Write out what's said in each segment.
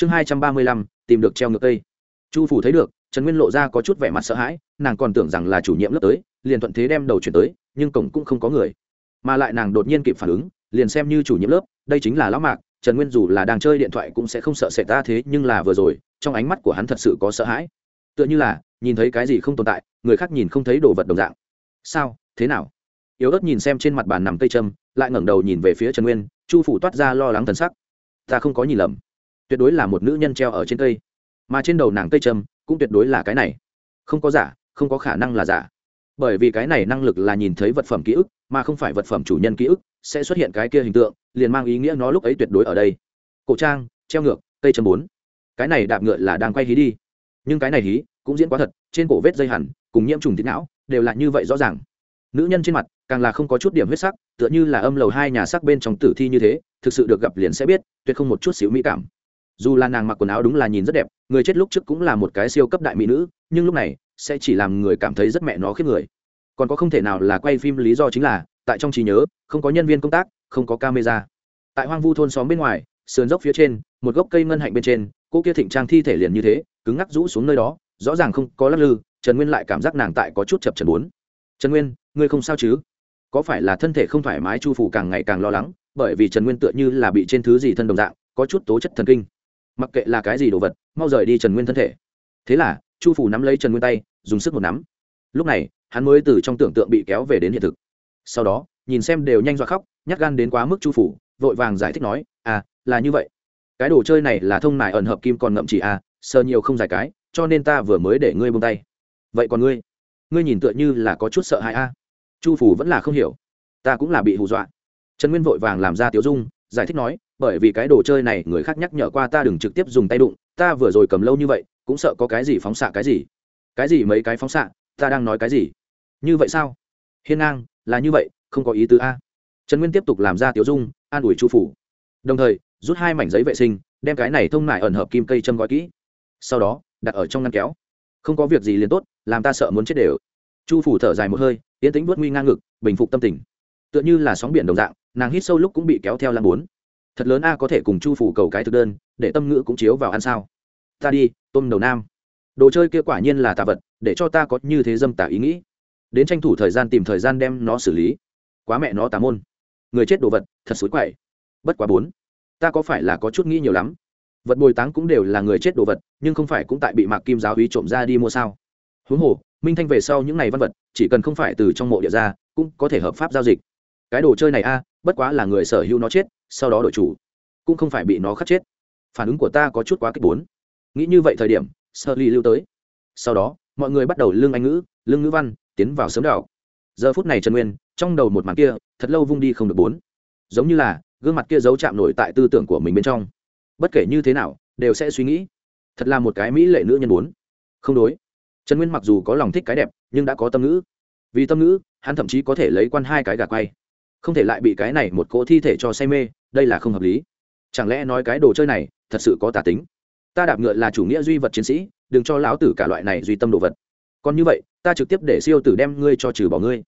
chương hai trăm ba mươi lăm, tìm được treo ngược cây. Chu phủ thấy được, trần nguyên lộ ra có chút vẻ mặt sợ hãi, nàng còn tưởng rằng là chủ nhiệm lớp tới, liền thuận thế đem đầu chuyển tới, nhưng cổng cũng không có người. Mà lại nàng đột nhiên kịp phản ứng, liền xem như chủ nhiệm lớp, đây chính là lão mạc, trần nguyên dù là đang chơi điện thoại cũng sẽ không sợ sệt ta thế, nhưng là vừa rồi, trong ánh mắt của hắn thật sự có sợ hãi. Tựa như là, nhìn thấy cái gì không tồn tại, người khác nhìn không thấy đồ vật đồng dạng. Sao? Thế nào? Yếu ớt nhìn xem trên mặt bàn nằm cây trâm lại ngẩng đầu nhìn về phía trần nguyên, chu phủ toát ra lo lắng thần sắc. Ta không có nhìn lầm tuyệt đối là một nữ nhân treo ở trên cây. Mà trên đầu nàng cây trâm cũng tuyệt đối là cái này. Không có giả, không có khả năng là giả. Bởi vì cái này năng lực là nhìn thấy vật phẩm ký ức, mà không phải vật phẩm chủ nhân ký ức, sẽ xuất hiện cái kia hình tượng, liền mang ý nghĩa nó lúc ấy tuyệt đối ở đây. Cổ trang, treo ngược, cây châm bốn. Cái này đạp ngựa là đang quay hí đi. Nhưng cái này hí cũng diễn quá thật, trên cổ vết dây hẳn, cùng nhiễm trùng thịt não, đều là như vậy rõ ràng. Nữ nhân trên mặt, càng là không có chút điểm huyết sắc, tựa như là âm lầu hai nhà sắc bên trong tử thi như thế, thực sự được gặp liền sẽ biết, tuyệt không một chút xíu mỹ cảm dù là nàng mặc quần áo đúng là nhìn rất đẹp, người chết lúc trước cũng là một cái siêu cấp đại mỹ nữ, nhưng lúc này, sẽ chỉ làm người cảm thấy rất mẹ nó khiếp người. Còn có không thể nào là quay phim lý do chính là, tại trong trí nhớ, không có nhân viên công tác, không có camera. Tại hoang vu thôn xóm bên ngoài, sườn dốc phía trên, một gốc cây ngân hạnh bên trên, cô kia thịnh trang thi thể liền như thế, cứng ngắc rũ xuống nơi đó, rõ ràng không có lắc lư, trần nguyên lại cảm giác nàng tại có chút chập trần bốn trần nguyên, ngươi không sao chứ? Có phải là thân thể không thoải mái chu phủ càng ngày càng lo lắng, bởi vì trần nguyên tựa như là bị trên thứ gì thân đồng dạng, có chút tố chất thần kinh mặc kệ là cái gì đồ vật, mau rời đi trần nguyên thân thể. Thế là, chu phủ nắm lấy trần nguyên tay, dùng sức một nắm. Lúc này, hắn mới từ trong tưởng tượng bị kéo về đến hiện thực. Sau đó, nhìn xem đều nhanh dọa khóc, nhát gan đến quá mức chu phủ vội vàng giải thích nói à là như vậy. Cái đồ chơi này là thông nải ẩn hợp kim còn ngậm chỉ à sờ nhiều không dài cái, cho nên ta vừa mới để ngươi buông tay. Vậy còn ngươi? Ngươi nhìn tựa như là có chút sợ hãi a à. chu phủ vẫn là không hiểu. Ta cũng là bị hù dọa. Trần nguyên vội vàng làm ra tiểu dung giải thích nói, bởi vì cái đồ chơi này người khác nhắc nhở qua ta đừng trực tiếp dùng tay đụng, ta vừa rồi cầm lâu như vậy, cũng sợ có cái gì phóng xạ cái gì. Cái gì mấy cái phóng xạ, ta đang nói cái gì? Như vậy sao? Hiên ngang, là như vậy, không có ý tứ a. Trần nguyên tiếp tục làm ra tiểu dung, an ủi chu phủ. Đồng thời, rút hai mảnh giấy vệ sinh, đem cái này thông nại ẩn hợp kim cây châm gói kỹ. Sau đó, đặt ở trong ngăn kéo. Không có việc gì liền tốt, làm ta sợ muốn chết đều. Chu phủ thở dài một hơi yến tính vớt nguy ngang ngực, bình phục tâm tình. Tựa như là sóng biển đồng dạng nàng hít sâu lúc cũng bị kéo theo lăn bốn. Thật lớn a, có thể cùng chu phủ cầu cái thực đơn, để tâm ngữ cũng chiếu vào ăn sao. Ta đi, tôm đầu nam. Đồ chơi kia quả nhiên là tà vật, để cho ta có như thế dâm tả ý nghĩ. Đến tranh thủ thời gian tìm thời gian đem nó xử lý. Quá mẹ nó tà môn. Người chết đồ vật, thật xối quậy. Bất quá bốn. Ta có phải là có chút nghĩ nhiều lắm? Vật bồi táng cũng đều là người chết đồ vật, nhưng không phải cũng tại bị mạc kim giáo hí trộm ra đi mua sao? Huống hồ, minh thanh về sau những ngày văn vật, chỉ cần không phải từ trong mộ địa ra, cũng có thể hợp pháp giao dịch. Cái đồ chơi này a bất quá là người sở hữu nó chết, sau đó đổi chủ, cũng không phải bị nó khắc chết. Phản ứng của ta có chút quá kích bốn. Nghĩ như vậy thời điểm sơ ly lưu tới. Sau đó, mọi người bắt đầu lương anh ngữ lương ngữ văn, tiến vào sớm đạo giờ phút này trần nguyên, trong đầu một màn kia, thật lâu vung đi không được bốn. Giống như là, gương mặt kia giấu chạm nổi tại tư tưởng của mình bên trong. Bất kể như thế nào, đều sẽ suy nghĩ. Thật là một cái mỹ lệ nữ nhân bốn. Không đối. Trần nguyên mặc dù có lòng thích cái đẹp, nhưng đã có tâm ngữ. Vì tâm ngữ, hắn thậm chí có thể lấy quan hai cái gà quay không thể lại bị cái này một cỗ thi thể cho say mê, đây là không hợp lý. Chẳng lẽ nói cái đồ chơi này thật sự có tà tính? Ta đạp ngựa là chủ nghĩa duy vật chiến sĩ, đừng cho lão tử cả loại này duy tâm đồ vật. Còn như vậy, ta trực tiếp để siêu tử đem ngươi cho trừ bỏ ngươi.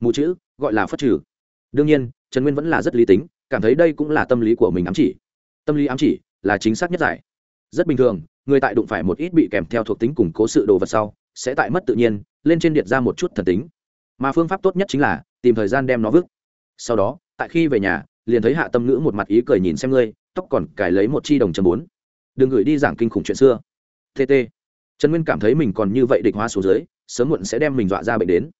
Mù chữ, gọi là phất trừ. Đương nhiên, trần nguyên vẫn là rất lý tính, cảm thấy đây cũng là tâm lý của mình ám chỉ. Tâm lý ám chỉ là chính xác nhất giải. Rất bình thường, người tại đụng phải một ít bị kèm theo thuộc tính củng cố sự đồ vật sau, sẽ tại mất tự nhiên, lên trên điện ra một chút thần tính. Mà phương pháp tốt nhất chính là tìm thời gian đem nó vứt sau đó tại khi về nhà liền thấy hạ tâm ngữ một mặt ý cười nhìn xem ngươi tóc còn cài lấy một chi đồng chấm bốn. Đừng gửi đi giảng kinh khủng chuyện xưa. Tt trần nguyên cảm thấy mình còn như vậy địch hóa số dưới sớm muộn sẽ đem mình dọa ra bệnh đến.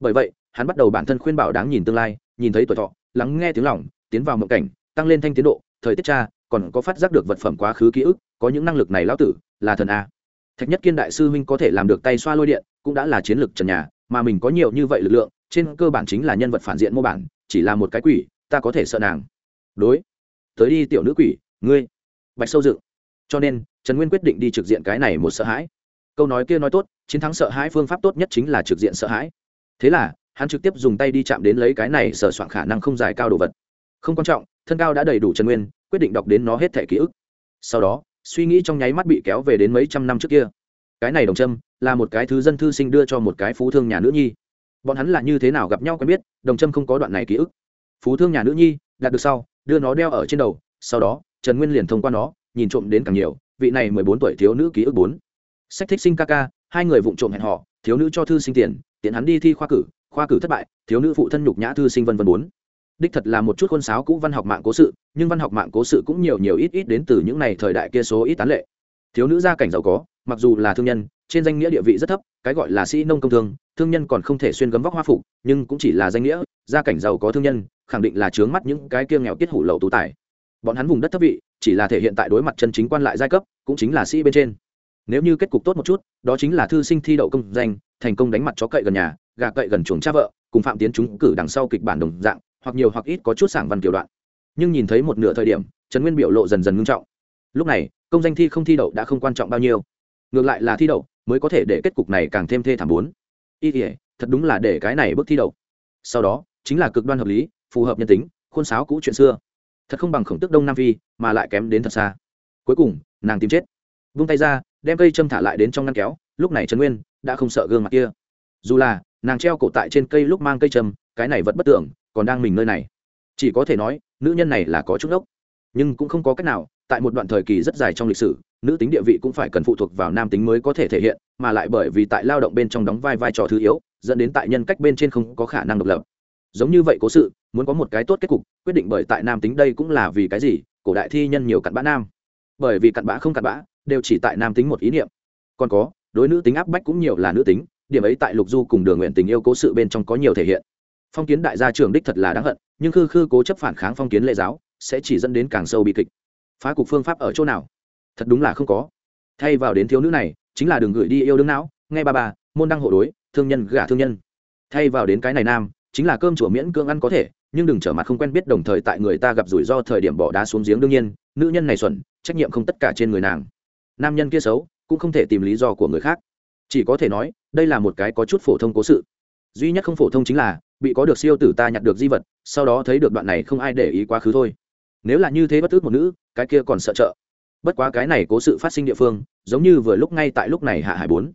Bởi vậy hắn bắt đầu bản thân khuyên bảo đáng nhìn tương lai nhìn thấy tuổi thọ lắng nghe tiếng lỏng, tiến vào mộng cảnh tăng lên thanh tiến độ thời tiết cha, còn có phát giác được vật phẩm quá khứ ký ức có những năng lực này lão tử là thần a. Thạch nhất kiên đại sư huynh có thể làm được tay xoa lôi điện cũng đã là chiến lược trần nhà mà mình có nhiều như vậy lực lượng trên cơ bản chính là nhân vật phản diện mô bản chỉ là một cái quỷ, ta có thể sợ nàng. Đối. Tới đi, tiểu nữ quỷ, ngươi. Bạch sâu dự. cho nên, trần nguyên quyết định đi trực diện cái này một sợ hãi. Câu nói kia nói tốt, chiến thắng sợ hãi phương pháp tốt nhất chính là trực diện sợ hãi. Thế là, hắn trực tiếp dùng tay đi chạm đến lấy cái này sờ soạn khả năng không dài cao đồ vật. Không quan trọng, thân cao đã đầy đủ trần nguyên, quyết định đọc đến nó hết thẻ ký ức. Sau đó, suy nghĩ trong nháy mắt bị kéo về đến mấy trăm năm trước kia. Cái này đồng trâm là một cái thứ dân thư sinh đưa cho một cái phú thương nhà nữ nhi bọn hắn là như thế nào gặp nhau quen biết, đồng trâm không có đoạn này ký ức. Phú thương nhà nữ nhi, đạt được sau, đưa nó đeo ở trên đầu, sau đó, trần nguyên liền thông qua nó, nhìn trộm đến càng nhiều, vị này mười bốn tuổi thiếu nữ ký ức bốn. Sách thích sinh ca ca, hai người vụng trộm hẹn họ thiếu nữ cho thư sinh tiền, tiện hắn đi thi khoa cử khoa cử thất bại, thiếu nữ phụ thân nhục nhã thư sinh vân vân bốn. Đích thật là một chút khuôn sáo cũ văn học mạng cố sự, nhưng văn học mạng cố sự cũng nhiều nhiều ít ít đến từ những này thời đại kia số ít tán lệ. Thiếu nữ gia cảnh giàu có, mặc dù là thương nhân trên danh nghĩa địa vị rất thấp, cái gọi là sĩ nông công thương thương nhân còn không thể xuyên gấm vóc hoa phục, nhưng cũng chỉ là danh nghĩa, gia cảnh giàu có thương nhân, khẳng định là chướng mắt những cái kia nghèo kết hủ lậu tú tài. Bọn hắn vùng đất thấp vị, chỉ là thể hiện tại đối mặt chân chính quan lại giai cấp, cũng chính là sĩ bên trên. Nếu như kết cục tốt một chút, đó chính là thư sinh thi đậu công danh, thành công đánh mặt chó cậy gần nhà, gà cậy gần chuồng cha vợ, cùng phạm tiến chúng cử đằng sau kịch bản đồng dạng, hoặc nhiều hoặc ít có chút sảng văn kiểu đoạn. Nhưng nhìn thấy một nửa thời điểm, trần nguyên biểu lộ dần dần ngưng trọng. Lúc này, công danh thi không thi đậu đã không quan trọng bao nhiêu. Ngược lại là thi đậu mới có thể để kết cục này càng thêm thê thảm bốn. Y ỉa thật đúng là để cái này bước thi đậu. Sau đó, chính là cực đoan hợp lý, phù hợp nhân tính, khuôn sáo cũ chuyện xưa. Thật không bằng khổng tức đông nam phi, mà lại kém đến thật xa. Cuối cùng, nàng tìm chết. Vung tay ra, đem cây châm thả lại đến trong ngăn kéo, lúc này trần nguyên đã không sợ gương mặt kia. Dù là, nàng treo cổ tại trên cây lúc mang cây châm, cái này vẫn bất tưởng, còn đang mình nơi này. Chỉ có thể nói, nữ nhân này là có chút ốc nhưng cũng không có cách nào, tại một đoạn thời kỳ rất dài trong lịch sử, nữ tính địa vị cũng phải cần phụ thuộc vào nam tính mới có thể thể hiện, mà lại bởi vì tại lao động bên trong đóng vai vai trò thứ yếu, dẫn đến tại nhân cách bên trên không có khả năng độc lập. Giống như vậy cố sự, muốn có một cái tốt kết cục, quyết định bởi tại nam tính đây cũng là vì cái gì, cổ đại thi nhân nhiều cặn bã nam. Bởi vì cặn bã không cặn bã, đều chỉ tại nam tính một ý niệm. Còn có, đối nữ tính áp bách cũng nhiều là nữ tính, điểm ấy tại lục du cùng đường nguyện tình yêu cố sự bên trong có nhiều thể hiện. Phong kiến đại gia trưởng đích thật là đáng hận, nhưng khư khư cố chấp phản kháng phong kiến lệ giáo sẽ chỉ dẫn đến càng sâu bi kịch. Phá cục phương pháp ở chỗ nào? Thật đúng là không có. Thay vào đến thiếu nữ này, chính là đường gửi đi yêu đương não, nghe ba bà môn đăng hộ đối, thương nhân gả thương nhân. Thay vào đến cái này nam, chính là cơm chùa miễn cưỡng ăn có thể, nhưng đừng trở mặt không quen biết đồng thời tại người ta gặp rủi ro thời điểm bỏ đá xuống giếng đương nhiên, nữ nhân này xuẩn, trách nhiệm không tất cả trên người nàng. Nam nhân kia xấu, cũng không thể tìm lý do của người khác. Chỉ có thể nói, đây là một cái có chút phổ thông cố sự. Duy nhất không phổ thông chính là, bị có được siêu tử ta nhặt được di vật, sau đó thấy được đoạn này không ai để ý quá khứ thôi nếu là như thế bất tức một nữ, cái kia còn sợ trợ. Bất quá cái này cố sự phát sinh địa phương, giống như vừa lúc ngay tại lúc này hạ hải bốn.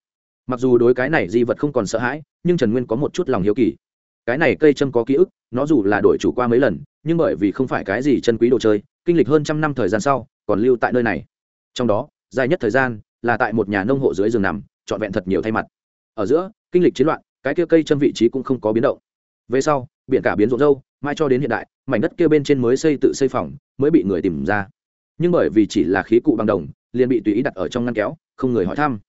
Mặc dù đối cái này di vật không còn sợ hãi, nhưng trần nguyên có một chút lòng hiếu kỳ. Cái này cây chân có ký ức, nó dù là đổi chủ qua mấy lần, nhưng bởi vì không phải cái gì chân quý đồ chơi, kinh lịch hơn trăm năm thời gian sau, còn lưu tại nơi này. Trong đó, dài nhất thời gian là tại một nhà nông hộ dưới giường nằm, trọn vẹn thật nhiều thay mặt. Ở giữa, kinh lịch chiến loạn, cái kia cây chân vị trí cũng không có biến động. Về sau, biển cả biến rộn râu mai cho đến hiện đại, mảnh đất kia bên trên mới xây tự xây phòng, mới bị người tìm ra. Nhưng bởi vì chỉ là khí cụ bằng đồng, liền bị tùy ý đặt ở trong ngăn kéo, không người hỏi thăm.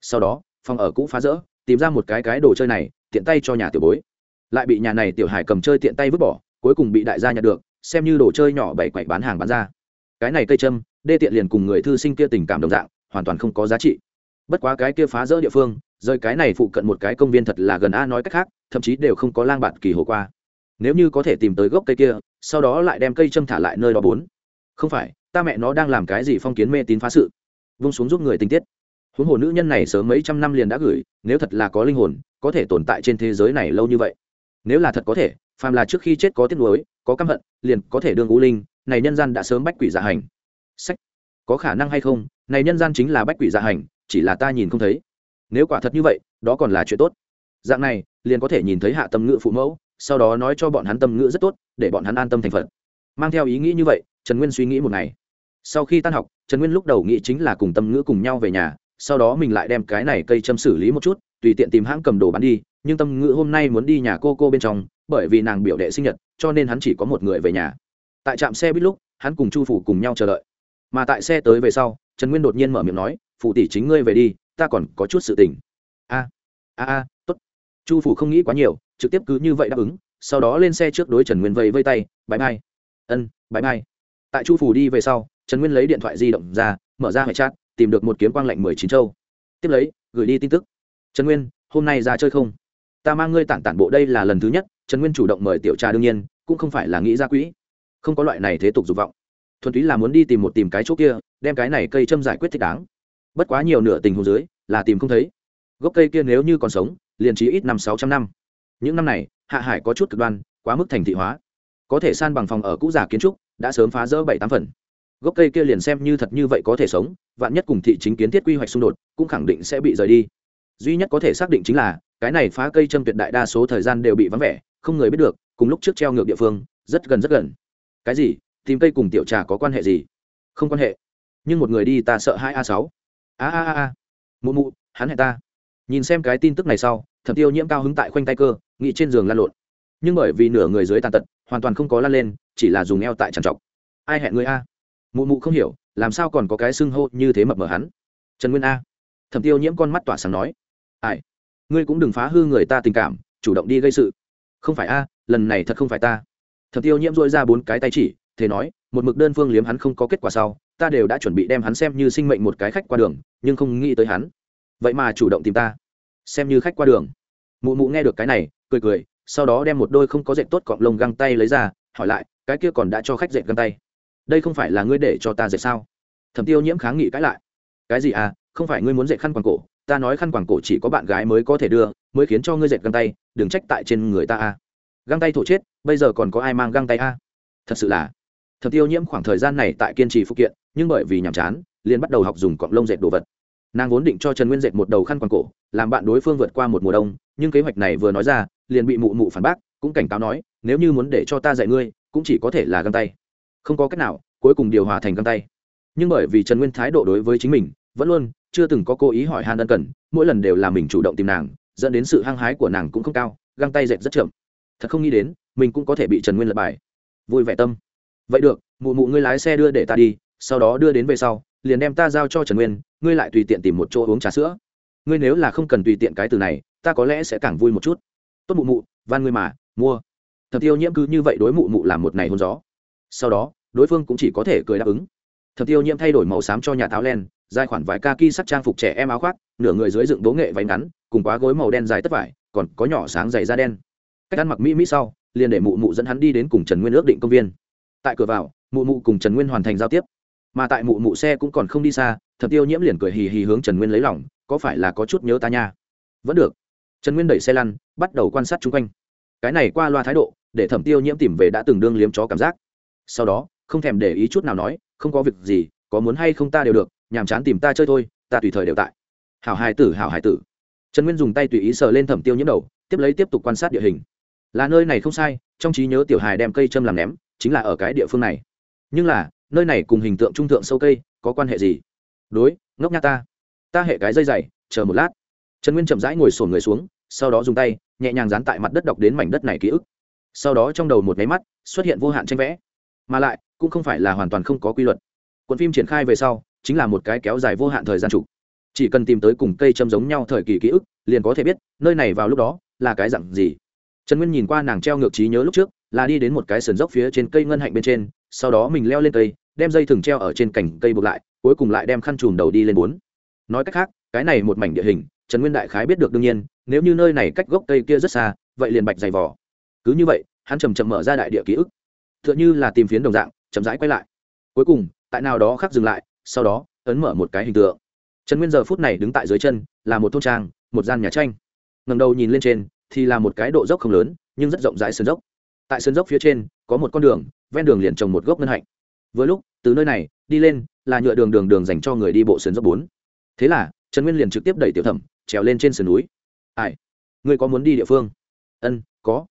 Sau đó, phòng ở cũ phá rỡ, tìm ra một cái cái đồ chơi này, tiện tay cho nhà tiểu bối. Lại bị nhà này tiểu hải cầm chơi tiện tay vứt bỏ, cuối cùng bị đại gia nhặt được, xem như đồ chơi nhỏ bảy quậy bán hàng bán ra. Cái này cây châm, đê tiện liền cùng người thư sinh kia tình cảm đồng dạng, hoàn toàn không có giá trị. Bất quá cái kia phá rỡ địa phương, rời cái này phụ cận một cái công viên thật là gần a nói cách khác, thậm chí đều không có lang bạn kỳ hồ qua nếu như có thể tìm tới gốc cây kia, sau đó lại đem cây châm thả lại nơi đó bốn. Không phải, ta mẹ nó đang làm cái gì phong kiến mê tín phá sự. Vung xuống giúp người tình tiết. Huống hồ nữ nhân này sớm mấy trăm năm liền đã gửi, nếu thật là có linh hồn, có thể tồn tại trên thế giới này lâu như vậy. Nếu là thật có thể, phàm là trước khi chết có tiếc nuối, có căm hận, liền có thể đương u linh, này nhân gian đã sớm bách quỷ dạ hành. Sách. Có khả năng hay không, này nhân gian chính là bách quỷ dạ hành, chỉ là ta nhìn không thấy. Nếu quả thật như vậy, đó còn là chuyện tốt. Dạng này, liền có thể nhìn thấy hạ tâm ngự phụ mẫu sau đó nói cho bọn hắn tâm ngữ rất tốt, để bọn hắn an tâm thành phật. Mang theo ý nghĩ như vậy, trần nguyên suy nghĩ một ngày. Sau khi tan học, trần nguyên lúc đầu nghĩ chính là cùng tâm ngữ cùng nhau về nhà, sau đó mình lại đem cái này cây châm xử lý một chút, tùy tiện tìm hãng cầm đồ bán đi, nhưng tâm ngữ hôm nay muốn đi nhà cô cô bên trong, bởi vì nàng biểu đệ sinh nhật, cho nên hắn chỉ có một người về nhà. Tại trạm xe buýt lúc, hắn cùng chu phủ cùng nhau chờ đợi. Mà tại xe tới về sau, trần nguyên đột nhiên mở miệng nói phụ tỷ chính ngươi về đi, ta còn có chút sự tình. A a a, tốt. Chu phủ không nghĩ quá nhiều trực tiếp cứ như vậy đáp ứng, sau đó lên xe trước đối trần nguyên vây vây tay bãi mai ân bãi mai tại chu phủ đi về sau, trần nguyên lấy điện thoại di động ra, mở ra hệ chat, tìm được một kiếm quang lạnh mười chín châu. Tiếp lấy, gửi đi tin tức. Trần nguyên, hôm nay ra chơi không? Ta mang ngươi tản tản bộ đây là lần thứ nhất, trần nguyên chủ động mời tiểu trà đương nhiên, cũng không phải là nghĩ ra quỹ. Không có loại này thế tục dục vọng. Thuần túy là muốn đi tìm một tìm cái chỗ kia, đem cái này cây châm giải quyết thích đáng. Bất quá nhiều nửa tình hồ dưới, là tìm không thấy. Gốc cây kia nếu như còn sống, liền trí ít năm sáu trăm năm những năm này, hạ hải có chút cực đoan, quá mức thành thị hóa. Có thể san bằng phòng ở cũ giả kiến trúc, đã sớm phá rỡ bảy tám phần. Gốc cây kia liền xem như thật như vậy có thể sống, vạn nhất cùng thị chính kiến thiết quy hoạch xung đột, cũng khẳng định sẽ bị rời đi. Duy nhất có thể xác định chính là, cái này phá cây châm tuyệt đại đa số thời gian đều bị vắng vẻ, không người biết được, cùng lúc trước treo ngược địa phương, rất gần rất gần. Cái gì? Tìm cây cùng tiểu trà có quan hệ gì? Không quan hệ. Nhưng một người đi ta sợ hai a sáu. A a a a. Mụ mụ, hắn hẹn ta nhìn xem cái tin tức này sau, thẩm tiêu nhiễm cao hứng tại khoanh tay cơ, nghĩ trên giường lan lộn. Nhưng bởi vì nửa người dưới tàn tật, hoàn toàn không có lan lên, chỉ là dùng eo tại trằn trọc. Ai hẹn người a? Mụ mụ không hiểu, làm sao còn có cái xưng hô như thế mập mờ hắn? Trần nguyên a. Thẩm tiêu nhiễm con mắt tỏa sáng nói. Ai? Ngươi cũng đừng phá hư người ta tình cảm, chủ động đi gây sự. Không phải a, lần này thật không phải ta. Thẩm tiêu nhiễm dôi ra bốn cái tay chỉ, thế nói, một mực đơn phương liếm hắn không có kết quả sau, ta đều đã chuẩn bị đem hắn xem như sinh mệnh một cái khách qua đường, nhưng không nghĩ tới hắn vậy mà chủ động tìm ta. Xem như khách qua đường. Mụ mụ nghe được cái này, cười cười, sau đó đem một đôi không có dệt tốt cọng lông găng tay lấy ra, hỏi lại, cái kia còn đã cho khách dệt găng tay? Đây không phải là ngươi để cho ta dệt sao? Thẩm tiêu nhiễm kháng nghị cãi lại, cái gì à? Không phải ngươi muốn dệt khăn quàng cổ, ta nói khăn quàng cổ chỉ có bạn gái mới có thể đưa, mới khiến cho ngươi dệt găng tay, đừng trách tại trên người ta à. Găng tay thổ chết, bây giờ còn có ai mang găng tay à? Thật sự là. Thẩm tiêu nhiễm khoảng thời gian này tại kiên trì phụ kiện, nhưng bởi vì nhàm chán, liền bắt đầu học dùng cọng lông dệt đồ vật nàng vốn định cho trần nguyên dệt một đầu khăn quàng cổ, làm bạn đối phương vượt qua một mùa đông, nhưng kế hoạch này vừa nói ra, liền bị mụ mụ phản bác, cũng cảnh cáo nói, nếu như muốn để cho ta dạy ngươi, cũng chỉ có thể là găng tay. Không có cách nào, cuối cùng điều hòa thành găng tay. Nhưng bởi vì trần nguyên thái độ đối với chính mình, vẫn luôn chưa từng có cố ý hỏi han ân cần, mỗi lần đều là mình chủ động tìm nàng, dẫn đến sự hăng hái của nàng cũng không cao, găng tay dệt rất chậm. Thật không nghĩ đến, mình cũng có thể bị trần nguyên lật bài. Vui vẻ tâm. Vậy được, mụ mụ ngươi lái xe đưa để ta đi, sau đó đưa đến về sau liền đem ta giao cho trần nguyên, ngươi lại tùy tiện tìm một chỗ uống trà sữa. Ngươi nếu là không cần tùy tiện cái từ này, ta có lẽ sẽ càng vui một chút. Tốt mụ mụ, van ngươi mà, mua. Thật tiêu nhiễm cứ như vậy đối mụ mụ làm một ngày hôn gió. Sau đó, đối phương cũng chỉ có thể cười đáp ứng. Thật tiêu nhiễm thay đổi màu xám cho nhà Tháo len, dài khoản vải kaki sắc trang phục trẻ em áo khoác, nửa người dưới dựng bố nghệ váy ngắn, cùng quá gối màu đen dài tất vải, còn có nhỏ sáng dày da đen. Cách ăn mặc mỹ mỹ sau, liền để mụ mụ dẫn hắn đi đến cùng trần nguyên ước định công viên. Tại cửa vào, mụ mụ cùng trần nguyên hoàn thành giao tiếp mà tại mụ mụ xe cũng còn không đi xa thập tiêu nhiễm liền cười hì hì hướng trần nguyên lấy lòng, có phải là có chút nhớ ta nha? Vẫn được. Trần nguyên đẩy xe lăn, bắt đầu quan sát chung quanh. Cái này qua loa thái độ, để thẩm tiêu nhiễm tìm về đã từng đương liếm chó cảm giác. Sau đó, không thèm để ý chút nào nói, không có việc gì, có muốn hay không ta đều được, nhàm chán tìm ta chơi thôi, ta tùy thời đều tại. Hảo hài tử, hảo hài tử. Trần nguyên dùng tay tùy ý sờ lên thẩm tiêu nhiễm đầu, tiếp lấy tiếp tục quan sát địa hình. Là nơi này không sai, trong trí nhớ tiểu hài đem cây châm làm ném, chính là ở cái địa phương này. Nhưng là nơi này cùng hình tượng trung thượng sâu cây có quan hệ gì? Đối, ngốc nha ta. Ta hệ cái dây dày, chờ một lát. Trần nguyên chậm rãi ngồi sổn người xuống, sau đó dùng tay, nhẹ nhàng dán tại mặt đất đọc đến mảnh đất này ký ức. Sau đó trong đầu một máy mắt, xuất hiện vô hạn tranh vẽ. Mà lại, cũng không phải là hoàn toàn không có quy luật. Cuốn phim triển khai về sau, chính là một cái kéo dài vô hạn thời gian trục. Chỉ cần tìm tới cùng cây châm giống nhau thời kỳ ký ức, liền có thể biết, nơi này vào lúc đó, là cái dặn gì. Trần nguyên nhìn qua nàng treo ngược trí nhớ lúc trước, là đi đến một cái sườn dốc phía trên cây ngân hạnh bên trên sau đó mình leo lên cây, đem dây thừng treo ở trên cành cây buộc lại, cuối cùng lại đem khăn chùm đầu đi lên bốn. Nói cách khác, cái này một mảnh địa hình, trần nguyên đại khái biết được đương nhiên, nếu như nơi này cách gốc cây kia rất xa, vậy liền bạch dày vỏ cứ như vậy, hắn chầm chậm mở ra đại địa ký ức. T h ư ợ n h ư là tìm phiến đồng dạng, chậm rãi quay lại. Cuối cùng, tại nào đó khác dừng lại, sau đó, ấn mở một cái hình tượng. Trần nguyên giờ phút này đứng tại dưới chân, là một thôn trang, một gian nhà tranh. Ngầm đầu nhìn lên trên, thì là một cái độ dốc không lớn, nhưng rất rộng rãi sườn dốc. Tại sườn dốc phía trên có một con đường, ven đường liền trồng một gốc ngân hạnh. Vừa lúc, từ nơi này, đi lên, là nhựa đường đường đường dành cho người đi bộ sườn dốc bốn. Thế là, trần nguyên liền trực tiếp đẩy tiểu thẩm, trèo lên trên sườn núi. Ai? Ngươi có muốn đi địa phương? Ân, có.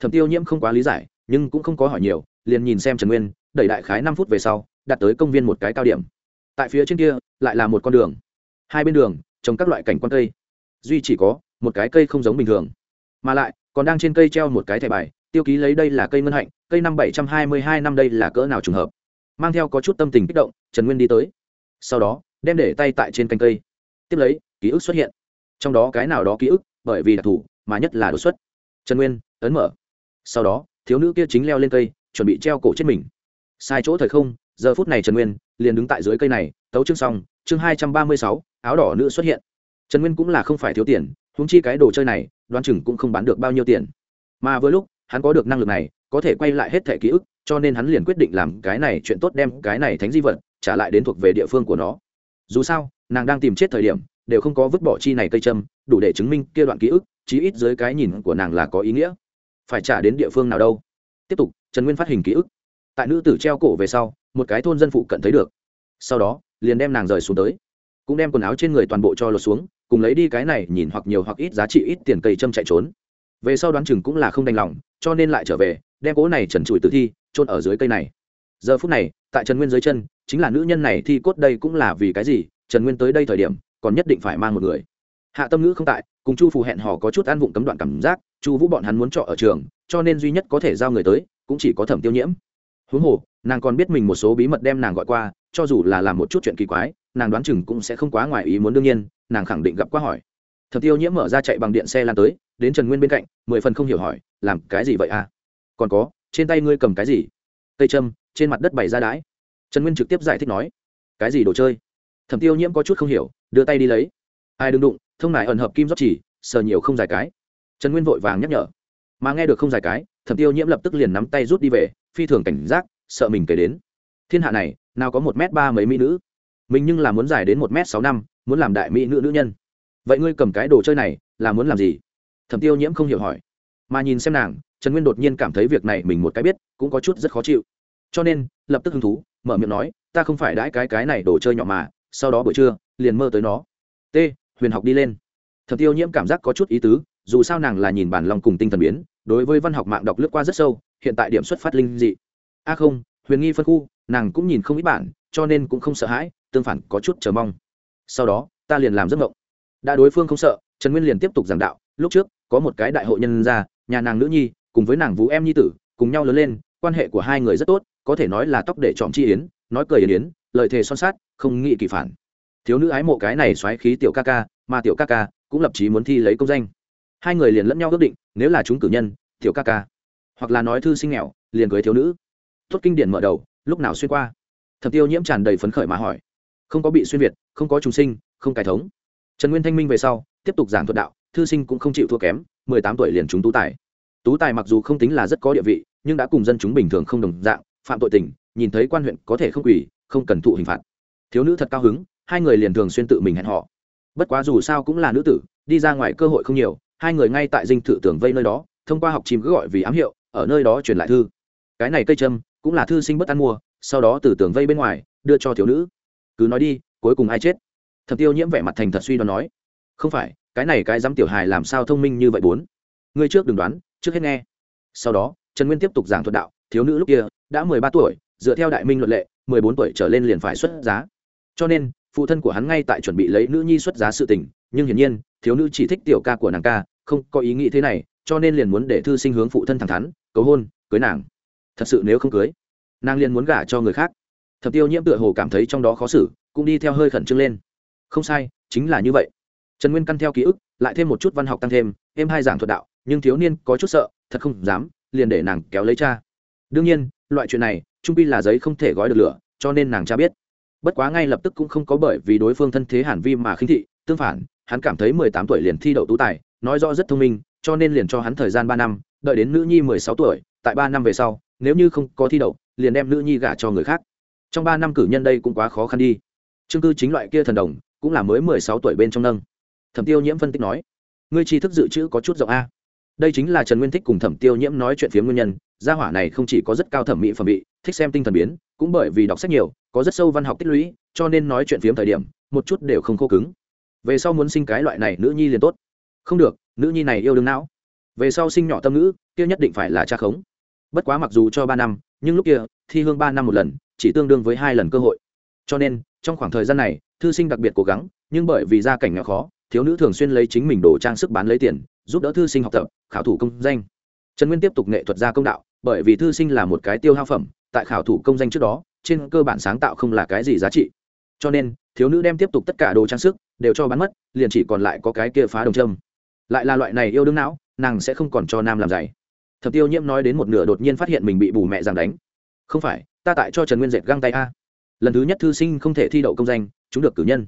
Thẩm tiêu nhiễm không quá lý giải, nhưng cũng không có hỏi nhiều, liền nhìn xem trần nguyên, đẩy đại khái năm phút về sau đặt tới công viên một cái cao điểm. Tại phía trên kia, lại là một con đường. Hai bên đường, trồng các loại cảnh quan cây. Duy chỉ có một cái cây không giống bình thường, mà lại còn đang trên cây treo một cái thẻ bài tiêu ký lấy đây là cây ngân hạnh, cây năm bảy trăm hai mươi hai năm đây là cỡ nào trùng hợp? Mang theo có chút tâm tình kích động, trần nguyên đi tới. Sau đó, đem để tay tại trên canh cây. Tiếp lấy, ký ức xuất hiện. Trong đó cái nào đó ký ức, bởi vì đặc thù, mà nhất là đột xuất. Trần nguyên, ấn mở. Sau đó, thiếu nữ kia chính leo lên cây, chuẩn bị treo cổ chết mình. Sai chỗ thời không, giờ phút này trần nguyên liền đứng tại dưới cây này, tấu chương xong, chương hai trăm ba mươi sáu, áo đỏ nữ xuất hiện. Trần nguyên cũng là không phải thiếu tiền húng chi cái đồ chơi này, đoán chừng cũng không bán được bao nhiêu tiền. Mà với lúc hắn có được năng lực này, có thể quay lại hết thẻ ký ức, cho nên hắn liền quyết định làm cái này chuyện tốt đem cái này thánh di vật trả lại đến thuộc về địa phương của nó. Dù sao, nàng đang tìm chết thời điểm, đều không có vứt bỏ chi này cây châm, đủ để chứng minh kia đoạn ký ức, chí ít dưới cái nhìn của nàng là có ý nghĩa. Phải trả đến địa phương nào đâu? Tiếp tục, trần nguyên phát hình ký ức. Tại nữ tử treo cổ về sau, một cái thôn dân phụ cận thấy được. Sau đó, liền đem nàng rời xuống tới. Cũng đem quần áo trên người toàn bộ cho lột xuống, cùng lấy đi cái này nhìn hoặc nhiều hoặc ít giá trị ít tiền cây châm chạy trốn về sau đoán chừng cũng là không đành lòng, cho nên lại trở về, đem cỗ này trần trụi tử thi trôn ở dưới cây này. Giờ phút này, tại trần nguyên dưới chân, chính là nữ nhân này thi cốt đây cũng là vì cái gì? Trần nguyên tới đây thời điểm, còn nhất định phải mang một người. Hạ tâm ngữ không tại, cùng chu phù hẹn hò có chút ăn vụng cấm đoạn cảm giác, chu vũ bọn hắn muốn trọ ở trường, cho nên duy nhất có thể giao người tới, cũng chỉ có thẩm tiêu nhiễm. Huống hồ, nàng còn biết mình một số bí mật đem nàng gọi qua, cho dù là làm một chút chuyện kỳ quái, nàng đoán chừng cũng sẽ không quá ngoài ý muốn đương nhiên, nàng khẳng định gặp quá hỏi. Thẩm tiêu nhiễm mở ra chạy bằng điện xe lan tới đến trần nguyên bên cạnh, mười phần không hiểu hỏi, làm cái gì vậy à? Còn có, trên tay ngươi cầm cái gì? Cây châm trên mặt đất bày ra đái trần nguyên trực tiếp giải thích nói, cái gì đồ chơi? Thẩm tiêu nhiễm có chút không hiểu, đưa tay đi lấy. Ai đừng đụng, thông nải ẩn hợp kim rót chỉ, sờ nhiều không dài cái. Trần nguyên vội vàng nhắc nhở. Mà nghe được không dài cái, thẩm tiêu nhiễm lập tức liền nắm tay rút đi về, phi thường cảnh giác, sợ mình kể đến. Thiên hạ này, nào có một m ba mấy mỹ nữ? Mình nhưng là muốn dài đến một m sáu năm, muốn làm đại mỹ nữ nữ nhân. Vậy ngươi cầm cái đồ chơi này, là muốn làm gì? Thẩm tiêu nhiễm không hiểu hỏi. Mà nhìn xem nàng, trần nguyên đột nhiên cảm thấy việc này mình một cái biết, cũng có chút rất khó chịu. Cho nên, lập tức hứng thú, mở miệng nói, ta không phải đãi cái cái này đồ chơi nhỏ mà, sau đó buổi trưa, liền mơ tới nó. T, huyền học đi lên. Thẩm tiêu nhiễm cảm giác có chút ý tứ, dù sao nàng là nhìn bản lòng cùng tinh thần biến, đối với văn học mạng đọc lướt qua rất sâu, hiện tại điểm xuất phát linh dị. A không, huyền nghi phân khu, nàng cũng nhìn không ít bản, cho nên cũng không sợ hãi, tương phản có chút chờ mong. Sau đó, ta liền làm giấc mộng. Đã đối phương không sợ, trần nguyên liền tiếp tục giảng đạo, lúc trước có một cái đại hội nhân gia, nhà nàng nữ nhi, cùng với nàng vũ em nhi tử, cùng nhau lớn lên, quan hệ của hai người rất tốt, có thể nói là tóc để chọn chi yến, nói cười yến yến, lời thề son sát không nghĩ kỳ phản. Thiếu nữ ái mộ cái này xoáy khí tiểu ca ca, mà tiểu ca ca cũng lập chí muốn thi lấy công danh. Hai người liền lẫn nhau ước định, nếu là chúng cử nhân, tiểu ca ca, hoặc là nói thư sinh nghèo, liền cưới thiếu nữ. Tốt kinh điển mở đầu, lúc nào xuyên qua? Thập tiêu nhiễm tràn đầy phấn khởi mà hỏi. Không có bị xuyên việt, không có trùng sinh, không cải thống. Trần nguyên thanh minh về sau, tiếp tục giảng thuật đạo thư sinh cũng không chịu thua kém, mười tám tuổi liền chúng tú tài. Tú tài mặc dù không tính là rất có địa vị, nhưng đã cùng dân chúng bình thường không đồng dạng, phạm tội tình, nhìn thấy quan huyện có thể không quỳ, không cần thụ hình phạt. Thiếu nữ thật cao hứng, hai người liền thường xuyên tự mình hẹn họ. Bất quá dù sao cũng là nữ tử, đi ra ngoài cơ hội không nhiều, hai người ngay tại dinh thự tường vây nơi đó, thông qua học chim cứ gọi vì ám hiệu, ở nơi đó truyền lại thư. Cái này cây châm, cũng là thư sinh bất ăn mua, sau đó từ tường vây bên ngoài, đưa cho thiếu nữ. Cứ nói đi, cuối cùng ai chết? Thập tiêu nhiễm vẻ mặt thành thật suy đoán nói. Không phải cái này cái dám tiểu hài làm sao thông minh như vậy bốn? Ngươi trước đừng đoán, trước hết nghe. Sau đó, trần nguyên tiếp tục giảng thuật đạo, thiếu nữ lúc kia đã mười ba tuổi, dựa theo đại minh luật lệ, mười bốn tuổi trở lên liền phải xuất giá. Cho nên, phụ thân của hắn ngay tại chuẩn bị lấy nữ nhi xuất giá sự tình, nhưng hiển nhiên, thiếu nữ chỉ thích tiểu ca của nàng ca, không có ý nghĩ thế này, cho nên liền muốn để thư sinh hướng phụ thân thẳng thắn, cầu hôn, cưới nàng. Thật sự nếu không cưới, nàng liền muốn gả cho người khác. Thập tiêu nhiễm tựa hồ cảm thấy trong đó khó xử, cũng đi theo hơi khẩn trương lên. Không sai, chính là như vậy trần nguyên căn theo ký ức, lại thêm một chút văn học tăng thêm, em hai giảng thuật đạo, nhưng thiếu niên có chút sợ, thật không dám, liền để nàng kéo lấy cha. Đương nhiên, loại chuyện này, trung pi là giấy không thể gói được lửa, cho nên nàng cha biết. Bất quá ngay lập tức cũng không có bởi vì đối phương thân thế hàn vi mà khinh thị, tương phản, hắn cảm thấy mười tám tuổi liền thi đậu tú tài, nói rõ rất thông minh, cho nên liền cho hắn thời gian ba năm, đợi đến nữ nhi mười sáu tuổi, tại ba năm về sau, nếu như không có thi đậu, liền đem nữ nhi gả cho người khác. Trong ba năm cử nhân đây cũng quá khó khăn đi. Chương cư chính loại kia thần đồng, cũng là mới mười sáu tuổi bên trong nâng thẩm tiêu nhiễm phân tích nói, ngươi tri thức dự trữ có chút rộng a. Đây chính là trần nguyên thích cùng thẩm tiêu nhiễm nói chuyện phía nguyên nhân. Gia hỏa này không chỉ có rất cao thẩm mỹ phẩm bị thích xem tinh thần biến, cũng bởi vì đọc sách nhiều, có rất sâu văn học tích lũy, cho nên nói chuyện phiếm thời điểm, một chút đều không khô cứng. Về sau muốn sinh cái loại này nữ nhi liền tốt. Không được, nữ nhi này yêu đương não. Về sau sinh nhỏ tâm nữ kia nhất định phải là cha khống. Bất quá mặc dù cho ba năm, nhưng lúc kia, thi hương ba năm một lần, chỉ tương đương với hai lần cơ hội. Cho nên, trong khoảng thời gian này, thư sinh đặc biệt cố gắng, nhưng bởi vì gia cảnh nghèo khó thiếu nữ thường xuyên lấy chính mình đồ trang sức bán lấy tiền, giúp đỡ thư sinh học tập, khảo thủ công danh. Trần nguyên tiếp tục nghệ thuật gia công đạo, bởi vì thư sinh là một cái tiêu hao phẩm, tại khảo thủ công danh trước đó, trên cơ bản sáng tạo không là cái gì giá trị. Cho nên, thiếu nữ đem tiếp tục tất cả đồ trang sức đều cho bán mất, liền chỉ còn lại có cái kia phá đồng trâm lại là loại này yêu đương não, nàng sẽ không còn cho nam làm giày. Thập tiêu nhiễm nói đến một nửa đột nhiên phát hiện mình bị bù mẹ giằng đánh. Không phải, ta tại cho trần nguyên dệt găng tay a. Lần thứ nhất thư sinh không thể thi đậu công danh, chúng được cử nhân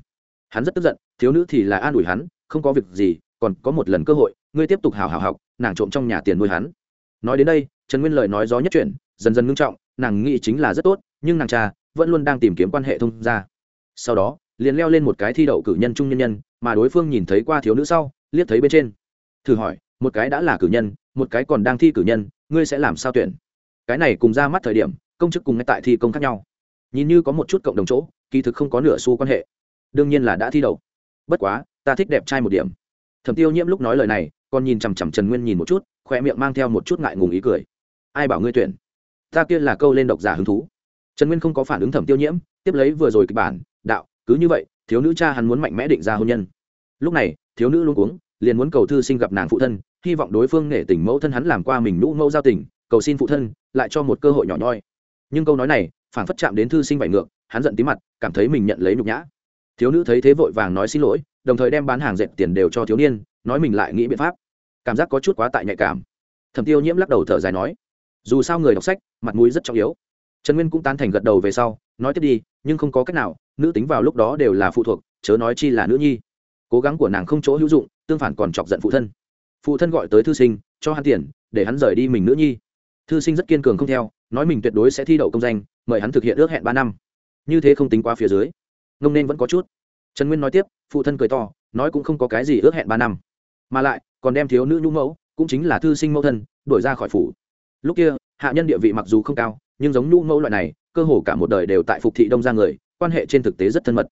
hắn rất tức giận, thiếu nữ thì là an ủi hắn, không có việc gì, còn có một lần cơ hội, ngươi tiếp tục hào hào học, nàng trộm trong nhà tiền nuôi hắn. Nói đến đây, trần nguyên lời nói gió nhất chuyển, dần dần ngưng trọng, nàng nghĩ chính là rất tốt, nhưng nàng cha vẫn luôn đang tìm kiếm quan hệ thông gia. sau đó, liền leo lên một cái thi đậu cử nhân trung nhân nhân, mà đối phương nhìn thấy qua thiếu nữ sau, liếc thấy bên trên. Thử hỏi, một cái đã là cử nhân, một cái còn đang thi cử nhân, ngươi sẽ làm sao tuyển? Cái này cùng ra mắt thời điểm, công chức cùng ngay tại thi công khác nhau. Nhìn như có một chút cộng đồng chỗ, kỳ thực không có nửa xu quan hệ đương nhiên là đã thi đậu. Bất quá, ta thích đẹp trai một điểm. Thẩm tiêu nhiễm lúc nói lời này, còn nhìn chằm chằm trần nguyên nhìn một chút khoe miệng mang theo một chút ngại ngùng ý cười. Ai bảo ngươi tuyển? Ta kia là câu lên độc giả hứng thú. Trần nguyên không có phản ứng thẩm tiêu nhiễm, tiếp lấy vừa rồi kịch bản, đạo, cứ như vậy, thiếu nữ cha hắn muốn mạnh mẽ định ra hôn nhân. Lúc này, thiếu nữ luôn cuống, liền muốn cầu thư sinh gặp nàng phụ thân, hy vọng đối phương nể tình mẫu thân hắn làm qua mình nũ mẫu giao tình, cầu xin phụ thân, lại cho một cơ hội nhỏ nhoi. Nhưng câu nói này phản phất chạm đến thư sinh vải ngược, hắn giận tí mặt, cảm thấy mình nhận lấy nhục nhã thiếu nữ thấy thế vội vàng nói xin lỗi, đồng thời đem bán hàng dệt tiền đều cho thiếu niên, nói mình lại nghĩ biện pháp. Cảm giác có chút quá tại nhạy cảm. Thẩm tiêu nhiễm lắc đầu thở dài nói, dù sao người đọc sách, mặt mũi rất trọng yếu. Trần nguyên cũng tán thành gật đầu về sau, nói tiếp đi, nhưng không có cách nào, nữ tính vào lúc đó đều là phụ thuộc, chớ nói chi là nữ nhi. Cố gắng của nàng không chỗ hữu dụng, tương phản còn chọc giận phụ thân. Phụ thân gọi tới thư sinh, cho hắn tiền, để hắn rời đi mình nữ nhi. Thư sinh rất kiên cường không theo, nói mình tuyệt đối sẽ thi đậu công danh, mời hắn thực hiện ước hẹn ba năm. Như thế không tính qua phía dưới ngông nên vẫn có chút. Trần nguyên nói tiếp, phụ thân cười to, nói cũng không có cái gì ước hẹn ba năm. Mà lại, còn đem thiếu nữ nhũ mẫu, cũng chính là thư sinh mẫu thân, đuổi ra khỏi phủ. Lúc kia, hạ nhân địa vị mặc dù không cao, nhưng giống nhũ mẫu loại này, cơ hồ cả một đời đều tại phục thị đông ra người, quan hệ trên thực tế rất thân mật.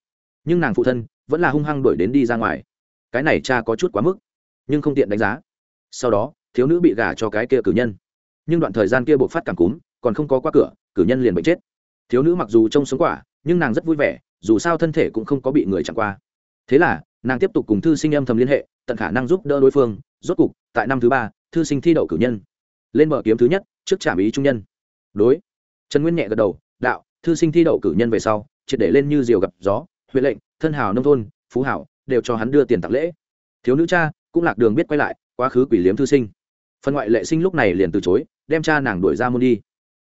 Nhưng nàng phụ thân vẫn là hung hăng đuổi đến đi ra ngoài. Cái này cha có chút quá mức, nhưng không tiện đánh giá. Sau đó, thiếu nữ bị gả cho cái kia cử nhân. Nhưng đoạn thời gian kia buộc phát cảm cúm, còn không có qua cửa, cử nhân liền bệnh chết. Thiếu nữ mặc dù trông sống quả nhưng nàng rất vui vẻ, dù sao thân thể cũng không có bị người chẳng qua. Thế là, nàng tiếp tục cùng thư sinh âm thầm liên hệ, tận khả năng giúp đỡ đối phương. Rốt cục, tại năm thứ ba, thư sinh thi đậu cử nhân. Lên mở kiếm thứ nhất, trước trạm ý trung nhân. Đối. Trần nguyên nhẹ gật đầu, đạo, thư sinh thi đậu cử nhân về sau, triệt để lên như diều gặp gió huyện lệnh, thân hào nông thôn, phú hảo, đều cho hắn đưa tiền tặng lễ. Thiếu nữ cha, cũng lạc đường biết quay lại, quá khứ quỷ liếm thư sinh. Phần ngoại lệ sinh lúc này liền từ chối, đem cha nàng đuổi ra môn đi.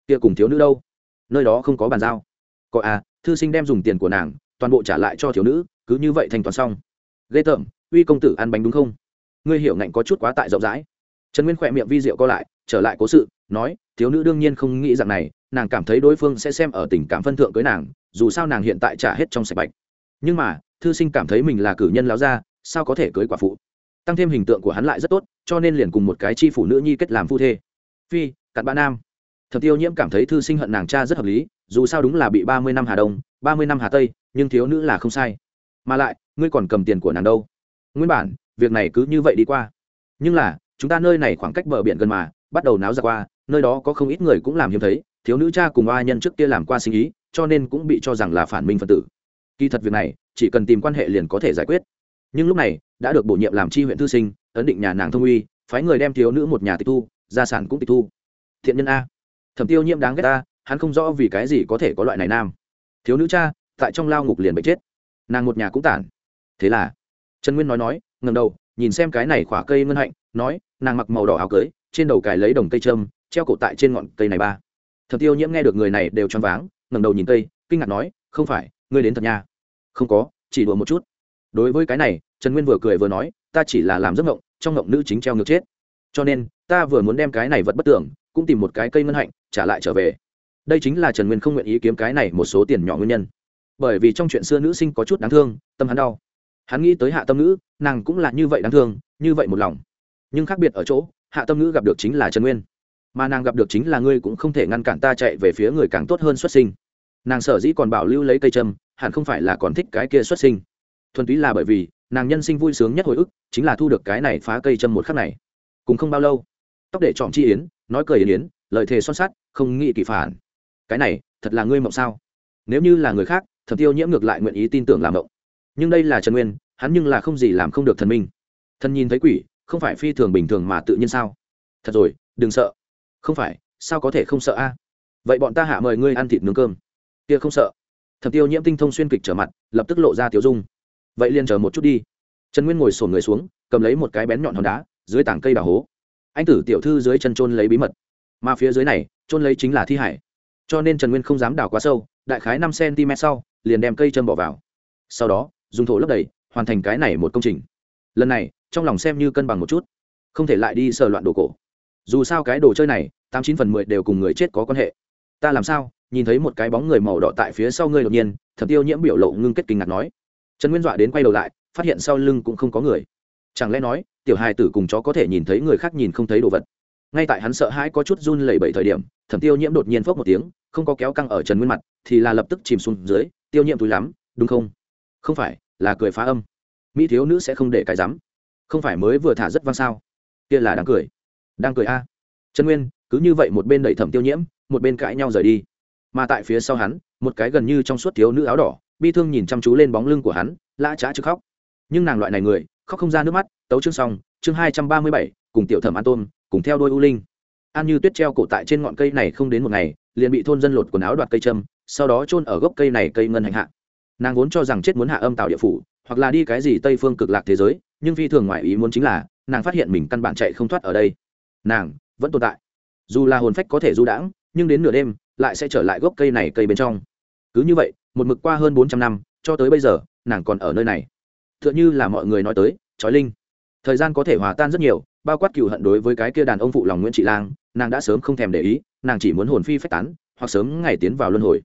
Kia cùng thiếu nữ đâu? Nơi đó không có bàn giao. Có à thư sinh đem dùng tiền của nàng, toàn bộ trả lại cho thiếu nữ, cứ như vậy thành toàn xong. Ghê tởm, uy công tử ăn bánh đúng không? Ngươi hiểu ngạnh có chút quá tại rộng rãi. Trần nguyên khỏe miệng vi diệu co lại, trở lại cố sự, nói, thiếu nữ đương nhiên không nghĩ rằng này, nàng cảm thấy đối phương sẽ xem ở tình cảm phân thượng cưới nàng, dù sao nàng hiện tại trả hết trong sạch bạch. Nhưng mà, thư sinh cảm thấy mình là cử nhân láo ra sao có thể cưới quả phụ? Tăng thêm hình tượng của hắn lại rất tốt, cho nên liền cùng một cái chi phủ nữ nhi kết làm phu thê. Phi, cặn bã nam thập tiêu nhiễm cảm thấy thư sinh hận nàng cha rất hợp lý, dù sao đúng là bị ba mươi năm hà đông, ba mươi năm hà tây, nhưng thiếu nữ là không sai. Mà lại, ngươi còn cầm tiền của nàng đâu? Nguyên bản, việc này cứ như vậy đi qua. Nhưng là, chúng ta nơi này khoảng cách bờ biển gần mà, bắt đầu náo ra qua, nơi đó có không ít người cũng làm hiếm thấy, thiếu nữ cha cùng oa nhân trước kia làm qua sinh ý, cho nên cũng bị cho rằng là phản minh phân tử. Kỳ thật việc này, chỉ cần tìm quan hệ liền có thể giải quyết. Nhưng lúc này, đã được bổ nhiệm làm chi huyện thư sinh, ấn định nhà nàng thông uy, phái người đem thiếu nữ một nhà tịch thu, gia sản cũng tịch thu. Thiện nhân a thẩm tiêu nhiễm đáng ghét ta, hắn không rõ vì cái gì có thể có loại này nam. Thiếu nữ cha, tại trong lao ngục liền bị chết. Nàng một nhà cũng tản. Thế là, trần nguyên nói nói ngầm đầu, nhìn xem cái này khỏa cây ngân hạnh, nói, nàng mặc màu đỏ áo cưới, trên đầu cài lấy đồng cây trâm treo cổ tại trên ngọn cây này ba. Thẩm tiêu nhiễm nghe được người này đều choáng váng ngầm đầu nhìn cây, kinh ngạc nói, không phải, ngươi đến thật nha. Không có, chỉ đùa một chút. Đối với cái này, trần nguyên vừa cười vừa nói, ta chỉ là làm giấc ngộng trong ngộng nữ chính treo ngược chết. Cho nên, ta vừa muốn đem cái này vật bất tưởng, cũng tìm một cái cây ngân hạnh trả lại trở về. Đây chính là trần nguyên không nguyện ý kiếm cái này một số tiền nhỏ nguyên nhân. Bởi vì trong chuyện xưa nữ sinh có chút đáng thương, tâm hắn đau. Hắn nghĩ tới hạ tâm nữ nàng cũng là như vậy đáng thương, như vậy một lòng. Nhưng khác biệt ở chỗ, hạ tâm nữ gặp được chính là trần nguyên. Mà nàng gặp được chính là ngươi cũng không thể ngăn cản ta chạy về phía người càng tốt hơn xuất sinh. Nàng sở dĩ còn bảo lưu lấy cây trâm hẳn không phải là còn thích cái kia xuất sinh. Thuần túy là bởi vì, nàng nhân sinh vui sướng nhất hồi ức, chính là thu được cái này phá cây châm một khắc này. Cũng không bao lâu, tóc để trọm chi yến, nói cười yến yến, lời thề son sắt không nghĩ kỳ phản. Cái này, thật là ngươi mộng sao? Nếu như là người khác, thẩm tiêu nhiễm ngược lại nguyện ý tin tưởng làm mộng. Nhưng đây là trần nguyên, hắn nhưng là không gì làm không được thần minh. Thần nhìn thấy quỷ, không phải phi thường bình thường mà tự nhiên sao? Thật rồi, đừng sợ. Không phải, sao có thể không sợ a? Vậy bọn ta hạ mời ngươi ăn thịt nướng cơm. Kia không sợ. Thẩm tiêu nhiễm tinh thông xuyên kịch trở mặt, lập tức lộ ra tiêu dung. Vậy liền chờ một chút đi. Trần nguyên ngồi sổn người xuống, cầm lấy một cái bén nhọn hòn đá, dưới tảng cây đào hố. Anh tử tiểu thư dưới chân trôn lấy bí mật. Mà phía dưới này trôn lấy chính là thi hải. Cho nên trần nguyên không dám đào quá sâu, đại khái năm cm sau, liền đem cây châm bỏ vào. Sau đó, dùng thổ lấp đầy, hoàn thành cái này một công trình. Lần này, trong lòng xem như cân bằng một chút. Không thể lại đi sờ loạn đồ cổ. Dù sao cái đồ chơi này, tám chín phần mười đều cùng người chết có quan hệ. Ta làm sao, nhìn thấy một cái bóng người màu đỏ tại phía sau ngươi đột nhiên thẩm tiêu nhiễm biểu lộ ngưng kết kinh ngạc nói. Trần nguyên dọa đến quay đầu lại, phát hiện sau lưng cũng không có người. Chẳng lẽ nói, tiểu hài tử cùng chó có thể nhìn thấy người khác nhìn không thấy đồ vật. Ngay tại hắn sợ hãi có chút run lẩy bẩy thời điểm thẩm tiêu nhiễm đột nhiên phốc một tiếng, không có kéo căng ở trần nguyên mặt, thì là lập tức chìm xuống dưới, tiêu nhiễm túi lắm, đúng không? Không phải, là cười phá âm. Mỹ thiếu nữ sẽ không để cái rắm. Không phải mới vừa thả rất vang sao? Kia là đang cười. Đang cười a. Trần nguyên, cứ như vậy một bên đẩy thẩm tiêu nhiễm, một bên cãi nhau rời đi. Mà tại phía sau hắn, một cái gần như trong suốt thiếu nữ áo đỏ, bi thương nhìn chăm chú lên bóng lưng của hắn, lã trá chứ khóc. Nhưng nàng loại này người, khóc không ra nước mắt. Tấu chương xong, chương hai trăm ba mươi bảy, cùng tiểu thẩm an tôn, cùng theo đôi u linh an như tuyết treo cổ tại trên ngọn cây này không đến một ngày, liền bị thôn dân lột quần áo đoạt cây châm, sau đó chôn ở gốc cây này cây ngân hành hạ. Nàng vốn cho rằng chết muốn hạ âm tạo địa phủ, hoặc là đi cái gì tây phương cực lạc thế giới, nhưng phi thường ngoại ý muốn chính là, nàng phát hiện mình căn bản chạy không thoát ở đây. Nàng vẫn tồn tại. Dù là hồn phách có thể du đãng, nhưng đến nửa đêm, lại sẽ trở lại gốc cây này cây bên trong. Cứ như vậy, một mực qua hơn bốn trăm năm, cho tới bây giờ, nàng còn ở nơi này. T h ư ợ n h ư là mọi người nói tới trói linh. Thời gian có thể hòa tan rất nhiều, bao quát cựu hận đối với cái kia đàn ông phụ lòng nguyễn trị lang nàng đã sớm không thèm để ý, nàng chỉ muốn hồn phi phách tán, hoặc sớm ngày tiến vào luân hồi.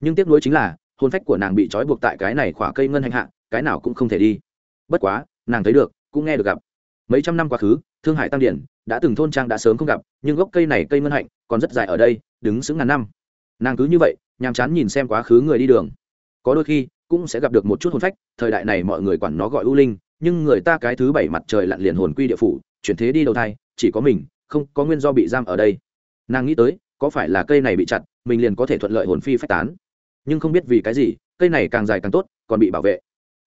Nhưng tiếc nuối chính là, hồn phách của nàng bị trói buộc tại cái này khỏa cây ngân hành hạ, cái nào cũng không thể đi. Bất quá, nàng thấy được, cũng nghe được gặp. Mấy trăm năm quá khứ, thương hải tăng điển đã từng thôn trang đã sớm không gặp, nhưng gốc cây này cây ngân hạnh còn rất dài ở đây, đứng xứng ngàn năm. Nàng cứ như vậy, nhàm chán nhìn xem quá khứ người đi đường. Có đôi khi, cũng sẽ gặp được một chút hồn phách, thời đại này mọi người quản nó gọi u linh, nhưng người ta cái thứ bảy mặt trời lặn liền hồn quy địa phủ, chuyển thế đi đầu thai, chỉ có mình không có nguyên do bị giam ở đây. Nàng nghĩ tới, có phải là cây này bị chặt, mình liền có thể thuận lợi hồn phi phách tán. Nhưng không biết vì cái gì, cây này càng dài càng tốt, còn bị bảo vệ.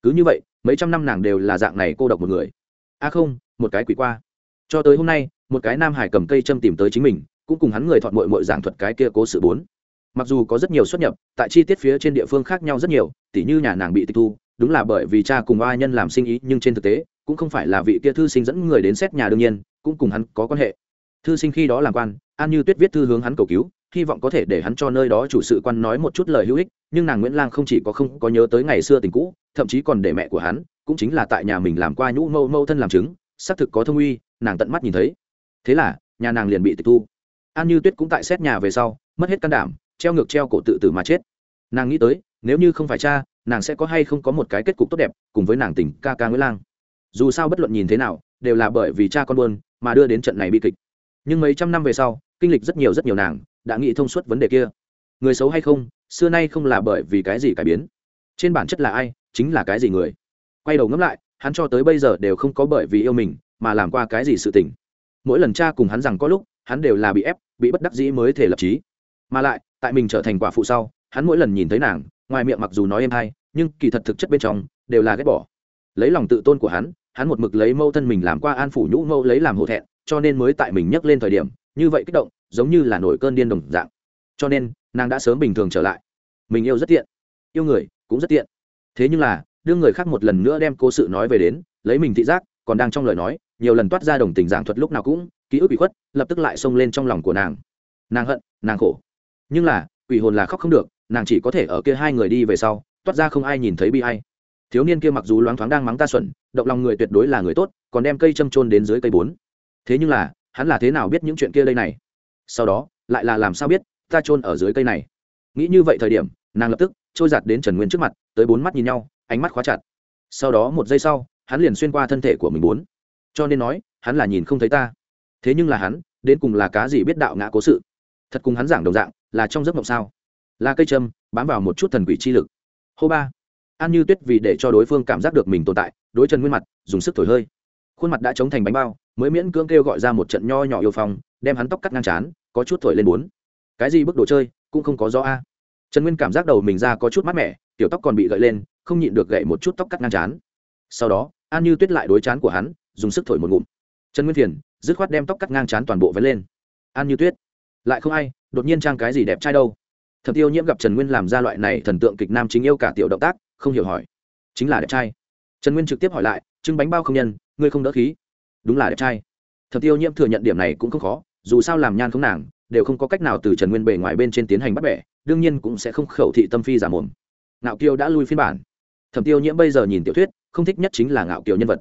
Cứ như vậy, mấy trăm năm nàng đều là dạng này cô độc một người. A không, một cái quỷ qua. Cho tới hôm nay, một cái nam hải cầm cây châm tìm tới chính mình, cũng cùng hắn người thọn mội mội giảng thuật cái kia cố sự bốn. Mặc dù có rất nhiều xuất nhập, tại chi tiết phía trên địa phương khác nhau rất nhiều, tỉ như nhà nàng bị tịch thu, đúng là bởi vì cha cùng oa nhân làm sinh ý, nhưng trên thực tế, cũng không phải là vị kia thư sinh dẫn người đến xét nhà đương nhiên, cũng cùng hắn có quan hệ thư sinh khi đó làm quan, an như tuyết viết thư hướng hắn cầu cứu, hy vọng có thể để hắn cho nơi đó chủ sự quan nói một chút lời hữu ích, nhưng nàng nguyễn lang không chỉ có không có nhớ tới ngày xưa tình cũ, thậm chí còn để mẹ của hắn, cũng chính là tại nhà mình làm qua nhũ mâu mâu thân làm chứng, xác thực có thông uy, nàng tận mắt nhìn thấy. Thế là, nhà nàng liền bị tịch thu. An như tuyết cũng tại xét nhà về sau, mất hết can đảm, treo ngược treo cổ tự tử mà chết. Nàng nghĩ tới, nếu như không phải cha, nàng sẽ có hay không có một cái kết cục tốt đẹp, cùng với nàng tình ca ca nguyễn lang. Dù sao bất luận nhìn thế nào, đều là bởi vì cha con buôn mà đưa đến trận này bi kịch nhưng mấy trăm năm về sau, kinh lịch rất nhiều rất nhiều nàng đã nghĩ thông suốt vấn đề kia. Người xấu hay không, xưa nay không là bởi vì cái gì cải biến. Trên bản chất là ai, chính là cái gì người. Quay đầu ngẫm lại, hắn cho tới bây giờ đều không có bởi vì yêu mình mà làm qua cái gì sự tình. Mỗi lần cha cùng hắn rằng có lúc, hắn đều là bị ép, bị bất đắc dĩ mới thể lập trí mà lại, tại mình trở thành quả phụ sau, hắn mỗi lần nhìn thấy nàng, ngoài miệng mặc dù nói em hay, nhưng kỳ thật thực chất bên trong đều là ghét bỏ. Lấy lòng tự tôn của hắn hắn một mực lấy mâu thân mình làm qua an phủ nhũ mâu lấy làm hổ thẹn cho nên mới tại mình nhắc lên thời điểm, như vậy kích động, giống như là nổi cơn điên đồng dạng. Cho nên, nàng đã sớm bình thường trở lại. Mình yêu rất tiện. Yêu người, cũng rất tiện. Thế nhưng là, đưa người khác một lần nữa đem cố sự nói về đến, lấy mình thị giác, còn đang trong lời nói, nhiều lần toát ra đồng tình giảng thuật lúc nào cũng, ký ức bị khuất, lập tức lại xông lên trong lòng của nàng. Nàng hận, nàng khổ. Nhưng là, quỷ hồn là khóc không được, nàng chỉ có thể ở kia hai người đi về sau, toát ra không ai nhìn thấy bị a i thiếu niên kia mặc dù loáng thoáng đang mắng ta xuẩn, động lòng người tuyệt đối là người tốt, còn đem cây châm trôn đến dưới cây bốn thế nhưng là, hắn là thế nào biết những chuyện kia đây này? Sau đó, lại là làm sao biết ta chôn ở dưới cây này? Nghĩ như vậy thời điểm, nàng lập tức trôi giặt đến trần nguyên trước mặt, tới bốn mắt nhìn nhau, ánh mắt khóa chặt. Sau đó một giây sau, hắn liền xuyên qua thân thể của mình bốn. Cho nên nói, hắn là nhìn không thấy ta. Thế nhưng là hắn, đến cùng là cá gì biết đạo ngã cố sự? Thật cùng hắn giảng đồng dạng, là trong giấc mộng sao? Là cây châm, bám vào một chút thần quỷ chi lực. Hô ba. An như tuyết vì để cho đối phương cảm giác được mình tồn tại, đối trần nguyên mặt, dùng sức thổi hơi. Khuôn mặt đã chống thành bánh bao mới miễn cưỡng kêu gọi ra một trận nho nhỏ yêu phong, đem hắn tóc cắt ngang chán có chút thổi lên bốn. Cái gì bức đồ chơi, cũng không có gió a. Trần nguyên cảm giác đầu mình ra có chút mát mẻ, tiểu tóc còn bị gậy lên, không nhịn được gậy một chút tóc cắt ngang chán sau đó, an như tuyết lại đối chán của hắn, dùng sức thổi một ngụm. Trần nguyên phiền, dứt khoát đem tóc cắt ngang chán toàn bộ vén lên. An như tuyết, lại không ai, đột nhiên trang cái gì đẹp trai đâu. Thập tiêu nhiễm gặp trần nguyên làm ra loại này thần tượng kịch nam chính yêu cả tiểu động tác, không hiểu hỏi, chính là đẹp trai? Trần nguyên trực tiếp hỏi lại, trưng bánh bao không nhân, ngươi không đỡ khí? Đúng là đẹp trai. Thẩm tiêu nhiễm thừa nhận điểm này cũng không khó, dù sao làm nhan không nàng, đều không có cách nào từ trần nguyên bề ngoài bên trên tiến hành bắt bẻ, đương nhiên cũng sẽ không khẩu thị tâm phi giả mồm. Ngạo kiều đã lui phiên bản. Thẩm tiêu nhiễm bây giờ nhìn tiểu thuyết, không thích nhất chính là ngạo kiều nhân vật.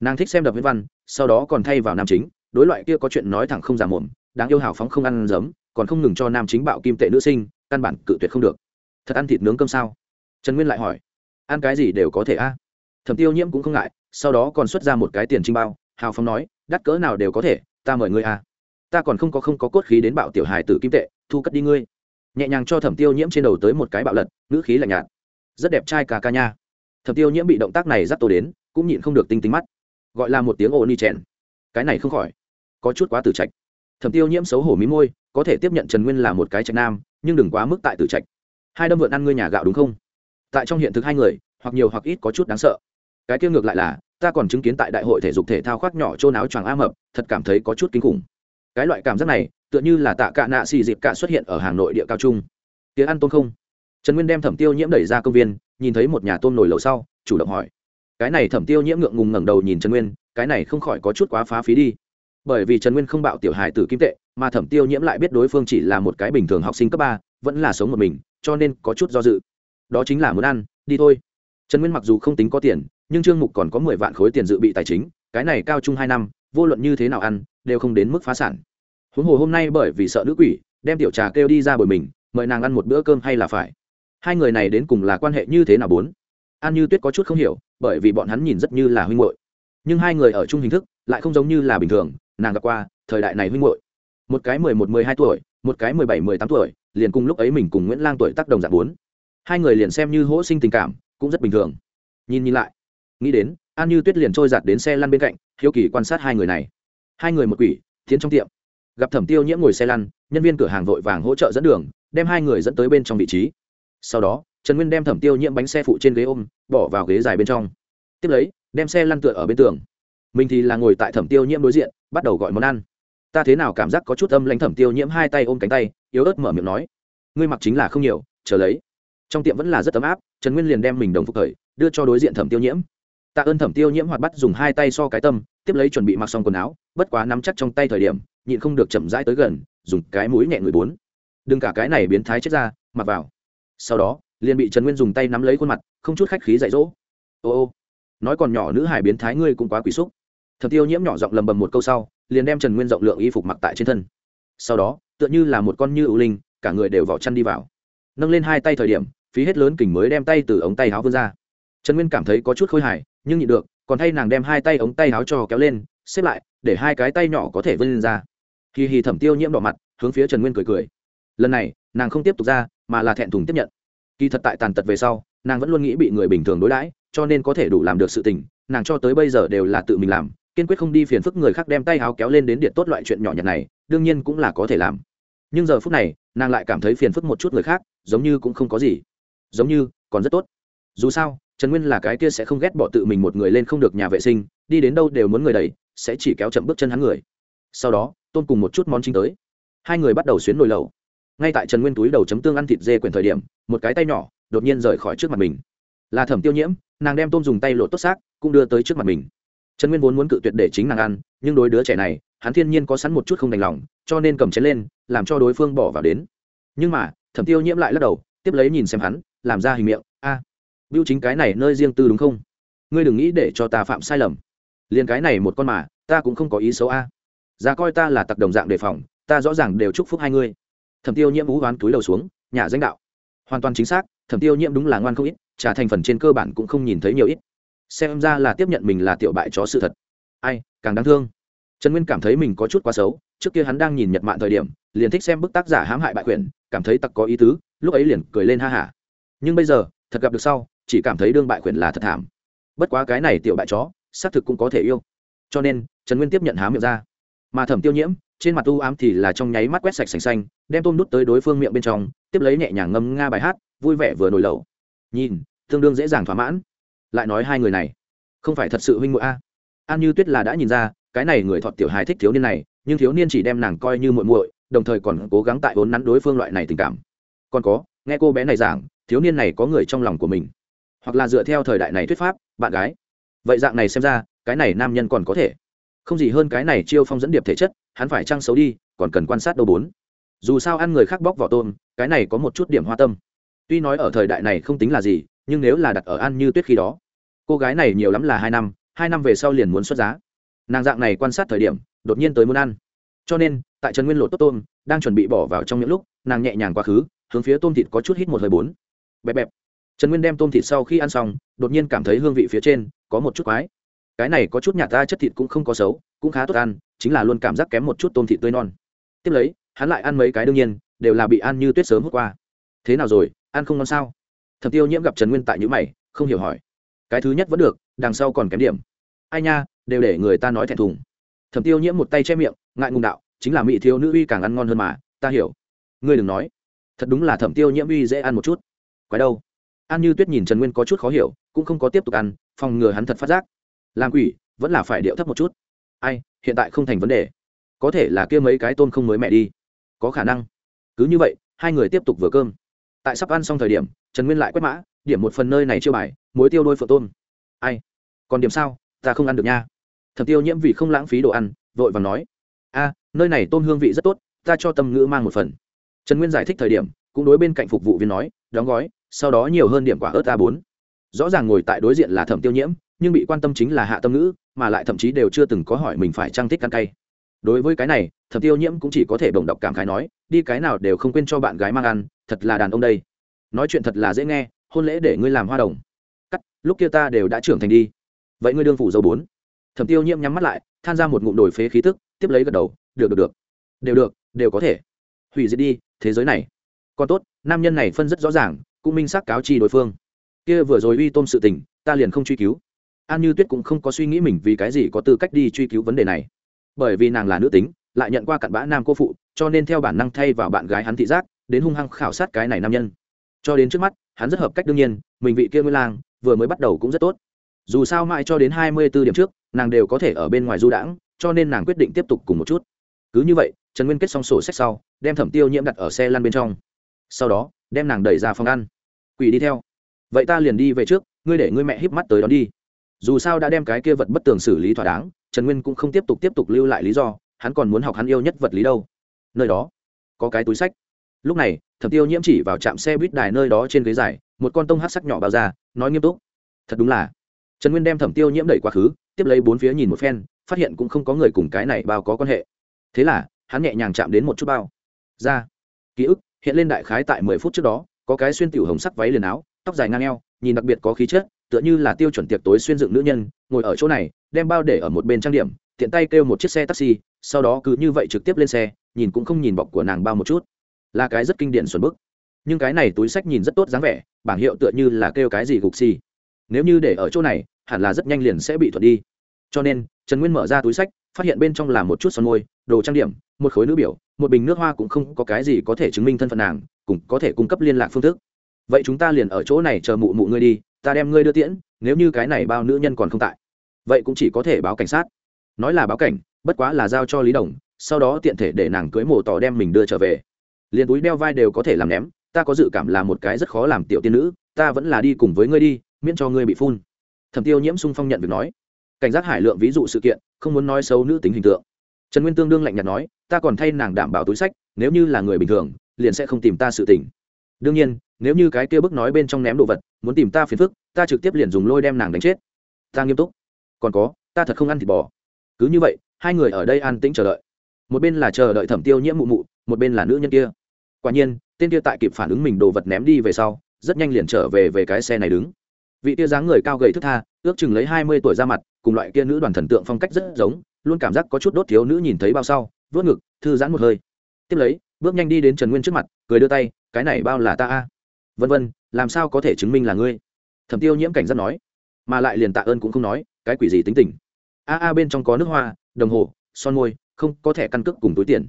Nàng thích xem đập viết văn, sau đó còn thay vào nam chính, đối loại kia có chuyện nói thẳng không giả mồm, đáng yêu hào phóng không ăn giấm, còn không ngừng cho nam chính bạo kim tệ nữ sinh, căn bản cự tuyệt không được. Thật ăn thịt nướng cơm sao? Trần nguyên lại hỏi. Ăn cái gì đều có thể a? Thẩm tiêu nhiễm cũng không ngại, sau đó còn xuất ra một cái tiền trinh bao hào Phong nói, đắt cỡ nào đều có thể, ta mời ngươi à? ta còn không có không có cốt khí đến bạo tiểu hài tử kim tệ, thu cất đi ngươi. Nhẹ nhàng cho thẩm tiêu nhiễm trên đầu tới một cái bạo lật, ngữ khí lạnh nhạt. Rất đẹp trai cả ca nha. Thẩm tiêu nhiễm bị động tác này dắt tô đến, cũng nhịn không được tinh tính mắt. Gọi là một tiếng ồ ni chèn cái này không khỏi. Có chút quá tử trạch. Thẩm tiêu nhiễm xấu hổ mí môi, có thể tiếp nhận trần nguyên là một cái trạch nam, nhưng đừng quá mức tại tử trạch. Hai đâm vượn ăn ngươi nhà gạo đúng không? Tại trong hiện thực hai người, hoặc nhiều hoặc ít có chút đáng sợ. Cái kia ngược lại là ta còn chứng kiến tại đại hội thể dục thể thao khoác nhỏ trôn áo choàng a mập, thật cảm thấy có chút kinh khủng. Cái loại cảm giác này, tựa như là tạ cạ nạ xì dịp cạ xuất hiện ở hà nội địa cao trung. Tiếng ăn tôn không? Trần nguyên đem thẩm tiêu nhiễm đẩy ra công viên, nhìn thấy một nhà tôm nổi lầu sau, chủ động hỏi. Cái này thẩm tiêu nhiễm ngượng ngùng ngẩng đầu nhìn trần nguyên, cái này không khỏi có chút quá phá phí đi. Bởi vì trần nguyên không bạo tiểu hài tử kim tệ, mà thẩm tiêu nhiễm lại biết đối phương chỉ là một cái bình thường học sinh cấp ba, vẫn là sống một mình, cho nên có chút do dự. Đó chính là muốn ăn, đi thôi. Trần nguyên mặc dù không tính có tiền nhưng trương mục còn có mười vạn khối tiền dự bị tài chính, cái này cao chung hai năm, vô luận như thế nào ăn, đều không đến mức phá sản. Huống hồ hôm nay bởi vì sợ nữ quỷ, đem tiểu trà kêu đi ra bởi mình, mời nàng ăn một bữa cơm hay là phải? Hai người này đến cùng là quan hệ như thế nào bốn? An như tuyết có chút không hiểu, bởi vì bọn hắn nhìn rất như là huynh hội nhưng hai người ở chung hình thức, lại không giống như là bình thường, nàng gặp qua, thời đại này huynh hội một cái mười một, mười hai tuổi, một cái mười bảy, mười tám tuổi, liền cùng lúc ấy mình cùng nguyễn lang tuổi tác đồng dạng bốn. Hai người liền xem như hỗ sinh tình cảm, cũng rất bình thường. Nhìn nhìn lại nghĩ đến, an như tuyết liền trôi giặt đến xe lăn bên cạnh, hiếu kỳ quan sát hai người này. Hai người một quỷ, tiến trong tiệm. Gặp thẩm tiêu nhiễm ngồi xe lăn, nhân viên cửa hàng vội vàng hỗ trợ dẫn đường, đem hai người dẫn tới bên trong vị trí. Sau đó, trần nguyên đem thẩm tiêu nhiễm bánh xe phụ trên ghế ôm, bỏ vào ghế dài bên trong. Tiếp lấy, đem xe lăn tựa ở bên tường. Mình thì là ngồi tại thẩm tiêu nhiễm đối diện, bắt đầu gọi món ăn. Ta thế nào cảm giác có chút âm lãnh thẩm tiêu nhiễm hai tay ôm cánh tay, yếu ớt mở miệng nói. Ngươi mặc chính là không nhiều, chờ lấy. Trong tiệm vẫn là rất ấm áp, trần nguyên liền đem mình đồng phục khởi đưa cho đối diện thẩm tiêu nhiễm tạ ơn thẩm tiêu nhiễm hoạt bắt dùng hai tay so cái tâm, tiếp lấy chuẩn bị mặc xong quần áo, bất quá nắm chắc trong tay thời điểm, nhịn không được chậm rãi tới gần, dùng cái mũi nhẹ người bốn. Đừng cả cái này biến thái chết ra, mặc vào. Sau đó, liền bị trần nguyên dùng tay nắm lấy khuôn mặt, không chút khách khí dạy dỗ. Ô ô, nói còn nhỏ nữ hải biến thái ngươi cũng quá quỷ xúc. Thẩm tiêu nhiễm nhỏ giọng lầm bầm một câu sau, liền đem trần nguyên rộng lượng y phục mặc tại trên thân. Sau đó, tựa như là một con như ưu linh, cả người đều vỏ chăn đi vào. Nâng lên hai tay thời điểm, phí hết lớn kình mới đem tay từ ống tay áo vươn ra. Trần nguyên cảm thấy có chút khôi hài nhưng nhịn được, còn thay nàng đem hai tay ống tay áo cho kéo lên, xếp lại, để hai cái tay nhỏ có thể vươn lên ra. Hì hì thẩm tiêu nhiễm đỏ mặt, hướng phía trần nguyên cười cười. Lần này, nàng không tiếp tục ra, mà là thẹn thùng tiếp nhận. Kỳ thật tại tàn tật về sau, nàng vẫn luôn nghĩ bị người bình thường đối đãi, cho nên có thể đủ làm được sự tình, nàng cho tới bây giờ đều là tự mình làm, kiên quyết không đi phiền phức người khác đem tay áo kéo lên đến điện tốt loại chuyện nhỏ nhặt này, đương nhiên cũng là có thể làm. Nhưng giờ phút này, nàng lại cảm thấy phiền phức một chút người khác, giống như cũng không có gì. Giống như, còn rất tốt. Dù sao trần nguyên là cái kia sẽ không ghét bỏ tự mình một người lên không được nhà vệ sinh, đi đến đâu đều muốn người đầy sẽ chỉ kéo chậm bước chân hắn người. Sau đó, tôn cùng một chút món chính tới. Hai người bắt đầu xuyến nồi lẩu. Ngay tại trần nguyên túi đầu chấm tương ăn thịt dê quyển thời điểm, một cái tay nhỏ đột nhiên rời khỏi trước mặt mình. Là thẩm tiêu nhiễm, nàng đem tôm dùng tay lột tốt xác, cũng đưa tới trước mặt mình. Trần nguyên vốn muốn cự tuyệt để chính nàng ăn, nhưng đối đứa trẻ này, hắn thiên nhiên có sẵn một chút không đành lòng, cho nên cầm chén lên, làm cho đối phương bỏ vào đến. Nhưng mà, thẩm tiêu nhiễm lại lắc đầu, tiếp lấy nhìn xem hắn, làm ra hình miệng biêu chính cái này nơi riêng tư đúng không? Ngươi đừng nghĩ để cho ta phạm sai lầm. Liền cái này một con mà, ta cũng không có ý xấu a. À. ra coi ta là tặc đồng dạng đề phòng, ta rõ ràng đều chúc phúc hai ngươi. Thẩm tiêu nhiễm vũ hoán túi đầu xuống, nhà danh đạo. Hoàn toàn chính xác, thẩm tiêu nhiễm đúng là ngoan không ít, trả thành phần trên cơ bản cũng không nhìn thấy nhiều ít. Xem ra là tiếp nhận mình là tiểu bại chó sự thật. Ai, càng đáng thương. Trần nguyên cảm thấy mình có chút quá xấu, trước kia hắn đang nhìn nhật mạng thời điểm, liền thích xem bức tác giả hãm hại bại quyển, cảm thấy tặc có ý tứ, lúc ấy liền cười lên ha hả. Nhưng bây giờ, thật gặp được sau chỉ cảm thấy đương bại quyển là thật thảm. Bất quá cái này tiểu bại chó, xác thực cũng có thể yêu. Cho nên, trần nguyên tiếp nhận há miệng ra. Mà thẩm tiêu nhiễm, trên mặt u ám thì là trong nháy mắt quét sạch sành xanh, đem tôm đút tới đối phương miệng bên trong, tiếp lấy nhẹ nhàng ngâm nga bài hát, vui vẻ vừa nổi lẩu. Nhìn, tương đương dễ dàng thỏa mãn. Lại nói hai người này, không phải thật sự huynh muội a. An như tuyết là đã nhìn ra, cái này người thọt tiểu hài thích thiếu niên này, nhưng thiếu niên chỉ đem nàng coi như muội muội, đồng thời còn cố gắng tại vốn nắn đối phương loại này tình cảm. Còn có, nghe cô bé này giảng, thiếu niên này có người trong lòng của mình hoặc là dựa theo thời đại này thuyết pháp, bạn gái. Vậy dạng này xem ra, cái này nam nhân còn có thể. Không gì hơn cái này chiêu phong dẫn điệp thể chất, hắn phải trăng xấu đi, còn cần quan sát đâu bốn. Dù sao ăn người khác bóc vỏ tôm, cái này có một chút điểm hoa tâm. Tuy nói ở thời đại này không tính là gì, nhưng nếu là đặt ở ăn như tuyết khi đó. Cô gái này nhiều lắm là hai năm hai năm về sau liền muốn xuất giá. Nàng dạng này quan sát thời điểm, đột nhiên tới muốn ăn. Cho nên, tại trần nguyên lộ tốt tôm, đang chuẩn bị bỏ vào trong những lúc, nàng nhẹ nhàng quá khứ, hướng phía tôm thịt có chút hít một hơi bốn. Bẹp bẹp trần nguyên đem tôm thịt sau khi ăn xong, đột nhiên cảm thấy hương vị phía trên có một chút quái. Cái này có chút nhạt ta chất thịt cũng không có xấu, cũng khá tốt ăn, chính là luôn cảm giác kém một chút tôm thịt tươi non. Tiếp lấy, hắn lại ăn mấy cái đương nhiên, đều là bị ăn như tuyết sớm hút qua. Thế nào rồi, ăn không ngon sao? Thẩm tiêu nhiễm gặp trần nguyên tại nhữ mày, không hiểu hỏi. Cái thứ nhất vẫn được, đằng sau còn kém điểm. Ai nha, đều để người ta nói thẹn thùng. Thẩm tiêu nhiễm một tay che miệng, ngại ngùng đạo, chính là mỹ thiếu nữ uy càng ăn ngon hơn mà, ta hiểu. Ngươi đừng nói. Thật đúng là thẩm tiêu nhiễm uy dễ ăn một chút. Quái đâu? An như tuyết nhìn trần nguyên có chút khó hiểu, cũng không có tiếp tục ăn, phòng ngừa hắn thật phát giác. Làm quỷ, vẫn là phải điệu thấp một chút. Ai, hiện tại không thành vấn đề. Có thể là kia mấy cái tôm không mới mẹ đi. Có khả năng. Cứ như vậy, hai người tiếp tục vừa cơm. Tại sắp ăn xong thời điểm, trần nguyên lại quét mã, điểm một phần nơi này chưa bài, muối tiêu đôi phượng tôm. Ai? Còn điểm sao? Ta không ăn được nha. Thẩm tiêu nhiễm vì không lãng phí đồ ăn, vội và nói. A, nơi này tôm hương vị rất tốt, ta cho tâm ngữ mang một phần. Trần nguyên giải thích thời điểm, cũng đối bên cạnh phục vụ viên nói đóng gói, sau đó nhiều hơn điểm quả ớt a bốn. Rõ ràng ngồi tại đối diện là thẩm tiêu nhiễm, nhưng bị quan tâm chính là hạ tâm ngữ, mà lại thậm chí đều chưa từng có hỏi mình phải trang thích ăn cay. Đối với cái này, thẩm tiêu nhiễm cũng chỉ có thể bồng đọc cảm khái nói, đi cái nào đều không quên cho bạn gái mang ăn, thật là đàn ông đây. Nói chuyện thật là dễ nghe, hôn lễ để ngươi làm hoa đồng. Cắt, lúc kia ta đều đã trưởng thành đi. Vậy ngươi đương phủ dâu bốn. Thẩm tiêu nhiễm nhắm mắt lại, than ra một ngụm đồi phế khí tức, tiếp lấy gật đầu, được được được. Đều được, đều có thể. Hủy diệt đi, thế giới này. Còn tốt nam nhân này phân rất rõ ràng, cũng minh xác cáo chi đối phương. Kia vừa rồi uy tôm sự tình, ta liền không truy cứu. An như tuyết cũng không có suy nghĩ mình vì cái gì có tư cách đi truy cứu vấn đề này. Bởi vì nàng là nữ tính, lại nhận qua cặn bã nam cô phụ, cho nên theo bản năng thay vào bạn gái hắn thị giác, đến hung hăng khảo sát cái này nam nhân. Cho đến trước mắt, hắn rất hợp cách đương nhiên, mình vị kia nguyên lang, vừa mới bắt đầu cũng rất tốt. Dù sao mãi cho đến hai mươi b ố điểm trước, nàng đều có thể ở bên ngoài du đãng, cho nên nàng quyết định tiếp tục cùng một chút. Cứ như vậy, trần nguyên kết xong sổ sách sau, đem thẩm tiêu nhiễm đặt ở xe lăn bên trong sau đó, đem nàng đẩy ra phòng ăn. Quỷ đi theo. Vậy ta liền đi về trước, ngươi để ngươi mẹ híp mắt tới đón đi. Dù sao đã đem cái kia vật bất tường xử lý thỏa đáng, trần nguyên cũng không tiếp tục tiếp tục lưu lại lý do, hắn còn muốn học hắn yêu nhất vật lý đâu. Nơi đó, có cái túi sách. Lúc này, thẩm tiêu nhiễm chỉ vào trạm xe buýt đài nơi đó trên ghế dài, một con tông hát sắc nhỏ bao ra, nói nghiêm túc. Thật đúng là. Trần nguyên đem thẩm tiêu nhiễm đẩy quá khứ, tiếp lấy bốn phía nhìn một phen, phát hiện cũng không có người cùng cái này bao có quan hệ. Thế là, hắn nhẹ nhàng chạm đến một chút bao. Ra. Ký ức hiện lên đại khái tại mười phút trước đó, có cái xuyên tiểu hồng sắc váy liền áo, tóc dài ngang eo, nhìn đặc biệt có khí chất, tựa như là tiêu chuẩn tiệc tối xuyên dựng nữ nhân, ngồi ở chỗ này, đem bao để ở một bên trang điểm, tiện tay kêu một chiếc xe taxi, sau đó cứ như vậy trực tiếp lên xe, nhìn cũng không nhìn bọc của nàng bao một chút. Là cái rất kinh điển xuẩn bức. Nhưng cái này túi sách nhìn rất tốt dáng vẻ, bảng hiệu tựa như là kêu cái gì gục xì. Nếu như để ở chỗ này, hẳn là rất nhanh liền sẽ bị thuận đi. Cho nên, trần nguyên mở ra túi sách, phát hiện bên trong là một chút son môi đồ trang điểm, một khối nữ biểu, một bình nước hoa cũng không có cái gì có thể chứng minh thân phận nàng, cũng có thể cung cấp liên lạc phương thức. Vậy chúng ta liền ở chỗ này chờ mụ mụ ngươi đi, ta đem ngươi đưa tiễn, nếu như cái này bao nữ nhân còn không tại, vậy cũng chỉ có thể báo cảnh sát. Nói là báo cảnh, bất quá là giao cho lý đồng, sau đó tiện thể để nàng cưới mổ tỏ đem mình đưa trở về. Liền túi đeo vai đều có thể làm ném, ta có dự cảm là một cái rất khó làm tiểu tiên nữ, ta vẫn là đi cùng với ngươi đi, miễn cho ngươi bị phun. Thẩm tiêu nhiễm sung phong nhận việc nói. Cảnh giác hải lượng ví dụ sự kiện, không muốn nói xấu nữ tính hình tượng trần nguyên tương đương lạnh nhạt nói, ta còn thay nàng đảm bảo túi sách, nếu như là người bình thường, liền sẽ không tìm ta sự tình. Đương nhiên, nếu như cái kia bức nói bên trong ném đồ vật, muốn tìm ta phiền phức, ta trực tiếp liền dùng lôi đem nàng đánh chết. Ta nghiêm túc. Còn có, ta thật không ăn thịt bò. Cứ như vậy, hai người ở đây an tĩnh chờ đợi. Một bên là chờ đợi thẩm tiêu nhiễm mụ mụ, một bên là nữ nhân kia. Quả nhiên, tên kia tại kịp phản ứng mình đồ vật ném đi về sau, rất nhanh liền trở về về cái xe này đứng. Vị tia dáng người cao gầy thức tha, ước chừng lấy hai mươi tuổi ra mặt, cùng loại kia nữ đoàn thần tượng phong cách rất giống luôn cảm giác có chút đốt thiếu nữ nhìn thấy bao sau vớt ngực, thư giãn một hơi. Tiếp lấy, bước nhanh đi đến trần nguyên trước mặt, cười đưa tay, cái này bao là ta a? Vân vân, làm sao có thể chứng minh là ngươi? Thẩm tiêu nhiễm cảnh giác nói, mà lại liền tạ ơn cũng không nói, cái quỷ gì tính tình? A a, bên trong có nước hoa, đồng hồ, son môi, không có thẻ căn cước cùng túi tiền.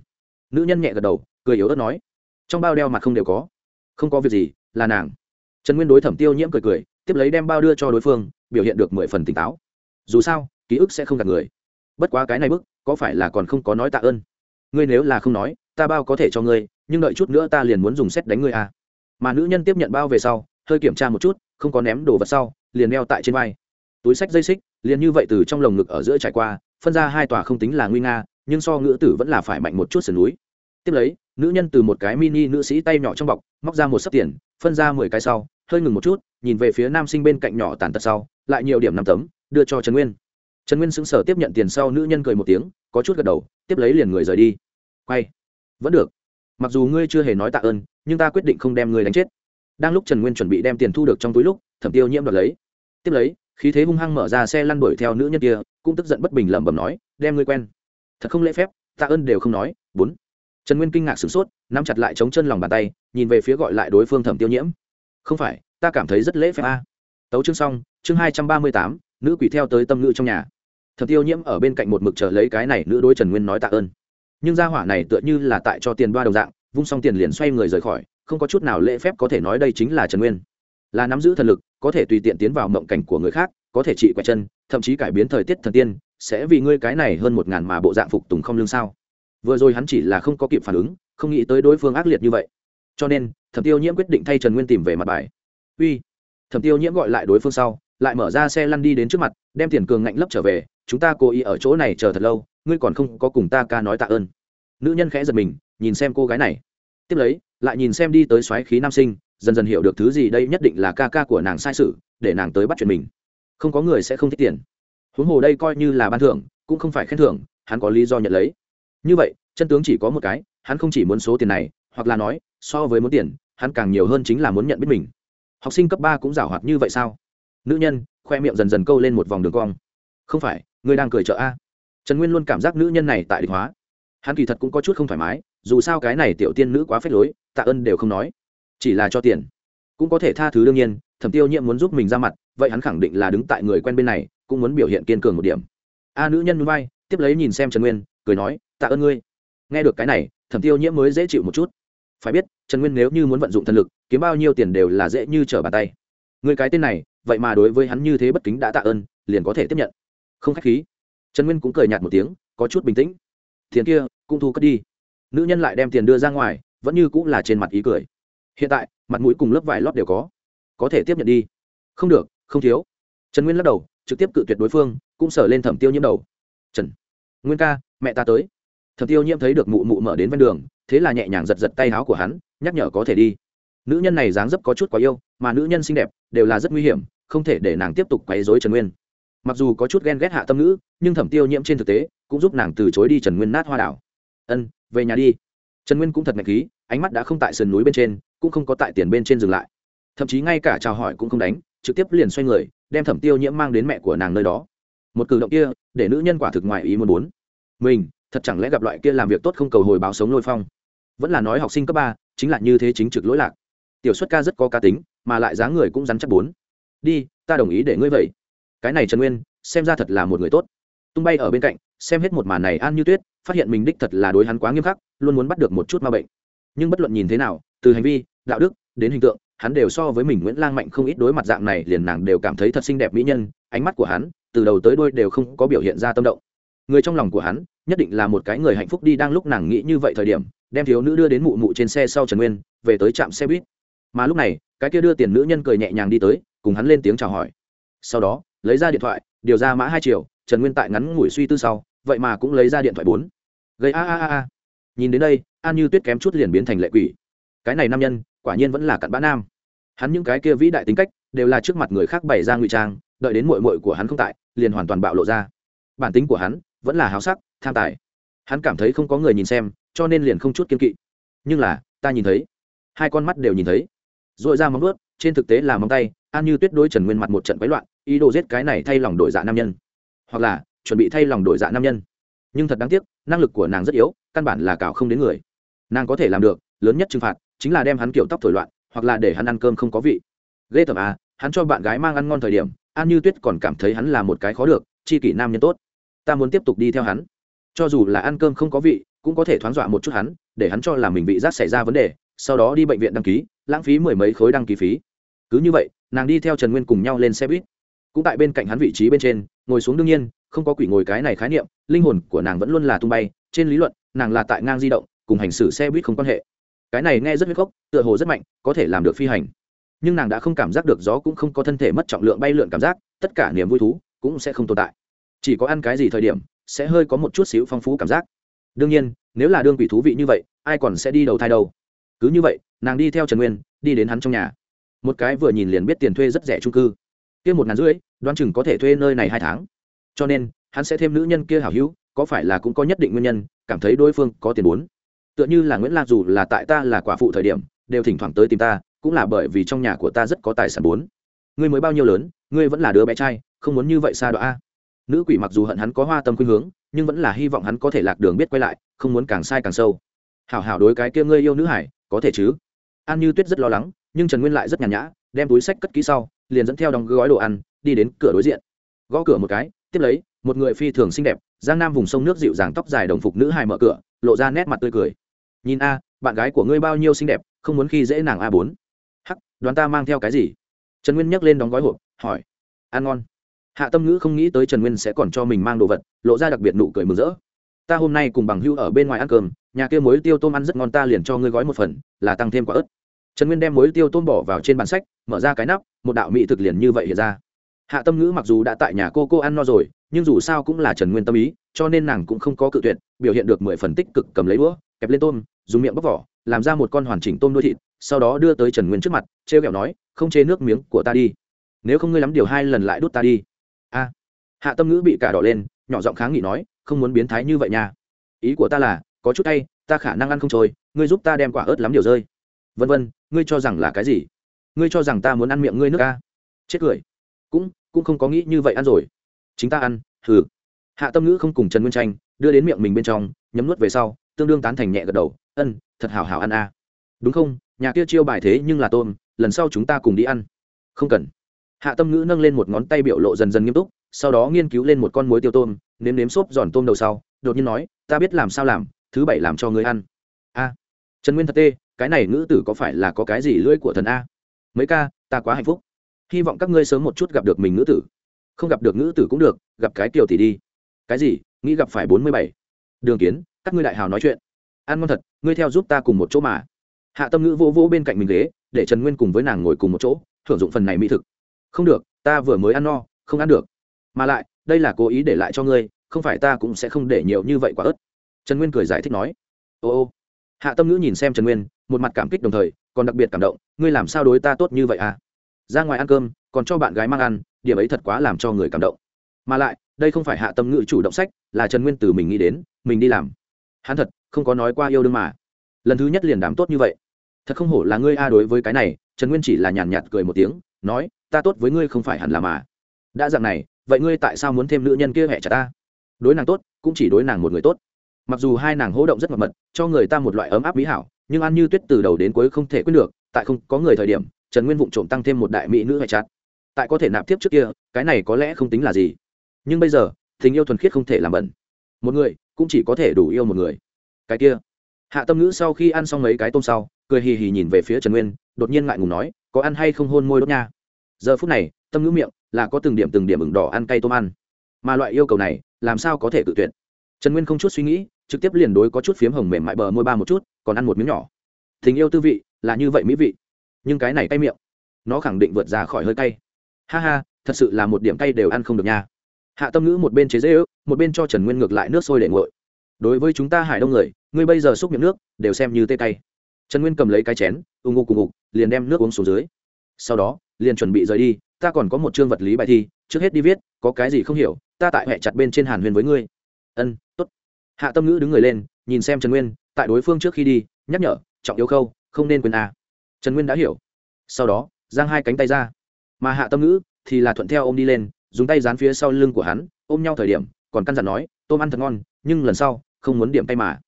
Nữ nhân nhẹ gật đầu, cười yếu ớt nói, trong bao đeo mặt không đều có, không có việc gì, là nàng. Trần nguyên đối thẩm tiêu nhiễm cười cười, tiếp lấy đem bao đưa cho đối phương, biểu hiện được mười phần tỉnh táo. Dù sao, ký ức sẽ không gạt người bất quá cái này bức, có phải là còn không có nói tạ ơn? Ngươi nếu là không nói, ta bao có thể cho ngươi, nhưng đợi chút nữa ta liền muốn dùng xét đánh ngươi à. Mà nữ nhân tiếp nhận bao về sau, hơi kiểm tra một chút, không có ném đồ vật sau, liền đeo tại trên vai. Túi sách dây xích, liền như vậy từ trong lồng ngực ở giữa trải qua, phân ra hai tòa không tính là nguy nga, nhưng so ngữ tử vẫn là phải mạnh một chút sườn núi. Tiếp lấy, nữ nhân từ một cái mini nữ sĩ tay nhỏ trong bọc, móc ra một sấp tiền, phân ra mười cái sau, hơi ngừng một chút, nhìn về phía nam sinh bên cạnh nhỏ tàn tật sau, lại nhiều điểm năm tấm, đưa cho trần nguyên trần nguyên xứng sở tiếp nhận tiền sau nữ nhân cười một tiếng, có chút gật đầu, tiếp lấy liền người rời đi. Quay. Vẫn được. Mặc dù ngươi chưa hề nói tạ ơn, nhưng ta quyết định không đem ngươi đánh chết. Đang lúc trần nguyên chuẩn bị đem tiền thu được trong túi lúc, thẩm tiêu nhiễm đoạt lấy. Tiếp lấy, khí thế hung hăng mở ra xe lăn đuổi theo nữ nhân kia, cũng tức giận bất bình lẩm bẩm nói, đem ngươi quen. Thật không lễ phép, tạ ơn đều không nói. Bốn. Trần nguyên kinh ngạc sửng sốt, nắm chặt lại chống chân lòng bàn tay, nhìn về phía gọi lại đối phương thẩm tiêu nhiễm. Không phải, ta cảm thấy rất lễ phép a. Tấu chương xong, chương hai trăm ba mươi tám nữ quỷ theo tới tâm ngữ trong nhà. Thẩm tiêu nhiễm ở bên cạnh một mực chờ lấy cái này nữ đối trần nguyên nói tạ ơn. Nhưng gia hỏa này tựa như là tại cho tiền đoa đồng dạng, vung xong tiền liền xoay người rời khỏi, không có chút nào lễ phép có thể nói đây chính là trần nguyên. Là nắm giữ thần lực, có thể tùy tiện tiến vào mộng cảnh của người khác, có thể trị quẹt chân, thậm chí cải biến thời tiết thần tiên, sẽ vì ngươi cái này hơn một ngàn mà bộ dạng phục tùng không lương sao. Vừa rồi hắn chỉ là không có kịp phản ứng, không nghĩ tới đối phương ác liệt như vậy. Cho nên thẩm tiêu nhiễm quyết định thay trần nguyên tìm về mặt bài. Uy thẩm tiêu nhiễm gọi lại đối phương sau lại mở ra xe lăn đi đến trước mặt, đem tiền cường ngạnh lấp trở về, chúng ta cố ý ở chỗ này chờ thật lâu, ngươi còn không có cùng ta ca nói tạ ơn. Nữ nhân khẽ giật mình, nhìn xem cô gái này. Tiếp lấy, lại nhìn xem đi tới xoáy khí nam sinh, dần dần hiểu được thứ gì đây nhất định là ca ca của nàng sai sự, để nàng tới bắt chuyện mình. Không có người sẽ không thích tiền. Huống hồ đây coi như là ban thưởng, cũng không phải khen thưởng, hắn có lý do nhận lấy. Như vậy, chân tướng chỉ có một cái, hắn không chỉ muốn số tiền này, hoặc là nói, so với muốn tiền, hắn càng nhiều hơn chính là muốn nhận biết mình. Học sinh cấp ba cũng giảo hoạt như vậy sao? Nữ nhân, khoe miệng dần dần câu lên một vòng đường cong. Không phải, ngươi đang cười trợ a. Trần nguyên luôn cảm giác nữ nhân này tại địch hóa. Hắn kỳ thật cũng có chút không thoải mái, dù sao cái này tiểu tiên nữ quá phết lối, tạ ơn đều không nói. Chỉ là cho tiền. Cũng có thể tha thứ đương nhiên, thẩm tiêu nhiệm muốn giúp mình ra mặt, vậy hắn khẳng định là đứng tại người quen bên này, cũng muốn biểu hiện kiên cường một điểm. A nữ nhân núi bay tiếp lấy nhìn xem trần nguyên, cười nói, tạ ơn ngươi. Nghe được cái này, thẩm tiêu nhiễm mới dễ chịu một chút. Phải biết, trần nguyên nếu như muốn vận dụng thần lực, kiếm bao nhiêu tiền đều là dễ như trở bàn tay. Người cái tên này vậy mà đối với hắn như thế bất kính đã tạ ơn, liền có thể tiếp nhận. Không k h á c h khí. Trần nguyên cũng cười nhạt một tiếng, có chút bình tĩnh. Tiền kia, cũng thu cất đi. Nữ nhân lại đem tiền đưa ra ngoài, vẫn như cũng là trên mặt ý cười. Hiện tại, mặt mũi cùng lớp vải lót đều có. Có thể tiếp nhận đi. Không được, không thiếu. Trần nguyên lắc đầu, trực tiếp cự tuyệt đối phương, cũng sở lên thẩm tiêu nhiễm đầu. Trần, nguyên ca, mẹ ta tới. Thẩm tiêu nhiễm thấy được mụ mụ mở đến ven đường, thế là nhẹ nhàng giật giật tay áo của hắn, nhắc nhở có thể đi. Nữ nhân này dáng dấp có chút quá yêu, mà nữ nhân xinh đẹp, đều là rất nguy hiểm không thể để nàng tiếp tục quấy rối trần nguyên. Mặc dù có chút ghen ghét hạ tâm nữ nhưng thẩm tiêu nhiễm trên thực tế cũng giúp nàng từ chối đi trần nguyên nát hoa đảo. Ân, về nhà đi. Trần nguyên cũng thật ngạch khí, ánh mắt đã không tại sườn núi bên trên, cũng không có tại tiền bên trên dừng lại. Thậm chí ngay cả chào hỏi cũng không đánh, trực tiếp liền xoay người, đem thẩm tiêu nhiễm mang đến mẹ của nàng nơi đó. Một cử động kia, để nữ nhân quả thực ngoài ý muốn muốn. Mình, thật chẳng lẽ gặp loại kia làm việc tốt không cầu hồi báo sống lôi phong? Vẫn là nói học sinh cấp ba, chính là như thế chính trực lỗi lạc. Tiểu xuất ca rất có cá tính, mà lại dáng người cũng rắn chắc bốn đi, ta đồng ý để ngươi vậy. Cái này trần nguyên, xem ra thật là một người tốt. Tung bay ở bên cạnh, xem hết một màn này an như tuyết, phát hiện mình đích thật là đối hắn quá nghiêm khắc, luôn muốn bắt được một chút ma bệnh. Nhưng bất luận nhìn thế nào, từ hành vi, đạo đức, đến hình tượng, hắn đều so với mình nguyễn lang mạnh không ít đối mặt dạng này, liền nàng đều cảm thấy thật xinh đẹp mỹ nhân, ánh mắt của hắn, từ đầu tới đôi đều không có biểu hiện ra tâm động. Người trong lòng của hắn, nhất định là một cái người hạnh phúc đi đang lúc nàng nghĩ như vậy thời điểm, đem thiếu nữ đưa đến mụ mụ trên xe sau trần nguyên, về tới trạm xe buýt. Mà lúc này, cái kia đưa tiền nữ nhân cười nhẹ nhàng đi tới cùng hắn lên tiếng chào hỏi. Sau đó, lấy ra điện thoại, điều ra mã hai triệu trần nguyên tại ngắn ngủi suy tư sau, vậy mà cũng lấy ra điện thoại bốn. Gây a a a a. Nhìn đến đây, an như tuyết kém chút liền biến thành lệ quỷ. Cái này nam nhân, quả nhiên vẫn là cặn bã nam. Hắn những cái kia vĩ đại tính cách, đều là trước mặt người khác bày ra ngụy trang, đợi đến mội mội của hắn không tại, liền hoàn toàn bạo lộ ra. Bản tính của hắn, vẫn là háo sắc, tham tài. Hắn cảm thấy không có người nhìn xem, cho nên liền không chút kiên kỵ. Nhưng là, ta nhìn thấy. Hai con mắt đều nhìn thấy. R ồ i ra móng ướt trên thực tế là móng tay an như tuyết đối trần nguyên mặt một trận quấy loạn, ý đồ giết cái này thay lòng đổi dạ nam nhân. hoặc là, chuẩn bị thay lòng đổi dạ nam nhân. nhưng thật đáng tiếc, năng lực của nàng rất yếu, căn bản là cào không đến người. nàng có thể làm được, lớn nhất trừng phạt, chính là đem hắn kiểu tóc thổi loạn, hoặc là để hắn ăn cơm không có vị. ghê tởm à hắn cho bạn gái mang ăn ngon thời điểm, an như tuyết còn cảm thấy hắn là một cái khó được, chi kỷ nam nhân tốt. ta muốn tiếp tục đi theo hắn. cho dù là ăn cơm không có vị, cũng có thể thoáng dọa một chút hắn, để hắn cho là mình bị rác xảy ra vấn đề, sau đó đi bệnh viện đăng ký, lãng phí mười mấy khối đăng ký phí cứ như vậy, nàng đi theo trần nguyên cùng nhau lên xe buýt. Cũng tại bên cạnh hắn vị trí bên trên, ngồi xuống đương nhiên, không có quỷ ngồi cái này khái niệm, linh hồn của nàng vẫn luôn là tung bay. Trên lý luận, nàng là tại ngang di động, cùng hành xử xe buýt không quan hệ. Cái này nghe rất huyết gốc tựa hồ rất mạnh, có thể làm được phi hành. Nhưng nàng đã không cảm giác được gió cũng không có thân thể mất trọng lượng bay lượn cảm giác, tất cả niềm vui thú cũng sẽ không tồn tại. Chỉ có ăn cái gì thời điểm, sẽ hơi có một chút xíu phong phú cảm giác. Đương nhiên, nếu là đương quỷ thú vị như vậy, ai còn sẽ đi đầu thai đâu? Cứ như vậy, nàng đi theo trần nguyên, đi đến hắn trong nhà một cái vừa nhìn liền biết tiền thuê rất rẻ trung cư. Kia một ngàn rưỡi, đoán chừng có thể thuê nơi này hai tháng. Cho nên, hắn sẽ thêm nữ nhân kia hảo hữu, có phải là cũng có nhất định nguyên nhân, cảm thấy đối phương có tiền bốn tựa như là nguyễn lạc dù là tại ta là quả phụ thời điểm, đều thỉnh thoảng tới tìm ta, cũng là bởi vì trong nhà của ta rất có tài sản bốn. Ngươi mới bao nhiêu lớn, ngươi vẫn là đứa bé trai, không muốn như vậy xa đọa. A nữ quỷ mặc dù hận hắn có hoa tâm khuynh hướng, nhưng vẫn là hy vọng hắn có thể lạc đường biết quay lại, không muốn càng sai càng sâu. Hảo hảo đối cái kia ngươi yêu nữ hải, có thể chứ? An như tuyết rất lo lắng nhưng trần nguyên lại rất nhàn nhã đem túi sách cất kỹ sau liền dẫn theo đóng gói đồ ăn đi đến cửa đối diện gõ cửa một cái tiếp lấy một người phi thường xinh đẹp giang nam vùng sông nước dịu dàng tóc dài đồng phục nữ hài mở cửa lộ ra nét mặt tươi cười nhìn a bạn gái của ngươi bao nhiêu xinh đẹp không muốn khi dễ nàng a bốn hắc đoán ta mang theo cái gì trần nguyên nhấc lên đóng gói hộp hỏi ăn ngon hạ tâm ngữ không nghĩ tới trần nguyên sẽ còn cho mình mang đồ vật lộ ra đặc biệt nụ cười mừng rỡ ta hôm nay cùng bằng hưu ở bên ngoài ăn cơm nhà kia muối tiêu tôm ăn rất ngon ta liền cho ngươi gói một phần là tăng thêm quả ớt trần nguyên đem muối tiêu tôm bỏ vào trên bàn sách, mở ra cái nắp, một đạo mỹ thực liền như vậy hiện ra. Hạ tâm ngữ mặc dù đã tại nhà cô cô ăn no rồi, nhưng dù sao cũng là trần nguyên tâm ý, cho nên nàng cũng không có cự tuyệt, biểu hiện được mười phần tích cực, cầm lấy đũa, kẹp lên tôm, dùng miệng bóc vỏ, làm ra một con hoàn chỉnh tôm nuôi thịt, sau đó đưa tới trần nguyên trước mặt t r e o kẹo nói, không chê nước miếng của ta đi. Nếu không ngươi lắm điều hai lần lại đút ta đi. A. Hạ tâm ngữ bị cả đỏ lên, nhỏ giọng kháng nghị nói, không muốn biến thái như vậy nha. Ý của ta là, có chút tay, ta khả năng ăn không trôi, ngươi giúp ta đem quả ớt lắm điều rơi vân vân, ngươi cho rằng là cái gì? Ngươi cho rằng ta muốn ăn miệng ngươi nước ca chết cười. Cũng cũng không có nghĩ như vậy ăn rồi. Chính ta ăn thử. hạ tâm ngữ không cùng trần nguyên tranh, đưa đến miệng mình bên trong, nhấm nuốt về sau, tương đương tán thành nhẹ gật đầu. Ân, thật hảo hảo ăn a. Đúng không? Nhà kia chiêu bài thế nhưng là tôm, lần sau chúng ta cùng đi ăn. Không cần. Hạ tâm ngữ nâng lên một ngón tay biểu lộ dần dần nghiêm túc, sau đó nghiên cứu lên một con muối tiêu tôm, nếm nếm xốp giòn tôm đầu sau, đột nhiên nói, ta biết làm sao làm, thứ bảy làm cho người ăn. A. Trần nguyên thật tê cái này ngữ tử có phải là có cái gì lưỡi của thần a? Mấy ca, ta quá hạnh phúc. Hy vọng các ngươi sớm một chút gặp được mình ngữ tử. Không gặp được ngữ tử cũng được, gặp cái kiều thì đi. Cái gì? Nghĩ gặp phải bốn mươi bảy. Đường kiến, các ngươi đại hào nói chuyện. Ăn ngon thật, ngươi theo giúp ta cùng một chỗ mà. Hạ tâm ngữ vỗ vỗ bên cạnh mình ghế, để trần nguyên cùng với nàng ngồi cùng một chỗ, thưởng dụng phần này mỹ thực. Không được, ta vừa mới ăn no, không ăn được. Mà lại, đây là cố ý để lại cho ngươi, không phải ta cũng sẽ không để nhiều như vậy quả ớt. Trần nguyên cười giải thích nói. Ô ô hạ tâm ngữ nhìn xem trần nguyên, một mặt cảm kích đồng thời, còn đặc biệt cảm động, ngươi làm sao đối ta tốt như vậy à? Ra ngoài ăn cơm, còn cho bạn gái mang ăn, điểm ấy thật quá làm cho người cảm động. Mà lại, đây không phải hạ tâm ngữ chủ động sách, là trần nguyên từ mình nghĩ đến, mình đi làm. Hắn thật, không có nói qua yêu đương mà. Lần thứ nhất liền đám tốt như vậy. Thật không hổ là ngươi a đối với cái này, trần nguyên chỉ là nhàn nhạt cười một tiếng, nói, ta tốt với ngươi không phải hẳn là mà. Đã dạng này, vậy ngươi tại sao muốn thêm nữ nhân kia hẹ trả ta? Đối nàng tốt, cũng chỉ đối nàng một người tốt mặc dù hai nàng hỗ động rất mật mật, cho người ta một loại ấm áp mỹ hảo, nhưng ăn như tuyết từ đầu đến cuối không thể quyết được, tại không có người thời điểm, trần nguyên vụng trộm tăng thêm một đại mỹ nữ hệ chặt. Tại có thể nạp tiếp trước kia, cái này có lẽ không tính là gì. Nhưng bây giờ, tình yêu thuần khiết không thể làm bẩn. Một người, cũng chỉ có thể đủ yêu một người. Cái kia. Hạ tâm ngữ sau khi ăn xong mấy cái tôm sau, cười hì hì nhìn về phía trần nguyên, đột nhiên ngại ngùng nói, có ăn hay không hôn môi đốt nha? Giờ phút này, tâm ngữ miệng là có từng điểm từng điểm ửng đỏ ăn cay tôm ăn. Mà loại yêu cầu này, làm sao có thể tự tuyệt? Trần nguyên không chút suy nghĩ trực tiếp liền đối có chút phiếm hồng mềm mại bờ môi ba một chút, còn ăn một miếng nhỏ. Tình yêu tư vị, là như vậy mỹ vị. Nhưng cái này cay miệng, nó khẳng định vượt ra khỏi hơi cay. Ha ha, thật sự là một điểm cay đều ăn không được nha. Hạ tâm ngữ một bên chế dễ ước, một bên cho trần nguyên ngược lại nước sôi để nguội. Đối với chúng ta hải đông người, ngươi bây giờ xúc miệng nước, đều xem như tê cay. Trần nguyên cầm lấy cái chén ung ngục cùng ngục, liền đem nước uống xuống dưới. Sau đó, liền chuẩn bị rời đi, ta còn có một chương vật lý bài thi, trước hết đi viết, có cái gì không hiểu, ta tại hệ chặt bên trên hàn huyền với ngươi. Ân hạ tâm ngữ đứng người lên, nhìn xem trần nguyên, tại đối phương trước khi đi, nhắc nhở, trọng yếu khâu, không nên quên a. Trần nguyên đã hiểu. Sau đó, giang hai cánh tay ra. Mà hạ tâm ngữ thì là thuận theo ô m đi lên, dùng tay dán phía sau lưng của hắn, ôm nhau thời điểm, còn căn dặn nói, tôm ăn thật ngon, nhưng lần sau, không muốn điểm tay mà.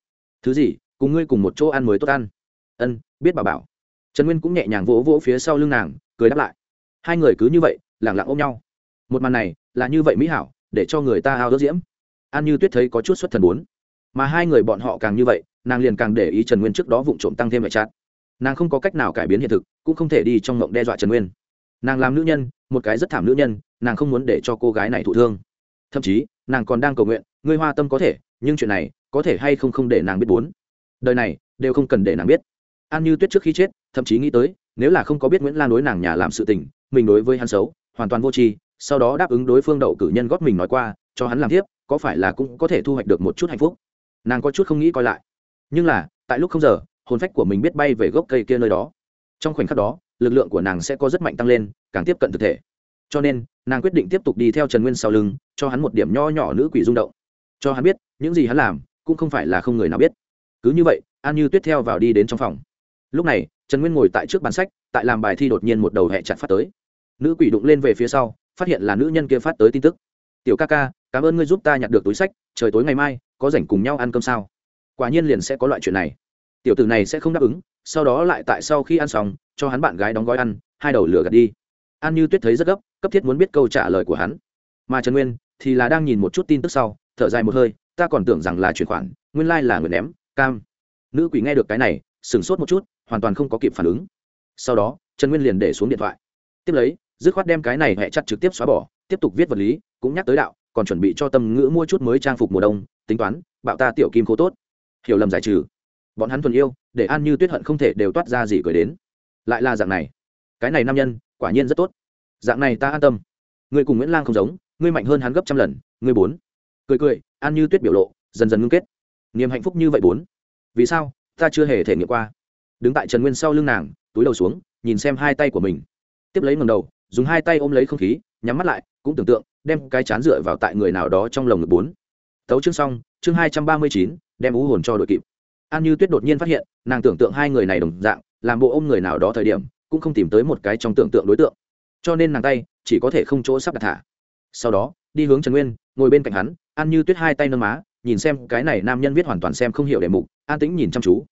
Thứ gì, cùng ngươi cùng một chỗ ăn mới tốt ăn. Ân, biết bà bảo. Trần nguyên cũng nhẹ nhàng vỗ vỗ phía sau lưng nàng, cười đáp lại. Hai người cứ như vậy, lẳng lặng ôm nhau. Một màn này là như vậy mỹ hảo, để cho người ta ao ước diễm. An như tuyết thấy có chút xuất thần bốn mà hai người bọn họ càng như vậy, nàng liền càng để ý trần nguyên trước đó vụng trộm tăng thêm vệ chát nàng không có cách nào cải biến hiện thực, cũng không thể đi trong mộng đe dọa trần nguyên. Nàng làm nữ nhân, một cái rất thảm nữ nhân, nàng không muốn để cho cô gái này thụ thương. Thậm chí, nàng còn đang cầu nguyện, ngươi hoa tâm có thể, nhưng chuyện này có thể hay không không để nàng biết bốn. Đời này, đều không cần để nàng biết. An như tuyết trước khi chết, thậm chí nghĩ tới, nếu là không có biết nguyễn lan đối nàng nhà làm sự tình, mình đối với hắn xấu, hoàn toàn vô tri, sau đó đáp ứng đối phương đậu cử nhân góp mình nói qua, cho hắn làm tiếp, có phải là cũng có thể thu hoạch được một chút hạnh phúc? Nàng có chút không nghĩ coi lại. Nhưng là, tại lúc không giờ, hồn phách của mình biết bay về gốc cây kia nơi đó. Trong khoảnh khắc đó, lực lượng của nàng sẽ có rất mạnh tăng lên, càng tiếp cận thực thể. Cho nên, nàng quyết định tiếp tục đi theo trần nguyên sau lưng, cho hắn một điểm nho nhỏ nữ quỷ rung động. Cho hắn biết, những gì hắn làm, cũng không phải là không người nào biết. Cứ như vậy, an như tuyết theo vào đi đến trong phòng. Lúc này, trần nguyên ngồi tại trước bàn sách, tại làm bài thi đột nhiên một đầu hẹ chặt phát tới. Nữ quỷ đụng lên về phía sau, phát hiện là nữ nhân kia phát tới tin tức. Tiểu ca ca, cảm ơn ngươi giúp ta nhặt được túi sách, trời tối ngày mai có rảnh cùng nhau ăn cơm sao? Quả nhiên liền sẽ có loại chuyện này. Tiểu tử này sẽ không đáp ứng, sau đó lại tại sau khi ăn xong, cho hắn bạn gái đóng gói ăn, hai đầu lửa gạt đi. An như tuyết thấy rất gấp, cấp thiết muốn biết câu trả lời của hắn. Mà trần nguyên thì là đang nhìn một chút tin tức sau, thở dài một hơi, ta còn tưởng rằng là chuyển khoản, nguyên lai、like、là người ném, cam. Nữ quỷ nghe được cái này, sửng sốt một chút, hoàn toàn không có kịp phản ứng. Sau đó, trần nguyên liền để xuống điện thoại. Tiếp lấy, dứt khoát đem cái này hẹ chặt trực tiếp xóa bỏ, tiếp tục viết vật lý, cũng nhắc tới đạo còn chuẩn bị cho tâm ngữ mua chút mới trang phục mùa đông, tính toán, bạo ta tiểu kim khô tốt. Hiểu lầm giải trừ. Bọn hắn thuần yêu, để an như tuyết hận không thể đều toát ra gì cười đến. Lại là dạng này. Cái này nam nhân, quả nhiên rất tốt. Dạng này ta an tâm. Người cùng nguyễn lang không giống, ngươi mạnh hơn hắn gấp trăm lần, ngươi bốn. Cười cười, an như tuyết biểu lộ, dần dần ngưng kết. Niềm hạnh phúc như vậy bốn. Vì sao? Ta chưa hề thể nghiệm qua. Đứng tại trần nguyên sau lưng nàng, túi đầu xuống, nhìn xem hai tay của mình. Tiếp lấy ngầm đầu, dùng hai tay ôm lấy không khí, nhắm mắt lại, cũng tưởng tượng đem cái chán dựa vào tại người nào đó trong lồng ngực bốn. Tấu chương xong, chương hai trăm ba mươi chín, đem ú hồn cho đội kịp. An như tuyết đột nhiên phát hiện, nàng tưởng tượng hai người này đồng dạng, làm bộ ôm người nào đó thời điểm, cũng không tìm tới một cái trong tưởng tượng đối tượng. Cho nên nàng tay, chỉ có thể không chỗ sắp đặt thả. Sau đó, đi hướng trần nguyên, ngồi bên cạnh hắn, an như tuyết hai tay nâng má, nhìn xem cái này nam nhân viết hoàn toàn xem không hiểu đề mục, an tĩnh nhìn chăm chú.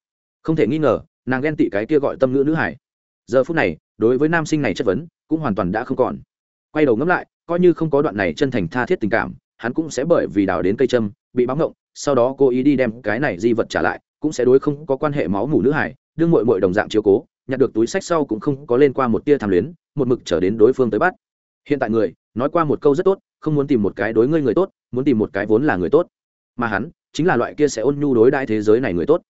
Không thể nghi ngờ, nàng ghen tị cái kia gọi tâm ngữ nữ hải. Giờ phút này, đối với nam sinh này chất vấn, cũng hoàn toàn đã không còn. Quay đầu ngẫm lại coi như không có đoạn này chân thành tha thiết tình cảm, hắn cũng sẽ bởi vì đào đến cây châm, bị báo ngộng, sau đó cô ý đi đem cái này di vật trả lại, cũng sẽ đối không có quan hệ máu mủ nữ hải đương mội mội đồng dạng chiếu cố, nhặt được túi sách sau cũng không có lên qua một tia tham luyến, một mực trở đến đối phương tới bắt. Hiện tại người, nói qua một câu rất tốt, không muốn tìm một cái đối ngươi người tốt, muốn tìm một cái vốn là người tốt. Mà hắn, chính là loại kia sẽ ôn nhu đối đại thế giới này người tốt.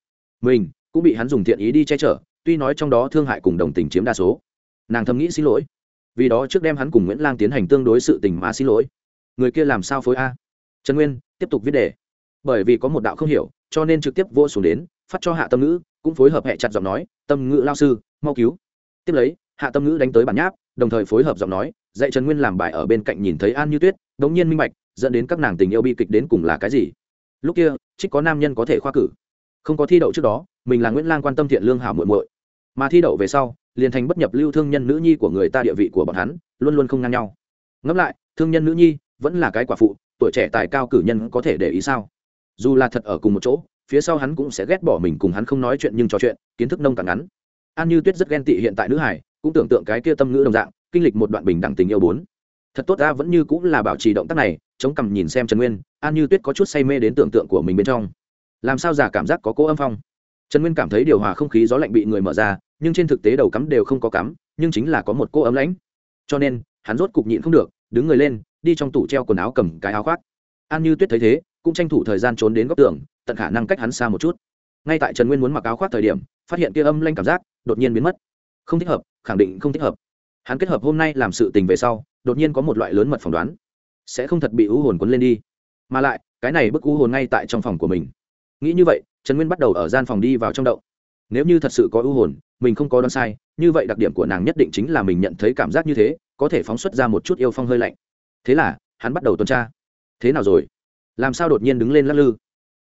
Mình, cũng bị hắn dùng thiện ý đi che chở, tuy nói trong đó thương hại cùng đồng tình chiếm đa số. Nàng thầm nghĩ xin lỗi vì đó trước đem hắn cùng nguyễn lang tiến hành tương đối sự tình mà xin lỗi người kia làm sao phối a trần nguyên tiếp tục viết đề bởi vì có một đạo không hiểu cho nên trực tiếp vô xuống đến phát cho hạ tâm ngữ cũng phối hợp hẹ chặt giọng nói tâm ngữ lao sư mau cứu tiếp lấy hạ tâm ngữ đánh tới bản nháp đồng thời phối hợp giọng nói dạy trần nguyên làm bài ở bên cạnh nhìn thấy an như tuyết đ ố n g nhiên minh bạch dẫn đến các nàng tình yêu bi kịch đến cùng là cái gì lúc kia trích có nam nhân có thể khoa cử không có thi đậu trước đó mình là nguyễn lang quan tâm thiện lương hảo muội muội mà thi đậu về sau, liền thành bất nhập lưu thương nhân nữ nhi của người ta địa vị của bọn hắn, luôn luôn không ngang nhau. Ngẫm lại, thương nhân nữ nhi vẫn là cái quả phụ, tuổi trẻ tài cao cử nhân có thể để ý sao? Dù là thật ở cùng một chỗ, phía sau hắn cũng sẽ ghét bỏ mình cùng hắn không nói chuyện nhưng trò chuyện, kiến thức nông cạn ngắn. An như tuyết rất ghen tị hiện tại nữ hải, cũng tưởng tượng cái kia tâm ngữ đồng dạng, kinh lịch một đoạn bình đẳng tình yêu bốn. Thật tốt ta vẫn như cũng là bảo trì động tác này, chống cằm nhìn xem trần nguyên, an như tuyết có chút say mê đến tưởng tượng của mình bên trong. Làm sao giả cảm giác có cô âm phong? Trần nguyên cảm thấy điều hòa không khí gió lạnh bị người mở ra nhưng trên thực tế đầu cắm đều không có cắm, nhưng chính là có một cô ấm lãnh. Cho nên, hắn rốt cục nhịn không được, đứng người lên, đi trong tủ treo quần áo cầm cái áo khoác. An như tuyết thấy thế, cũng tranh thủ thời gian trốn đến góc tường, tận khả năng cách hắn xa một chút. Ngay tại trần nguyên muốn mặc áo khoác thời điểm, phát hiện kia âm lanh cảm giác đột nhiên biến mất. Không thích hợp, khẳng định không thích hợp. Hắn kết hợp hôm nay làm sự tình về sau, đột nhiên có một loại lớn mật phỏng đoán. Sẽ không thật bị u hồn quấn lên đi. Mà lại, cái này bức u hồn ngay tại trong phòng của mình. Nghĩ như vậy, trần nguyên bắt đầu ở gian phòng đi vào trong động nếu như thật sự có u hồn, mình không có đoán sai, như vậy đặc điểm của nàng nhất định chính là mình nhận thấy cảm giác như thế, có thể phóng xuất ra một chút yêu phong hơi lạnh. Thế là, hắn bắt đầu tuần tra. Thế nào rồi? Làm sao đột nhiên đứng lên lắc lư?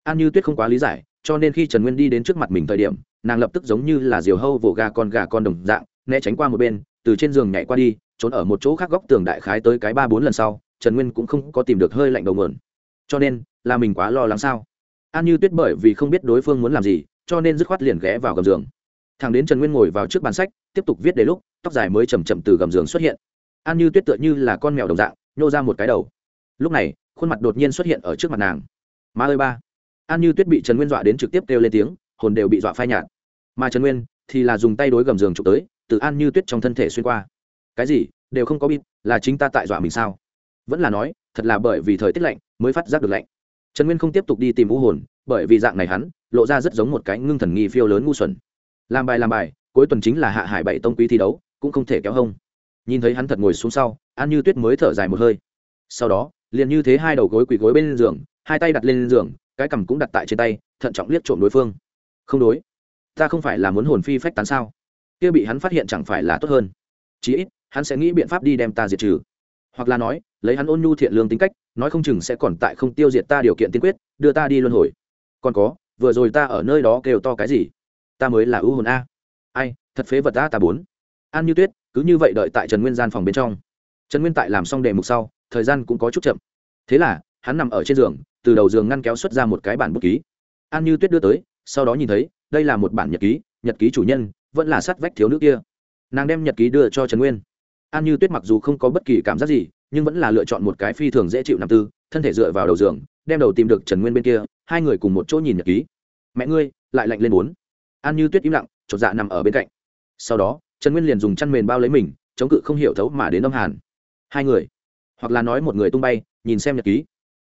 An như tuyết không quá lý giải, cho nên khi trần nguyên đi đến trước mặt mình thời điểm, nàng lập tức giống như là diều hâu vỗ gà con gà con đồng dạng, né tránh qua một bên, từ trên giường nhảy qua đi, trốn ở một chỗ khác góc tường đại khái tới cái ba bốn lần sau, trần nguyên cũng không có tìm được hơi lạnh đầu mượn cho nên, là mình quá lo lắng sao? An như tuyết bởi vì không biết đối phương muốn làm gì cho nên dứt khoát liền ghé vào gầm giường. Thằng đến trần nguyên ngồi vào trước bàn sách, tiếp tục viết đến lúc, tóc dài mới chầm chậm từ gầm giường xuất hiện. An như tuyết tựa như là con mèo đồng dạng, nhô ra một cái đầu. Lúc này, khuôn mặt đột nhiên xuất hiện ở trước mặt nàng. Ma ơi ba. An như tuyết bị trần nguyên dọa đến trực tiếp kêu lên tiếng, hồn đều bị dọa phai nhạt. Mà trần nguyên thì là dùng tay đối gầm giường trục tới, từ an như tuyết trong thân thể xuyên qua. Cái gì? Đều không có bịt là chính ta tại dọa mình sao? Vẫn là nói, thật là bởi vì thời tiết lạnh mới phát giác được lạnh. Trần nguyên không tiếp tục đi tìm vũ hồn, bởi vì dạng này hắn lộ ra rất giống một cái ngưng thần nghi phiêu lớn ngu xuẩn. Làm bài làm bài, cuối tuần chính là hạ hải bảy tông quý thi đấu, cũng không thể kéo hông. Nhìn thấy hắn thật ngồi xuống sau, an như tuyết mới thở dài một hơi. Sau đó, liền như thế hai đầu gối quỳ gối bên giường, hai tay đặt lên giường, cái cằm cũng đặt tại trên tay, thận trọng liếc trộm đối phương. Không đối. Ta không phải là muốn hồn phi phách tán sao? Kia bị hắn phát hiện chẳng phải là tốt hơn. Chí ít, hắn sẽ nghĩ biện pháp đi đem ta diệt trừ. Hoặc là nói, lấy hắn ôn nhu thiện lương tính cách, nói không chừng sẽ còn tại không tiêu diệt ta điều kiện tiên quyết, đưa ta đi luân hồi. Còn có vừa rồi ta ở nơi đó kêu to cái gì? Ta mới là ưu hồn a. Ai, thật phế vật ta ta bốn. An như tuyết, cứ như vậy đợi tại trần nguyên gian phòng bên trong. Trần nguyên tại làm xong đề mục sau, thời gian cũng có chút chậm. Thế là, hắn nằm ở trên giường, từ đầu giường ngăn kéo xuất ra một cái bản bút ký. An như tuyết đưa tới, sau đó nhìn thấy, đây là một bản nhật ký nhật ký chủ nhân, vẫn là sắt vách thiếu nữ kia. Nàng đem nhật ký đưa cho trần nguyên. An như tuyết mặc dù không có bất kỳ cảm giác gì, nhưng vẫn là lựa chọn một cái phi thường dễ chịu nằm tư, thân thể dựa vào đầu giường, đem đầu tìm được trần nguyên bên kia hai người cùng một chỗ nhìn nhật ký. Mẹ ngươi, lại lạnh lên bốn. An như tuyết im lặng, chột dạ nằm ở bên cạnh. Sau đó, trần nguyên liền dùng chăn mền bao lấy mình, chống cự không hiểu thấu mà đến âm hàn. Hai người, hoặc là nói một người tung bay, nhìn xem nhật ký.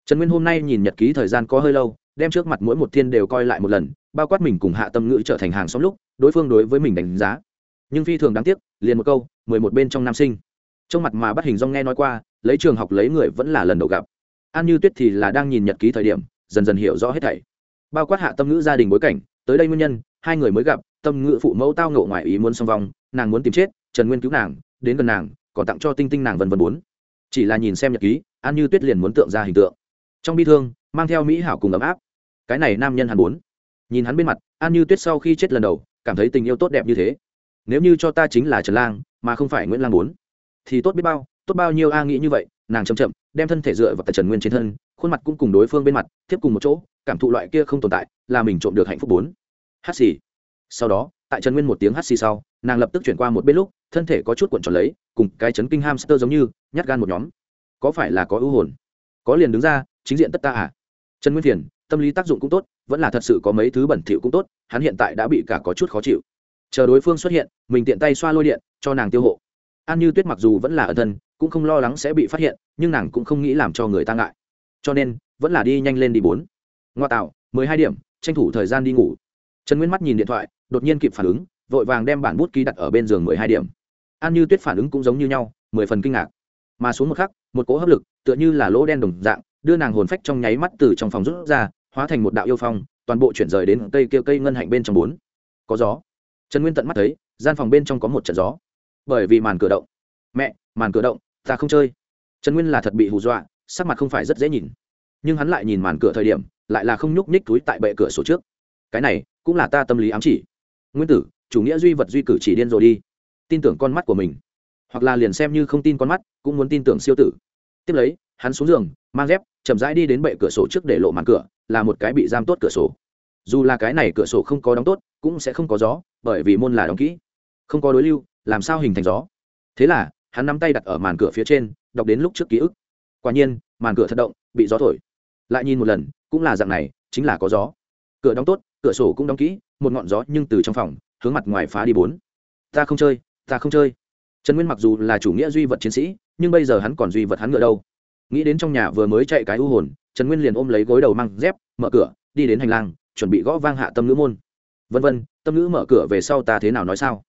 Trần nguyên hôm nay nhìn nhật ký thời gian có hơi lâu, đem trước mặt mỗi một thiên đều coi lại một lần, bao quát mình cùng hạ tâm ngữ trở thành hàng xóm lúc, đối phương đối với mình đánh giá. Nhưng phi thường đáng tiếc, liền một câu, mười một bên trong nam sinh. Trong mặt mà bắt hình dong nghe nói qua, lấy trường học lấy người vẫn là lần đầu gặp. An như tuyết thì là đang nhìn nhật ký thời điểm dần dần hiểu rõ hết thảy. Bao quát hạ tâm ngữ gia đình bối cảnh, tới đây nguyên nhân, hai người mới gặp, tâm ngữ phụ mẫu tao ngộ ngoài ý muốn song vong, nàng muốn tìm chết, trần nguyên cứu nàng, đến gần nàng, còn tặng cho tinh tinh nàng vân vân bốn. Chỉ là nhìn xem nhật ký, an như tuyết liền muốn tượng ra hình tượng. Trong bi thương, mang theo mỹ hảo cùng ấm áp. Cái này nam nhân hắn bốn nhìn hắn bên mặt, an như tuyết sau khi chết lần đầu, cảm thấy tình yêu tốt đẹp như thế. Nếu như cho ta chính là trần lang, mà không phải nguyễn lang bốn, thì tốt biết bao, tốt bao nhiêu a nghĩ như vậy nàng chậm chậm, đem thân thể dựa vào tại trần nguyên trên thân, khuôn mặt cũng cùng đối phương bên mặt tiếp cùng một chỗ, cảm thụ loại kia không tồn tại, là mình trộm được hạnh phúc bốn. Hát xì. Sau đó, tại trần nguyên một tiếng hát xì sau, nàng lập tức chuyển qua một bên lúc, thân thể có chút cuộn tròn lấy, cùng cái chấn kinh hamster giống như, nhát gan một nhóm. Có phải là có ưu hồn? Có liền đứng ra, chính diện tất ta à? Trần nguyên thiền tâm lý tác dụng cũng tốt, vẫn là thật sự có mấy thứ bẩn thỉu cũng tốt, hắn hiện tại đã bị cả có chút khó chịu. Chờ đối phương xuất hiện, mình tiện tay xoa lôi điện, cho nàng tiêu hộ an như tuyết mặc dù vẫn là ẩn thân, cũng không lo lắng sẽ bị phát hiện, nhưng nàng cũng không nghĩ làm cho người ta ngại. Cho nên, vẫn là đi nhanh lên đi bốn. Ngoa tạo, mười hai điểm, tranh thủ thời gian đi ngủ. Trần nguyên mắt nhìn điện thoại, đột nhiên kịp phản ứng, vội vàng đem bản bút ký đặt ở bên giường mười hai điểm. An như tuyết phản ứng cũng giống như nhau, mười phần kinh ngạc. Mà xuống một khắc, một cỗ hấp lực, tựa như là lỗ đen đồng dạng, đưa nàng hồn phách trong nháy mắt từ trong phòng rút ra, hóa thành một đạo yêu phong, toàn bộ chuyển rời đến cây kia cây ngân hạnh bên trong bốn. Có gió. Trần nguyên tận mắt thấy, gian phòng bên trong có một trận gió bởi vì màn cửa động. Mẹ, màn cửa động, ta không chơi. Trần nguyên là thật bị hù dọa, sắc mặt không phải rất dễ nhìn. Nhưng hắn lại nhìn màn cửa thời điểm, lại là không nhúc nhích túi tại bệ cửa sổ trước. Cái này, cũng là ta tâm lý ám chỉ. Nguyên tử, chủ nghĩa duy vật duy cử chỉ điên rồi đi. Tin tưởng con mắt của mình. Hoặc là liền xem như không tin con mắt, cũng muốn tin tưởng siêu tử. Tiếp lấy, hắn xuống giường, mang dép, chậm rãi đi đến bệ cửa sổ trước để lộ màn cửa, là một cái bị giam tốt cửa sổ. Dù là cái này cửa sổ không có đóng tốt, cũng sẽ không có gió, bởi vì môn là đóng kỹ. Không có đối lưu làm sao hình thành gió? Thế là, hắn nắm tay đặt ở màn cửa phía trên, đọc đến lúc trước ký ức. Quả nhiên, màn cửa thật động, bị gió thổi. Lại nhìn một lần, cũng là dạng này, chính là có gió. Cửa đóng tốt, cửa sổ cũng đóng kỹ, một ngọn gió nhưng từ trong phòng, hướng mặt ngoài phá đi bốn. Ta không chơi, ta không chơi. Trần nguyên mặc dù là chủ nghĩa duy vật chiến sĩ, nhưng bây giờ hắn còn duy vật hắn ngựa đâu. Nghĩ đến trong nhà vừa mới chạy cái u hồn, trần nguyên liền ôm lấy gối đầu mang dép, mở cửa, đi đến hành lang, chuẩn bị gõ vang hạ tâm ngữ môn. Vân vân, tâm ngữ mở cửa về sau ta thế nào nói sao?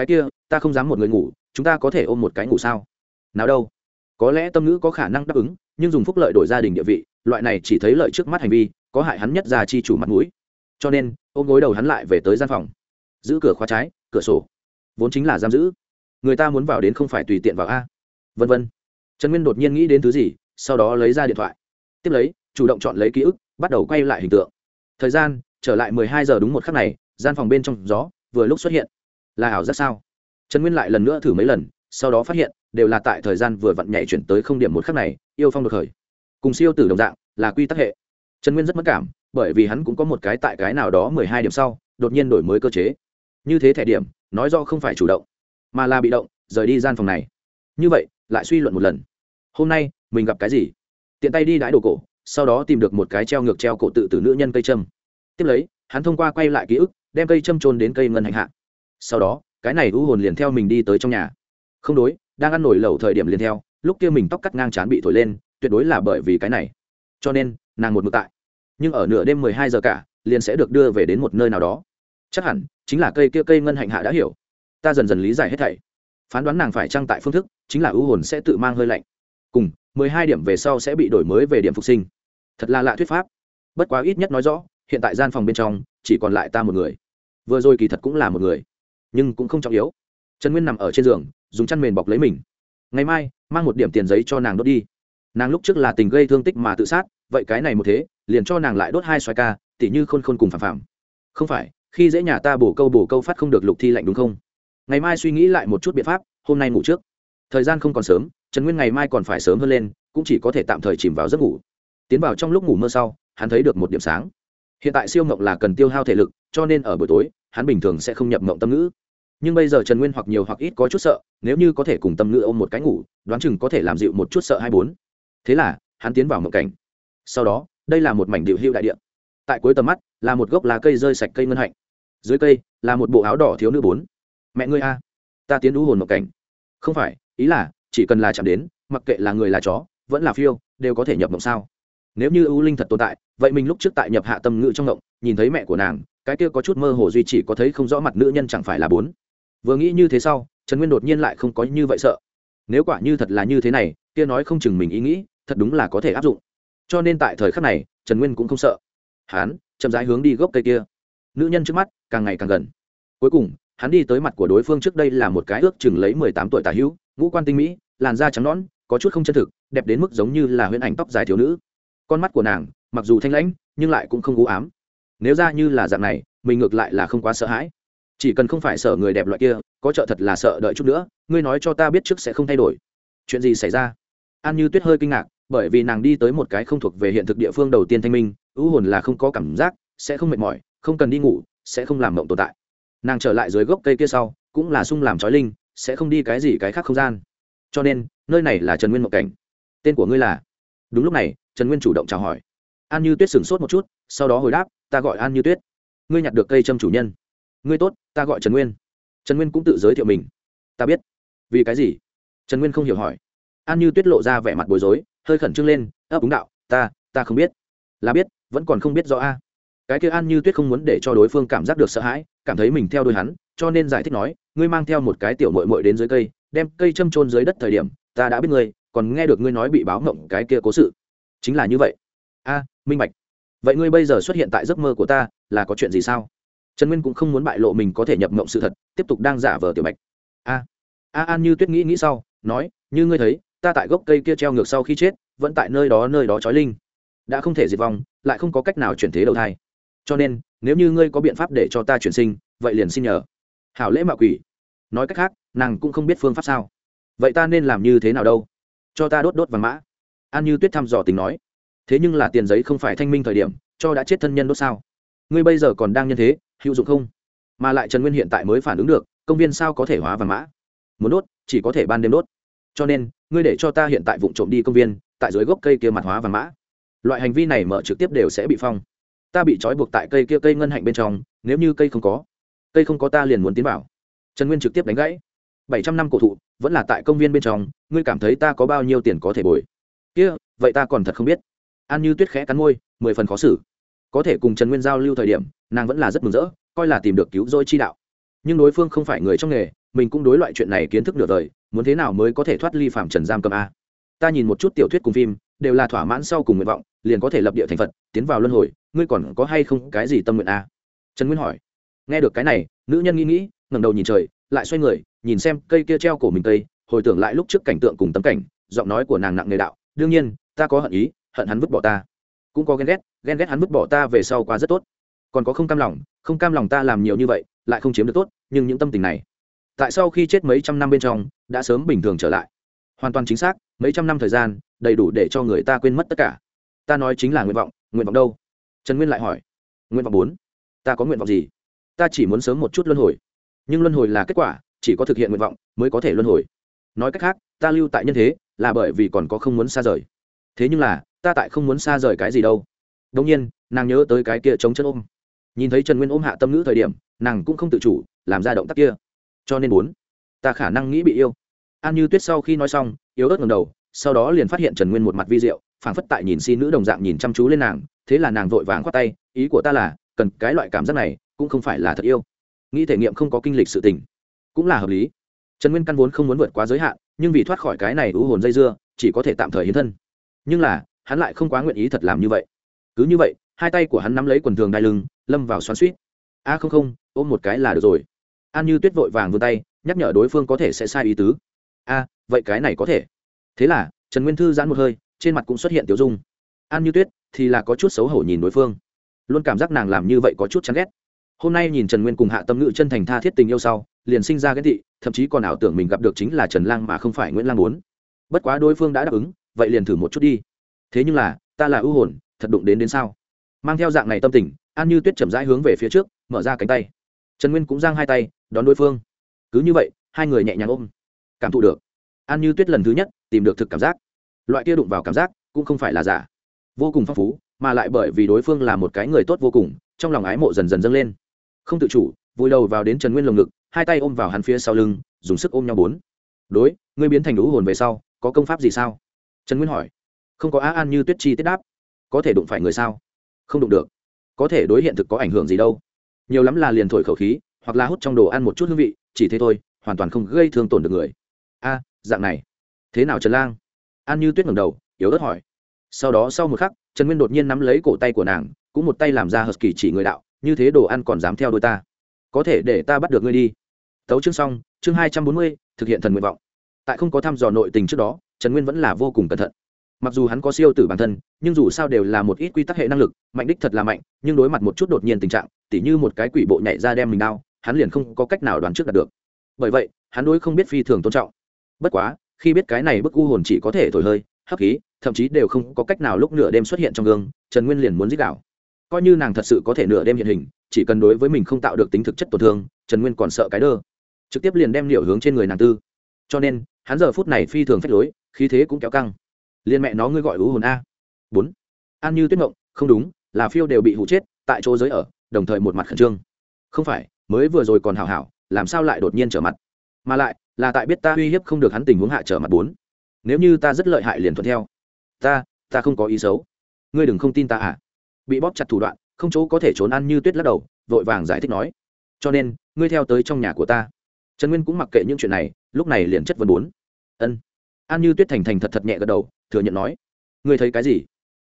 Cái kia, ta không dám một người ngủ, chúng ta có thể ôm một cái ngủ sao? Nào đâu. Có lẽ tâm ngữ có khả năng đáp ứng, nhưng dùng phúc lợi đổi gia đình địa vị, loại này chỉ thấy lợi trước mắt hành vi, có hại hắn nhất già chi chủ mặt mũi. Cho nên, ôm gối đầu hắn lại về tới gian phòng. Giữ cửa khóa trái, cửa sổ. Vốn chính là giam giữ. Người ta muốn vào đến không phải tùy tiện vào a. Vân vân. Trần nguyên đột nhiên nghĩ đến thứ gì, sau đó lấy ra điện thoại. Tiếp lấy, chủ động chọn lấy ký ức, bắt đầu quay lại hình tượng. Thời gian, trở lại mười hai giờ đúng một khắc này, gian phòng bên trong gió, vừa lúc xuất hiện là ảo rất sao? Trần nguyên lại lần nữa thử mấy lần, sau đó phát hiện, đều là tại thời gian vừa vặn nhảy chuyển tới không điểm một khắc này, yêu phong được khởi. Cùng siêu tử đồng dạng, là quy tắc hệ. Trần nguyên rất mất cảm, bởi vì hắn cũng có một cái tại cái nào đó mười hai điểm sau, đột nhiên đổi mới cơ chế. Như thế thẻ điểm, nói do không phải chủ động, mà là bị động, rời đi gian phòng này. Như vậy, lại suy luận một lần. Hôm nay, mình gặp cái gì? Tiện tay đi đãi đồ cổ, sau đó tìm được một cái treo ngược treo cổ tự từ nữ nhân cây châm. Tiếp lấy, hắn thông qua quay lại ký ức, đem cây châm trôn đến cây ngân hành hạ sau đó, cái này u hồn liền theo mình đi tới trong nhà. Không đối, đang ăn nổi lẩu thời điểm liền theo, lúc kia mình tóc cắt ngang chán bị thổi lên, tuyệt đối là bởi vì cái này. Cho nên, nàng một mực tại. Nhưng ở nửa đêm mười hai giờ cả, liền sẽ được đưa về đến một nơi nào đó. Chắc hẳn, chính là cây kia cây ngân hạnh hạ đã hiểu. Ta dần dần lý giải hết thảy. Phán đoán nàng phải trăng tại phương thức, chính là ưu hồn sẽ tự mang hơi lạnh. Cùng, mười hai điểm về sau sẽ bị đổi mới về điểm phục sinh. Thật là lạ thuyết pháp. Bất quá ít nhất nói rõ, hiện tại gian phòng bên trong, chỉ còn lại ta một người. Vừa rồi kỳ thật cũng là một người nhưng cũng không trọng yếu. Trần nguyên nằm ở trên giường, dùng chăn mền bọc lấy mình. Ngày mai, mang một điểm tiền giấy cho nàng đốt đi. Nàng lúc trước là tình gây thương tích mà tự sát, vậy cái này một thế, liền cho nàng lại đốt hai xoài ca, tỉ như khôn khôn cùng phàm phàm. Không phải, khi dễ nhà ta bổ câu bổ câu phát không được lục thi lạnh đúng không? Ngày mai suy nghĩ lại một chút biện pháp, hôm nay ngủ trước. Thời gian không còn sớm, trần nguyên ngày mai còn phải sớm hơn lên, cũng chỉ có thể tạm thời chìm vào giấc ngủ. Tiến vào trong lúc ngủ mơ sau, hắn thấy được một điểm sáng. Hiện tại siêu mộng là cần tiêu hao thể lực, cho nên ở buổi tối, hắn bình thường sẽ không nhập mộng tâm ngữ nhưng bây giờ trần nguyên hoặc nhiều hoặc ít có chút sợ, nếu như có thể cùng tâm ngữ ôm một cái ngủ, đoán chừng có thể làm dịu một chút sợ hai bốn. Thế là, hắn tiến vào mộng cảnh. Sau đó, đây là một mảnh điệu hưu đại điện tại cuối tầm mắt, là một gốc lá cây rơi sạch cây ngân hạnh. Dưới cây, là một bộ áo đỏ thiếu nữ bốn. Mẹ ngươi a, ta tiến đũ hồn một cảnh. Không phải, ý là, chỉ cần là chạm đến, mặc kệ là người là chó, vẫn là phiêu, đều có thể nhập mộng sao? Nếu như ưu linh thật tồn tại, vậy mình lúc trước tại nhập hạ tâm ngữ trong mộng, nhìn thấy mẹ của nàng, cái kia có chút mơ hồ duy chỉ có thấy không rõ mặt nữ nhân chẳng phải là bốn vừa nghĩ như thế sau, trần nguyên đột nhiên lại không có như vậy sợ. Nếu quả như thật là như thế này, kia nói không chừng mình ý nghĩ, thật đúng là có thể áp dụng. Cho nên tại thời khắc này, trần nguyên cũng không sợ. Hắn chậm rãi hướng đi gốc cây kia. Nữ nhân trước mắt càng ngày càng gần. Cuối cùng, hắn đi tới mặt của đối phương trước đây là một cái ước chừng lấy mười tám tuổi tả hữu, ngũ quan tinh mỹ, làn da trắng nõn, có chút không chân thực, đẹp đến mức giống như là huyễn ảnh tóc dài thiếu nữ. Con mắt của nàng, mặc dù thanh lãnh, nhưng lại cũng không u ám. Nếu ra như là dạng này, mình ngược lại là không quá sợ hãi chỉ cần không phải sợ người đẹp loại kia, có trợ thật là sợ đợi chút nữa, ngươi nói cho ta biết trước sẽ không thay đổi. Chuyện gì xảy ra? An như tuyết hơi kinh ngạc, bởi vì nàng đi tới một cái không thuộc về hiện thực địa phương đầu tiên thanh minh, ưu hồn là không có cảm giác, sẽ không mệt mỏi, không cần đi ngủ, sẽ không làm mộng tồn tại. Nàng trở lại dưới gốc cây kia sau, cũng là sung làm trói linh, sẽ không đi cái gì cái khác không gian. Cho nên, nơi này là trần nguyên mộng cảnh. Tên của ngươi là? Đúng lúc này, trần nguyên chủ động chào hỏi. An như tuyết sửng sốt một chút, sau đó hồi đáp, ta gọi an như tuyết. Ngươi nhặt được cây châm chủ nhân ngươi tốt, ta gọi trần nguyên. Trần nguyên cũng tự giới thiệu mình. Ta biết. Vì cái gì? Trần nguyên không hiểu hỏi. An như tuyết lộ ra vẻ mặt bối rối, hơi khẩn trương lên ấp úng đạo, ta ta không biết. Là biết, vẫn còn không biết rõ a. Cái kia an như tuyết không muốn để cho đối phương cảm giác được sợ hãi, cảm thấy mình theo đuôi hắn, cho nên giải thích nói, ngươi mang theo một cái tiểu mội mội đến dưới cây, đem cây châm trôn dưới đất thời điểm, ta đã biết ngươi, còn nghe được ngươi nói bị báo mộng cái kia cố sự. Chính là như vậy. A, minh bạch. Vậy ngươi bây giờ xuất hiện tại giấc mơ của ta, là có chuyện gì sao? Trần nguyên cũng không muốn bại lộ mình có thể nhập mộng sự thật, tiếp tục đang giả vờ tiểu bạch. A a an như tuyết nghĩ nghĩ sau, nói, như ngươi thấy, ta tại gốc cây kia treo ngược sau khi chết, vẫn tại nơi đó nơi đó trói linh. Đã không thể diệt vong, lại không có cách nào chuyển thế đầu thai. Cho nên, nếu như ngươi có biện pháp để cho ta chuyển sinh, vậy liền xin nhờ. Hảo lễ mạo quỷ. Nói cách khác, nàng cũng không biết phương pháp sao. Vậy ta nên làm như thế nào đâu? Cho ta đốt đốt vàng mã. An như tuyết thăm dò tình nói. Thế nhưng là tiền giấy không phải thanh minh thời điểm, cho đã chết thân nhân đốt sao? Ngươi bây giờ còn đang nhân thế hữu dụng không? Mà lại trần nguyên hiện tại mới phản ứng được, công viên sao có thể hóa vàng mã? Muốn đốt, chỉ có thể ban đêm đốt. Cho nên, ngươi để cho ta hiện tại vụ trộm đi công viên, tại dưới gốc cây kia mặt hóa vàng mã. Loại hành vi này mở trực tiếp đều sẽ bị phong. Ta bị trói buộc tại cây kia cây ngân hạnh bên trong, nếu như cây không có, cây không có ta liền muốn tiến vào. Trần nguyên trực tiếp đánh gãy. Bảy trăm năm cổ thụ, vẫn là tại công viên bên trong, ngươi cảm thấy ta có bao nhiêu tiền có thể bồi? Kia, vậy ta còn thật không biết. An như tuyết khẽ cắn môi, mười phần khó xử có thể cùng trần nguyên giao lưu thời điểm, nàng vẫn là rất mừng rỡ, coi là tìm được cứu rỗi chi đạo. Nhưng đối phương không phải người trong nghề, mình cũng đối loại chuyện này kiến thức nửa đời, muốn thế nào mới có thể thoát ly phạm trần giam cầm a? Ta nhìn một chút tiểu thuyết cùng phim, đều là thỏa mãn sau cùng nguyện vọng, liền có thể lập địa thành phật, tiến vào luân hồi, ngươi còn có hay không cái gì tâm nguyện a? Trần nguyên hỏi. Nghe được cái này, nữ nhân nghĩ nghĩ, ngẩng đầu nhìn trời, lại xoay người, nhìn xem cây kia treo cổ mình cây, hồi tưởng lại lúc trước cảnh tượng cùng tấm cảnh, giọng nói của nàng nặng nề đạo, đương nhiên, ta có hận ý, hận hắn vứt bỏ ta cũng có ghen ghét ghen ghét hắn vứt bỏ ta về sau qua rất tốt. Còn có không cam lòng, không cam lòng ta làm nhiều như vậy, lại không chiếm được tốt, nhưng những tâm tình này, tại sau khi chết mấy trăm năm bên trong, đã sớm bình thường trở lại. Hoàn toàn chính xác, mấy trăm năm thời gian, đầy đủ để cho người ta quên mất tất cả. Ta nói chính là nguyện vọng nguyện vọng đâu? Trần nguyên lại hỏi. Nguyện vọng bốn. Ta có nguyện vọng gì? Ta chỉ muốn sớm một chút luân hồi. Nhưng luân hồi là kết quả, chỉ có thực hiện nguyện vọng mới có thể luân hồi. Nói cách khác, ta lưu tại nhân thế, là bởi vì còn có không muốn xa rời thế nhưng là, ta tại không muốn xa rời cái gì đâu. Đông nhiên, nàng nhớ tới cái kia chống chân ôm. Nhìn thấy trần nguyên ôm hạ tâm ngữ thời điểm, nàng cũng không tự chủ, làm ra động tác kia. Cho nên bốn, ta khả năng nghĩ bị yêu. An như tuyết sau khi nói xong, yếu ớt ngầm đầu, sau đó liền phát hiện trần nguyên một mặt vi diệu, phảng phất tại nhìn xin nữ đồng dạng nhìn chăm chú lên nàng, thế là nàng vội vàng khoát tay, ý của ta là, cần cái loại cảm giác này, cũng không phải là thật yêu. Nghĩ thể nghiệm không có kinh lịch sự tình, cũng là hợp lý. Trần nguyên căn vốn không muốn vượt quá giới hạn, nhưng vì thoát khỏi cái này ưu hồn dây dưa, chỉ có thể tạm thời hiến thân nhưng là, hắn lại không quá nguyện ý thật làm như vậy. Cứ như vậy, hai tay của hắn nắm lấy quần thường đai lưng, lâm vào xoắn suýt. A, không không, ôm một cái là được rồi. An như tuyết vội vàng vươn tay, nhắc nhở đối phương có thể sẽ sai ý tứ. A, vậy cái này có thể. Thế là, trần nguyên thư giãn một hơi, trên mặt cũng xuất hiện tiểu dung. An như tuyết, thì là có chút xấu hổ nhìn đối phương. Luôn cảm giác nàng làm như vậy có chút chán ghét. Hôm nay nhìn trần nguyên cùng hạ tâm ngữ chân thành tha thiết tình yêu sau, liền sinh ra ghét thị thậm chí còn ảo tưởng mình gặp được chính là trần lang mà không phải nguyễn lang muốn. Bất quá đối phương đã đáp ứng vậy liền thử một chút đi. Thế nhưng là, ta là ưu hồn, thật đụng đến đến sao? Mang theo dạng này tâm tình, an như tuyết chậm rãi hướng về phía trước, mở ra cánh tay. Trần nguyên cũng giang hai tay, đón đối phương. Cứ như vậy, hai người nhẹ nhàng ôm. Cảm thụ được. An như tuyết lần thứ nhất tìm được thực cảm giác. Loại kia đụng vào cảm giác, cũng không phải là giả. Vô cùng phong phú, mà lại bởi vì đối phương là một cái người tốt vô cùng, trong lòng ái mộ dần dần dâng lên. Không tự chủ, vùi đầu vào đến trần nguyên lồng ngực, hai tay ôm vào hắn phía sau lưng, dùng sức ôm nhau bốn. Đối, ngươi biến thành lũ hồn về sau, có công pháp gì sao? Trần nguyên hỏi. Không có á an như tuyết chi tiết đáp. Có thể đụng phải người sao? Không đụng được. Có thể đối hiện thực có ảnh hưởng gì đâu. Nhiều lắm là liền thổi khẩu khí, hoặc là hút trong đồ ăn một chút hương vị, chỉ thế thôi, hoàn toàn không gây thương tổn được người. A, dạng này. Thế nào trần lang? An như tuyết ngẩng đầu, yếu ớt hỏi. Sau đó sau một khắc, trần nguyên đột nhiên nắm lấy cổ tay của nàng, cũng một tay làm ra hờ kỳ chỉ người đạo, như thế đồ ăn còn dám theo đôi ta. Có thể để ta bắt được ngươi đi. Tấu chương xong, chương hai trăm bốn mươi, thực hiện thần nguyện vọng. Tại không có thăm dò nội tình trước đó trần nguyên vẫn là vô cùng cẩn thận. Mặc dù hắn có siêu tử bản thân, nhưng dù sao đều là một ít quy tắc hệ năng lực, mạnh đích thật là mạnh, nhưng đối mặt một chút đột nhiên tình trạng, tỉ như một cái quỷ bộ nhảy ra đem mình đau, hắn liền không có cách nào đoán trước đạt được. Bởi vậy, hắn đối không biết phi thường tôn trọng. Bất quá, khi biết cái này bức u hồn chỉ có thể thổi hơi, hấp khí, thậm chí đều không có cách nào lúc nửa đêm xuất hiện trong gương, trần nguyên liền muốn giết đảo coi như nàng thật sự có thể nửa đêm hiện hình, chỉ cần đối với mình không tạo được tính thực chất tổn thương, trần nguyên còn sợ cái đơ. Trực tiếp liền đem liệu hướng trên người nàng tư. Cho nên, hắn giờ phút này phi thường phách lối khí thế cũng kéo căng. Liên mẹ nó ngươi gọi ú hồn a. Bốn. An như tuyết mộng, không đúng là phiêu đều bị hụ chết tại chỗ giới ở đồng thời một mặt khẩn trương. Không phải mới vừa rồi còn hảo hảo làm sao lại đột nhiên trở mặt? Mà lại là tại biết ta uy hiếp không được hắn tình huống hạ trở mặt bốn. Nếu như ta rất lợi hại liền thuận theo. Ta ta không có ý xấu. Ngươi đừng không tin ta à. Bị bóp chặt thủ đoạn không chỗ có thể trốn ăn như tuyết lắc đầu vội vàng giải thích nói. Cho nên ngươi theo tới trong nhà của ta. Trần nguyên cũng mặc kệ những chuyện này lúc này liền chất vấn bốn. Ân an như tuyết thành thành thật thật nhẹ gật đầu, thừa nhận nói, ngươi thấy cái gì?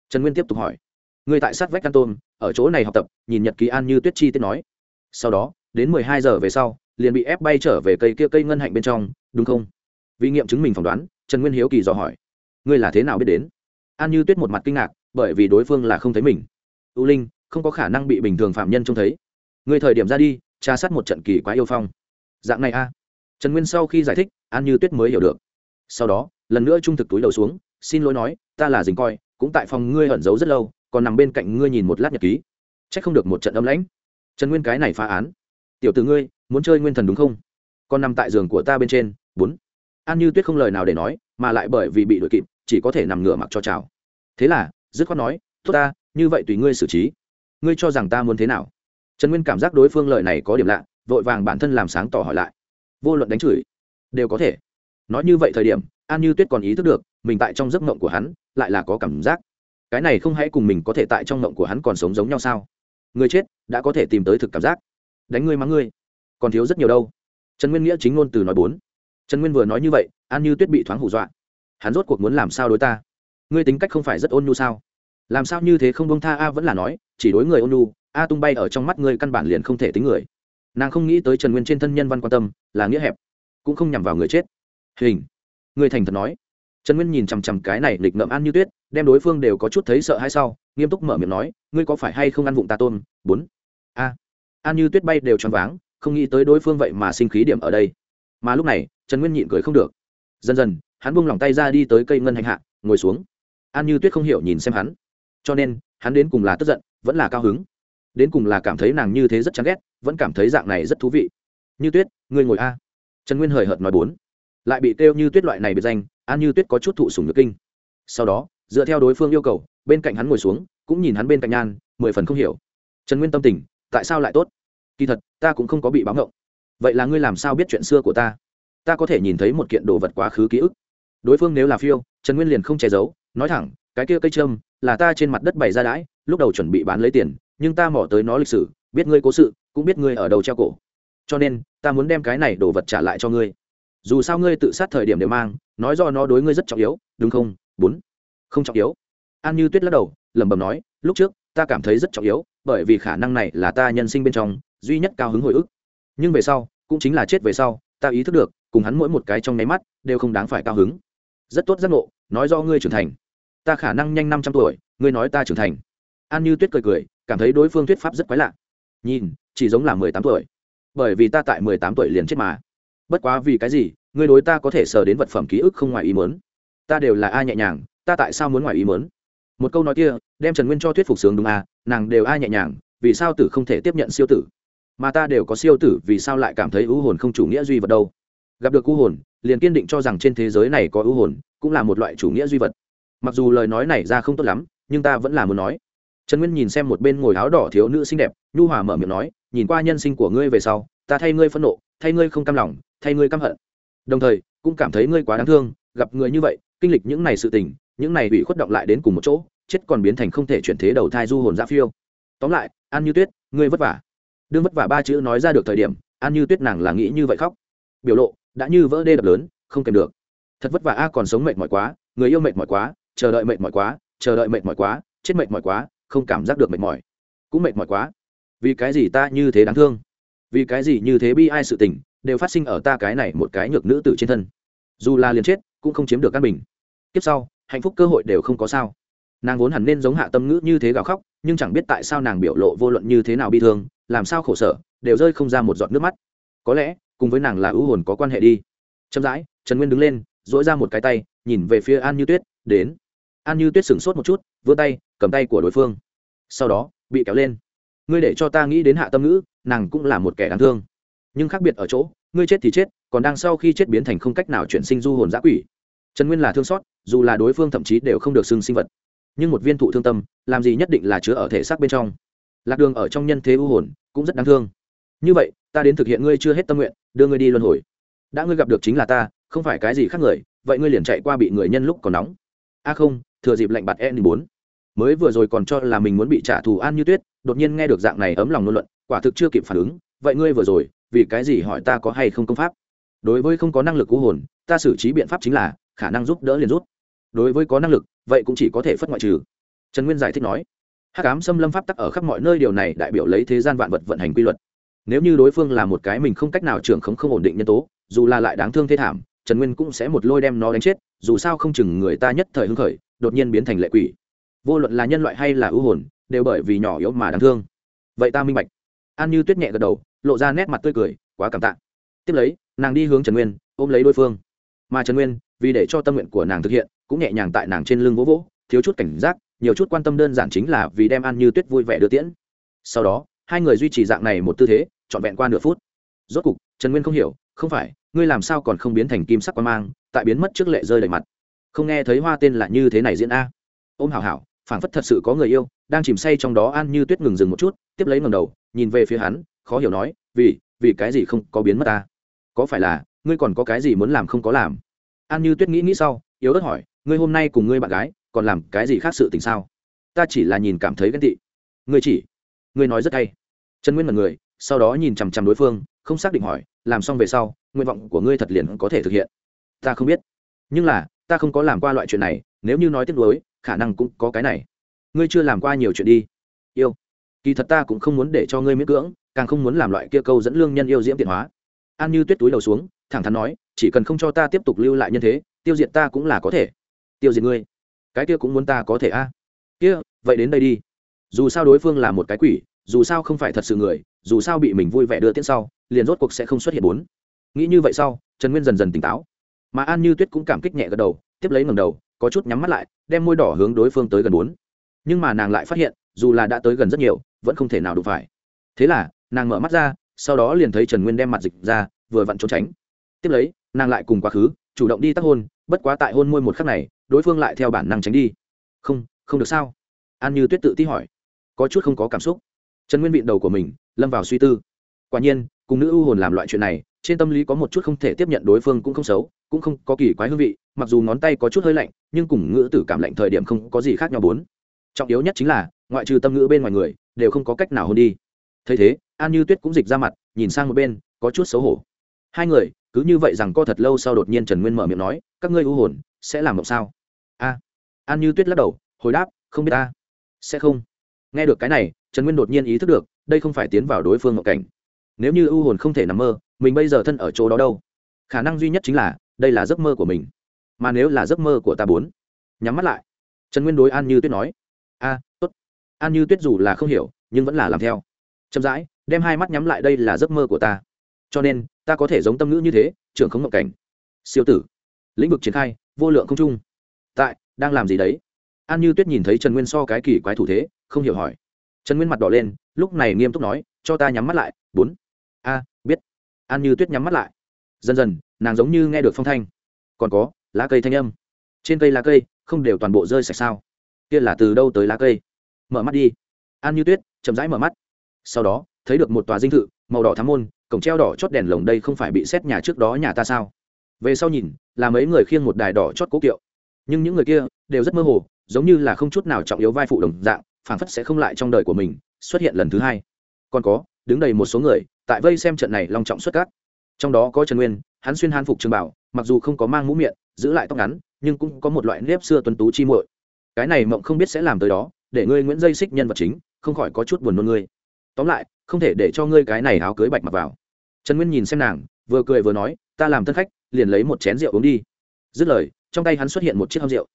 Trần nguyên tiếp tục hỏi, ngươi tại sát vách căn tôm, ở chỗ này học tập, nhìn nhật ký an như tuyết chi tiết nói. Sau đó, đến mười hai giờ về sau, liền bị ép bay trở về cây kia cây ngân hạnh bên trong, đúng không? Vì nghiệm chứng mình phỏng đoán, trần nguyên hiếu kỳ dò hỏi, ngươi là thế nào biết đến? An như tuyết một mặt kinh ngạc, bởi vì đối phương là không thấy mình. U linh, không có khả năng bị bình thường phạm nhân trông thấy. Ngươi thời điểm ra đi, tra sát một trận kỳ quá yêu phong. Dạng này a. Trần nguyên sau khi giải thích, an như tuyết mới hiểu được. Sau đó lần nữa trung thực túi đầu xuống, xin lỗi nói, ta là dình coi, cũng tại phòng ngươi ẩn giấu rất lâu, còn nằm bên cạnh ngươi nhìn một lát nhật ký. C h ắ c không được một trận âm lãnh. Trần nguyên cái này phá án. Tiểu t ử ngươi, muốn chơi nguyên thần đúng không? Còn nằm tại giường của ta bên trên, bốn. An như tuyết không lời nào để nói, mà lại bởi vì bị đội kịp, chỉ có thể nằm ngửa mặc cho chào. Thế là, dứt khoát nói, tốt ta, như vậy tùy ngươi xử trí. Ngươi cho rằng ta muốn thế nào? Trần nguyên cảm giác đối phương lời này có điểm lạ, vội vàng bản thân làm sáng tỏ hỏi lại. Vô luận đánh chửi, đều có thể. Nói như vậy thời điểm an như tuyết còn ý thức được, mình tại trong giấc mộng của hắn, lại là có cảm giác. Cái này không hãy cùng mình có thể tại trong mộng của hắn còn sống giống nhau sao? Người chết, đã có thể tìm tới thực cảm giác. Đánh ngươi mắng ngươi. Còn thiếu rất nhiều đâu. Trần nguyên nghĩa chính ngôn từ nói bốn. Trần nguyên vừa nói như vậy, an như tuyết bị thoáng hù dọa. Hắn rốt cuộc muốn làm sao đối ta? Ngươi tính cách không phải rất ôn nhu sao? Làm sao như thế không bông tha a vẫn là nói, chỉ đối người ôn nhu, a tung bay ở trong mắt ngươi căn bản liền không thể tính người. Nàng không nghĩ tới trần nguyên trên thân nhân văn quan tâm, là nghĩa hẹp, cũng không nhằm vào người chết. Hình người thành thật nói. Trần nguyên nhìn chằm chằm cái này lịch ngậm ăn như tuyết, đem đối phương đều có chút thấy sợ hay sau, nghiêm túc mở miệng nói, ngươi có phải hay không ăn vụng ta tôm? Bốn. A. À. ăn như tuyết bay đều choáng váng, không nghĩ tới đối phương vậy mà sinh khí điểm ở đây. Mà lúc này, trần nguyên nhịn cười không được. Dần dần, hắn buông lỏng tay ra đi tới cây ngân hành hạ, ngồi xuống. An như tuyết không hiểu nhìn xem hắn. Cho nên, hắn đến cùng là tức giận, vẫn là cao hứng. Đến cùng là cảm thấy nàng như thế rất chán ghét, vẫn cảm thấy dạng này rất thú vị. Như tuyết, ngươi ngồi a. Trần nguyên hời hợt nói bốn lại bị kêu như tuyết loại này biệt danh an như tuyết có chút thụ sùng nhược kinh. Sau đó, dựa theo đối phương yêu cầu, bên cạnh hắn ngồi xuống, cũng nhìn hắn bên cạnh nhan, mười phần không hiểu. Trần nguyên tâm tình, tại sao lại tốt? Kỳ thật, ta cũng không có bị báo ngộng. Vậy là ngươi làm sao biết chuyện xưa của ta? Ta có thể nhìn thấy một kiện đồ vật quá khứ ký ức. Đối phương nếu là phiêu, trần nguyên liền không che giấu, nói thẳng, cái kia cây trâm là ta trên mặt đất bày ra đãi, lúc đầu chuẩn bị bán lấy tiền, nhưng ta mỏ tới nó lịch sử, biết ngươi cố sự, cũng biết ngươi ở đầu treo cổ. Cho nên, ta muốn đem cái này đồ vật trả lại cho ngươi dù sao ngươi tự sát thời điểm đều mang, nói do nó đối ngươi rất trọng yếu, đúng không? Bốn. Không trọng yếu. An như tuyết lắc đầu, lẩm bẩm nói, lúc trước, ta cảm thấy rất trọng yếu, bởi vì khả năng này là ta nhân sinh bên trong duy nhất cao hứng hồi ức. Nhưng về sau, cũng chính là chết về sau, ta ý thức được, cùng hắn mỗi một cái trong nháy mắt, đều không đáng phải cao hứng. Rất tốt giác ngộ, nói do ngươi trưởng thành. Ta khả năng nhanh năm trăm tuổi, ngươi nói ta trưởng thành. An như tuyết cười cười, cảm thấy đối phương thuyết pháp rất quái lạ. Nhìn, chỉ giống là mười tám tuổi. Bởi vì ta tại mười tám tuổi liền chết mà bất quá vì cái gì, ngươi đối ta có thể sờ đến vật phẩm ký ức không ngoài ý mớn ta đều là ai nhẹ nhàng, ta tại sao muốn ngoài ý mớn một câu nói kia, đem trần nguyên cho thuyết phục sướng đúng à nàng đều ai nhẹ nhàng, vì sao tử không thể tiếp nhận siêu tử? Mà ta đều có siêu tử, vì sao lại cảm thấy ưu hồn không chủ nghĩa duy vật đâu? Gặp được ưu hồn, liền kiên định cho rằng trên thế giới này có ưu hồn, cũng là một loại chủ nghĩa duy vật. Mặc dù lời nói này ra không tốt lắm, nhưng ta vẫn là muốn nói. Trần nguyên nhìn xem một bên ngồi áo đỏ thiếu nữ xinh đẹp, nhu hòa mở miệng nói, nhìn qua nhân sinh của ngươi về sau, ta thay ngươi phẫn nộ thay ngươi không cam lòng, thay ngươi căm hận. Đồng thời, cũng cảm thấy ngươi quá đáng thương, gặp người như vậy, kinh lịch những này sự tình, những này bị khuất động lại đến cùng một chỗ, chết còn biến thành không thể chuyển thế đầu thai du hồn ra phiêu. Tóm lại, an như tuyết, ngươi vất vả. Đương vất vả ba chữ nói ra được thời điểm, an như tuyết nàng là nghĩ như vậy khóc. Biểu lộ, đã như vỡ đê đập lớn, không kèm được. Thật vất vả a, còn sống mệt mỏi quá, người yêu mệt mỏi quá, chờ đợi mệt mỏi quá, chờ đợi mệt mỏi quá, chết mệt mỏi quá, không cảm giác được mệt mỏi. Cũng mệt mỏi quá. Vì cái gì ta như thế đáng thương? Vì cái gì như thế bi ai sự tình, đều phát sinh ở ta cái này một cái nhược nữ tử trên thân. Dù là liền chết, cũng không chiếm được căn bình. Tiếp sau, hạnh phúc cơ hội đều không có sao. Nàng vốn hẳn nên giống hạ tâm ngữ như thế gào khóc, nhưng chẳng biết tại sao nàng biểu lộ vô luận như thế nào bi thương, làm sao khổ sở, đều rơi không ra một giọt nước mắt. Có lẽ, cùng với nàng là ưu hồn có quan hệ đi. Chậm rãi, trần nguyên đứng lên dỗi ra một cái tay, nhìn về phía an như tuyết, đến. An như tuyết sửng sốt một chút, vươn tay, cầm tay của đối phương. Sau đó, bị kéo lên ngươi để cho ta nghĩ đến hạ tâm ngữ, nàng cũng là một kẻ đáng thương. Nhưng khác biệt ở chỗ, ngươi chết thì chết, còn đang sau khi chết biến thành không cách nào chuyển sinh du hồn giã quỷ. Trần nguyên là thương xót, dù là đối phương thậm chí đều không được xưng sinh vật. Nhưng một viên thụ thương tâm, làm gì nhất định là chứa ở thể xác bên trong. Lạc đường ở trong nhân thế u hồn, cũng rất đáng thương. Như vậy, ta đến thực hiện ngươi chưa hết tâm nguyện, đưa ngươi đi luân hồi. Đã ngươi gặp được chính là ta, không phải cái gì khác người, vậy ngươi liền chạy qua bị người nhân lúc còn nóng. A không, thừa dịp lạnh bạt e bốn mới vừa rồi còn cho là mình muốn bị trả thù an như tuyết, đột nhiên nghe được dạng này ấm lòng ngôn luận, quả thực chưa kịp phản ứng, vậy ngươi vừa rồi, vì cái gì hỏi ta có hay không công pháp? Đối với không có năng lực cứu hồn, ta xử trí biện pháp chính là, khả năng giúp đỡ liền rút đối với có năng lực, vậy cũng chỉ có thể phất ngoại trừ. Trần nguyên giải thích nói. Hát cám xâm lâm pháp tắc ở khắp mọi nơi điều này đại biểu lấy thế gian vạn vật vận hành quy luật. Nếu như đối phương là một cái mình không cách nào trưởng khống không ổn định nhân tố, dù là lại đáng thương thế thảm, trần nguyên cũng sẽ một lôi đem nó đánh chết, dù sao không chừng người ta nhất thời hưng khởi, đột nhiên biến thành lệ quỷ vô luận là nhân loại hay là ưu hồn, đều bởi vì nhỏ yếu mà đáng thương. Vậy ta minh bạch. An như tuyết nhẹ gật đầu, lộ ra nét mặt tươi cười, quá cảm tạ. Tiếp lấy, nàng đi hướng trần nguyên, ôm lấy đối phương. Mà trần nguyên, vì để cho tâm nguyện của nàng thực hiện, cũng nhẹ nhàng tại nàng trên lưng vỗ vỗ, thiếu chút cảnh giác, nhiều chút quan tâm đơn giản chính là vì đem an như tuyết vui vẻ đưa tiễn. Sau đó, hai người duy trì dạng này một tư thế, trọn vẹn qua nửa phút. Rốt cục, trần nguyên không hiểu, không phải, ngươi làm sao còn không biến thành kim sắc quan mang, tại biến mất trước lệ rơi đầy mặt. Không nghe thấy hoa tên là như thế này diễn a. Ôm hảo hảo phảng phất thật sự có người yêu, đang chìm say trong đó an như tuyết ngừng dừng một chút, tiếp lấy ngầm đầu, nhìn về phía hắn, khó hiểu nói, vì vì cái gì không có biến mất ta? Có phải là, ngươi còn có cái gì muốn làm không có làm? An như tuyết nghĩ nghĩ sau, yếu ớt hỏi, ngươi hôm nay cùng ngươi bạn gái, còn làm cái gì khác sự tình sao? Ta chỉ là nhìn cảm thấy ghen tị. Ngươi chỉ? Ngươi nói rất hay. Trần nguyên mật người, sau đó nhìn chằm chằm đối phương, không xác định hỏi, làm xong về sau, nguyện vọng của ngươi thật liền có thể thực hiện? Ta không biết. Nhưng là, ta không có làm qua loại chuyện này, nếu như nói tiếc nuối khả năng cũng có cái này. Ngươi chưa làm qua nhiều chuyện đi. Yêu. Kỳ thật ta cũng không muốn để cho ngươi miễn cưỡng, càng không muốn làm loại kia câu dẫn lương nhân yêu diễm tiện hóa. An như tuyết túi đầu xuống, thẳng thắn nói, chỉ cần không cho ta tiếp tục lưu lại nhân thế, tiêu diệt ta cũng là có thể. Tiêu diệt ngươi. Cái kia cũng muốn ta có thể a? Kia, vậy đến đây đi. Dù sao đối phương là một cái quỷ, dù sao không phải thật sự người, dù sao bị mình vui vẻ đưa tiễn sau, liền rốt cuộc sẽ không xuất hiện bốn. Nghĩ như vậy sau, trần nguyên dần dần tỉnh táo. Mà an như tuyết cũng cảm kích nhẹ gật đầu, tiếp lấy ngầm đầu có chút nhắm mắt lại, đem môi đỏ hướng đối phương tới gần bốn. Nhưng mà nàng lại phát hiện, dù là đã tới gần rất nhiều, vẫn không thể nào đụng phải. Thế là, nàng mở mắt ra, sau đó liền thấy trần nguyên đem mặt dịch ra, vừa vặn trốn tránh. Tiếp lấy, nàng lại cùng quá khứ, chủ động đi tác hôn, bất quá tại hôn môi một khắc này, đối phương lại theo bản năng tránh đi. Không không được sao? An như tuyết tự ti hỏi. Có chút không có cảm xúc. Trần nguyên vịn đầu của mình, lâm vào suy tư. Quả nhiên, cùng nữ ưu hồn làm loại chuyện này trên tâm lý có một chút không thể tiếp nhận đối phương cũng không xấu, cũng không có kỳ quái hương vị, mặc dù ngón tay có chút hơi lạnh, nhưng cùng ngữ tử cảm lạnh thời điểm không có gì khác nhau bốn. Trọng yếu nhất chính là, ngoại trừ tâm ngữ bên ngoài người, đều không có cách nào hôn đi. Thấy thế, an như tuyết cũng dịch ra mặt, nhìn sang một bên, có chút xấu hổ. Hai người, cứ như vậy rằng co thật lâu sau đột nhiên trần nguyên mở miệng nói, các ngươi u hồn, sẽ làm mộng sao? A. An như tuyết lắc đầu, hồi đáp, không biết ta. Sẽ không. Nghe được cái này, trần nguyên đột nhiên ý thức được, đây không phải tiến vào đối phương mộng cảnh. Nếu như u hồn không thể nằm mơ mình bây giờ thân ở chỗ đó đâu? Khả năng duy nhất chính là, đây là giấc mơ của mình. Mà nếu là giấc mơ của ta bốn, nhắm mắt lại. Trần nguyên đối an như tuyết nói, a, tốt. An như tuyết dù là không hiểu, nhưng vẫn là làm theo. Chậm rãi, đem hai mắt nhắm lại đây là giấc mơ của ta. Cho nên, ta có thể giống tâm ngữ như thế, trưởng không ngộ cảnh. Siêu tử. Lĩnh vực triển khai, vô lượng không trung. Tại, đang làm gì đấy? An như tuyết nhìn thấy trần nguyên so cái kỳ quái thủ thế, không hiểu hỏi. Trần nguyên mặt đỏ lên, lúc này nghiêm túc nói, cho ta nhắm mắt lại, bốn. A an như tuyết nhắm mắt lại. Dần dần, nàng giống như nghe được phong thanh. Còn có, lá cây thanh âm. Trên cây lá cây, không đều toàn bộ rơi sạch sao? Kia là từ đâu tới lá cây? Mở mắt đi. An như tuyết, chậm rãi mở mắt. Sau đó, thấy được một tòa dinh thự, màu đỏ thám môn, cổng treo đỏ chót đèn lồng đây không phải bị xét nhà trước đó nhà ta sao? Về sau nhìn, là mấy người khiêng một đài đỏ chót cố kiệu. Nhưng những người kia đều rất mơ hồ, giống như là không chút nào trọng yếu vai phụ đồng dạng, phảng phất sẽ không lại trong đời của mình, xuất hiện lần thứ hai. Còn có đứng đầy một số người, tại vây xem trận này long trọng xuất cát. Trong đó có trần nguyên, hắn xuyên han phục trường bảo, mặc dù không có mang mũ miệng, giữ lại tóc ngắn, nhưng cũng có một loại nếp xưa tuấn tú chi muội. Cái này mộng không biết sẽ làm tới đó, để ngươi nguyễn dây xích nhân vật chính, không khỏi có chút buồn nôn ngươi. Tóm lại, không thể để cho ngươi cái này áo cưới bạch mặc vào. Trần nguyên nhìn xem nàng, vừa cười vừa nói, ta làm thân khách, liền lấy một chén rượu uống đi. Dứt lời, trong tay hắn xuất hiện một chiếc hâm rượu.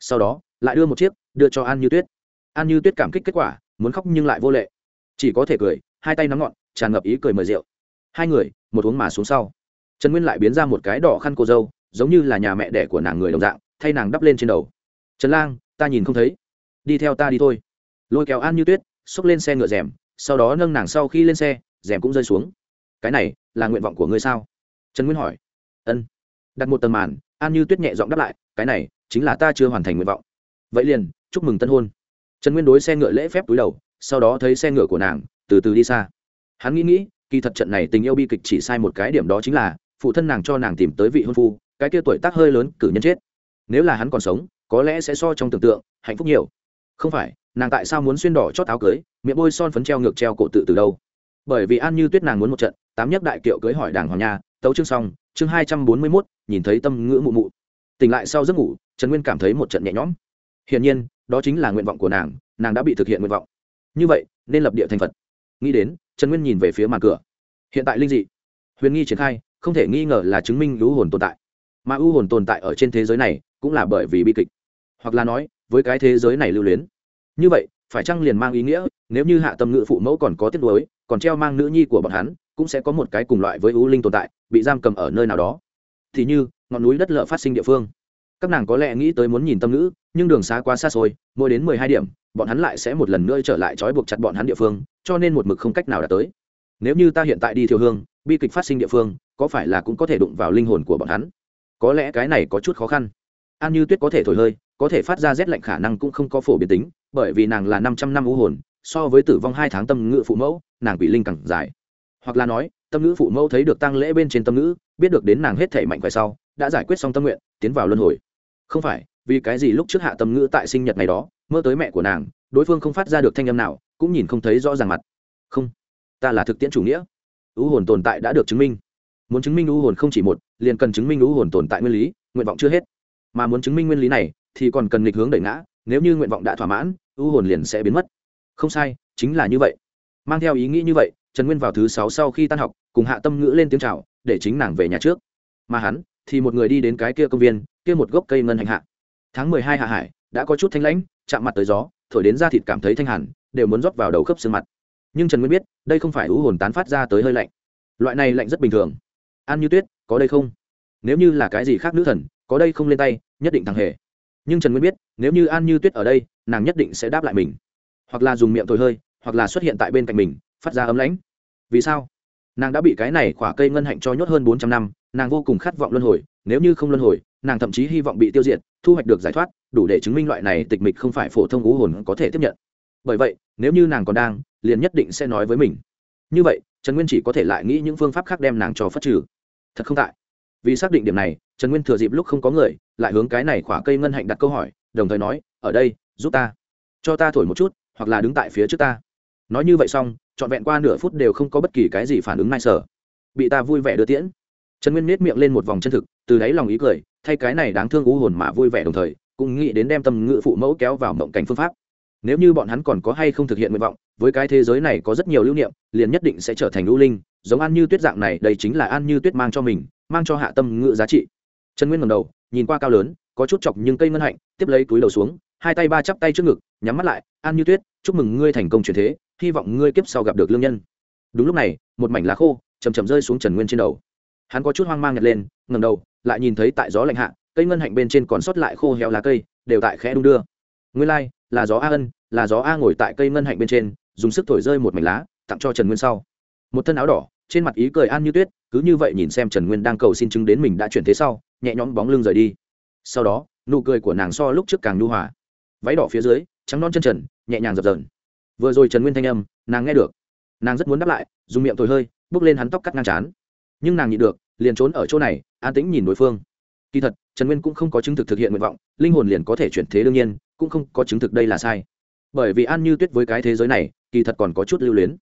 Sau đó, lại đưa một chiếc, đưa cho an như tuyết. An như tuyết cảm kích kết quả, muốn khóc nhưng lại vô lệ. Chỉ có thể cười hai tay nắm ngọn, tràn ngập ý cười mời rượu. Hai người, một uống mà xuống sau. Trần nguyên lại biến ra một cái đỏ khăn cô dâu, giống như là nhà mẹ đẻ của nàng người đồng dạng, thay nàng đắp lên trên đầu. Trần lang, ta nhìn không thấy. Đi theo ta đi thôi. Lôi kéo an như tuyết, xốc lên xe ngựa rèm, sau đó nâng nàng sau khi lên xe, rèm cũng rơi xuống. Cái này là nguyện vọng của ngươi sao? Trần nguyên hỏi. Ân. Đặt một tầng màn, an như tuyết nhẹ giọng đáp lại, cái này chính là ta chưa hoàn thành nguyện vọng. Vậy liền, chúc mừng tân hôn. Trần nguyên đối xe ngựa lễ phép túi đầu, sau đó thấy xe ngựa của nàng từ từ đi xa. Hắn nghĩ nghĩ, kỳ thật trận này tình yêu bi kịch chỉ sai một cái điểm đó chính là, phụ thân nàng cho nàng tìm tới vị hôn phu, cái kia tuổi tác hơi lớn, cử nhân chết. Nếu là hắn còn sống, có lẽ sẽ so trong tưởng tượng, hạnh phúc nhiều. Không phải, nàng tại sao muốn xuyên đỏ chót áo cưới, miệng bôi son phấn treo ngược treo cổ tự từ đâu? Bởi vì an như tuyết nàng muốn một trận, tám nhất đại kiệu cưới hỏi đàng hoàng nha, tấu chương xong, chương hai trăm bốn mươi mốt, nhìn thấy tâm ngữ mụ mụ. Tỉnh lại sau giấc ngủ, trần nguyên cảm thấy một trận nhẹ nhõm. Hiển nhiên, đó chính là nguyện vọng của nàng nàng đã bị thực hiện nguyện vọng. Như vậy, nên lập địa thành phật nghĩ đến, trần nguyên nhìn về phía màn cửa. Hiện tại linh dị. Huyền nghi triển khai, không thể nghi ngờ là chứng minh ưu hồn tồn tại. Mà ưu hồn tồn tại ở trên thế giới này, cũng là bởi vì bi kịch. Hoặc là nói, với cái thế giới này lưu luyến. Như vậy, phải chăng liền mang ý nghĩa, nếu như hạ tâm ngữ phụ mẫu còn có tiết đối còn treo mang nữ nhi của bọn hắn, cũng sẽ có một cái cùng loại với ưu linh tồn tại, bị giam cầm ở nơi nào đó. Thì như, ngọn núi đất lợ phát sinh địa phương. Các nàng có lẽ nghĩ tới muốn nhìn tâm ngữ, nhưng đường xa quá xa xôi, mỗi đến mười hai điểm, bọn hắn lại sẽ một lần nữa trở lại trói buộc chặt bọn hắn địa phương cho nên một mực không cách nào đạt tới. Nếu như ta hiện tại đi thiêu hương, bi kịch phát sinh địa phương, có phải là cũng có thể đụng vào linh hồn của bọn hắn? Có lẽ cái này có chút khó khăn. An như tuyết có thể thổi hơi, có thể phát ra rét lạnh khả năng cũng không có phổ biến tính, bởi vì nàng là năm trăm năm u hồn, so với tử vong hai tháng tâm ngữ phụ mẫu, nàng quỷ linh càng dài. Hoặc là nói, tâm ngữ phụ mẫu thấy được tăng lễ bên trên tâm ngữ, biết được đến nàng hết thể mạnh khỏe sau, đã giải quyết xong tâm nguyện, tiến vào luân hồi. Không phải, vì cái gì lúc trước hạ tâm ngữ tại sinh nhật ngày đó, mơ tới mẹ của nàng, đối phương không phát ra được thanh âm nào cũng nhìn không thấy rõ ràng mặt. Không, ta là thực tiễn chủ nghĩa. U hồn tồn tại đã được chứng minh. Muốn chứng minh u hồn không chỉ một, liền cần chứng minh u hồn tồn tại nguyên lý, nguyện vọng chưa hết. Mà muốn chứng minh nguyên lý này, thì còn cần nghịch hướng đẩy ngã, nếu như nguyện vọng đã thỏa mãn u hồn liền sẽ biến mất. Không sai, chính là như vậy. Mang theo ý nghĩ như vậy, trần nguyên vào thứ sáu sau khi tan học, cùng hạ tâm ngữ lên tiếng c h à o để chính nàng về nhà trước. Mà hắn, thì một người đi đến cái kia công viên, kia một gốc cây ngân hành hạ. Tháng mười hai hạ hải, đã có chút thanh lãnh, chạm mặt tới gió, thổi đến da thịt cảm thấy thanh hẳn đều muốn rót vào đầu khớp xương mặt. Nhưng trần nguyên biết, đây không phải u hồn tán phát ra tới hơi lạnh. Loại này lạnh rất bình thường. An như tuyết, có đây không? Nếu như là cái gì khác nữ thần, có đây không lên tay, nhất định thằng hề. Nhưng trần nguyên biết, nếu như an như tuyết ở đây, nàng nhất định sẽ đáp lại mình. Hoặc là dùng miệng thổi hơi, hoặc là xuất hiện tại bên cạnh mình, phát ra ấm lãnh. Vì sao? Nàng đã bị cái này khỏa cây ngân hạnh cho nhốt hơn bốn trăm năm, nàng vô cùng khát vọng luân hồi, nếu như không luân hồi, nàng thậm chí hy vọng bị tiêu diệt, thu hoạch được giải thoát, đủ để chứng minh loại này tịch mịch không phải phổ thông ú hồn có thể tiếp nhận bởi vậy, nếu như nàng còn đang, liền nhất định sẽ nói với mình. Như vậy, trần nguyên chỉ có thể lại nghĩ những phương pháp khác đem nàng cho phát trừ. Thật không tại. Vì xác định điểm này, trần nguyên thừa dịp lúc không có người, lại hướng cái này khỏa cây ngân hạnh đặt câu hỏi, đồng thời nói, ở đây, giúp ta. Cho ta thổi một chút, hoặc là đứng tại phía trước ta. Nói như vậy xong, trọn vẹn qua nửa phút đều không có bất kỳ cái gì phản ứng nai sở. Bị ta vui vẻ đưa tiễn. Trần nguyên nết miệng lên một vòng chân thực, từ đáy lòng ý cười, thay cái này đáng thương u hồn mà vui vẻ đồng thời, cũng nghĩ đến đem tâm ngự phụ mẫu kéo vào mộng cảnh phương pháp nếu như bọn hắn còn có hay không thực hiện nguyện vọng với cái thế giới này có rất nhiều lưu niệm liền nhất định sẽ trở thành lưu linh giống an như tuyết dạng này đây chính là an như tuyết mang cho mình mang cho hạ tâm ngự giá trị. Trần nguyên ngầm đầu nhìn qua cao lớn có chút chọc nhưng cây ngân hạnh tiếp lấy túi đầu xuống hai tay ba chắp tay trước ngực nhắm mắt lại an như tuyết chúc mừng ngươi thành công chuyển thế hy vọng ngươi kiếp sau gặp được lương nhân. Đúng lúc này một mảnh lá khô chầm chầm rơi xuống trần nguyên trên đầu. Hắn có chút hoang mang nhặt lên ngầm đầu lại nhìn thấy tại gió lạnh hạ cây ngân hạnh bên trên còn sót lại khô héo lá cây đều tại khẽ đung đưa. Nguyên lai、like, là gió a ân, là gió a ngồi tại cây ngân hạnh bên trên, dùng sức thổi rơi một mảnh lá, tặng cho trần nguyên sau. Một thân áo đỏ, trên mặt ý cười an như tuyết, cứ như vậy nhìn xem trần nguyên đang cầu xin chứng đến mình đã chuyển thế sau, nhẹ nhõm bóng lưng rời đi. Sau đó, nụ cười của nàng so lúc trước càng nhu hòa. Váy đỏ phía dưới, trắng non chân trần, nhẹ nhàng dập dờn. Vừa rồi trần nguyên thanh âm, nàng nghe được. Nàng rất muốn đáp lại, dùng miệng thổi hơi, bước lên hắn tóc cắt ngang chán nhưng nàng nhịn được, liền trốn ở chỗ này, an tĩnh nhìn đối phương. Kỳ thật, trần nguyên cũng không có chứng thực thực hiện nguyện vọng, linh hồn liền có thể chuyển thế đương nhiên cũng không có chứng thực đây là sai. Bởi vì an như tuyết với cái thế giới này, kỳ thật còn có chút lưu luyến.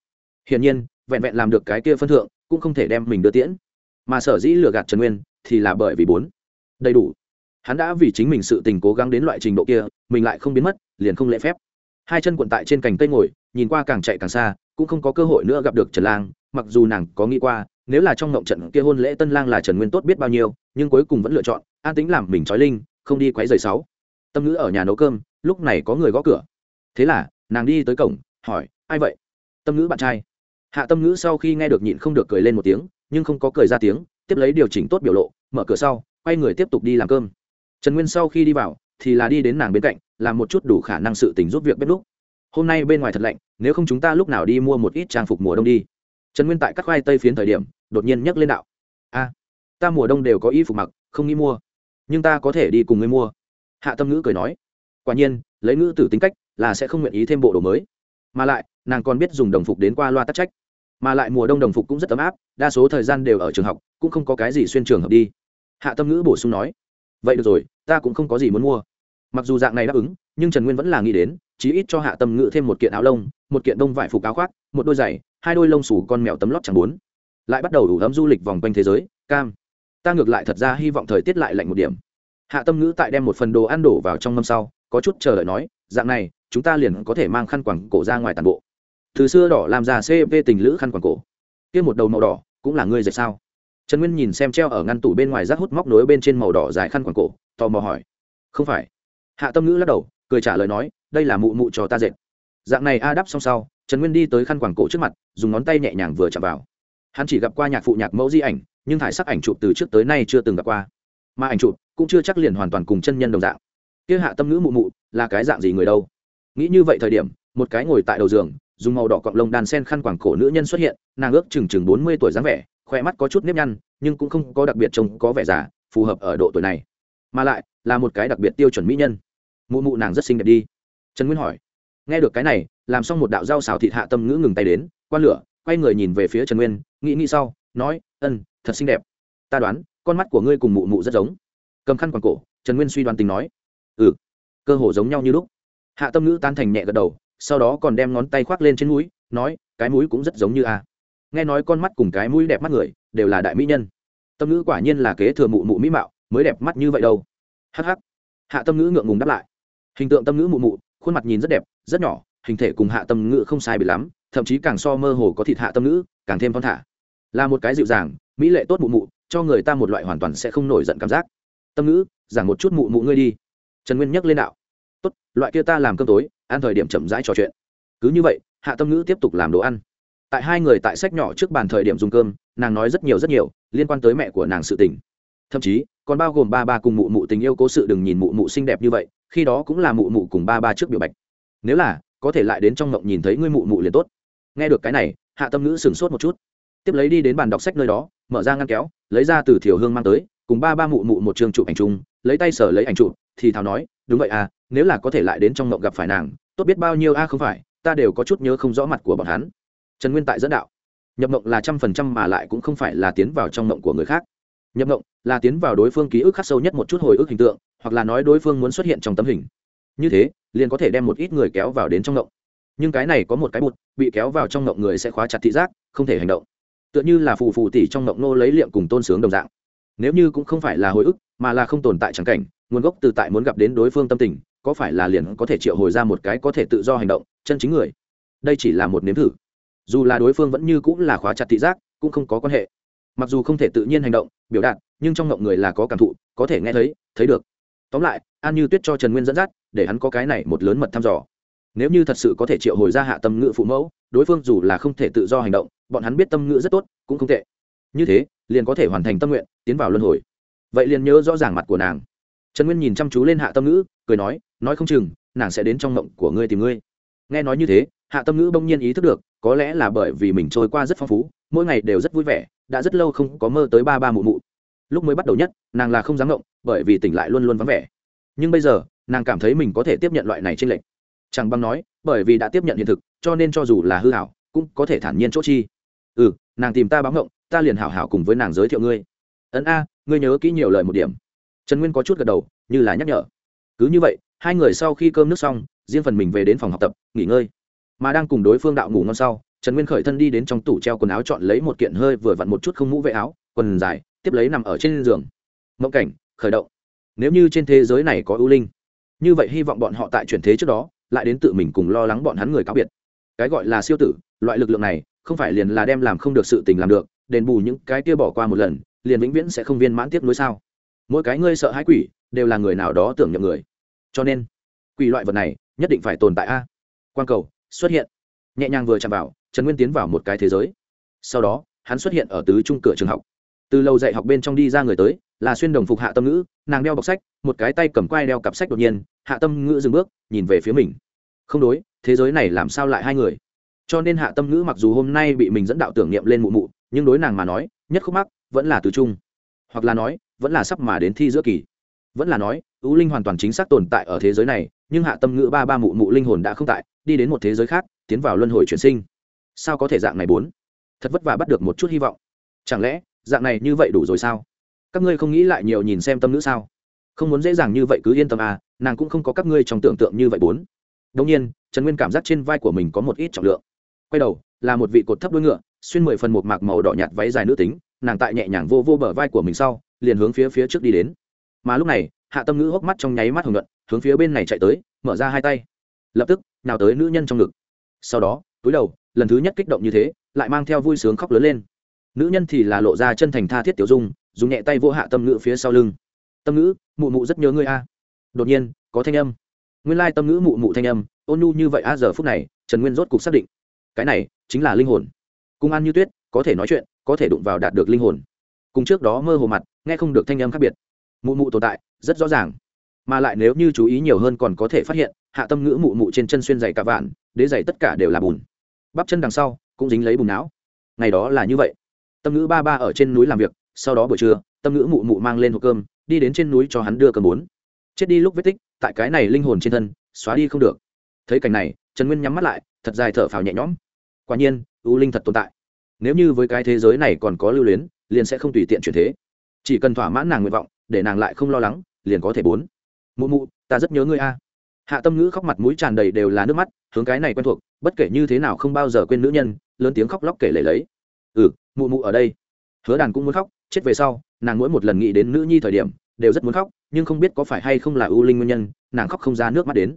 Hiển nhiên, vẹn vẹn làm được cái kia phân thượng, cũng không thể đem mình đưa tiễn. Mà sở dĩ lừa gạt trần nguyên, thì là bởi vì bốn. Đầy đủ. Hắn đã vì chính mình sự tình cố gắng đến loại trình độ kia, mình lại không biến mất, liền không lễ phép. Hai chân quận tại trên cành cây ngồi, nhìn qua càng chạy càng xa, cũng không có cơ hội nữa gặp được trần lang, mặc dù nàng có nghĩ qua, nếu là trong ngộng trận kia hôn lễ tân lang là trần nguyên tốt biết bao nhiêu, nhưng cuối cùng vẫn lựa chọn, an tính làm mình trói linh, không đi quấy rời sáu tâm ngữ ở nhà nấu cơm, lúc này có người gõ cửa. Thế là, nàng đi tới cổng, hỏi, ai vậy? Tâm ngữ bạn trai. Hạ tâm ngữ sau khi nghe được nhịn không được cười lên một tiếng, nhưng không có cười ra tiếng, tiếp lấy điều chỉnh tốt biểu lộ, mở cửa sau, quay người tiếp tục đi làm cơm. Trần nguyên sau khi đi vào, thì là đi đến nàng bên cạnh, làm một chút đủ khả năng sự tình giúp việc bếp lúc hôm nay bên ngoài thật lạnh, nếu không chúng ta lúc nào đi mua một ít trang phục mùa đông đi. Trần nguyên tại các khoai tây phiến thời điểm, đột nhiên nhắc lên đạo, a, ta mùa đông đều có y phục mặc, không nghĩ mua. Nhưng ta có thể đi cùng ngươi mua hạ tâm ngữ cười nói, quả nhiên, lấy ngữ tử tính cách là sẽ không nguyện ý thêm bộ đồ mới. Mà lại, nàng còn biết dùng đồng phục đến qua loa tắc trách. Mà lại mùa đông đồng phục cũng rất ấm áp, đa số thời gian đều ở trường học, cũng không có cái gì xuyên trường hợp đi. Hạ tâm ngữ bổ sung nói, vậy được rồi, ta cũng không có gì muốn mua. Mặc dù dạng này đáp ứng, nhưng trần nguyên vẫn là nghĩ đến, chí ít cho hạ tâm ngữ thêm một kiện áo lông, một kiện đông vải phục áo khoác, một đôi giày, hai đôi lông xù con mèo tấm lót chẳng bốn. Lại bắt đầu đủ ấm du lịch vòng quanh thế giới, cam. Ta ngược lại thật ra hy vọng thời tiết lại lạnh một điểm hạ tâm ngữ tại đem một phần đồ ăn đổ vào trong mâm sau, có chút chờ đợi nói, dạng này, chúng ta liền có thể mang khăn quàng cổ ra ngoài tàn bộ. Từ xưa đỏ làm ra cv tình lữ khăn quàng cổ. Kia một đầu màu đỏ, cũng là ngươi dạy sao? Trần nguyên nhìn xem treo ở ngăn tủ bên ngoài rác hút móc nối bên trên màu đỏ dài khăn quàng cổ, tò mò hỏi, không phải? Hạ tâm ngữ lắc đầu, cười trả lời nói, đây là mụ mụ cho ta dệt. Dạng này a đắp xong sau, trần nguyên đi tới khăn quàng cổ trước mặt, dùng ngón tay nhẹ nhàng vừa chạm vào. Hắn chỉ gặp qua nhạc phụ nhạc mẫu di ảnh, nhưng thải sắc ảnh chụp từ trước tới nay chưa từng gặp qua. Mà ảnh chụp cũng chưa chắc liền hoàn toàn cùng chân nhân đồng dạng. Kia hạ tâm ngữ mụ mụ, là cái dạng gì người đâu? Nghĩ như vậy thời điểm, một cái ngồi tại đầu giường, dùng màu đỏ cọng lông đàn sen khăn quàng cổ nữ nhân xuất hiện, nàng ước chừng chừng bốn mươi tuổi dáng vẻ, khoe mắt có chút nếp nhăn, nhưng cũng không có đặc biệt trông có vẻ già, phù hợp ở độ tuổi này. Mà lại, là một cái đặc biệt tiêu chuẩn mỹ nhân. Mụ mụ nàng rất xinh đẹp đi. Trần nguyên hỏi. Nghe được cái này, làm xong một đạo dao xào thịt hạ tâm ngữ ngừng tay đến, quan lửa, quay người nhìn về phía trần nguyên, nghĩ nghĩ sau, nói ân thật xinh đẹp. Ta đoán, con mắt của ngươi cùng mụ mụ rất giống cầm khăn quàng cổ, trần nguyên suy đoán tình nói ừ cơ hồ giống nhau như lúc. Hạ tâm ngữ tan thành nhẹ gật đầu, sau đó còn đem ngón tay khoác lên trên mũi, nói, cái mũi cũng rất giống như a. Nghe nói con mắt cùng cái mũi đẹp mắt người, đều là đại mỹ nhân. Tâm ngữ quả nhiên là kế thừa mụ mụ mỹ mạo, mới đẹp mắt như vậy đâu. Hh hạ tâm ngữ ngượng ngùng đáp lại. Hình tượng tâm ngữ mụ mụ, khuôn mặt nhìn rất đẹp, rất nhỏ, hình thể cùng hạ tâm ngữ không sai bị lắm, thậm chí càng so mơ hồ có thịt hạ tâm ngữ, càng thêm thon thả. Là một cái dịu dàng, mỹ lệ tốt mụ mụ, cho người ta một loại hoàn toàn sẽ không nổi giận cảm giác tâm ngữ, giảng một chút mụ mụ ngươi đi. Trần nguyên nhắc lên đạo. Tốt, loại kia ta làm cơm tối, ăn thời điểm chậm rãi trò chuyện. Cứ như vậy, hạ tâm ngữ tiếp tục làm đồ ăn. Tại hai người tại sách nhỏ trước bàn thời điểm dùng cơm, nàng nói rất nhiều rất nhiều, liên quan tới mẹ của nàng sự tình. Thậm chí, còn bao gồm ba ba cùng mụ mụ tình yêu cố sự đừng nhìn mụ mụ xinh đẹp như vậy, khi đó cũng là mụ mụ cùng ba ba trước biểu bạch. Nếu là, có thể lại đến trong ngộng nhìn thấy ngươi mụ mụ liền tốt. Nghe được cái này, hạ tâm ngữ sửng sốt một chút. Tiếp lấy đi đến bàn đọc sách nơi đó, mở ra ngăn kéo, lấy ra từ thiểu hương mang tới cùng ba ba mụ mụ một trường chụp ảnh chung, lấy tay sở lấy ảnh chụp, thì thào nói, đúng vậy à nếu là có thể lại đến trong ngộng gặp phải nàng, tốt biết bao nhiêu a, không phải, ta đều có chút nhớ không rõ mặt của bọn hắn. Trần nguyên tại dẫn đạo. Nhập ngộng là trăm phần trăm mà lại cũng không phải là tiến vào trong ngộng của người khác. Nhập ngộng là tiến vào đối phương ký ức khắc sâu nhất một chút hồi ức hình tượng, hoặc là nói đối phương muốn xuất hiện trong tấm hình. Như thế, liền có thể đem một ít người kéo vào đến trong ngộng. Nhưng cái này có một cái bụt, bị kéo vào trong ngộng người sẽ khóa chặt thị giác, không thể hành động. Tựa như là phù phù tỉ trong ngộng nô lấy liệm cùng tôn sướng đồng dạng nếu như cũng không phải là hồi ức, mà là không tồn tại trắng cảnh, nguồn gốc từ tại muốn gặp đến đối phương tâm tình, có phải là liền có thể triệu hồi ra một cái có thể tự do hành động, chân chính người? Đây chỉ là một nếm thử. Dù là đối phương vẫn như cũng là khóa chặt thị giác, cũng không có quan hệ. Mặc dù không thể tự nhiên hành động, biểu đạt, nhưng trong ngộng người là có cảm thụ, có thể nghe thấy thấy được. Tóm lại, an như tuyết cho trần nguyên dẫn dắt, để hắn có cái này một lớn mật thăm dò. Nếu như thật sự có thể triệu hồi ra hạ tâm ngữ phụ mẫu, đối phương dù là không thể tự do hành động, bọn hắn biết tâm ngữ rất tốt, cũng không tệ. Như thế liền có thể hoàn thành tâm nguyện, tiến vào luân hồi. Vậy liền nhớ rõ ràng mặt của nàng. Trần nguyên nhìn chăm chú lên hạ tâm ngữ, cười nói nói không chừng, nàng sẽ đến trong mộng của ngươi tìm ngươi. Nghe nói như thế, hạ tâm ngữ bỗng nhiên ý thức được, có lẽ là bởi vì mình trôi qua rất phong phú, mỗi ngày đều rất vui vẻ, đã rất lâu không có mơ tới ba ba mụ mụ. Lúc mới bắt đầu nhất, nàng là không dám ngộng, bởi vì tỉnh lại luôn luôn vắng vẻ. Nhưng bây giờ, nàng cảm thấy mình có thể tiếp nhận loại này trên lệnh chẳng bằng nói, bởi vì đã tiếp nhận hiện thực, cho nên cho dù là hư hảo, cũng có thể thản nhiên chỗ chi. Ừ nàng tìm ta báo ngộng ta liền hảo hảo cùng với nàng giới thiệu ngươi. Ấn a, ngươi nhớ kỹ nhiều lời một điểm. Trần nguyên có chút gật đầu, như là nhắc nhở. Cứ như vậy, hai người sau khi cơm nước xong, riêng phần mình về đến phòng học tập, nghỉ ngơi. Mà đang cùng đối phương đạo ngủ ngon sau, trần nguyên khởi thân đi đến trong tủ treo quần áo chọn lấy một kiện hơi vừa vặn một chút không mũ vệ áo, quần dài, tiếp lấy nằm ở trên giường. Mộng cảnh, khởi động. Nếu như trên thế giới này có ưu linh, như vậy hy vọng bọn họ tại chuyển thế trước đó, lại đến tự mình cùng lo lắng bọn hắn người cáo biệt. Cái gọi là siêu tử, loại lực lượng này, không phải liền là đem làm không được sự tình làm được đền bù những cái kia bỏ qua một lần, liền vĩnh viễn sẽ không viên mãn tiếp nối sao? Mỗi cái ngươi sợ hãi quỷ, đều là người nào đó tưởng nhầm người. Cho nên, quỷ loại vật này nhất định phải tồn tại a. Quan cầu xuất hiện. Nhẹ nhàng vừa chạm vào, trần nguyên tiến vào một cái thế giới. Sau đó, hắn xuất hiện ở tứ trung cửa trường học. Từ lâu dạy học bên trong đi ra người tới, là xuyên đồng phục hạ tâm ngữ, nàng đeo bọc sách, một cái tay cầm quai đeo cặp sách đột nhiên, hạ tâm ngữ dừng bước, nhìn về phía mình. Không đối, thế giới này làm sao lại hai người? Cho nên hạ tâm ngữ mặc dù hôm nay bị mình dẫn đạo tưởng niệm lên mụ mụ nhưng đối nàng mà nói, nhất khúc mắc vẫn là từ trung. Hoặc là nói, vẫn là sắp mà đến thi giữa kỳ. Vẫn là nói ưu linh hoàn toàn chính xác tồn tại ở thế giới này, nhưng hạ tâm ngữ ba ba mụ mụ linh hồn đã không tại, đi đến một thế giới khác, tiến vào luân hồi chuyển sinh. Sao có thể dạng này bốn? Thật vất vả bắt được một chút hy vọng. Chẳng lẽ, dạng này như vậy đủ rồi sao? Các ngươi không nghĩ lại nhiều nhìn xem tâm nữ sao? Không muốn dễ dàng như vậy cứ yên tâm à nàng cũng không có các ngươi trong tưởng tượng như vậy bốn. Đông nhiên, trần nguyên cảm giác trên vai của mình có một ít trọng lượng. Quay đầu là một vị cột thấp đuôi ngựa, xuyên mười phần một mạc màu đỏ nhạt váy dài nữ tính, nàng tại nhẹ nhàng vô vô bờ vai của mình sau, liền hướng phía phía trước đi đến. Mà lúc này, hạ tâm ngữ hốc mắt trong nháy mắt hồng nhuận, hướng phía bên này chạy tới, mở ra hai tay. Lập tức, nào tới nữ nhân trong ngực. Sau đó, túi đầu, lần thứ nhất kích động như thế, lại mang theo vui sướng khóc lớn lên. Nữ nhân thì là lộ ra chân thành tha thiết tiểu dung, dùng nhẹ tay vô hạ tâm ngữ phía sau lưng. Tâm ngữ, mụ mụ rất nhớ ngươi a. Đột nhiên, có thanh âm. Nguyên lai tâm ngữ mụ mụ thanh âm, ôn nhu như vậy a, giờ phút này, trần nguyên rốt cục xác định cái này chính là linh hồn. Cung an như tuyết, có thể nói chuyện, có thể đụng vào đạt được linh hồn. Cùng trước đó mơ hồ mặt, nghe không được thanh âm khác biệt. Mụ mụ tồn tại, rất rõ ràng. Mà lại nếu như chú ý nhiều hơn còn có thể phát hiện, hạ tâm ngữ mụ mụ trên chân xuyên dày cả vạn, đế dày tất cả đều là bùn. Bắp chân đằng sau, cũng dính lấy bùn não. Ngày đó là như vậy. Tâm ngữ ba ba ở trên núi làm việc, sau đó buổi trưa, tâm ngữ mụ mụ mang lên hộp cơm, đi đến trên núi cho hắn đưa cơm bốn. Chết đi lúc vết tích, tại cái này linh hồn trên thân, xóa đi không được. Thấy cảnh này, trần nguyên nhắm mắt lại, thật dài thở phào nhẹ nhõm quả nhiên u linh thật tồn tại. Nếu như với cái thế giới này còn có lưu luyến, liền sẽ không tùy tiện chuyển thế. Chỉ cần thỏa mãn nàng nguyện vọng, để nàng lại không lo lắng, liền có thể bốn. Mụ mụ, ta rất nhớ ngươi a. Hạ tâm ngữ khóc mặt mũi tràn đầy đều là nước mắt, hướng cái này quen thuộc, bất kể như thế nào không bao giờ quên nữ nhân, lớn tiếng khóc lóc kể lể lấy. Ừ mụ mụ ở đây. Hứa đàn cũng muốn khóc, chết về sau, nàng mỗi một lần nghĩ đến nữ nhi thời điểm, đều rất muốn khóc, nhưng không biết có phải hay không là ưu linh nguyên nhân, nàng khóc không ra nước mắt đến.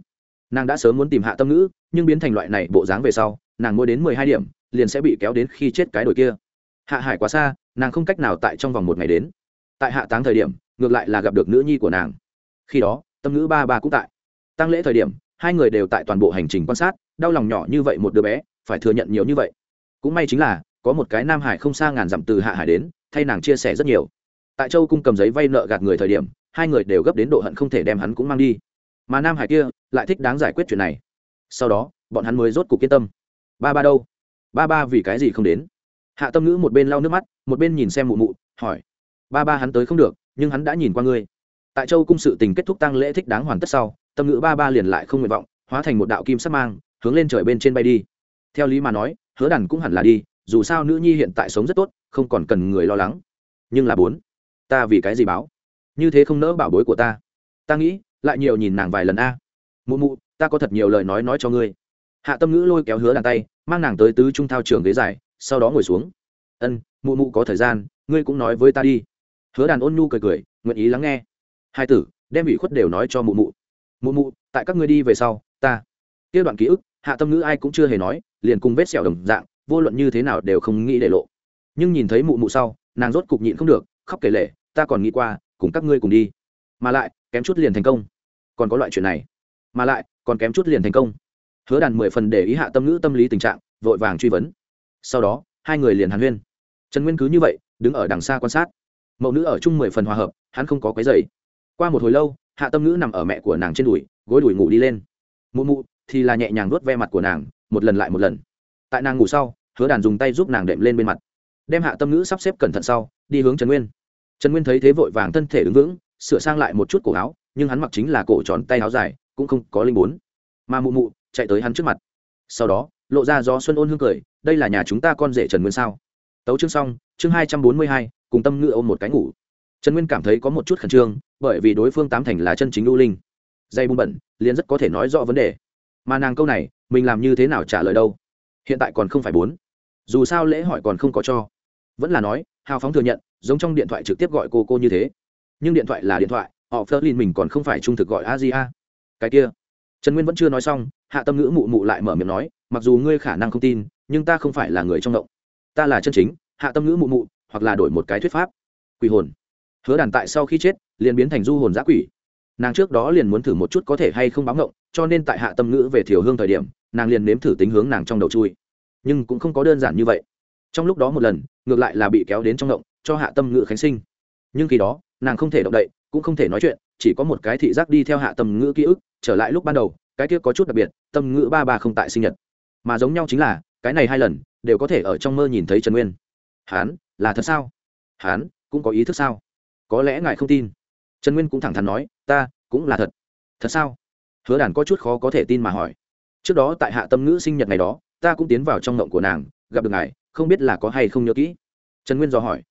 Nàng đã sớm muốn tìm hạ tâm ngữ, nhưng biến thành loại này bộ dáng về sau nàng mỗi đến mười hai điểm, liền sẽ bị kéo đến khi chết cái đội kia. Hạ hải quá xa, nàng không cách nào tại trong vòng một ngày đến. Tại hạ táng thời điểm, ngược lại là gặp được nữ nhi của nàng. Khi đó, tâm ngữ ba ba cũng tại. Tăng lễ thời điểm, hai người đều tại toàn bộ hành trình quan sát, đau lòng nhỏ như vậy một đứa bé, phải thừa nhận nhiều như vậy. Cũng may chính là, có một cái nam hải không xa ngàn dặm từ hạ hải đến, thay nàng chia sẻ rất nhiều. Tại châu cung cầm giấy vay nợ gạt người thời điểm, hai người đều gấp đến độ hận không thể đem hắn cũng mang đi. Mà nam hải kia, lại thích đáng giải quyết chuyện này. Sau đó, bọn hắn mới rốt cuộc yên tâm ba ba đâu? Ba ba vì cái gì không đến? Hạ tâm ngữ một bên lau nước mắt, một bên nhìn xem mụ mụ, hỏi. Ba ba hắn tới không được, nhưng hắn đã nhìn qua ngươi. Tại châu cung sự tình kết thúc tăng lễ thích đáng hoàn tất sau, tâm ngữ ba ba liền lại không nguyện vọng, hóa thành một đạo kim sắc mang, hướng lên trời bên trên bay đi. Theo lý mà nói, hứa đàn cũng hẳn là đi, dù sao nữ nhi hiện tại sống rất tốt, không còn cần người lo lắng. Nhưng là bốn, ta vì cái gì báo? Như thế không nỡ bảo bối của ta. Ta nghĩ, lại nhiều nhìn nàng vài lần a. Mụ mụ, ta có thật nhiều lời nói nói cho ngươi hạ tâm ngữ lôi kéo hứa đàn tay, mang nàng tới tứ trung thao trường ghế dài, sau đó ngồi xuống. Ân, mụ mụ có thời gian, ngươi cũng nói với ta đi. Hứa đàn ôn nhu cười cười, nguyện ý lắng nghe. Hai tử, đem ủy khuất đều nói cho mụ mụ. Mụ mụ, tại các ngươi đi về sau, ta. Kia đoạn ký ức, hạ tâm ngữ ai cũng chưa hề nói, liền cùng vết sẹo đồng dạng, vô luận như thế nào đều không nghĩ để lộ. Nhưng nhìn thấy mụ mụ sau, nàng rốt cục nhịn không được, khóc kể lể, ta còn nghĩ qua, cùng các ngươi cùng đi. Mà lại, kém chút liền thành công. Còn có loại chuyện này. Mà lại, còn kém chút liền thành công hứa đàn mười phần để ý hạ tâm ngữ tâm lý tình trạng, vội vàng truy vấn. Sau đó, hai người liền hàn huyên. Trần nguyên cứ như vậy, đứng ở đằng xa quan sát. Mẫu nữ ở chung mười phần hòa hợp, hắn không có cái rầy. qua một hồi lâu, hạ tâm ngữ nằm ở mẹ của nàng trên đùi, gối đùi ngủ đi lên. Mụ mụ, thì là nhẹ nhàng nuốt ve mặt của nàng, một lần lại một lần. Tại nàng ngủ sau, hứa đàn dùng tay giúp nàng đệm lên bên mặt. Đem hạ tâm ngữ sắp xếp cẩn thận sau, đi hướng trần nguyên. Trần nguyên thấy thế vội vàng thân thể đứng vững, sửa sang lại một chút cổ áo, nhưng hắn mặc chính là cổ tròn tay áo dài, cũng không có linh bốn. Mà mụ mụ chạy tới hắn trước mặt. Sau đó, lộ ra do xuân ôn hương cười, đây là nhà chúng ta con rể trần nguyên sao? Tấu chương xong, chương hai trăm bốn mươi hai, cùng tâm ngự ôm một cái ngủ. Trần nguyên cảm thấy có một chút khẩn trương, bởi vì đối phương tám thành là chân chính ưu linh. Dây bung bẩn, liền rất có thể nói rõ vấn đề. Mà nàng câu này, mình làm như thế nào trả lời đâu? Hiện tại còn không phải bốn. Dù sao lễ hỏi còn không có cho. Vẫn là nói, hào phóng thừa nhận, giống trong điện thoại trực tiếp gọi cô cô như thế. Nhưng điện thoại là điện thoại, họ phớt lên mình còn không phải trung thực gọi a di a. Cái kia, trần nguyên vẫn chưa nói xong hạ tâm ngữ mụ mụ lại mở miệng nói, mặc dù ngươi khả năng không tin, nhưng ta không phải là người trong động. Ta là chân chính, hạ tâm ngữ mụ mụ, hoặc là đổi một cái thuyết pháp. Quỷ hồn. Hứa đàn tại sau khi chết, liền biến thành du hồn giã quỷ. Nàng trước đó liền muốn thử một chút có thể hay không báo ngộng, cho nên tại hạ tâm ngữ về thiểu hương thời điểm, nàng liền nếm thử tính hướng nàng trong đầu chui. Nhưng cũng không có đơn giản như vậy. Trong lúc đó một lần, ngược lại là bị kéo đến trong ngộng cho hạ tâm ngữ khánh sinh. Nhưng khi đó, nàng không thể động đậy, cũng không thể nói chuyện, chỉ có một cái thị giác đi theo hạ tâm ngữ ký ức, trở lại lúc ban đầu cái kia có chút đặc biệt, tâm ngữ ba ba không tại sinh nhật. Mà giống nhau chính là, cái này hai lần, đều có thể ở trong mơ nhìn thấy trần nguyên. Hán, là thật sao? Hán, cũng có ý thức sao? Có lẽ ngài không tin. Trần nguyên cũng thẳng thắn nói, ta, cũng là thật. Thật sao? Hứa đàn có chút khó có thể tin mà hỏi. Trước đó tại hạ tâm ngữ sinh nhật ngày đó, ta cũng tiến vào trong ngộng của nàng, gặp được ngài, không biết là có hay không nhớ kỹ. Trần nguyên dò hỏi.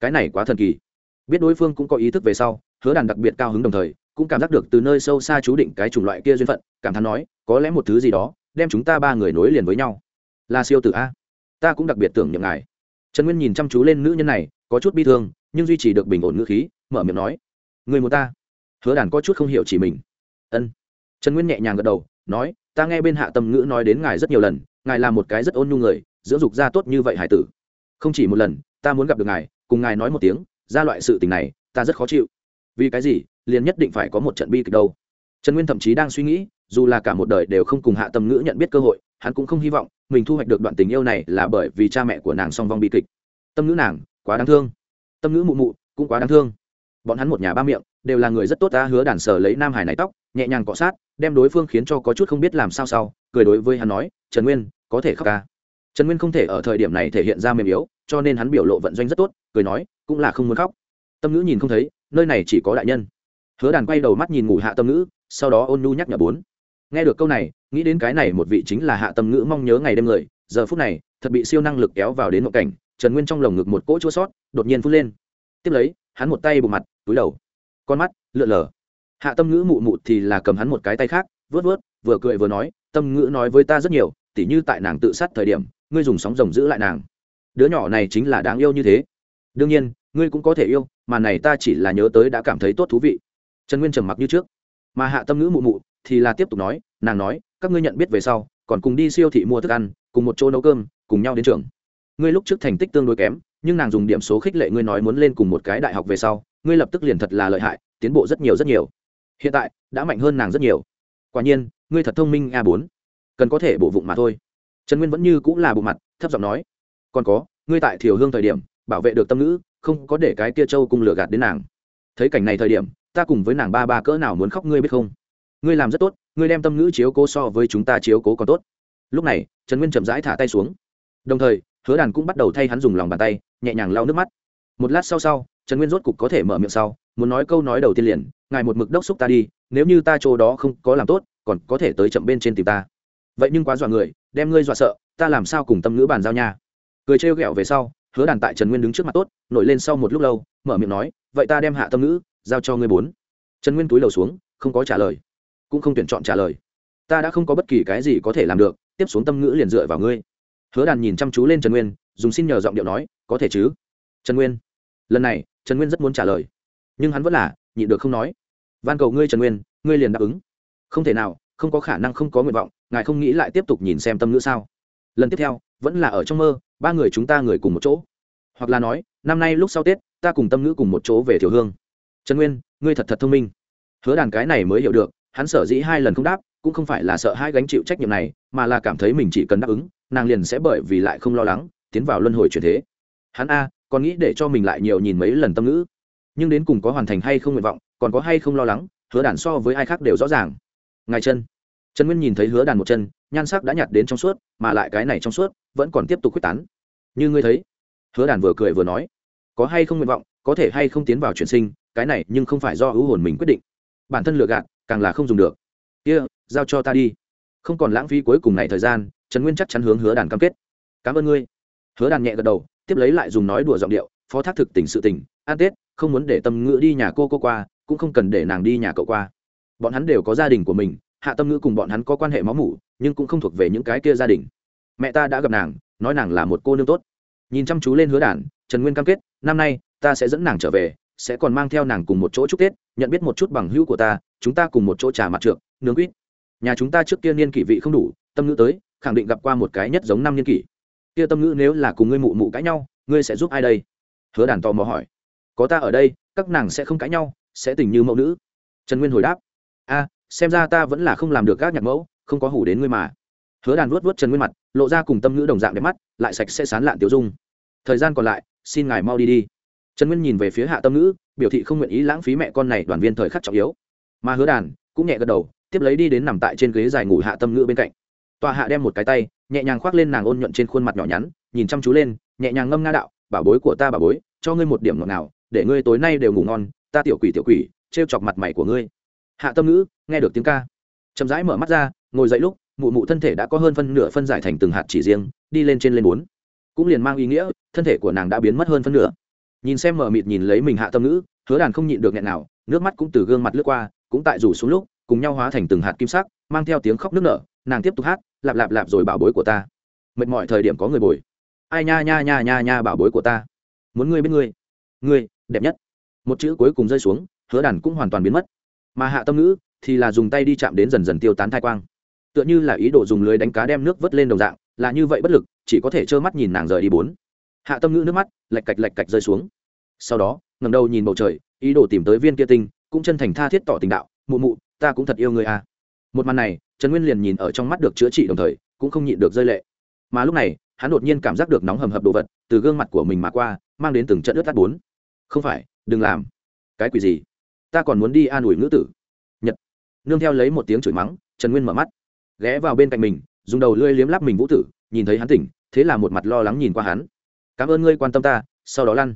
Cái này quá thần kỳ. Biết đối phương cũng có ý thức về sau, hứa đàn đặc biệt cao hứng đồng thời cũng cảm giác được từ nơi sâu xa chú định cái chủng loại kia duyên phận, cảm thán nói, có lẽ một thứ gì đó đem chúng ta ba người nối liền với nhau. Là siêu tử a. Ta cũng đặc biệt tưởng nhậm ngài. Trần nguyên nhìn chăm chú lên nữ nhân này, có chút bi thương, nhưng duy trì được bình ổn ngữ khí, mở miệng nói, người một ta? Hứa đàn có chút không hiểu chỉ mình. Ân. Trần nguyên nhẹ nhàng gật đầu, nói, ta nghe bên hạ tâm ngữ nói đến ngài rất nhiều lần, ngài là một cái rất ôn nhu người, dưỡng dục ra tốt như vậy hải tử. Không chỉ một lần, ta muốn gặp được ngài, cùng ngài nói một tiếng, ra loại sự tình này, ta rất khó chịu. Vì cái gì? Liền nhất định phải có một trận bi kịch đâu. Trần nguyên thậm chí đang suy nghĩ, dù là cả một đời đều không cùng hạ tâm ngữ nhận biết cơ hội, hắn cũng không hy vọng mình thu hoạch được đoạn tình yêu này là bởi vì cha mẹ của nàng song vong bi kịch. Tâm ngữ nàng, quá đáng thương. Tâm ngữ mụ mụ, cũng quá đáng thương. Bọn hắn một nhà ba miệng, đều là người rất tốt ta hứa đàn sở lấy nam hải này tóc, nhẹ nhàng cọ sát, đem đối phương khiến cho có chút không biết làm sao sau, cười đối với hắn nói, trần nguyên, có thể khóc ca trần nguyên không thể ở thời điểm này thể hiện ra mềm yếu, cho nên hắn biểu lộ vận doanh rất tốt, cười nói, cũng là không muốn khóc. Tâm ngữ nhìn không thấy, nơi này chỉ có đại nhân hứa đàn quay đầu mắt nhìn ngủ hạ tâm ngữ, sau đó ôn nhu nhắc nhở bốn. Nghe được câu này, nghĩ đến cái này một vị chính là hạ tâm ngữ mong nhớ ngày đêm người, giờ phút này, thật bị siêu năng lực kéo vào đến một cảnh, trần nguyên trong lồng ngực một cỗ chua sót, đột nhiên phút lên. Tiếp lấy, hắn một tay bù mặt, túi đầu. Con mắt, lượn lờ. Hạ tâm ngữ mụ mụ thì là cầm hắn một cái tay khác, vớt vớt, vừa cười vừa nói, tâm ngữ nói với ta rất nhiều, tỉ như tại nàng tự sát thời điểm, ngươi dùng sóng rồng giữ lại nàng. Đứa nhỏ này chính là đáng yêu như thế. Đương nhiên, ngươi cũng có thể yêu, mà này ta chỉ là nhớ tới đã cảm thấy tốt thú vị trần nguyên trầm mặc như trước. Mà hạ tâm ngữ mụ mụ thì là tiếp tục nói, nàng nói, các ngươi nhận biết về sau, còn cùng đi siêu thị mua thức ăn, cùng một chỗ nấu cơm, cùng nhau đến trường. Ngươi lúc trước thành tích tương đối kém, nhưng nàng dùng điểm số khích lệ ngươi nói muốn lên cùng một cái đại học về sau, ngươi lập tức liền thật là lợi hại, tiến bộ rất nhiều rất nhiều. Hiện tại, đã mạnh hơn nàng rất nhiều. Quả nhiên, ngươi thật thông minh, a bốn. Cần có thể bổ vụng mà thôi. Trần nguyên vẫn như cũng là bộ mặt, thấp giọng nói. Còn có, ngươi tại thiểu hương thời điểm, bảo vệ được tâm ngữ, không có để cái kia châu cung lừa gạt đến nàng. Thấy cảnh này thời điểm ta cùng với nàng ba ba cỡ nào muốn khóc ngươi biết không? Ngươi làm rất tốt, ngươi đem tâm ngữ chiếu cố so với chúng ta chiếu cố còn tốt. Lúc này, trần nguyên chậm rãi thả tay xuống. Đồng thời, hứa đàn cũng bắt đầu thay hắn dùng lòng bàn tay, nhẹ nhàng lau nước mắt. Một lát sau sau, trần nguyên rốt cục có thể mở miệng sau, muốn nói câu nói đầu tiên liền, ngài một mực đốc xúc ta đi, nếu như ta chỗ đó không có làm tốt, còn có thể tới chậm bên trên tìm ta. Vậy nhưng quá dọa người, đem ngươi dọa sợ, ta làm sao cùng tâm ngữ bàn giao nha? Cười trêu ghẹo về sau, hứa đàn tại trần nguyên đứng trước mặt tốt, nổi lên sau một lúc lâu, mở miệng nói, vậy ta đem hạ tâm ngữ giao cho ngươi bốn. Trần nguyên túi đầu xuống, không có trả lời. Cũng không tuyển chọn trả lời. Ta đã không có bất kỳ cái gì có thể làm được, tiếp xuống tâm ngữ liền dựa vào ngươi. Hứa đàn nhìn chăm chú lên trần nguyên, dùng xin nhờ giọng điệu nói, có thể chứ? Trần nguyên, lần này, trần nguyên rất muốn trả lời. Nhưng hắn vẫn là nhịn được không nói. Van cầu ngươi trần nguyên, ngươi liền đáp ứng. Không thể nào, không có khả năng, không có nguyện vọng, ngài không nghĩ lại tiếp tục nhìn xem tâm ngữ sao? Lần tiếp theo, vẫn là ở trong mơ, ba người chúng ta người cùng một chỗ. Hoặc là nói, năm nay lúc sau tết, ta cùng tâm ngữ cùng một chỗ về thiểu hương trần nguyên, ngươi thật thật thông minh. Hứa đàn cái này mới hiểu được, hắn sở dĩ hai lần không đáp, cũng không phải là sợ hai gánh chịu trách nhiệm này, mà là cảm thấy mình chỉ cần đáp ứng, nàng liền sẽ bởi vì lại không lo lắng, tiến vào luân hồi chuyển thế. Hắn a, còn nghĩ để cho mình lại nhiều nhìn mấy lần tâm ngữ. Nhưng đến cùng có hoàn thành hay không nguyện vọng, còn có hay không lo lắng, hứa đàn so với ai khác đều rõ ràng. Ngài chân. Trần nguyên nhìn thấy hứa đàn một chân, nhan sắc đã nhạt đến trong suốt, mà lại cái này trong suốt, vẫn còn tiếp tục quyết tán. Như ngươi thấy. Hứa đàn vừa cười vừa nói, có hay không nguyện vọng, có thể hay không tiến vào chuyển sinh cái này nhưng không phải do ưu hồn mình quyết định. Bản thân lựa gạt càng là không dùng được. Kia、yeah, giao cho ta đi. Không còn lãng phí cuối cùng này thời gian trần nguyên chắc chắn hướng hứa đàn cam kết. Cảm ơn ngươi. Hứa đàn nhẹ gật đầu tiếp lấy lại dùng nói đùa giọng điệu phó thác thực tình sự tình an tết không muốn để tâm ngữ đi nhà cô cô qua cũng không cần để nàng đi nhà cậu qua. Bọn hắn đều có gia đình của mình hạ tâm ngữ cùng bọn hắn có quan hệ máu mủ nhưng cũng không thuộc về những cái kia gia đình. Mẹ ta đã gặp nàng nói nàng là một cô nương tốt. Nhìn chăm chú lên hứa đản trần nguyên cam kết năm nay ta sẽ dẫn nàng trở về sẽ còn mang theo nàng cùng một chỗ chúc tết, nhận biết một chút bằng hữu của ta, chúng ta cùng một chỗ trà mặt trượng, nướng quýt. Nhà chúng ta trước kia niên kỷ vị không đủ, tâm ngữ tới, khẳng định gặp qua một cái nhất giống năm niên kỷ. Kia tâm ngữ nếu là cùng ngươi mụ mụ cãi nhau, ngươi sẽ giúp ai đây? Hứa đàn tò mò hỏi. Có ta ở đây, các nàng sẽ không cãi nhau, sẽ tình như mẫu nữ. Trần nguyên hồi đáp. A, xem ra ta vẫn là không làm được các nhạc mẫu, không có hủ đến ngươi mà. Hứa đàn vuốt vuốt trần nguyên mặt, lộ ra cùng tâm ngữ đồng dạng đẹp mắt, lại sạch sẽ sán lạn tiêu dung. Thời gian còn lại, xin ngài mau đi đi trần nguyên nhìn về phía hạ tâm ngữ, biểu thị không nguyện ý lãng phí mẹ con này đoàn viên thời khắc trọng yếu. Mà hứa đàn cũng nhẹ gật đầu, tiếp lấy đi đến nằm tại trên ghế dài ngủ hạ tâm ngữ bên cạnh. Tòa hạ đem một cái tay, nhẹ nhàng khoác lên nàng ôn nhuận trên khuôn mặt nhỏ nhắn, nhìn chăm chú lên, nhẹ nhàng ngâm nga đạo, bảo bối của ta bảo bối, cho ngươi một điểm ngọt nào để ngươi tối nay đều ngủ ngon, ta tiểu quỷ tiểu quỷ, trêu chọc mặt mày của ngươi. Hạ tâm ngữ nghe được tiếng ca, chậm rãi mở mắt ra, ngồi dậy lúc, mụ mụ thân thể đã có hơn phân nửa phân giải thành từng hạt chỉ riêng, đi lên trên lên bốn. Cũng liền mang ý nghĩa, thân thể của nàng đã biến mất hơn phân nửa nhìn xem mờ mịt nhìn lấy mình hạ tâm ngữ, hứa đàn không nhịn được nghẹn nào, nước mắt cũng từ gương mặt lướt qua, cũng tại rủ xuống lúc, cùng nhau hóa thành từng hạt kim sắc, mang theo tiếng khóc nước nở, nàng tiếp tục hát, lạp lạp lạp rồi bảo bối của ta. Mệt mỏi thời điểm có người bồi. Ai nha nha nha nha nha bảo bối của ta. Muốn ngươi bên ngươi. Ngươi, đẹp nhất. Một chữ cuối cùng rơi xuống, hứa đàn cũng hoàn toàn biến mất. Mà hạ tâm ngữ thì là dùng tay đi chạm đến dần dần tiêu tán thai quang. Tựa như là ý đồ dùng lưới đánh cá đem nước vớt lên đồng dạng, là như vậy bất lực, chỉ có thể trơ mắt nhìn nàng rời đi bốn hạ tâm ngữ nước mắt, lạch cạch lạch cạch rơi xuống. Sau đó ngầm đầu nhìn bầu trời, ý đồ tìm tới viên kia tinh, cũng chân thành tha thiết tỏ tình đạo, mụ mụ, ta cũng thật yêu người à. một màn này, trần nguyên liền nhìn ở trong mắt được chữa trị đồng thời, cũng không nhịn được rơi lệ. Mà lúc này, hắn đột nhiên cảm giác được nóng hầm hập đồ vật từ gương mặt của mình mà qua, mang đến từng trận ướt tắt bốn. Không phải, đừng làm. Cái quỷ gì? Ta còn muốn đi an ủi ngữ tử. Nhật. Nương theo lấy một tiếng chửi mắng, trần nguyên mở mắt, ghé vào bên cạnh mình, dùng đầu lưỡi liếm lắp mình vũ tử, nhìn thấy hắn tỉnh, thế là một mặt lo lắng nhìn qua hắn cảm ơn ngươi quan tâm ta, sau đó lăn.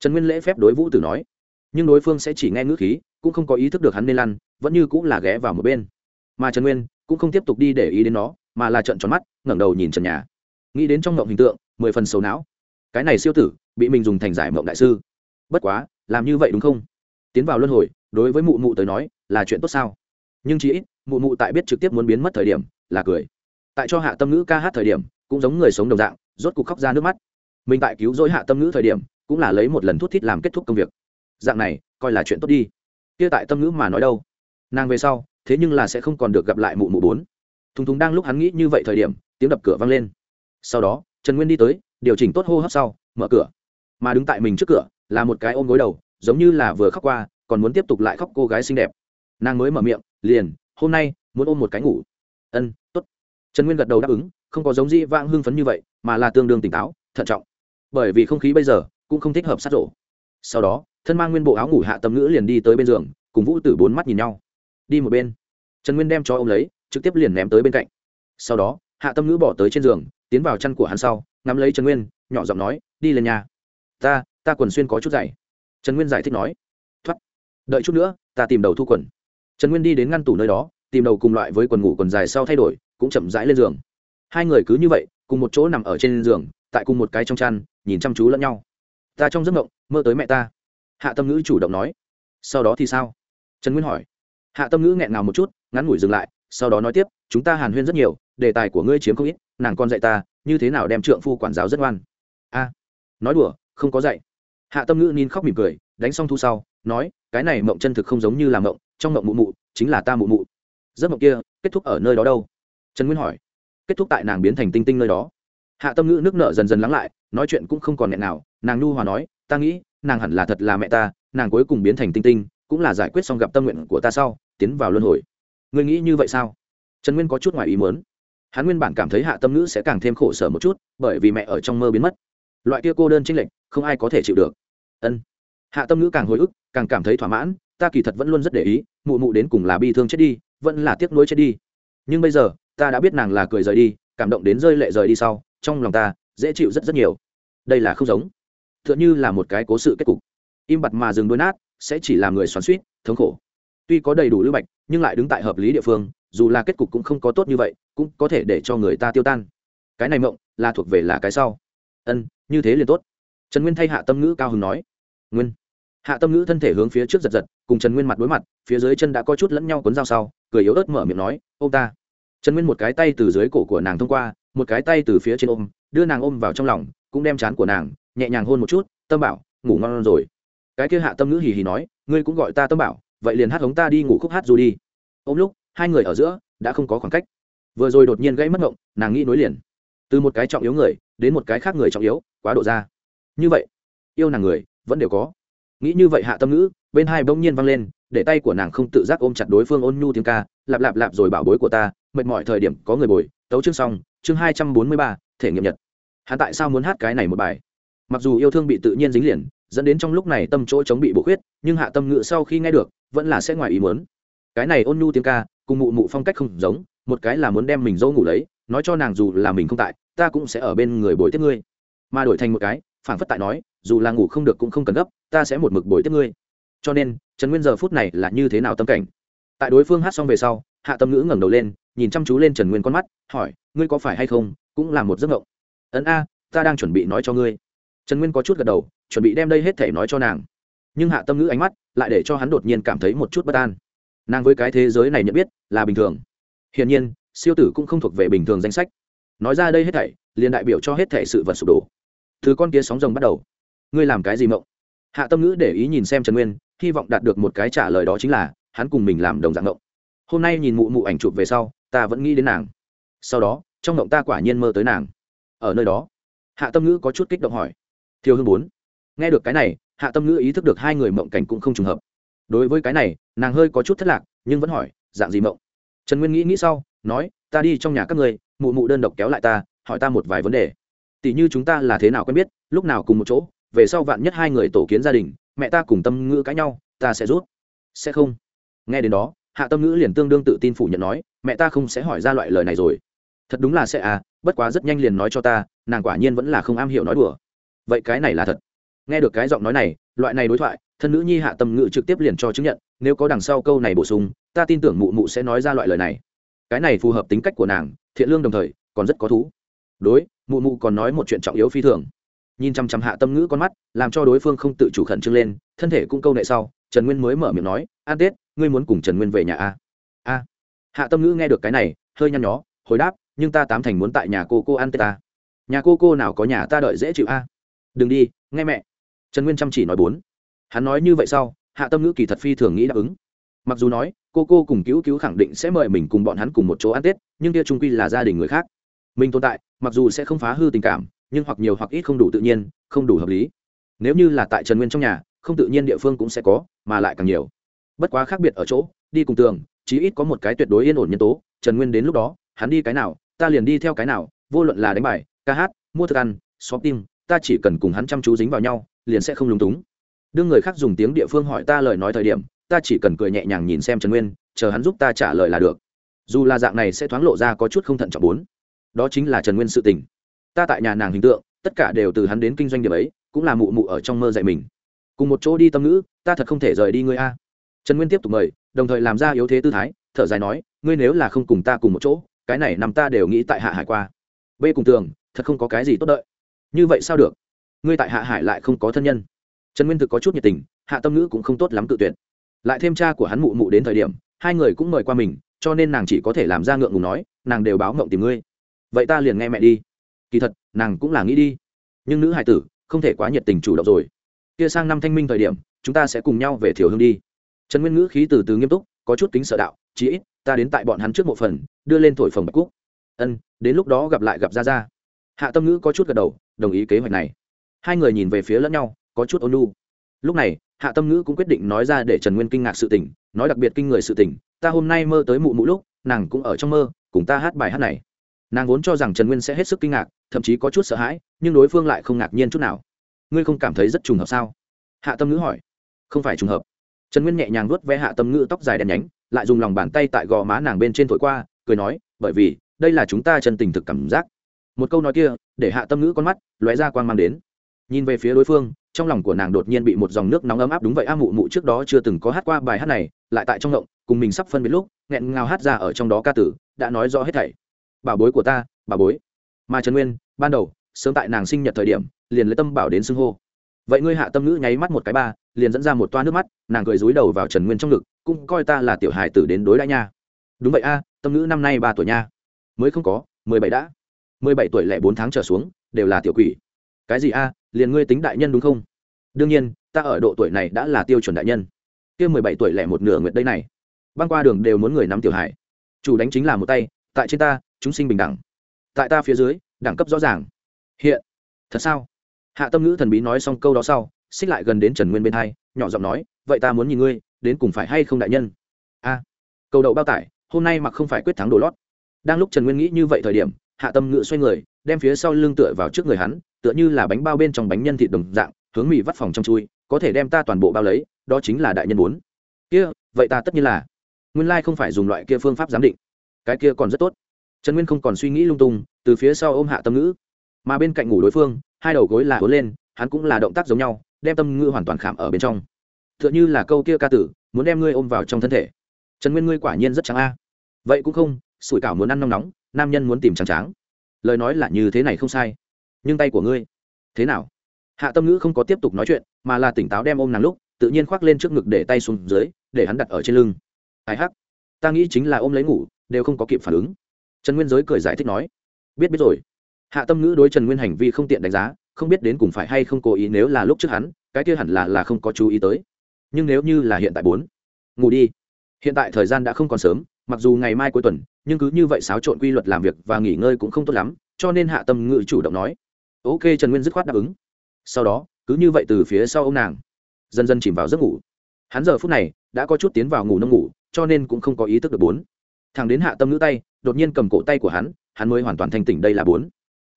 Trần nguyên lễ phép đối vũ tử nói. Nhưng đối phương sẽ chỉ nghe ngữ khí, cũng không có ý thức được hắn nên lăn, vẫn như cũng là ghé vào một bên. Mà trần nguyên cũng không tiếp tục đi để ý đến nó, mà là trận tròn mắt, ngẩng đầu nhìn trần nhà. Nghĩ đến trong ngộng hình tượng, mười phần sầu não. Cái này siêu tử, bị mình dùng thành giải mộng đại sư. Bất quá, làm như vậy đúng không? Tiến vào luân hồi, đối với mụ mụ tới nói, là chuyện tốt sao? Nhưng chỉ ít, mụ mụ tại biết trực tiếp muốn biến mất thời điểm, là cười. Tại cho hạ tâm ngữ ca hát thời điểm, cũng giống người sống đồng dạng, rốt cục khóc ra nước mắt mình tại cứu rỗi hạ tâm ngữ thời điểm, cũng là lấy một lần thút thít làm kết thúc công việc. Dạng này, coi là chuyện tốt đi. Kia tại tâm ngữ mà nói đâu? Nàng về sau, thế nhưng là sẽ không còn được gặp lại mụ mụ bốn. Thùng thùng đang lúc hắn nghĩ như vậy thời điểm, tiếng đập cửa vang lên. Sau đó, trần nguyên đi tới, điều chỉnh tốt hô hấp sau, mở cửa. Mà đứng tại mình trước cửa, là một cái ôm gối đầu, giống như là vừa khóc qua, còn muốn tiếp tục lại khóc cô gái xinh đẹp. Nàng mới mở miệng, liền, hôm nay, muốn ôm một cái ngủ. Ân t ố t trần nguyên gật đầu đáp ứng, không có giống dĩ vãng hưng phấn như vậy, mà là tương đương tỉnh táo, thận trọng bởi vì không khí bây giờ cũng không thích hợp sát rổ sau đó, thân mang nguyên bộ áo ngủ hạ tâm ngữ liền đi tới bên giường, cùng vũ tử bốn mắt nhìn nhau. Đi một bên. Trần nguyên đem cho ông lấy, trực tiếp liền ném tới bên cạnh. Sau đó, hạ tâm ngữ bỏ tới trên giường, tiến vào chăn của hắn sau, ngắm lấy trần nguyên, nhỏ giọng nói, đi lên nhà. Ta ta quần xuyên có chút dày. Trần nguyên giải thích nói. Thoát. Đợi chút nữa, ta tìm đầu thu quần. Trần nguyên đi đến ngăn tủ nơi đó, tìm đầu cùng loại với quần ngủ quần dài sau thay đổi, cũng chậm rãi lên giường. Hai người cứ như vậy, cùng một chỗ nằm ở trên giường, tại cùng một cái trong chăn nhìn chăm chú lẫn nhau. Ta trong giấc mộng, mơ tới mẹ ta. Hạ tâm ngữ chủ động nói. Sau đó thì sao? Trần nguyên hỏi. Hạ tâm ngữ nghẹn ngào một chút, ngắn ngủi dừng lại, sau đó nói tiếp, chúng ta hàn huyên rất nhiều, đề tài của ngươi chiếm không ít, nàng con dạy ta, như thế nào đem trượng phu quản giáo rất ngoan. A, nói đùa, không có dạy. Hạ tâm ngữ nín khóc mỉm cười, đánh xong thu sau, nói, cái này mộng chân thực không giống như là mộng, trong mộng mụ mụ, chính là ta mụ mụ. Giấc mộng kia, kết thúc ở nơi đó đâu? Trần nguyên hỏi. Kết thúc tại nàng biến thành tinh tinh nơi đó. Hạ tâm ngữ nước nở dần dần lắng lại nói chuyện cũng không còn nghẹn nào, nàng nhu hòa nói, ta nghĩ, nàng hẳn là thật là mẹ ta, nàng cuối cùng biến thành tinh tinh, cũng là giải quyết xong gặp tâm nguyện của ta sau, tiến vào luân hồi. Ngươi nghĩ như vậy sao? Trần nguyên có chút ngoài ý muốn. Hắn nguyên bản cảm thấy hạ tâm ngữ sẽ càng thêm khổ sở một chút, bởi vì mẹ ở trong mơ biến mất. Loại kia cô đơn tranh lệch, không ai có thể chịu được. Ân. Hạ tâm ngữ càng hồi ức, càng cảm thấy thỏa mãn, ta kỳ thật vẫn luôn rất để ý, mụ mụ đến cùng là bi thương chết đi, vẫn là tiếc nuối chết đi. Nhưng bây giờ, ta đã biết nàng là cười rời đi, cảm động đến rơi lệ rời đi sau, trong lòng ta dễ chịu rất rất nhiều. Đây là không giống. T h ư ợ n như là một cái cố sự kết cục. Im bặt mà dừng đôi nát, sẽ chỉ làm người xoắn suýt, thống khổ. Tuy có đầy đủ lưu bạch nhưng lại đứng tại hợp lý địa phương, dù là kết cục cũng không có tốt như vậy, cũng có thể để cho người ta tiêu tan. Cái này mộng, là thuộc về là cái sau. Ân, như thế liền tốt. Trần nguyên thay hạ tâm ngữ cao hứng nói. Nguyên. Hạ tâm ngữ thân thể hướng phía trước giật giật, cùng trần nguyên mặt đối mặt, phía dưới chân đã có chút lẫn nhau cuốn dao sau, cười yếu ớt mở miệng nói ô ta. Trần nguyên một cái tay từ dưới cổ của nàng thông qua, một cái tay từ phía trên ôm đưa nàng ôm vào trong lòng, cũng đem chán của nàng nhẹ nhàng hôn một chút, tâm bảo, ngủ ngon rồi. Cái kia hạ tâm ngữ hì hì nói, ngươi cũng gọi ta tâm bảo, vậy liền hát hống ta đi ngủ khúc hát dù đi. Ôm lúc, hai người ở giữa đã không có khoảng cách. Vừa rồi đột nhiên gãy mất ngộng, nàng nghĩ nối liền. Từ một cái trọng yếu người, đến một cái khác người trọng yếu, quá độ ra. Như vậy, yêu nàng người vẫn đều có. Nghĩ như vậy hạ tâm ngữ, bên hai bỗng nhiên văng lên, để tay của nàng không tự giác ôm chặt đối phương ôn nhu tiếng ca, lạp lạp lạp rồi bảo bối của ta, mệt mỏi thời điểm có người bồi, tấu chương xong, chương hai trăm bốn mươi ba thể nghiệm nhật. Hắn tại sao muốn hát cái này một bài? Mặc dù yêu thương bị tự nhiên dính liền, dẫn đến trong lúc này tâm chỗ chống bị bổ khuyết, nhưng hạ tâm Ngự sau khi nghe được, vẫn là sẽ ngoài ý muốn. Cái này ôn nhu tiếng ca, cùng mụ mụ phong cách không giống, một cái là muốn đem mình dâu ngủ lấy, nói cho nàng dù là mình không tại, ta cũng sẽ ở bên người bồi tiếp ngươi. Mà đổi thành một cái phản phất tại nói, dù là ngủ không được cũng không cần gấp, ta sẽ một mực bồi tiếp ngươi. Cho nên, trần nguyên giờ phút này là như thế nào tâm cảnh? Tại đối phương hát xong về sau, hạ tâm ngữ ngẩng đầu lên, nhìn chăm chú lên trần nguyên con mắt, hỏi, ngươi có phải hay không? Cũng là một giấc ngộng ấn a, ta đang chuẩn bị nói cho ngươi. Trần nguyên có chút gật đầu, chuẩn bị đem đây hết thể nói cho nàng. Nhưng hạ tâm ngữ ánh mắt lại để cho hắn đột nhiên cảm thấy một chút bất an. Nàng với cái thế giới này nhận biết là bình thường. Hiển nhiên, siêu tử cũng không thuộc về bình thường danh sách. Nói ra đây hết thảy, liền đại biểu cho hết thảy sự vật sụp đổ. Thứ con kia sóng rồng bắt đầu. Ngươi làm cái gì mộng? Hạ tâm ngữ để ý nhìn xem trần nguyên, hy vọng đạt được một cái trả lời đó chính là, hắn cùng mình làm đồng dạng mộng. Hôm nay nhìn mụ mụ ảnh chụp về sau, ta vẫn nghĩ đến nàng. Sau đó trong mộng ta quả nhiên mơ tới nàng. Ở nơi đó, hạ tâm ngữ có chút kích động hỏi thiêu hương bốn, nghe được cái này, hạ tâm ngữ ý thức được hai người mộng cảnh cũng không trùng hợp. Đối với cái này, nàng hơi có chút thất lạc, nhưng vẫn hỏi, dạng gì mộng? Trần nguyên nghĩ nghĩ sau, nói, ta đi trong nhà các người mụ mụ đơn độc kéo lại ta, hỏi ta một vài vấn đề. Tỷ như chúng ta là thế nào quen biết, lúc nào cùng một chỗ, về sau vạn nhất hai người tổ kiến gia đình, mẹ ta cùng tâm ngữ cãi nhau, ta sẽ rút. Sẽ không. Nghe đến đó, hạ tâm ngữ liền tương đương tự tin phủ nhận nói, mẹ ta không sẽ hỏi ra loại lời này rồi thật đúng là sẽ à bất quá rất nhanh liền nói cho ta, nàng quả nhiên vẫn là không am hiểu nói đùa. Vậy cái này là thật. Nghe được cái giọng nói này, loại này đối thoại, thân nữ nhi hạ tâm ngữ trực tiếp liền cho chứng nhận, nếu có đằng sau câu này bổ sung, ta tin tưởng mụ mụ sẽ nói ra loại lời này. Cái này phù hợp tính cách của nàng, thiện lương đồng thời, còn rất có thú. Đối, mụ mụ còn nói một chuyện trọng yếu phi thường. Nhìn chăm chăm hạ tâm ngữ con mắt, làm cho đối phương không tự chủ khẩn trương lên, thân thể cũng câu nệ sau, trần nguyên mới mở miệng nói, an tết, ngươi muốn cùng trần nguyên về nhà a a. Hạ tâm ngữ nghe được cái này, hơi nhăn nhó, hồi đáp nhưng ta tám thành muốn tại nhà cô cô ăn tết ta. Nhà cô cô nào có nhà ta đợi dễ chịu a? Đừng đi, nghe mẹ. Trần nguyên chăm chỉ nói bốn. Hắn nói như vậy sau, hạ tâm ngữ kỳ thật phi thường nghĩ đáp ứng. Mặc dù nói, cô cô cùng cứu cứu khẳng định sẽ mời mình cùng bọn hắn cùng một chỗ ăn tết, nhưng kia trung quy là gia đình người khác. Mình tồn tại, mặc dù sẽ không phá hư tình cảm, nhưng hoặc nhiều hoặc ít không đủ tự nhiên, không đủ hợp lý. Nếu như là tại trần nguyên trong nhà, không tự nhiên địa phương cũng sẽ có, mà lại càng nhiều. Bất quá khác biệt ở chỗ, đi cùng tường, chí ít có một cái tuyệt đối yên ổn nhân tố, trần nguyên đến lúc đó hắn đi cái nào, ta liền đi theo cái nào, vô luận là đánh bài, ca hát, mua thức ăn shopping ta chỉ cần cùng hắn chăm chú dính vào nhau, liền sẽ không lúng túng. Đương người khác dùng tiếng địa phương hỏi ta lời nói thời điểm, ta chỉ cần cười nhẹ nhàng nhìn xem trần nguyên, chờ hắn giúp ta trả lời là được. Dù là dạng này sẽ thoáng lộ ra có chút không thận trọng bốn. Đó chính là trần nguyên sự tình. Ta tại nhà nàng hình tượng, tất cả đều từ hắn đến kinh doanh điểm ấy, cũng là mụ mụ ở trong mơ dạy mình. Cùng một chỗ đi tâm ngữ, ta thật không thể rời đi ngươi a. Trần nguyên tiếp tục mời, đồng thời làm ra yếu thế tư thái, thở dài nói, ngươi nếu là không cùng ta cùng một chỗ cái này nằm ta đều nghĩ tại hạ hải qua. B cùng tường, thật không có cái gì tốt đợi. Như vậy sao được? Ngươi tại hạ hải lại không có thân nhân. Trần nguyên thực có chút nhiệt tình, hạ tâm ngữ cũng không tốt lắm tự tuyệt. Lại thêm cha của hắn mụ mụ đến thời điểm, hai người cũng mời qua mình, cho nên nàng chỉ có thể làm ra ngượng ngùng nói, nàng đều báo ngộng tìm ngươi. Vậy ta liền nghe mẹ đi. Kỳ thật, nàng cũng là nghĩ đi. Nhưng nữ hải tử, không thể quá nhiệt tình chủ động rồi. Kia sang năm thanh minh thời điểm, chúng ta sẽ cùng nhau về thiểu hương đi. Trần nguyên ngữ khí từ từ nghiêm túc, có chút kính sợ đạo, chí ít, ta đến tại bọn hắn trước một phần đưa lên thổi phồng bạch cúc. Ân, đến lúc đó gặp lại gặp ra ra hạ tâm ngữ có chút gật đầu, đồng ý kế hoạch này. Hai người nhìn về phía lẫn nhau, có chút ôn lu lúc này, hạ tâm ngữ cũng quyết định nói ra để trần nguyên kinh ngạc sự tình, nói đặc biệt kinh người sự tình, ta hôm nay mơ tới mụ mụ lúc, nàng cũng ở trong mơ, cùng ta hát bài hát này. Nàng vốn cho rằng trần nguyên sẽ hết sức kinh ngạc, thậm chí có chút sợ hãi, nhưng đối phương lại không ngạc nhiên chút nào. Ngươi không cảm thấy rất trùng hợp sao? Hạ tâm ngữ hỏi. Không phải trùng hợp. Trần nguyên nhẹ nhàng vuốt ve hạ tâm ngữ tóc dài đen nhánh, lại dùng lòng bàn tay tại gò má nàng bên trên thổi qua cười nói, bởi vì, đây là chúng ta chân tình thực cảm giác. Một câu nói kia, để hạ tâm ngữ con mắt lóe ra quang mang đến. Nhìn về phía đối phương, trong lòng của nàng đột nhiên bị một dòng nước nóng ấm áp đúng vậy, a mụ mụ trước đó chưa từng có hát qua bài hát này, lại tại trong ngộng, cùng mình sắp phân biệt lúc, nghẹn ngào hát ra ở trong đó ca tử, đã nói rõ hết thảy. Bảo bối của ta, bảo bối. Mà trần nguyên, ban đầu, sớm tại nàng sinh nhật thời điểm, liền lấy tâm bảo đến xưng hô. Vậy ngươi hạ tâm ngữ nháy mắt một cái ba, liền dẫn ra một toa nước mắt, nàng cười rúi đầu vào trần nguyên trong ngực, cũng coi ta là tiểu hài tử đến đối đãi nha đúng vậy a, tâm ngữ năm nay ba tuổi nha. Mới không có, mười bảy đã. Mười bảy tuổi lẻ bốn tháng trở xuống, đều là tiểu quỷ. Cái gì a, liền ngươi tính đại nhân đúng không? Đương nhiên, ta ở độ tuổi này đã là tiêu chuẩn đại nhân. Kia mười bảy tuổi lẻ một nửa nguyện đây này. Băng qua đường đều muốn người nắm tiểu hải chủ đánh chính là một tay, tại trên ta, chúng sinh bình đẳng. Tại ta phía dưới, đẳng cấp rõ ràng. Hiện, thật sao? Hạ tâm ngữ thần bí nói xong câu đó sau, xích lại gần đến trần nguyên bên hai, nhỏ giọng nói, vậy ta muốn nhìn ngươi, đến cùng phải hay không đại nhân? A, câu đậu bao tải hôm nay mặc không phải quyết thắng đồ lót. Đang lúc trần nguyên nghĩ như vậy thời điểm, hạ tâm ngự xoay người, đem phía sau lưng tựa vào trước người hắn, tựa như là bánh bao bên trong bánh nhân thịt đồng dạng, hướng mì vắt phòng trong chui, có thể đem ta toàn bộ bao lấy, đó chính là đại nhân bốn kia, vậy ta tất nhiên là. Nguyên lai không phải dùng loại kia phương pháp giám định. Cái kia còn rất tốt. Trần nguyên không còn suy nghĩ lung tung, từ phía sau ôm hạ tâm ngữ mà bên cạnh ngủ đối phương, hai đầu gối là hứa lên, hắn cũng là động tác giống nhau, đem tâm ngữ hoàn toàn khảm ở bên trong. T h ư ợ n h ư là câu kia ca tử, muốn đem ngươi ôm vào trong thân thể. Trần nguyên ngươi quả nhiên rất trắng a vậy cũng không, sủi cảo muốn ăn nóng nóng, nam nhân muốn tìm trắng tráng. Lời nói là như thế này không sai. Nhưng tay của ngươi, thế nào? Hạ tâm ngữ không có tiếp tục nói chuyện, mà là tỉnh táo đem ôm nàng lúc, tự nhiên khoác lên trước ngực để tay xuống dưới, để hắn đặt ở trên lưng. Ai hắc, ta nghĩ chính là ôm lấy ngủ, đều không có kịp phản ứng. Trần nguyên giới cười giải thích nói. Biết biết rồi. Hạ tâm ngữ đối trần nguyên hành vi không tiện đánh giá, không biết đến cùng phải hay không cố ý nếu là lúc trước hắn, cái kia hẳn là là không có chú ý tới. Nhưng nếu như là hiện tại bốn, ngủ đi. Hiện tại thời gian đã không còn sớm mặc dù ngày mai cuối tuần, nhưng cứ như vậy xáo trộn quy luật làm việc và nghỉ ngơi cũng không tốt lắm, cho nên hạ tâm Ngự chủ động nói. Ok, trần nguyên dứt khoát đáp ứng. Sau đó, cứ như vậy từ phía sau ông nàng, dần dần chìm vào giấc ngủ. Hắn giờ phút này đã có chút tiến vào ngủ nông ngủ, cho nên cũng không có ý thức được bốn. Thằng đến hạ tâm ngữ tay, đột nhiên cầm cổ tay của hắn hắn mới hoàn toàn thành tỉnh đây là bốn.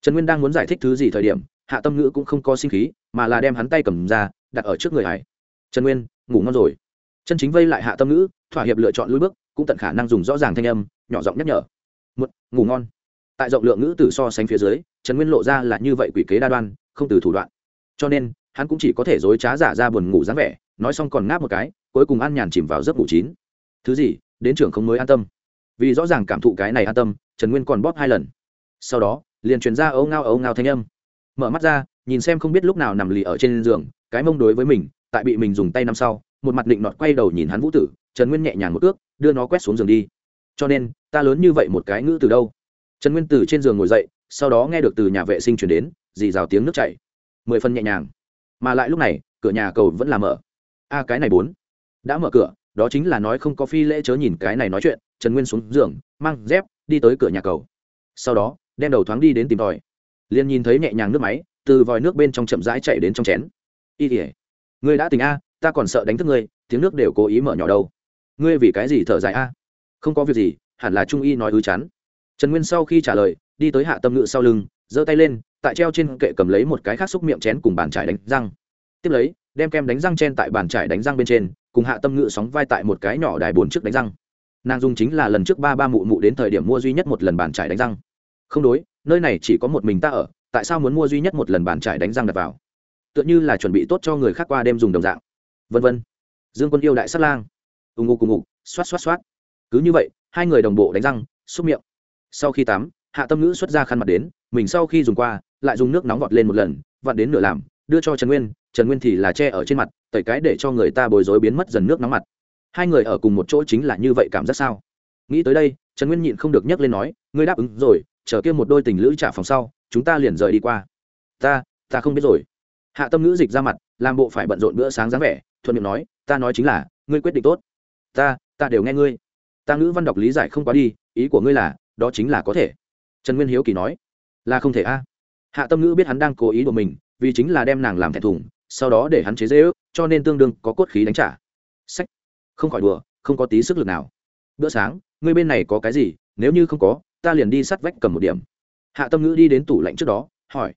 Trần nguyên đang muốn giải thích thứ gì thời điểm, hạ tâm ngữ cũng không có sinh khí, mà là đem hắn tay cầm ra, đặt ở trước người hải trần nguyên, ngủ ngon rồi. Chân chính vây lại hạ tâm ngữ thỏa hiệp lựa chọn lui bước cũng tận khả năng dùng rõ ràng thanh âm, nhỏ giọng nhắc nhở. Một, ngủ ngon. Tại rộng lượng ngữ từ so sánh phía dưới, trần nguyên lộ ra là như vậy quỷ kế đa đoan, không từ thủ đoạn. Cho nên, hắn cũng chỉ có thể dối trá giả ra buồn ngủ dáng vẻ, nói xong còn ngáp một cái, cuối cùng ăn nhàn chìm vào giấc ngủ chín. Thứ gì, đến trường không mới an tâm. Vì rõ ràng cảm thụ cái này an tâm, trần nguyên còn bóp hai lần. Sau đó, liền truyền ra ấu ngao ấu ngao thanh âm. Mở mắt ra, nhìn xem không biết lúc nào nằm lì ở trên giường, cái mông đối với mình, tại bị mình dùng tay nắm sau, một mặt định nọt quay đầu nhìn hắn vũ tử trần nguyên nhẹ nhàng một ước, đưa nó quét xuống giường đi. Cho nên, ta lớn như vậy một cái ngữ từ đâu? Trần nguyên từ trên giường ngồi dậy, sau đó nghe được từ nhà vệ sinh chuyển đến, dì rào tiếng nước chảy. Mười phân nhẹ nhàng. Mà lại lúc này, cửa nhà cầu vẫn là mở. A, cái này bốn. Đã mở cửa, đó chính là nói không có phi lễ chớ nhìn cái này nói chuyện, trần nguyên xuống giường, mang dép, đi tới cửa nhà cầu. Sau đó, đem đầu thoáng đi đến tìm tòi. Liền nhìn thấy nhẹ nhàng nước máy, từ vòi nước bên trong chậm rãi chạy đến trong chén. Y tỉa ngươi đã tỉnh a, ta còn sợ đánh thức ngươi, tiếng nước đều cố ý mở nhỏ đâu ngươi vì cái gì thở dài a? Không có việc gì, hẳn là trung y nói ứ chán. Trần nguyên sau khi trả lời, đi tới hạ tâm ngự sau lưng, giơ tay lên, tại treo trên kệ cầm lấy một cái khác xúc miệng chén cùng bàn trải đánh răng. Tiếp lấy, đem kem đánh răng chen tại bàn trải đánh răng bên trên, cùng hạ tâm ngự sóng vai tại một cái nhỏ đài bồn trước đánh răng. Nàng dùng chính là lần trước ba ba mụ mụ đến thời điểm mua duy nhất một lần bàn trải đánh răng. Không đối, nơi này chỉ có một mình ta ở, tại sao muốn mua duy nhất một lần bàn trải đánh răng đặt vào? Tựa như là chuẩn bị tốt cho người khác qua đêm dùng đồng dạng. Vân vân. Dương quân yêu đại sát lang ùng ục cùng ục, xoát xoát xoát. Cứ như vậy, hai người đồng bộ đánh răng, xúc miệng. Sau khi tắm, hạ tâm ngữ xuất ra khăn mặt đến, mình sau khi dùng qua, lại dùng nước nóng vọt lên một lần, vặn đến nửa làm, đưa cho trần nguyên trần nguyên thì là che ở trên mặt, tẩy cái để cho người ta bồi dối biến mất dần nước nóng mặt. Hai người ở cùng một chỗ chính là như vậy cảm giác sao? Nghĩ tới đây, trần nguyên nhịn không được nhắc lên nói, ngươi đáp ứng rồi, chờ kia một đôi tình lữ trả phòng sau, chúng ta liền rời đi qua. Ta ta không biết rồi. Hạ tâm ngữ dịch ra mặt, làm bộ phải bận rộn bữa sáng dáng vẻ, thuận miệng nói, ta nói chính là, ngươi quyết định tốt ta ta đều nghe ngươi. Ta ngữ văn đọc lý giải không quá đi, ý của ngươi là, đó chính là có thể. Trần nguyên hiếu kỳ nói, là không thể a. Hạ tâm ngữ biết hắn đang cố ý của mình, vì chính là đem nàng làm thẹn thùng, sau đó để hắn chế dễ ước cho nên tương đương có cốt khí đánh trả. Sách. Không khỏi đùa, không có tí sức lực nào. Bữa sáng, ngươi bên này có cái gì, nếu như không có, ta liền đi sắt vách cầm một điểm. Hạ tâm ngữ đi đến tủ lạnh trước đó, hỏi,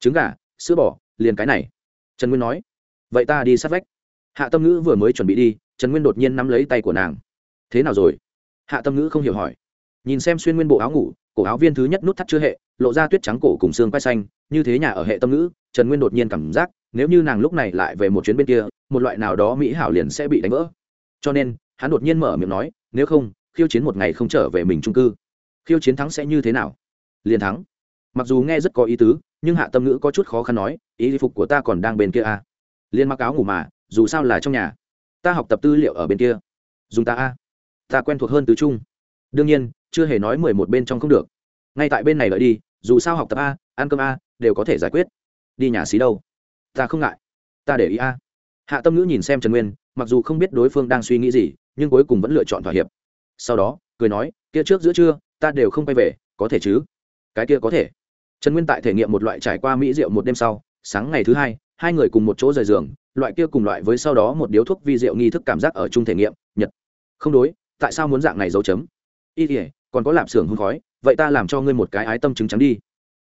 trứng gà, sữa bò, liền cái này. Trần nguyên nói, vậy ta đi sát vách hạ tâm ngữ vừa mới chuẩn bị đi, trần nguyên đột nhiên nắm lấy tay của nàng. Thế nào rồi? Hạ tâm ngữ không hiểu hỏi. Nhìn xem xuyên nguyên bộ áo ngủ, cổ áo viên thứ nhất nút thắt chưa hệ, lộ ra tuyết trắng cổ cùng xương quay xanh, như thế nhà ở hệ tâm ngữ, trần nguyên đột nhiên cảm giác, nếu như nàng lúc này lại về một chuyến bên kia, một loại nào đó mỹ hảo liền sẽ bị đánh vỡ. Cho nên, hắn đột nhiên mở miệng nói, nếu không, khiêu chiến một ngày không trở về mình trung cư. Khiêu chiến thắng sẽ như thế nào? Liền thắng. Mặc dù nghe rất có ý tứ, nhưng hạ tâm ngữ có chút khó khăn nói, ý phục của ta còn đang bên kia à. liên mặc áo ngủ mà dù sao là trong nhà. Ta học tập tư liệu ở bên kia. Dùng ta a. Ta quen thuộc hơn tứ trung. Đương nhiên, chưa hề nói mười một bên trong không được. Ngay tại bên này lợi đi, dù sao học tập a, ăn cơm a, đều có thể giải quyết. Đi nhà xí đâu? Ta không ngại. Ta để ý a. Hạ tâm ngữ nhìn xem trần nguyên, mặc dù không biết đối phương đang suy nghĩ gì, nhưng cuối cùng vẫn lựa chọn thỏa hiệp. Sau đó, cười nói, kia trước giữa trưa, ta đều không quay về, có thể chứ? Cái kia có thể. Trần nguyên tại thể nghiệm một loại trải qua mỹ rượu một đêm sau, sáng ngày thứ hai hai người cùng một chỗ rời giường loại kia cùng loại với sau đó một điếu thuốc vi rượu nghi thức cảm giác ở chung thể nghiệm, nhật. Không đối, tại sao muốn dạng này dấu chấm? Y thể còn có lạp xưởng hôn khói, vậy ta làm cho ngươi một cái ái tâm trứng trắng đi.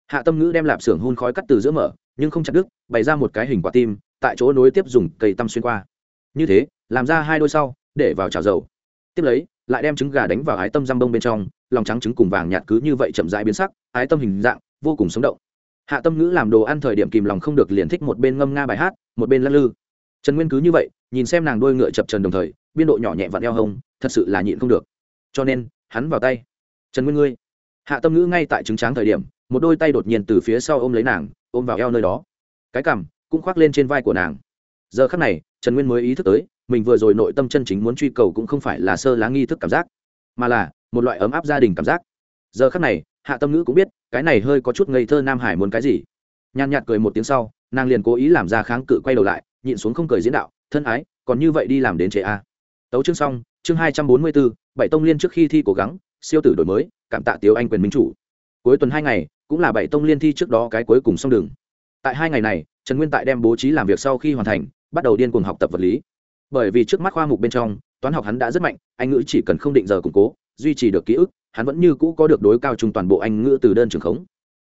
Hạ tâm ngữ đem lạp xưởng hôn khói cắt từ giữa mở, nhưng không chặt đứt, bày ra một cái hình quả tim, tại chỗ nối tiếp dùng cây tăm xuyên qua. Như thế, làm ra hai đôi sau, để vào chảo dầu. Tiếp lấy, lại đem trứng gà đánh vào ái tâm răm bông bên trong, lòng trắng trứng cùng vàng nhạt cứ như vậy chậm rãi biến sắc, ái tâm hình dạng, vô cùng sống động. Hạ tâm ngữ làm đồ ăn thời điểm kìm lòng không được liền thích một bên ngâm nga bài hát, một bên lắc lư trần nguyên cứ như vậy, nhìn xem nàng đôi ngựa chập trần đồng thời, biên độ nhỏ nhẹ vặn eo hông, thật sự là nhịn không được. Cho nên, hắn vào tay. Trần nguyên ngươi. Hạ tâm ngữ ngay tại trứng tráng thời điểm, một đôi tay đột nhiên từ phía sau ôm lấy nàng, ôm vào eo nơi đó. Cái cằm cũng khoác lên trên vai của nàng. Giờ khắc này, trần nguyên mới ý thức tới, mình vừa rồi nội tâm chân chính muốn truy cầu cũng không phải là sơ lá nghi thức cảm giác, mà là một loại ấm áp gia đình cảm giác. Giờ khắc này, hạ tâm ngữ cũng biết, cái này hơi có chút ngây thơ nam hải muốn cái gì. Nhàn nhạt cười một tiếng sau, nàng liền cố ý làm ra kháng cự quay đầu lại nhịn xuống không cười diễn đạo, thân ái, còn như vậy đi làm đến chế a à? tấu chương xong, chương hai trăm bốn mươi bốn, bảy tông liên trước khi thi cố gắng, siêu tử đổi mới, cảm tạ tiếu anh quyền minh chủ. Cuối tuần hai ngày, cũng là bảy tông liên thi trước đó cái cuối cùng xong đường. Tại hai ngày này, trần nguyên tại đem bố trí làm việc sau khi hoàn thành, bắt đầu điên cuồng học tập vật lý. Bởi vì trước mắt khoa mục bên trong, toán học hắn đã rất mạnh, anh ngữ chỉ cần không định giờ củng cố, duy trì được ký ức, hắn vẫn như cũ có được đối cao chung toàn bộ anh ngữ từ đơn trường khống.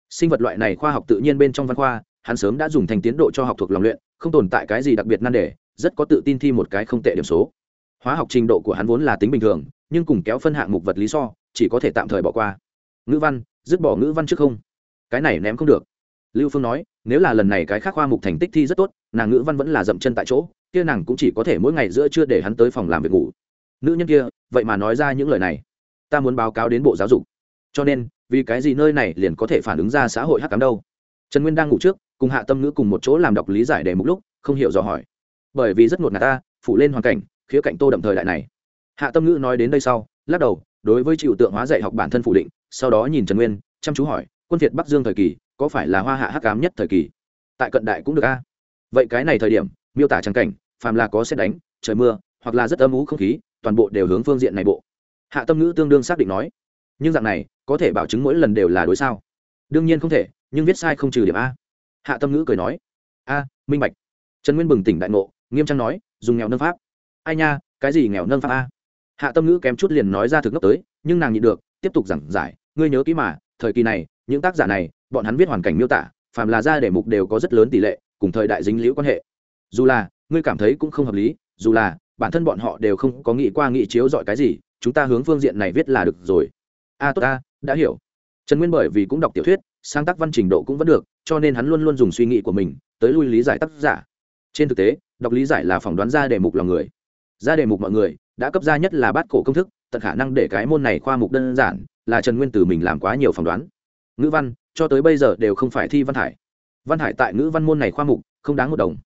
Sinh vật loại này khoa học tự nhiên bên trong văn khoa hắn sớm đã dùng thành tiến độ cho học thuộc lòng luyện, không tồn tại cái gì đặc biệt nan đề, rất có tự tin thi một cái không tệ điểm số. Hóa học trình độ của hắn vốn là tính bình thường, nhưng cùng kéo phân hạng mục vật lý so, chỉ có thể tạm thời bỏ qua. Ngữ văn, dứt bỏ ngữ văn trước không. Cái này ném không được. Lưu phương nói, nếu là lần này cái khác khoa mục thành tích thi rất tốt, nàng ngữ văn vẫn là dậm chân tại chỗ, kia nàng cũng chỉ có thể mỗi ngày giữa trưa để hắn tới phòng làm việc ngủ. Nữ nhân kia, vậy mà nói ra những lời này. Ta muốn báo cáo đến bộ giáo dục. Cho nên, vì cái gì nơi này liền có thể phản ứng ra xã hội hắc cám đâu? Trần nguyên đang ngủ trước cùng hạ tâm ngữ cùng một chỗ làm đọc lý giải đề mục lúc, không hiểu dò hỏi. Bởi vì rất ngột ngạt ta, phủ lên hoàn cảnh, khía cạnh tô đậm thời đại này. Hạ tâm ngữ nói đến đây sau, lắc đầu, đối với chịu tượng hóa dạy học bản thân phủ định, sau đó nhìn trần nguyên, chăm chú hỏi, quân việt bắc dương thời kỳ, có phải là hoa hạ hắc cám nhất thời kỳ? Tại cận đại cũng được a. Vậy cái này thời điểm, miêu tả trắng cảnh, phàm là có xét đánh, trời mưa, hoặc là rất âm ú không khí, toàn bộ đều hướng phương diện này bộ. Hạ tâm ngữ tương đương xác định nói. Nhưng dạng này, có thể bảo chứng mỗi lần đều là đối sao? Đương nhiên không thể, nhưng viết sai không trừ điểm a hạ tâm ngữ cười nói, a, minh bạch. Trần nguyên bừng tỉnh đại ngộ, nghiêm trang nói, dùng nghèo nâng pháp. Ai nha, cái gì nghèo nâng pháp a? Hạ tâm ngữ kém chút liền nói ra thực ngốc tới, nhưng nàng nhịn được, tiếp tục giảng giải, ngươi nhớ kỹ mà, thời kỳ này, những tác giả này, bọn hắn viết hoàn cảnh miêu tả, phàm là ra để mục đều có rất lớn tỷ lệ, cùng thời đại dính liễu quan hệ. Dù là, ngươi cảm thấy cũng không hợp lý, dù là, bản thân bọn họ đều không có nghĩ qua nghĩ chiếu dọi cái gì, chúng ta hướng phương diện này viết là được rồi. A, tốt a đã hiểu. Trần nguyên bởi vì cũng đọc tiểu thuyết, sáng tác văn trình độ cũng vẫn được cho nên hắn luôn luôn dùng suy nghĩ của mình tới lui lý giải tác giả. Trên thực tế, đọc lý giải là phỏng đoán ra đề mục lòng người. Ra đề mục mọi người đã cấp ra nhất là bát cổ công thức, tận khả năng để cái môn này khoa mục đơn giản là trần nguyên từ mình làm quá nhiều phỏng đoán. Ngữ văn, cho tới bây giờ đều không phải thi văn thải. Văn thải tại ngữ văn môn này khoa mục không đáng một đồng.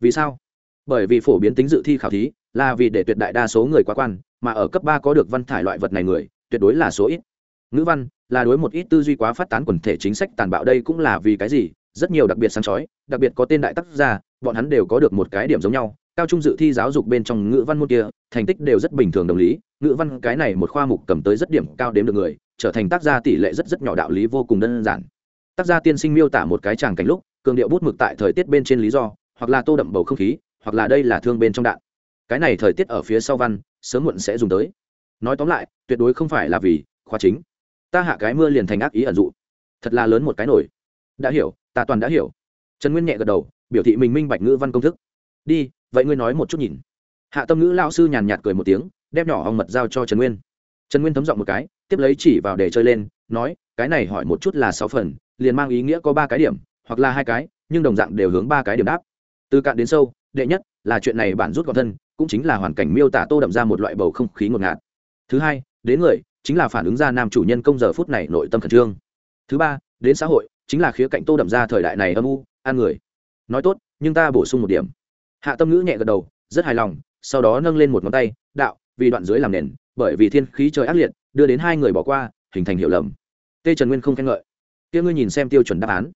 Vì sao? Bởi vì phổ biến tính dự thi khảo thí là vì để tuyệt đại đa số người quá quan, mà ở cấp ba có được văn thải loại vật này người, tuyệt đối là số ít. Ngữ văn là đối một ít tư duy quá phát tán quần thể chính sách tàn bạo đây cũng là vì cái gì? Rất nhiều đặc biệt sáng chói, đặc biệt có tên đại tác gia, bọn hắn đều có được một cái điểm giống nhau. Cao trung dự thi giáo dục bên trong ngữ văn môn kia, thành tích đều rất bình thường đồng lý. Ngữ văn cái này một khoa mục cầm tới rất điểm cao đếm được người, trở thành tác gia tỷ lệ rất rất nhỏ đạo lý vô cùng đơn giản. Tác gia tiên sinh miêu tả một cái tràng cảnh lúc, cường điệu bút mực tại thời tiết bên trên lý do, hoặc là tô đậm bầu không khí, hoặc là đây là thương bên trong đạn. Cái này thời tiết ở phía sau văn, sớm muộn sẽ dùng tới. Nói tóm lại, tuyệt đối không phải là vì khoa chính ta hạ cái mưa liền thành ác ý ẩn dụ. Thật là lớn một cái nổi. Đã hiểu, ta toàn đã hiểu. Trần nguyên nhẹ gật đầu, biểu thị mình minh bạch ngữ văn công thức. Đi, vậy ngươi nói một chút nhìn. Hạ tâm ngữ lao sư nhàn nhạt cười một tiếng, đem nhỏ hòng mật giao cho trần nguyên. Trần nguyên thấm giọng một cái, tiếp lấy chỉ vào để chơi lên, nói, cái này hỏi một chút là sáu phần, liền mang ý nghĩa có ba cái điểm, hoặc là hai cái, nhưng đồng dạng đều hướng ba cái điểm đáp. Từ cạn đến sâu, đệ nhất là chuyện này bản rút gọn thân, cũng chính là hoàn cảnh miêu tả tô đậm ra một loại bầu không khí ngột ngạt. Thứ hai, đến người chính là phản ứng ra nam chủ nhân công giờ phút này nội tâm khẩn trương. Thứ ba, đến xã hội, chính là khía cạnh tô đậm ra thời đại này âm u, an người. Nói tốt, nhưng ta bổ sung một điểm. Hạ tâm ngữ nhẹ gật đầu, rất hài lòng, sau đó nâng lên một ngón tay, đạo, vì đoạn dưới làm nền, bởi vì thiên khí trời ác liệt, đưa đến hai người bỏ qua, hình thành hiệu lầm. Tê trần nguyên không khen ngợi. Kia ngươi nhìn xem tiêu chuẩn đáp án.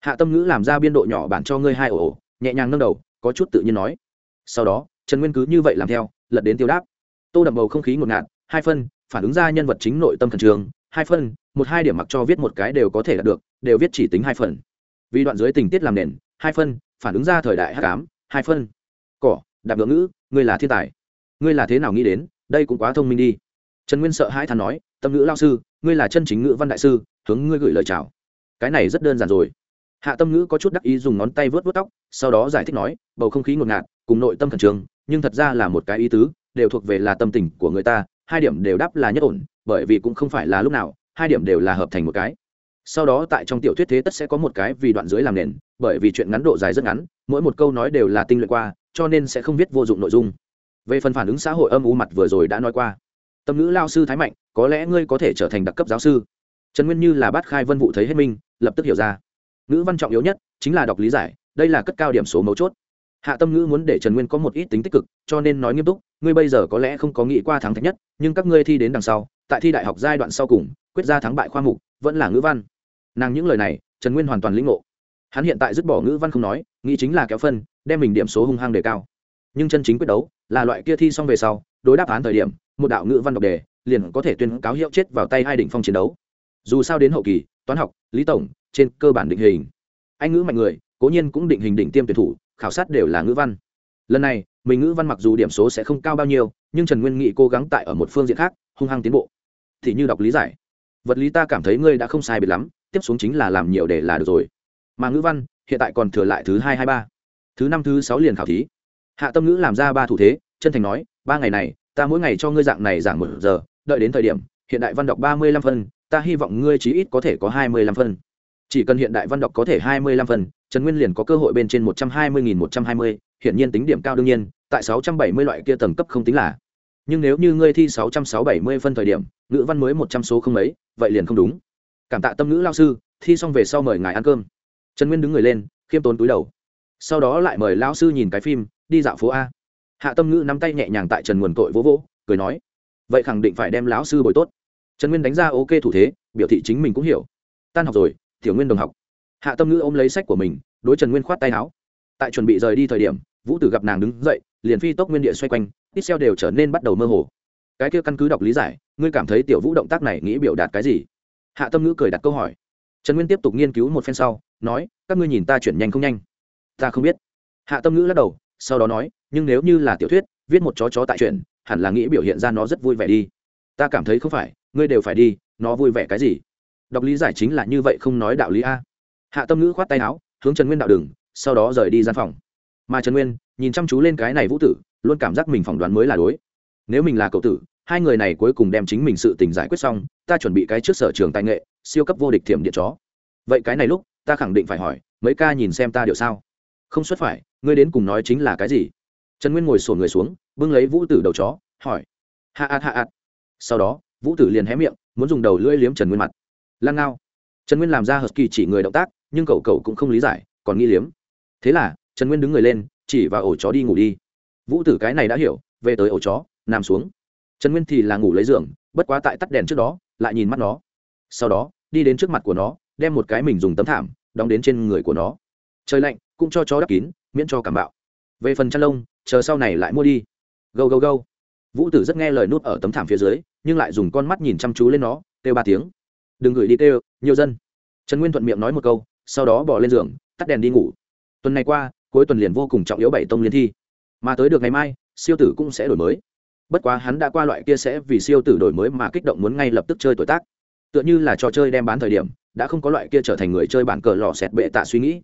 Hạ tâm ngữ làm ra biên độ nhỏ bản cho ngươi hai ổ ổ, nhẹ nhàng nâng đầu, có chút tự nhiên nói. Sau đó, trần nguyên cứ như vậy làm theo, lật đến tiêu đáp. Tô đậm bầu không khí ngột ngạt, hai phân phản ứng ra nhân vật chính nội tâm khẩn trường hai phân một hai điểm mặc cho viết một cái đều có thể đạt được, đều viết chỉ tính hai phần. Vì đoạn dưới tình tiết làm nền, hai phân phản ứng ra thời đại h tám hai phân cỏ, đạp ngữ ngữ, ngươi là thiên tài. Ngươi là thế nào nghĩ đến, đây cũng quá thông minh đi. Trần nguyên sợ hai thằng nói, tâm ngữ lao sư, ngươi là chân chính ngữ văn đại sư, hướng ngươi gửi lời chào. Cái này rất đơn giản rồi. Hạ tâm ngữ có chút đắc ý dùng ngón tay vớt vớt tóc, sau đó giải thích nói, bầu không khí ngột ngạt, cùng nội tâm khẩn trương, nhưng thật ra là một cái ý tứ, đều thuộc về là tâm tình của người ta hai điểm đều đáp là nhất ổn, bởi vì cũng không phải là lúc nào, hai điểm đều là hợp thành một cái. Sau đó tại trong tiểu thuyết thế tất sẽ có một cái vì đoạn dưới làm nền, bởi vì chuyện ngắn độ dài rất ngắn, mỗi một câu nói đều là tinh luyện qua, cho nên sẽ không viết vô dụng nội dung. Về phần phản ứng xã hội âm u mặt vừa rồi đã nói qua. Tâm ngữ lao sư thái mạnh, có lẽ ngươi có thể trở thành đặc cấp giáo sư. Trần nguyên như là bát khai vân vụ thấy hết minh lập tức hiểu ra. Ngữ văn trọng yếu nhất chính là đọc lý giải, đây là cất cao điểm số mấu chốt. Hạ tâm ngữ muốn để trần nguyên có một ít tính tích cực, cho nên nói nghiêm túc ngươi bây giờ có lẽ không có nghĩ qua thắng thạch nhất, nhưng các ngươi thi đến đằng sau, tại thi đại học giai đoạn sau cùng, quyết ra thắng bại khoa mục, vẫn là ngữ văn. Nàng những lời này, trần nguyên hoàn toàn lĩnh ngộ. Hắn hiện tại dứt bỏ ngữ văn không nói, nghĩ chính là kéo phân, đem mình điểm số hung hăng đề cao. Nhưng chân chính quyết đấu, là loại kia thi xong về sau, đối đáp án thời điểm, một đạo ngữ văn đọc đề, liền có thể tuyên cáo hiệu chết vào tay hai đỉnh phong chiến đấu. Dù sao đến hậu kỳ, toán học, lý tổng, trên cơ bản định hình. Anh ngữ mạnh người, cố nhiên cũng định hình đỉnh tiêm tuyển thủ, khảo sát đều là ngữ văn. Lần này mình ngữ văn mặc dù điểm số sẽ không cao bao nhiêu, nhưng trần nguyên nghị cố gắng tại ở một phương diện khác, hung hăng tiến bộ. Thì như đọc lý giải, vật lý ta cảm thấy ngươi đã không sai biệt lắm, tiếp xuống chính là làm nhiều để là được rồi. Mà ngữ văn, hiện tại còn thừa lại thứ hai hai, ba. Thứ năm, thứ sáu liền khảo thí. Hạ tâm ngữ làm ra ba thủ thế, chân thành nói, ba ngày này, ta mỗi ngày cho ngươi dạng này giảng một giờ, đợi đến thời điểm, hiện đại văn đọc ba mươi lăm phân, ta hy vọng ngươi chí ít có thể có hai mươi lăm phân chỉ cần hiện đại văn đọc có thể hai mươi lăm phần, trần nguyên liền có cơ hội bên trên một trăm hai mươi nghìn một trăm hai mươi hiện nhiên tính điểm cao đương nhiên tại sáu trăm bảy mươi loại kia tầng cấp không tính là. Nhưng nếu như ngươi thi sáu trăm sáu bảy mươi phân thời điểm ngữ văn mới một trăm số không mấy vậy liền không đúng. Cảm tạ tâm ngữ lao sư thi xong về sau mời ngài ăn cơm. Trần nguyên đứng người lên khiêm tốn túi đầu. Sau đó lại mời lao sư nhìn cái phim đi dạo phố a. Hạ tâm ngữ nắm tay nhẹ nhàng tại trần nguồn tội vỗ vỗ cười nói vậy khẳng định phải đem lão sư bồi tốt. Trần nguyên đánh ra ok thủ thế biểu thị chính mình cũng hiểu. Tan học rồi tiểu nguyên đồng học. Hạ tâm ngữ ôm lấy sách của mình, đối trần nguyên khoát tay áo. Tại chuẩn bị rời đi thời điểm, vũ tử gặp nàng đứng dậy, liền phi tốc nguyên địa xoay quanh, ít xeo đều trở nên bắt đầu mơ hồ. Cái kia căn cứ đọc lý giải, ngươi cảm thấy tiểu vũ động tác này nghĩ biểu đạt cái gì? Hạ tâm ngữ cười đặt câu hỏi. Trần nguyên tiếp tục nghiên cứu một phen sau, nói, các ngươi nhìn ta chuyển nhanh không nhanh? Ta không biết. Hạ tâm ngữ lắc đầu, sau đó nói, nhưng nếu như là tiểu thuyết, viết một chó chó tại chuyện, hẳn là nghĩ biểu hiện ra nó rất vui vẻ đi. Ta cảm thấy không phải, ngươi đều phải đi, nó vui vẻ cái gì? Đọc lý giải chính là như vậy không nói đạo lý a. Hạ tâm ngữ khoát tay áo, hướng trần nguyên đạo đường, sau đó rời đi gian phòng. Mà trần nguyên, nhìn chăm chú lên cái này vũ tử, luôn cảm giác mình phỏng đoán mới là đối. Nếu mình là cậu tử, hai người này cuối cùng đem chính mình sự tình giải quyết xong, ta chuẩn bị cái trước sở trường tài nghệ, siêu cấp vô địch thiểm điện chó. Vậy cái này lúc, ta khẳng định phải hỏi, mấy ca nhìn xem ta điều sao? Không xuất phải, ngươi đến cùng nói chính là cái gì? Trần nguyên ngồi sổ người xuống, bưng lấy vũ tử đầu chó, hỏi. Hạ ạt hạ ạt sau đó, vũ tử liền hé miệng, muốn dùng đầu lưỡi liếm trần nguyên mặt lan ngao. Trần nguyên làm ra hờ kỳ chỉ người động tác, nhưng cậu cậu cũng không lý giải, còn nghi liếm. Thế là, trần nguyên đứng người lên, chỉ vào ổ chó đi ngủ đi. Vũ tử cái này đã hiểu, về tới ổ chó, nằm xuống. Trần nguyên thì là ngủ lấy giường, bất quá tại tắt đèn trước đó, lại nhìn mắt nó. Sau đó, đi đến trước mặt của nó, đem một cái mình dùng tấm thảm, đóng đến trên người của nó. Trời lạnh, cũng cho chó đắp kín, miễn cho cảm bạo. Về phần chăn lông, chờ sau này lại mua đi. Gâu gâu gâu. Vũ tử rất nghe lời nút ở tấm thảm phía dưới, nhưng lại dùng con mắt nhìn chăm chú lên nó, kêu ba tiếng đừng gửi đi tê nhiều dân. Trần nguyên thuận miệng nói một câu, sau đó bỏ lên giường, tắt đèn đi ngủ. Tuần này qua, cuối tuần liền vô cùng trọng yếu bảy tông liên thi. Mà tới được ngày mai, siêu tử cũng sẽ đổi mới. Bất quá hắn đã qua loại kia sẽ vì siêu tử đổi mới mà kích động muốn ngay lập tức chơi tuổi tác. Tựa như là trò chơi đem bán thời điểm, đã không có loại kia trở thành người chơi bản cờ lò xẹt bệ tạ suy nghĩ.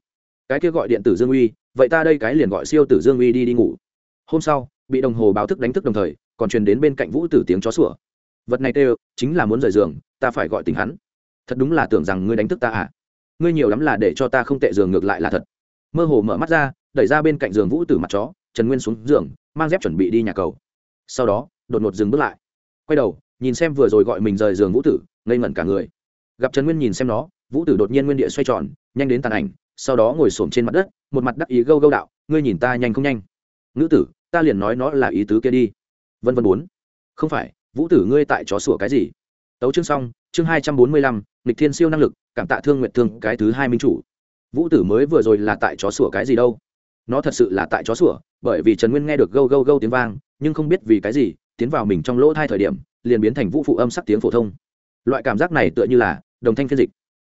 Cái kia gọi điện tử dương uy, vậy ta đây cái liền gọi siêu tử dương uy đi đi ngủ. Hôm sau, bị đồng hồ báo thức đánh thức đồng thời, còn truyền đến bên cạnh vũ tử tiếng chó sủa. Vật này tê chính là muốn rời giường, ta phải gọi tình hắn thật đúng là tưởng rằng ngươi đánh thức ta à? Ngươi nhiều lắm là để cho ta không tệ giường ngược lại là thật. Mơ hồ mở mắt ra, đẩy ra bên cạnh giường vũ tử mặt chó, trần nguyên xuống giường, mang dép chuẩn bị đi nhà cầu. Sau đó, đột ngột dừng bước lại. Quay đầu, nhìn xem vừa rồi gọi mình rời giường vũ tử, ngây ngẩn cả người. Gặp trần nguyên nhìn xem nó, vũ tử đột nhiên nguyên địa xoay tròn, nhanh đến tàn ảnh, sau đó ngồi xổm trên mặt đất, một mặt đắc ý gâu gâu đạo, ngươi nhìn ta nhanh không nhanh? Ngữ tử, ta liền nói nó là ý tứ kia đi. Vân vân bốn không phải, vũ tử ngươi tại chó sủa cái gì? Tấu chương xong, chương hai trăm bốn mươi lăm lịch thiên siêu năng lực, cảm tạ thương nguyện thương, cái thứ hai minh chủ. Vũ tử mới vừa rồi là tại chó sủa cái gì đâu? Nó thật sự là tại chó sủa, bởi vì trần nguyên nghe được gâu gâu gâu tiếng vang, nhưng không biết vì cái gì, tiến vào mình trong lỗ thai thời điểm, liền biến thành vũ phụ âm sắc tiếng phổ thông. Loại cảm giác này tựa như là đồng thanh phiên dịch.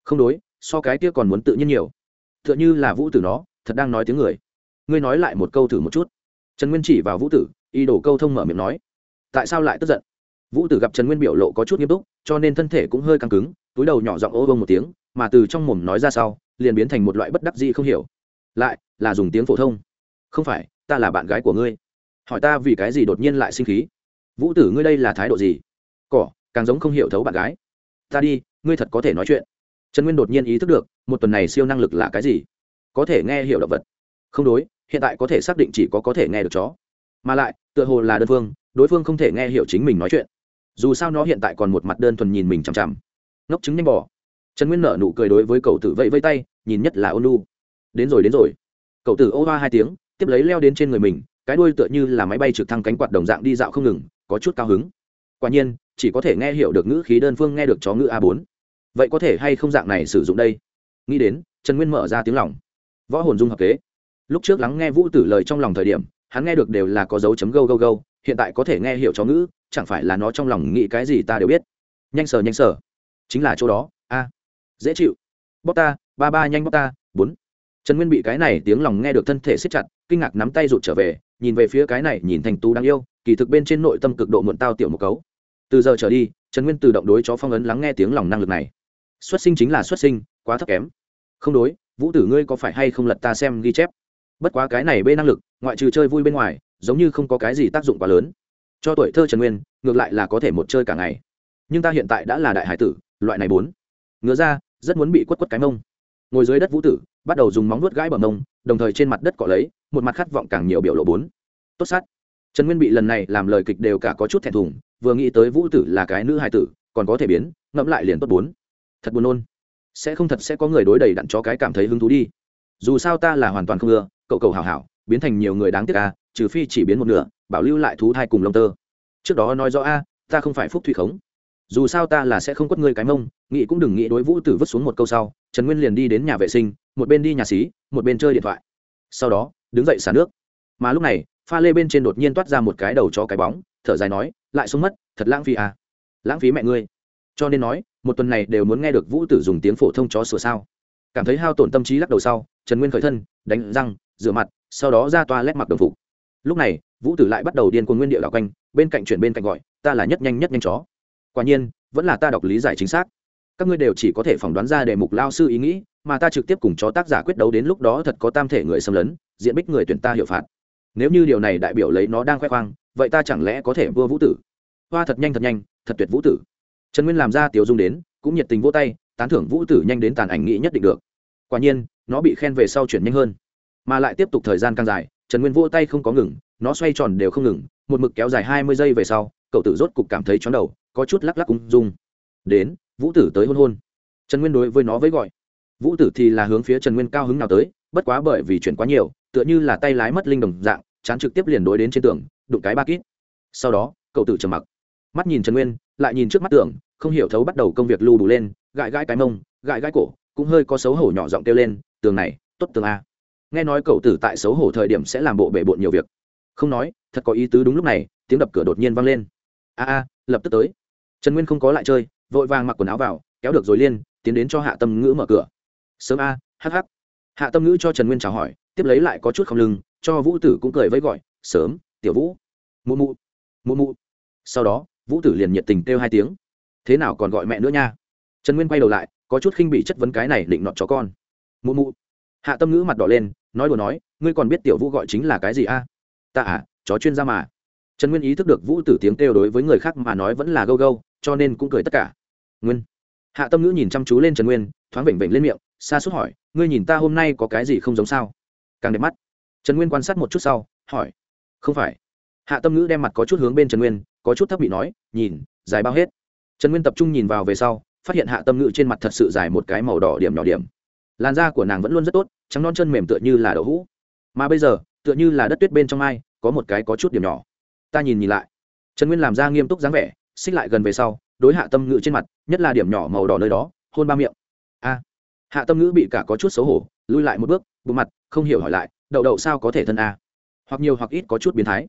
Không đối, so cái kia còn muốn tự nhiên nhiều. Tựa như là vũ tử nó, thật đang nói tiếng người. Ngươi nói lại một câu thử một chút. Trần nguyên chỉ vào vũ tử y đổ câu thông mở miệng nói. Tại sao lại tức giận? Vũ tử gặp trần nguyên biểu lộ có chút nghiêm túc, cho nên thân thể cũng hơi căng cứng, túi đầu nhỏ giọng ô vông một tiếng, mà từ trong mồm nói ra sau, liền biến thành một loại bất đắc dĩ không hiểu. Lại, là dùng tiếng phổ thông. Không phải, ta là bạn gái của ngươi. Hỏi ta vì cái gì đột nhiên lại sinh khí? Vũ tử, ngươi đây là thái độ gì? Cỏ, càng giống không hiểu thấu bạn gái. Ta đi, ngươi thật có thể nói chuyện. Trần nguyên đột nhiên ý thức được, một tuần này siêu năng lực là cái gì? Có thể nghe hiểu động vật. Không đối, hiện tại có thể xác định chỉ có có thể nghe được chó. Mà lại, tựa hồ là đơn phương, đối phương không thể nghe hiểu chính mình nói chuyện dù sao nó hiện tại còn một mặt đơn thuần nhìn mình chằm chằm. Ngốc trứng nhanh bỏ trần nguyên nở nụ cười đối với cậu tử vẫy vây tay, nhìn nhất là ôn lu đến rồi đến rồi. Cậu tử ô hoa hai tiếng, tiếp lấy leo đến trên người mình, cái đuôi tựa như là máy bay trực thăng cánh quạt đồng dạng đi dạo không ngừng, có chút cao hứng. Quả nhiên, chỉ có thể nghe hiểu được ngữ khí đơn phương nghe được chó ngữ a bốn. Vậy có thể hay không dạng này sử dụng đây? Nghĩ đến, trần nguyên mở ra tiếng lòng. Võ hồn dung hợp kế. Lúc trước lắng nghe vũ tử lời trong lòng thời điểm, hắn nghe được đều là có dấu chấm gâu gâu gâu, hiện tại có thể nghe hiểu chó ngữ chẳng phải là nó trong lòng nghĩ cái gì ta đều biết. Nhanh sờ nhanh sờ. Chính là chỗ đó. A. Dễ chịu. Bóc ta, ba ba, nhanh bóc ta. Bốn. Trần nguyên bị cái này tiếng lòng nghe được thân thể siết chặt, kinh ngạc nắm tay rụt trở về, nhìn về phía cái này, nhìn thành tú đáng yêu, kỳ thực bên trên nội tâm cực độ muộn tao tiểu một cấu. Từ giờ trở đi, trần nguyên tự động đối chó phong ấn lắng nghe tiếng lòng năng lực này. Xuất sinh chính là xuất sinh, quá thấp kém. Không đối, vũ tử ngươi có phải hay không lật ta xem ghi chép? Bất quá cái này bê năng lực, ngoại trừ chơi vui bên ngoài, giống như không có cái gì tác dụng quá lớn cho tuổi thơ trần nguyên, ngược lại là có thể một chơi cả ngày. Nhưng ta hiện tại đã là đại hải tử, loại này bốn. Ngứa ra, rất muốn bị quất quất cái mông. Ngồi dưới đất vũ tử, bắt đầu dùng móng nuốt gãi bờ mông, đồng thời trên mặt đất cọ lấy, một mặt khát vọng càng nhiều biểu lộ bốn. Tốt sát. Trần nguyên bị lần này làm lời kịch đều cả có chút thẹn thùng, vừa nghĩ tới vũ tử là cái nữ hải tử, còn có thể biến, ngẫm lại liền tốt bốn. Thật buồn nôn. Sẽ không thật sẽ có người đối đầy đặn cho cái cảm thấy hứng thú đi. Dù sao ta là hoàn toàn không ưa, cậu cầu hảo hảo, biến thành nhiều người đáng tiếc a trừ phi chỉ biến một nửa bảo lưu lại thú thai cùng lông tơ. Trước đó nói rõ, a, ta không phải phúc thủy khống. Dù sao ta là sẽ không quất ngươi cái mông, nghĩ cũng đừng nghĩ đối vũ tử vứt xuống một câu sau, trần nguyên liền đi đến nhà vệ sinh, một bên đi nhà xí, một bên chơi điện thoại. Sau đó, đứng dậy xả nước. Mà lúc này, pha lê bên trên đột nhiên toát ra một cái đầu cho cái bóng, thở dài nói, lại xuống mất, thật lãng phí à. Lãng phí mẹ ngươi. Cho nên nói, một tuần này đều muốn nghe được vũ tử dùng tiếng phổ thông chó sửa sao. Cảm thấy hao tổn tâm trí lắc đầu sau, trần nguyên khởi thân, đánh răng, rửa mặt, sau đó ra toa lét mặc đồng phục lúc này, vũ tử lại bắt đầu điên cuồng nguyên địa đảo quanh, bên cạnh chuyển bên cạnh gọi, ta là nhất nhanh nhất nhanh chó. Quả nhiên, vẫn là ta đọc lý giải chính xác. Các ngươi đều chỉ có thể phỏng đoán ra đề mục lao sư ý nghĩ, mà ta trực tiếp cùng chó tác giả quyết đấu đến lúc đó thật có tam thể người xâm lấn, diện bích người tuyển ta hiệu phạt. Nếu như điều này đại biểu lấy nó đang khoe khoang, vậy ta chẳng lẽ có thể vua vũ tử? Hoa thật nhanh thật nhanh, thật tuyệt vũ tử. Trần nguyên làm ra tiểu dung đến, cũng nhiệt tình vỗ tay, tán thưởng vũ tử nhanh đến tàn ảnh nghĩ nhất định được. Quả nhiên, nó bị khen về sau chuyển nhanh hơn, mà lại tiếp tục thời gian càng dài trần nguyên vỗ tay không có ngừng, nó xoay tròn đều không ngừng, một mực kéo dài hai mươi giây về sau, cậu tử rốt cục cảm thấy chóng đầu, có chút lắc lắc ung dung. Đến, vũ tử tới hôn hôn. Trần nguyên đối với nó với gọi. Vũ tử thì là hướng phía trần nguyên cao hứng nào tới, bất quá bởi vì chuyển quá nhiều, tựa như là tay lái mất linh đồng dạng, chán trực tiếp liền đối đến trên tường, đụng cái ba kít. Sau đó, cậu tử trầm mặc. Mắt nhìn trần nguyên, lại nhìn trước mắt tường, không hiểu thấu bắt đầu công việc lưu đủ lên, gãi gãi cái mông, gãi gãi cổ, cũng hơi có xấu hổ nhỏ giọng kêu lên, tường này, tốt tường a nghe nói cậu tử tại xấu hổ thời điểm sẽ làm bộ bể bộn nhiều việc. Không nói, thật có ý tứ đúng lúc này, tiếng đập cửa đột nhiên vang lên. A a, lập tức tới. Trần nguyên không có lại chơi, vội vàng mặc quần áo vào, kéo được rồi liên, tiến đến cho hạ tâm ngữ mở cửa. Sớm a hh hạ tâm ngữ cho trần nguyên chào hỏi, tiếp lấy lại có chút không lưng, cho vũ tử cũng cười với gọi, sớm, tiểu vũ. Mụ mụ. Mụ mụ. Sau đó, vũ tử liền nhiệt tình kêu hai tiếng. Thế nào còn gọi mẹ nữa nha? Trần nguyên quay đầu lại, có chút khinh bị chất vấn cái này định nọt chó con. Mụ mụ. Hạ tâm ngữ mặt đỏ lên nói đùa nói, ngươi còn biết tiểu vũ gọi chính là cái gì a? Ta à chó chuyên gia mà. Trần nguyên ý thức được vũ tử tiếng kêu đối với người khác mà nói vẫn là gâu gâu, cho nên cũng cười tất cả. Nguyên. Hạ tâm ngữ nhìn chăm chú lên trần nguyên, thoáng vểnh vểnh lên miệng xa suốt hỏi, ngươi nhìn ta hôm nay có cái gì không giống sao? Càng đẹp mắt. Trần nguyên quan sát một chút sau, hỏi. Không phải. Hạ tâm ngữ đem mặt có chút hướng bên trần nguyên, có chút thấp bị nói, nhìn, dài bao hết. Trần nguyên tập trung nhìn vào về sau, phát hiện hạ tâm ngữ trên mặt thật sự dài một cái màu đỏ điểm nhỏ điểm làn da của nàng vẫn luôn rất tốt, trắng non chân mềm tựa như là đậu hũ. Mà bây giờ, tựa như là đất tuyết bên trong ai, có một cái có chút điểm nhỏ. Ta nhìn nhìn lại. Trần nguyên làm ra nghiêm túc dáng vẻ, xích lại gần về sau, đối hạ tâm ngữ trên mặt, nhất là điểm nhỏ màu đỏ nơi đó, hôn ba miệng. A. Hạ tâm ngữ bị cả có chút xấu hổ lui lại một bước bộ mặt, không hiểu hỏi lại, đậu đậu sao có thể thân a? Hoặc nhiều hoặc ít có chút biến thái.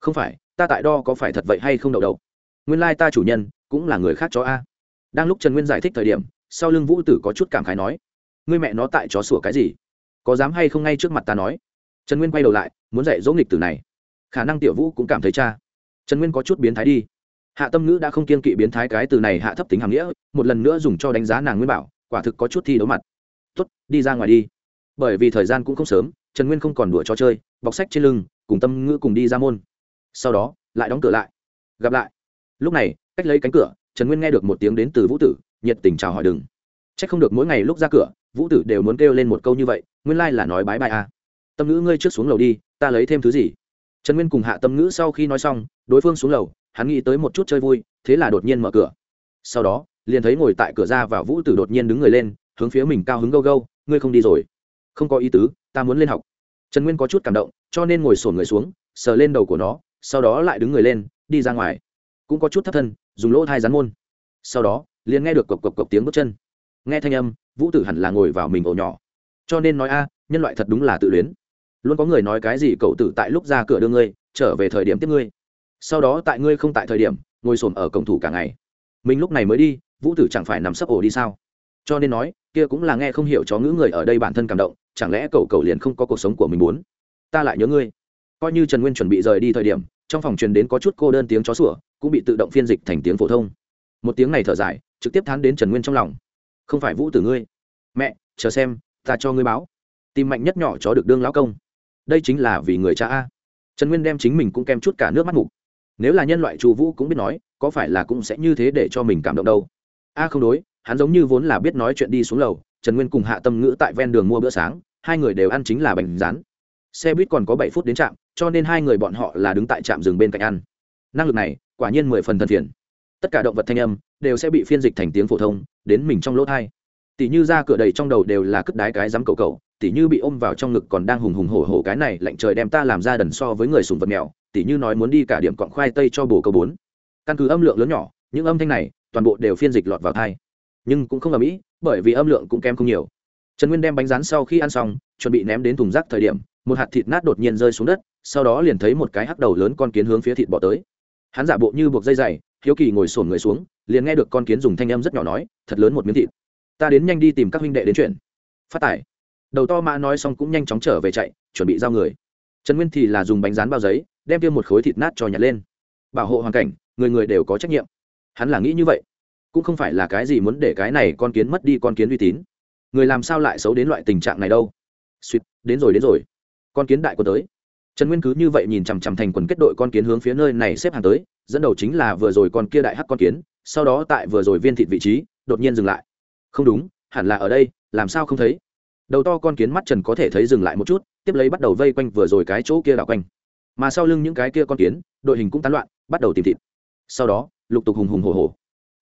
Không phải, ta tại đo có phải thật vậy hay không đậu đậu? Nguyên lai ta chủ nhân cũng là người khác cho a. Đang lúc trần nguyên giải thích thời điểm, sau lưng vũ tử có chút cảm khái nói ngươi mẹ nó tại chó sủa cái gì? Có dám hay không ngay trước mặt ta nói? Trần nguyên quay đầu lại, muốn dạy dỗ nghịch từ này. Khả năng tiểu vũ cũng cảm thấy cha. Trần nguyên có chút biến thái đi. Hạ tâm ngữ đã không kiên kỵ biến thái cái từ này hạ thấp tính hàm nghĩa, một lần nữa dùng cho đánh giá nàng nguyên bảo, quả thực có chút thi đấu mặt. T đi ra ngoài đi. Bởi vì thời gian cũng không sớm, trần nguyên không còn đùa cho chơi, bọc sách trên lưng, cùng tâm ngữ cùng đi ra môn. Sau đó, lại đóng cửa lại. Gặp lại. Lúc này, cách lấy cánh cửa, trần nguyên nghe được một tiếng đến từ vũ tử, nhiệt tình chào hỏi đừng. C h ắ c không được mỗi ngày lúc ra cửa vũ tử đều muốn kêu lên một câu như vậy, nguyên lai là nói bái bai a à. tâm ngữ ngươi trước xuống lầu đi, ta lấy thêm thứ gì? Trần nguyên cùng hạ tâm ngữ sau khi nói xong, đối phương xuống lầu, hắn nghĩ tới một chút chơi vui, thế là đột nhiên mở cửa. Sau đó, liền thấy ngồi tại cửa ra và vũ tử đột nhiên đứng người lên, hướng phía mình cao hứng gâu gâu, ngươi không đi rồi? Không có ý tứ, ta muốn lên học. Trần nguyên có chút cảm động, cho nên ngồi sổn người xuống, sờ lên đầu của nó, sau đó lại đứng người lên, đi ra ngoài. Cũng có chút thất thân, dùng lỗ thai rắn môn. Sau đó, liền nghe được cộc cộc cộc tiếng bước chân nghe thanh âm, vũ tử hẳn là ngồi vào mình ổ nhỏ. Cho nên nói, a, nhân loại thật đúng là tự luyến. Luôn có người nói cái gì cậu tử tại lúc ra cửa đưa ngươi, trở về thời điểm tiếp ngươi. Sau đó tại ngươi không tại thời điểm, ngồi xổm ở cổng thủ cả ngày. Mình lúc này mới đi, vũ tử chẳng phải nằm sấp ổ đi sao? Cho nên nói, kia cũng là nghe không hiểu chó ngữ người ở đây bản thân cảm động, chẳng lẽ cậu cậu liền không có cuộc sống của mình muốn? Ta lại nhớ ngươi. Coi như trần nguyên chuẩn bị rời đi thời điểm, trong phòng truyền đến có chút cô đơn tiếng chó sủa, cũng bị tự động phiên dịch thành tiếng phổ thông. Một tiếng này thở dài, trực tiếp thán đến trần nguyên trong lòng không phải vũ tử ngươi. Mẹ, chờ xem, ta cho ngươi báo. Tìm mạnh nhất nhỏ chó được đương lão công. Đây chính là vì người cha a. Trần nguyên đem chính mình cũng kem chút cả nước mắt mục. Nếu là nhân loại chu vũ cũng biết nói, có phải là cũng sẽ như thế để cho mình cảm động đâu? A không đối, hắn giống như vốn là biết nói chuyện đi xuống lầu, trần nguyên cùng hạ tâm ngữ tại ven đường mua bữa sáng, hai người đều ăn chính là bánh rán. Xe buýt còn có bảy phút đến trạm, cho nên hai người bọn họ là đứng tại trạm rừng bên cạnh ăn. Năng lực này, quả nhiên mười phần thân thiện tất cả động vật thanh âm đều sẽ bị phiên dịch thành tiếng phổ thông, đến mình trong lỗ thai. Tỷ như ra cửa đầy trong đầu đều là cất đái cái dám cầu cầu tỷ như bị ôm vào trong ngực còn đang hùng hùng hổ hổ cái này lạnh trời đem ta làm ra đần so với người sùng vật mèo tỷ như nói muốn đi cả điểm cọn khoai tây cho bồ câu bốn. Căn cứ âm lượng lớn nhỏ, những âm thanh này toàn bộ đều phiên dịch lọt vào thai. Nhưng cũng không ở mỹ, bởi vì âm lượng cũng kém không nhiều. Trần nguyên đem bánh rán sau khi ăn xong, chuẩn bị ném đến thùng rác thời điểm, một hạt thịt nát đột nhiên rơi xuống đất, sau đó liền thấy một cái hắc đầu lớn con kiến hướng phía thịt bỏ tới. Hắn giả bộ như buộc dây dày hiếu kỳ ngồi sổn người xuống, liền nghe được con kiến dùng thanh âm rất nhỏ nói, thật lớn một miếng thịt. Ta đến nhanh đi tìm các huynh đệ đến chuyện. Phát tải. Đầu to mã nói xong cũng nhanh chóng trở về chạy, chuẩn bị giao người. Trần nguyên thì là dùng bánh rán bao giấy, đem tiêm một khối thịt nát cho nhặt lên. Bảo hộ hoàn cảnh, người người đều có trách nhiệm. Hắn là nghĩ như vậy. Cũng không phải là cái gì muốn để cái này con kiến mất đi con kiến uy tín. Người làm sao lại xấu đến loại tình trạng này đâu? Suýt, đến rồi đến rồi. Con kiến đại quân tới trần nguyên cứ như vậy nhìn chằm chằm thành quần kết đội con kiến hướng phía nơi này xếp hàng tới, dẫn đầu chính là vừa rồi con kia đại hắc con kiến, sau đó tại vừa rồi viên thịt vị trí, đột nhiên dừng lại. Không đúng, hẳn là ở đây, làm sao không thấy? Đầu to con kiến mắt trần có thể thấy dừng lại một chút, tiếp lấy bắt đầu vây quanh vừa rồi cái chỗ kia đảo quanh. Mà sau lưng những cái kia con kiến, đội hình cũng tán loạn, bắt đầu tìm thịt. Sau đó, lục tục hùng hùng hồ hồ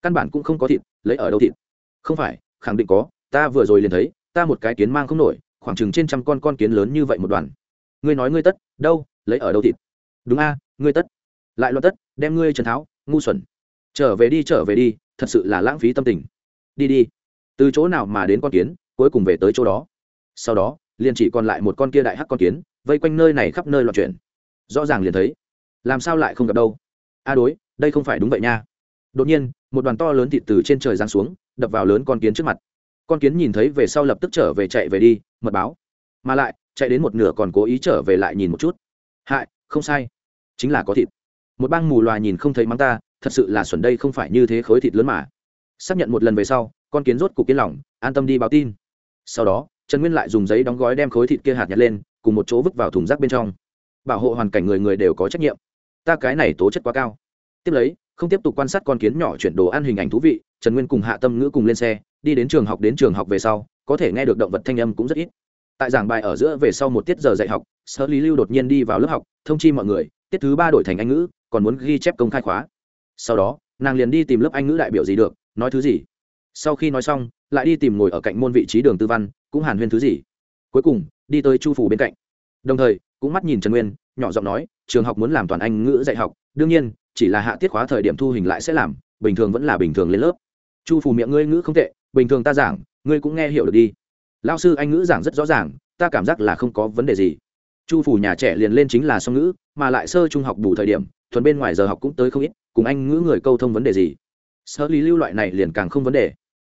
căn bản cũng không có thịt, lấy ở đâu thịt? Không phải, khẳng định có, ta vừa rồi liền thấy, ta một cái kiến mang không nổi, khoảng chừng trên trăm con con kiến lớn như vậy một đoàn. Ngươi nói ngươi tất đâu, lấy ở đâu thịt? Đúng a, ngươi tất. Lại loạn tất, đem ngươi trần tháo, ngu xuẩn. Trở về đi, trở về đi, thật sự là lãng phí tâm tình. Đi đi. Từ chỗ nào mà đến con kiến, cuối cùng về tới chỗ đó. Sau đó, liền chỉ còn lại một con kia đại hắc con kiến, vây quanh nơi này khắp nơi loạn chuyển. Rõ ràng liền thấy, làm sao lại không gặp đâu? A đối, đây không phải đúng vậy nha. Đột nhiên, một đoàn to lớn thịt từ trên trời giáng xuống, đập vào lớn con kiến trước mặt. Con kiến nhìn thấy về sau lập tức trở về chạy về đi, mật báo. Mà lại chạy đến một nửa còn cố ý trở về lại nhìn một chút. Hại, không sai. Chính là có thịt. Một bang mù loà nhìn không thấy mắng ta, thật sự là xuẩn đây không phải như thế khối thịt lớn mà. Xác nhận một lần về sau, con kiến rốt cục kiến lòng, an tâm đi báo tin. Sau đó, trần nguyên lại dùng giấy đóng gói đem khối thịt kia hạt nhặt lên, cùng một chỗ vứt vào thùng rác bên trong. Bảo hộ hoàn cảnh người người đều có trách nhiệm. Ta cái này tố chất quá cao. Tiếp lấy, không tiếp tục quan sát con kiến nhỏ chuyển đồ ăn hình ảnh thú vị, trần nguyên cùng hạ tâm ngữ cùng lên xe, đi đến trường học đến trường học về sau, có thể nghe được động vật thanh âm cũng rất ít tại giảng bài ở giữa về sau một tiết giờ dạy học, sở lý lưu đột nhiên đi vào lớp học, thông chi mọi người, tiết thứ ba đổi thành anh ngữ, còn muốn ghi chép công khai khóa. Sau đó, nàng liền đi tìm lớp anh ngữ đại biểu gì được, nói thứ gì. Sau khi nói xong, lại đi tìm ngồi ở cạnh môn vị trí đường tư văn, cũng hàn huyên thứ gì. Cuối cùng, đi tới chu phủ bên cạnh. Đồng thời, cũng mắt nhìn trần nguyên, nhỏ giọng nói, trường học muốn làm toàn anh ngữ dạy học, đương nhiên, chỉ là hạ tiết khóa thời điểm thu hình lại sẽ làm, bình thường vẫn là bình thường lên lớp. Chu phủ miệng ngươi ngữ không tệ, bình thường ta giảng, ngươi cũng nghe hiểu được đi lao sư anh ngữ giảng rất rõ ràng, ta cảm giác là không có vấn đề gì. Chu phủ nhà trẻ liền lên chính là song ngữ, mà lại sơ trung học đủ thời điểm, thuần bên ngoài giờ học cũng tới không ít, cùng anh ngữ người câu thông vấn đề gì. Sơ lý lưu loại này liền càng không vấn đề.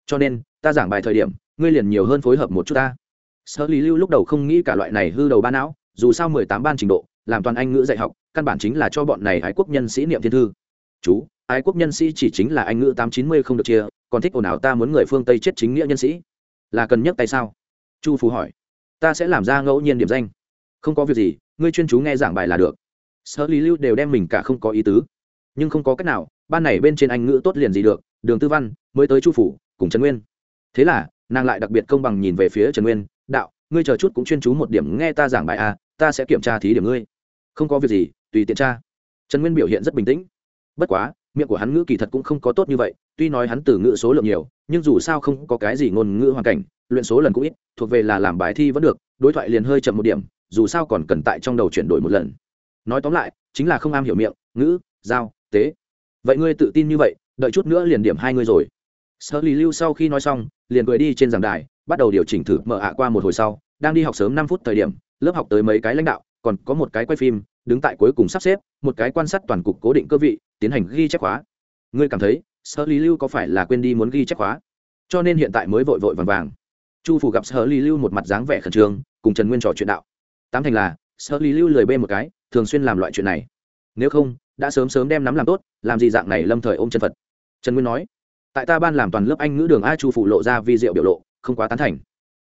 Cho nên, ta giảng bài thời điểm, ngươi liền nhiều hơn phối hợp một chút ta. Sơ lý lưu lúc đầu không nghĩ cả loại này hư đầu ba não, dù sao mười tám ban trình độ, làm toàn anh ngữ dạy học, căn bản chính là cho bọn này ái quốc nhân sĩ niệm thiên thư. Chú, ái quốc nhân sĩ chỉ chính là anh ngữ tám chín mươi không được chia, còn thích ồn ào ta muốn người phương tây chết chính nghĩa nhân sĩ là cần nhấc tay sao? Chu phú hỏi. Ta sẽ làm ra ngẫu nhiên điểm danh. Không có việc gì ngươi chuyên chú nghe giảng bài là được. Sở lý lưu đều đem mình cả không có ý tứ. Nhưng không có cách nào ban này bên trên anh ngữ tốt liền gì được đường tư văn mới tới chu phủ cùng trần nguyên. Thế là nàng lại đặc biệt công bằng nhìn về phía trần nguyên đạo ngươi chờ chút cũng chuyên chú một điểm nghe ta giảng bài a à, ta sẽ kiểm tra thí điểm ngươi. Không có việc gì tùy tiện tra. Trần nguyên biểu hiện rất bình tĩnh. Bất quá miệng của hắn ngữ kỳ thật cũng không có tốt như vậy tuy nói hắn từ ngữ số lượng nhiều, nhưng dù sao không có cái gì ngôn ngữ hoàn cảnh, luyện số lần cũng ít, thuộc về là làm bài thi vẫn được, đối thoại liền hơi chậm một điểm, dù sao còn cần tại trong đầu chuyển đổi một lần. Nói tóm lại, chính là không am hiểu miệng, ngữ, giao, tế. Vậy ngươi tự tin như vậy, đợi chút nữa liền điểm hai ngươi rồi. Sơ lì lưu sau khi nói xong, liền cười đi trên giảng đài, bắt đầu điều chỉnh thử mở ạ qua một hồi sau, đang đi học sớm năm phút thời điểm, lớp học tới mấy cái lãnh đạo, còn có một cái quay phim, đứng tại cuối cùng sắp xếp, một cái quan sát toàn cục cố định cơ vị, tiến hành ghi chép khóa. Ngươi cảm thấy Sở lý lưu có phải là quên đi muốn ghi chép khóa? Cho nên hiện tại mới vội vội vàng vàng. Chu phủ gặp Sở lý lưu một mặt dáng vẻ khẩn trương, cùng trần nguyên trò chuyện đạo. Tám thành là, Sở lý lưu lười bê một cái, thường xuyên làm loại chuyện này. Nếu không, đã sớm sớm đem nắm làm tốt, làm gì dạng này lâm thời ôm chân phật. Trần nguyên nói, tại ta ban làm toàn lớp anh ngữ đường a chu phụ lộ ra vi diệu biểu lộ, không quá tán thành.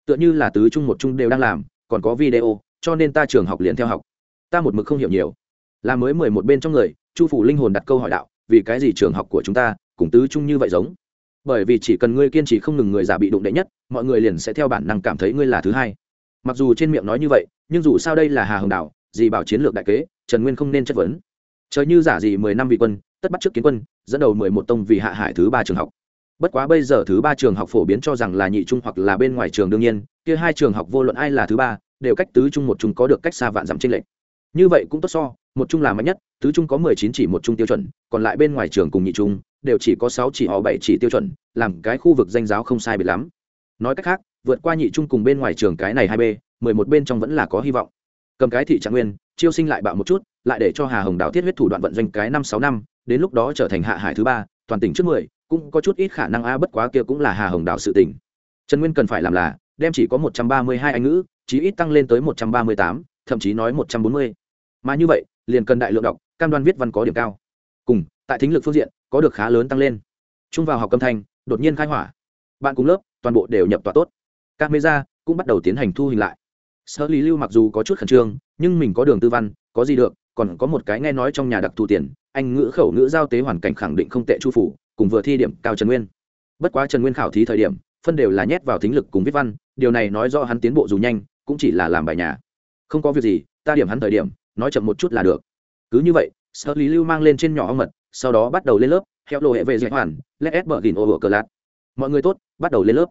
Tựa như là tứ trung một trung đều đang làm, còn có video, cho nên ta trường học liền theo học. Ta một mực không hiểu nhiều. Là mới mười một bên trong người, chu phủ linh hồn đặt câu hỏi đạo, vì cái gì trường học của chúng ta cùng tứ trung như vậy giống. Bởi vì chỉ cần ngươi kiên trì không ngừng người giả bị đụng đệ nhất, mọi người liền sẽ theo bản năng cảm thấy ngươi là thứ hai. Mặc dù trên miệng nói như vậy, nhưng dù sao đây là hà hồng đảo, Dì bảo chiến lược đại kế, trần nguyên không nên chất vấn. Trời như giả gì mười năm vị quân, tất bắt trước kiến quân, dẫn đầu mười một tông vì hạ hải thứ ba trường học. Bất quá bây giờ thứ ba trường học phổ biến cho rằng là nhị trung hoặc là bên ngoài trường đương nhiên, kia hai trường học vô luận ai là thứ ba, đều cách tứ trung một trung có được cách xa vạn dặm trên lệnh như vậy cũng tốt so, một trung là mạnh nhất, tứ trung có mười chín chỉ một trung tiêu chuẩn, còn lại bên ngoài trường cùng nhị trung đều chỉ có sáu chỉ họ bảy chỉ tiêu chuẩn, làm cái khu vực danh giáo không sai biệt lắm. Nói cách khác, vượt qua nhị trung cùng bên ngoài trường cái này hai b, mười một bên trong vẫn là có hy vọng. Cầm cái thị trạng nguyên, chiêu sinh lại bạo một chút, lại để cho hà hồng đào thiết huyết thủ đoạn vận doanh cái năm sáu năm, đến lúc đó trở thành hạ hải thứ ba, toàn tỉnh trước mười, cũng có chút ít khả năng a, bất quá kia cũng là hà hồng đào sự tỉnh trần nguyên cần phải làm là, đem chỉ có một trăm ba mươi hai anh ngữ, chí ít tăng lên tới một trăm ba mươi tám, thậm chí nói một trăm bốn mươi. Mà như vậy, liền cần đại lượng đọc, cam đoan viết văn có điểm cao. Cùng tại thính lực phương diện, có được khá lớn tăng lên. Trung vào học âm thanh, đột nhiên khai hỏa. Bạn cùng lớp, toàn bộ đều nhập tọa tốt. Các mê ra cũng bắt đầu tiến hành thu hình lại. Sở lý lưu mặc dù có chút khẩn trương, nhưng mình có đường tư văn, có gì được, còn có một cái nghe nói trong nhà đặc thù tiền, anh ngữ khẩu ngữ giao tế hoàn cảnh khẳng định không tệ chu phủ, cùng vừa thi điểm cao trần nguyên. Bất quá trần nguyên khảo thí thời điểm, phân đều là nhét vào thính lực cùng viết văn, điều này nói do hắn tiến bộ dù nhanh, cũng chỉ là làm bài nhà. Không có việc gì, ta điểm hắn thời điểm, nói chậm một chút là được. Cứ như vậy, sở lý lưu mang lên trên nhỏ ong mật sau đó bắt đầu lên lớp theo lộ hệ về dạy hoàn, lét ép bờ gìn ô bờ cờ lạt. Mọi người tốt, bắt đầu lên lớp.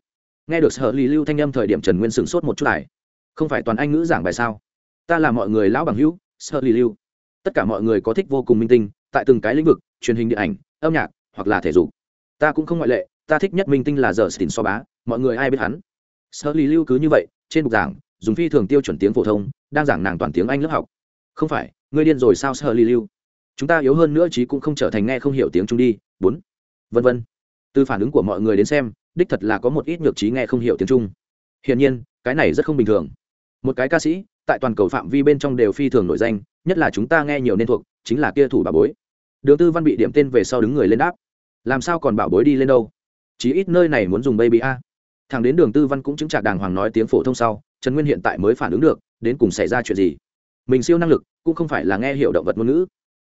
Nghe được sở lý lưu thanh âm thời điểm trần nguyên sửng sốt một chút này không phải toàn anh ngữ giảng bài sao? Ta là mọi người lão bằng hữu, sở lý lưu. Tất cả mọi người có thích vô cùng minh tinh, tại từng cái lĩnh vực, truyền hình điện ảnh, âm nhạc, hoặc là thể dục. Ta cũng không ngoại lệ, ta thích nhất minh tinh là giờ xin so bá, mọi người ai biết hắn? Sở lý lưu cứ như vậy, trên bục giảng, dùng phi thường tiêu chuẩn tiếng phổ thông, đang giảng nàng toàn tiếng anh lớp học. Không phải, ngươi điên rồi sao sở lý lưu? Chúng ta yếu hơn nữa chí cũng không trở thành nghe không hiểu tiếng trung đi, bốn, vân vân. Từ phản ứng của mọi người đến xem, đích thật là có một ít nhược trí nghe không hiểu tiếng trung. Hiển nhiên, cái này rất không bình thường. Một cái ca sĩ, tại toàn cầu phạm vi bên trong đều phi thường nổi danh, nhất là chúng ta nghe nhiều nên thuộc, chính là kia thủ bà bối. Đường tư văn bị điểm tên về sau đứng người lên đáp. Làm sao còn bảo bối đi lên đâu? Chí ít nơi này muốn dùng baby a. Thằng đến đường tư văn cũng chứng trả đàng hoàng nói tiếng phổ thông sau, trần nguyên hiện tại mới phản ứng được, đến cùng xảy ra chuyện gì? Mình siêu năng lực, cũng không phải là nghe hiểu động vật ngôn ngữ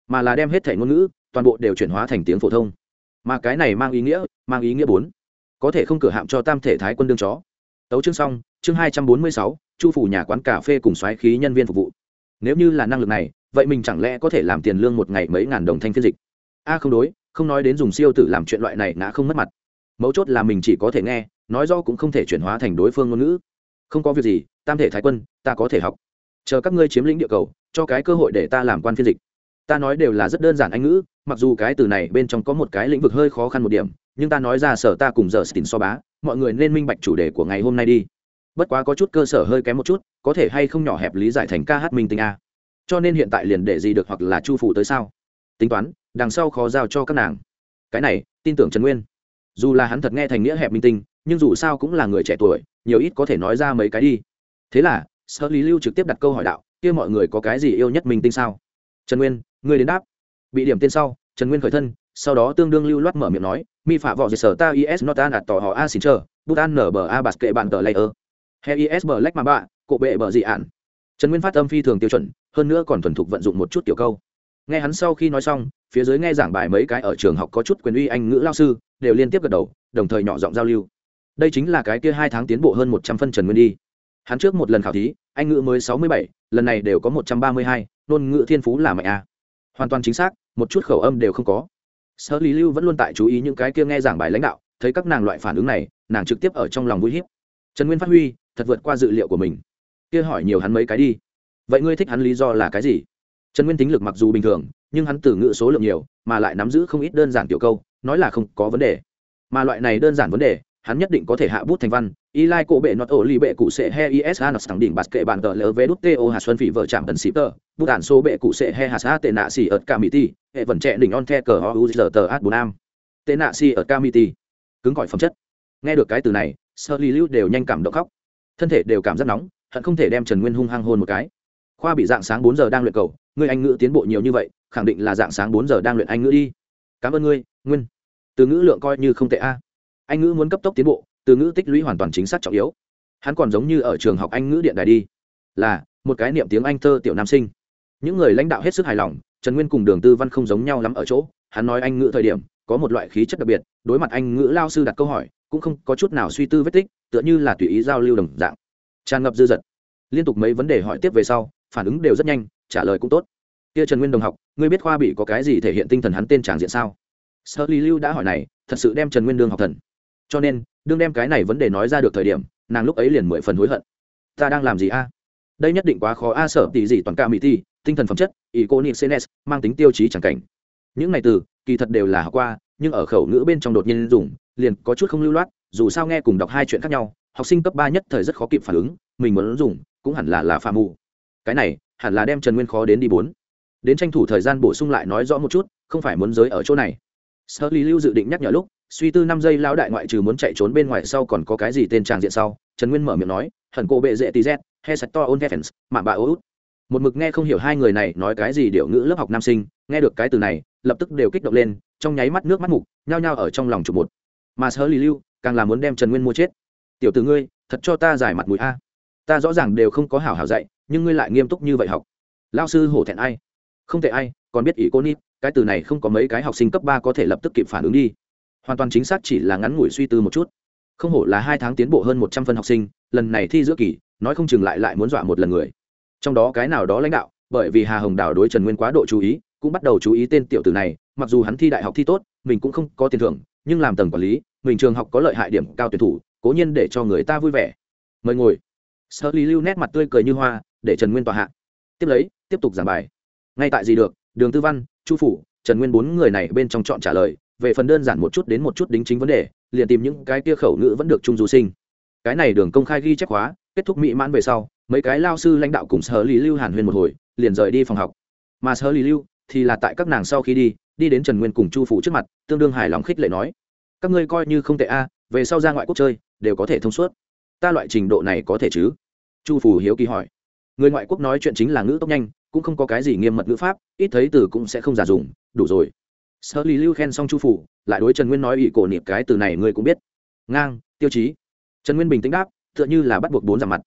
mà là đem hết thể ngôn ngữ, toàn bộ đều chuyển hóa thành tiếng phổ thông. Mà cái này mang ý nghĩa, mang ý nghĩa bốn. Có thể không cửa hạm cho tam thể thái quân đương chó. Tấu chương xong, chương hai trăm bốn mươi sáu, chu phủ nhà quán cà phê cùng xoáy khí nhân viên phục vụ. Nếu như là năng lực này, vậy mình chẳng lẽ có thể làm tiền lương một ngày mấy ngàn đồng thanh phiên dịch? A, không đối, không nói đến dùng siêu tử làm chuyện loại này ngã không mất mặt. Mấu chốt là mình chỉ có thể nghe, nói do cũng không thể chuyển hóa thành đối phương ngôn ngữ. Không có việc gì, tam thể thái quân, ta có thể học. Chờ các ngươi chiếm lĩnh địa cầu, cho cái cơ hội để ta làm quan phiên dịch ta nói đều là rất đơn giản anh ngữ, mặc dù cái từ này bên trong có một cái lĩnh vực hơi khó khăn một điểm, nhưng ta nói ra sở ta cùng giờ stin so bá, mọi người nên minh bạch chủ đề của ngày hôm nay đi. Bất quá có chút cơ sở hơi kém một chút, có thể hay không nhỏ hẹp lý giải thành ca hát minh tinh a. Cho nên hiện tại liền để gì được hoặc là chu phủ tới sao? Tính toán, đằng sau khó giao cho các nàng. Cái này, tin tưởng trần nguyên. Dù là hắn thật nghe thành nghĩa hẹp minh tinh, nhưng dù sao cũng là người trẻ tuổi, nhiều ít có thể nói ra mấy cái đi. Thế là, Sở lý lưu trực tiếp đặt câu hỏi đạo, kia mọi người có cái gì yêu nhất minh tinh sao? Trần nguyên người đến đáp. Bị điểm tên sau, trần nguyên khởi thân, sau đó tương đương lưu loát mở miệng nói, mi phạm võ dệt sở ta is not an ạt tỏ họ a xin chờ, bút an nở bờ a bạt kệ bạn tờ layer he is bờ lách mà bạ cộ bệ bờ dị ạn. Trần nguyên phát âm phi thường tiêu chuẩn, hơn nữa còn thuần thục vận dụng một chút tiểu câu. Nghe hắn sau khi nói xong, phía dưới nghe giảng bài mấy cái ở trường học có chút quyền uy anh ngữ lao sư, đều liên tiếp gật đầu, đồng thời nhỏ giọng giao lưu. Đây chính là cái kia hai tháng tiến bộ hơn một trăm phân trần nguyên đi. Hắn trước một lần khảo thí, anh ngữ mới sáu mươi bảy, lần này đều có một trăm ba mươi hai, ngôn ngữ thiên phú là mạnh a hoàn toàn chính xác, một chút khẩu âm đều không có. Sở lý lưu vẫn luôn tại chú ý những cái kia nghe giảng bài lãnh đạo, thấy các nàng loại phản ứng này, nàng trực tiếp ở trong lòng vui hiếp trần nguyên phát huy, thật vượt qua dự liệu của mình. Kia hỏi nhiều hắn mấy cái đi. Vậy ngươi thích hắn lý do là cái gì? Trần nguyên tính lực mặc dù bình thường, nhưng hắn từ ngữ số lượng nhiều, mà lại nắm giữ không ít đơn giản tiểu câu, nói là không có vấn đề. Mà loại này đơn giản vấn đề hắn nhất định có thể hạ bút thành văn. Y lai cổ bệ nọt ổ lì bệ cụ sệ he is a nọt sẵn đỉnh bạt kệ bản tờ lờ vê đút tê hà xuân phỉ vợ chạm tần xịp tờ. Bút đạn số bệ cụ sệ he hà sa tệ nạ xì ợt ca mỹ ti hệ vần trẻ đỉnh on the cờ ho u giờ tờ át bù nam. Tệ nạ xì ợt ca mỹ ti cứng gọi phẩm chất. Nghe được cái từ này, sơ ly lưu đều nhanh cảm động khóc. Thân thể đều cảm rất nóng, hận không thể đem trần nguyên hung hăng hôn một cái. Khoa bị dạng sáng bốn giờ đang luyện cầu ngươi anh ngữ tiến bộ nhiều như vậy, khẳng định là dạng sáng bốn giờ đang luyện anh ngữ đi. Cảm ơn ngươi, nguyên. Từ ngữ lượng coi như không tệ a anh ngữ muốn cấp tốc tiến bộ, từ ngữ tích lũy hoàn toàn chính xác trọng yếu. Hắn còn giống như ở trường học anh ngữ điện đài đi. Là, một cái niệm tiếng anh thơ tiểu nam sinh. Những người lãnh đạo hết sức hài lòng, trần nguyên cùng đường tư văn không giống nhau lắm ở chỗ, hắn nói anh ngữ thời điểm, có một loại khí chất đặc biệt, đối mặt anh ngữ lao sư đặt câu hỏi, cũng không có chút nào suy tư vết tích, tựa như là tùy ý giao lưu đồng dạng. Tràn ngập dư dật. Liên tục mấy vấn đề hỏi tiếp về sau, phản ứng đều rất nhanh, trả lời cũng tốt. Kia trần nguyên đồng học, ngươi biết khoa bị có cái gì thể hiện tinh thần hắn tên tràng diện sao? Sợ lý lưu đã hỏi này, thật sự đem trần nguyên đương học thần cho nên, đương đem cái này vấn đề nói ra được thời điểm, nàng lúc ấy liền mười phần hối hận. Ta đang làm gì a? Đây nhất định quá khó a sở tỷ gì toàn ca mỹ ti tinh thần phẩm chất, ý cô niệm cns mang tính tiêu chí chẳng cảnh. Những này từ, kỳ thật đều là học qua, nhưng ở khẩu ngữ bên trong đột nhiên dùng, liền có chút không lưu loát, dù sao nghe cùng đọc hai chuyện khác nhau, học sinh cấp ba nhất thời rất khó kịp phản ứng, mình muốn dùng, cũng hẳn là là pha mù. Cái này, hẳn là đem trần nguyên khó đến đi bốn. Đến tranh thủ thời gian bổ sung lại nói rõ một chút, không phải muốn giới ở chỗ này. Sơ lý lưu dự định nhắc nhở lúc suy tư năm giây lão đại ngoại trừ muốn chạy trốn bên ngoài sau còn có cái gì tên tràng diện sau, trần nguyên mở miệng nói hận cô bệ dễ tí z he sạch to ôn fans mạng bà út. Một mực nghe không hiểu hai người này nói cái gì điệu ngữ lớp học nam sinh, nghe được cái từ này, lập tức đều kích động lên, trong nháy mắt nước mắt mục, nhao nhao ở trong lòng chụp một. Mà sơ lì lưu, càng là muốn đem trần nguyên mua chết. Tiểu t ngươi, thật cho ta giải mặt mũi a. Ta rõ ràng đều không có hảo hảo dạy, nhưng ngươi lại nghiêm túc như vậy học. Lao sư hổ thẹn ai? Không thể ai, còn biết ý cô nít, cái từ này không có mấy cái học sinh cấp ba có thể lập tức kịp phản ứng đi hoàn toàn chính xác chỉ là ngắn ngủi suy tư một chút. Không hổ là hai tháng tiến bộ hơn một trăm phân học sinh, lần này thi giữa kỳ, nói không chừng lại lại muốn dọa một lần người. Trong đó cái nào đó lãnh đạo, bởi vì hà hồng đào đối trần nguyên quá độ chú ý, cũng bắt đầu chú ý tên tiểu tử này, mặc dù hắn thi đại học thi tốt, mình cũng không có tiền thưởng, nhưng làm tầng quản lý, mình trường học có lợi hại điểm cao tuyển thủ, cố nhiên để cho người ta vui vẻ. Mời ngồi. Sơ lý lưu nét mặt tươi cười như hoa, để trần nguyên tòa hạ. Tiếp lấy, tiếp tục giảng bài. Ngay tại gì được, đường tư văn, chu phủ, trần nguyên bốn người này bên trong chọn trả lời về phần đơn giản một chút đến một chút đính chính vấn đề, liền tìm những cái kia khẩu ngữ vẫn được trung du sinh. Cái này đường công khai ghi chép hóa, kết thúc mỹ mãn về sau, mấy cái lao sư lãnh đạo cùng sở lý lưu hàn huyên một hồi, liền rời đi phòng học. Mà sở lý lưu thì là tại các nàng sau khi đi đi đến trần nguyên cùng chu phủ trước mặt, tương đương hài lòng khích lệ nói, các ngươi coi như không tệ a, về sau ra ngoại quốc chơi, đều có thể thông suốt. Ta loại trình độ này có thể chứ? Chu phủ hiếu kỳ hỏi. Người ngoại quốc nói chuyện chính là ngữ tốc nhanh, cũng không có cái gì nghiêm mật ngữ pháp, ít thấy từ cũng sẽ không giả dùng đủ rồi sơ lý lưu khen xong chu phủ, lại đối trần nguyên nói ỷ cổ niệm cái từ này ngươi cũng biết. Ngang, tiêu chí. Trần nguyên bình tĩnh đáp, tựa như là bắt buộc bốn giảm mặt.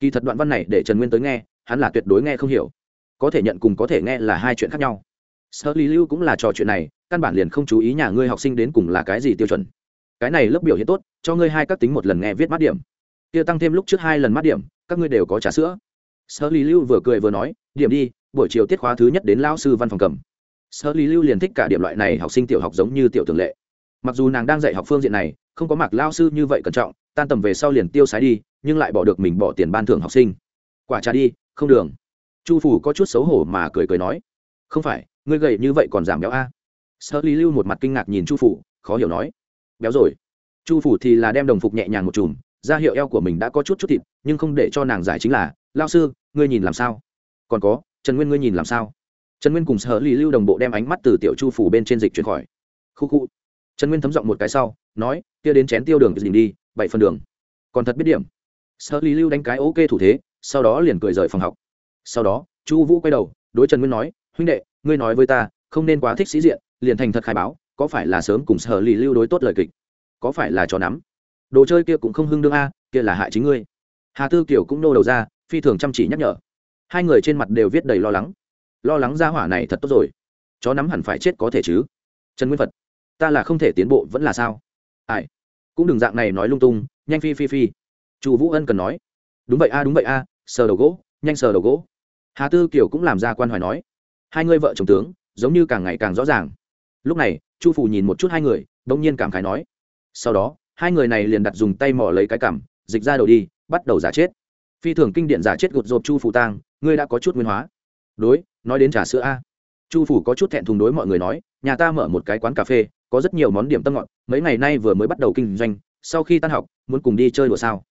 Kỳ thật đoạn văn này để trần nguyên tới nghe, hắn là tuyệt đối nghe không hiểu. Có thể nhận cùng có thể nghe là hai chuyện khác nhau. Sơ lý lưu cũng là trò chuyện này, căn bản liền không chú ý nhà ngươi học sinh đến cùng là cái gì tiêu chuẩn. Cái này lớp biểu hiện tốt, cho ngươi hai các tính một lần nghe viết mát điểm. Kia tăng thêm lúc trước hai lần mát điểm, các ngươi đều có trả sữa. Sơ lý lưu vừa cười vừa nói, điểm đi, buổi chiều tiết khóa thứ nhất đến Lão sư văn phòng cầm sơ lý lưu liền thích cả điểm loại này học sinh tiểu học giống như tiểu thường lệ. Mặc dù nàng đang dạy học phương diện này, không có mặc lao sư như vậy cẩn trọng, tan tầm về sau liền tiêu sái đi, nhưng lại bỏ được mình bỏ tiền ban thưởng học sinh. Quả trà đi, không đường. Chu phủ có chút xấu hổ mà cười cười nói, không phải, ngươi gầy như vậy còn giảm béo a? Sơ lý lưu một mặt kinh ngạc nhìn chu phủ, khó hiểu nói, béo rồi. Chu phủ thì là đem đồng phục nhẹ nhàng một chùm ra hiệu eo của mình đã có chút chút thịt, nhưng không để cho nàng giải chính là, lao sư, ngươi nhìn làm sao? Còn có, trần nguyên ngươi nhìn làm sao? Trần nguyên cùng sở lý lưu đồng bộ đem ánh mắt từ tiểu chu phủ bên trên dịch chuyển khỏi. Khu khu. Trần nguyên thấm giọng một cái sau, nói, kia đến chén tiêu đường dìm đi, bảy phần đường. Còn thật biết điểm. Sở lý lưu đánh cái ok thủ thế, sau đó liền cười rời phòng học. Sau đó, chu vũ quay đầu, đối trần nguyên nói, huynh đệ, ngươi nói với ta, không nên quá thích sĩ diện, liền thành thật khai báo, có phải là sớm cùng sở lý lưu đối tốt lời kịch? Có phải là trò nắm? Đồ chơi kia cũng không hưng đương a, kia là hại chính ngươi. Hà tư kiều cũng nô đầu ra, phi thường chăm chỉ nhắc nhở. Hai người trên mặt đều viết đầy lo lắng lo lắng ra hỏa này thật tốt rồi. Chó nắm hẳn phải chết có thể chứ? Trần nguyên phật, ta là không thể tiến bộ vẫn là sao? Ai? Cũng đừng dạng này nói lung tung, nhanh phi phi phi. Chu vũ ân cần nói. Đúng vậy a, đúng vậy a, sờ đầu gỗ, nhanh sờ đầu gỗ. Hà tư kiều cũng làm ra quan hoài nói. Hai người vợ chồng tướng, giống như càng ngày càng rõ ràng. Lúc này, chu phủ nhìn một chút hai người đ ỗ n g nhiên cảm khái nói. Sau đó, hai người này liền đặt dùng tay mỏ lấy cái cảm dịch ra đầu đi, bắt đầu giả chết. Phi thường kinh điện giả chết gột rộp chu phủ tang, ngươi đã có chút nguyên hóa. Đối nói đến trà sữa a. Chu phủ có chút thẹn thùng đối mọi người nói, nhà ta mở một cái quán cà phê, có rất nhiều món điểm tâm ngọt, mấy ngày nay vừa mới bắt đầu kinh doanh, sau khi tan học, muốn cùng đi chơi đùa sao?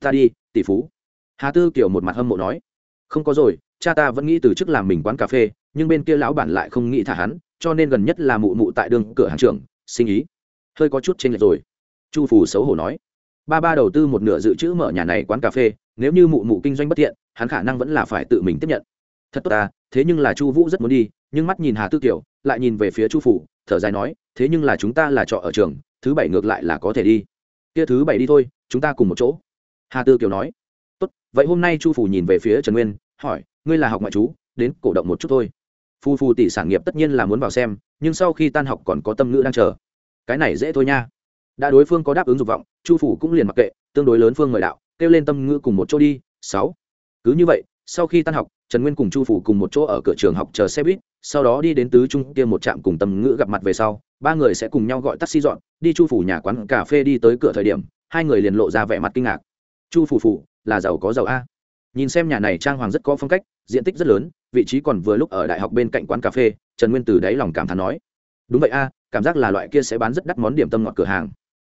Ta đi, tỷ phú. Hà tư kiểu một mặt hâm mộ nói, không có rồi, cha ta vẫn nghĩ từ chức làm mình quán cà phê, nhưng bên kia lão bản lại không nghĩ thả hắn, cho nên gần nhất là mụ mụ tại đường cửa hàng trưởng, sinh ý. Hơi có chút chênh lệch rồi. Chu phủ xấu hổ nói, ba ba đầu tư một nửa dự trữ mở nhà này quán cà phê, nếu như mụ mụ kinh doanh bất tiện, hắn khả năng vẫn là phải tự mình tiếp nhận. Thật tốt ta thế nhưng là chu vũ rất muốn đi, nhưng mắt nhìn hà tư kiểu lại nhìn về phía chu phủ, thở dài nói, thế nhưng là chúng ta là trọ ở trường, thứ bảy ngược lại là có thể đi. Kia thứ bảy đi thôi, chúng ta cùng một chỗ. Hà tư kiều nói. Tốt, vậy hôm nay chu phủ nhìn về phía trần nguyên, hỏi, ngươi là học ngoại chú đến cổ động một chút thôi. Phu phu tỷ sản nghiệp tất nhiên là muốn vào xem, nhưng sau khi tan học còn có tâm ngữ đang chờ. Cái này dễ thôi nha. Đã đối phương có đáp ứng dục vọng, chu phủ cũng liền mặc kệ, tương đối lớn phương mời đạo, kêu lên tâm ngữ cùng một chỗ đi, sáu. Cứ như vậy sau khi tan học, trần nguyên cùng chu phủ cùng một chỗ ở cửa trường học chờ xe buýt, sau đó đi đến tứ trung kia một trạm cùng tâm ngữ gặp mặt về sau, ba người sẽ cùng nhau gọi taxi dọn, đi chu phủ nhà quán cà phê đi tới cửa thời điểm, hai người liền lộ ra vẻ mặt kinh ngạc. Chu phủ phủ, là giàu có giàu a. Nhìn xem nhà này trang hoàng rất có phong cách, diện tích rất lớn, vị trí còn vừa lúc ở đại học bên cạnh quán cà phê, trần nguyên từ đáy lòng cảm thán nói. Đúng vậy a, cảm giác là loại kia sẽ bán rất đắt món điểm tâm ngọt cửa hàng.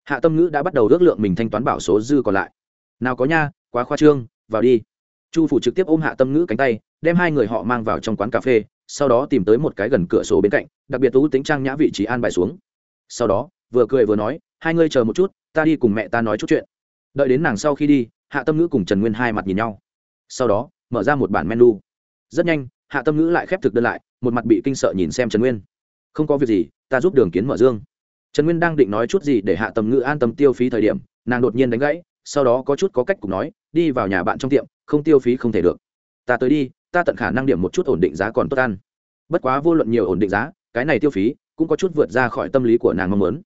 Hạ tâm ngữ đã bắt đầu ước lượng mình thanh toán bảo số dư còn lại. Nào có nha, quá khoa trương, vào đi chu phủ trực tiếp ôm hạ tâm ngữ cánh tay, đem hai người họ mang vào trong quán cà phê, sau đó tìm tới một cái gần cửa sổ bên cạnh, đặc biệt tú tính trang nhã vị trí an bài xuống. Sau đó, vừa cười vừa nói, hai ngươi chờ một chút, ta đi cùng mẹ ta nói chút chuyện. Đợi đến nàng sau khi đi, hạ tâm ngữ cùng trần nguyên hai mặt nhìn nhau. Sau đó, mở ra một bản menu. Rất nhanh, hạ tâm ngữ lại khép thực đơn lại, một mặt bị kinh sợ nhìn xem trần nguyên. Không có việc gì, ta giúp đường kiến mở dương. Trần nguyên đang định nói chút gì để hạ tâm ngữ an tâm tiêu phí thời điểm, nàng đột nhiên đánh gãy, sau đó có chút có cách cùng nói, đi vào nhà bạn trong tiệm không tiêu phí không thể được. Ta tới đi, ta tận khả năng điểm một chút ổn định giá còn tốt ăn. Bất quá vô luận nhiều ổn định giá, cái này tiêu phí cũng có chút vượt ra khỏi tâm lý của nàng mong muốn.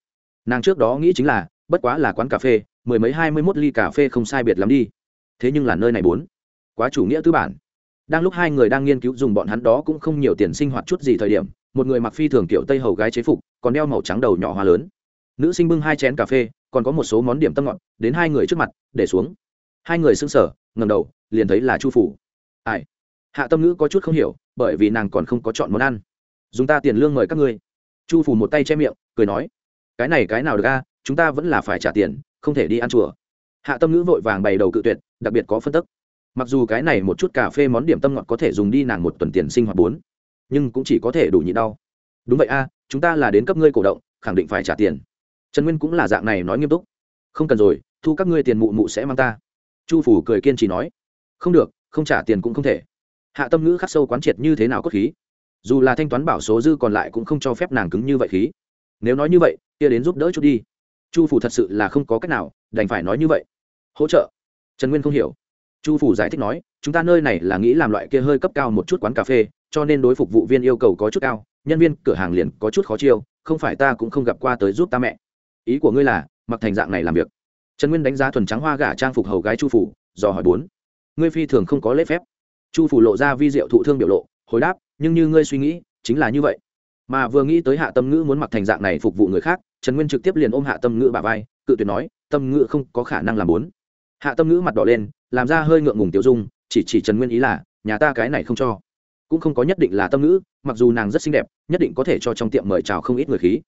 Nàng trước đó nghĩ chính là, bất quá là quán cà phê, mười mấy hai mươi mốt ly cà phê không sai biệt lắm đi. Thế nhưng là nơi này bốn. Quá chủ nghĩa tư bản. Đang lúc hai người đang nghiên cứu dùng bọn hắn đó cũng không nhiều tiền sinh hoạt chút gì thời điểm, một người mặc phi thường kiểu tây hầu gái chế phục, còn đeo màu trắng đầu nhỏ hoa lớn. Nữ sinh bưng hai chén cà phê, còn có một số món điểm tâm ngọt, đến hai người trước mặt, để xuống. Hai người sững sờ ngầm đầu liền thấy là chu phủ. Ai? Hạ tâm ngữ có chút không hiểu, bởi vì nàng còn không có chọn món ăn. Dùng ta tiền lương mời các ngươi. Chu phủ một tay che miệng, cười nói, cái này cái nào được a, chúng ta vẫn là phải trả tiền, không thể đi ăn chùa. Hạ tâm ngữ vội vàng bày đầu cự tuyệt, đặc biệt có phân tức. Mặc dù cái này một chút cà phê món điểm tâm ngọt có thể dùng đi nàng một tuần tiền sinh hoạt bốn, nhưng cũng chỉ có thể đủ nhịn đau. Đúng vậy a, chúng ta là đến cấp ngươi cổ động, khẳng định phải trả tiền. Trần nguyên cũng là dạng này nói nghiêm túc. Không cần rồi, thu các ngươi tiền mụ mụ sẽ mang ta. Chu phủ cười kiên trì nói không được, không trả tiền cũng không thể. Hạ tâm ngữ khắc sâu quán triệt như thế nào cốt khí. Dù là thanh toán bảo số dư còn lại cũng không cho phép nàng cứng như vậy khí. Nếu nói như vậy, kia đến giúp đỡ chút đi. Chu phủ thật sự là không có cách nào, đành phải nói như vậy. Hỗ trợ. Trần nguyên không hiểu. Chu phủ giải thích nói, chúng ta nơi này là nghĩ làm loại kia hơi cấp cao một chút quán cà phê, cho nên đối phục vụ viên yêu cầu có chút cao, nhân viên cửa hàng liền có chút khó chiêu, không phải ta cũng không gặp qua tới giúp ta mẹ. Ý của ngươi là, mặc thành dạng này làm việc. Trần nguyên đánh giá thuần trắng hoa gả trang phục hầu gái chu phủ, dò hỏi bốn ngươi phi thường không có lễ phép. Chu phủ lộ ra vi diệu thụ thương biểu lộ, hồi đáp, nhưng như ngươi suy nghĩ, chính là như vậy. Mà vừa nghĩ tới hạ tâm ngữ muốn mặc thành dạng này phục vụ người khác, trần nguyên trực tiếp liền ôm hạ tâm ngữ bà vai, cự tuyệt nói, tâm ngữ không có khả năng làm bốn. Hạ tâm ngữ mặt đỏ lên, làm ra hơi ngượng ngùng tiêu dung, chỉ chỉ trần nguyên ý là, nhà ta cái này không cho. Cũng không có nhất định là tâm ngữ, mặc dù nàng rất xinh đẹp, nhất định có thể cho trong tiệm mời chào không ít người khí.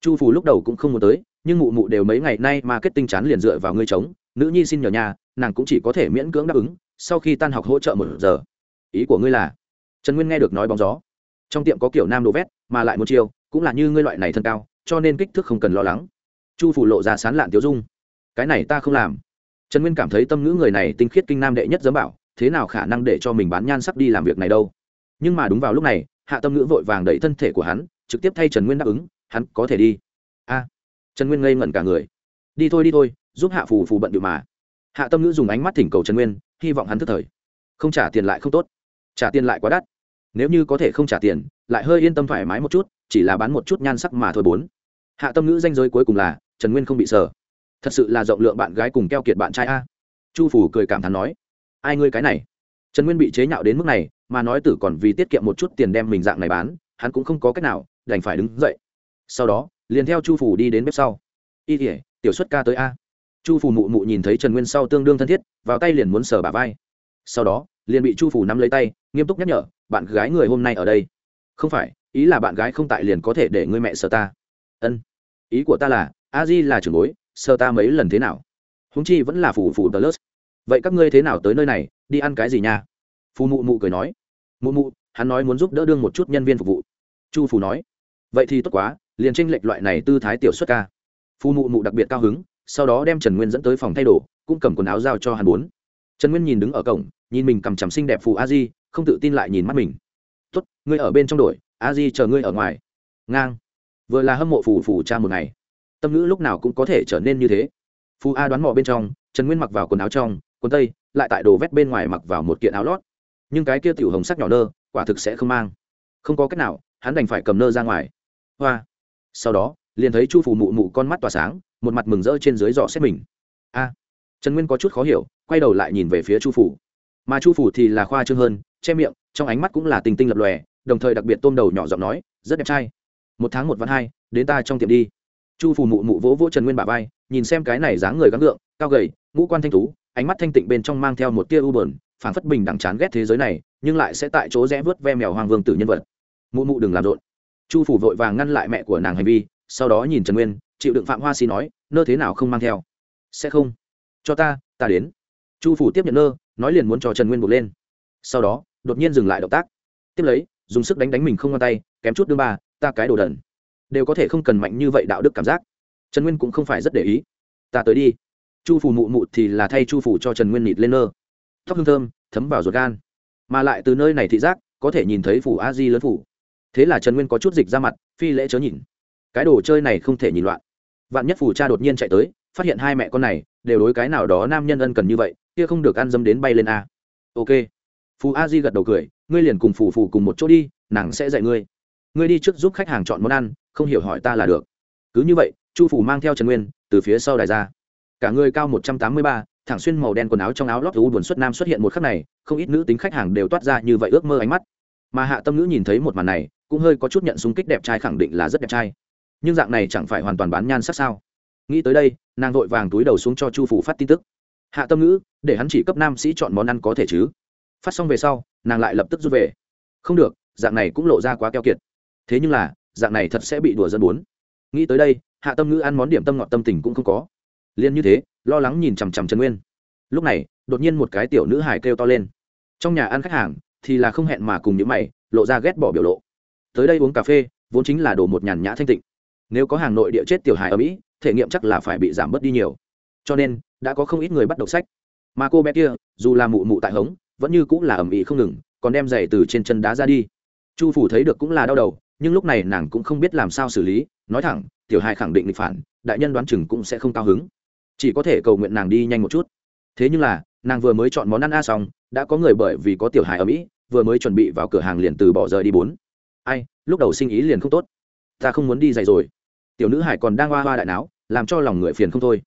Chu phù lúc đầu cũng không muốn tới, nhưng mụ mụ đều mấy ngày nay mà kết tinh chán liền dựa vào ngươi trống nữ nhi xin nhờ nhà nàng cũng chỉ có thể miễn cưỡng đáp ứng, sau khi tan học hỗ trợ một giờ. Ý của ngươi là? Trần nguyên nghe được nói bóng gió. Trong tiệm có kiểu nam đồ vét, mà lại một chiều cũng là như ngươi loại này thân cao, cho nên kích thước không cần lo lắng. Chu phủ lộ ra sán lạn tiêu dung. Cái này ta không làm. Trần nguyên cảm thấy tâm ngữ người này tinh khiết kinh nam đệ nhất dám bảo, thế nào khả năng để cho mình bán nhan sắc đi làm việc này đâu? Nhưng mà đúng vào lúc này, hạ tâm ngữ vội vàng đẩy thân thể của hắn, trực tiếp thay trần nguyên đáp ứng, hắn có thể đi. A. Trần nguyên ngây ngẩn cả người. Đi thôi đi thôi, giúp hạ phù phù bận điệu mà hạ tâm ngữ dùng ánh mắt thỉnh cầu trần nguyên, hy vọng hắn thức thời. Không trả tiền lại không tốt. Trả tiền lại quá đắt. Nếu như có thể không trả tiền, lại hơi yên tâm thoải mái một chút, chỉ là bán một chút nhan sắc mà thôi bốn. Hạ tâm ngữ danh giới cuối cùng là, trần nguyên không bị sờ. Thật sự là rộng lượng bạn gái cùng keo kiệt bạn trai a. Chu phủ cười cảm thán nói, ai ngươi cái này? Trần nguyên bị chế nhạo đến mức này, mà nói tử còn vì tiết kiệm một chút tiền đem mình dạng này bán, hắn cũng không có cách nào, đành phải đứng dậy. Sau đó, liền theo chu phủ đi đến bếp sau. Y thể tiểu xuất ca tới a chu phủ mụ mụ nhìn thấy trần nguyên sau tương đương thân thiết, vào tay liền muốn sờ bà vai. Sau đó, liền bị chu phủ nắm lấy tay, nghiêm túc nhắc nhở, bạn gái người hôm nay ở đây. Không phải, ý là bạn gái không tại liền có thể để người mẹ sờ ta. Ân, ý của ta là, a di là trưởng bối, sờ ta mấy lần thế nào? Húng chi vẫn là phủ phủ tờ lớt. Vậy các ngươi thế nào tới nơi này, đi ăn cái gì nha? Phù mụ mụ cười nói. Mụ mụ, hắn nói muốn giúp đỡ đương một chút nhân viên phục vụ. Chu phù nói. Vậy thì tốt quá, liền tranh lệch loại này tư thái tiểu xuất ca. Phù mụ mụ đặc biệt cao hứng sau đó đem trần nguyên dẫn tới phòng thay đồ, cũng cầm quần áo giao cho hắn bốn. Trần nguyên nhìn đứng ở cổng, nhìn mình cầm chằm xinh đẹp phù a di, không tự tin lại nhìn mắt mình. Tốt, ngươi ở bên trong đội a di chờ ngươi ở ngoài. Ngang. Vừa là hâm mộ phù phù cha một ngày. Tâm ngữ lúc nào cũng có thể trở nên như thế. Phù a đoán mò bên trong, trần nguyên mặc vào quần áo trong, quần tây, lại tại đồ vét bên ngoài mặc vào một kiện áo lót. Nhưng cái kia tiểu hồng sắc nhỏ nơ, quả thực sẽ không mang. Không có cách nào, hắn đành phải cầm nơ ra ngoài. Hoa. Sau đó, liền thấy chu phù mụ mụ con mắt tỏa sáng một mặt mừng rỡ trên dưới dò xét mình. A, trần nguyên có chút khó hiểu, quay đầu lại nhìn về phía chu phủ. Mà chu phủ thì là khoa trương hơn, che miệng, trong ánh mắt cũng là tình tinh lập lòe, đồng thời đặc biệt tôm đầu nhỏ giọng nói, rất đẹp trai. Một tháng một vạn hai, đến ta trong tiệm đi. Chu phủ mụ mụ vỗ vỗ trần nguyên bà vai, nhìn xem cái này dáng người gắng gượng, cao gầy, ngũ quan thanh tú, ánh mắt thanh tịnh bên trong mang theo một tia u bờn phản phất bình đẳng chán ghét thế giới này, nhưng lại sẽ tại chỗ rẽ vớt ve mèo hoàng vương tử nhân vật. Mụ mụ đừng làm rộn. Chu phủ vội vàng ngăn lại mẹ của nàng hành vi sau đó nhìn trần nguyên, chịu đựng phạm hoa si nói, nơ thế nào không mang theo? Sẽ không. Cho ta ta đến. Chu phủ tiếp nhận nơ, nói liền muốn cho trần nguyên buộc lên. Sau đó, đột nhiên dừng lại động tác. Tiếp lấy, dùng sức đánh đánh mình không ngon tay, kém chút đương ba, ta cái đồ đần. Đều có thể không cần mạnh như vậy đạo đức cảm giác. Trần nguyên cũng không phải rất để ý. Ta tới đi. Chu phủ mụ mụ thì là thay chu phủ cho trần nguyên nịt lên nơ. Tóc hương thơm, thấm vào ruột gan. Mà lại từ nơi này thị giác, có thể nhìn thấy phủ a di lớn phủ. Thế là trần nguyên có chút dịch ra mặt, phi lễ chớ nhìn cái đồ chơi này không thể nhìn loạn. Vạn nhất phủ cha đột nhiên chạy tới, phát hiện hai mẹ con này, đều đối cái nào đó nam nhân ân cần như vậy, kia không được ăn dâm đến bay lên a. Ok. Phù a di gật đầu cười, ngươi liền cùng phù phù cùng một chỗ đi, nàng sẽ dạy ngươi. Ngươi đi trước giúp khách hàng chọn món ăn, không hiểu hỏi ta là được. Cứ như vậy, chu phủ mang theo trần nguyên, từ phía sau đài ra. Cả người cao một trăm tám mươi ba, thẳng xuyên màu đen quần áo trong áo lót u buồn xuất nam xuất hiện một khắc này, không ít nữ tính khách hàng đều toát ra như vậy ước mơ ánh mắt. Mà hạ tâm nữ nhìn thấy một màn này, cũng hơi có chút nhận súng kích đẹp trai khẳng định là rất đẹp trai nhưng dạng này chẳng phải hoàn toàn bán nhan sắc sao? Nghĩ tới đây, nàng vội vàng túi đầu xuống cho chu phủ phát tin tức. Hạ tâm ngữ, để hắn chỉ cấp nam sĩ chọn món ăn có thể chứ? Phát xong về sau, nàng lại lập tức rút về. Không được, dạng này cũng lộ ra quá keo kiệt. Thế nhưng là, dạng này thật sẽ bị đùa dân bốn. Nghĩ tới đây, hạ tâm ngữ ăn món điểm tâm ngọt tâm tình cũng không có. Liên như thế, lo lắng nhìn chằm chằm trần nguyên. Lúc này, đột nhiên một cái tiểu nữ hải kêu to lên. Trong nhà ăn khách hàng, thì là không hẹn mà cùng những mày, lộ ra ghét bỏ biểu lộ. Tới đây uống cà phê, vốn chính là đổ một nhàn nhã thanh tịnh nếu có hàng nội địa chết tiểu hài ở mỹ, thể nghiệm chắc là phải bị giảm bớt đi nhiều. Cho nên, đã có không ít người bắt đọc sách. Mà cô bé kia, dù là mụ mụ tại hống, vẫn như cũng là ẩm ĩ không ngừng, còn đem giày từ trên chân đá ra đi. Chu phủ thấy được cũng là đau đầu, nhưng lúc này nàng cũng không biết làm sao xử lý, nói thẳng, tiểu hài khẳng định bị phản, đại nhân đoán chừng cũng sẽ không cao hứng. Chỉ có thể cầu nguyện nàng đi nhanh một chút. Thế nhưng là, nàng vừa mới chọn món ăn a xong, đã có người bởi vì có tiểu hài ở mỹ, vừa mới chuẩn bị vào cửa hàng liền từ bỏ rời đi bốn. Ai, lúc đầu sinh ý liền không tốt. Ta không muốn đi giày rồi tiểu nữ hải còn đang hoa hoa đại não làm cho lòng người phiền không thôi.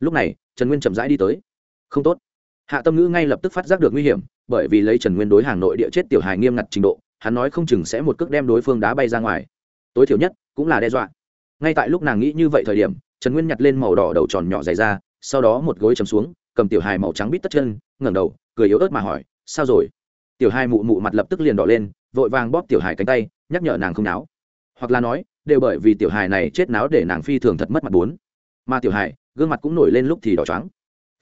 Lúc này, trần nguyên chậm rãi đi tới. Không tốt. Hạ tâm ngữ ngay lập tức phát giác được nguy hiểm, bởi vì lấy trần nguyên đối hàng nội địa chết tiểu hài nghiêm ngặt trình độ, hắn nói không chừng sẽ một cước đem đối phương đá bay ra ngoài. Tối thiểu nhất, cũng là đe dọa. Ngay tại lúc nàng nghĩ như vậy thời điểm, trần nguyên nhặt lên màu đỏ đầu tròn nhỏ dày ra, sau đó một gối chầm xuống, cầm tiểu hài màu trắng bít tất chân, ngẩng đầu, cười yếu ớt mà hỏi, sao rồi? Tiểu hài mụ mụ mặt lập tức liền đỏ lên, vội vàng bóp tiểu hài cánh tay, nhắc nhở nàng không náo hoặc là nói, đều bởi vì tiểu hài này chết náo để nàng phi thường thật mất mặt bốn. Mà tiểu hài, gương mặt cũng nổi lên lúc thì đỏ trắng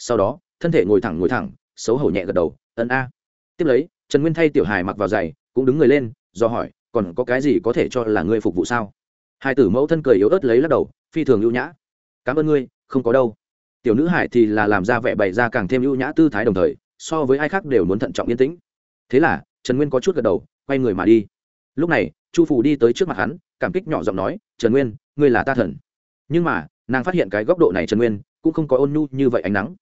sau đó, thân thể ngồi thẳng ngồi thẳng, xấu hổ nhẹ gật đầu, ân a. Tiếp lấy, trần nguyên thay tiểu hài mặc vào giày, cũng đứng người lên, do hỏi, còn có cái gì có thể cho là ngươi phục vụ sao? Hai tử mẫu thân cười yếu ớt lấy lắc đầu, phi thường ưu nhã. Cảm ơn ngươi, không có đâu. Tiểu nữ hải thì là làm ra vẻ bày ra càng thêm ưu nhã tư thái đồng thời, so với ai khác đều muốn thận trọng yên tĩnh. Thế là, trần nguyên có chút gật đầu, quay người mà đi. Lúc này, chu phủ đi tới trước mặt hắn cảm kích nhỏ giọng nói, trần nguyên, ngươi là ta thần. Nhưng mà, nàng phát hiện cái góc độ này trần nguyên cũng không có ôn nhu như vậy ánh nắng.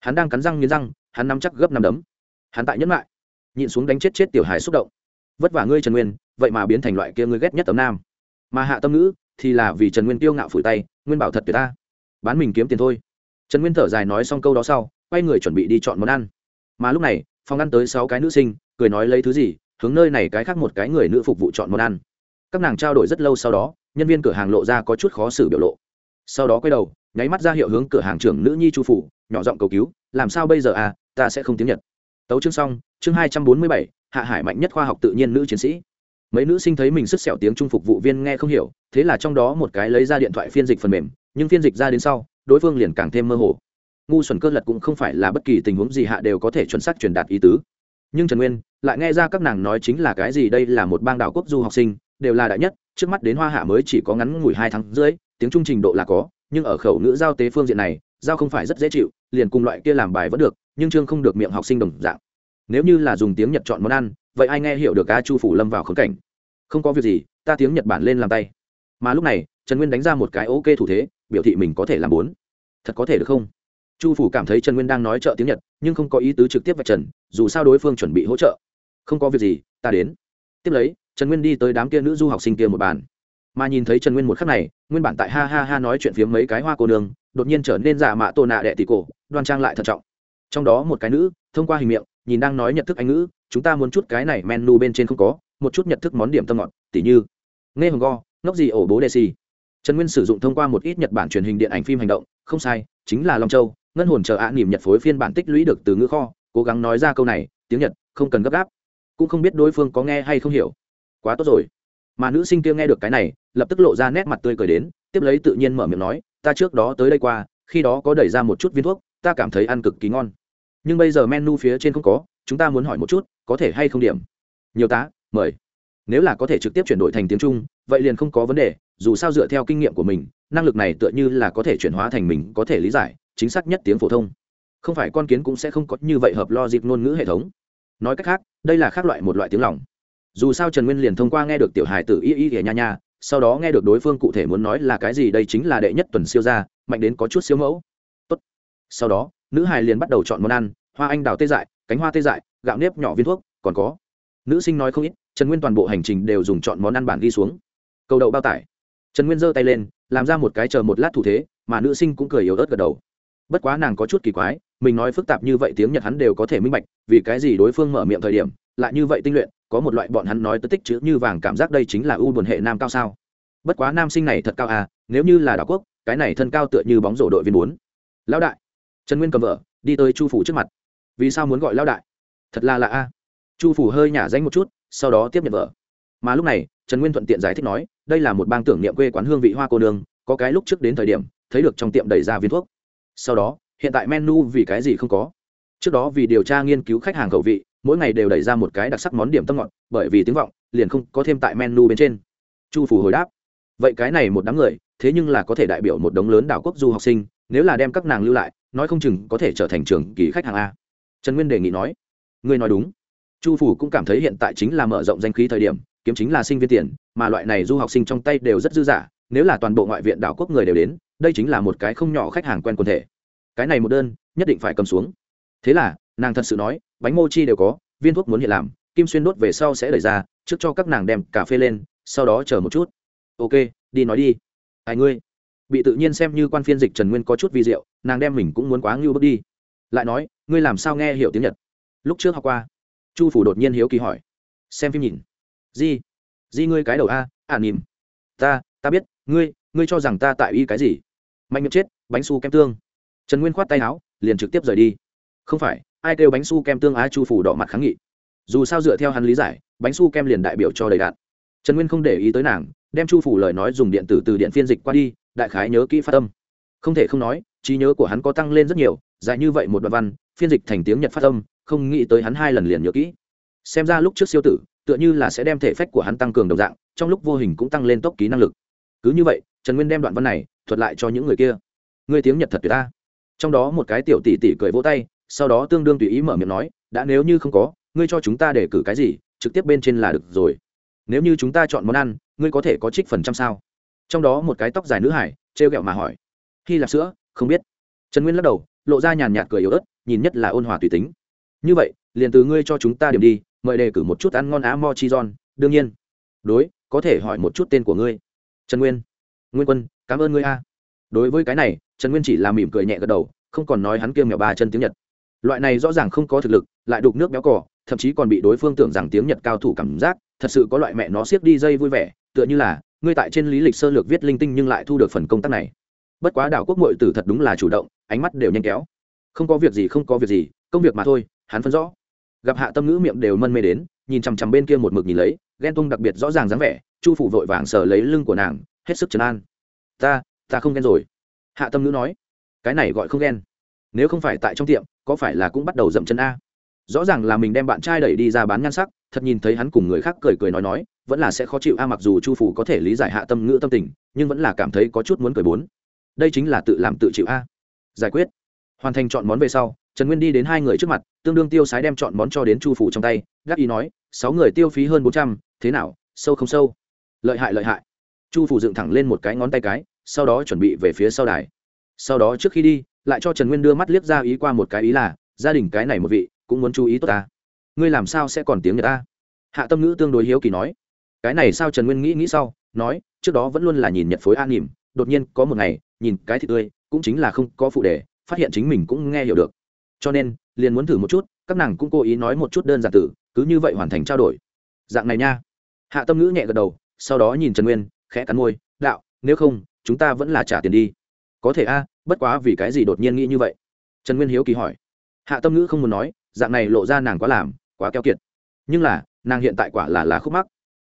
Hắn đang cắn răng nghiến răng, hắn nắm chắc gấp năm đấm. Hắn tại nhẫn lại, nhịn xuống đánh chết chết tiểu hài xúc động. Vất vả ngươi, trần nguyên, vậy mà biến thành loại kia ngươi ghét nhất tấm nam. Mà hạ tâm ngữ thì là vì trần nguyên tiêu ngạo phủi tay, nguyên bảo thật tuyệt ta. Bán mình kiếm tiền thôi. Trần nguyên thở dài nói xong câu đó sau, quay người chuẩn bị đi chọn món ăn. Mà lúc này, phòng ăn tới sáu cái nữ sinh, cười nói lấy thứ gì, hướng nơi này cái khác một cái người nữ phục vụ chọn món ăn các nàng trao đổi rất lâu sau đó, nhân viên cửa hàng lộ ra có chút khó xử biểu lộ. Sau đó quay đầu, nháy mắt ra hiệu hướng cửa hàng trưởng nữ nhi chu phủ, nhỏ giọng cầu cứu, làm sao bây giờ à ta sẽ không tiếng nhật. Tấu chương xong, chương hai trăm bốn mươi bảy, hạ hải mạnh nhất khoa học tự nhiên nữ chiến sĩ. Mấy nữ sinh thấy mình sức sẹo tiếng trung phục vụ viên nghe không hiểu, thế là trong đó một cái lấy ra điện thoại phiên dịch phần mềm, nhưng phiên dịch ra đến sau, đối phương liền càng thêm mơ hồ. Ngu xuẩn cơ lật cũng không phải là bất kỳ tình huống gì hạ đều có thể chuẩn xác truyền đạt ý tứ. Nhưng trần nguyên lại nghe ra các nàng nói chính là cái gì, đây là một bang đảo quốc du học sinh đều là đại nhất, trước mắt đến hoa hạ mới chỉ có ngắn ngủi hai tháng rưỡi, tiếng trung trình độ là có, nhưng ở khẩu ngữ giao tế phương diện này, giao không phải rất dễ chịu, liền cùng loại kia làm bài vẫn được, nhưng chương không được miệng học sinh đồng dạng. Nếu như là dùng tiếng nhật chọn món ăn, vậy ai nghe hiểu được ca chu phủ lâm vào khống cảnh? Không có việc gì, ta tiếng nhật bản lên làm tay. Mà lúc này, trần nguyên đánh ra một cái ok thủ thế, biểu thị mình có thể làm bốn. Thật có thể được không? Chu phủ cảm thấy trần nguyên đang nói trợ tiếng nhật, nhưng không có ý tứ trực tiếp vạch trần, dù sao đối phương chuẩn bị hỗ trợ. Không có việc gì, ta đến. Tiếp lấy trần nguyên đi tới đám kia nữ du học sinh kia một bàn. Mà nhìn thấy trần nguyên một khắc này, nguyên bản tại ha ha ha nói chuyện phiếm mấy cái hoa cô đường đột nhiên trở nên giả mạ tô nạ đệ tỷ cổ, đoan trang lại thận trọng. Trong đó một cái nữ, thông qua hình miệng, nhìn đang nói nhận thức anh ngữ, chúng ta muốn chút cái này menu bên trên không có, một chút nhận thức món điểm tâm ngọt, tỉ như, nghe hồng go, ngốc gì ổ bố đê xì. Trần nguyên sử dụng thông qua một ít nhật bản truyền hình điện ảnh phim hành động, không sai, chính là long châu, ngân hồn chờ ạ nỉm nhật phối phiên bản tích lũy được từ ngữ kho, cố gắng nói ra câu này, tiếng nhật, không cần gấp gáp. Cũng không biết đối phương có nghe hay không hiểu quá tốt rồi. Mà nữ sinh kia nghe được cái này, lập tức lộ ra nét mặt tươi cười đến, tiếp lấy tự nhiên mở miệng nói, ta trước đó tới đây qua, khi đó có đẩy ra một chút viên thuốc, ta cảm thấy ăn cực kỳ ngon. Nhưng bây giờ menu phía trên không có, chúng ta muốn hỏi một chút, có thể hay không điểm? Nhiều tá, mời. Nếu là có thể trực tiếp chuyển đổi thành tiếng trung, vậy liền không có vấn đề, dù sao dựa theo kinh nghiệm của mình, năng lực này tựa như là có thể chuyển hóa thành mình, có thể lý giải, chính xác nhất tiếng phổ thông. Không phải con kiến cũng sẽ không có như vậy hợp lo dịp ngôn ngữ hệ thống. Nói cách khác, đây là khác loại một loại tiếng lòng dù sao trần nguyên liền thông qua nghe được tiểu hài tử y y ghẻ nha nha, sau đó nghe được đối phương cụ thể muốn nói là cái gì đây chính là đệ nhất tuần siêu gia, mạnh đến có chút siêu mẫu. Tốt. sau đó, nữ hài liền bắt đầu chọn món ăn, hoa anh đào tê dại, cánh hoa tê dại, gạo nếp nhỏ viên thuốc, còn có. Nữ sinh nói không ít, trần nguyên toàn bộ hành trình đều dùng chọn món ăn bản ghi xuống. Cầu đậu bao tải. Trần nguyên giơ tay lên, làm ra một cái chờ một lát thủ thế, mà nữ sinh cũng cười yếu ớt gật đầu. Bất quá nàng có chút kỳ quái, mình nói phức tạp như vậy tiếng nhật hắn đều có thể minh bạch, vì cái gì đối phương mở miệng thời điểm, lại như vậy tinh luyện có một loại bọn hắn nói tới tích chữ như vàng cảm giác đây chính là u buồn hệ nam cao sao. Bất quá nam sinh này thật cao à nếu như là đảo quốc, cái này thân cao tựa như bóng rổ đội viên bốn. Lão đại, trần nguyên cầm vợ, đi tới chu phủ trước mặt. Vì sao muốn gọi lão đại? Thật là lạ a chu phủ hơi nhả danh một chút, sau đó tiếp nhận vợ. Mà lúc này, trần nguyên thuận tiện giải thích nói, đây là một bang tưởng niệm quê quán hương vị hoa cô đường có cái lúc trước đến thời điểm, thấy được trong tiệm đầy ra viên thuốc. Sau đó, hiện tại menu vì cái gì không có? Trước đó vì điều tra nghiên cứu khách hàng khẩu vị mỗi ngày đều đẩy ra một cái đặc sắc món điểm tâm ngọt, bởi vì tiếng vọng liền không có thêm tại menu bên trên. Chu phủ hồi đáp, vậy cái này một đám người, thế nhưng là có thể đại biểu một đống lớn đảo quốc du học sinh, nếu là đem các nàng lưu lại, nói không chừng có thể trở thành trường kỳ khách hàng a. Trần nguyên đề nghị nói, ngươi nói đúng. Chu phủ cũng cảm thấy hiện tại chính là mở rộng danh khí thời điểm, kiếm chính là sinh viên tiền, mà loại này du học sinh trong tay đều rất dư dả nếu là toàn bộ ngoại viện đảo quốc người đều đến, đây chính là một cái không nhỏ khách hàng quen quần thể. Cái này một đơn, nhất định phải cầm xuống. Thế là nàng thật sự nói bánh mochi đều có viên thuốc muốn hiện làm kim xuyên đốt về sau sẽ đẩy ra trước cho các nàng đem cà phê lên sau đó chờ một chút. Ok đi nói đi. Ai ngươi? Bị tự nhiên xem như quan phiên dịch trần nguyên có chút vi diệu nàng đem mình cũng muốn quá ngưu bước đi. Lại nói ngươi làm sao nghe hiểu tiếng nhật? Lúc trước học qua. Chu phủ đột nhiên hiếu kỳ hỏi. Xem phim nhìn. Di di ngươi cái đầu a ả à, nìm ta ta biết ngươi ngươi cho rằng ta tại y cái gì? Mạnh miệng chết bánh su kem tương. Trần nguyên khoát tay áo liền trực tiếp rời đi. Không phải ai kêu bánh su kem tương á chu phủ đỏ mặt kháng nghị. Dù sao dựa theo hắn lý giải, bánh su kem liền đại biểu cho đầy đạn. Trần nguyên không để ý tới nàng, đem chu phủ lời nói dùng điện tử từ điện phiên dịch qua đi, đại khái nhớ kỹ phát âm. Không thể không nói, trí nhớ của hắn có tăng lên rất nhiều, dài như vậy một đoạn văn, phiên dịch thành tiếng nhật phát âm, không nghĩ tới hắn hai lần liền nhớ kỹ. Xem ra lúc trước siêu tử, tựa như là sẽ đem thể phách của hắn tăng cường đồng dạng, trong lúc vô hình cũng tăng lên tốc ký năng lực. Cứ như vậy, trần nguyên đem đoạn văn này thuật lại cho những người kia. Người tiếng nhật thật tuyệt ta. Trong đó một cái tiểu tỷ tỷ cười vỗ tay sau đó tương đương tùy ý mở miệng nói, đã nếu như không có, ngươi cho chúng ta để cử cái gì, trực tiếp bên trên là được rồi. Nếu như chúng ta chọn món ăn, ngươi có thể có trích phần trăm sao? Trong đó một cái tóc dài nữ hải, trêu ghẹo mà hỏi. Hy lạp sữa, không biết. Trần nguyên lắc đầu, lộ ra nhàn nhạt cười yếu ớt, nhìn nhất là ôn hòa tùy tính. Như vậy, liền từ ngươi cho chúng ta điểm đi, mời đề cử một chút ăn ngon á mo chi giòn, đương nhiên. Đối, có thể hỏi một chút tên của ngươi. Trần nguyên. Nguyên quân, cảm ơn ngươi a. Đối với cái này, trần nguyên chỉ là mỉm cười nhẹ gật đầu, không còn nói hắn kiêng mèo ba chân tiếng nhật loại này rõ ràng không có thực lực, lại đục nước béo cỏ thậm chí còn bị đối phương tưởng rằng tiếng nhật cao thủ cảm giác, thật sự có loại mẹ nó siết đi dây vui vẻ, tựa như là, ngươi tại trên lý lịch sơ lược viết linh tinh nhưng lại thu được phần công tác này. Bất quá đảo quốc mội tử thật đúng là chủ động, ánh mắt đều nhanh kéo. Không có việc gì, không có việc gì, công việc mà thôi, hắn phân rõ. Gặp hạ tâm ngữ miệng đều mân mê đến, nhìn chằm chằm bên kia một mực nhìn lấy, ghen tung đặc biệt rõ ràng dáng vẻ, chu phủ vội vàng sờ lấy lưng của nàng, hết sức chấn an. Ta ta không ghen rồi. Hạ tâm ngữ nói. Cái này gọi không ghen. Nếu không phải tại trong tiệm có phải là cũng bắt đầu dậm chân a? Rõ ràng là mình đem bạn trai đẩy đi ra bán nhan sắc, thật nhìn thấy hắn cùng người khác cười cười nói nói, vẫn là sẽ khó chịu a, mặc dù chu phủ có thể lý giải hạ tâm ngữ tâm tình, nhưng vẫn là cảm thấy có chút muốn cười bốn. Đây chính là tự làm tự chịu a. Giải quyết. Hoàn thành chọn món về sau, trần nguyên đi đến hai người trước mặt, tương đương tiêu sái đem chọn món cho đến chu phủ trong tay, gác ý nói, sáu người tiêu phí hơn bốn trăm, thế nào, sâu không sâu? Lợi hại lợi hại. Chu phủ dựng thẳng lên một cái ngón tay cái, sau đó chuẩn bị về phía sau đài. Sau đó trước khi đi lại cho trần nguyên đưa mắt liếc ra ý qua một cái ý là, gia đình cái này một vị, cũng muốn chú ý tốt ta. Ngươi làm sao sẽ còn tiếng người ta? Hạ tâm ngữ tương đối hiếu kỳ nói. Cái này sao trần nguyên nghĩ nghĩ sau, nói, trước đó vẫn luôn là nhìn nhật phối an nỉm đột nhiên có một ngày, nhìn cái thịt tươi, cũng chính là không có phụ đề, phát hiện chính mình cũng nghe hiểu được. Cho nên, liền muốn thử một chút, các nàng cũng cố ý nói một chút đơn giản tử, cứ như vậy hoàn thành trao đổi. Dạng này nha. Hạ tâm ngữ nhẹ gật đầu, sau đó nhìn trần nguyên, khẽ cắn môi, đạo, nếu không, chúng ta vẫn là trả tiền đi. Có thể a bất quá vì cái gì đột nhiên nghĩ như vậy? Trần nguyên hiếu kỳ hỏi. Hạ tâm ngữ không muốn nói, dạng này lộ ra nàng quá làm, quá keo kiệt. Nhưng là, nàng hiện tại quả là là khúc mắc.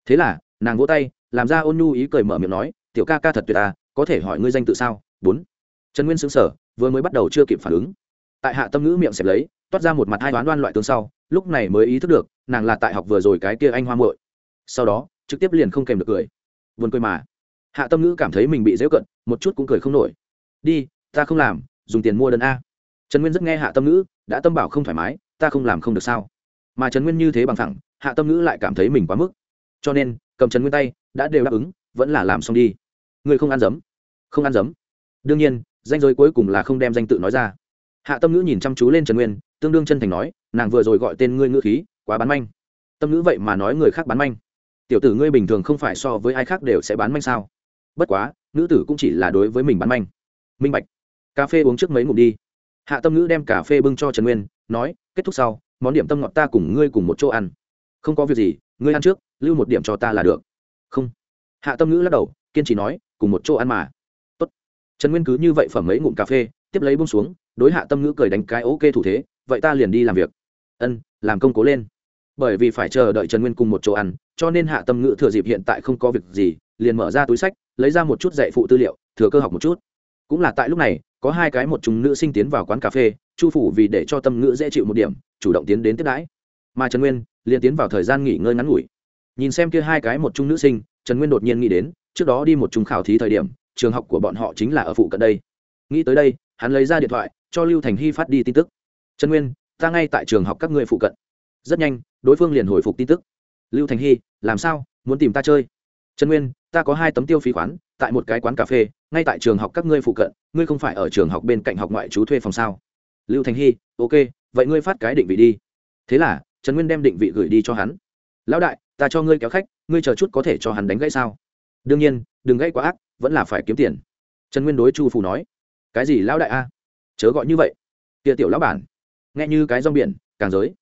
Thế là, nàng vỗ tay, làm ra ôn nhu ý cười mở miệng nói, tiểu ca ca thật tuyệt à có thể hỏi ngươi danh tự sao? Bốn. Trần nguyên xứng sở vừa mới bắt đầu chưa kịp phản ứng. Tại hạ tâm ngữ miệng xẹp lấy, toát ra một mặt hai đoán đoan loại tướng sau, lúc này mới ý thức được, nàng là tại học vừa rồi cái kia anh hoa muội. Sau đó, trực tiếp liền không kèm được cười. Vườn cười mà. Hạ tâm ngữ cảm thấy mình bị dễu cận, một chút cũng cười không nổi. Đi ta không làm, dùng tiền mua đơn a. Trần nguyên rất nghe hạ tâm ngữ, đã tâm bảo không thoải mái, ta không làm không được sao? Mà trần nguyên như thế bằng thẳng hạ tâm ngữ lại cảm thấy mình quá mức. Cho nên, cầm trần nguyên tay, đã đều đáp ứng, vẫn là làm xong đi. Người không ăn dấm. Không ăn dấm. Đương nhiên, danh giới cuối cùng là không đem danh tự nói ra. Hạ tâm ngữ nhìn chăm chú lên trần nguyên, tương đương chân thành nói, nàng vừa rồi gọi tên ngươi ngữ khí, quá bán manh. Tâm ngữ vậy mà nói người khác bán manh. Tiểu tử ngươi bình thường không phải so với ai khác đều sẽ bán manh sao? Bất quá, nữ tử cũng chỉ là đối với mình bán manh. Minh bạch cà phê uống trước mấy ngụm đi. Hạ tâm ngữ đem cà phê bưng cho trần nguyên, nói, kết thúc sau, món điểm tâm ngọt ta cùng ngươi cùng một chỗ ăn. Không có việc gì, ngươi ăn trước, lưu một điểm cho ta là được. Không. Hạ tâm ngữ lắc đầu, kiên trì nói, cùng một chỗ ăn mà. Tốt. trần nguyên cứ như vậy phẩm mấy ngụm cà phê, tiếp lấy bông xuống, đối hạ tâm ngữ cười đánh cái ok thủ thế, vậy ta liền đi làm việc. Ân, làm công cố lên. Bởi vì phải chờ đợi trần nguyên cùng một chỗ ăn, cho nên hạ tâm ngữ thừa dịp hiện tại không có việc gì, liền mở ra túi sách, lấy ra một chút dạy phụ tư liệu, thừa cơ học một chút. Cũng là tại lúc này có hai cái một chúng nữ sinh tiến vào quán cà phê, chu phủ vì để cho tâm ngữ dễ chịu một điểm, chủ động tiến đến tiếp đãi. Mà trần nguyên liền tiến vào thời gian nghỉ ngơi ngắn ngủi. Nhìn xem kia hai cái một chung nữ sinh, trần nguyên đột nhiên nghĩ đến, trước đó đi một chung khảo thí thời điểm, trường học của bọn họ chính là ở phụ cận đây. Nghĩ tới đây, hắn lấy ra điện thoại, cho lưu thành hy phát đi tin tức. Trần nguyên, ta ngay tại trường học các ngươi phụ cận. Rất nhanh, đối phương liền hồi phục tin tức. Lưu thành hy, làm sao? Muốn tìm ta chơi? Trần nguyên ta có hai tấm tiêu phí khoán, tại một cái quán cà phê, ngay tại trường học các ngươi phụ cận, ngươi không phải ở trường học bên cạnh học ngoại chú thuê phòng sao? Lưu thành hy, ok, vậy ngươi phát cái định vị đi. Thế là, trần nguyên đem định vị gửi đi cho hắn. Lão đại, ta cho ngươi kéo khách, ngươi chờ chút có thể cho hắn đánh gãy sao? Đương nhiên, đừng gãy quá ác, vẫn là phải kiếm tiền. Trần nguyên đối chu Phủ nói. Cái gì lão đại a? Chớ gọi như vậy. Kia tiểu lão bản. Nghe như cái rong biển, càng giới.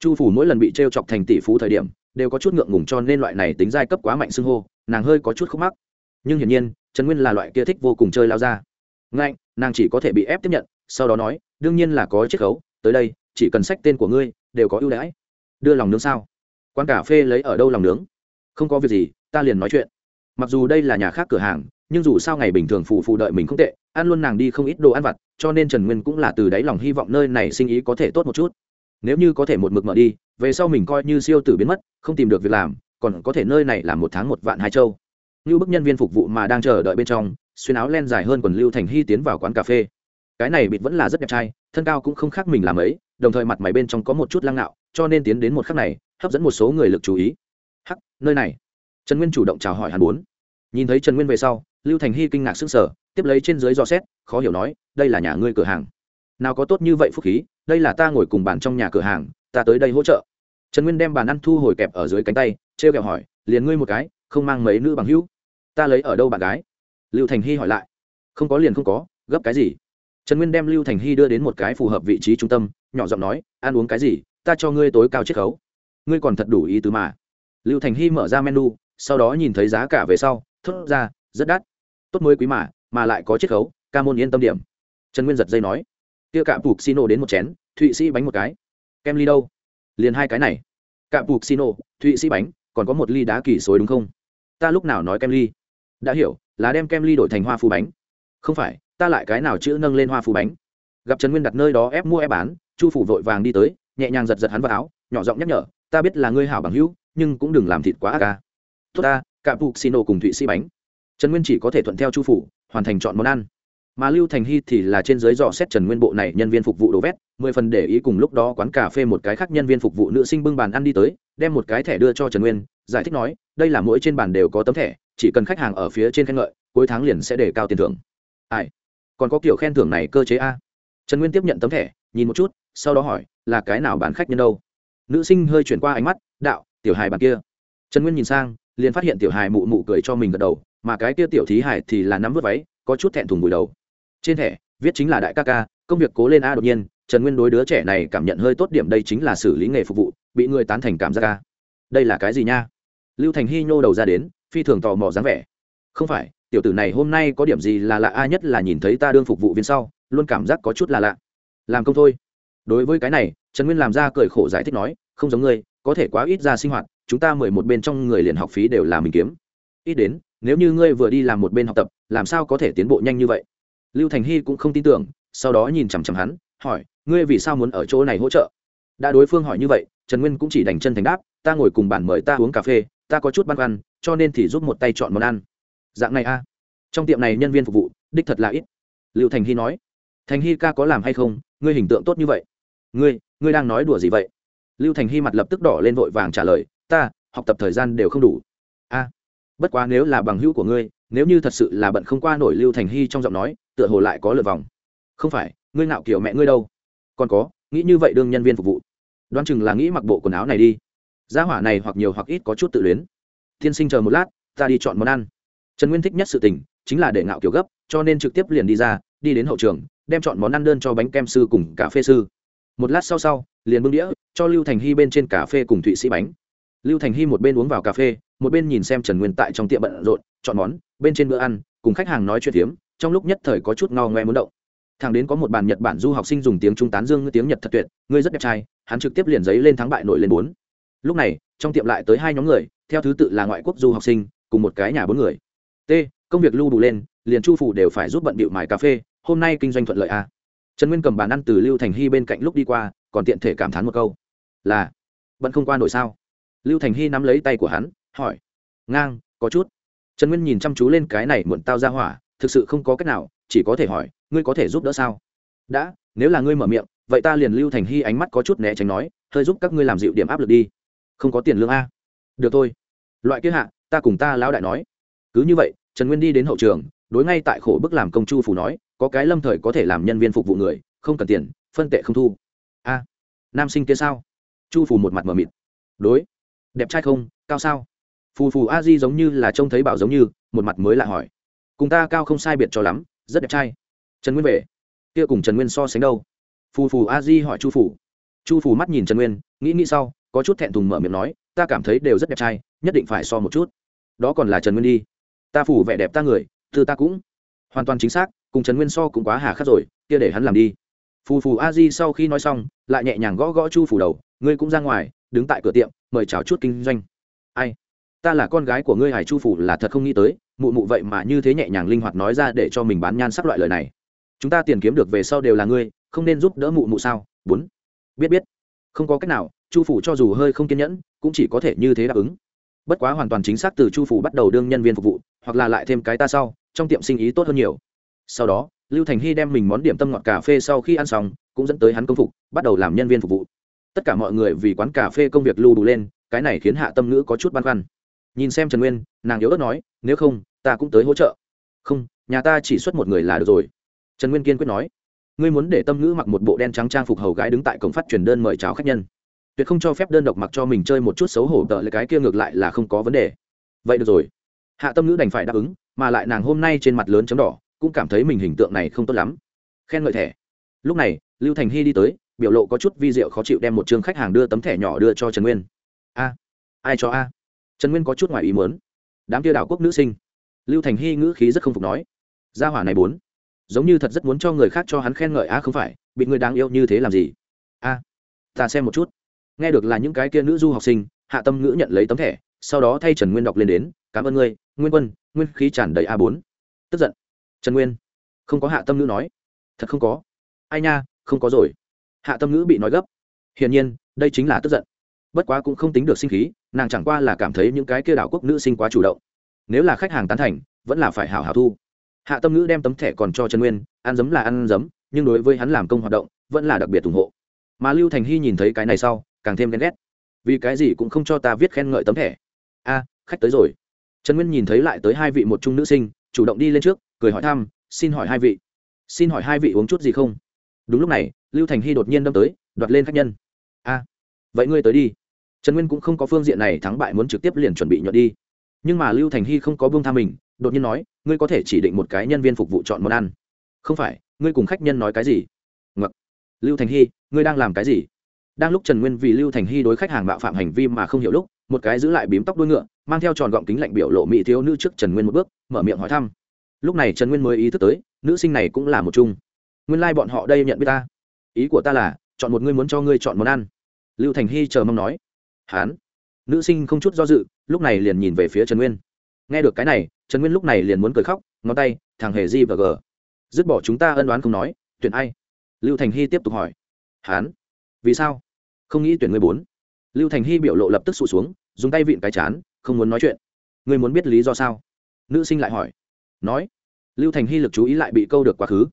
Chu phủ mỗi lần bị t r e o chọc thành tỷ phú thời điểm đều có chút ngượng ngùng cho nên loại này tính giai cấp quá mạnh xưng hô, nàng hơi có chút khúc mắc. Nhưng hiển nhiên, trần nguyên là loại kia thích vô cùng chơi lao ra. Ngạnh, nàng chỉ có thể bị ép tiếp nhận, sau đó nói, đương nhiên là có chiết khấu, tới đây, chỉ cần sách tên của ngươi, đều có ưu đãi. Đưa lòng nướng sao? Quán cà phê lấy ở đâu lòng nướng? Không có việc gì, ta liền nói chuyện. Mặc dù đây là nhà khác cửa hàng, nhưng dù sao ngày bình thường phụ phụ đợi mình không tệ, ăn luôn nàng đi không ít đồ ăn vặt, cho nên trần nguyên cũng là từ đáy lòng hy vọng nơi này sinh ý có thể tốt một chút nếu như có thể một mực mở đi, về sau mình coi như siêu tử biến mất, không tìm được việc làm, còn có thể nơi này là một tháng một vạn hai châu. Như bức nhân viên phục vụ mà đang chờ đợi bên trong, xuyên áo len dài hơn quần lưu thành hy tiến vào quán cà phê. Cái này bịt vẫn là rất đẹp trai, thân cao cũng không khác mình làm ấy, đồng thời mặt mày bên trong có một chút lăng nạo, cho nên tiến đến một khắc này, hấp dẫn một số người lực chú ý. Hắc, nơi này. Trần nguyên chủ động chào hỏi hàn bốn. Nhìn thấy trần nguyên về sau, lưu thành hy kinh ngạc s ư n g sở tiếp lấy trên dưới dò xét, khó hiểu nói, đây là nhà ngươi cửa hàng nào có tốt như vậy phúc khí, đây là ta ngồi cùng bàn trong nhà cửa hàng, ta tới đây hỗ trợ. Trần nguyên đem bàn ăn thu hồi kẹp ở dưới cánh tay t r e o kẹo hỏi, liền ngươi một cái, không mang mấy nữ bằng hữu. Ta lấy ở đâu bạn gái? Lưu thành hy hỏi lại. Không có liền không có, gấp cái gì? Trần nguyên đem lưu thành hy đưa đến một cái phù hợp vị trí trung tâm, nhỏ giọng nói, ăn uống cái gì, ta cho ngươi tối cao chiết khấu. Ngươi còn thật đủ ý tứ mà. Lưu thành hy mở ra menu, sau đó nhìn thấy giá cả về sau, thốt ra, rất đắt. Tốt mới quý mà mà lại có chiết khấu, ca môn yên tâm điểm. Trần nguyên giật dây nói kia cạm phục xino đến một chén, thụy sĩ bánh một cái. Kem ly đâu? Liền hai cái này. Cạm phục xino thụy sĩ bánh, còn có một ly đá kỳ xối đúng không? Ta lúc nào nói kem ly? Đã hiểu, là đem kem ly đổi thành hoa phu bánh. Không phải, ta lại cái nào chữ nâng lên hoa phu bánh? Gặp trần nguyên đặt nơi đó ép mua ép bán, chu phủ vội vàng đi tới, nhẹ nhàng giật giật hắn vào áo, nhỏ giọng nhắc nhở, ta biết là ngươi hảo bằng hữu, nhưng cũng đừng làm thịt quá ác ca tốt ta, cạm phục xin cùng thụy sĩ bánh. Trần nguyên chỉ có thể thuận theo chu phủ, hoàn thành chọn món ăn mà lưu thành hy thì là trên dưới dò xét trần nguyên bộ này nhân viên phục vụ đồ vét, mười phần để ý cùng lúc đó quán cà phê một cái khác nhân viên phục vụ nữ sinh bưng bàn ăn đi tới, đem một cái thẻ đưa cho trần nguyên, giải thích nói, đây là mỗi trên bàn đều có tấm thẻ, chỉ cần khách hàng ở phía trên khen ngợi, cuối tháng liền sẽ để cao tiền thưởng. Ai? Còn có kiểu khen thưởng này cơ chế a? Trần nguyên tiếp nhận tấm thẻ, nhìn một chút, sau đó hỏi, là cái nào bán khách nhân đâu? Nữ sinh hơi chuyển qua ánh mắt, đạo, tiểu hài bàn kia. Trần nguyên nhìn sang, liền phát hiện tiểu hài mụ mụ cười cho mình gật đầu, mà cái kia tiểu thí hài thì là nắm vớt váy, có chút thẹn thùng bùi đầu trên thẻ, viết chính là đại ca ca, công việc cố lên a đột nhiên, trần nguyên đối đứa trẻ này cảm nhận hơi tốt điểm đây chính là xử lý nghề phục vụ, bị người tán thành cảm giác ca đây là cái gì nha? Lưu thành hy nhô đầu ra đến, phi thường tò mò dáng vẻ. Không phải, tiểu tử này hôm nay có điểm gì là lạ a nhất là nhìn thấy ta đương phục vụ viên sau, luôn cảm giác có chút là lạ. Làm công thôi. Đối với cái này, trần nguyên làm ra cười khổ giải thích nói, không giống ngươi, có thể quá ít ra sinh hoạt, chúng ta mười một bên trong người liền học phí đều là mình kiếm. Ít đến, nếu như ngươi vừa đi làm một bên học tập, làm sao có thể tiến bộ nhanh như vậy? Lưu thành hy cũng không tin tưởng, sau đó nhìn chằm chằm hắn, hỏi, ngươi vì sao muốn ở chỗ này hỗ trợ? Đã đối phương hỏi như vậy, trần nguyên cũng chỉ đành chân thành đáp, ta ngồi cùng bản mời ta uống cà phê, ta có chút băn khoăn, cho nên thì giúp một tay chọn món ăn. Dạng này a. Trong tiệm này nhân viên phục vụ, đích thật là ít. Lưu thành hy nói, thành hy ca có làm hay không? Ngươi hình tượng tốt như vậy. Ngươi ngươi đang nói đùa gì vậy? Lưu thành hy mặt lập tức đỏ lên vội vàng trả lời, ta, học tập thời gian đều không đủ. A, bất quá nếu là bằng hữu của ngươi, nếu như thật sự là bận không qua nổi, lưu thành hy trong giọng nói tựa hồ lại có lượt vòng. Không phải, ngươi nạo kiểu mẹ ngươi đâu. Còn có, nghĩ như vậy đương nhân viên phục vụ. Đoán chừng là nghĩ mặc bộ quần áo này đi. Gia hỏa này hoặc nhiều hoặc ít có chút tự luyến. Tiên sinh chờ một lát, ta đi chọn món ăn. Trần nguyên thích nhất sự tình, chính là để ngạo kiểu gấp, cho nên trực tiếp liền đi ra, đi đến hậu trường, đem chọn món ăn đơn cho bánh kem sư cùng cà phê sư. Một lát sau sau, liền bưng đĩa, cho lưu thành hy bên trên cà phê cùng thụy sĩ bánh. Lưu thành hy một bên uống vào cà phê, một bên nhìn xem trần nguyên tại trong tiệm bận rộn, chọn món, bên trên bữa ăn, cùng khách hàng nói chuyện phiếm trong lúc nhất thời có chút ngao ngoe muốn động. Thằng đến có một bàn nhật bản du học sinh dùng tiếng trung tán dương tiếng nhật thật tuyệt, ngươi rất đẹp trai, hắn trực tiếp liền giấy lên thắng bại nổi lên bốn. Lúc này, trong tiệm lại tới hai nhóm người, theo thứ tự là ngoại quốc du học sinh, cùng một cái nhà bốn người. T, công việc lưu đủ lên, liền chu phủ đều phải giúp bận bịu mài cà phê, hôm nay kinh doanh thuận lợi a. À. trần nguyên cầm bàn ăn từ lưu thành hy bên cạnh lúc đi qua, còn tiện thể cảm thán một câu. Là, bận không qua nổi sao? Lưu thành hy nắm lấy tay của hắn, hỏi. Ngang, có chút. Trần nguyên nhìn chăm chú lên cái này muộn tao ra hỏa thực sự không có cách nào, chỉ có thể hỏi, ngươi có thể giúp đỡ sao? Đã, nếu là ngươi mở miệng, vậy ta liền lưu thành hy ánh mắt có chút né tránh nói, hơi giúp các ngươi làm dịu điểm áp lực đi. Không có tiền lương a. Được thôi. Loại kia hạ, ta cùng ta lão đại nói. Cứ như vậy, trần nguyên đi đến hậu trường, đối ngay tại khổ bức làm công chu phủ nói, có cái lâm thời có thể làm nhân viên phục vụ người, không cần tiền, phân tệ không thu. A, nam sinh kia sao? Chu phủ một mặt mờ mịt. Đối. Đẹp trai không? Cao sao? Phù phù a di giống như là trông thấy bảo giống như, một mặt mới lạ hỏi cùng ta cao không sai biệt cho lắm, rất đẹp trai. Trần nguyên về. Kia cùng trần nguyên so sánh đâu? Phù phù a di hỏi chu phủ chu phủ mắt nhìn trần nguyên, nghĩ nghĩ sau, có chút thẹn thùng mở miệng nói, ta cảm thấy đều rất đẹp trai, nhất định phải so một chút. Đó còn là trần nguyên đi. Ta phủ vẻ đẹp ta người, thư ta cũng. Hoàn toàn chính xác, cùng trần nguyên so cũng quá hà khắc rồi, kia để hắn làm đi. Phù phù a di sau khi nói xong, lại nhẹ nhàng gõ gõ chu phủ đầu, ngươi cũng ra ngoài, đứng tại cửa tiệm, mời chào chút kinh doanh. Ai? Ta là con gái của ngươi hải chu phủ là thật không nghĩ tới, mụ mụ vậy mà như thế nhẹ nhàng linh hoạt nói ra để cho mình bán nhan sắc loại lời này. Chúng ta tiền kiếm được về sau đều là ngươi, không nên giúp đỡ mụ mụ sao? Bốn. Biết biết. Không có cách nào, chu phủ cho dù hơi không kiên nhẫn, cũng chỉ có thể như thế đáp ứng. Bất quá hoàn toàn chính xác từ chu phủ bắt đầu đương nhân viên phục vụ, hoặc là lại thêm cái ta sau, trong tiệm sinh ý tốt hơn nhiều. Sau đó, lưu thành hy đem mình món điểm tâm ngọt cà phê sau khi ăn xong, cũng dẫn tới hắn công phục, bắt đầu làm nhân viên phục vụ. Tất cả mọi người vì quán cà phê công việc lưu đủ lên, cái này khiến hạ tâm ngữ có chút băn khoăn nhìn xem trần nguyên, nàng yếu ớt nói, nếu không, ta cũng tới hỗ trợ. Không, nhà ta chỉ xuất một người là được rồi. Trần nguyên kiên quyết nói, ngươi muốn để tâm ngữ mặc một bộ đen trắng trang phục hầu gái đứng tại cổng phát truyền đơn mời chào khách nhân. Tuyệt không cho phép đơn độc mặc cho mình chơi một chút xấu hổ tợ lấy cái kia ngược lại là không có vấn đề. Vậy được rồi. Hạ tâm ngữ đành phải đáp ứng, mà lại nàng hôm nay trên mặt lớn chấm đỏ, cũng cảm thấy mình hình tượng này không tốt lắm. Khen ngợi thẻ. Lúc này, lưu thành hy đi tới, biểu lộ có chút vi diệu khó chịu đem một chương khách hàng đưa tấm thẻ nhỏ đưa cho trần nguyên. A, ai cho a? Trần nguyên có chút ngoài ý muốn. Đám kia đảo quốc nữ sinh. Lưu thành hy ngữ khí rất không phục nói. Gia hỏa này bốn giống như thật rất muốn cho người khác cho hắn khen ngợi a không phải, bị người đáng yêu như thế làm gì? A ta xem một chút. Nghe được là những cái kia nữ du học sinh, hạ tâm ngữ nhận lấy tấm thẻ, sau đó thay trần nguyên đọc lên đến, cảm ơn ngươi, nguyên quân, nguyên khí tràn đầy a bốn. Tức giận. Trần nguyên. Không có hạ tâm ngữ nói. Thật không có. Ai nha, không có rồi. Hạ tâm ngữ bị nói gấp. Hiển nhiên, đây chính là tức giận bất quá cũng không tính được sinh khí, nàng chẳng qua là cảm thấy những cái kia đảo quốc nữ sinh quá chủ động. Nếu là khách hàng tán thành, vẫn là phải hảo hảo thu. Hạ tâm ngữ đem tấm thẻ còn cho trần nguyên, ăn giấm là ăn giấm, nhưng đối với hắn làm công hoạt động, vẫn là đặc biệt ủng hộ. Mà lưu thành hy nhìn thấy cái này sau, càng thêm ghen ghét. Vì cái gì cũng không cho ta viết khen ngợi tấm thẻ. A, khách tới rồi. Trần nguyên nhìn thấy lại tới hai vị một trung nữ sinh, chủ động đi lên trước, cười hỏi thăm, xin hỏi hai vị. Xin hỏi hai vị uống chút gì không? Đúng lúc này, lưu thành hy đột nhiên đâm tới, đoạt lên khách nhân. A, vậy ngươi tới đi trần nguyên cũng không có phương diện này thắng bại muốn trực tiếp liền chuẩn bị nhuận đi. Nhưng mà lưu thành hy không có buông tha mình, đột nhiên nói, ngươi có thể chỉ định một cái nhân viên phục vụ chọn món ăn. Không phải, ngươi cùng khách nhân nói cái gì? Ngậy. lưu thành hy, ngươi đang làm cái gì? Đang lúc trần nguyên vì lưu thành hy đối khách hàng bạo phạm hành vi mà không hiểu lúc, một cái giữ lại bím tóc đuôi ngựa, mang theo tròn gọng kính lạnh biểu lộ mỹ thiếu nữ trước trần nguyên một bước, mở miệng hỏi thăm. Lúc này trần nguyên mới ý thức tới, nữ sinh này cũng là một chung nguyên lai、like、bọn họ đây nhận biết ta. Ý của ta là, chọn một ngươi muốn cho ngươi chọn món ăn. Lưu thành hy chờ mong nói hán. Nữ sinh không chút do dự, lúc này liền nhìn về phía trần nguyên. Nghe được cái này, trần nguyên lúc này liền muốn cười khóc, ngón tay, thằng hề di và g dứt bỏ chúng ta ân đoán không nói, tuyển ai? Lưu thành hy tiếp tục hỏi. Hán. Vì sao? Không nghĩ tuyển người bốn. Lưu thành hy biểu lộ lập tức sụt xuống, dùng tay vịn cái chán, không muốn nói chuyện. Ngươi muốn biết lý do sao? Nữ sinh lại hỏi. Nói. Lưu thành hy lực chú ý lại bị câu được quá khứ.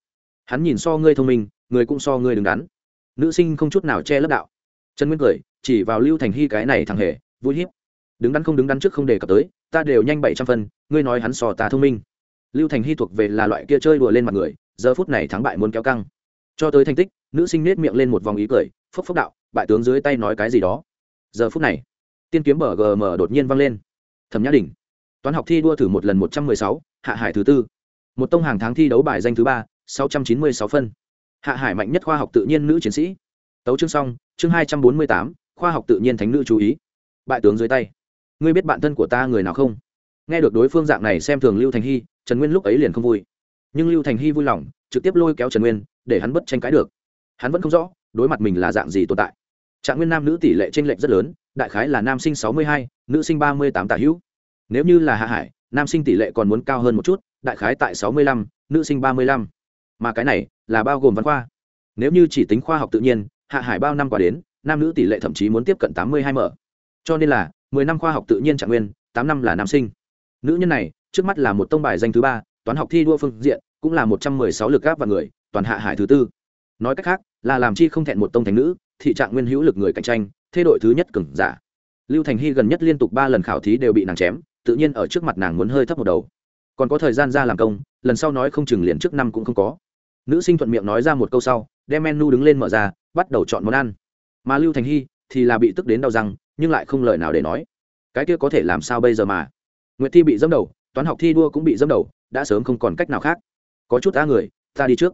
Hắn nhìn so ngươi thông minh, người cũng so ngươi đứng đắn. Nữ sinh không chút nào che lấp đạo trần nguyên cười, chỉ vào lưu thành hy cái này thằng hề, vui hiếp đứng đắn không đứng đắn trước không đề cập tới, ta đều nhanh bảy trăm phân, ngươi nói hắn sò ta thông minh. Lưu thành hy thuộc về là loại kia chơi đùa lên mặt người, giờ phút này thắng bại muốn kéo căng. Cho tới thành tích, nữ sinh nết miệng lên một vòng ý cười, phốc phốc đạo, bại tướng dưới tay nói cái gì đó. Giờ phút này, tiên kiếm bờ gm đột nhiên vang lên. Thẩm nhã đình. Toán học thi đua thử một lần một trăm mười sáu, hạ hải thứ tư. Một tông hàng tháng thi đấu bài danh thứ ba, sáu trăm chín mươi sáu phân. Hạ hải mạnh nhất khoa học tự nhiên nữ chiến sĩ. Tấu chương xong chương hai trăm bốn mươi tám, khoa học tự nhiên thánh nữ chú ý. Bại tướng dưới tay. Ngươi biết bạn thân của ta người nào không? Nghe được đối phương dạng này xem thường lưu thành hy, trần nguyên lúc ấy liền không vui. Nhưng lưu thành hy vui lòng, trực tiếp lôi kéo trần nguyên, để hắn bất tranh cãi được. Hắn vẫn không rõ, đối mặt mình là dạng gì tồn tại. Trạng nguyên nam nữ tỷ lệ t r ê n lệch rất lớn, đại khái là nam sinh sáu mươi hai, nữ sinh ba mươi tám tả hữu. Nếu như là hạ hải, nam sinh tỷ lệ còn muốn cao hơn một chút, đại khái tại sáu mươi lăm, nữ sinh ba mươi lăm. Mà cái này là bao gồm văn khoa. Nếu như chỉ tính khoa học tự nhiên hạ hải bao năm qua đến, nam nữ tỷ lệ thậm chí muốn tiếp cận tám mươi hai mở. Cho nên là, mười năm khoa học tự nhiên trạng nguyên, tám năm là nam sinh. Nữ nhân này, trước mắt là một tông bài danh thứ ba, toán học thi đua phương diện, cũng là một trăm mười sáu lực gáp và người, toàn hạ hải thứ tư. Nói cách khác, là làm chi không thẹn một tông thành nữ, thị trạng nguyên hữu lực người cạnh tranh, thế đội thứ nhất cừng giả. Lưu thành hy gần nhất liên tục ba lần khảo thí đều bị nàng chém, tự nhiên ở trước mặt nàng muốn hơi thấp một đầu. Còn có thời gian ra làm công, lần sau nói không chừng liền trước năm cũng không có. Nữ sinh thuận miệng nói ra một câu sau, đem menu đứng lên mở ra bắt đầu chọn món ăn. Mà lưu thành hy thì là bị tức đến đau răng, nhưng lại không lời nào để nói. Cái kia có thể làm sao bây giờ mà? Nguyệt thi bị dâm đầu, toán học thi đua cũng bị dâm đầu, đã sớm không còn cách nào khác. Có chút ta người, ta đi trước.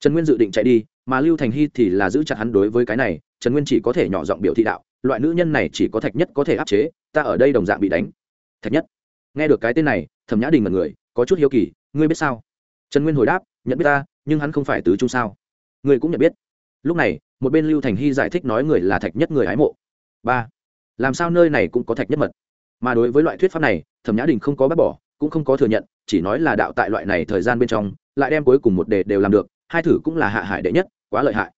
Trần nguyên dự định chạy đi, mà lưu thành hy thì là giữ chặt hắn đối với cái này, trần nguyên chỉ có thể nhỏ giọng biểu thị đạo, loại nữ nhân này chỉ có thạch nhất có thể áp chế, ta ở đây đồng dạng bị đánh. Thạch nhất. Nghe được cái tên này, thẩm nhã đình mật người, có chút hiếu kỳ, ngươi biết sao? Trần nguyên hồi đáp, nhận biết ta, nhưng hắn không phải tứ trung sao. Ngươi cũng nhận biết. Lúc này một bên lưu thành hy giải thích nói người là thạch nhất người hái mộ ba làm sao nơi này cũng có thạch nhất mật mà đối với loại thuyết pháp này thẩm nhã đình không có bác bỏ cũng không có thừa nhận chỉ nói là đạo tại loại này thời gian bên trong lại đem cuối cùng một đề đều làm được hai thử cũng là hạ hải đệ nhất quá lợi hại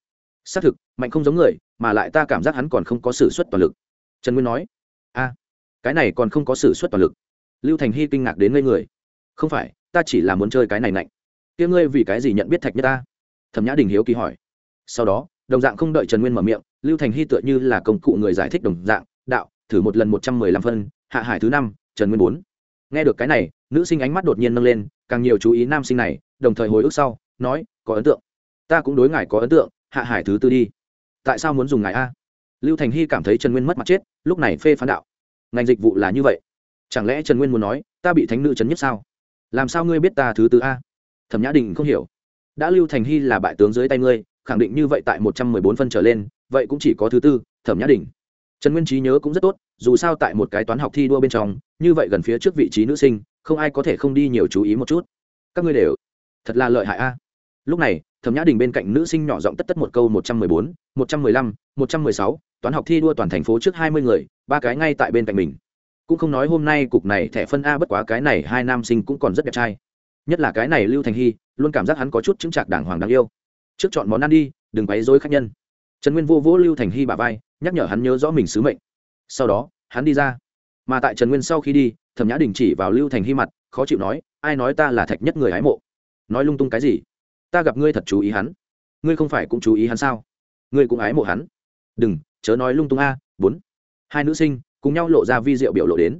xác thực mạnh không giống người mà lại ta cảm giác hắn còn không có s ử suất toàn lực trần nguyên nói a cái này còn không có s ử suất toàn lực lưu thành hy kinh ngạc đến ngây người không phải ta chỉ là muốn chơi cái này mạnh kia ngươi vì cái gì nhận biết thạch nhất ta thẩm nhã đình hiếu kỳ hỏi sau đó đồng dạng không đợi trần nguyên mở miệng, lưu thành hy tựa như là công cụ người giải thích đồng dạng, đạo, thử một lần một trăm mười lăm phân, hạ hải thứ năm, trần nguyên bốn. Nghe được cái này, nữ sinh ánh mắt đột nhiên nâng lên, càng nhiều chú ý nam sinh này, đồng thời hồi ức sau, nói, có ấn tượng. Ta cũng đối ngài có ấn tượng, hạ hải thứ tư đi. Tại sao muốn dùng ngài a? Lưu thành hy cảm thấy trần nguyên mất mặt chết, lúc này phê phán đạo, ngành dịch vụ là như vậy. Chẳng lẽ trần nguyên muốn nói, ta bị thánh nữ chấn nhất sao? Làm sao ngươi biết ta thứ tư a? Thẩm nhã đình không hiểu. Đã lưu thành hy là bại tướng dưới tay ngươi khẳng định như vậy tại một trăm mười bốn phân trở lên, vậy cũng chỉ có thứ tư, thẩm nhã đình. Trần nguyên trí nhớ cũng rất tốt, dù sao tại một cái toán học thi đua bên trong, như vậy gần phía trước vị trí nữ sinh, không ai có thể không đi nhiều chú ý một chút. Các ngươi đều thật là lợi hại a. Lúc này, thẩm nhã đình bên cạnh nữ sinh nhỏ giọng tất tất một câu một trăm mười bốn, một trăm mười lăm, một trăm mười sáu, toán học thi đua toàn thành phố trước hai mươi người, ba cái ngay tại bên cạnh mình. Cũng không nói hôm nay cục này thẻ phân a bất quá cái này hai nam sinh cũng còn rất đẹp trai. Nhất là cái này lưu thành hy, luôn cảm giác hắn có chút chứng trạc đàng hoàng đáng yêu trước chọn món ăn đi, đừng quấy dối khách nhân. Trần nguyên vô vỗ lưu thành hy bà vai, nhắc nhở hắn nhớ rõ mình sứ mệnh. Sau đó, hắn đi ra. Mà tại trần nguyên sau khi đi, thẩm nhã đình chỉ vào lưu thành hy mặt, khó chịu nói, ai nói ta là thạch nhất người hái mộ? Nói lung tung cái gì? Ta gặp ngươi thật chú ý hắn. Ngươi không phải cũng chú ý hắn sao? Ngươi cũng ái mộ hắn. Đừng, chớ nói lung tung a, bốn. Hai nữ sinh cùng nhau lộ ra vi diệu biểu lộ đến.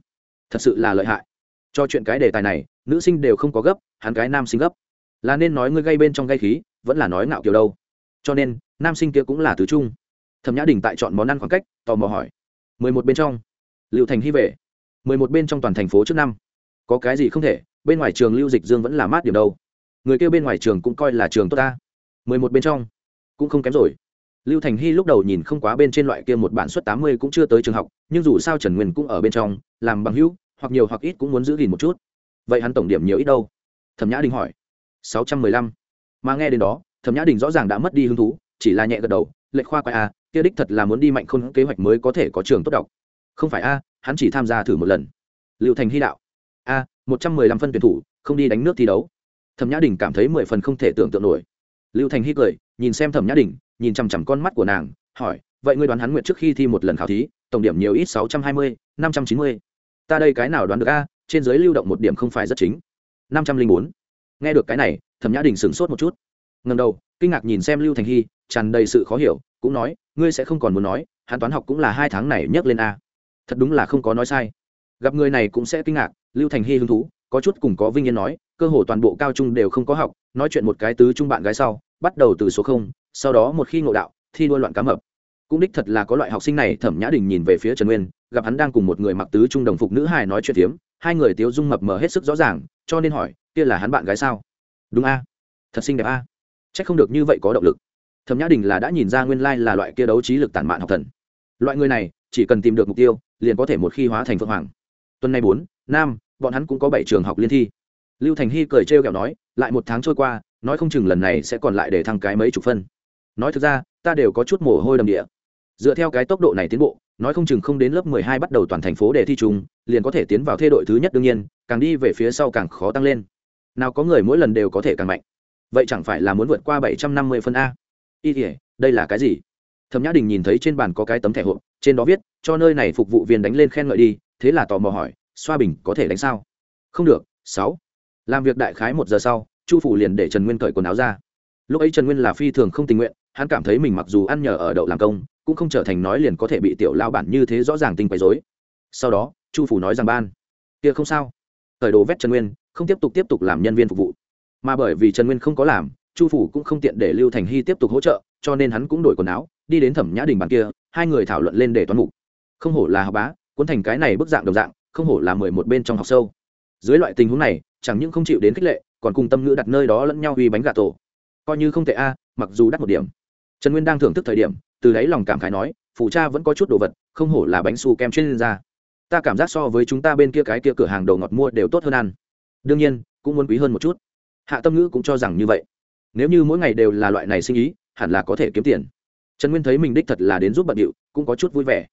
Thật sự là lợi hại. Cho chuyện cái đề tài này, nữ sinh đều không có gấp, hắn cái nam sinh gấp. Là nên nói ngươi gây bên trong gây khí vẫn là nói ngạo kiểu đâu. Cho nên, nam sinh kia cũng là tứ trung. Thẩm nhã đình tại chọn món ăn khoảng cách, tò mò hỏi. Mười một bên trong. Liệu thành hy về. Mười một bên trong toàn thành phố trước năm. Có cái gì không thể, bên ngoài trường lưu dịch dương vẫn là mát điểm đâu. Người kêu bên ngoài trường cũng coi là trường tốt ta. Mười một bên trong. Cũng không kém rồi. Lưu thành hy lúc đầu nhìn không quá bên trên loại kia một bản suất tám mươi cũng chưa tới trường học, nhưng dù sao trần nguyên cũng ở bên trong, làm bằng hữu, hoặc nhiều hoặc ít cũng muốn giữ gìn một chút. Vậy hắn tổng điểm nhiều ít đâu? Thẩm nhã đình hỏi. Sáu trăm mười lăm mà nghe đến đó, thẩm nhã đình rõ ràng đã mất đi hứng thú, chỉ là nhẹ gật đầu lệnh khoa quay a à, kia đích thật là muốn đi mạnh không kế hoạch mới có thể có trường tốt đọc. Không phải a, hắn chỉ tham gia thử một lần. Liệu thành hy đạo. A, một trăm mười lăm phân tuyển thủ, không đi đánh nước thi đấu. Thẩm nhã đình cảm thấy mười phần không thể tưởng tượng nổi. Lưu thành hy cười, nhìn xem thẩm nhã đình, nhìn chằm chằm con mắt của nàng, hỏi, vậy ngươi đoán hắn nguyện trước khi thi một lần khảo thí, tổng điểm nhiều ít sáu trăm hai mươi, năm trăm chín mươi? Ta đây cái nào đoán được a, trên giới lưu động một điểm không phải rất chính. Năm trăm linh bốn. Nghe được cái này thẩm nhã đình sửng sốt một chút. Ngần đầu, kinh ngạc nhìn xem lưu thành hy, tràn đầy sự khó hiểu, cũng nói, ngươi sẽ không còn muốn nói, hắn toán học cũng là hai tháng này nhấc lên a. Thật đúng là không có nói sai. Gặp người này cũng sẽ kinh ngạc, lưu thành hy hứng thú, có chút cùng có vinh yên nói, cơ hồ toàn bộ cao trung đều không có học, nói chuyện một cái tứ trung bạn gái sau, bắt đầu từ số không, sau đó một khi ngộ đạo, thi đua loạn cá mập. Cũng đích thật là có loại học sinh này, thẩm nhã đình nhìn về phía trần nguyên, gặp hắn đang cùng một người mặc tứ trung đồng phục nữ hài nói chuyện tiếm hai người tiếu dung mập mờ hết sức rõ ràng, cho nên hỏi, kia là hắn bạn gái sao? Đúng a. Thật xinh đẹp a. C h ắ c không được như vậy có động lực. Thẩm nhã đình là đã nhìn ra nguyên lai là loại kia đấu trí lực tản mạn học thần. Loại người này, chỉ cần tìm được mục tiêu, liền có thể một khi hóa thành phượng hoàng. Tuần này bốn nam bọn hắn cũng có bảy trường học liên thi. Lưu thành hy cười trêu kẹo nói, lại một tháng trôi qua, nói không chừng lần này sẽ còn lại để thăng cái mấy chục phân. Nói thực ra, ta đều có chút mồ hôi đầm địa. Dựa theo cái tốc độ này tiến bộ, nói không chừng không đến lớp mười hai bắt đầu toàn thành phố để thi trùng liền có thể tiến vào thê đội thứ nhất đương nhiên, càng đi về phía sau càng khó tăng lên nào có người mỗi lần đều có thể càng mạnh. Vậy chẳng phải là muốn vượt qua bảy trăm năm mươi phân a? Y thể đây là cái gì? Thẩm nhã đình nhìn thấy trên bàn có cái tấm thẻ hộp, trên đó viết, cho nơi này phục vụ viên đánh lên khen ngợi đi, thế là tò mò hỏi, xoa bình có thể đánh sao? Không được, sáu. Làm việc đại khái một giờ sau, chu phủ liền để trần nguyên cởi quần áo ra. Lúc ấy trần nguyên là phi thường không tình nguyện, hắn cảm thấy mình mặc dù ăn nhờ ở đậu làm công, cũng không trở thành nói liền có thể bị tiểu lao bản như thế rõ ràng tình quấy dối sau đó, chu phủ nói rằng ban. Kia không sao. Thời đồ vét trần nguyên không tiếp tục tiếp tục làm nhân viên phục vụ. Mà bởi vì trần nguyên không có làm, chu phủ cũng không tiện để lưu thành hy tiếp tục hỗ trợ, cho nên hắn cũng đổi quần áo, đi đến thẩm nhã đình bàn kia, hai người thảo luận lên để toán mục. Không hổ là học bá, cuốn thành cái này bức dạng đồng dạng, không hổ là mười một bên trong học sâu. Dưới loại tình huống này, chẳng những không chịu đến khích lệ, còn cùng tâm ngữ đặt nơi đó lẫn nhau uy bánh gà tổ. Coi như không tệ a, mặc dù đắt một điểm. Trần nguyên đang thưởng thức thời điểm, từ đấy lòng cảm khái nói phụ cha vẫn có chút đồ vật, không hổ là bánh su kem chuyên gia. Ta cảm giác so với chúng ta bên kia cái kia cửa hàng đầu ngọt mua đều tốt hơn ăn đương nhiên, cũng muốn quý hơn một chút. Hạ tâm ngữ cũng cho rằng như vậy. Nếu như mỗi ngày đều là loại này sinh ý, hẳn là có thể kiếm tiền. Trần nguyên thấy mình đích thật là đến giúp bận điệu, cũng có chút vui vẻ.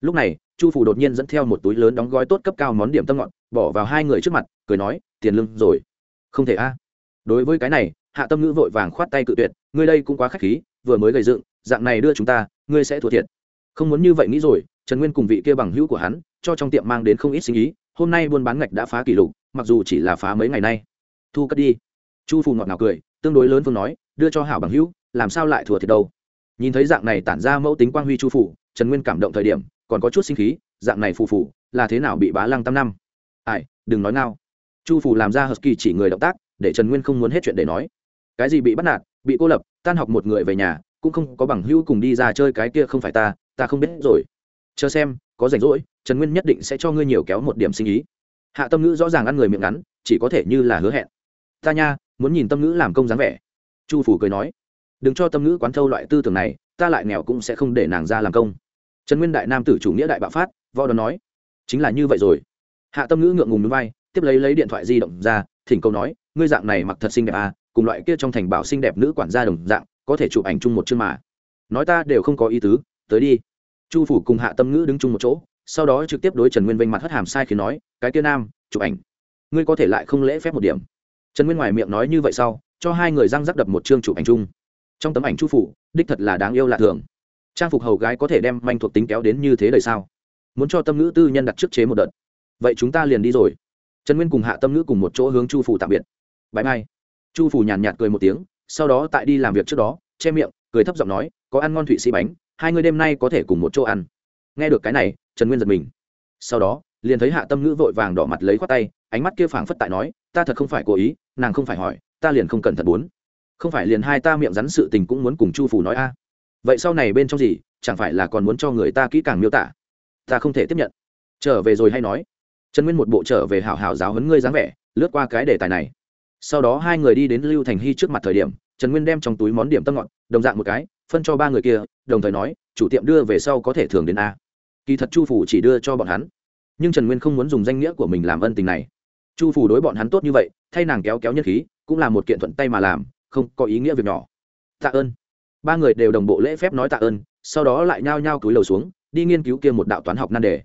Lúc này, chu phủ đột nhiên dẫn theo một túi lớn đóng gói tốt cấp cao món điểm tâm ngọn bỏ vào hai người trước mặt, cười nói, tiền lương rồi. Không thể a. Đối với cái này, hạ tâm ngữ vội vàng khoát tay cự tuyệt, ngươi đây cũng quá k h á c h khí, vừa mới gây dựng, dạng này đưa chúng ta, ngươi sẽ thua thiệt. Không muốn như vậy nghĩ rồi, trần nguyên cùng vị kia bằng hữu của hắn, cho trong tiệm mang đến không ít sinh ý, hôm nay buôn bán ngạch đã phá kỷ lục mặc dù chỉ là phá mấy ngày nay. Thu cất đi. Chu phù ngọt ngào cười, tương đối lớn phương nói, đưa cho hảo bằng hữu, làm sao lại thua thiệt đâu. Nhìn thấy dạng này tản ra mẫu tính quang huy chu phủ trần nguyên cảm động thời điểm, còn có chút sinh khí, dạng này phù phù, là thế nào bị bá lăng tam năm? Ai, đừng nói ngao. Chu phủ làm ra husky chỉ người động tác, để trần nguyên không muốn hết chuyện để nói. Cái gì bị bắt nạt, bị cô lập, tan học một người về nhà, cũng không có bằng hữu cùng đi ra chơi cái kia không phải ta ta không biết rồi. Chờ xem, có rảnh rỗi, trần nguyên nhất định sẽ cho ngươi nhiều kéo một điểm sinh ý hạ tâm ngữ rõ ràng ăn người miệng ngắn, chỉ có thể như là hứa hẹn. Ta nha, muốn nhìn tâm ngữ làm công dáng vẻ. Chu phủ cười nói, đừng cho tâm ngữ quán thâu loại tư tưởng này, ta lại nghèo cũng sẽ không để nàng ra làm công. Trần nguyên đại nam tử chủ nghĩa đại bạo phát, võ đón nói, chính là như vậy rồi. Hạ tâm ngữ ngượng ngùng núi vai, tiếp lấy lấy điện thoại di động ra, thỉnh câu nói, ngươi dạng này mặc thật xinh đẹp à cùng loại kia trong thành bảo xinh đẹp nữ quản gia đồng dạng, có thể chụp ảnh chung một chương mà. Nói ta đều không có ý tứ, tới đi. Chu phủ cùng hạ tâm ngữ đứng chung một chỗ sau đó trực tiếp đối trần nguyên vinh mặt hất hàm sai khi nói, cái kia nam, chụp ảnh. Ngươi có thể lại không lễ phép một điểm. Trần nguyên ngoài miệng nói như vậy sau, cho hai người răng rắc đập một chương chụp ảnh chung. Trong tấm ảnh chu phủ, đích thật là đáng yêu lạ thường. Trang phục hầu gái có thể đem manh thuộc tính kéo đến như thế đời sao? Muốn cho tâm ngữ tư nhân đặt trước chế một đợt. Vậy chúng ta liền đi rồi. Trần nguyên cùng hạ tâm ngữ cùng một chỗ hướng chu phủ tạm biệt. Bãi mai. Chu phủ nhàn nhạt cười một tiếng, sau đó tại đi làm việc trước đó, che miệng, cười thấp giọng nói, có ăn ngon thụy sĩ bánh, hai người đêm nay có thể cùng một chỗ ăn. Nghe được cái này trần nguyên giật mình. Sau đó, liền thấy hạ tâm ngữ vội vàng đỏ mặt lấy khoác tay, ánh mắt kia phảng phất tại nói, ta thật không phải cố ý, nàng không phải hỏi, ta liền không cần thận muốn không phải liền hai ta miệng rắn sự tình cũng muốn cùng chu phủ nói a. Vậy sau này bên trong gì, chẳng phải là còn muốn cho người ta kỹ càng miêu tả? Ta không thể tiếp nhận. Trở về rồi hay nói. Trần nguyên một bộ trở về hảo hảo giáo hấn ngươi dáng vẻ, lướt qua cái đề tài này. Sau đó hai người đi đến lưu thành hy trước mặt thời điểm, trần nguyên đem trong túi món điểm tâm ngọt, đồng dạng một cái, phân cho ba người kia, đồng thời nói, chủ tiệm đưa về sau có thể thường đến a kỳ thật chu phủ chỉ đưa cho bọn hắn. Nhưng trần nguyên không muốn dùng danh nghĩa của mình làm ân tình này. Chu phủ đối bọn hắn tốt như vậy, thay nàng kéo kéo nhân khí, cũng là một kiện thuận tay mà làm, không có ý nghĩa việc nhỏ. Tạ ơn. Ba người đều đồng bộ lễ phép nói tạ ơn, sau đó lại nhao nhao túi lầu xuống, đi nghiên cứu kia một đạo toán học nan đề.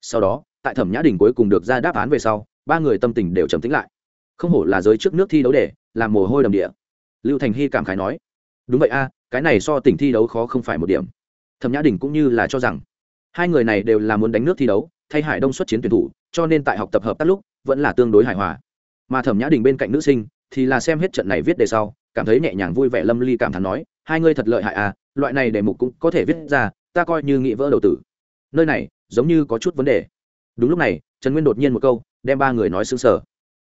Sau đó, tại thẩm nhã đình cuối cùng được ra đáp án về sau, ba người tâm tình đều trầm tính lại. Không hổ là giới trước nước thi đấu để làm mồ hôi đầm địa. Lưu thành hy cảm khái nói, đúng vậy a, cái này so tỉnh thi đấu khó không phải một điểm. Thẩm nhã đình cũng như là cho rằng hai người này đều là muốn đánh nước thi đấu, thay hải đông xuất chiến tuyển thủ, cho nên tại học tập hợp tác lúc, vẫn là tương đối hài hòa. Mà thẩm nhã đình bên cạnh nữ sinh, thì là xem hết trận này viết đề sau, cảm thấy nhẹ nhàng vui vẻ lâm ly cảm thán nói, hai ngươi thật lợi hại à loại này đề mục cũng có thể viết ra, ta coi như nghị vỡ đầu tử. Nơi này, giống như có chút vấn đề. Đúng lúc này, trần nguyên đột nhiên một câu, đem ba người nói xứng sở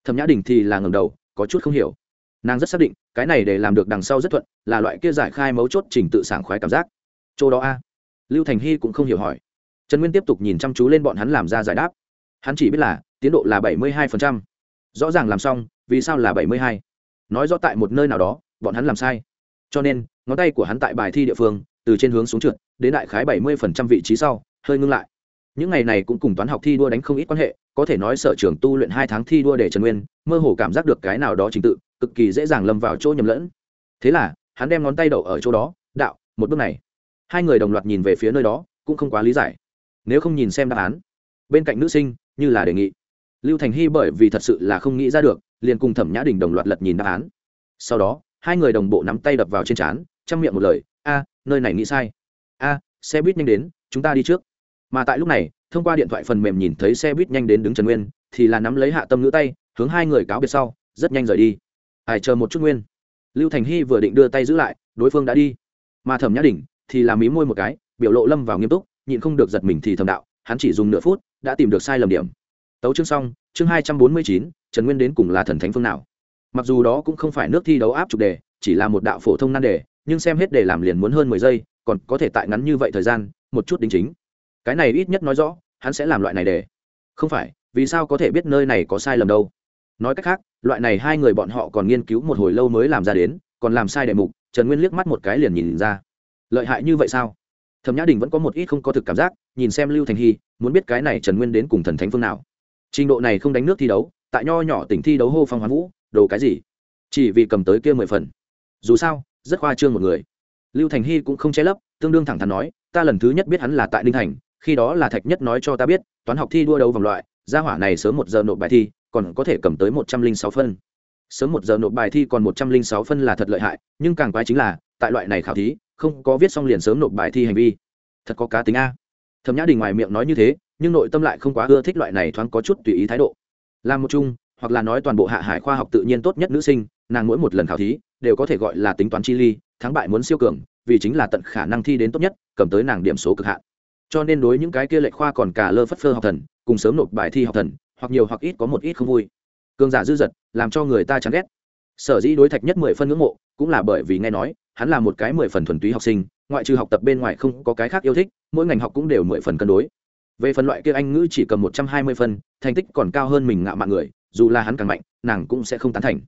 thẩm nhã đình thì là ngầm đầu, có chút không hiểu. Nàng rất xác định, cái này để làm được đằng sau rất thuận, là loại kia giải khai mấu chốt trình tự sảng khoái cảm giác. Chỗ đó a? Lưu thành hy cũng không hiểu hỏi trần nguyên tiếp tục nhìn chăm chú lên bọn hắn làm ra giải đáp. Hắn chỉ biết là, tiến độ là bảy mươi hai rõ ràng làm xong, vì sao là bảy mươi hai? Nói rõ tại một nơi nào đó, bọn hắn làm sai. Cho nên, ngón tay của hắn tại bài thi địa phương, từ trên hướng xuống trượt, đến đại khái bảy mươi vị trí sau, hơi ngưng lại. Những ngày này cũng cùng toán học thi đua đánh không ít quan hệ, có thể nói sở trường tu luyện hai tháng thi đua để trần nguyên, mơ hồ cảm giác được cái nào đó trình tự, cực kỳ dễ dàng lâm vào chỗ nhầm lẫn. Thế là, hắn đem ngón tay đậu ở chỗ đó, đạo, một bước này. Hai người đồng loạt nhìn về phía nơi đó, cũng không quá lý giải nếu không nhìn xem đáp án. Bên cạnh nữ sinh, như là đề nghị. Lưu thành hy bởi vì thật sự là không nghĩ ra được, liền cùng thẩm nhã đình đồng loạt lật nhìn đáp án. Sau đó, hai người đồng bộ nắm tay đập vào trên trán, chăm miệng một lời, a, nơi này nghĩ sai. A, xe buýt nhanh đến, chúng ta đi trước. Mà tại lúc này, thông qua điện thoại phần mềm nhìn thấy xe buýt nhanh đến đứng trần nguyên, thì là nắm lấy hạ tâm ngữ tay, hướng hai người cáo biệt sau, rất nhanh rời đi. Ai, chờ một chút nguyên. Lưu thành hy vừa định đưa tay giữ lại, đối phương đã đi. Mà thẩm nhã đình thì làm mí môi một cái, biểu lộ lâm vào nghiêm túc nhịn không được giật mình thì thầm đạo, hắn chỉ dùng nửa phút, đã tìm được sai lầm điểm. Tấu chương xong, chương hai trăm bốn mươi chín, trần nguyên đến cùng là thần thánh phương nào? Mặc dù đó cũng không phải nước thi đấu áp trục đề, chỉ là một đạo phổ thông nan đề, nhưng xem hết đề làm liền muốn hơn mười giây, còn có thể tại ngắn như vậy thời gian, một chút đính chính. Cái này ít nhất nói rõ, hắn sẽ làm loại này đề. Không phải, vì sao có thể biết nơi này có sai lầm đâu? Nói cách khác, loại này hai người bọn họ còn nghiên cứu một hồi lâu mới làm ra đến, còn làm sai đề mục, trần nguyên liếc mắt một cái liền nhìn ra. Lợi hại như vậy sao? Thẩm nhã đình vẫn có một ít không có thực cảm giác nhìn xem lưu thành hy muốn biết cái này trần nguyên đến cùng thần thánh phương nào trình độ này không đánh nước thi đấu tại nho nhỏ tỉnh thi đấu hô phong hoán vũ đồ cái gì chỉ vì cầm tới kia mười phần dù sao rất khoa trương một người lưu thành hy cũng không che lấp tương đương thẳng thắn nói ta lần thứ nhất biết hắn là tại ninh thành khi đó là thạch nhất nói cho ta biết toán học thi đua đấu vòng loại gia hỏa này sớm một giờ nộp bài thi còn có thể cầm tới một trăm linh sáu phân sớm một giờ nộp bài thi còn một trăm linh sáu phân là thật lợi hại, nhưng càng quái chính là, tại loại này khảo thí, không có viết xong liền sớm nộp bài thi hành vi. Thật có cá tính a. Thẩm nhã đình ngoài miệng nói như thế, nhưng nội tâm lại không quá ưa thích loại này thoáng có chút tùy ý thái độ. Làm một chung, hoặc là nói toàn bộ hạ hải khoa học tự nhiên tốt nhất nữ sinh, nàng mỗi một lần khảo thí, đều có thể gọi là tính toán chi ly, thắng bại muốn siêu cường, vì chính là tận khả năng thi đến tốt nhất, cầm tới nàng điểm số cực hạn. Cho nên đối những cái kia lệch khoa còn cả lơ phất phơ học thần, cùng sớm nộp bài thi học thần, hoặc nhiều hoặc ít có một ít không vui cường giả dư dật, làm cho người ta chán ghét. Sở dĩ đối thạch nhất mười phân ngưỡng mộ, cũng là bởi vì nghe nói, hắn là một cái mười phần thuần túy học sinh, ngoại trừ học tập bên ngoài không có cái khác yêu thích, mỗi ngành học cũng đều mười phần cân đối. Về phần loại kia anh ngữ chỉ cầm một trăm hai mươi phân, thành tích còn cao hơn mình ngạo mạng người, dù là hắn càng mạnh, nàng cũng sẽ không tán thành.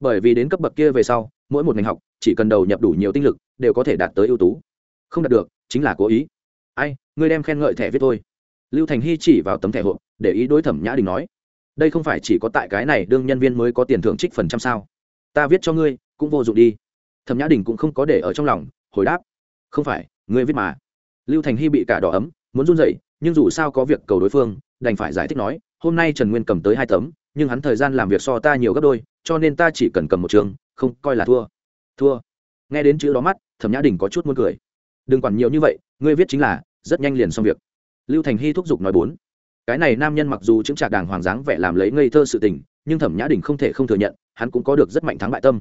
Bởi vì đến cấp bậc kia về sau, mỗi một ngành học, chỉ cần đầu nhập đủ nhiều tinh lực, đều có thể đạt tới ưu tú. Không đạt được, chính là cố ý. Ai, ngươi đem khen ngợi thẻ viết thôi. Lưu thành hy chỉ vào tấm thẻ hộp, để ý đối thẩm nhã đình nói đây không phải chỉ có tại cái này đương nhân viên mới có tiền thưởng trích phần trăm sao? Ta viết cho ngươi, cũng vô dụng đi. Thẩm nhã đình cũng không có để ở trong lòng, hồi đáp, không phải, ngươi viết mà. Lưu thành hy bị cả đỏ ấm, muốn run rẩy, nhưng dù sao có việc cầu đối phương, đành phải giải thích nói, hôm nay trần nguyên cầm tới hai tấm, nhưng hắn thời gian làm việc so ta nhiều gấp đôi, cho nên ta chỉ cần cầm một trường, không, coi là thua. Thua. Nghe đến chữ đó mắt, thẩm nhã đình có chút muốn cười. Đừng quản nhiều như vậy, ngươi viết chính là, rất nhanh liền xong việc. Lưu thành hy thúc giục nói bốn cái này nam nhân mặc dù chứng trạc đàng hoàng dáng vẻ làm lấy ngây thơ sự tình, nhưng thẩm nhã đình không thể không thừa nhận, hắn cũng có được rất mạnh thắng bại tâm.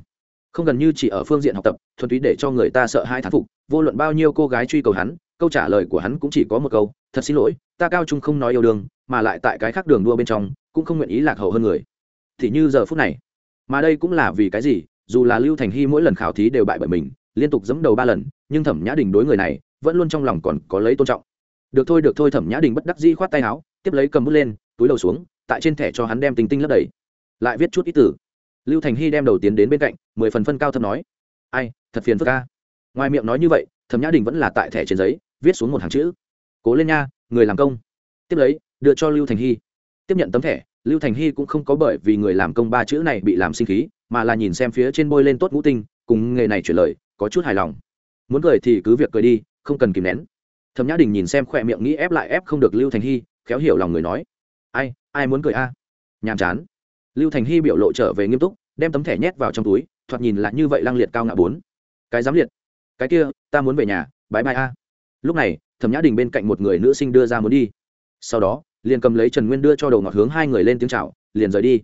Không gần như chỉ ở phương diện học tập, thuần túy để cho người ta sợ hai thán phục, vô luận bao nhiêu cô gái truy cầu hắn, câu trả lời của hắn cũng chỉ có một câu, thật xin lỗi, ta cao trung không nói yêu đương, mà lại tại cái khác đường đua bên trong, cũng không nguyện ý lạc hậu hơn người. Thì như giờ phút này, mà đây cũng là vì cái gì, dù là lưu thành hy mỗi lần khảo thí đều bại bởi mình, liên tục dẫm đầu ba lần, nhưng thẩm nhã đình đối người này, vẫn luôn trong lòng còn có lấy tôn trọng. Được thôi được thôi, thẩm nhã đình bất đắc dĩ khoát tay áo tiếp lấy cầm bút lên, túi đầu xuống, tại trên thẻ cho hắn đem tinh tinh lấp đầy. Lại viết chút ít tử. Lưu thành hy đem đầu tiến đến bên cạnh, mười phần phân cao thâm nói, ai, thật phiền phức ca ngoài miệng nói như vậy, thẩm nhã đình vẫn là tại thẻ trên giấy, viết xuống một hàng chữ. Cố lên nha, người làm công. Tiếp lấy, đưa cho lưu thành hy. Tiếp nhận tấm thẻ, lưu thành hy cũng không có bởi vì người làm công ba chữ này bị làm sinh khí, mà là nhìn xem phía trên bôi lên tốt ngũ tinh, cùng nghề này chuyển lời, có chút hài lòng. Muốn cười thì cứ việc cười đi, không cần kìm nén. Thẩm nhã đình nhìn xem khỏe miệng nghĩ ép lại ép không được lưu thành hy khéo hiểu lòng người nói, ai ai muốn cười a? Nhàm chán. Lưu thành hy biểu lộ trở về nghiêm túc, đem tấm thẻ nhét vào trong túi, thoạt nhìn lại như vậy lăng liệt cao ngạo bốn. Cái dám liệt, cái kia, ta muốn về nhà bãi bai a. Lúc này, thẩm nhã đình bên cạnh một người nữ sinh đưa ra muốn đi. Sau đó, liền cầm lấy trần nguyên đưa cho đầu ngọt hướng hai người lên tiếng c h à o liền rời đi.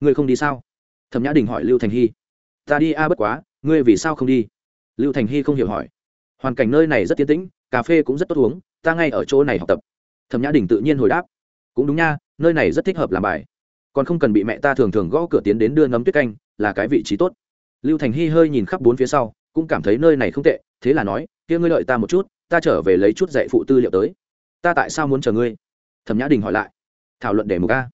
Ngươi không đi sao? Thẩm nhã đình hỏi lưu thành hy. Ta đi a, bất quá, ngươi vì sao không đi? Lưu thành hy không hiểu hỏi. Hoàn cảnh nơi này rất tiến tĩnh, cà phê cũng rất tốt uống, ta ngay ở chỗ này học tập thẩm nhã đình tự nhiên hồi đáp. Cũng đúng nha, nơi này rất thích hợp làm bài. Còn không cần bị mẹ ta thường thường gõ cửa tiến đến đưa nấm tuyết canh, là cái vị trí tốt. Lưu thành hy hơi nhìn khắp bốn phía sau, cũng cảm thấy nơi này không tệ, thế là nói, kia ngươi lợi ta một chút, ta trở về lấy chút dạy phụ tư liệu tới. Ta tại sao muốn chờ ngươi? Thẩm nhã đình hỏi lại. Thảo luận để một ca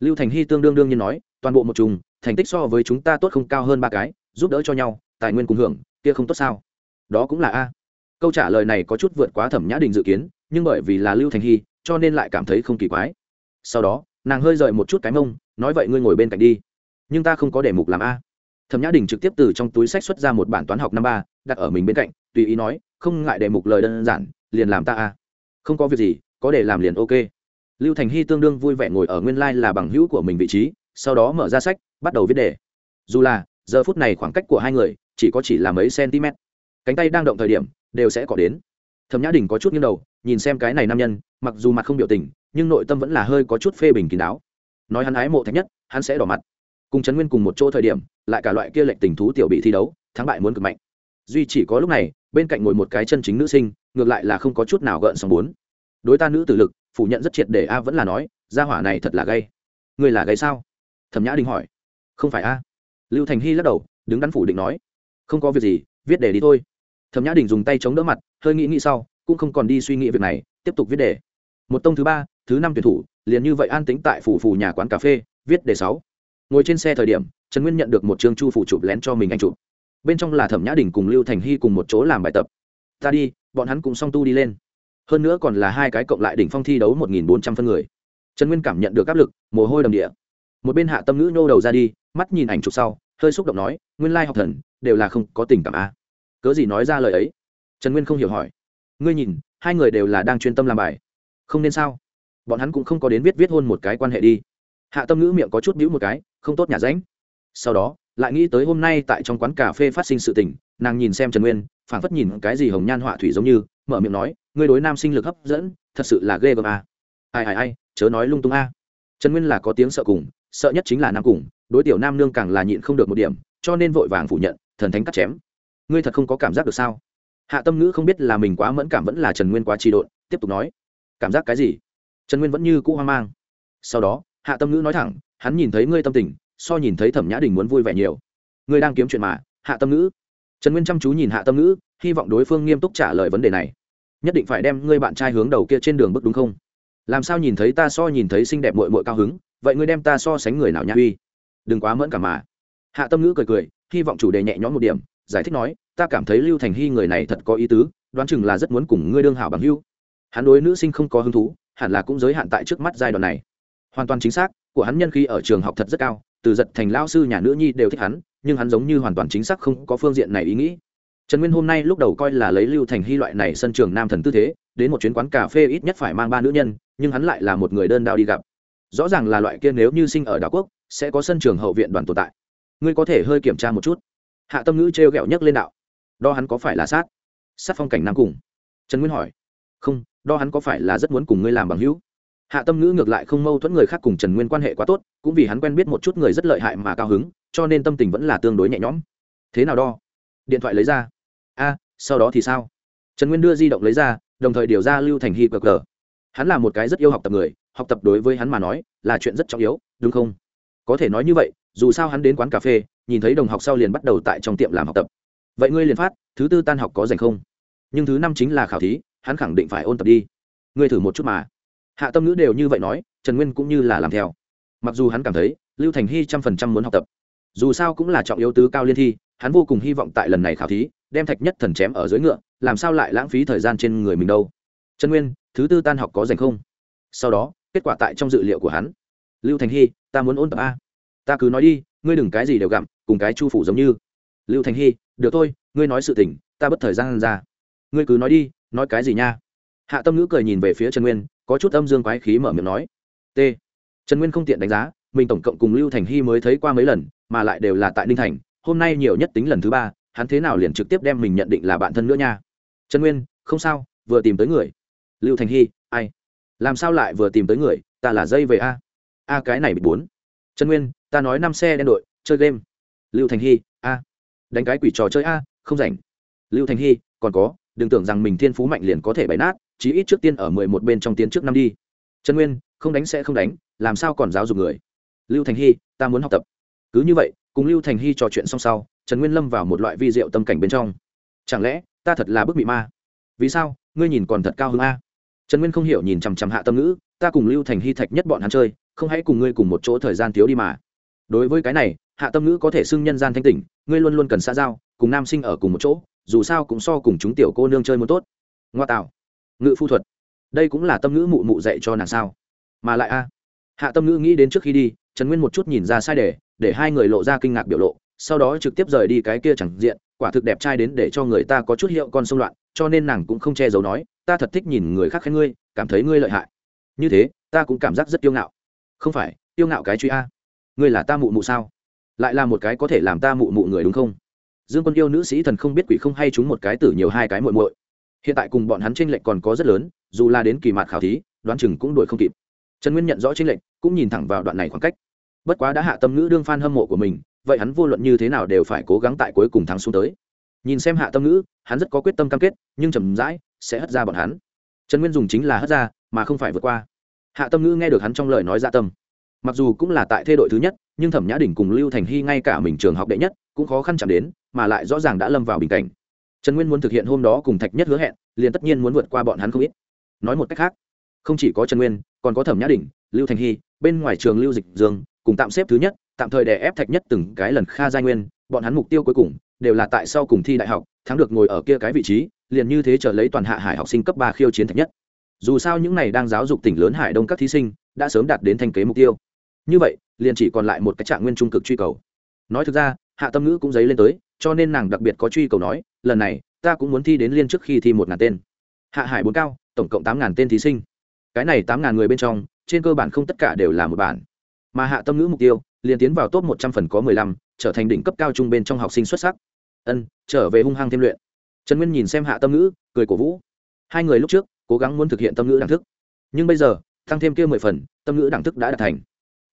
lưu thành hy tương đương đương nhiên nói, toàn bộ một trùng, thành tích so với chúng ta tốt không cao hơn ba cái, giúp đỡ cho nhau, tài nguyên cùng hưởng, kia không tốt sao? Đó cũng là a câu trả lời này có chút vượt quá thẩm nhã đình dự kiến, nhưng bởi vì là lưu thành hy, cho nên lại cảm thấy không kỳ quái. Sau đó, nàng hơi rời một chút cái mông, nói vậy ngươi ngồi bên cạnh đi. Nhưng ta không có đề mục làm a. Thẩm nhã đình trực tiếp từ trong túi sách xuất ra một bản toán học năm ba, đặt ở mình bên cạnh, tùy ý nói, không ngại đề mục lời đơn giản, liền làm ta a. Không có việc gì, có để làm liền ok. Lưu thành hy tương đương vui vẻ ngồi ở nguyên lai、like、là bằng hữu của mình vị trí, sau đó mở ra sách, bắt đầu viết đề. Dù là, giờ phút này khoảng cách của hai người, chỉ có chỉ là mấy cm cánh tay đang động thời điểm, đều sẽ có đến. Thẩm nhã đình có chút nghiêng đầu, nhìn xem cái này nam nhân, mặc dù mặt không biểu tình, nhưng nội tâm vẫn là hơi có chút phê bình kín đáo. Nói hắn ái mộ thạch nhất, hắn sẽ đỏ mặt. Cùng trấn nguyên cùng một chỗ thời điểm, lại cả loại kia lệnh tình thú tiểu bị thi đấu, thắng bại muốn cực mạnh. Duy chỉ có lúc này, bên cạnh ngồi một cái chân chính nữ sinh, ngược lại là không có chút nào gợn sóng bốn. Đối ta nữ tử lực, phủ nhận rất triệt để a vẫn là nói, gia hỏa này thật là gay. Người là gay sao? Thẩm nhã đình hỏi. Không phải a. Lưu thành hy lắc đầu, đứng đắn phủ định nói. Không có việc gì, viết để đi thôi thẩm nhã đình dùng tay chống đỡ mặt, hơi nghĩ nghĩ sau, cũng không còn đi suy nghĩ việc này, tiếp tục viết đề. Một tông thứ ba, thứ năm tuyển thủ, liền như vậy an tính tại phủ phủ nhà quán cà phê, viết đề sáu. Ngồi trên xe thời điểm, trần nguyên nhận được một chương chu phủ chụp lén cho mình anh chụp. Bên trong là thẩm nhã đình cùng lưu thành hy cùng một chỗ làm bài tập. Ta đi, bọn hắn cũng song tu đi lên. Hơn nữa còn là hai cái cộng lại đỉnh phong thi đấu một nghìn bốn trăm phân người. Trần nguyên cảm nhận được áp lực, mồ hôi đầm địa một bên hạ tâm ngữ nhô đầu ra đi, mắt nhìn ảnh chụp sau, hơi xúc động nói, nguyên lai học thần, đều là không có tình cảm a. à cớ gì nói ra lời ấy? Trần nguyên không hiểu hỏi. Ngươi nhìn, hai người đều là đang chuyên tâm làm bài. Không nên sao? Bọn hắn cũng không có đến viết viết hôn một cái quan hệ đi. Hạ tâm ngữ miệng có chút bĩu một cái, không tốt nhà ránh. Sau đó, lại nghĩ tới hôm nay tại trong quán cà phê phát sinh sự tình, nàng nhìn xem trần nguyên, phảng phất nhìn cái gì hồng nhan họa thủy giống như, mở miệng nói, ngươi đối nam sinh lực hấp dẫn, thật sự là ghê gớm a. Ai ai ai, chớ nói lung tung a. Trần nguyên là có tiếng sợ cùng, sợ nhất chính là nam cùng, đối tiểu nam nương càng là nhịn không được một điểm, cho nên vội vàng phủ nhận, thần thánh cắt chém ngươi thật không có cảm giác được sao? Hạ tâm ngữ không biết là mình quá mẫn cảm vẫn là trần nguyên quá trì độn, tiếp tục nói, cảm giác cái gì? Trần nguyên vẫn như cũ hoang mang. Sau đó, hạ tâm ngữ nói thẳng, hắn nhìn thấy ngươi tâm tình, so nhìn thấy thẩm nhã đình muốn vui vẻ nhiều. Ngươi đang kiếm chuyện mà, hạ tâm ngữ. Trần nguyên chăm chú nhìn hạ tâm ngữ, hy vọng đối phương nghiêm túc trả lời vấn đề này. Nhất định phải đem ngươi bạn trai hướng đầu kia trên đường bước đúng không? Làm sao nhìn thấy ta so nhìn thấy xinh đẹp mội mội cao hứng, vậy ngươi đem ta so sánh người nào nhã uy? Đừng quá mẫn cả mà. Hạ tâm ngữ cười cười, hy vọng chủ đề nhẹ nhõm một điểm giải thích nói, ta cảm thấy lưu thành hy người này thật có ý tứ, đoán chừng là rất muốn cùng ngươi đương hảo bằng hưu hắn đối nữ sinh không có hứng thú, hẳn là cũng giới hạn tại trước mắt giai đoạn này. Hoàn toàn chính xác, của hắn nhân khi ở trường học thật rất cao, từ giật thành lao sư nhà nữ nhi đều thích hắn, nhưng hắn giống như hoàn toàn chính xác không có phương diện này ý nghĩ. Trần nguyên hôm nay lúc đầu coi là lấy lưu thành hy loại này sân trường nam thần tư thế, đến một chuyến quán cà phê ít nhất phải mang ba nữ nhân, nhưng hắn lại là một người đơn đao đi gặp. Rõ ràng là loại kia nếu như sinh ở đảo quốc, sẽ có sân trường hậu viện đoàn tồn tại. Ngươi có thể hơi kiểm tra một chút hạ tâm ngữ t r e o g ẹ o nhấc lên đạo. Đo hắn có phải là sát? Sát phong cảnh nam cùng. Trần nguyên hỏi. Không, đo hắn có phải là rất muốn cùng ngươi làm bằng hữu? Hạ tâm ngữ ngược lại không mâu thuẫn người khác cùng trần nguyên quan hệ quá tốt, cũng vì hắn quen biết một chút người rất lợi hại mà cao hứng, cho nên tâm tình vẫn là tương đối nhẹ nhõm. Thế nào đo? Điện thoại lấy ra. A, sau đó thì sao? Trần nguyên đưa di động lấy ra, đồng thời điều ra lưu thành hy cờ cờ. Hắn là một cái rất yêu học tập người, học tập đối với hắn mà nói là chuyện rất trọng yếu, đúng không? Có thể nói như vậy, dù sao hắn đến quán cà phê nhìn thấy đồng học sau liền bắt đầu tại trong tiệm làm học tập. Vậy ngươi liền phát, thứ tư tan học có dành không? Nhưng thứ năm chính là khảo thí, hắn khẳng định phải ôn tập đi. Ngươi thử một chút mà. Hạ tâm ngữ đều như vậy nói, trần nguyên cũng như là làm theo. Mặc dù hắn cảm thấy, lưu thành hy trăm phần trăm muốn học tập. Dù sao cũng là trọng yếu tứ cao liên thi, hắn vô cùng hy vọng tại lần này khảo thí, đem thạch nhất thần chém ở dưới ngựa, làm sao lại lãng phí thời gian trên người mình đâu. Trần nguyên, thứ tư tan học có dành không? Sau đó, kết quả tại trong dự liệu của hắn. Lưu thành hy, ta muốn ôn tập a. Ta cứ nói đi ngươi đừng cái gì đều gặm, cùng cái chu phủ giống như. Lưu thành hy, được thôi, ngươi nói sự tình, ta bất thời gian ra. Ngươi cứ nói đi, nói cái gì nha? Hạ tâm ngữ cười nhìn về phía trần nguyên, có chút âm dương quái khí mở miệng nói. T. Trần nguyên không tiện đánh giá, mình tổng cộng cùng lưu thành hy mới thấy qua mấy lần, mà lại đều là tại ninh thành, hôm nay nhiều nhất tính lần thứ ba, hắn thế nào liền trực tiếp đem mình nhận định là bạn thân nữa nha? Trần nguyên, không sao, vừa tìm tới người. Lưu thành hy, ai? Làm sao lại vừa tìm tới người, ta là dây về a. A cái này bị bốn. Trần nguyên ta nói năm xe đen đội, chơi game. Lưu thành hy, a. Đánh cái quỷ trò chơi a, không rảnh. Lưu thành hy, còn có, đừng tưởng rằng mình thiên phú mạnh liền có thể bày nát, chí ít trước tiên ở mười một bên trong tiến trước năm đi. Trần nguyên, không đánh sẽ không đánh, làm sao còn giáo dục người? Lưu thành hy, ta muốn học tập. Cứ như vậy, cùng lưu thành hy trò chuyện xong sau, trần nguyên lâm vào một loại vi diệu tâm cảnh bên trong. Chẳng lẽ, ta thật là bức bị ma? Vì sao, ngươi nhìn còn thật cao hơn a? Trần nguyên không hiểu nhìn chằm chằm hạ tâm ngữ, ta cùng lưu thành hy thạch nhất bọn hắn chơi, không hãy cùng ngươi cùng một chỗ thời gian thiếu đi mà đối với cái này, hạ tâm ngữ có thể xưng nhân gian thanh tỉnh, ngươi luôn luôn cần xã giao, cùng nam sinh ở cùng một chỗ, dù sao cũng so cùng chúng tiểu cô nương chơi muốn tốt. Ngoa tạo. Ngự phu thuật. Đây cũng là tâm ngữ mụ mụ dạy cho nàng sao. Mà lại a, hạ tâm ngữ nghĩ đến trước khi đi, trần nguyên một chút nhìn ra sai để để hai người lộ ra kinh ngạc biểu lộ, sau đó trực tiếp rời đi cái kia chẳng diện, quả thực đẹp trai đến để cho người ta có chút hiệu con sông loạn, cho nên nàng cũng không che giấu nói, ta thật thích nhìn người khác khen ngươi, cảm thấy ngươi lợi hại. Như thế, ta cũng cảm giác rất yêu ngạo. Không phải, yêu ngạo cái truy a ngươi là ta mụ mụ sao? Lại là một cái có thể làm ta mụ mụ người đúng không? Dương quân yêu nữ sĩ thần không biết quỷ không hay chúng một cái tử nhiều hai cái muội muội. Hiện tại cùng bọn hắn tranh lệch còn có rất lớn, dù là đến kỳ mạt khảo thí, đoán chừng cũng đuổi không kịp. Trần nguyên nhận rõ tranh lệch, cũng nhìn thẳng vào đoạn này khoảng cách. Bất quá đã hạ tâm ngữ đương f hâm mộ của mình, vậy hắn vô luận như thế nào đều phải cố gắng tại cuối cùng thắng xuống tới. Nhìn xem hạ tâm ngữ, hắn rất có quyết tâm cam kết, nhưng chầm rãi sẽ hất ra bọn hắn. Trần nguyên dùng chính là hất ra, mà không phải vượt qua. Hạ tâm ngữ nghe được hắn trong lời nói dạ tâm mặc dù cũng là tại thê đội thứ nhất, nhưng thẩm nhã đình cùng lưu thành hy ngay cả mình trường học đệ nhất cũng khó khăn chạm đến, mà lại rõ ràng đã lâm vào bình cảnh. Trần nguyên muốn thực hiện hôm đó cùng thạch nhất hứa hẹn, liền tất nhiên muốn vượt qua bọn hắn không ít. Nói một cách khác, không chỉ có trần nguyên, còn có thẩm nhã đình, lưu thành hy, bên ngoài trường lưu dịch dương, cùng tạm xếp thứ nhất, tạm thời đè ép thạch nhất từng cái lần kha giai nguyên, bọn hắn mục tiêu cuối cùng đều là tại sau cùng thi đại học, thắng được ngồi ở kia cái vị trí, liền như thế trở lấy toàn hạ hải học sinh cấp ba khiêu chiến thạch nhất. Dù sao những này đang giáo dục tỉnh lớn hải đông các thí sinh đã sớm đạt đến thanh kế mục tiêu. Như vậy, liền chỉ còn lại một cái trạng nguyên trung cực truy cầu. Nói thực ra, hạ tâm ngữ cũng dấy lên tới, cho nên nàng đặc biệt có truy cầu nói, lần này, ta cũng muốn thi đến liên trước khi thi một ngàn tên. Hạ hải bốn cao, tổng cộng tám ngàn tên thí sinh. Cái này tám ngàn người bên trong, trên cơ bản không tất cả đều là một bản. Mà hạ tâm ngữ mục tiêu, liền tiến vào top một trăm phần có mười lăm, trở thành đỉnh cấp cao trung bên trong học sinh xuất sắc. Ân, trở về hung hăng thêm luyện. Trần nguyên nhìn xem hạ tâm ngữ, cười cổ vũ. Hai người lúc trước, cố gắng muốn thực hiện tâm ngữ đẳng thức. Nhưng bây giờ tăng thêm kia mười phần, tâm ngữ đẳng thức đã đạt thành.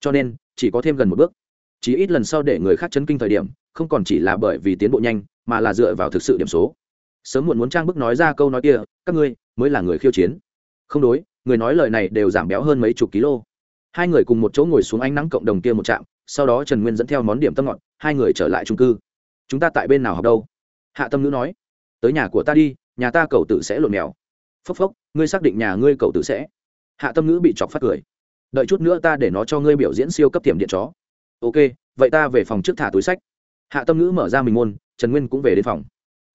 Cho nên, chỉ có thêm gần một bước. Chỉ ít lần sau để người khác chấn kinh thời điểm, không còn chỉ là bởi vì tiến bộ nhanh, mà là dựa vào thực sự điểm số. Sớm muộn muốn trang bức nói ra câu nói kia, các ngươi mới là người khiêu chiến. Không đối, người nói lời này đều giảm béo hơn mấy chục kg hai người cùng một chỗ ngồi xuống ánh nắng cộng đồng kia một trạm, sau đó trần nguyên dẫn theo món điểm tâm ngọt, hai người trở lại trung cư. Chúng ta tại bên nào học đâu? Hạ tâm nữ nói. Tới nhà của ta đi, nhà ta cậu tự sẽ lộn mèo. Phốc phốc, ngươi xác định nhà ngươi cậu tự sẽ hạ tâm nữ bị chọc phát cười. Đợi chút nữa ta để nó cho ngươi biểu diễn siêu cấp tiệm điện chó. Ok, vậy ta về phòng trước thả túi sách. Hạ tâm nữ mở ra mình môn, trần nguyên cũng về đến phòng.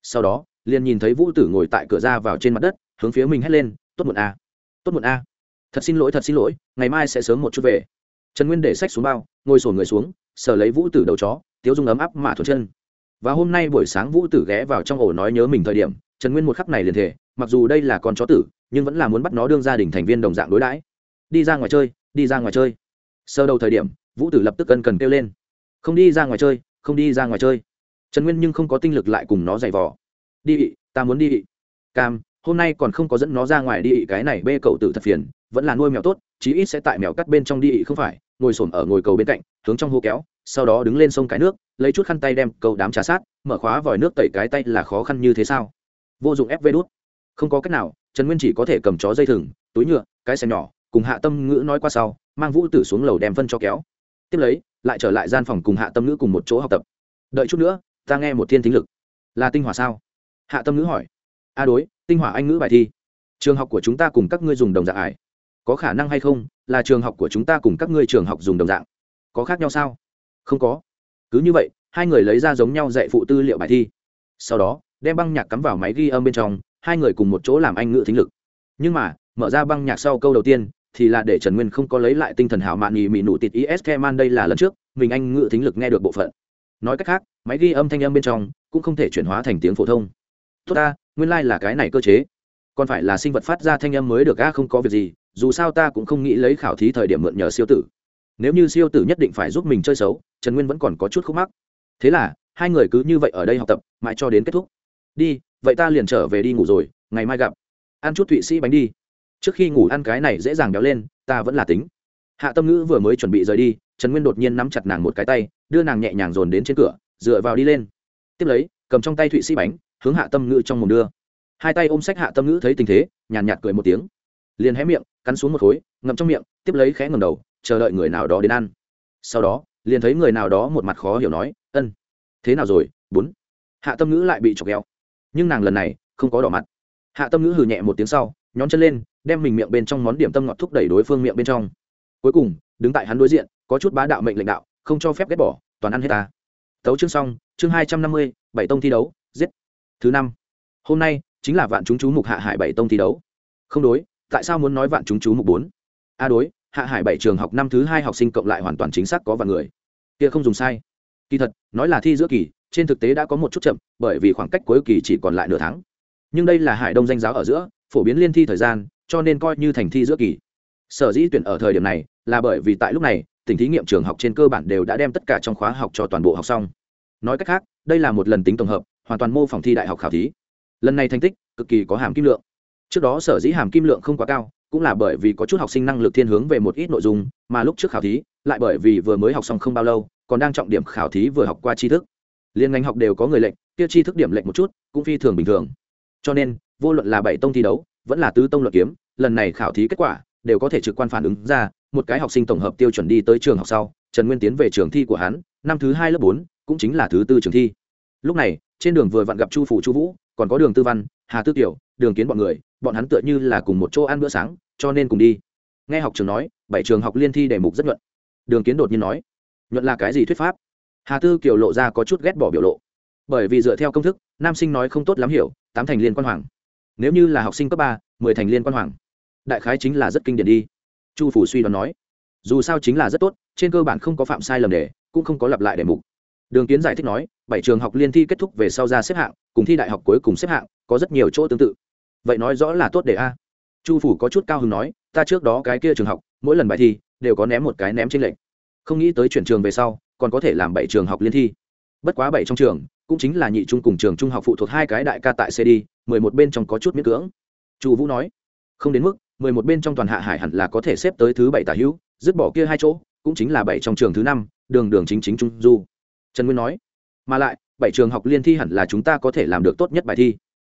Sau đó, liền nhìn thấy vũ tử ngồi tại cửa ra vào trên mặt đất, hướng phía mình hét lên, tốt một a, tốt một a. Thật xin lỗi, thật xin lỗi, ngày mai sẽ sớm một chút về. Trần nguyên để sách xuống bao, ngồi sổ người xuống, sờ lấy vũ tử đầu chó, tiếu dung ấm áp mà thuận chân. Và hôm nay buổi sáng vũ tử ghé vào trong ổ nói nhớ mình thời điểm, trần nguyên một khắc này liền thể mặc dù đây là con chó tử nhưng vẫn là muốn bắt nó đương gia đình thành viên đồng dạng đối đãi. Đi ra ngoài chơi, đi ra ngoài chơi. Sơ đầu thời điểm, vũ tử lập tức cân cần kêu lên. Không đi ra ngoài chơi, không đi ra ngoài chơi. Trần nguyên nhưng không có tinh lực lại cùng nó giày vò. Đi ị, ta muốn đi ị. Cam, hôm nay còn không có dẫn nó ra ngoài đi ị cái này bê cậu tử thật phiền, vẫn là nuôi mèo tốt, chí ít sẽ tại mèo cắt bên trong đi ị không phải, ngồi s ở ngồi cầu bên cạnh, hướng trong hô kéo, sau đó đứng lên sông cái nước, lấy chút khăn tay đem cầu đám trà sát, mở khóa vòi nước tẩy cái tay là khó khăn như thế sao? Vô dụng ép vê đút. Không có cách nào trần nguyên chỉ có thể cầm chó dây thừng, túi nhựa, cái xe nhỏ, cùng hạ tâm ngữ nói qua sau, mang vũ tử xuống lầu đem phân cho kéo. Tiếp lấy, lại trở lại gian phòng cùng hạ tâm ngữ cùng một chỗ học tập. Đợi chút nữa, ta nghe một thiên thính lực. Là tinh hỏa sao? Hạ tâm ngữ hỏi. A đối, tinh hỏa anh ngữ bài thi. Trường học của chúng ta cùng các ngươi dùng đồng dạng ải. Có khả năng hay không, là trường học của chúng ta cùng các ngươi trường học dùng đồng dạng. Có khác nhau sao? Không có. Cứ như vậy, hai người lấy ra giống nhau dạy phụ tư liệu bài thi. Sau đó, đem băng nhạc cắm vào máy ghi âm bên trong hai người cùng một chỗ làm anh ngữ thính lực. Nhưng mà, mở ra băng nhạc sau câu đầu tiên, thì là để trần nguyên không có lấy lại tinh thần hảo mạn nhì mị nụ tịt is man đây là lần trước, mình anh ngữ thính lực nghe được bộ phận. Nói cách khác, máy ghi âm thanh âm bên trong, cũng không thể chuyển hóa thành tiếng phổ thông. Tốt ta, nguyên lai、like、là cái này cơ chế. Còn phải là sinh vật phát ra thanh âm mới được, a, không có việc gì, dù sao ta cũng không nghĩ lấy khảo thí thời điểm mượn nhờ siêu tử. Nếu như siêu tử nhất định phải giúp mình chơi xấu, trần nguyên vẫn còn có chút khúc mắc. Thế là, hai người cứ như vậy ở đây học tập, mãi cho đến kết thúc. Đi vậy ta liền trở về đi ngủ rồi, ngày mai gặp. Ăn chút thụy sĩ bánh đi. Trước khi ngủ ăn cái này dễ dàng béo lên, ta vẫn là tính. Hạ tâm ngữ vừa mới chuẩn bị rời đi, trần nguyên đột nhiên nắm chặt nàng một cái tay, đưa nàng nhẹ nhàng dồn đến trên cửa, dựa vào đi lên. Tiếp lấy, cầm trong tay thụy sĩ bánh, hướng hạ tâm ngữ trong mồm đưa. Hai tay ôm sách hạ tâm ngữ thấy tình thế, nhàn nhạt cười một tiếng. Liền hé miệng, cắn xuống một khối, ngậm trong miệng, tiếp lấy khẽ ngầm đầu, chờ đợi người nào đó đến ăn. Sau đó, liền thấy người nào đó một mặt khó hiểu nói, ân, thế nào rồi bốn hạ tâm ngữ lại bị chọc ghẹo nhưng nàng lần này không có đỏ mặt. Hạ tâm ngữ hừ nhẹ một tiếng sau, nhón chân lên, đem mình miệng bên trong món điểm tâm ngọt thúc đẩy đối phương miệng bên trong. Cuối cùng, đứng tại hắn đối diện, có chút bá đạo mệnh lệnh đạo, không cho phép ghét bỏ, toàn ăn hết ta. Tấu chương xong, chương hai trăm năm mươi, bảy tông thi đấu, giết. Thứ năm. Hôm nay, chính là vạn chúng chú mục hạ hải bảy tông thi đấu. Không đối, tại sao muốn nói vạn chúng chú mục bốn? A đối, hạ hải bảy trường học năm thứ hai học sinh cộng lại hoàn toàn chính xác có vạn người. Kia không dùng sai. Kỳ thật, nói là thi giữa kỳ trên thực tế đã có một chút chậm, bởi vì khoảng cách cuối kỳ chỉ còn lại nửa tháng. Nhưng đây là hải đông danh giáo ở giữa, phổ biến liên thi thời gian, cho nên coi như thành thi giữa kỳ. Sở dĩ tuyển ở thời điểm này, là bởi vì tại lúc này, tỉnh thí nghiệm trường học trên cơ bản đều đã đem tất cả trong khóa học cho toàn bộ học xong. Nói cách khác, đây là một lần tính tổng hợp, hoàn toàn mô phỏng thi đại học khảo thí. Lần này thành tích, cực kỳ có hàm kim lượng. Trước đó sở dĩ hàm kim lượng không quá cao, cũng là bởi vì có chút học sinh năng lực thiên hướng về một ít nội dung, mà lúc trước khảo thí, lại bởi vì vừa mới học xong không bao lâu, còn đang trọng điểm khảo thí vừa học qua tri thức liên ngành học đều có người lệnh, kia chi thức điểm lệnh một chút, cũng phi thường bình thường. Cho nên, vô luận là bảy tông thi đấu, vẫn là tứ tông luận kiếm, lần này khảo thí kết quả, đều có thể trực quan phản ứng ra, một cái học sinh tổng hợp tiêu chuẩn đi tới trường học sau, trần nguyên tiến về trường thi của hắn, năm thứ hai lớp bốn, cũng chính là thứ tư trường thi. Lúc này, trên đường vừa vặn gặp chu phủ chu vũ, còn có đường tư văn, hà tư tiểu đường kiến bọn người, bọn hắn tựa như là cùng một chỗ ăn bữa sáng, cho nên cùng đi. Nghe học trường nói, bảy trường học liên thi đề mục rất nhuận. Đường kiến đột nhiên nói, nhuận là cái gì thuyết pháp? Hà tư kiều lộ ra có chút ghét bỏ biểu lộ. Bởi vì dựa theo công thức, nam sinh nói không tốt lắm hiểu, tám thành liên quan hoàng. Nếu như là học sinh cấp ba, mười thành liên quan hoàng. Đại khái chính là rất kinh điển đi. Chu phủ suy đoán nói. Dù sao chính là rất tốt, trên cơ bản không có phạm sai lầm đề cũng không có lặp lại đề mục. Đường kiến giải thích nói, bảy trường học liên thi kết thúc về sau ra xếp hạng, cùng thi đại học cuối cùng xếp hạng, có rất nhiều chỗ tương tự. Vậy nói rõ là tốt để a. Chu phủ có chút cao hứng nói, ta trước đó cái kia trường học, mỗi lần bài thi, đều có ném một cái ném trên lệnh không nghĩ tới chuyển trường về sau còn có thể làm bảy trường học liên thi. Bất quá bảy trong trường, cũng chính là nhị trung cùng trường trung học phụ thuộc hai cái đại ca tại cd mười một bên trong có chút miễn cưỡng. Chu vũ nói, không đến mức, mười một bên trong toàn hạ hải hẳn là có thể xếp tới thứ bảy tả hữu, dứt bỏ kia hai chỗ, cũng chính là bảy trong trường thứ năm, đường đường chính chính trung du. Trần nguyên nói, mà lại, bảy trường học liên thi hẳn là chúng ta có thể làm được tốt nhất bài thi.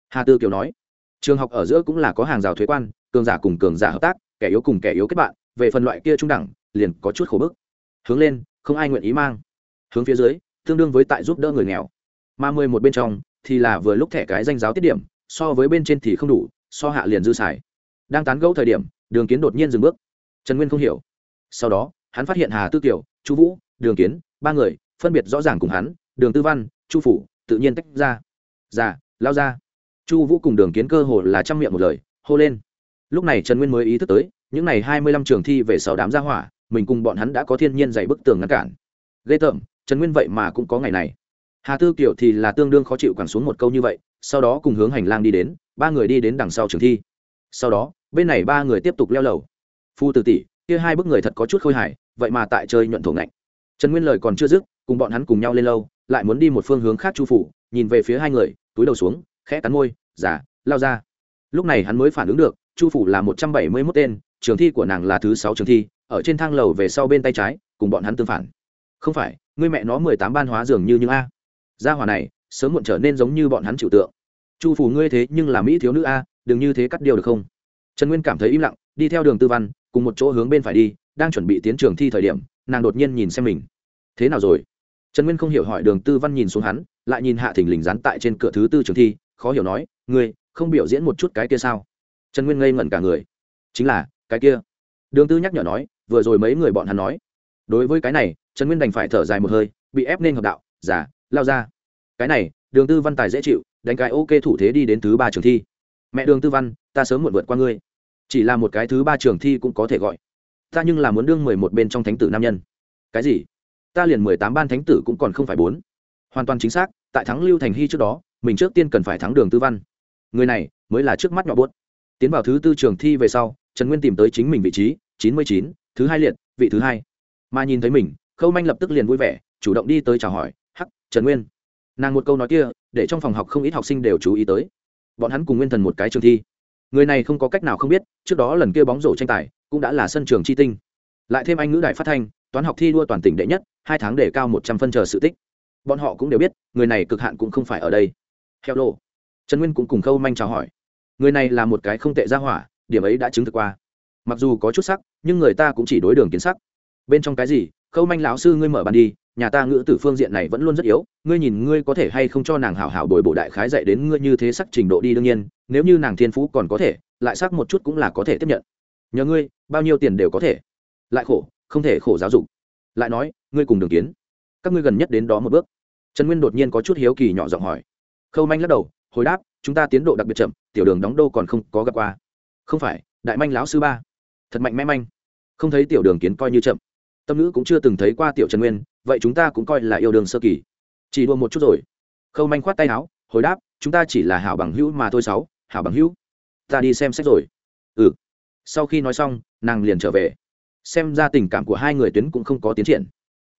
Hà tư kiều nói, trường học ở giữa cũng là có hàng rào thuế quan, cường giả cùng cường giả hợp tác, kẻ yếu cùng kẻ yếu kết bạn, về phần loại kia trung đẳng, liền có chút khổ bức. Hướng lên không ai nguyện ý mang. Hướng phía dưới, tương đương với tại giúp đỡ người nghèo. Mà mười một bên trong, thì là vừa lúc thẻ cái danh giáo tiết điểm, so với bên trên thì không đủ, so hạ liền dư xài. Đang tán gẫu thời điểm, đường kiến đột nhiên dừng bước. Trần nguyên không hiểu. Sau đó, hắn phát hiện hà tư kiều, chu vũ, đường kiến, ba người, phân biệt rõ ràng cùng hắn, đường tư văn, chu phủ, tự nhiên tách ra. Già lao ra. Chu vũ cùng đường kiến cơ hồ là chăm miệng một lời, hô lên. Lúc này trần nguyên mới ý thức tới, những n à y hai mươi lăm trường thi về sáu đám gia hỏa mình cùng bọn hắn đã có thiên nhiên dày bức tường ngăn cản. Ghê tởm, trần nguyên vậy mà cũng có ngày này. Hà tư kiểu thì là tương đương khó chịu càng xuống một câu như vậy, sau đó cùng hướng hành lang đi đến, ba người đi đến đằng sau trường thi. Sau đó, bên này ba người tiếp tục leo lầu. Phu tử tỷ, kia hai bức người thật có chút khôi hài, vậy mà tại chơi nhuận thổ ngạnh. Trần nguyên lời còn chưa dứt, cùng bọn hắn cùng nhau lên lâu lại muốn đi một phương hướng khác chu phủ, nhìn về phía hai người, túi đầu xuống, khẽ cắn môi giả lao ra. Lúc này hắn mới phản ứng được, chu phủ là một trăm bảy mươi mốt tên, trường thi của nàng là thứ sáu trường thi ở trên thang lầu về sau bên tay trái, cùng bọn hắn tương phản. Không phải, ngươi mẹ nó mười tám ban hóa dường như những a. Gia hòa này, sớm muộn trở nên giống như bọn hắn chịu tượng. Chu phủ ngươi thế nhưng là mỹ thiếu nữ a, đừng như thế cắt điều được không? Trần nguyên cảm thấy im lặng, đi theo đường tư văn, cùng một chỗ hướng bên phải đi, đang chuẩn bị tiến trường thi thời điểm, nàng đột nhiên nhìn xem mình. Thế nào rồi? Trần nguyên không hiểu hỏi đường tư văn nhìn xuống hắn, lại nhìn hạ thình lình dán tại trên cửa thứ tư trường thi, khó hiểu nói, ngươi, không biểu diễn một chút cái kia sao? Trần nguyên ngây ngẩn cả người. Chính là, cái kia. Đường tư nhắc nhở nói vừa rồi mấy người bọn hắn nói. Đối với cái này, trần nguyên đành phải thở dài một hơi, bị ép nên hợp đạo giả lao ra. Cái này, đường tư văn tài dễ chịu, đánh cái ok thủ thế đi đến thứ ba trường thi. Mẹ đường tư văn, ta sớm muộn vượt qua ngươi. Chỉ là một cái thứ ba trường thi cũng có thể gọi. Ta nhưng là muốn đương mười một bên trong thánh tử nam nhân. Cái gì? Ta liền mười tám ban thánh tử cũng còn không phải bốn. Hoàn toàn chính xác, tại thắng lưu thành hy trước đó, mình trước tiên cần phải thắng đường tư văn. Người này, mới là trước mắt nhỏ buốt. Tiến vào thứ tư trường thi về sau, trần nguyên tìm tới chính mình vị trí, chín mươi chín thứ hai liệt, vị thứ hai. Mà nhìn thấy mình, khâu manh lập tức liền vui vẻ, chủ động đi tới chào hỏi, hắc, trần nguyên. Nàng một câu nói kia, để trong phòng học không ít học sinh đều chú ý tới. Bọn hắn cùng nguyên thần một cái trường thi. Người này không có cách nào không biết, trước đó lần kia bóng rổ tranh tài, cũng đã là sân trường chi tinh. Lại thêm anh ngữ đại phát thanh, toán học thi đua toàn tỉnh đệ nhất, hai tháng để cao một trăm phân chờ sự tích. Bọn họ cũng đều biết, người này cực hạn cũng không phải ở đây. Theo lộ trần nguyên cũng cùng khâu manh chào hỏi. Người này là một cái không tệ ra hỏa, điểm ấy đã chứng thực qua mặc dù có chút sắc, nhưng người ta cũng chỉ đối đường kiến sắc. Bên trong cái gì? Khâu manh lão sư ngươi mở bàn đi, nhà ta ngữ tử phương diện này vẫn luôn rất yếu, ngươi nhìn ngươi có thể hay không cho nàng hảo hảo bồi bộ đại khái dạy đến ngươi như thế sắc trình độ đi đương nhiên, nếu như nàng thiên phú còn có thể, lại sắc một chút cũng là có thể tiếp nhận. Nhờ ngươi, bao nhiêu tiền đều có thể. Lại khổ, không thể khổ giáo dục. Lại nói, ngươi cùng đường kiến. Các ngươi gần nhất đến đó một bước. Trần nguyên đột nhiên có chút hiếu kỳ nhỏ giọng hỏi. Khâu manh lắc đầu, hồi đáp, chúng ta tiến độ đặc biệt chậm, tiểu đường đóng đô còn không có gặp qua. Không phải, đại manh lão sư ba thật mạnh mẽ manh. Không thấy tiểu đường kiến coi như chậm. Tâm nữ cũng chưa từng thấy qua tiểu trần nguyên, vậy chúng ta cũng coi là yêu đương sơ kỳ. Chỉ đua một chút rồi. Khâu manh khoát tay áo, hồi đáp, chúng ta chỉ là hảo bằng hữu mà thôi sáu, hảo bằng hữu. Ta đi xem sách rồi. Ừ. Sau khi nói xong, nàng liền trở về. Xem ra tình cảm của hai người tuyến cũng không có tiến triển.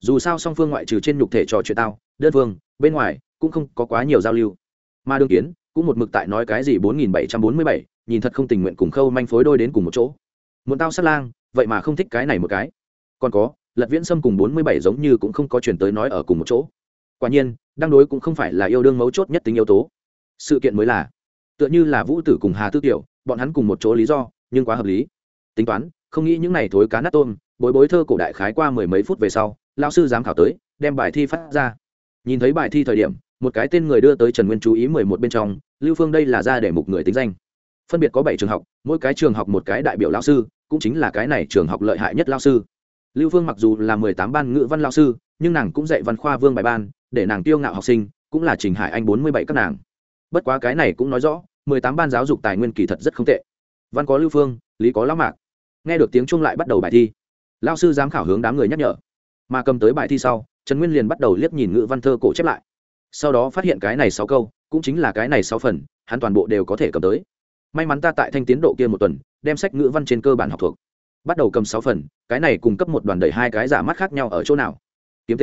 Dù sao song phương ngoại trừ trên nhục thể trò chuyện tao, đơn phương, bên ngoài cũng không có quá nhiều giao lưu. Mà đương kiến, cũng một mực tại nói cái gì bốn nghìn bảy trăm bốn mươi bảy, nhìn thật không tình nguyện cùng khâu manh phối đôi đến cùng một chỗ muốn tao sát lang, vậy mà không thích cái này một cái. Còn có, lật viễn sâm cùng bốn mươi bảy giống như cũng không có chuyển tới nói ở cùng một chỗ. Quả nhiên, đăng đối cũng không phải là yêu đương mấu chốt nhất tính yếu tố. Sự kiện mới là, tựa như là vũ tử cùng hà tư tiểu, bọn hắn cùng một chỗ lý do, nhưng quá hợp lý. Tính toán, không nghĩ những này thối cá nát tôm, bối bối thơ cổ đại khái qua mười mấy phút về sau lao sư giám khảo tới, đem bài thi phát ra. Nhìn thấy bài thi thời điểm, một cái tên người đưa tới trần nguyên chú ý mười một bên trong, lưu phương đây là ra để mục người tính danh phân biệt có bảy trường học, mỗi cái trường học một cái đại biểu lao sư, cũng chính là cái này trường học lợi hại nhất lao sư. Lưu phương mặc dù là mười tám ban ngữ văn lao sư, nhưng nàng cũng dạy văn khoa vương bài ban, để nàng tiêu ngạo học sinh, cũng là trình hải anh bốn mươi bảy các nàng. Bất quá cái này cũng nói rõ, mười tám ban giáo dục tài nguyên kỳ thật rất không tệ. Văn có lưu phương, lý có lão mạc. Nghe được tiếng chuông lại bắt đầu bài thi. Lao sư giám khảo hướng đám người nhắc nhở. Mà cầm tới bài thi sau, trần nguyên liền bắt đầu liếc nhìn ngữ văn thơ cổ chép lại. Sau đó phát hiện cái này sáu câu, cũng chính là cái này sáu phần, hắn toàn bộ đều có thể cầm tới may mắn ta tại thanh tiến độ kia một tuần, đem sách ngữ văn trên cơ bản học thuộc. Bắt đầu cầm sáu phần, cái này cung cấp một đoàn đẩy hai cái giả mắt khác nhau ở chỗ nào? Kiếm t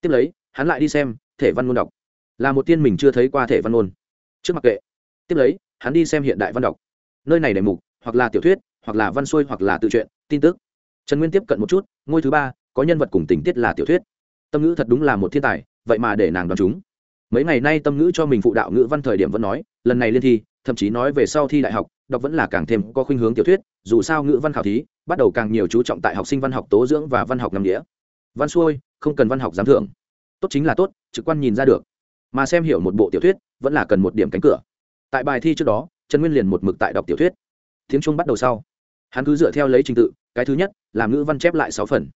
tiếp lấy, hắn lại đi xem thể văn ngôn đọc. Là một tiên mình chưa thấy qua thể văn ngôn. trước mặc kệ. Tiếp lấy, hắn đi xem hiện đại văn đọc. Nơi này đề mục, hoặc là tiểu thuyết, hoặc là văn xuôi, hoặc là tự truyện, tin tức. Trần nguyên tiếp cận một chút, ngôi thứ ba, có nhân vật cùng tình tiết là tiểu thuyết. Tâm ngữ thật đúng là một thiên tài, vậy mà để nàng đoán chúng. Mấy ngày nay tâm ngữ cho mình phụ đạo ngữ văn thời điểm vẫn nói, lần này liên thi thậm chí nói về sau thi đại học, đọc vẫn là càng thêm có khuynh hướng tiểu thuyết, dù sao ngữ văn khảo thí, bắt đầu càng nhiều chú trọng tại học sinh văn học tố dưỡng và văn học ngầm nghĩa văn xuôi, không cần văn học giám thưởng. Tốt chính là tốt, trực quan nhìn ra được. Mà xem hiểu một bộ tiểu thuyết, vẫn là cần một điểm cánh cửa. Tại bài thi trước đó, trần nguyên liền một mực tại đọc tiểu thuyết. Tiếng trung bắt đầu sau. Hắn cứ dựa theo lấy trình tự, cái thứ nhất là ngữ văn chép lại sáu phần.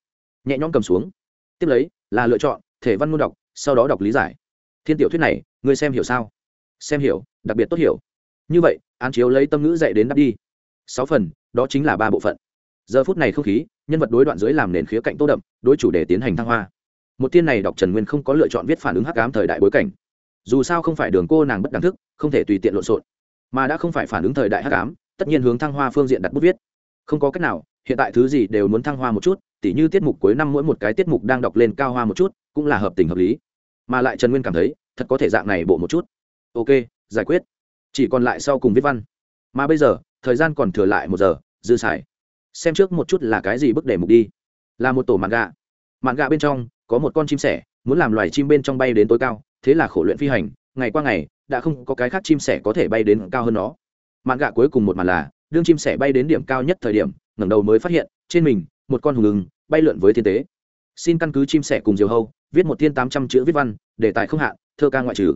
Nhẹ nhõm cầm xuống. Tiếp lấy là lựa chọn thể văn môn đọc, sau đó đọc lý giải. Thiên tiểu thuyết này, ngươi xem hiểu sao? Xem hiểu, đặc biệt tốt hiểu như vậy, án chiếu lấy tâm ngữ dạy đến đắp đi. Sáu phần, đó chính là ba bộ phận. Giờ phút này không khí, nhân vật đối đoạn dưới làm nền khía cạnh tô đậm, đối chủ đề tiến hành thăng hoa. Một tiên này đọc trần nguyên không có lựa chọn viết phản ứng hắc ám thời đại bối cảnh. Dù sao không phải đường cô nàng bất đẳng thức, không thể tùy tiện lộn xộn. Mà đã không phải phản ứng thời đại hắc ám, tất nhiên hướng thăng hoa phương diện đặt bút viết. Không có cách nào, hiện tại thứ gì đều muốn thăng hoa một chút, tỉ như tiết mục cuối năm mỗi một cái tiết mục đang đọc lên cao hoa một chút, cũng là hợp tình hợp lý. Mà lại trần nguyên cảm thấy, thật có thể dạng này bộ một chút. Ok, giải quyết chỉ còn lại sau cùng viết văn. Mà bây giờ, thời gian còn thừa lại một giờ, dư xài. Xem trước một chút là cái gì bức đề mục đi. Là một tổ mạn gà mạn gà bên trong, có một con chim sẻ, muốn làm loài chim bên trong bay đến tối cao, thế là khổ luyện phi hành, ngày qua ngày, đã không có cái khác chim sẻ có thể bay đến cao hơn nó. Mạn gà cuối cùng một màn là, đương chim sẻ bay đến điểm cao nhất thời điểm, ngẩng đầu mới phát hiện, trên mình, một con hùng ngừng bay lượn với thiên tế. Xin căn cứ chim sẻ cùng diều hâu, viết một thiên tám trăm chữ viết văn, đề tài không hạn, thơ ca ngoại trừ.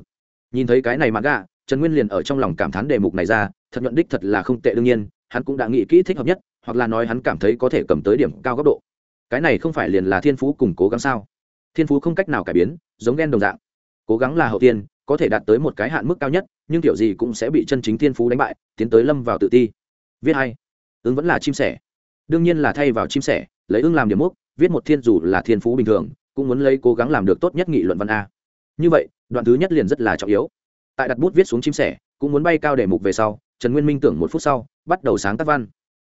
Nhìn thấy cái này mạn gà trần nguyên liền ở trong lòng cảm thán đề mục này ra, thật nhuận đích thật là không tệ đương nhiên, hắn cũng đã nghĩ kỹ thích hợp nhất, hoặc là nói hắn cảm thấy có thể cầm tới điểm cao góc độ. Cái này không phải liền là thiên phú cùng cố gắng sao? Thiên phú không cách nào cải biến, giống ghen đồng dạng. Cố gắng là hậu tiên, có thể đạt tới một cái hạn mức cao nhất, nhưng kiểu gì cũng sẽ bị chân chính thiên phú đánh bại, tiến tới lâm vào tự ti. Viết hay ứng vẫn là chim sẻ. Đương nhiên là thay vào chim sẻ, lấy ứng làm điểm mốc, viết một thiên dù là thiên phú bình thường, cũng muốn lấy cố gắng làm được tốt nhất nghị luận văn a. Như vậy, đoạn thứ nhất liền rất là trọng yếu tại đặt bút viết xuống chim sẻ, cũng muốn bay cao để mục về sau, trần nguyên minh tưởng một phút sau, bắt đầu sáng tác văn.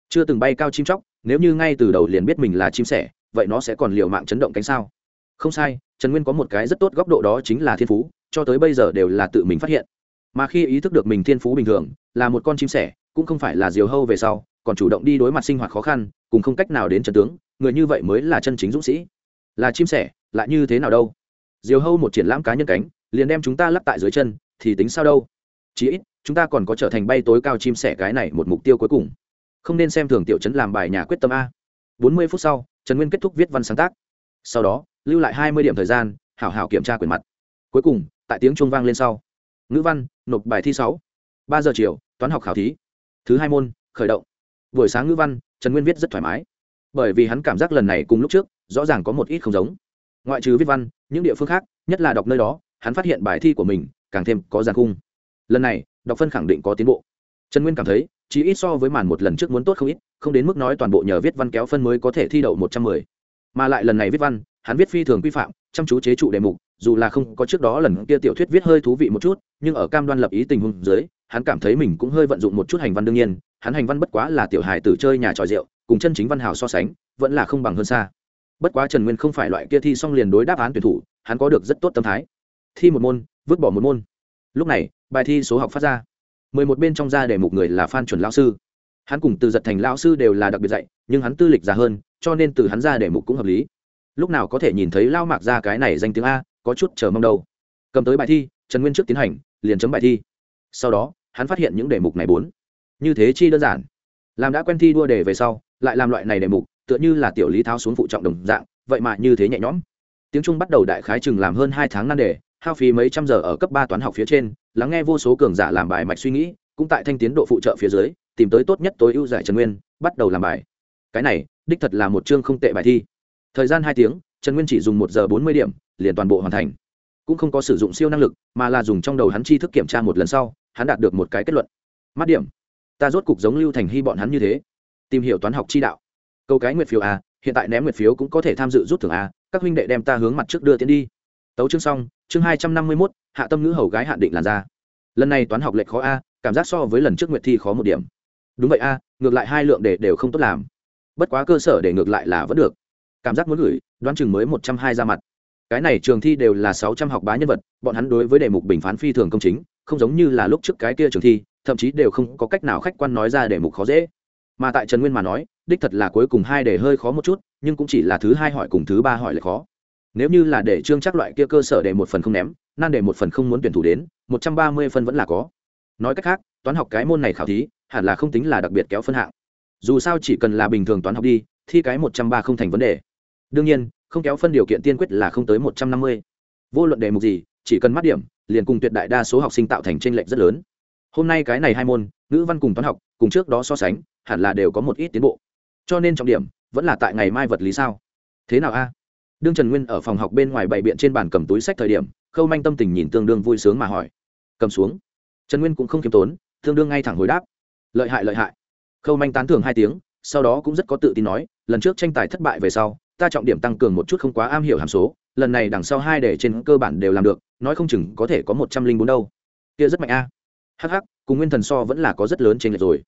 Chưa từng bay cao chim chóc, nếu như ngay từ đầu liền biết mình là chim sẻ, vậy nó sẽ còn liều mạng chấn động cánh sao? Không sai, trần nguyên có một cái rất tốt góc độ đó chính là thiên phú, cho tới bây giờ đều là tự mình phát hiện. Mà khi ý thức được mình thiên phú bình thường, là một con chim sẻ, cũng không phải là diều hâu về sau, còn chủ động đi đối mặt sinh hoạt khó khăn, cùng không cách nào đến trần tướng, người như vậy mới là chân chính dũng sĩ. Là chim sẻ, lại như thế nào đâu? Diều hâu một triển lãm cá nhân cánh, liền đem chúng ta lắp tại dưới chân thì tính sao đâu. Chí ít, chúng ta còn có trở thành bay tối cao chim sẻ cái này một mục tiêu cuối cùng. Không nên xem thường tiểu trấn làm bài nhà quyết tâm a. Bốn mươi phút sau, trần nguyên kết thúc viết văn sáng tác. Sau đó, lưu lại hai mươi điểm thời gian, hảo hảo kiểm tra quyền mặt. Cuối cùng, tại tiếng chuông vang lên sau. Ngữ văn, nộp bài thi sáu. Ba giờ chiều, toán học khảo thí. Thứ hai môn, khởi động. Buổi sáng ngữ văn, trần nguyên viết rất thoải mái. Bởi vì hắn cảm giác lần này cùng lúc trước, rõ ràng có một ít không giống. Ngoại trừ viết văn, những địa phương khác, nhất là đọc nơi đó, hắn phát hiện bài thi của mình càng thêm có giàn cung lần này, đọc phân khẳng định có tiến bộ. Trần nguyên cảm thấy chỉ ít so với màn một lần trước muốn tốt không ít, không đến mức nói toàn bộ nhờ viết văn kéo phân mới có thể thi đậu một trăm mười. Mà lại lần này viết văn, hắn viết phi thường quy phạm, chăm chú chế trụ đề mục, dù là không có trước đó lần kia tiểu thuyết viết hơi thú vị một chút, nhưng ở cam đoan lập ý tình huống dưới, hắn cảm thấy mình cũng hơi vận dụng một chút hành văn đương nhiên, hắn hành văn bất quá là tiểu hài tử chơi nhà trò rượu, cùng chân chính văn hào so sánh, vẫn là không bằng hơn xa. Bất quá trần nguyên không phải loại kia thi xong liền đối đáp án tuyển thủ, hắn có được rất tốt tâm thái. Thi một môn vứt bỏ một môn. Lúc này, bài thi số học phát ra. Mười một bên trong ra để một người là phan chuẩn lao sư. Hắn cùng từ giật thành lao sư đều là đặc biệt dạy, nhưng hắn tư lịch già hơn, cho nên từ hắn ra để mục cũng hợp lý. Lúc nào có thể nhìn thấy lao mạc ra cái này danh tiếng a, có chút chờ mong đâu. Cầm tới bài thi, trần nguyên trước tiến hành, liền chấm bài thi. Sau đó, hắn phát hiện những đề mục này bốn. Như thế chi đơn giản. Làm đã quen thi đua đề về sau, lại làm loại này đề mục, tựa như là tiểu lý tháo xuống phụ trọng đồng dạng, vậy mà như thế nhẹ nhõm. Tiếng trung bắt đầu đại khái chừng làm hơn hai tháng nan đề hao phí mấy trăm giờ ở cấp ba toán học phía trên, lắng nghe vô số cường giả làm bài mạch suy nghĩ, cũng tại thanh tiến độ phụ trợ phía dưới, tìm tới tốt nhất tối ưu giải trần nguyên, bắt đầu làm bài. Cái này, đích thật là một chương không tệ bài thi. Thời gian hai tiếng, trần nguyên chỉ dùng một giờ bốn mươi điểm, liền toàn bộ hoàn thành. Cũng không có sử dụng siêu năng lực, mà là dùng trong đầu hắn tri thức kiểm tra một lần sau, hắn đạt được một cái kết luận. Mắt điểm. Ta rốt cục giống lưu thành hy bọn hắn như thế. Tìm hiểu toán học chi đạo. Câu cái nguyệt phiếu a, hiện tại ném nguyệt phiếu cũng có thể tham dự rút thưởng a, các huynh đệ đem ta hướng mặt trước đưa tiến đi tấu chương xong, chương hai trăm năm mươi mốt, hạ tâm ngữ hầu gái hạn định làn ra. Lần này toán học lệch khó a, cảm giác so với lần trước nguyệt thi khó một điểm. Đúng vậy a, ngược lại hai lượng đề đều không tốt làm. Bất quá cơ sở để ngược lại là vẫn được. Cảm giác muốn gửi, đoán chừng mới một trăm hai ra mặt. Cái này trường thi đều là sáu trăm học bá nhân vật, bọn hắn đối với đề mục bình phán phi thường công chính, không giống như là lúc trước cái kia trường thi, thậm chí đều không có cách nào khách quan nói ra đề mục khó dễ. Mà tại trần nguyên mà nói, đích thật là cuối cùng hai đề hơi khó một chút, nhưng cũng chỉ là thứ hai hỏi cùng thứ ba hỏi lại khó nếu như là để trương chắc loại kia cơ sở để một phần không ném, nan để một phần không muốn tuyển thủ đến, một trăm ba mươi phân vẫn là có. Nói cách khác, toán học cái môn này khảo thí, hẳn là không tính là đặc biệt kéo phân hạng. Dù sao chỉ cần là bình thường toán học đi, thi cái một trăm ba không thành vấn đề. Đương nhiên, không kéo phân điều kiện tiên quyết là không tới một trăm năm mươi. Vô luận đề mục gì, chỉ cần mắt điểm, liền cùng tuyệt đại đa số học sinh tạo thành tranh lệch rất lớn. Hôm nay cái này hai môn, ngữ văn cùng toán học, cùng trước đó so sánh, hẳn là đều có một ít tiến bộ. Cho nên trọng điểm, vẫn là tại ngày mai vật lý sao. Thế nào a? Đương trần nguyên ở phòng học bên ngoài bày biện trên bàn cầm túi sách thời điểm, khâu manh tâm tình nhìn tương đương vui sướng mà hỏi. Cầm xuống. Trần nguyên cũng không khiêm tốn, tương đương ngay thẳng hồi đáp. Lợi hại lợi hại. Khâu manh tán thưởng hai tiếng, sau đó cũng rất có tự tin nói, lần trước tranh tài thất bại về sau, ta trọng điểm tăng cường một chút không quá am hiểu hàm số, lần này đằng sau hai để trên cơ bản đều làm được, nói không chừng có thể có một trăm linh bốn đâu. Kia rất mạnh a. Hh cùng nguyên thần so vẫn là có rất lớn trên lệch rồi.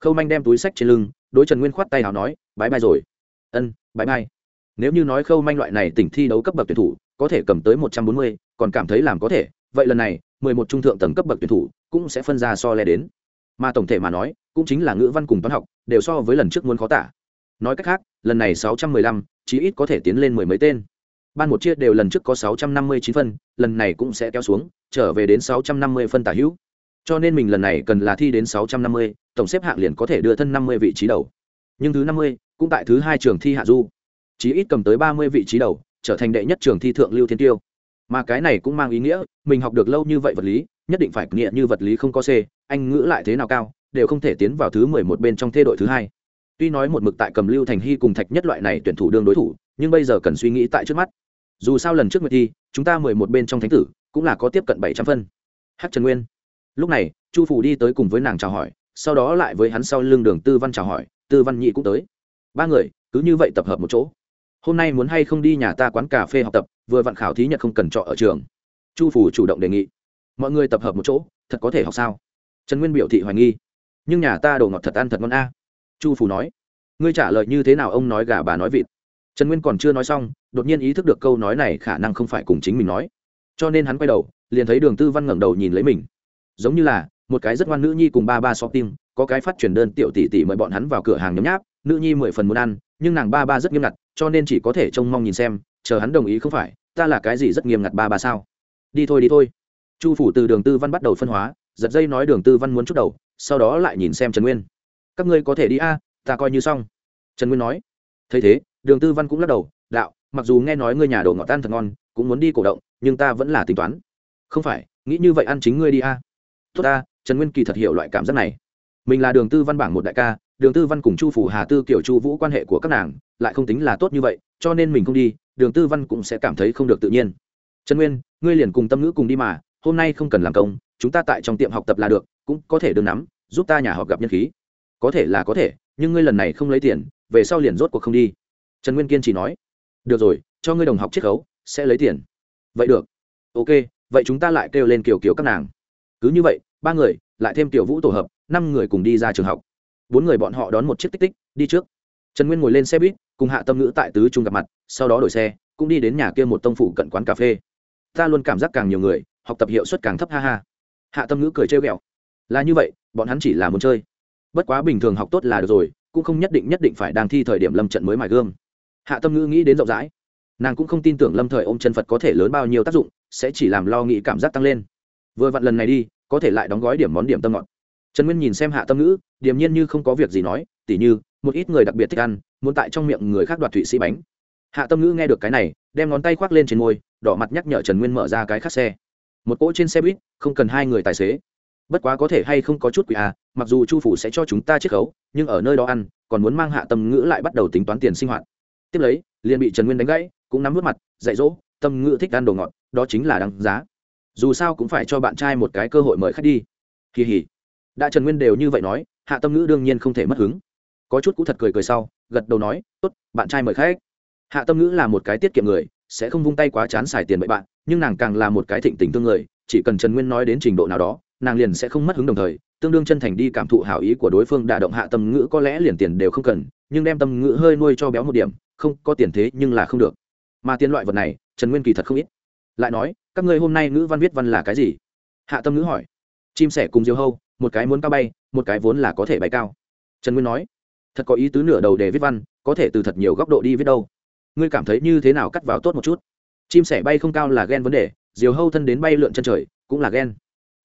Khâu manh đem túi sách trên lưng, đối trần nguyên khoát tay nào nói bãi bay rồi. Ân bãi bay nếu như nói khâu manh loại này tỉnh thi đấu cấp bậc tuyển thủ, có thể cầm tới một trăm bốn mươi, còn cảm thấy làm có thể, vậy lần này, mười một trung thượng tầng cấp bậc tuyển thủ cũng sẽ phân ra so le đến. Mà tổng thể mà nói, cũng chính là ngữ văn cùng toán học, đều so với lần trước muốn khó tả. Nói cách khác, lần này sáu trăm mười lăm, chí ít có thể tiến lên mười mấy tên. Ban một chia đều lần trước có sáu trăm năm mươi chín phân, lần này cũng sẽ kéo xuống, trở về đến sáu trăm năm mươi phân tả hữu. Cho nên mình lần này cần là thi đến sáu trăm năm mươi, tổng xếp hạng liền có thể đưa thân năm mươi vị trí đầu. Nhưng thứ năm mươi, cũng tại thứ hai trường thi hạ du chí ít cầm tới ba mươi vị trí đầu, trở thành đệ nhất trường thi thượng lưu thiên tiêu. Mà cái này cũng mang ý nghĩa, mình học được lâu như vậy vật lý, nhất định phải nghĩa như vật lý không có c, anh ngữ lại thế nào cao, đều không thể tiến vào thứ mười một bên trong thê đội thứ hai. Tuy nói một mực tại cầm lưu thành hy cùng thạch nhất loại này tuyển thủ đương đối thủ, nhưng bây giờ cần suy nghĩ tại trước mắt. Dù sao lần trước nguyệt thi, chúng ta mười một bên trong thánh tử, cũng là có tiếp cận bảy trăm phân. Hát trần nguyên. Lúc này, chu phủ đi tới cùng với nàng chào hỏi, sau đó lại với hắn sau lưng đường tư văn chào hỏi, tư văn nhị cũng tới. Ba người, cứ như vậy tập hợp một chỗ hôm nay muốn hay không đi nhà ta quán cà phê học tập, vừa vặn khảo thí nhật không cần trọ ở trường. Chu phủ chủ động đề nghị. Mọi người tập hợp một chỗ, thật có thể học sao? Trần nguyên biểu thị hoài nghi. Nhưng nhà ta đồ ngọt thật ăn thật ngon a. Chu phủ nói. Ngươi trả lời như thế nào ông nói gà bà nói vịt. Trần nguyên còn chưa nói xong, đột nhiên ý thức được câu nói này khả năng không phải cùng chính mình nói. Cho nên hắn quay đầu, liền thấy đường tư văn ngẩng đầu nhìn lấy mình. Giống như là, một cái rất ngoan nữ nhi cùng ba ba so tim, có cái phát truyền đơn tiểu tỷ tỷ mời bọn hắn vào cửa hàng nhấm nháp, nữ nhi mười phần muốn ăn, nhưng nàng ba ba rất nghiêm ngặt cho nên chỉ có thể trông mong nhìn xem, chờ hắn đồng ý không phải, ta là cái gì rất nghiêm ngặt ba ba sao? Đi thôi đi thôi. Chu phủ từ đường tư văn bắt đầu phân hóa, giật dây nói đường tư văn muốn chút đầu, sau đó lại nhìn xem trần nguyên. Các ngươi có thể đi a, ta coi như xong. Trần nguyên nói. Thấy thế, đường tư văn cũng lắc đầu, đạo, mặc dù nghe nói ngươi nhà đồ ngọt tan thật ngon, cũng muốn đi cổ động, nhưng ta vẫn là tính toán. Không phải, nghĩ như vậy ăn chính ngươi đi a. Tốt ta, trần nguyên kỳ thật hiểu loại cảm giác này. Mình là đường tư văn bảng một đại ca đường tư văn cùng chu phủ hà tư kiểu chu vũ quan hệ của các nàng lại không tính là tốt như vậy, cho nên mình không đi, đường tư văn cũng sẽ cảm thấy không được tự nhiên. Trần nguyên, ngươi liền cùng tâm ngữ cùng đi mà, hôm nay không cần làm công, chúng ta tại trong tiệm học tập là được, cũng có thể đương nắm, giúp ta nhà họ gặp nhân khí. Có thể là có thể, nhưng ngươi lần này không lấy tiền, về sau liền rốt cuộc không đi. Trần nguyên kiên chỉ nói. Được rồi, cho ngươi đồng học chiết khấu, sẽ lấy tiền. Vậy được. Ok, vậy chúng ta lại kêu lên kiểu kiểu các nàng. Cứ như vậy, ba người, lại thêm tiểu vũ tổ hợp, năm người cùng đi ra trường học bốn người bọn họ đón một chiếc tích tích, đi trước. Trần nguyên ngồi lên xe buýt, cùng hạ tâm ngữ tại tứ trung gặp mặt, sau đó đổi xe, cũng đi đến nhà kia một tông phủ cận quán cà phê. Ta luôn cảm giác càng nhiều người, học tập hiệu suất càng thấp, ha ha. Hạ tâm ngữ cười trêu ghẹo. Là như vậy, bọn hắn chỉ là muốn chơi. Bất quá bình thường học tốt là được rồi, cũng không nhất định nhất định phải đang thi thời điểm lâm trận mới mài gương hạ tâm ngữ nghĩ đến rộng rãi. Nàng cũng không tin tưởng lâm thời ôm chân phật có thể lớn bao nhiêu tác dụng, sẽ chỉ làm lo nghĩ cảm giác tăng lên. Vừa vặn lần này đi, có thể lại đóng gói điểm món điểm tâm ngọt trần nguyên nhìn xem hạ tâm ngữ, điềm nhiên như không có việc gì nói tỉ như, một ít người đặc biệt thích ăn, muốn tại trong miệng người khác đoạt thụy sĩ bánh. Hạ tâm ngữ nghe được cái này, đem ngón tay khoác lên trên môi, đỏ mặt nhắc nhở trần nguyên mở ra cái khắc xe. Một cỗ trên xe buýt, không cần hai người tài xế. Bất quá có thể hay không có chút quỷ à mặc dù chu phủ sẽ cho chúng ta chiết khấu, nhưng ở nơi đó ăn, còn muốn mang hạ tâm ngữ lại bắt đầu tính toán tiền sinh hoạt. Tiếp lấy, liền bị trần nguyên đánh gãy, cũng nắm vớt mặt, dạy dỗ, tâm ngữ thích ăn đồ ngọt, đó chính là đáng giá. Dù sao cũng phải cho bạn trai một cái cơ hội mời khách đi. Kỳ hỉ đã trần nguyên đều như vậy nói, hạ tâm ngữ đương nhiên không thể mất hứng. Có chút cũ thật cười cười sau, gật đầu nói, tốt, bạn trai mời khách. Hạ tâm ngữ là một cái tiết kiệm người, sẽ không vung tay quá chán xài tiền bậy bạn, nhưng nàng càng là một cái thịnh tình tương người, chỉ cần trần nguyên nói đến trình độ nào đó, nàng liền sẽ không mất hứng đồng thời, tương đương chân thành đi cảm thụ hảo ý của đối phương đả động hạ tâm ngữ có lẽ liền tiền đều không cần, nhưng đem tâm ngữ hơi nuôi cho béo một điểm, không, có tiền thế nhưng là không được. Mà tiền loại vật này, trần nguyên kỳ thật không ít. Lại nói, các ngươi hôm nay ngữ văn viết văn là cái gì? Hạ tâm ngữ hỏi. Chim sẻ cùng diều hâu một cái muốn cao bay, một cái vốn là có thể bay cao. Trần nguyên nói, thật có ý tứ nửa đầu để viết văn, có thể từ thật nhiều góc độ đi viết đâu. Ngươi cảm thấy như thế nào cắt vào tốt một chút? Chim sẻ bay không cao là ghen vấn đề, diều hâu thân đến bay lượn chân trời, cũng là ghen.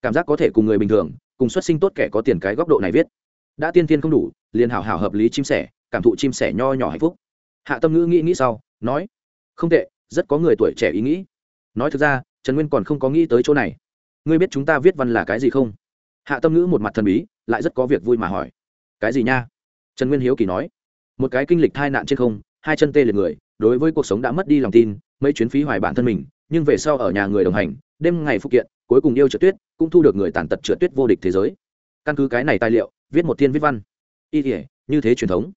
Cảm giác có thể cùng người bình thường, cùng xuất sinh tốt kẻ có tiền cái góc độ này viết. Đã tiên tiên không đủ, liền hảo hảo hợp lý chim sẻ, cảm thụ chim sẻ nho nhỏ hạnh phúc. Hạ tâm ngữ nghĩ nghĩ sau, nói, không tệ, rất có người tuổi trẻ ý nghĩ. Nói thực ra, trần nguyên còn không có nghĩ tới chỗ này. Ngươi biết chúng ta viết văn là cái gì không? Hạ tâm ngữ một mặt thần bí, lại rất có việc vui mà hỏi, cái gì nha? Trần nguyên hiếu kỳ nói, một cái kinh lịch tai nạn trên không, hai chân tê liệt người, đối với cuộc sống đã mất đi lòng tin, mấy chuyến phí hoài bản thân mình, nhưng về sau ở nhà người đồng hành, đêm ngày phụ kiện, cuối cùng yêu trượt tuyết, cũng thu được người tàn tật trượt tuyết vô địch thế giới. Căn cứ cái này tài liệu, viết một thiên viết văn. Y thể như thế truyền thống.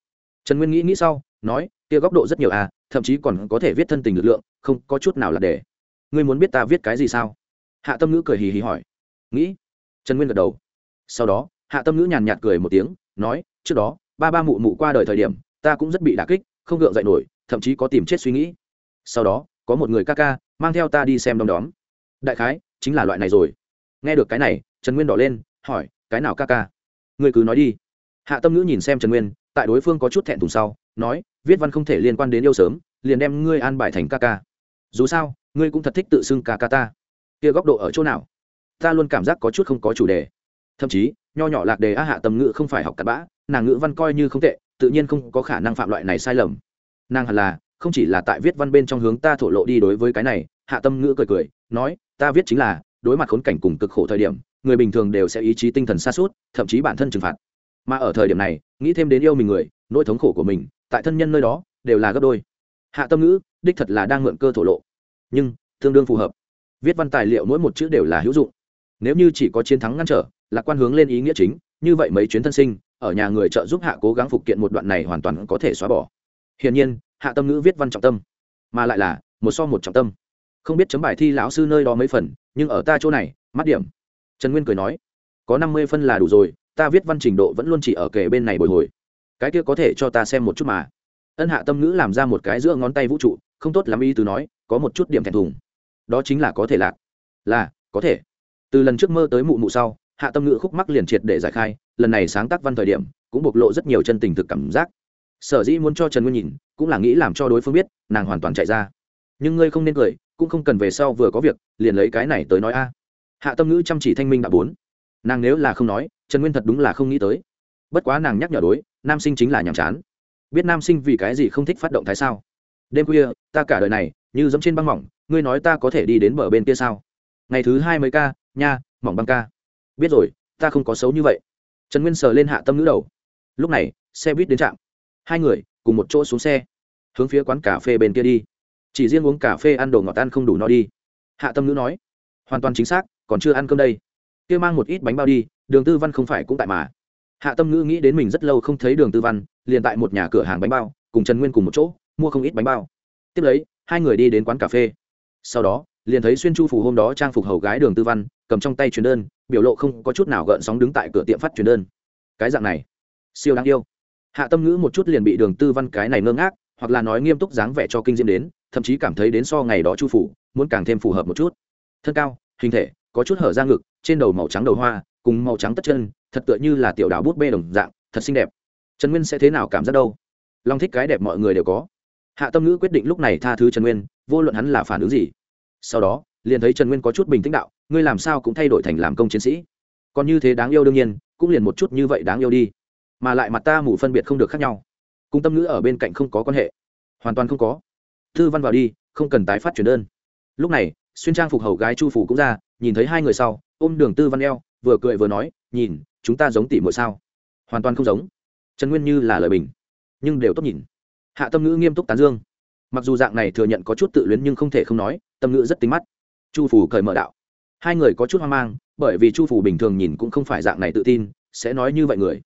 Trần nguyên nghĩ nghĩ sau, nói, kia góc độ rất nhiều à thậm chí còn có thể viết thân tình lực lượng, không có chút nào là để. Ngươi muốn biết ta viết cái gì sao? Hạ tâm ngữ cười hì hì hỏi, nghĩ. Trần nguyên gật đầu sau đó, hạ tâm ngữ nhàn nhạt cười một tiếng, nói, trước đó, ba ba mụ mụ qua đời thời điểm, ta cũng rất bị đà kích, không gượng dậy nổi, thậm chí có tìm chết suy nghĩ. Sau đó, có một người ca ca, mang theo ta đi xem đom đóm. Đại khái, chính là loại này rồi. Nghe được cái này, trần nguyên đỏ lên, hỏi, cái nào ca ca? Người cứ nói đi. Hạ tâm ngữ nhìn xem trần nguyên, tại đối phương có chút thẹn thùng sau, nói, viết văn không thể liên quan đến yêu sớm, liền đem ngươi an bài thành ca ca. Dù sao, ngươi cũng thật thích tự xưng ca ca ta. Kia góc độ ở chỗ nào? Ta luôn cảm giác có chút không có chủ đề thậm chí, nho nhỏ lạc đề a hạ tâm ngữ không phải học cặp bã, nàng ngữ văn coi như không tệ, tự nhiên không có khả năng phạm loại này sai lầm. Nàng hẳn là, không chỉ là tại viết văn bên trong hướng ta thổ lộ đi đối với cái này, hạ tâm ngữ cười cười, nói, ta viết chính là, đối mặt khốn cảnh cùng cực khổ thời điểm, người bình thường đều sẽ ý chí tinh thần xa suốt thậm chí bản thân trừng phạt. Mà ở thời điểm này, nghĩ thêm đến yêu mình người, nỗi thống khổ của mình, tại thân nhân nơi đó, đều là gấp đôi. Hạ tâm ngữ, đích thật là đang mượn cơ thổ lộ. Nhưng, tương đương phù hợp. Viết văn tài liệu mỗi một chữ đều là hữu dụng. Nếu như chỉ có chiến thắng ngăn trở là quan hướng lên ý nghĩa chính, như vậy mấy chuyến thân sinh, ở nhà người trợ giúp hạ cố gắng phục kiện một đoạn này hoàn toàn có thể xóa bỏ. Hiển nhiên, hạ tâm ngữ viết văn trọng tâm, mà lại là một so một trọng tâm. Không biết chấm bài thi lão sư nơi đó mấy phần, nhưng ở ta chỗ này, mắt điểm. Trần nguyên cười nói, có năm mươi phân là đủ rồi, ta viết văn trình độ vẫn luôn chỉ ở kề bên này bồi hồi. Cái kia có thể cho ta xem một chút mà. Ân hạ tâm ngữ làm ra một cái giữa ngón tay vũ trụ, không tốt lắm ý từ nói, có một chút điểm thẹn thùng. Đó chính là có thể lạc. Là, có thể. Từ lần trước mơ tới mụ mụ sau hạ tâm ngữ khúc mắc liền triệt để giải khai, lần này sáng tác văn thời điểm, cũng bộc lộ rất nhiều chân tình thực cảm giác. Sở dĩ muốn cho trần nguyên nhìn, cũng là nghĩ làm cho đối phương biết, nàng hoàn toàn chạy ra. Nhưng ngươi không nên cười, cũng không cần về sau vừa có việc, liền lấy cái này tới nói a. Hạ tâm ngữ chăm chỉ thanh minh đã bốn. Nàng nếu là không nói, trần nguyên thật đúng là không nghĩ tới. Bất quá nàng nhắc nhở đối, nam sinh chính là nhàm chán. Biết nam sinh vì cái gì không thích phát động thái sao? Đêm khuya, ta cả đời này, như giống trên băng mỏng, ngươi nói ta có thể đi đến bờ bên kia sao? Ngày thứ hai mươi ca, nha, mỏng băng ca biết rồi, ta không có xấu như vậy. Trần nguyên sờ lên hạ tâm nữ đầu. Lúc này, xe buýt đến trạm. Hai người, cùng một chỗ xuống xe. Hướng phía quán cà phê bên kia đi. Chỉ riêng uống cà phê ăn đồ ngọt ăn không đủ no đi. Hạ tâm nữ nói, hoàn toàn chính xác, còn chưa ăn cơm đây. Kia mang một ít bánh bao đi, đường tư văn không phải cũng tại mà. Hạ tâm ngữ nghĩ đến mình rất lâu không thấy đường tư văn, liền tại một nhà cửa hàng bánh bao, cùng trần nguyên cùng một chỗ, mua không ít bánh bao. Tiếp lấy, hai người đi đến quán cà phê. Sau đó liền thấy xuyên chu phủ hôm đó trang phục hầu gái đường tư văn, cầm trong tay truyền đơn, biểu lộ không có chút nào gợn sóng đứng tại cửa tiệm phát truyền đơn. Cái dạng này, siêu đáng yêu. Hạ tâm ngữ một chút liền bị đường tư văn cái này ngơ ngác, hoặc là nói nghiêm túc dáng vẻ cho kinh diễm đến, thậm chí cảm thấy đến so ngày đó chu phủ, muốn càng thêm phù hợp một chút. Thân cao, hình thể, có chút hở ra ngực, trên đầu màu trắng đầu hoa, cùng màu trắng tất chân, thật tựa như là tiểu đảo bút bê đồng dạng, thật xinh đẹp. Trần nguyên sẽ thế nào cảm giác đâu? Long thích cái đẹp mọi người đều có. Hạ tâm ngữ quyết định lúc này tha thứ trần nguyên, vô luận hắn là phản ứng gì sau đó, liền thấy trần nguyên có chút bình tĩnh đạo, ngươi làm sao cũng thay đổi thành làm công chiến sĩ? Còn như thế đáng yêu đương nhiên, cũng liền một chút như vậy đáng yêu đi. Mà lại mặt ta mù phân biệt không được khác nhau. Cung tâm ngữ ở bên cạnh không có quan hệ. Hoàn toàn không có. Thư văn vào đi, không cần tái phát truyền đơn. Lúc này, xuyên trang phục hầu gái chu phủ cũng ra, nhìn thấy hai người sau, ôm đường tư văn eo, vừa cười vừa nói, nhìn, chúng ta giống tỷ mỗi sao? Hoàn toàn không giống. Trần nguyên như là lời bình, nhưng đều tốt nhìn. Hạ tâm ngữ nghiêm túc tán dương. Mặc dù dạng này thừa nhận có chút tự luyến nhưng không thể không nói tâm ngữ rất tính mắt. Chu phủ cởi mở đạo. Hai người có chút hoang mang, bởi vì chu phủ bình thường nhìn cũng không phải dạng này tự tin, sẽ nói như vậy người.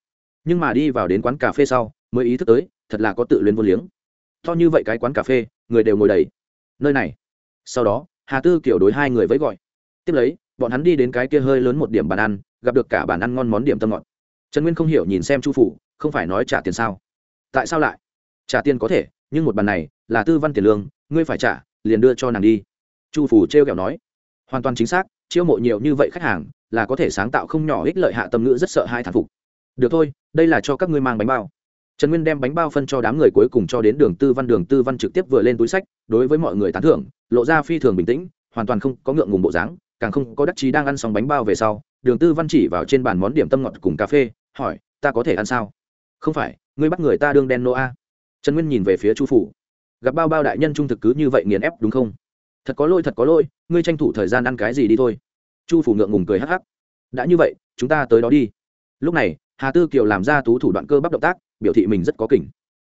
Nhưng mà đi vào đến quán cà phê sau, mới ý thức tới, thật là có tự luyến vô liếng. To như vậy cái quán cà phê, người đều ngồi đầy. Nơi này. Sau đó, hà tư kiểu đối hai người với gọi. Tiếp lấy, bọn hắn đi đến cái kia hơi lớn một điểm bàn ăn, gặp được cả bàn ăn ngon món điểm tâm ngọt. Trần nguyên không hiểu nhìn xem chu phủ không phải nói trả tiền sao? Tại sao lại? Trả tiền có thể, nhưng một bàn này là tư văn tiền lương, ngươi phải trả, liền đưa cho nàng đi chu phủ t r e o kẹo nói. Hoàn toàn chính xác, chiêu mộ nhiều như vậy khách hàng, là có thể sáng tạo không nhỏ ích lợi hạ tâm ngữ rất sợ hai thản phục. Được thôi, đây là cho các ngươi mang bánh bao. Trần nguyên đem bánh bao phân cho đám người cuối cùng cho đến đường tư văn, đường tư văn trực tiếp vừa lên túi sách, đối với mọi người tán thưởng, lộ ra phi thường bình tĩnh, hoàn toàn không có ngượng ngùng bộ dáng, càng không có đắc chí đang ăn xong bánh bao về sau, đường tư văn chỉ vào trên bàn món điểm tâm ngọt cùng cà phê, hỏi, ta có thể ăn sao? Không phải, ngươi bắt người ta đương đen nô a. Trần nguyên nhìn về phía chu phủ gặp bao bao đại nhân trung thực cứ như vậy nghiền ép đúng không? Thật có lỗi, thật có lỗi, ngươi tranh thủ thời gian ăn cái gì đi thôi. Chu phủ ngượng ngùng cười hắc hắc. Đã như vậy, chúng ta tới đó đi. Lúc này, hà tư kiều làm ra tú thủ đoạn cơ bắp động tác, biểu thị mình rất có kỉnh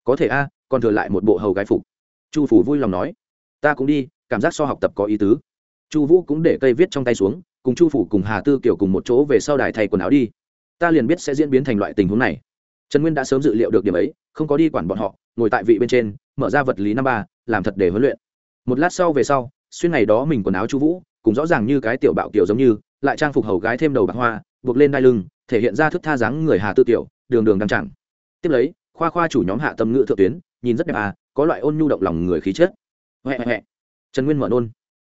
có thể a, còn thừa lại một bộ hầu gái phục. Chu phủ vui lòng nói. Ta cũng đi, cảm giác so học tập có ý tứ. Chu vũ cũng để cây viết trong tay xuống, cùng chu phủ cùng hà tư kiều cùng một chỗ về sau đài thay quần áo đi. Ta liền biết sẽ diễn biến thành loại tình huống này. Trần nguyên đã sớm dự liệu được điểm ấy, không có đi quản bọn họ, ngồi tại vị bên trên, mở ra vật lý năm ba, làm thật để huấn luyện. Một lát sau về sau xuyên ngày đó mình quần áo chú vũ cũng rõ ràng như cái tiểu bạo kiểu giống như, lại trang phục hầu gái thêm đầu bạc hoa, buộc lên đai lưng, thể hiện ra thức tha dáng người hà tư tiểu, đường đường đăng chẳng tiếp lấy, khoa khoa chủ nhóm hạ tâm ngữ thượng tuyến, nhìn rất đẹp à có loại ôn nhu động lòng người khí chết huệ huệ trần nguyên mở nôn.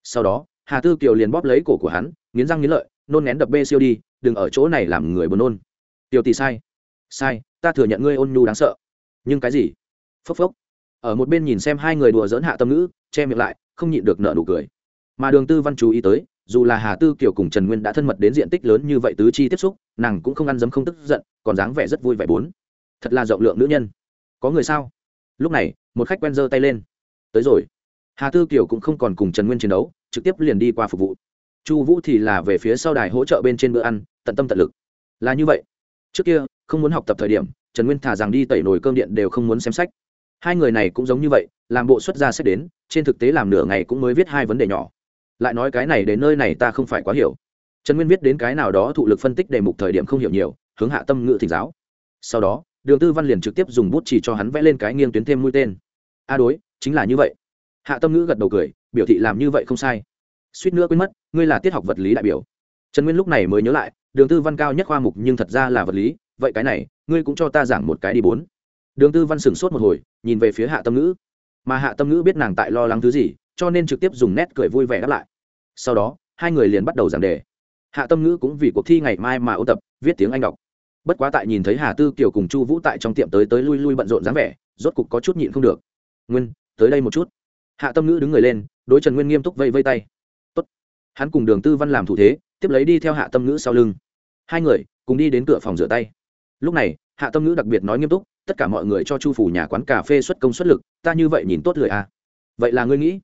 Sau đó, hà tư kiều liền bóp lấy cổ của hắn, nghiến răng nghiến lợi, nôn nén đập bê siêu đi, đừng ở chỗ này làm người buồn nôn. Tiểu tỷ sai. Sai, ta thừa nhận ngươi ôn nhu đáng sợ. Nhưng cái gì? Phốc phốc. Ở một bên nhìn xem hai người đùa dỡn hạ tâm ngữ, che miệng lại không nhịn được nợ nụ cười. Mà đường tư văn chú ý tới, dù là hà tư kiều cùng trần nguyên đã thân mật đến diện tích lớn như vậy tứ chi tiếp xúc, nàng cũng không ăn dấm không tức giận, còn dáng vẻ rất vui vẻ bốn. Thật là rộng lượng nữ nhân. Có người sao? Lúc này, một khách quen giơ tay lên. Tới rồi. Hà tư kiều cũng không còn cùng trần nguyên chiến đấu, trực tiếp liền đi qua phục vụ. Chu vũ thì là về phía sau đài hỗ trợ bên trên bữa ăn, tận tâm tận lực. Là như vậy. Trước kia, không muốn học tập thời điểm, trần nguyên thả rằng đi tẩy nồi cơm điện đều không muốn xem sách hai người này cũng giống như vậy, làm bộ xuất ra sách đến, trên thực tế làm nửa ngày cũng mới viết hai vấn đề nhỏ. Lại nói cái này đến nơi này ta không phải quá hiểu. Trần nguyên viết đến cái nào đó thụ lực phân tích đề mục thời điểm không hiểu nhiều, hướng hạ tâm ngự thỉnh giáo. Sau đó, đường tư văn liền trực tiếp dùng bút chỉ cho hắn vẽ lên cái nghiêng tuyến thêm mũi tên. A đối, chính là như vậy. Hạ tâm ngữ gật đầu cười, biểu thị làm như vậy không sai. Suýt nữa quên mất, ngươi là tiết học vật lý đại biểu. Trần nguyên lúc này mới nhớ lại, đường tư văn cao nhất khoa mục nhưng thật ra là vật lý, vậy cái này, ngươi cũng cho ta giảng một cái đi bốn đường tư văn sửng sốt một hồi, nhìn về phía hạ tâm ngữ. Mà hạ tâm ngữ biết nàng tại lo lắng thứ gì, cho nên trực tiếp dùng nét cười vui vẻ đáp lại. Sau đó, hai người liền bắt đầu giảng đề. Hạ tâm ngữ cũng vì cuộc thi ngày mai mà ôn tập, viết tiếng anh đọc. Bất quá tại nhìn thấy hà tư kiều cùng chu vũ tại trong tiệm tới tới lui lui bận rộn dáng vẻ, rốt cục có chút nhịn không được. Nguyên, tới đây một chút. Hạ tâm ngữ đứng người lên, đối trần nguyên nghiêm túc vây vây tay. Tốt. hắn cùng đường tư văn làm thủ thế, tiếp lấy đi theo hạ tâm ngữ sau lưng. Hai người cùng đi đến cửa phòng rửa tay. Lúc này, hạ tâm ngữ đặc biệt nói nghiêm túc tất cả mọi người cho chu phủ nhà quán cà phê xuất công xuất lực, ta như vậy nhìn tốt lười à. vậy là ngươi nghĩ,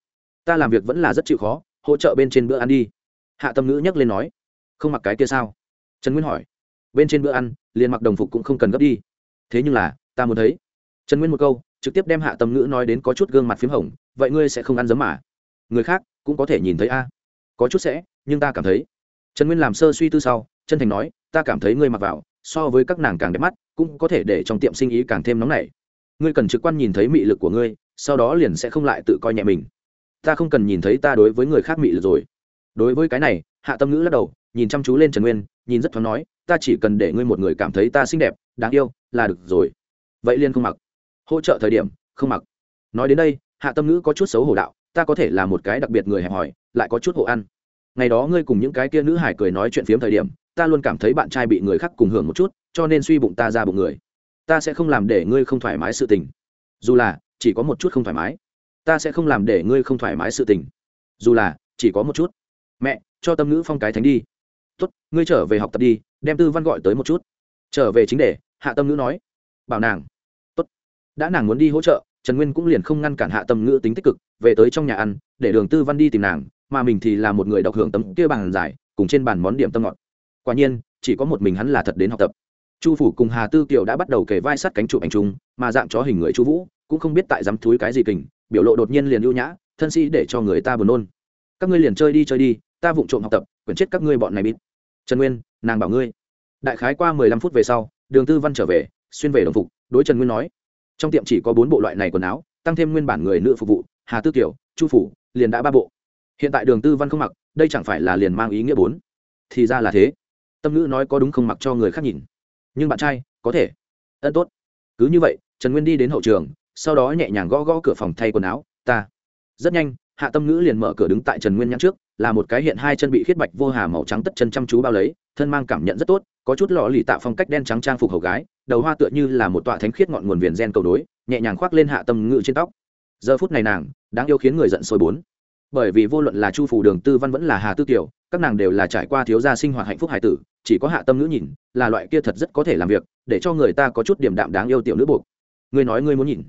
ta làm việc vẫn là rất chịu khó, hỗ trợ bên trên bữa ăn đi. Hạ tâm ngữ nhắc lên nói, không mặc cái kia sao? Trần nguyên hỏi, bên trên bữa ăn, liền mặc đồng phục cũng không cần gấp đi. Thế nhưng là, ta muốn thấy. Trần nguyên một câu, trực tiếp đem hạ tâm ngữ nói đến có chút gương mặt p h í m hồng, vậy ngươi sẽ không ăn giấm mà? Người khác cũng có thể nhìn thấy a. Có chút sẽ, nhưng ta cảm thấy. Trần nguyên làm sơ suy tư sau, chân thành nói, ta cảm thấy ngươi mặc vào, so với các nàng càng đẹp mắt cũng có thể để trong tiệm sinh ý càng thêm nóng nảy. Ngươi cần trực quan nhìn thấy mị lực của ngươi, sau đó liền sẽ không lại tự coi nhẹ mình. Ta không cần nhìn thấy ta đối với người khác mị lực rồi. Đối với cái này, hạ tâm ngữ lắc đầu, nhìn chăm chú lên trần nguyên, nhìn rất thoáng nói, ta chỉ cần để ngươi một người cảm thấy ta xinh đẹp, đáng yêu, là được rồi. Vậy liên không mặc. Hỗ trợ thời điểm, không mặc. Nói đến đây, hạ tâm ngữ có chút xấu hổ đạo, ta có thể là một cái đặc biệt người hẹp hòi, lại có chút hộ ăn. Ngày đó ngươi cùng những cái kia nữ hải cười nói chuyện phiếm thời điểm ta luôn cảm thấy bạn trai bị người khác cùng hưởng một chút, cho nên suy bụng ta ra bụng người. Ta sẽ không làm để ngươi không thoải mái sự tình. Dù là, chỉ có một chút không thoải mái. Ta sẽ không làm để ngươi không thoải mái sự tình. Dù là, chỉ có một chút. Mẹ, cho tâm ngữ phong cái thánh đi. Tốt, ngươi trở về học tập đi, đem tư văn gọi tới một chút. Trở về chính để hạ tâm ngữ nói. Bảo nàng. Tốt. Đã nàng muốn đi hỗ trợ, trần nguyên cũng liền không ngăn cản hạ tâm ngữ tính tích cực, về tới trong nhà ăn, để đường tư văn đi tìm nàng, mà mình thì là một người đọc hưởng tấm kia bàn giải, cùng trên bàn món điểm tâm ngọt quả nhiên, chỉ có một mình hắn là thật đến học tập. Chu phủ cùng hà tư kiều đã bắt đầu kề vai sát cánh chụp ảnh chung, mà dạng chó hình người chu vũ cũng không biết tại dám thúi cái gì kình, biểu lộ đột nhiên liền ưu nhã, thân sĩ để cho người ta buồn nôn. Các ngươi liền chơi đi chơi đi, ta vụng trộm học tập, quyển chết các ngươi bọn này bịt. Trần nguyên, nàng bảo ngươi. Đại khái qua mười lăm phút về sau, đường tư văn trở về, xuyên về đồng phục, đối trần nguyên nói, trong tiệm chỉ có bốn bộ loại này quần áo, tăng thêm nguyên bản người nữ phục vụ, hà tư kiều, chu phủ, liền đã ba bộ. Hiện tại đường tư văn không mặc, đây chẳng phải là liền mang ý nghĩa bốn? Thì ra là thế tâm ngữ nói có đúng không mặc cho người khác nhìn. Nhưng bạn trai, có thể. Ân tốt. Cứ như vậy, trần nguyên đi đến hậu trường, sau đó nhẹ nhàng gõ gõ cửa phòng thay quần áo, ta. Rất nhanh, hạ tâm ngữ liền mở cửa đứng tại trần nguyên nhãn trước, là một cái hiện hai chân bị khiết bạch vô hà màu trắng tất chân chăm chú bao lấy, thân mang cảm nhận rất tốt, có chút lọ lì tạo phong cách đen trắng trang phục hầu gái, đầu hoa tựa như là một tọa thánh khiết ngọn nguồn viền gen cầu đối, nhẹ nhàng khoác lên hạ tâm ngữ trên tóc. Giờ phút này nàng đang yêu khiến người giận sôi bốn bởi vì vô luận là chu phủ đường tư văn vẫn là hà tư kiều, các nàng đều là trải qua thiếu gia sinh hoạt hạnh phúc hải tử, chỉ có hạ tâm ngữ nhìn, là loại kia thật rất có thể làm việc, để cho người ta có chút điểm đạm đáng yêu tiểu nữ buộc. Ngươi nói ngươi muốn nhìn,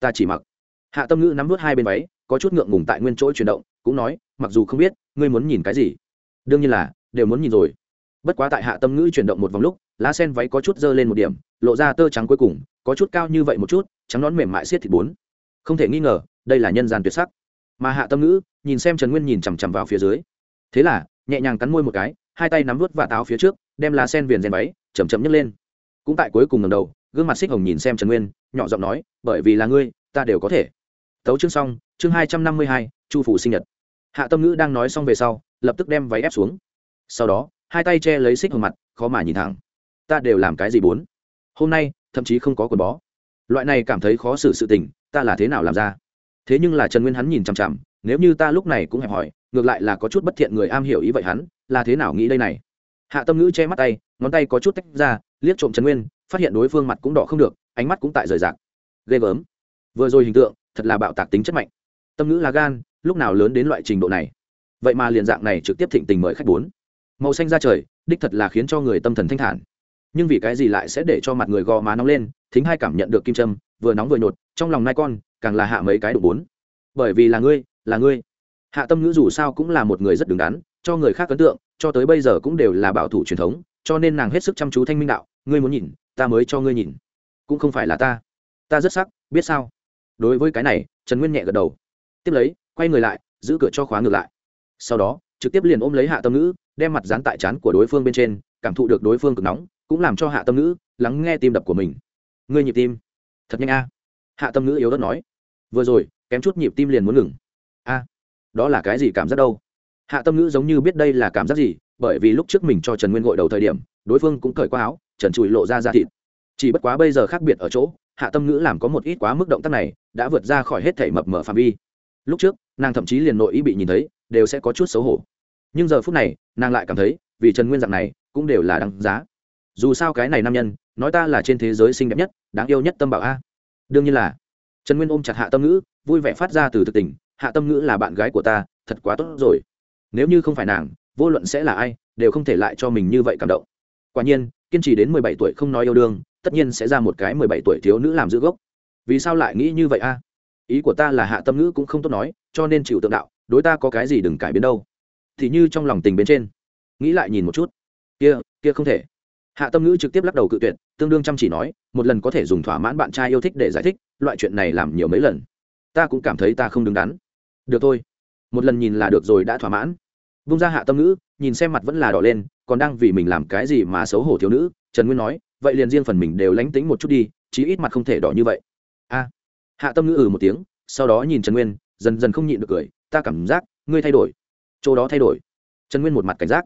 ta chỉ mặc. Hạ tâm ngữ nắm vút hai bên váy, có chút ngượng ngùng tại nguyên chỗ chuyển động, cũng nói, mặc dù không biết, ngươi muốn nhìn cái gì. Đương nhiên là, đều muốn nhìn rồi. Bất quá tại hạ tâm ngữ chuyển động một vòng lúc, lá sen váy có chút dơ lên một điểm, lộ ra tơ trắng cuối cùng, có chút cao như vậy một chút, trắng nón mềm mại xiết thịt bốn. Không thể nghi ngờ, đây là nhân gian tuyệt sắc mà hạ tâm ngữ, nhìn xem trần nguyên nhìn chằm chằm vào phía dưới. Thế là, nhẹ nhàng cắn môi một cái, hai tay nắm vút và táo phía trước, đem lá sen viền rèn váy chầm chậm nhấc lên. Cũng tại cuối cùng ngầm đầu, gương mặt xích hồng nhìn xem trần nguyên, nhỏ giọng nói, bởi vì là ngươi, ta đều có thể. Tấu chương xong, chương hai trăm năm mươi hai, chu phủ sinh nhật. Hạ tâm ngữ đang nói xong về sau, lập tức đem váy ép xuống. Sau đó, hai tay che lấy xích hồng mặt, khó mà nhìn thẳng. Ta đều làm cái gì bốn? Hôm nay, thậm chí không có quần bó. Loại này cảm thấy khó xử sự tình, ta là thế nào làm ra? Thế nhưng là trần nguyên hắn nhìn chằm chằm, nếu như ta lúc này cũng hẹp hỏi, ngược lại là có chút bất thiện người am hiểu ý vậy hắn, là thế nào nghĩ đây này? Hạ tâm ngữ che mắt tay, ngón tay có chút tách ra, liếc trộm trần nguyên, phát hiện đối phương mặt cũng đỏ không được, ánh mắt cũng tại rời rạc. Ghê gớm. Vừa rồi hình tượng, thật là bạo tạc tính chất mạnh. Tâm ngữ là gan, lúc nào lớn đến loại trình độ này? Vậy mà liền dạng này trực tiếp thịnh tình mời khách bốn. Màu xanh ra trời, đích thật là khiến cho người tâm thần thanh thản. Nhưng vì cái gì lại sẽ để cho mặt người gò má nóng lên, thính hai cảm nhận được kim trâm vừa nóng vừa nhột, trong lòng nai con, càng là hạ mấy cái đủ bốn. Bởi vì là ngươi là ngươi. Hạ tâm ngữ dù sao cũng là một người rất đứng đắn, cho người khác ấn tượng, cho tới bây giờ cũng đều là bảo thủ truyền thống, cho nên nàng hết sức chăm chú thanh minh đạo, ngươi muốn nhìn, ta mới cho ngươi nhìn. Cũng không phải là ta. Ta rất sắc, biết sao? Đối với cái này, trần nguyên nhẹ gật đầu. Tiếp lấy, quay người lại, giữ cửa cho khóa ngược lại. Sau đó, trực tiếp liền ôm lấy hạ tâm ngữ, đem mặt dán tại chán của đối phương bên trên, cảm thụ được đối phương cực nóng, cũng làm cho hạ tâm ngữ lắng nghe tim đập của mình. Ngươi nhịp tim thật nhanh a. Hạ tâm ngữ yếu đất nói. Vừa rồi, kém chút nhịp tim liền muốn ngừng. A, đó là cái gì cảm giác đâu? Hạ tâm ngữ giống như biết đây là cảm giác gì, bởi vì lúc trước mình cho trần nguyên gội đầu thời điểm, đối phương cũng cởi qua áo, trần trụi lộ ra da thịt. Chỉ bất quá bây giờ khác biệt ở chỗ, hạ tâm ngữ làm có một ít quá mức động tác này, đã vượt ra khỏi hết thể mập mở phạm vi. Lúc trước, nàng thậm chí liền nội ý bị nhìn thấy, đều sẽ có chút xấu hổ. Nhưng giờ phút này, nàng lại cảm thấy, vì trần nguyên dạng này, cũng đều là đáng giá dù sao cái này nam nhân, nói ta là trên thế giới xinh đẹp nhất, đáng yêu nhất tâm bảo a. Đương nhiên là. Trần nguyên ôm chặt hạ tâm ngữ, vui vẻ phát ra từ thực tình, hạ tâm ngữ là bạn gái của ta, thật quá tốt rồi. Nếu như không phải nàng, vô luận sẽ là ai, đều không thể lại cho mình như vậy cảm động. Quả nhiên, kiên trì đến mười bảy tuổi không nói yêu đương, tất nhiên sẽ ra một cái mười bảy tuổi thiếu nữ làm giữ gốc. Vì sao lại nghĩ như vậy a? Ý của ta là hạ tâm ngữ cũng không tốt nói, cho nên chịu tượng đạo, đối ta có cái gì đừng cải biến đâu. Thì như trong lòng tình bên trên. Nghĩ lại nhìn một chút. Kia kia không thể hạ tâm ngữ trực tiếp lắc đầu cự tuyệt, tương đương chăm chỉ nói, một lần có thể dùng thỏa mãn bạn trai yêu thích để giải thích, loại chuyện này làm nhiều mấy lần. Ta cũng cảm thấy ta không đứng đắn. Được thôi. Một lần nhìn là được rồi đã thỏa mãn. Vung ra hạ tâm ngữ, nhìn xem mặt vẫn là đỏ lên, còn đang vì mình làm cái gì mà xấu hổ thiếu nữ, trần nguyên nói, vậy liền riêng phần mình đều lánh tính một chút đi, chí ít mặt không thể đỏ như vậy. A. Hạ tâm ngữ ừ một tiếng, sau đó nhìn trần nguyên, dần dần không nhịn được cười, ta cảm giác, ngươi thay đổi. Chỗ đó thay đổi. Trần nguyên một mặt cảnh giác.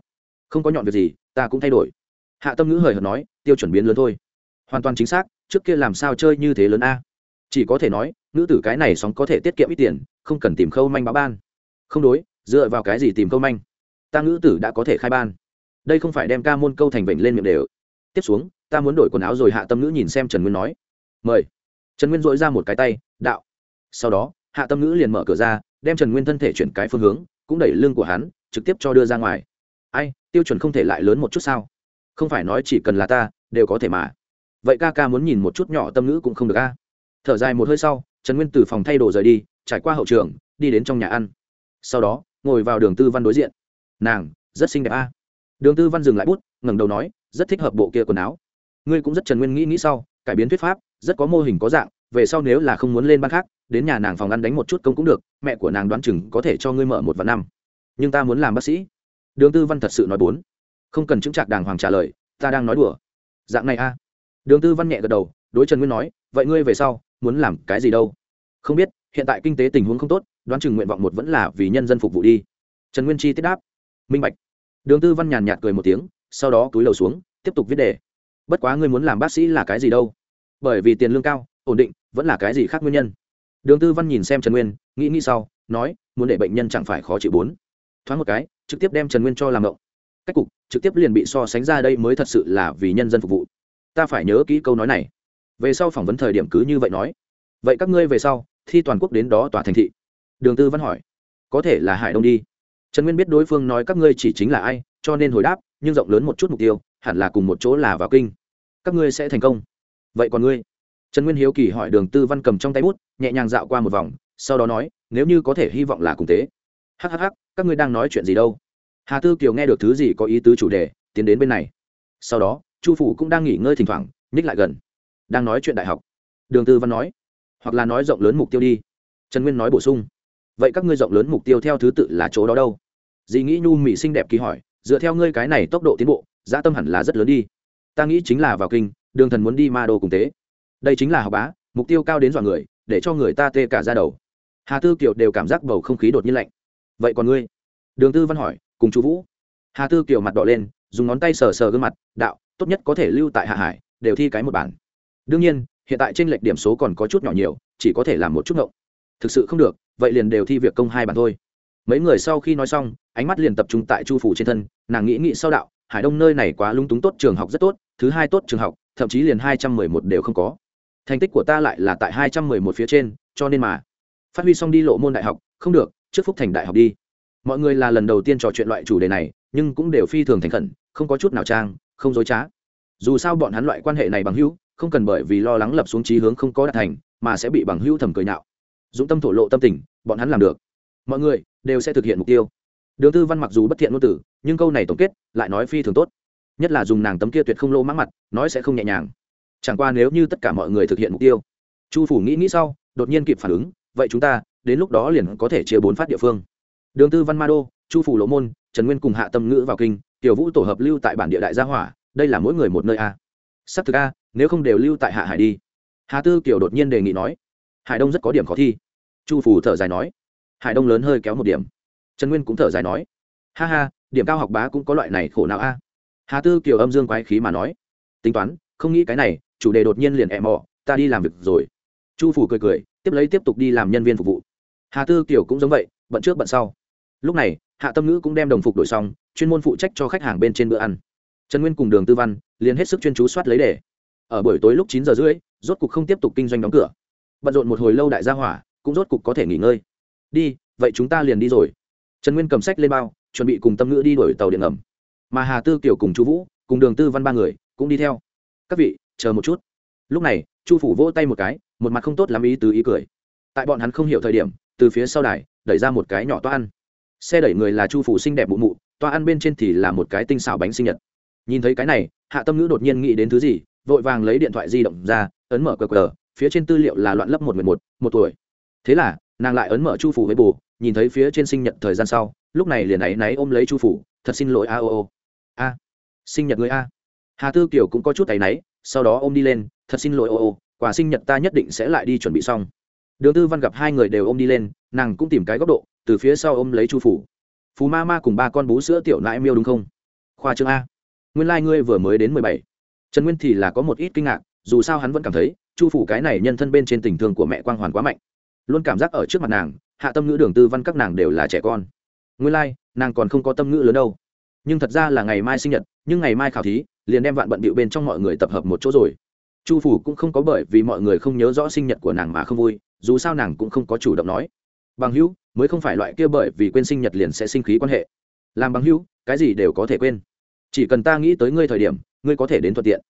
Không có nhọn việc gì, ta cũng thay đổi hạ tâm ngữ hời hợt nói, tiêu chuẩn biến lớn thôi. Hoàn toàn chính xác, trước kia làm sao chơi như thế lớn a? Chỉ có thể nói nữ tử cái này sóng có thể tiết kiệm ít tiền, không cần tìm khâu manh báo ban. Không đối, dựa vào cái gì tìm khâu manh? Ta ngữ tử đã có thể khai ban. Đây không phải đem ca môn câu thành vịnh lên miệng đều. Tiếp xuống, ta muốn đổi quần áo rồi hạ tâm ngữ nhìn xem trần nguyên nói. Mời. Trần nguyên dội ra một cái tay, đạo. Sau đó, hạ tâm ngữ liền mở cửa ra, đem trần nguyên thân thể chuyển cái phương hướng, cũng đẩy lưng của hắn, trực tiếp cho đưa ra ngoài. Ai, tiêu chuẩn không thể lại lớn một chút sao? Không phải nói chỉ cần là ta, đều có thể mà. Vậy ca ca muốn nhìn một chút nhỏ tâm ngữ cũng không được a. Thở dài một hơi sau, trần nguyên từ phòng thay đồ rời đi, trải qua hậu trường, đi đến trong nhà ăn. Sau đó, ngồi vào đường tư văn đối diện. Nàng, rất xinh đẹp a. Đường tư văn dừng lại bút, ngẩng đầu nói, rất thích hợp bộ kia quần áo. Ngươi cũng rất trần nguyên nghĩ nghĩ sau, cải biến thuyết pháp, rất có mô hình có dạng, về sau nếu là không muốn lên ban khác, đến nhà nàng phòng ăn đánh một chút công cũng được, mẹ của nàng đoán chừng có thể cho ngươi mở một vạn năm. Nhưng ta muốn làm bác sĩ. Đường tư văn thật sự nói bốn không cần chứng trạc đàng hoàng trả lời, ta đang nói đùa. Dạng này a? Đường tư văn nhẹ gật đầu, đối trần nguyên nói, vậy ngươi về sau muốn làm cái gì đâu? Không biết, hiện tại kinh tế tình huống không tốt, đoán chừng nguyện vọng một vẫn là vì nhân dân phục vụ đi. Trần nguyên chi tiết đáp. Minh bạch. Đường tư văn nhàn nhạt cười một tiếng, sau đó túi lầu xuống, tiếp tục viết đề. Bất quá ngươi muốn làm bác sĩ là cái gì đâu? Bởi vì tiền lương cao, ổn định, vẫn là cái gì khác nguyên nhân? Đường tư văn nhìn xem trần nguyên, nghĩ nghĩ sau, nói, muốn để bệnh nhân chẳng phải khó chịu bốn. Thoáng một cái, trực tiếp đem trần nguyên cho làm động cách cục, trực tiếp liền bị so sánh ra đây mới thật sự là vì nhân dân phục vụ. Ta phải nhớ kỹ câu nói này. Về sau phỏng vấn thời điểm cứ như vậy nói. Vậy các ngươi về sau, thi toàn quốc đến đó tòa thành thị. Đường tư văn hỏi. Có thể là hải đông đi. Trần nguyên biết đối phương nói các ngươi chỉ chính là ai, cho nên hồi đáp, nhưng rộng lớn một chút mục tiêu, hẳn là cùng một chỗ là vào kinh. Các ngươi sẽ thành công. Vậy còn ngươi? Trần nguyên hiếu kỳ hỏi đường tư văn cầm trong tay bút, nhẹ nhàng dạo qua một vòng, sau đó nói, nếu như có thể hy vọng là cùng tế hhh các ngươi đang nói chuyện gì đâu? Hà tư kiều nghe được thứ gì có ý tứ chủ đề, tiến đến bên này. Sau đó, chu phủ cũng đang nghỉ ngơi thỉnh thoảng, nhích lại gần. Đang nói chuyện đại học. Đường tư văn nói, hoặc là nói rộng lớn mục tiêu đi. Trần nguyên nói bổ sung, vậy các ngươi rộng lớn mục tiêu theo thứ tự là chỗ đó đâu? Dì nghĩ nhu mỹ xinh đẹp kỳ hỏi, dựa theo ngươi cái này tốc độ tiến bộ gia tâm hẳn là rất lớn đi. Ta nghĩ chính là vào kinh, đường thần muốn đi ma đô cùng tế. Đây chính là học bá, mục tiêu cao đến dọa người, để cho người ta tê cả ra đầu. Hà tư kiều đều cảm giác bầu không khí đột nhiên lạnh. Vậy còn ngươi? Đường tư văn hỏi cùng chú vũ hà tư kiều mặt đỏ lên dùng ngón tay sờ sờ gương mặt đạo tốt nhất có thể lưu tại hạ hải đều thi cái một bản đương nhiên hiện tại trên lệch điểm số còn có chút nhỏ nhiều chỉ có thể làm một chút ngộng thực sự không được vậy liền đều thi việc công hai bản thôi mấy người sau khi nói xong ánh mắt liền tập trung tại chu phủ trên thân nàng nghĩ nghĩ sau đạo hải đông nơi này quá lung túng tốt trường học rất tốt thứ hai tốt trường học thậm chí liền hai trăm mười một đều không có thành tích của ta lại là tại hai trăm mười một phía trên cho nên mà phát huy xong đi lộ môn đại học không được trước phúc thành đại học đi mọi người là lần đầu tiên trò chuyện loại chủ đề này, nhưng cũng đều phi thường thành khẩn, không có chút nào trang, không dối trá. Dù sao bọn hắn loại quan hệ này bằng hữu, không cần bởi vì lo lắng lập xuống trí hướng không có đạt thành, mà sẽ bị bằng hữu thầm cười nhạo. Dũng tâm thổ lộ tâm tình, bọn hắn làm được. Mọi người đều sẽ thực hiện mục tiêu. Đường tư văn mặc dù bất thiện ngôn tử, nhưng câu này tổng kết lại nói phi thường tốt. Nhất là dùng nàng tấm kia tuyệt không lô mắc mặt, nói sẽ không nhẹ nhàng. Chẳng qua nếu như tất cả mọi người thực hiện mục tiêu, chu phủ nghĩ nghĩ sau, đột nhiên kịp phản ứng, vậy chúng ta đến lúc đó liền có thể chia bốn phát địa phương đường tư văn ma đô, chu phủ lỗ môn, trần nguyên cùng hạ tâm ngữ vào kinh, tiểu vũ tổ hợp lưu tại bản địa đại gia hỏa, đây là mỗi người một nơi a. Sắp thực a, nếu không đều lưu tại hạ hải đi. Hà tư kiều đột nhiên đề nghị nói. Hải đông rất có điểm khó thi. Chu phủ thở dài nói. Hải đông lớn hơi kéo một điểm. Trần nguyên cũng thở dài nói. Ha ha, điểm cao học bá cũng có loại này khổ não a. Hà tư kiều âm dương quái khí mà nói. Tính toán, không nghĩ cái này, chủ đề đột nhiên liền ẹ mò, ta đi làm việc rồi. Chu phủ cười cười, tiếp lấy tiếp tục đi làm nhân viên phục vụ. Hà tư kiều cũng giống vậy, bận trước bận sau lúc này, hạ tâm ngữ cũng đem đồng phục đổi xong, chuyên môn phụ trách cho khách hàng bên trên bữa ăn. Trần nguyên cùng đường tư văn liền hết sức chuyên chú soát lấy đề. Ở buổi tối lúc chín giờ rưỡi, rốt cục không tiếp tục kinh doanh đóng cửa. Bận rộn một hồi lâu đại gia hỏa, cũng rốt cục có thể nghỉ ngơi. Đi, vậy chúng ta liền đi rồi. Trần nguyên cầm sách lên bao, chuẩn bị cùng tâm ngữ đi đổi tàu điện ngầm. Mà hà tư kiều cùng chú vũ, cùng đường tư văn ba người, cũng đi theo. Các vị, chờ một chút. Lúc này, chu phủ vỗ tay một cái, một mặt không tốt làm ý tứ ý cười. Tại bọn hắn không hiểu thời điểm, từ phía sau đài, đẩy ra một cái nhỏ toa ăn xe đẩy người là chu phủ xinh đẹp mụ mụ, toa ăn bên trên thì là một cái tinh xảo bánh sinh nhật. Nhìn thấy cái này, hạ tâm ngữ đột nhiên nghĩ đến thứ gì, vội vàng lấy điện thoại di động ra, ấn mở qr, phía trên tư liệu là loạn lấp một mười một một tuổi. Thế là, nàng lại ấn mở chu phủ với bù, nhìn thấy phía trên sinh nhật thời gian sau, lúc này liền áy náy ôm lấy chu phủ, thật xin lỗi a o o. A, sinh nhật người a. Hà tư kiều cũng có chút áy náy, sau đó ôm đi lên, thật xin lỗi ô ô quà sinh nhật ta nhất định sẽ lại đi chuẩn bị xong đường tư văn gặp hai người đều ôm đi lên nàng cũng tìm cái góc độ từ phía sau ôm lấy chu phủ. Phú ma ma cùng ba con bú sữa tiểu nãi miêu đúng không? Khoa trương a. Nguyên lai、like、ngươi vừa mới đến mười bảy. Trần nguyên thì là có một ít kinh ngạc dù sao hắn vẫn cảm thấy chu phủ cái này nhân thân bên trên tình thương của mẹ quang hoàn quá mạnh. Luôn cảm giác ở trước mặt nàng hạ tâm ngữ đường tư văn các nàng đều là trẻ con. Nguyên lai、like, nàng còn không có tâm ngữ lớn đâu. Nhưng thật ra là ngày mai sinh nhật nhưng ngày mai khảo thí liền đem vạn bận bịu bên trong mọi người tập hợp một chỗ rồi. Chu phủ cũng không có bởi vì mọi người không nhớ rõ sinh nhật của nàng mà không vui dù sao nàng cũng không có chủ động nói. Bằng hữu, mới không phải loại kia bởi vì quên sinh nhật liền sẽ sinh khí quan hệ. Làm bằng hữu, cái gì đều có thể quên. Chỉ cần ta nghĩ tới ngươi thời điểm, ngươi có thể đến thuận tiện.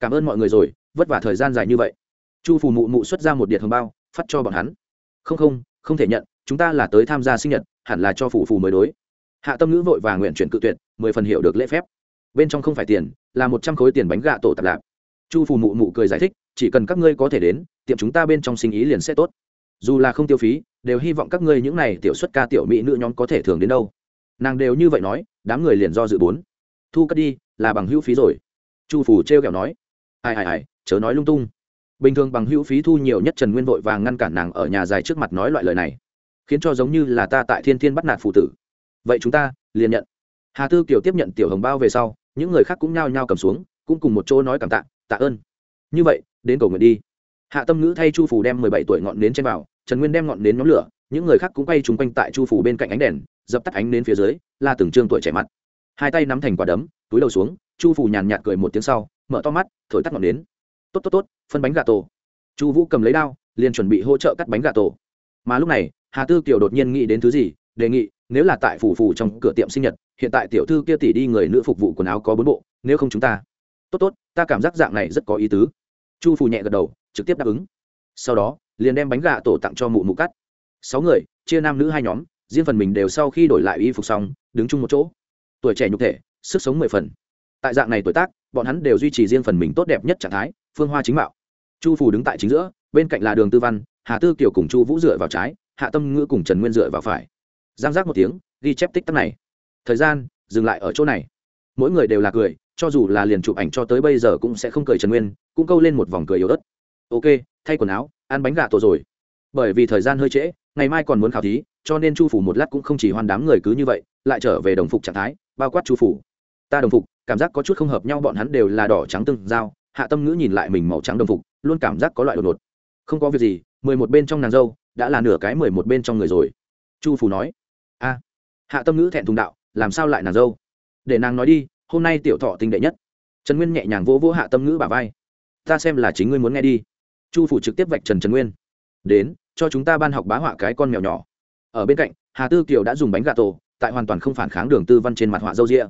Cảm ơn mọi người rồi, vất vả thời gian dài như vậy. Chu phù mụ mụ xuất ra một điện hồng bao, phát cho bọn hắn. Không không không thể nhận, chúng ta là tới tham gia sinh nhật, hẳn là cho phù phù mới đối. Hạ tâm ngữ vội và nguyện chuyển cự tuyệt, mười phần hiểu được lễ phép. Bên trong không phải tiền, là một trăm khối tiền bánh gạ tổ tạp lạp. Chu phù mụ mụ cười giải thích, chỉ cần các ngươi có thể đến tiệm chúng ta bên trong sinh ý liền sẽ tốt. Dù là không tiêu phí, đều hy vọng các ngươi những n à y tiểu xuất ca tiểu mỹ nữ nhóm có thể thường đến đâu. Nàng đều như vậy nói, đám người liền do dự bốn. Thu cất đi, là bằng hữu phí rồi. Chu phủ t r e o kẹo nói. Ai ai ai, chớ nói lung tung. Bình thường bằng hữu phí thu nhiều nhất trần nguyên vội và ngăn cản nàng ở nhà dài trước mặt nói loại lời này, khiến cho giống như là ta tại thiên thiên bắt nạt phụ tử. Vậy chúng ta, liền nhận. Hà tư kiều tiếp nhận tiểu hồng bao về sau, những người khác cũng nhao nhao cầm xuống, cũng cùng một chỗ nói cảm tạ tạ ơn. Như vậy, đến cầu nguyện đi hạ tâm ngữ thay chu phủ đem mười bảy tuổi ngọn nến trên vào, trần nguyên đem ngọn nến nhóm lửa, những người khác cũng quay trúng quanh tại chu phủ bên cạnh ánh đèn, dập tắt ánh nến phía dưới, là từng trương tuổi trẻ mặt. Hai tay nắm thành quả đấm, túi đầu xuống, chu phủ nhàn nhạt cười một tiếng sau, mở to mắt, thổi tắt ngọn nến. Tốt tốt tốt, phân bánh gà tổ. Chu vũ cầm lấy đao, liền chuẩn bị hỗ trợ cắt bánh gà tổ. Mà lúc này, hà tư kiều đột nhiên nghĩ đến thứ gì, đề nghị, nếu là tại phủ phủ trong cửa tiệm sinh nhật, hiện tại tiểu thư kia tỷ đi người nữ phục vụ quần áo có bốn bộ, nếu không chúng ta. Tốt tốt, ta cảm giác dạng này rất có ý tứ. Chu phủ nhẹ gật đầu trực tiếp đáp ứng. Sau đó, liền đem bánh gà tổ tặng cho mụ mụ cắt. Sáu người, chia nam nữ hai nhóm, riêng phần mình đều sau khi đổi lại y phục xong, đứng chung một chỗ. Tuổi trẻ nhục thể, sức sống mười phần. Tại dạng này tuổi tác, bọn hắn đều duy trì riêng phần mình tốt đẹp nhất trạng thái, phương hoa chính mạo. Chu Phù đứng tại chính giữa, bên cạnh là đường tư văn, hà tư kiều cùng chu vũ dựa vào trái, hạ tâm ngữ cùng trần nguyên dựa vào phải. Giang giác một tiếng, ghi chép tích tắc này. Thời gian, dừng lại ở chỗ này. Mỗi người đều là cười, cho dù là liền chụp ảnh cho tới bây giờ cũng sẽ không cười trần nguyên, cũng câu lên một vòng cười yếu ớt ok, thay quần áo, ăn bánh gà tổ rồi. Bởi vì thời gian hơi trễ, ngày mai còn muốn khảo thí, cho nên chu phủ một lát cũng không chỉ hoan đám người cứ như vậy, lại trở về đồng phục trạng thái, bao quát chu phủ. Ta đồng phục, cảm giác có chút không hợp nhau, bọn hắn đều là đỏ trắng từng dao hạ tâm ngữ nhìn lại mình màu trắng đồng phục, luôn cảm giác có loại đột ngột. Không có việc gì, mười một bên trong nàng dâu, đã là nửa cái mười một bên trong người rồi. Chu phủ nói. A. Hạ tâm ngữ thẹn thùng đạo, làm sao lại nàng dâu? Để nàng nói đi, hôm nay tiểu thọ tinh đệ nhất. Trần nguyên nhẹ nhàng vỗ vỗ hạ tâm ngữ bà vai. Ta xem là chính ngươi muốn nghe đi chu phủ trực tiếp vạch trần trần nguyên. Đến, cho chúng ta ban học bá họa cái con mèo nhỏ. Ở bên cạnh, hà tư kiều đã dùng bánh gà tổ, tại hoàn toàn không phản kháng đường tư văn trên mặt họa dâu rịa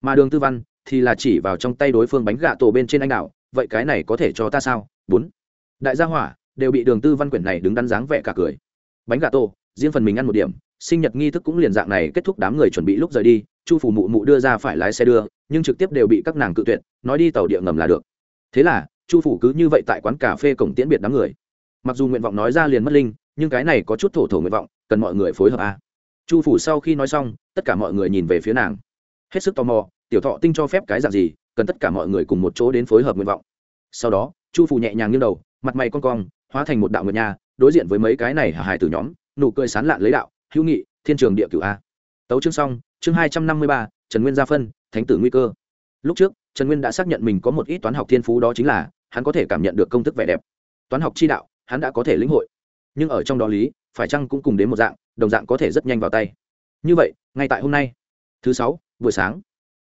mà đường tư văn thì là chỉ vào trong tay đối phương bánh gà tổ bên trên anh đạo vậy cái này có thể cho ta sao? Bốn. Đại gia hỏa đều bị đường tư văn quyển này đứng đắn dáng vẻ cả cười. Bánh gà tổ, riêng phần mình ăn một điểm, sinh nhật nghi thức cũng liền dạng này kết thúc đám người chuẩn bị lúc rời đi, chu phủ mụ mụ đưa ra phải lái xe đưa, nhưng trực tiếp đều bị các nàng cự tuyệt, nói đi tàu địa ngầm là được. Thế là chu phủ cứ như vậy tại quán cà phê cổng tiễn biệt đám người. Mặc dù nguyện vọng nói ra liền mất linh, nhưng cái này có chút thổ thổ nguyện vọng, cần mọi người phối hợp a à. chu phủ sau khi nói xong, tất cả mọi người nhìn về phía nàng. Hết sức tò mò, tiểu thọ tinh cho phép cái dạng gì, cần tất cả mọi người cùng một chỗ đến phối hợp nguyện vọng. Sau đó, chu phủ nhẹ nhàng nghiêng đầu, mặt mày con cong, hóa thành một đạo nguyệt nhà đối diện với mấy cái này hà hài từ nhóm, nụ cười sán lạn lấy đạo, hữu nghị, thiên trường địa cửu a. Tấu chương xong, chương hai trăm năm mươi ba, trần nguyên gia phân, thánh tử nguy cơ. Lúc trước, trần nguyên đã xác nhận mình có một ít toán học thiên phú đó chính là hắn có thể cảm nhận được công thức vẻ đẹp. Toán học chi đạo, hắn đã có thể lĩnh hội. Nhưng ở trong đó lý, phải chăng cũng cùng đến một dạng, đồng dạng có thể rất nhanh vào tay. Như vậy, ngay tại hôm nay, thứ sáu, buổi sáng,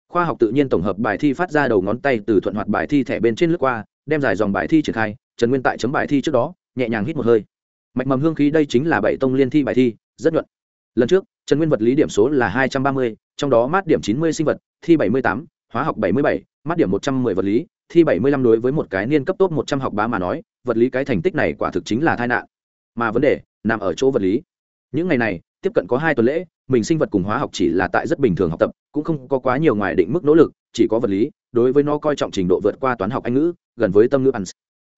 khoa học tự nhiên tổng hợp bài thi phát ra đầu ngón tay từ thuận hoạt bài thi thẻ bên trên lướt qua, đem dài dòng bài thi triển khai, trần nguyên tại chấm bài thi trước đó, nhẹ nhàng hít một hơi. Mạch mầm hương khí đây chính là bảy tông liên thi bài thi, rất nhuận. Lần trước, trần nguyên vật lý điểm số là hai trăm ba mươi, trong đó mát điểm chín mươi sinh vật, thi bảy mươi tám, hóa học bảy mươi bảy, mát điểm một trăm m ư ơ i vật lý thi bảy mươi lăm đối với một cái niên cấp tốt một trăm học bá mà nói, vật lý cái thành tích này quả thực chính là tai nạn. Mà vấn đề nằm ở chỗ vật lý. Những ngày này, tiếp cận có hai tuần lễ, mình sinh vật cùng hóa học chỉ là tại rất bình thường học tập, cũng không có quá nhiều ngoài định mức nỗ lực, chỉ có vật lý, đối với nó coi trọng trình độ vượt qua toán học anh ngữ, gần với tâm ngữ ăn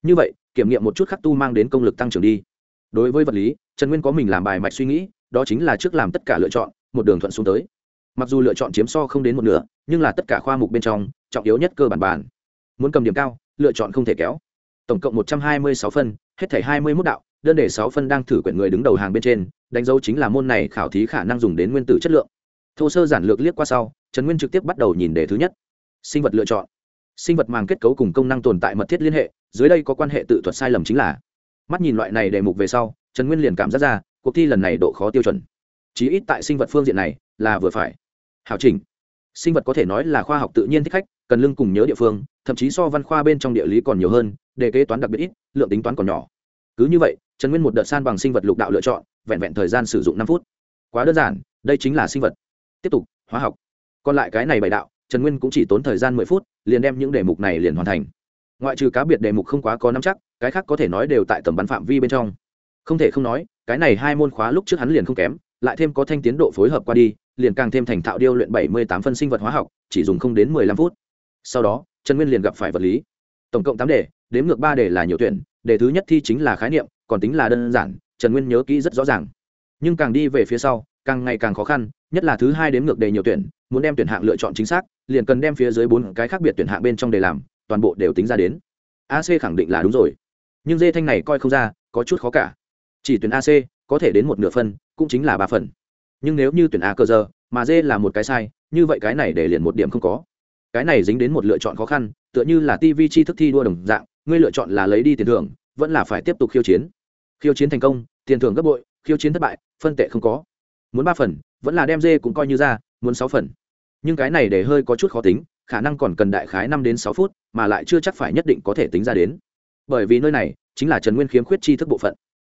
như vậy, kiểm nghiệm một chút khắc tu mang đến công lực tăng trưởng đi. Đối với vật lý, trần nguyên có mình làm bài mạch suy nghĩ, đó chính là trước làm tất cả lựa chọn, một đường thuận xuống tới. Mặc dù lựa chọn chiếm so không đến một nửa, nhưng là tất cả khoa mục bên trong, trọng yếu nhất cơ bản bản muốn cầm điểm cao, lựa chọn không thể kéo. Tổng cộng một trăm hai mươi sáu phân, hết thảy hai mươi mốt đạo, đơn đề sáu phân đang thử quyển người đứng đầu hàng bên trên, đánh dấu chính là môn này khảo thí khả năng dùng đến nguyên tử chất lượng. Thô sơ giản lược liếc qua sau, trần nguyên trực tiếp bắt đầu nhìn đề thứ nhất. Sinh vật lựa chọn. Sinh vật màng kết cấu cùng công năng tồn tại mật thiết liên hệ, dưới đây có quan hệ tự thuật sai lầm chính là. Mắt nhìn loại này đề mục về sau, trần nguyên liền cảm giác ra, cuộc thi lần này độ khó tiêu chuẩn. Chí ít tại sinh vật phương diện này là vừa phải. Hảo chỉnh. Sinh vật có thể nói là khoa học tự nhiên thích khách cần lưng cùng nhớ địa phương, thậm chí so văn khoa bên trong địa lý còn nhiều hơn, đề kế toán đặc biệt ít, lượng tính toán còn nhỏ. Cứ như vậy, trần nguyên một đợt san bằng sinh vật lục đạo lựa chọn, vẹn vẹn thời gian sử dụng năm phút. Quá đơn giản, đây chính là sinh vật. Tiếp tục, hóa học. Còn lại cái này bày đạo, trần nguyên cũng chỉ tốn thời gian mười phút, liền đem những đề mục này liền hoàn thành. Ngoại trừ cá biệt đề mục không quá có nắm chắc, cái khác có thể nói đều tại tầm bắn phạm vi bên trong. Không thể không nói, cái này hai môn khóa lúc trước hắn liền không kém, lại thêm có thanh tiến độ phối hợp qua đi, liền càng thêm thành thạo điêu luyện bảy mươi tám phân sinh vật hóa học, chỉ dùng không đến mười lăm phút sau đó, trần nguyên liền gặp phải vật lý. Tổng cộng tám đề, đếm ngược ba đề là nhiều tuyển, đề thứ nhất thi chính là khái niệm, còn tính là đơn giản, trần nguyên nhớ kỹ rất rõ ràng. Nhưng càng đi về phía sau, càng ngày càng khó khăn, nhất là thứ hai đến ngược đề nhiều tuyển, muốn đem tuyển hạng lựa chọn chính xác, liền cần đem phía dưới bốn cái khác biệt tuyển hạng bên trong đề làm, toàn bộ đều tính ra đến. Ac khẳng định là đúng rồi. Nhưng dê thanh này coi không ra, có chút khó cả. Chỉ tuyển ac có thể đến một nửa phân, cũng chính là ba phần. Nhưng nếu như tuyển a cơ giờ, mà dê là một cái sai, như vậy cái này để liền một điểm không có cái này dính đến một lựa chọn khó khăn, tựa như là tv chi thức thi đua đồng dạng, ngươi lựa chọn là lấy đi tiền thưởng, vẫn là phải tiếp tục khiêu chiến. Khiêu chiến thành công, tiền thưởng gấp bội, khiêu chiến thất bại, phân tệ không có. Muốn ba phần, vẫn là đem dê cũng coi như ra, muốn sáu phần. Nhưng cái này để hơi có chút khó tính, khả năng còn cần đại khái năm đến sáu phút, mà lại chưa chắc phải nhất định có thể tính ra đến. Bởi vì nơi này, chính là trần nguyên khiếm khuyết chi thức bộ phận.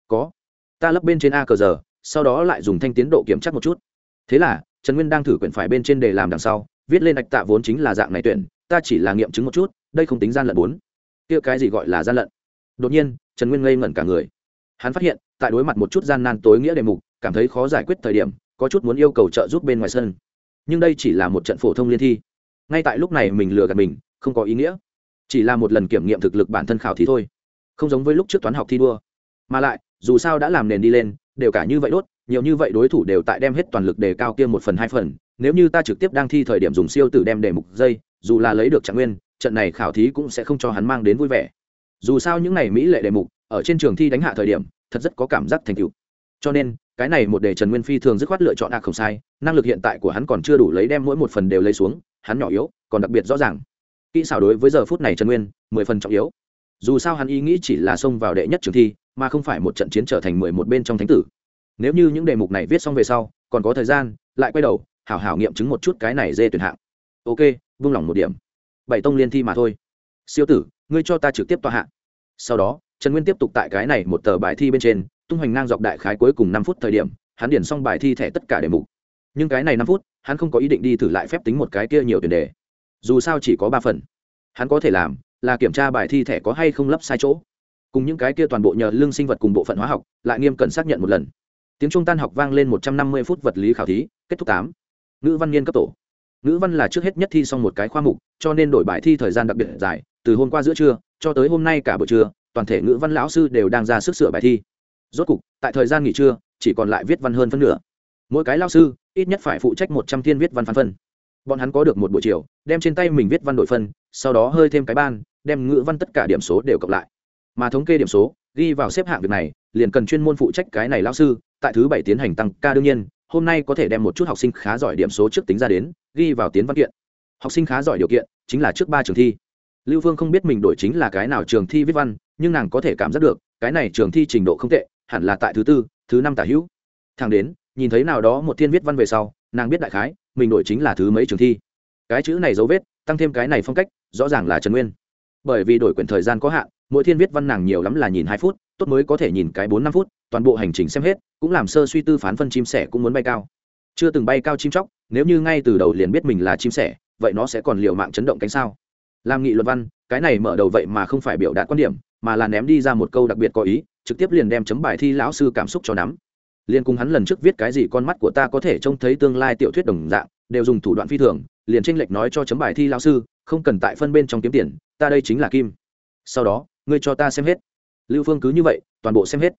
Có. Ta lấp bên trên a cờ giờ, sau đó lại dùng thanh tiến độ kiểm chắc một chút. Thế là, trần nguyên đang thử quyển phải bên trên để làm đằng sau viết lên ạch tạ vốn chính là dạng này tuyển, ta chỉ là nghiệm chứng một chút, đây không tính gian lận bốn. Kia cái gì gọi là gian lận? Đột nhiên, trần nguyên ngây ngẩn cả người. Hắn phát hiện, tại đối mặt một chút gian nan tối nghĩa đề mục, cảm thấy khó giải quyết thời điểm, có chút muốn yêu cầu trợ giúp bên ngoài sân. Nhưng đây chỉ là một trận phổ thông liên thi. Ngay tại lúc này mình lừa gạt mình, không có ý nghĩa. Chỉ là một lần kiểm nghiệm thực lực bản thân khảo thí thôi. Không giống với lúc trước toán học thi đua. Mà lại, dù sao đã làm nền đi lên, đều cả như vậy đốt, nhiều như vậy đối thủ đều tại đem hết toàn lực đề cao kia một phần hai phần nếu như ta trực tiếp đang thi thời điểm dùng siêu tử đem đề mục dây, dù là lấy được trạng nguyên, trận này khảo thí cũng sẽ không cho hắn mang đến vui vẻ. Dù sao những ngày mỹ lệ đề mục, ở trên trường thi đánh hạ thời điểm, thật rất có cảm giác thành tựu. Cho nên, cái này một đề trần nguyên phi thường dứt khoát lựa chọn a không sai, năng lực hiện tại của hắn còn chưa đủ lấy đem mỗi một phần đều lấy xuống, hắn nhỏ yếu, còn đặc biệt rõ ràng. Kỹ xảo đối với giờ phút này trần nguyên, mười phần trọng yếu. Dù sao hắn ý nghĩ chỉ là xông vào đệ nhất trường thi, mà không phải một trận chiến trở thành mười một bên trong thánh tử. Nếu như những đề mục này viết xong về sau, còn có thời gian, lại quay đầu hảo hảo nghiệm chứng một chút cái này dê tuyển hạng. Ok vung lòng một điểm. Bảy tông liên thi mà thôi. Siêu tử, ngươi cho ta trực tiếp tòa hạng sau đó, trần nguyên tiếp tục tại cái này một tờ bài thi bên trên, tung hoành ngang dọc đại khái cuối cùng năm phút thời điểm, hắn điển xong bài thi thẻ tất cả đề mục. Nhưng cái này năm phút, hắn không có ý định đi thử lại phép tính một cái kia nhiều tiền đề. Dù sao chỉ có ba phần. Hắn có thể làm là kiểm tra bài thi thẻ có hay không lấp sai chỗ. Cùng những cái kia toàn bộ nhờ lương sinh vật cùng bộ phận hóa học, lại nghiêm cẩn xác nhận một lần. Tiếng trung tan học vang lên một trăm năm mươi phút vật lý khảo thí, kết thúc tám ngữ văn niên cấp tổ. Ngữ văn là trước hết nhất thi xong một cái khoa mục, cho nên đổi bài thi thời gian đặc biệt dài, từ hôm qua giữa trưa cho tới hôm nay cả buổi trưa, toàn thể ngữ văn lão sư đều đang ra sức sửa bài thi. Rốt cục, tại thời gian nghỉ trưa, chỉ còn lại viết văn hơn phân nửa. Mỗi cái lao sư, ít nhất phải phụ trách một trăm thiên viết văn phán phân. Bọn hắn có được một buổi chiều, đem trên tay mình viết văn đội phân, sau đó hơi thêm cái ban, đem ngữ văn tất cả điểm số đều cộng lại. Mà thống kê điểm số, ghi vào xếp hạng việc này, liền cần chuyên môn phụ trách cái này lao sư, tại thứ bảy tiến hành tăng ca đương nhiên hôm nay có thể đem một chút học sinh khá giỏi điểm số trước tính ra đến, ghi vào tiến văn kiện. Học sinh khá giỏi điều kiện chính là trước ba trường thi. Lưu phương không biết mình đổi chính là cái nào trường thi viết văn, nhưng nàng có thể cảm giác được, cái này trường thi trình độ không tệ, hẳn là tại thứ tư, thứ năm tả hữu. Thằng đến, nhìn thấy nào đó một thiên viết văn về sau, nàng biết đại khái, mình đổi chính là thứ mấy trường thi. Cái chữ này dấu vết, tăng thêm cái này phong cách, rõ ràng là trần nguyên. Bởi vì đổi quyển thời gian có hạn, mỗi thiên viết văn nàng nhiều lắm là nhìn hai phút, tốt mới có thể nhìn cái bốn năm phút toàn bộ hành trình xem hết, cũng làm sơ suy tư phán phân chim sẻ cũng muốn bay cao. Chưa từng bay cao chim chóc, nếu như ngay từ đầu liền biết mình là chim sẻ, vậy nó sẽ còn liều mạng chấn động cánh sao? Làm nghị luận văn, cái này mở đầu vậy mà không phải biểu đạt quan điểm, mà là ném đi ra một câu đặc biệt có ý, trực tiếp liền đem chấm bài thi lão sư cảm xúc cho nắm. Liền cùng hắn lần trước viết cái gì con mắt của ta có thể trông thấy tương lai tiểu thuyết đồng dạng, đều dùng thủ đoạn phi thường, liền tranh lệch nói cho chấm bài thi lão sư, không cần tại phân bên trong kiếm tiền, ta đây chính là kim. Sau đó, ngươi cho ta xem hết. Lưu phương cứ như vậy, toàn bộ xem hết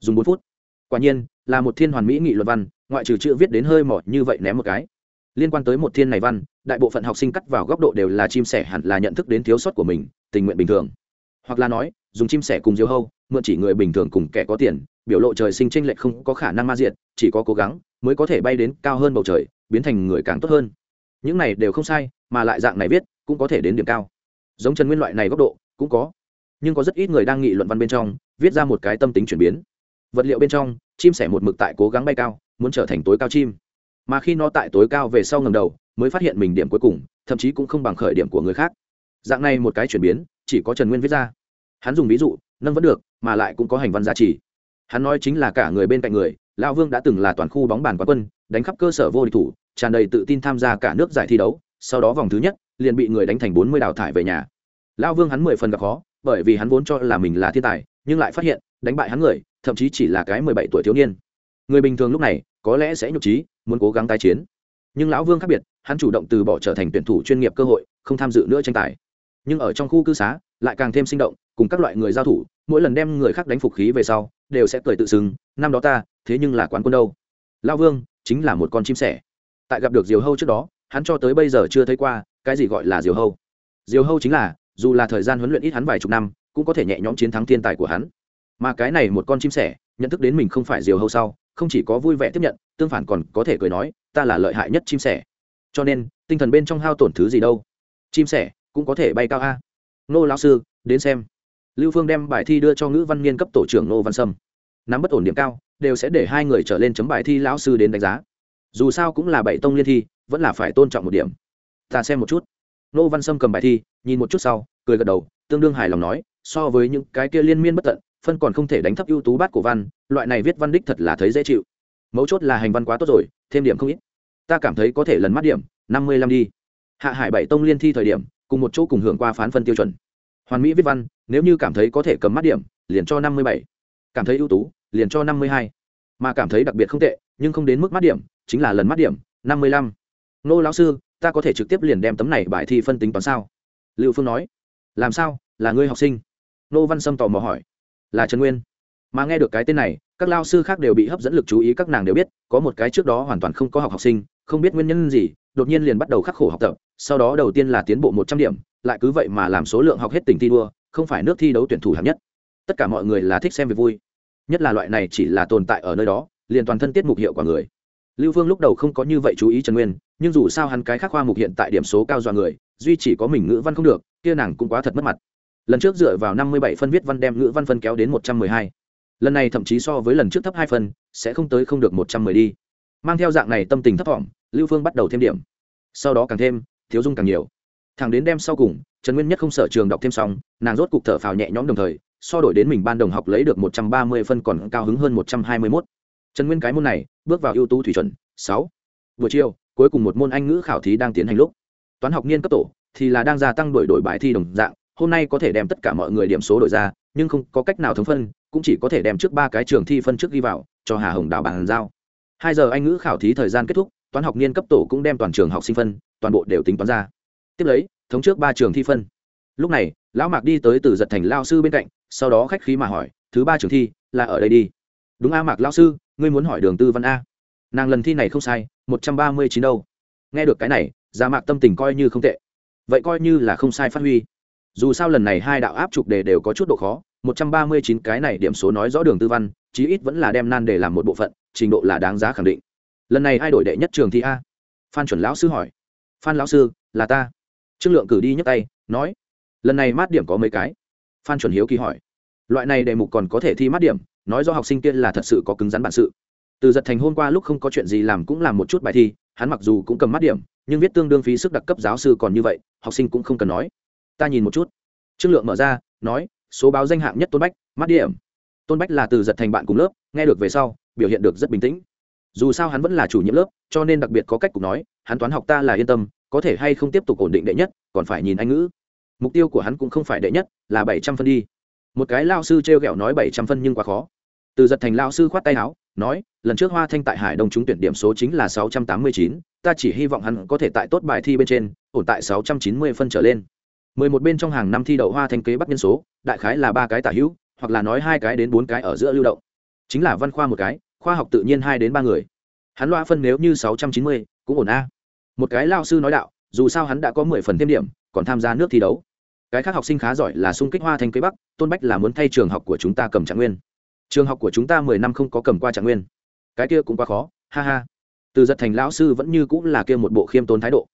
dùng bốn phút. Quả nhiên, là một thiên hoàn mỹ nghị luận văn, ngoại trừ chữ viết đến hơi mỏ như vậy ném một cái. Liên quan tới một thiên này văn, đại bộ phận học sinh cắt vào góc độ đều là chim sẻ hẳn là nhận thức đến thiếu sót của mình, tình nguyện bình thường. Hoặc là nói, dùng chim sẻ cùng diêu hâu, mượn chỉ người bình thường cùng kẻ có tiền, biểu lộ trời sinh tranh lệch không có khả năng ma diệt, chỉ có cố gắng mới có thể bay đến cao hơn bầu trời, biến thành người càng tốt hơn. Những này đều không sai, mà lại dạng này viết cũng có thể đến điểm cao. Giống trần nguyên loại này góc độ cũng có, nhưng có rất ít người đang nghị luận văn bên trong viết ra một cái tâm tính chuyển biến vật liệu bên trong, chim sẻ một mực tại cố gắng bay cao, muốn trở thành tối cao chim. Mà khi nó tại tối cao về sau ngầm đầu, mới phát hiện mình điểm cuối cùng, thậm chí cũng không bằng khởi điểm của người khác. Dạng này một cái chuyển biến, chỉ có trần nguyên viết ra. Hắn dùng ví dụ, nâng vẫn được, mà lại cũng có hành văn giá trị. Hắn nói chính là cả người bên cạnh người lao vương đã từng là toàn khu bóng bàn quán quân, đánh khắp cơ sở vô địch thủ, tràn đầy tự tin tham gia cả nước giải thi đấu, sau đó vòng thứ nhất, liền bị người đánh thành bốn mươi đào thải về nhà. Lao vương hắn mười phần gặp khó, bởi vì hắn vốn cho là mình là thiên tài, nhưng lại phát hiện đánh bại hắn người, thậm chí chỉ là cái mười bảy tuổi thiếu niên. Người bình thường lúc này, có lẽ sẽ nhục trí, muốn cố gắng tái chiến. Nhưng lão vương khác biệt, hắn chủ động từ bỏ trở thành tuyển thủ chuyên nghiệp cơ hội, không tham dự nữa tranh tài. Nhưng ở trong khu cư xá, lại càng thêm sinh động, cùng các loại người giao thủ, mỗi lần đem người khác đánh phục khí về sau, đều sẽ cười tự xưng, năm đó ta, thế nhưng là quán quân đâu. Lão vương, chính là một con chim sẻ. Tại gặp được diều hâu trước đó, hắn cho tới bây giờ chưa thấy qua, cái gì gọi là diều hâu. Diều hâu chính là, dù là thời gian huấn luyện ít hắn vài chục năm, cũng có thể nhẹ nhõm chiến thắng thiên tài của hắn mà cái này một con chim sẻ, nhận thức đến mình không phải diều hâu sau, không chỉ có vui vẻ tiếp nhận, tương phản còn có thể cười nói, ta là lợi hại nhất chim sẻ. Cho nên, tinh thần bên trong hao tổn thứ gì đâu? Chim sẻ cũng có thể bay cao a. Nô lão sư, đến xem. Lưu phương đem bài thi đưa cho ngữ văn niên cấp tổ trưởng nô văn sâm. Nắm bất ổn điểm cao, đều sẽ để hai người trở lên chấm bài thi lão sư đến đánh giá. Dù sao cũng là bảy tông liên thi, vẫn là phải tôn trọng một điểm. Ta xem một chút. Nô văn sâm cầm bài thi, nhìn một chút sau, cười gật đầu, tương đương hài lòng nói, so với những cái kia liên miên bất tận phân còn không thể đánh thấp ưu tú bát cổ văn, loại này viết văn đích thật là thấy dễ chịu. Mấu chốt là hành văn quá tốt rồi, thêm điểm không ít. Ta cảm thấy có thể lần mắt điểm, năm mươi lăm đi. Hạ hải bảy tông liên thi thời điểm, cùng một chỗ cùng hưởng qua phán phân tiêu chuẩn. Hoàn mỹ viết văn, nếu như cảm thấy có thể cầm mắt điểm, liền cho năm mươi bảy. Cảm thấy ưu tú, liền cho năm mươi hai. Mà cảm thấy đặc biệt không tệ, nhưng không đến mức mắt điểm, chính là lần mắt điểm, năm mươi lăm. Nô lão sư, ta có thể trực tiếp liền đem tấm này bài thi phân tính toán sao? Liệu phương nói. Làm sao? Là ngươi học sinh? Nô văn sâm tò mò hỏi là trần nguyên mà nghe được cái tên này các lao sư khác đều bị hấp dẫn lực chú ý các nàng đều biết có một cái trước đó hoàn toàn không có học học sinh không biết nguyên nhân gì đột nhiên liền bắt đầu khắc khổ học tập sau đó đầu tiên là tiến bộ một trăm điểm lại cứ vậy mà làm số lượng học hết tỉnh thi đua không phải nước thi đấu tuyển thủ hạng nhất tất cả mọi người là thích xem việc vui nhất là loại này chỉ là tồn tại ở nơi đó liền toàn thân tiết mục hiệu quả người lưu phương lúc đầu không có như vậy chú ý trần nguyên nhưng dù sao hắn cái khác khoa mục hiện tại điểm số cao dọa người duy chỉ có mình ngữ văn không được kia nàng cũng quá thật mất mặt lần trước dựa vào năm mươi bảy phân viết văn đem ngữ văn phân kéo đến một trăm mười hai. Lần này thậm chí so với lần trước thấp hai phân, sẽ không tới không được một trăm mười đi. Mang theo dạng này tâm tình thấp thỏm, lưu phương bắt đầu thêm điểm. Sau đó càng thêm, thiếu dung càng nhiều. Thằng đến đem sau cùng, trần nguyên nhất không sở trường đọc thêm xong, nàng rốt cục thở phào nhẹ nhõm đồng thời, so đổi đến mình ban đồng học lấy được một trăm ba mươi phân còn cao hứng hơn một trăm hai mươi mốt. Trần nguyên cái môn này, bước vào ưu tú thủy chuẩn, sáu. Buổi chiều, cuối cùng một môn anh ngữ khảo thí đang tiến hành lúc. Toán học niên cấp tổ, thì là đang gia tăng đổi đổi bài thi đồng dạng hôm nay có thể đem tất cả mọi người điểm số đổi ra, nhưng không có cách nào thống phân, cũng chỉ có thể đem trước ba cái trường thi phân trước ghi vào, cho hà hồng đào bàn giao. Hai giờ anh ngữ khảo thí thời gian kết thúc, toán học niên cấp tổ cũng đem toàn trường học sinh phân, toàn bộ đều tính toán ra. Tiếp lấy, thống trước ba trường thi phân. Lúc này, lão mạc đi tới từ giật thành lao sư bên cạnh, sau đó khách khí mà hỏi, thứ ba trường thi là ở đây đi? Đúng a, mạc lao sư, ngươi muốn hỏi đường tư văn a. Nàng lần thi này không sai, một trăm ba mươi chín đâu. Nghe được cái này ra mạc tâm tình coi như không tệ. Vậy coi như là không sai phát huy dù sao lần này hai đạo áp trục đề đều có chút độ khó, một trăm ba mươi chín cái này điểm số nói rõ đường tư văn, chí ít vẫn là đem nan để làm một bộ phận, trình độ là đáng giá khẳng định. Lần này ai đổi đệ nhất trường thi a. Phan chuẩn lão sư hỏi. Phan lão sư, là ta. Trương lượng cử đi nhấc tay, nói. Lần này mát điểm có mấy cái? Phan chuẩn hiếu kỳ hỏi. Loại này đề mục còn có thể thi mát điểm, nói do học sinh kia là thật sự có cứng rắn bản sự. Từ giật thành hôm qua lúc không có chuyện gì làm cũng làm một chút bài thi, hắn mặc dù cũng cầm mát điểm, nhưng viết tương đương phí sức đặc cấp giáo sư còn như vậy, học sinh cũng không cần nói ta nhìn một chút. Trương lượng mở ra, nói, số báo danh hạng nhất tôn bách mắt điểm. Tôn bách là từ giật thành bạn cùng lớp, nghe được về sau, biểu hiện được rất bình tĩnh. Dù sao hắn vẫn là chủ nhiệm lớp, cho nên đặc biệt có cách cục nói, hắn toán học ta là yên tâm, có thể hay không tiếp tục ổn định đệ nhất, còn phải nhìn anh ngữ. Mục tiêu của hắn cũng không phải đệ nhất, là bảy trăm phân đi. Một cái lao sư t r e o g ẹ o nói bảy trăm phân nhưng quá khó. Từ giật thành lao sư khoát tay áo, nói, lần trước hoa thanh tại hải đông trúng tuyển điểm số chính là sáu trăm tám mươi chín, ta chỉ hy vọng hắn có thể tại tốt bài thi bên trên, ổn tại sáu trăm chín mươi phân trở lên mười một bên trong hàng năm thi đậu hoa thanh kế bắt nhân số, đại khái là ba cái tả hữu, hoặc là nói hai cái đến bốn cái ở giữa lưu động. Chính là văn khoa một cái, khoa học tự nhiên hai đến ba người. Hắn loa phân nếu như sáu trăm chín mươi, cũng ổn a. Một cái lao sư nói đạo, dù sao hắn đã có mười phần thêm điểm, còn tham gia nước thi đấu. Cái khác học sinh khá giỏi là xung kích hoa thanh kế bắc, tôn bách là muốn thay trường học của chúng ta cầm trạng nguyên. Trường học của chúng ta mười năm không có cầm qua trạng nguyên. Cái kia cũng quá khó, ha ha. Từ giật thành lão sư vẫn như cũng là kia một bộ khiêm tốn thái độ.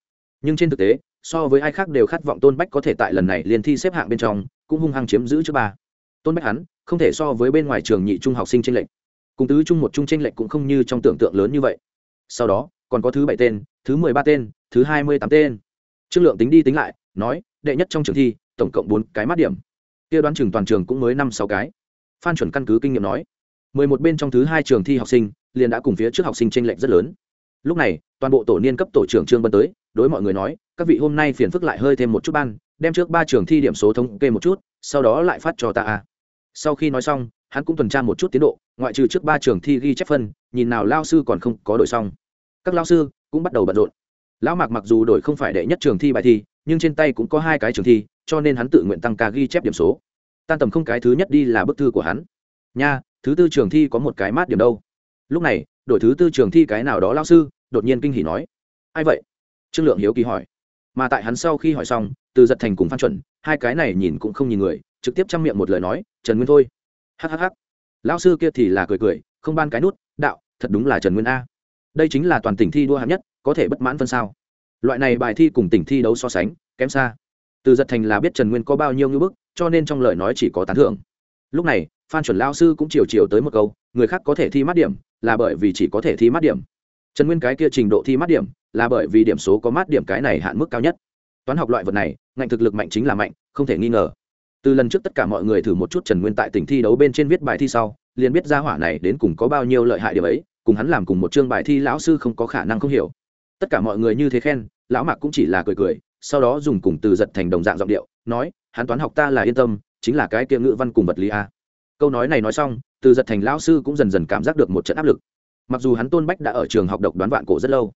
Nhưng trên thực tế so với ai khác đều khát vọng tôn bách có thể tại lần này liền thi xếp hạng bên trong, cũng hung hăng chiếm giữ trước ba. Tôn bách hắn, không thể so với bên ngoài trường nhị trung học sinh tranh lệch. Cùng tứ trung một trung tranh lệch cũng không như trong tưởng tượng lớn như vậy. Sau đó, còn có thứ bảy tên, thứ mười ba tên, thứ hai mươi tám tên. Trương lượng tính đi tính lại, nói, đệ nhất trong trường thi, tổng cộng bốn cái mát điểm. Kia đoán trường toàn trường cũng mới năm sáu cái. Phan chuẩn căn cứ kinh nghiệm nói, mười một bên trong thứ hai trường thi học sinh, liền đã cùng phía trước học sinh tranh lệch rất lớn. Lúc này, toàn bộ tổ niên cấp tổ trưởng trương bân tới, đối mọi người nói các vị hôm nay phiền phức lại hơi thêm một chút ban, đem trước ba trường thi điểm số thống kê một chút, sau đó lại phát cho ta sau khi nói xong, hắn cũng tuần tra một chút tiến độ, ngoại trừ trước ba trường thi ghi chép phân, nhìn nào lao sư còn không có đổi xong. Các lao sư cũng bắt đầu bận rộn. Lão mạc mặc dù đổi không phải đệ nhất trường thi bài thi, nhưng trên tay cũng có hai cái trường thi, cho nên hắn tự nguyện tăng ca ghi chép điểm số. Tan tầm không cái thứ nhất đi là bức thư của hắn. Nha, thứ tư trường thi có một cái mát điểm đâu. Lúc này, đổi thứ tư trường thi cái nào đó lao sư, đột nhiên kinh hỉ nói. Ai vậy? Trương lượng hiếu kỳ hỏi mà tại hắn sau khi hỏi xong, từ giật thành cùng phan chuẩn, hai cái này nhìn cũng không nhìn người, trực tiếp chăm miệng một lời nói, trần nguyên thôi. Hhh lão sư kia thì là cười cười, không ban cái nút, đạo, thật đúng là trần nguyên a. Đây chính là toàn tỉnh thi đua hạng nhất, có thể bất mãn phân sao? Loại này bài thi cùng tỉnh thi đấu so sánh, kém xa. Từ giật thành là biết trần nguyên có bao nhiêu ngưỡng bức, cho nên trong lời nói chỉ có tán thưởng. Lúc này, phan chuẩn lao sư cũng chiều chiều tới một câu, người khác có thể thi mát điểm, là bởi vì chỉ có thể thi mát điểm. Trần nguyên cái kia trình độ thi mát điểm là bởi vì điểm số có mát điểm cái này hạn mức cao nhất. Toán học loại vật này, ngạnh thực lực mạnh chính là mạnh, không thể nghi ngờ. Từ lần trước tất cả mọi người thử một chút trần nguyên tại tỉnh thi đấu bên trên viết bài thi sau, liền biết ra hỏa này đến cùng có bao nhiêu lợi hại điểm ấy, cùng hắn làm cùng một chương bài thi lão sư không có khả năng không hiểu. Tất cả mọi người như thế khen, lão mạc cũng chỉ là cười cười, sau đó dùng cùng từ giật thành đồng dạng giọng điệu, nói, hắn toán học ta là yên tâm, chính là cái kia ngữ văn cùng vật lý a. Câu nói này nói xong, từ giật thành lão sư cũng dần dần cảm giác được một trận áp lực. Mặc dù hắn tôn bách đã ở trường học độc đoán vạn cổ rất lâu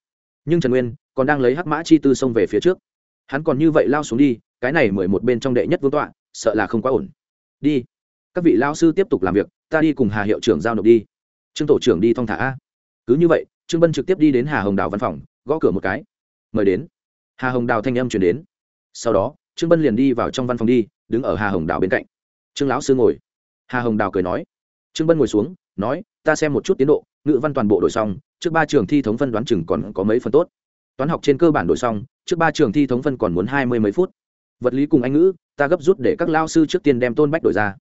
nhưng trần nguyên còn đang lấy hắc mã chi tư xông về phía trước. Hắn còn như vậy lao xuống đi, cái này mười một bên trong đệ nhất vương tọa, sợ là không quá ổn. Đi, các vị lao sư tiếp tục làm việc, ta đi cùng hà hiệu trưởng giao nộp đi. Trương tổ trưởng đi thong thả. A cứ như vậy, trương bân trực tiếp đi đến hà hồng đào văn phòng, gõ cửa một cái. Mời đến. Hà hồng đào thanh âm chuyển đến. Sau đó, trương bân liền đi vào trong văn phòng đi, đứng ở hà hồng đào bên cạnh. Trương lão sư ngồi. Hà hồng đào cười nói. Trương bân ngồi xuống, nói, ta xem một chút tiến độ, ngữ văn toàn bộ đổi xong trước ba trường thi thống phân đoán chừng còn có mấy phần tốt. Toán học trên cơ bản đổi xong, trước ba trường thi thống phân còn muốn hai mươi mấy phút. Vật lý cùng anh ngữ, ta gấp rút để các lao sư trước tiên đem tôn bách đổi ra.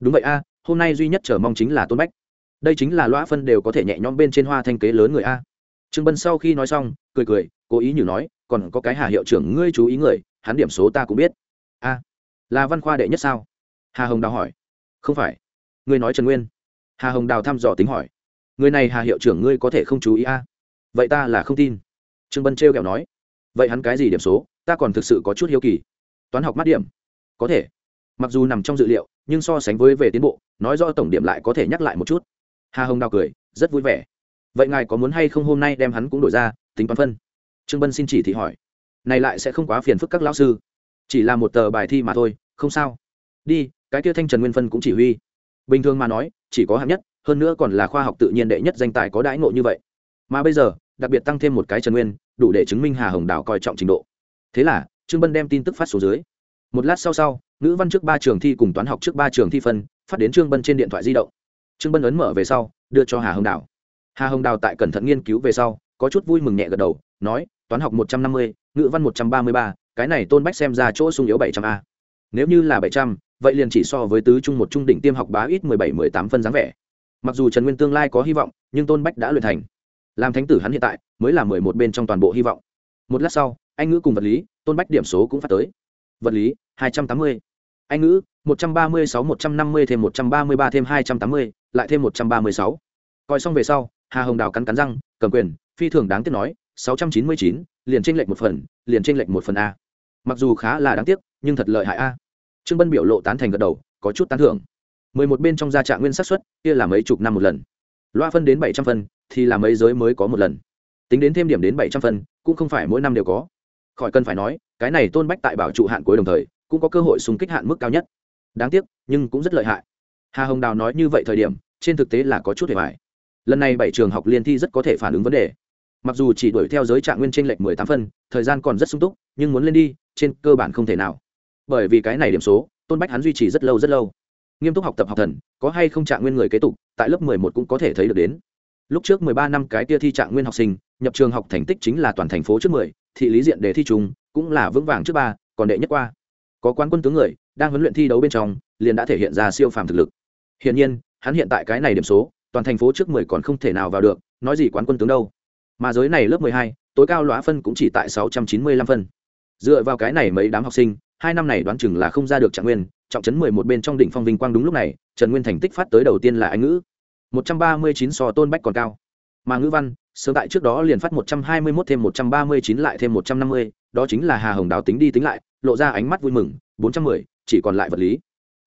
Đúng vậy a, hôm nay duy nhất chờ mong chính là tôn bách. Đây chính là loa phân đều có thể nhẹ nhõm bên trên hoa thanh kế lớn người a. Trương bân sau khi nói xong, cười cười, cố ý nhử nói, còn có cái hà hiệu trưởng ngươi chú ý người, hắn điểm số ta cũng biết. A, là văn khoa đệ nhất sao? Hà hồng đào hỏi. Không phải. Ngươi nói trần nguyên. Hà hồng đào thăm dò tính hỏi người này hà hiệu trưởng ngươi có thể không chú ý a? Vậy ta là không tin. Trương bân trêu kẹo nói. Vậy hắn cái gì điểm số? Ta còn thực sự có chút hiếu kỳ. Toán học mắt điểm. Có thể. Mặc dù nằm trong dự liệu, nhưng so sánh với về tiến bộ, nói rõ tổng điểm lại có thể nhắc lại một chút. Hà hồng đào cười, rất vui vẻ. Vậy ngài có muốn hay không hôm nay đem hắn cũng đổi ra, tính toán phân? Trương bân xin chỉ thị hỏi. Này lại sẽ không quá phiền phức các lão sư. Chỉ là một tờ bài thi mà thôi, không sao. Đi, cái kia thanh trần nguyên phân cũng chỉ huy. Bình thường mà nói, chỉ có hạng nhất hơn nữa còn là khoa học tự nhiên đệ nhất danh tài có đãi ngộ như vậy. Mà bây giờ, đặc biệt tăng thêm một cái trần nguyên, đủ để chứng minh hà hồng đào coi trọng trình độ. Thế là, trương bân đem tin tức phát số dưới. Một lát sau sau, ngữ văn trước ba trường thi cùng toán học trước ba trường thi phân, phát đến trương bân trên điện thoại di động. Trương bân ấn mở về sau, đưa cho hà hồng đào hà hồng đào tại cẩn thận nghiên cứu về sau, có chút vui mừng nhẹ gật đầu, nói, toán học một trăm năm mươi, ngữ văn một trăm ba mươi ba, cái này tôn bách xem ra chỗ sung yếu bảy trăm a. Nếu như là bảy trăm, vậy liền chỉ so với tứ trung một trung đỉnh tiêm học bá ít mười bảy mười tám phân dáng vẻ mặc dù trần nguyên tương lai có hy vọng, nhưng tôn bách đã luyện thành. Làm thánh tử hắn hiện tại mới là mười một bên trong toàn bộ hy vọng. Một lát sau, anh ngữ cùng vật lý, tôn bách điểm số cũng phát tới. Vật lý, hai trăm tám mươi. Anh ngữ, một trăm ba mươi sáu, một trăm năm mươi, thêm một trăm ba mươi ba, thêm hai trăm tám mươi, lại thêm một trăm ba mươi sáu. Coi xong về sau, hà hồng đào cắn cắn răng, cầm quyền, phi thường đáng tiếc nói, sáu trăm chín mươi chín, liền tranh lệch một phần, liền tranh lệch một phần a. Mặc dù khá là đáng tiếc, nhưng thật lợi hại a. Trương bân biểu lộ tán thành gật đầu, có chút tán thưởng mười một bên trong gia trạng nguyên xác suất, kia là mấy chục năm một lần. Loa phân đến bảy trăm phân, thì là mấy giới mới có một lần. Tính đến thêm điểm đến bảy trăm phân, cũng không phải mỗi năm đều có. Khỏi cần phải nói, cái này tôn bách tại bảo trụ hạn cuối đồng thời, cũng có cơ hội xung kích hạn mức cao nhất. Đáng tiếc, nhưng cũng rất lợi hại. Hà hồng đào nói như vậy thời điểm, trên thực tế là có chút hề mại lần này bảy trường học liên thi rất có thể phản ứng vấn đề. Mặc dù chỉ đuổi theo giới trạng nguyên trên lệch mười tám phân, thời gian còn rất sung túc, nhưng muốn lên đi, trên cơ bản không thể nào. Bởi vì cái này điểm số, tôn bách hắn duy trì rất lâu rất lâu nghiêm túc học tập học thần, có hay không trạng nguyên người kế tục, tại lớp mười một cũng có thể thấy được đến. Lúc trước mười ba năm cái tia thi trạng nguyên học sinh, nhập trường học thành tích chính là toàn thành phố trước mười, thị lý diện đề thi chung, cũng là vững vàng trước ba, còn đệ nhất qua. Có quán quân tướng người, đang huấn luyện thi đấu bên trong, liền đã thể hiện ra siêu phàm thực lực. Hiển nhiên, hắn hiện tại cái này điểm số, toàn thành phố trước mười còn không thể nào vào được, nói gì quán quân tướng đâu. Mà giới này lớp mười hai, tối cao lõa phân cũng chỉ tại sáu trăm chín mươi lăm phân. Dựa vào cái này mấy đám học sinh, hai năm này đoán chừng là không ra được trạng nguyên trọng chấn mười một bên trong đỉnh phong vinh quang đúng lúc này, trần nguyên thành tích phát tới đầu tiên là anh ngữ. Một trăm ba mươi chín so tôn bách còn cao. Mà ngữ văn, sớm tại trước đó liền phát một trăm hai mươi mốt thêm một trăm ba mươi chín lại thêm một trăm năm mươi, đó chính là hà hồng đào tính đi tính lại, lộ ra ánh mắt vui mừng, bốn trăm mười, chỉ còn lại vật lý.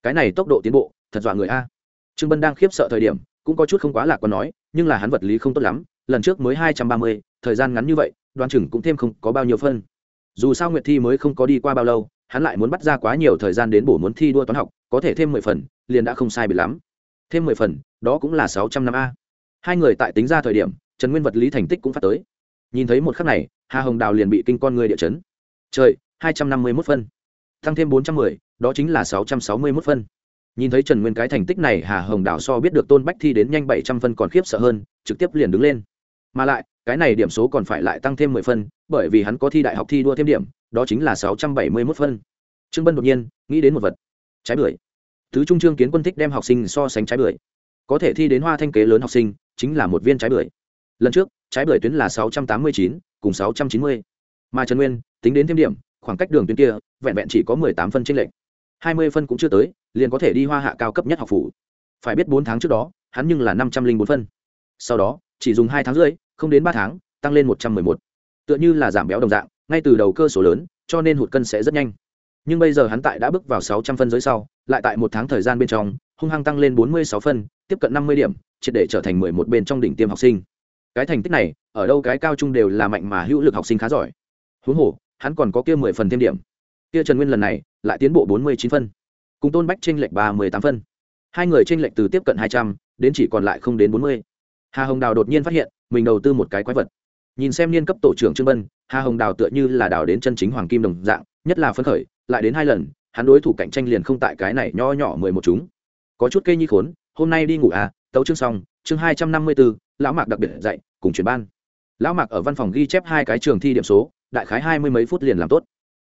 Cái này tốc độ tiến bộ, thật dọa người a. Trương bân đang khiếp sợ thời điểm, cũng có chút không quá lạc còn nói, nhưng là hắn vật lý không tốt lắm, lần trước mới hai trăm ba mươi, thời gian ngắn như vậy đoan chừng cũng thêm không có bao nhiêu phân. Dù sao nguyệt thi mới không có đi qua bao lâu hắn lại muốn bắt ra quá nhiều thời gian đến bổ muốn thi đua toán học, có thể thêm mười phần, liền đã không sai bị lắm. Thêm mười phần, đó cũng là sáu trăm năm a. Hai người tại tính ra thời điểm, trần nguyên vật lý thành tích cũng phát tới. Nhìn thấy một khắc này, hà hồng đào liền bị kinh con người địa chấn. Trời, hai trăm năm mươi mốt phân. Tăng thêm bốn trăm mười, đó chính là sáu trăm sáu mươi mốt phân. Nhìn thấy trần nguyên cái thành tích này, hà hồng đào so biết được tôn bách thi đến nhanh bảy trăm phân còn khiếp sợ hơn, trực tiếp liền đứng lên. Mà lại cái này điểm số còn phải lại tăng thêm mười phân, bởi vì hắn có thi đại học thi đua thêm điểm, đó chính là sáu trăm bảy mươi mốt phân. Trương bân đột nhiên nghĩ đến một vật, trái bưởi. Tứ trung trương kiến quân thích đem học sinh so sánh trái bưởi. Có thể thi đến hoa thanh kế lớn học sinh, chính là một viên trái bưởi. Lần trước, trái bưởi tuyến là sáu trăm tám mươi chín, cùng sáu trăm chín mươi. Mà trần nguyên, tính đến thêm điểm, khoảng cách đường tuyến kia, vẹn vẹn chỉ có mười tám phân tranh lệch. Hai mươi phân cũng chưa tới, liền có thể đi hoa hạ cao cấp nhất học phủ. Phải biết bốn tháng trước đó, hắn nhưng là năm trăm linh bốn phân. Sau đó, chỉ dùng hai tháng rưỡi không đến ba tháng, tăng lên một trăm mười một. Tựa như là giảm béo đồng dạng, ngay từ đầu cơ số lớn, cho nên hụt cân sẽ rất nhanh. Nhưng bây giờ hắn tại đã bước vào sáu trăm phân giới sau, lại tại một tháng thời gian bên trong, hung hăng tăng lên bốn mươi sáu phân, tiếp cận năm mươi điểm, triệt để trở thành mười một bên trong đỉnh tiêm học sinh. Cái thành tích này, ở đâu cái cao trung đều là mạnh mà hữu lực học sinh khá giỏi. Huống hồ, hắn còn có kia mười phần thêm điểm. Kia trần nguyên lần này, lại tiến bộ bốn mươi chín phân, cùng tôn bách tranh lệch ba mươi tám phân. Hai người tranh lệch từ tiếp cận hai trăm, đến chỉ còn lại không đến bốn mươi hà hồng đào đột nhiên phát hiện, mình đầu tư một cái quái vật. Nhìn xem niên cấp tổ trưởng trương bân, hà hồng đào tựa như là đào đến chân chính hoàng kim đồng dạng, nhất là phấn khởi, lại đến hai lần, hắn đối thủ cạnh tranh liền không tại cái này nho nhỏ mười một chúng. Có chút cây nhi khốn, hôm nay đi ngủ à tấu chương xong, chương hai trăm năm mươi bốn lão mạc đặc biệt dạy cùng chuyển ban. Lão mạc ở văn phòng ghi chép hai cái trường thi điểm số, đại khái hai mươi mấy phút liền làm tốt.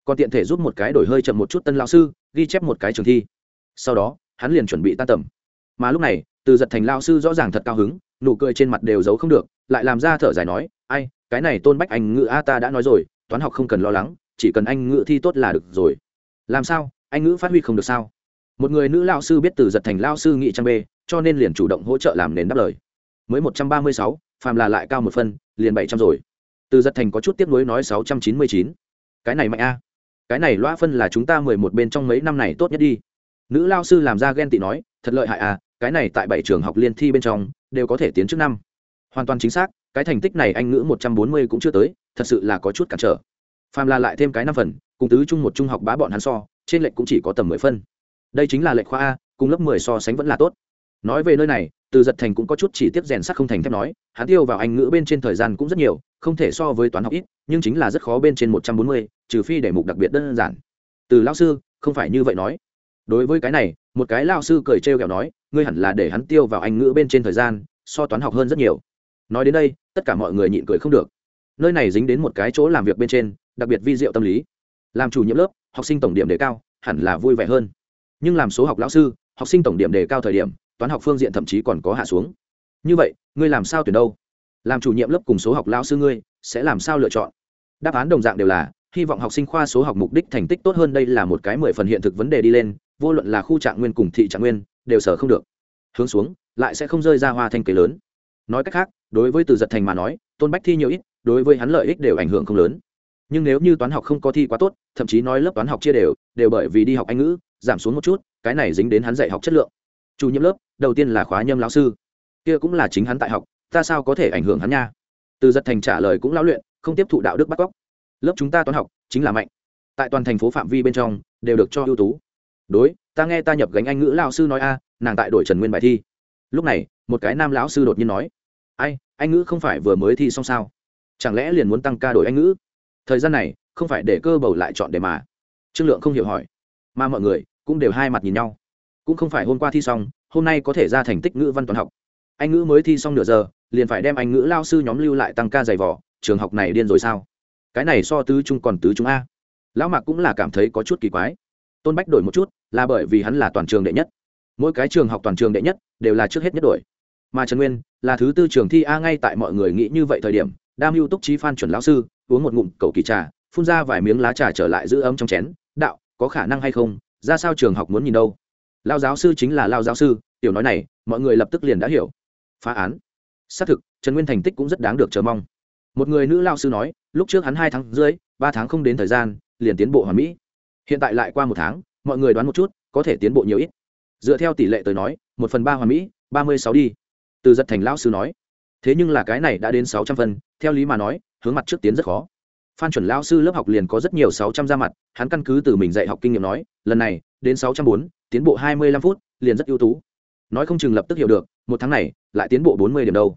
Còn tiện thể giúp một cái đổi hơi chậm một chút tân lão sư, ghi chép một cái trường thi. Sau đó, hắn liền chuẩn bị tan tầm. Mà lúc này từ giật thành lao sư rõ ràng thật cao hứng, nụ cười trên mặt đều giấu không được, lại làm ra thở dài nói, ai, cái này tôn bách anh ngữ a ta đã nói rồi, toán học không cần lo lắng, chỉ cần anh ngữ thi tốt là được rồi. Làm sao? Anh ngữ phát huy không được sao? Một người nữ lao sư biết từ giật thành lao sư nghị trang b, cho nên liền chủ động hỗ trợ làm nền đáp lời. Mới một trăm ba mươi sáu, phàm là lại cao một phân, liền bảy trăm rồi. Từ giật thành có chút tiếp nối nói sáu trăm chín mươi chín. Cái này mạnh a. Cái này loa phân là chúng ta mười một bên trong mấy năm này tốt nhất đi. Nữ lao sư làm ra ghen tị nói, thật lợi hại à cái này tại bảy trường học liên thi bên trong, đều có thể tiến trước năm. Hoàn toàn chính xác, cái thành tích này anh ngữ một trăm bốn mươi cũng chưa tới, thật sự là có chút cản trở. Phàm là lại thêm cái năm phần, cùng tứ trung một trung học bá bọn hắn so, trên lệnh cũng chỉ có tầm mười phân. Đây chính là lệnh khoa a, cùng lớp mười so sánh vẫn là tốt. Nói về nơi này, từ giật thành cũng có chút chỉ tiếp rèn sắt không thành thép nói, hắn tiêu vào anh ngữ bên trên thời gian cũng rất nhiều, không thể so với toán học ít, nhưng chính là rất khó bên trên một trăm bốn mươi, trừ phi để mục đặc biệt đơn giản. Từ lão sư, không phải như vậy nói đối với cái này, một cái lao sư cười trêu ghẹo nói, ngươi hẳn là để hắn tiêu vào anh ngữ bên trên thời gian, so toán học hơn rất nhiều. Nói đến đây, tất cả mọi người nhịn cười không được. Nơi này dính đến một cái chỗ làm việc bên trên, đặc biệt vi diệu tâm lý. Làm chủ nhiệm lớp, học sinh tổng điểm đề cao, hẳn là vui vẻ hơn. Nhưng làm số học lão sư, học sinh tổng điểm đề cao thời điểm, toán học phương diện thậm chí còn có hạ xuống. Như vậy, ngươi làm sao tuyển đâu? Làm chủ nhiệm lớp cùng số học lão sư ngươi, sẽ làm sao lựa chọn? Đáp án đồng dạng đều là, hy vọng học sinh khoa số học mục đích thành tích tốt hơn đây là một cái mười phần hiện thực vấn đề đi lên vô luận là khu trạng nguyên cùng thị trạng nguyên, đều sở không được. Hướng xuống, lại sẽ không rơi ra hoa thanh kế lớn. Nói cách khác, đối với từ giật thành mà nói, tôn bách thi nhiều ít, đối với hắn lợi ích đều ảnh hưởng không lớn. Nhưng nếu như toán học không có thi quá tốt, thậm chí nói lớp toán học chia đều đều bởi vì đi học anh ngữ, giảm xuống một chút, cái này dính đến hắn dạy học chất lượng. Chủ nhiệm lớp, đầu tiên là khóa nhâm lão sư. Kia cũng là chính hắn tại học, ta sao có thể ảnh hưởng hắn nha? Từ giật thành trả lời cũng lão luyện, không tiếp thụ đạo đức bắt cóc. Lớp chúng ta toán học, chính là mạnh. Tại toàn thành phố phạm vi bên trong, đều được cho ưu tú đối, ta nghe ta nhập gánh anh ngữ lao sư nói a, nàng tại đội trần nguyên bài thi. Lúc này, một cái nam lão sư đột nhiên nói, ai, anh ngữ không phải vừa mới thi xong sao? Chẳng lẽ liền muốn tăng ca đổi anh ngữ? Thời gian này, không phải để cơ bầu lại chọn để mà. Trương lượng không hiểu hỏi. Mà mọi người cũng đều hai mặt nhìn nhau. Cũng không phải hôm qua thi xong, hôm nay có thể ra thành tích ngữ văn toàn học. Anh ngữ mới thi xong nửa giờ, liền phải đem anh ngữ lao sư nhóm lưu lại tăng ca dày vỏ trường học này điên rồi sao? Cái này so tứ trung còn tứ trung a. Lão mạc cũng là cảm thấy có chút kỳ quái tôn bách đổi một chút, là bởi vì hắn là toàn trường đệ nhất. Mỗi cái trường học toàn trường đệ nhất đều là trước hết nhất đổi. Mà trần nguyên là thứ tư trường thi a ngay tại mọi người nghĩ như vậy thời điểm, đam mưu túc trí phan chuẩn lão sư, uống một ngụm cầu kỳ trà, phun ra vài miếng lá trà trở lại giữ ấm trong chén, đạo, có khả năng hay không? Ra sao trường học muốn nhìn đâu? Lao giáo sư chính là lao giáo sư, tiểu nói này, mọi người lập tức liền đã hiểu. Phá án. Xác thực, trần nguyên thành tích cũng rất đáng được chờ mong. Một người nữ lao sư nói, lúc trước hắn hai tháng dưới ba tháng không đến thời gian, liền tiến bộ hoàn mỹ hiện tại lại qua một tháng, mọi người đoán một chút, có thể tiến bộ nhiều ít. Dựa theo tỷ lệ tới nói, một phần ba hoàn mỹ, ba mươi sáu đi. Từ giật thành lão sư nói. Thế nhưng là cái này đã đến sáu trăm phân, theo lý mà nói, hướng mặt trước tiến rất khó. Phan chuẩn lao sư lớp học liền có rất nhiều sáu trăm ra mặt, hắn căn cứ từ mình dạy học kinh nghiệm nói, lần này, đến sáu trăm bốn, tiến bộ hai mươi lăm phút, liền rất ưu tú. Nói không chừng lập tức hiểu được, một tháng này, lại tiến bộ bốn mươi điểm đâu.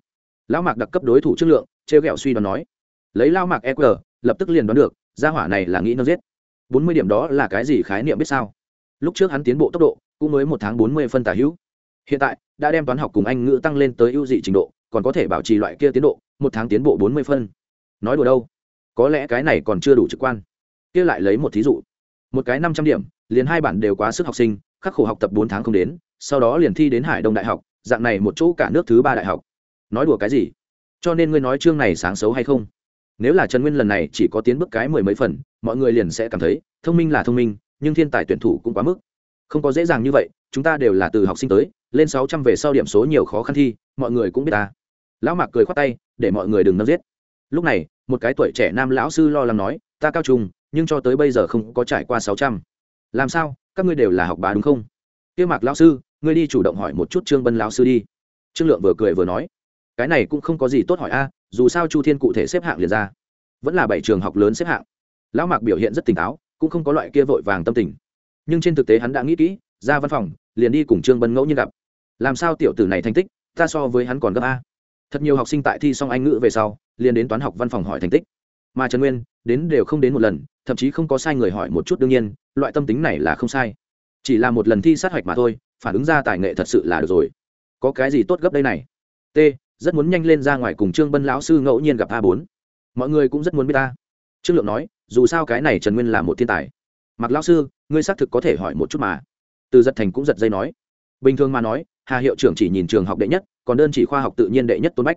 Lão mạc đặc cấp đối thủ chất lượng, trêu ghẹo suy đoán nói. Lấy lao mạc eq lập tức liền đoán được, gia hỏa này là nghĩ nó giết bốn mươi điểm đó là cái gì khái niệm biết sao? Lúc trước hắn tiến bộ tốc độ, cũng mới một tháng bốn mươi phân tả hữu. Hiện tại, đã đem toán học cùng anh ngữ tăng lên tới ưu dị trình độ, còn có thể bảo trì loại kia tiến độ, một tháng tiến bộ bốn mươi phân. Nói đùa đâu? Có lẽ cái này còn chưa đủ trực quan. Kia lại lấy một thí dụ. Một cái năm trăm điểm, liền hai bản đều quá sức học sinh, khắc khổ học tập bốn tháng không đến, sau đó liền thi đến hải đông đại học, dạng này một chỗ cả nước thứ ba đại học. Nói đùa cái gì? Cho nên ngươi nói chương này sáng xấu hay không? Nếu là trần nguyên lần này chỉ có tiến bước cái mười mấy phần, mọi người liền sẽ cảm thấy, thông minh là thông minh, nhưng thiên tài tuyển thủ cũng quá mức. Không có dễ dàng như vậy, chúng ta đều là từ học sinh tới, lên sáu trăm về sau điểm số nhiều khó khăn thi, mọi người cũng biết ta. Lão mạc cười khoát tay, để mọi người đừng nâm giết. Lúc này, một cái tuổi trẻ nam lão sư lo lắng nói, ta cao trùng nhưng cho tới bây giờ không có trải qua sáu trăm. Làm sao, các ngươi đều là học bá đúng không? Kia mạc lão sư, ngươi đi chủ động hỏi một chút trương bân lão sư đi. Trương lượng vừa cười vừa nói cái này cũng không có gì tốt hỏi a, dù sao chu thiên cụ thể xếp hạng liền ra. Vẫn là bảy trường học lớn xếp hạng. Lão mạc biểu hiện rất tỉnh táo, cũng không có loại kia vội vàng tâm tình. Nhưng trên thực tế hắn đã nghĩ kỹ, ra văn phòng, liền đi cùng trương bân ngẫu nhiên gặp. Làm sao tiểu tử này thành tích, ta so với hắn còn gấp a. Thật nhiều học sinh tại thi xong anh ngữ về sau, liền đến toán học văn phòng hỏi thành tích. Mà trần nguyên, đến đều không đến một lần, thậm chí không có sai người hỏi một chút đương nhiên, loại tâm tính này là không sai. Chỉ là một lần thi sát hạch mà thôi, phản ứng ra tài nghệ thật sự là được rồi. Có cái gì tốt gấp đây này? T rất muốn nhanh lên ra ngoài cùng trương bân lão sư ngẫu nhiên gặp a bốn. Mọi người cũng rất muốn biết ta trương lượng nói, dù sao cái này trần nguyên là một thiên tài. Mặc lão sư, ngươi xác thực có thể hỏi một chút mà. Từ giật thành cũng giật dây nói. Bình thường mà nói, hà hiệu trưởng chỉ nhìn trường học đệ nhất, còn đơn chỉ khoa học tự nhiên đệ nhất tôn bách.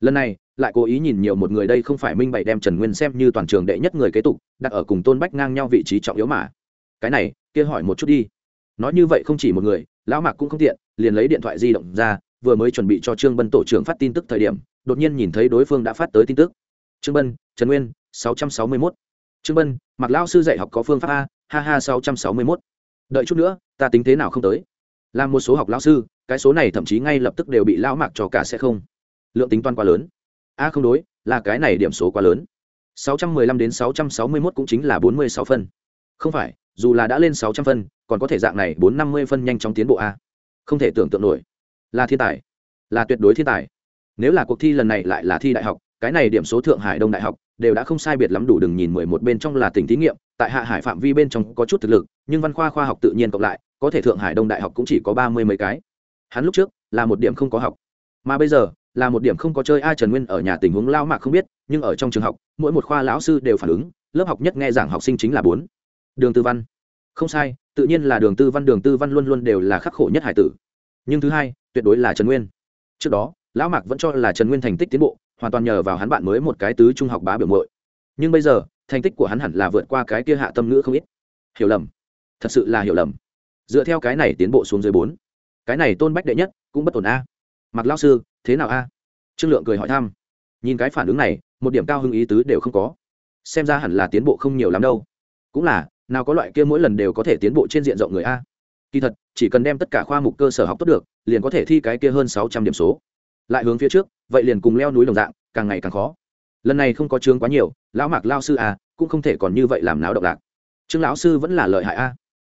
Lần này, lại cố ý nhìn nhiều một người đây không phải minh bày đem trần nguyên xem như toàn trường đệ nhất người kế tục, đặt ở cùng tôn bách ngang nhau vị trí trọng yếu mà. Cái này, kia hỏi một chút đi. Nói như vậy không chỉ một người, lão mạc cũng không tiện, liền lấy điện thoại di động ra vừa mới chuẩn bị cho trương bân tổ trưởng phát tin tức thời điểm, đột nhiên nhìn thấy đối phương đã phát tới tin tức. Trương bân, trần nguyên, sáu trăm sáu mươi mốt. Trương bân mặc lao sư dạy học có phương pháp a, ha ha, sáu trăm sáu mươi mốt. Đợi chút nữa, ta tính thế nào không tới? Làm một số học lao sư, cái số này thậm chí ngay lập tức đều bị lão mạc cho cả sẽ không. Lượng tính toán quá lớn. A, không đối, là cái này điểm số quá lớn. 615 đến 661 cũng chính là 46 phân. Không phải, dù là đã lên 600 phân, còn có thể dạng này 450 phân nhanh chóng tiến bộ a. Không thể tưởng tượng nổi là thiên tài, là tuyệt đối thiên tài. Nếu là cuộc thi lần này lại là thi đại học, cái này điểm số thượng hải đông đại học đều đã không sai biệt lắm đủ đừng nhìn mười một bên trong là tỉnh thí nghiệm, tại hạ hải phạm vi bên trong có chút thực lực, nhưng văn khoa khoa học tự nhiên cộng lại, có thể thượng hải đông đại học cũng chỉ có ba mươi mấy cái. Hắn lúc trước là một điểm không có học, mà bây giờ là một điểm không có chơi ai trần nguyên ở nhà tình huống lao mạc không biết, nhưng ở trong trường học, mỗi một khoa lão sư đều phản ứng, lớp học nhất nghe giảng học sinh chính là bốn. Đường tư văn. Không sai, tự nhiên là đường tư văn, đường tư văn luôn luôn đều là khắc khổ nhất hải tử. Nhưng thứ hai tuyệt đối là trần nguyên. Trước đó, lão mạc vẫn cho là trần nguyên thành tích tiến bộ, hoàn toàn nhờ vào hắn bạn mới một cái tứ trung học bá biểu mội nhưng bây giờ, thành tích của hắn hẳn là vượt qua cái kia hạ tâm ngữ không ít. Hiểu lầm. Thật sự là hiểu lầm. Dựa theo cái này tiến bộ xuống dưới bốn. Cái này tôn bách đệ nhất, cũng bất ổn a. Mặc lao sư, thế nào a? Trương lượng cười hỏi thăm. Nhìn cái phản ứng này, một điểm cao hưng ý tứ đều không có. Xem ra hẳn là tiến bộ không nhiều lắm đâu. Cũng là, nào có loại kia mỗi lần đều có thể tiến bộ trên diện rộng người a kỳ thật, chỉ cần đem tất cả khoa mục cơ sở học tốt được, liền có thể thi cái kia hơn sáu trăm điểm số. Lại hướng phía trước, vậy liền cùng leo núi đồng dạng, càng ngày càng khó. Lần này không có chương quá nhiều, lão mạc lao sư à cũng không thể còn như vậy làm náo động lạc. Trương lão sư vẫn là lợi hại a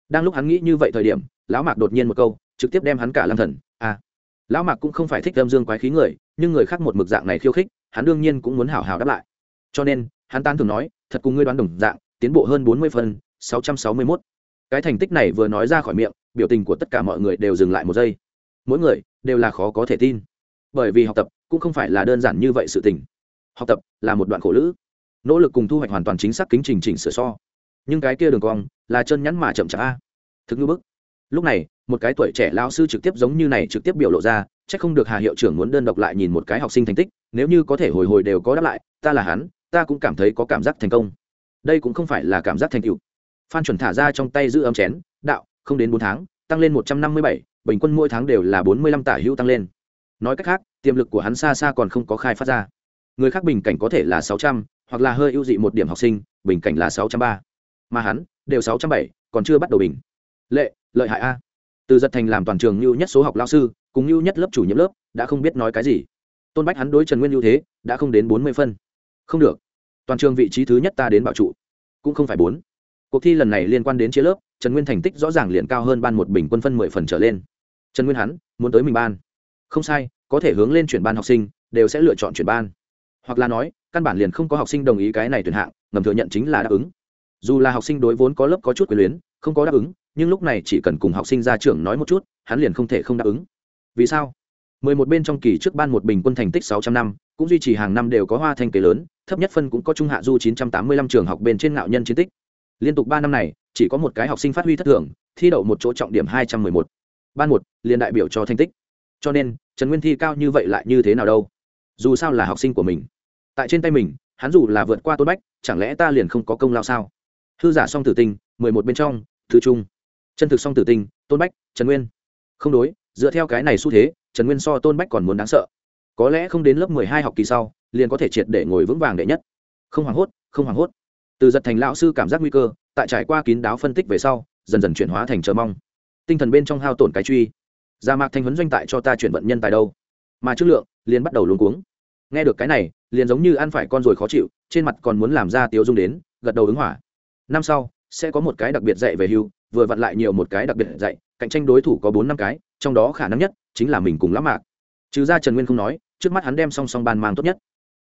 đang lúc hắn nghĩ như vậy thời điểm, lão mạc đột nhiên một câu, trực tiếp đem hắn cả lang thần a lão mạc cũng không phải thích âm dương quái khí người, nhưng người khác một mực dạng này khiêu khích, hắn đương nhiên cũng muốn hào hào đáp lại. Cho nên, hắn tan thường nói, thật cùng ngươi đoán đồng dạng, tiến bộ hơn bốn mươi phân sáu trăm sáu mươi mốt. Cái thành tích này vừa nói ra khỏi miệng biểu tình của tất cả mọi người đều dừng lại một giây. Mỗi người đều là khó có thể tin. Bởi vì học tập cũng không phải là đơn giản như vậy sự tình. Học tập là một đoạn khổ lữ. Nỗ lực cùng thu hoạch hoàn toàn chính xác kính trình chỉnh sửa so. Nhưng cái kia đường cong là chân nhắn mà chậm chạp a. Thực ngư bức. Lúc này, một cái tuổi trẻ lao sư trực tiếp giống như này trực tiếp biểu lộ ra c h ắ c không được hà hiệu trưởng muốn đơn độc lại nhìn một cái học sinh thành tích, nếu như có thể hồi hồi đều có đáp lại, ta là hắn, ta cũng cảm thấy có cảm giác thành công. Đây cũng không phải là cảm giác thành tựu. Phan chuẩn thả ra trong tay giữ ấm chén, đạo không đến bốn tháng, tăng lên một trăm năm mươi bảy, bình quân mỗi tháng đều là bốn mươi lăm tả hữu tăng lên. Nói cách khác, tiềm lực của hắn xa xa còn không có khai phát ra. Người khác bình cảnh có thể là sáu trăm, hoặc là hơi ưu dị một điểm học sinh, bình cảnh là sáu trăm ba. Mà hắn, đều sáu trăm bảy, còn chưa bắt đầu bình. Lệ, lợi hại a. Từ giật thành làm toàn trường lưu nhất số học lao sư, cùng lưu nhất lớp chủ nhiệm lớp, đã không biết nói cái gì. Tôn bách hắn đối trần nguyên ưu thế, đã không đến bốn mươi phân. Không được. Toàn trường vị trí thứ nhất ta đến bảo trụ. Cũng không phải bốn cuộc thi lần này liên quan đến chia lớp, trần nguyên thành tích rõ ràng liền cao hơn ban một bình quân phân mười phần trở lên. Trần nguyên hắn, muốn tới mình ban. Không sai, có thể hướng lên chuyển ban học sinh, đều sẽ lựa chọn chuyển ban. Hoặc là nói, căn bản liền không có học sinh đồng ý cái này tuyển hạng, ngầm thừa nhận chính là đáp ứng. Dù là học sinh đối vốn có lớp có chút quyền luyến, không có đáp ứng, nhưng lúc này chỉ cần cùng học sinh ra trường nói một chút, hắn liền không thể không đáp ứng. Vì sao? Mười một bên trong kỳ trước ban một bình quân thành tích sáu trăm năm, cũng duy trì hàng năm đều có hoa thanh kế lớn, thấp nhất phân cũng có trung hạ du chín trăm tám mươi lăm trường học bên trên ngạo nhân chiến tích liên tục ba năm này, chỉ có một cái học sinh phát huy thất thường, thi đậu một chỗ trọng điểm hai trăm mười một. Ban một, liền đại biểu cho thành tích. Cho nên, trần nguyên thi cao như vậy lại như thế nào đâu? Dù sao là học sinh của mình. Tại trên tay mình, hắn dù là vượt qua tôn bách, chẳng lẽ ta liền không có công lao sao? Hư giả song tử tinh mười một bên trong, thứ trung. Chân thực song tử tinh tôn bách, trần nguyên. Không đối, dựa theo cái này xu thế, trần nguyên so tôn bách còn muốn đáng sợ. Có lẽ không đến lớp mười hai học kỳ sau, liền có thể triệt để ngồi vững vàng đệ nhất. Không hoảng hốt, không hoảng hốt từ giật thành lão sư cảm giác nguy cơ, tại trải qua kín đáo phân tích về sau, dần dần chuyển hóa thành chờ mong. Tinh thần bên trong hao tổn cái truy. Gia mạc thanh huấn doanh tại cho ta chuyển vận nhân tài đâu? Mà chất lượng, liền bắt đầu luống cuống. Nghe được cái này, liền giống như ăn phải con rồi khó chịu, trên mặt còn muốn làm ra tiếu dung đến, gật đầu ứng hỏa. Năm sau, sẽ có một cái đặc biệt dạy về hưu, vừa vặn lại nhiều một cái đặc biệt dạy, cạnh tranh đối thủ có bốn năm cái, trong đó khả năng nhất chính là mình cùng lắm mạc. Trừ ra trần nguyên không nói, trước mắt hắn đem song song ban mang tốt nhất.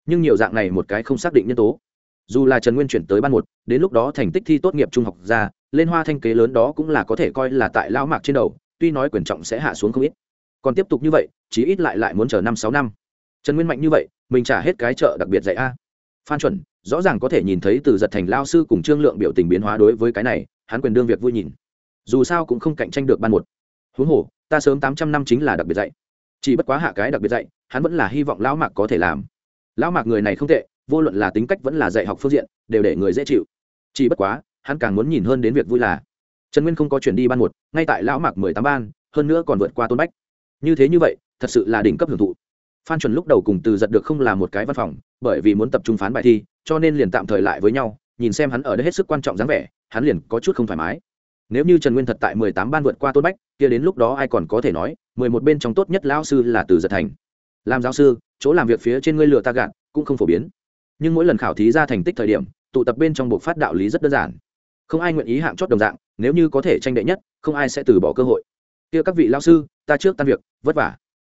Nhưng nhiều dạng này một cái không xác định nhân tố dù là trần nguyên chuyển tới ban một, đến lúc đó thành tích thi tốt nghiệp trung học ra, lên hoa thanh kế lớn đó cũng là có thể coi là tại lão mạc trên đầu, tuy nói quyền trọng sẽ hạ xuống không ít. Còn tiếp tục như vậy, chí ít lại lại muốn chờ năm sáu năm. Trần nguyên mạnh như vậy, mình trả hết cái chợ đặc biệt dạy a. Phan chuẩn, rõ ràng có thể nhìn thấy từ giật thành lao sư cùng trương lượng biểu tình biến hóa đối với cái này, hắn quyền đương việc vui nhìn. Dù sao cũng không cạnh tranh được ban một. Huống hồ, ta sớm tám trăm năm chính là đặc biệt dạy. Chỉ bất quá hạ cái đặc biệt dạy, hắn vẫn là hy vọng lão mạc có thể làm. Lão mạc người này không tệ vô luận là tính cách vẫn là dạy học phương diện, đều để người dễ chịu. Chỉ bất quá, hắn càng muốn nhìn hơn đến việc vui là, trần nguyên không có chuyển đi ban một, ngay tại lão mạc mười tám ban, hơn nữa còn vượt qua tôn bách. Như thế như vậy, thật sự là đỉnh cấp hưởng thụ. Phan chuẩn lúc đầu cùng từ giật được không là một cái văn phòng, bởi vì muốn tập trung phán bài thi, cho nên liền tạm thời lại với nhau, nhìn xem hắn ở đây hết sức quan trọng dáng vẻ, hắn liền có chút không thoải mái. Nếu như trần nguyên thật tại mười tám ban vượt qua tôn bách, kia đến lúc đó ai còn có thể nói, mười một bên trong tốt nhất lão sư là từ giật thành. Làm giáo sư, chỗ làm việc phía trên ngươi lựa ta gạt, cũng không phổ biến nhưng mỗi lần khảo thí ra thành tích thời điểm, tụ tập bên trong buộc phát đạo lý rất đơn giản. Không ai nguyện ý hạng chót đồng dạng, nếu như có thể tranh đệ nhất, không ai sẽ từ bỏ cơ hội. Kia các vị lao sư, ta trước tan việc, vất vả.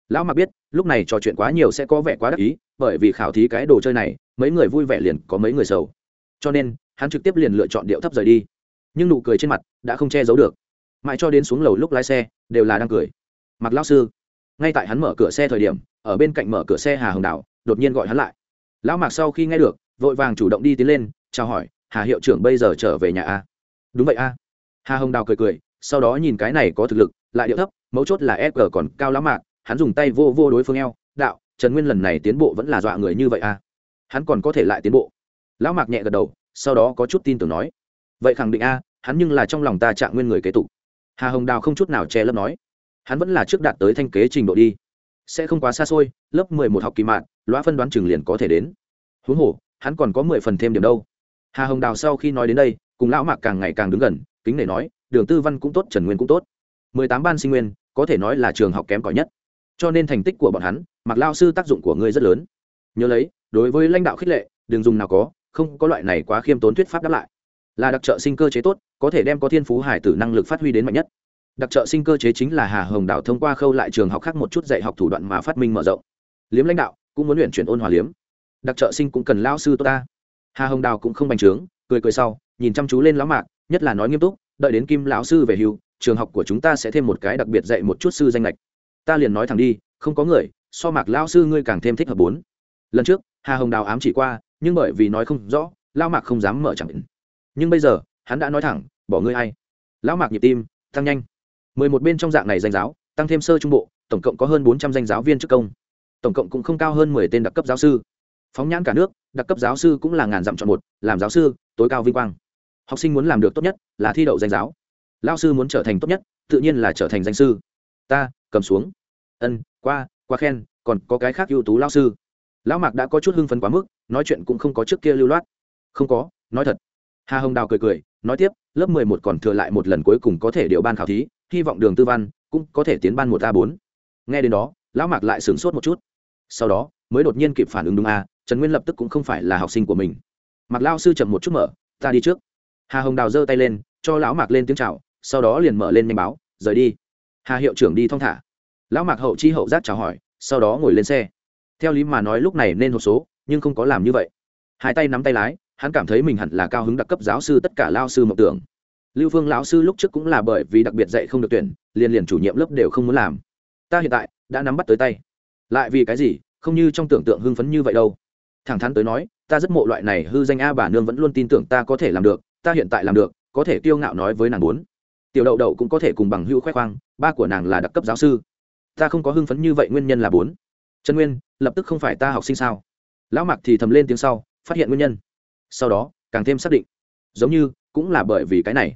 Lão mặc biết, lúc này trò chuyện quá nhiều sẽ có vẻ quá đắc ý, bởi vì khảo thí cái đồ chơi này, mấy người vui vẻ liền có mấy người sầu. Cho nên, hắn trực tiếp liền lựa chọn điệu thấp rời đi. Nhưng nụ cười trên mặt đã không che giấu được. Mãi cho đến xuống lầu lúc lái xe, đều là đang cười. Mặc lão sư, ngay tại hắn mở cửa xe thời điểm, ở bên cạnh mở cửa xe hà hồng đào, đột nhiên gọi hắn lại lão mạc sau khi nghe được, vội vàng chủ động đi tiến lên, chào hỏi, hà hiệu trưởng bây giờ trở về nhà a? Đúng vậy a. Hà hồng đào cười cười, sau đó nhìn cái này có thực lực, lại điệu thấp, mấu chốt là ép còn cao lắm mạc, hắn dùng tay vô vô đối phương eo, đạo, trần nguyên lần này tiến bộ vẫn là dọa người như vậy a? Hắn còn có thể lại tiến bộ. Lão mạc nhẹ gật đầu, sau đó có chút tin tưởng nói, vậy khẳng định a, hắn nhưng là trong lòng ta trạng nguyên người kế tục. Hà hồng đào không chút nào che lấp nói, hắn vẫn là trước đạt tới thanh kế trình độ đi sẽ không quá xa xôi, lớp mười một học kỳ mạng loa phân đoán chừng liền có thể đến. Huống hồ, hắn còn có mười phần thêm điểm đâu. Hà hồng đào sau khi nói đến đây, cùng lão mạc càng ngày càng đứng gần, kính để nói, đường tư văn cũng tốt, trần nguyên cũng tốt. Mười tám ban sinh nguyên, có thể nói là trường học kém cỏi nhất. Cho nên thành tích của bọn hắn, mặc lao sư tác dụng của ngươi rất lớn. Nhớ lấy, đối với lãnh đạo khích lệ đường dùng nào có, không có loại này quá khiêm tốn thuyết pháp đáp lại. Là đặc trợ sinh cơ chế tốt, có thể đem có thiên phú hải tử năng lực phát huy đến mạnh nhất đặc trợ sinh cơ chế chính là hà hồng đào thông qua khâu lại trường học khác một chút dạy học thủ đoạn mà phát minh mở rộng. Liếm lãnh đạo, cũng muốn luyện chuyển ôn hòa liếm. Đặc trợ sinh cũng cần lao sư tốt ta. Hà hồng đào cũng không bành trướng, cười cười sau, nhìn chăm chú lên lão mạc, nhất là nói nghiêm túc, đợi đến kim lão sư về hưu, trường học của chúng ta sẽ thêm một cái đặc biệt dạy một chút sư danh lệch. Ta liền nói thẳng đi, không có người, so mạc lão sư ngươi càng thêm thích hợp bốn. Lần trước, hà hồng đào ám chỉ qua, nhưng bởi vì nói không rõ lao mạc không dám mở chẳng định. Nhưng bây giờ, hắn đã nói thẳng, bỏ ngươi hay lão mạc nhịp tim, tăng nhanh mười một bên trong dạng này danh giáo, tăng thêm sơ trung bộ, tổng cộng có hơn bốn trăm danh giáo viên chức công. Tổng cộng cũng không cao hơn mười tên đặc cấp giáo sư. Phóng nhãn cả nước, đặc cấp giáo sư cũng là ngàn dặm chọn một, làm giáo sư, tối cao vinh quang. Học sinh muốn làm được tốt nhất là thi đậu danh giáo. Lao sư muốn trở thành tốt nhất, tự nhiên là trở thành danh sư. Ta, cầm xuống. Ân, qua qua khen, còn có cái khác ưu tú lao sư. Lão mạc đã có chút hưng phấn quá mức, nói chuyện cũng không có trước kia lưu loát. Không có, nói thật. Hà hồng đào cười cười, nói tiếp, lớp mười một còn thừa lại một lần cuối cùng có thể điều ban khảo thí hy vọng đường tư văn cũng có thể tiến ban một a bốn. Nghe đến đó, lão mạc lại sửng sốt một chút. Sau đó, mới đột nhiên kịp phản ứng đúng a, trần nguyên lập tức cũng không phải là học sinh của mình. Mặc lao sư chậm một chút mở, ta đi trước. Hà hồng đào giơ tay lên, cho lão mạc lên tiếng c h à o sau đó liền mở lên nhanh báo, rời đi. Hà hiệu trưởng đi thong thả. Lão mạc hậu chi hậu giác chào hỏi, sau đó ngồi lên xe. Theo lý mà nói lúc này nên hộp số, nhưng không có làm như vậy. Hai tay nắm tay lái, hắn cảm thấy mình hẳn là cao hứng đặc cấp giáo sư tất cả lao sư mộng tưởng lưu phương lão sư lúc trước cũng là bởi vì đặc biệt dạy không được tuyển, liền liền chủ nhiệm lớp đều không muốn làm. Ta hiện tại đã nắm bắt tới tay. Lại vì cái gì, không như trong tưởng tượng hưng phấn như vậy đâu. Thẳng thắn tới nói, ta rất mộ loại này hư danh a bà nương vẫn luôn tin tưởng ta có thể làm được, ta hiện tại làm được, có thể kiêu ngạo nói với nàng bốn. Tiểu đậu đậu cũng có thể cùng bằng hữu khoe khoang, ba của nàng là đặc cấp giáo sư. Ta không có hưng phấn như vậy nguyên nhân là bốn. Trần nguyên, lập tức không phải ta học sinh sao? Lão mặc thì thầm lên tiếng sau, phát hiện nguyên nhân. Sau đó, càng thêm xác định. Giống như, cũng là bởi vì cái này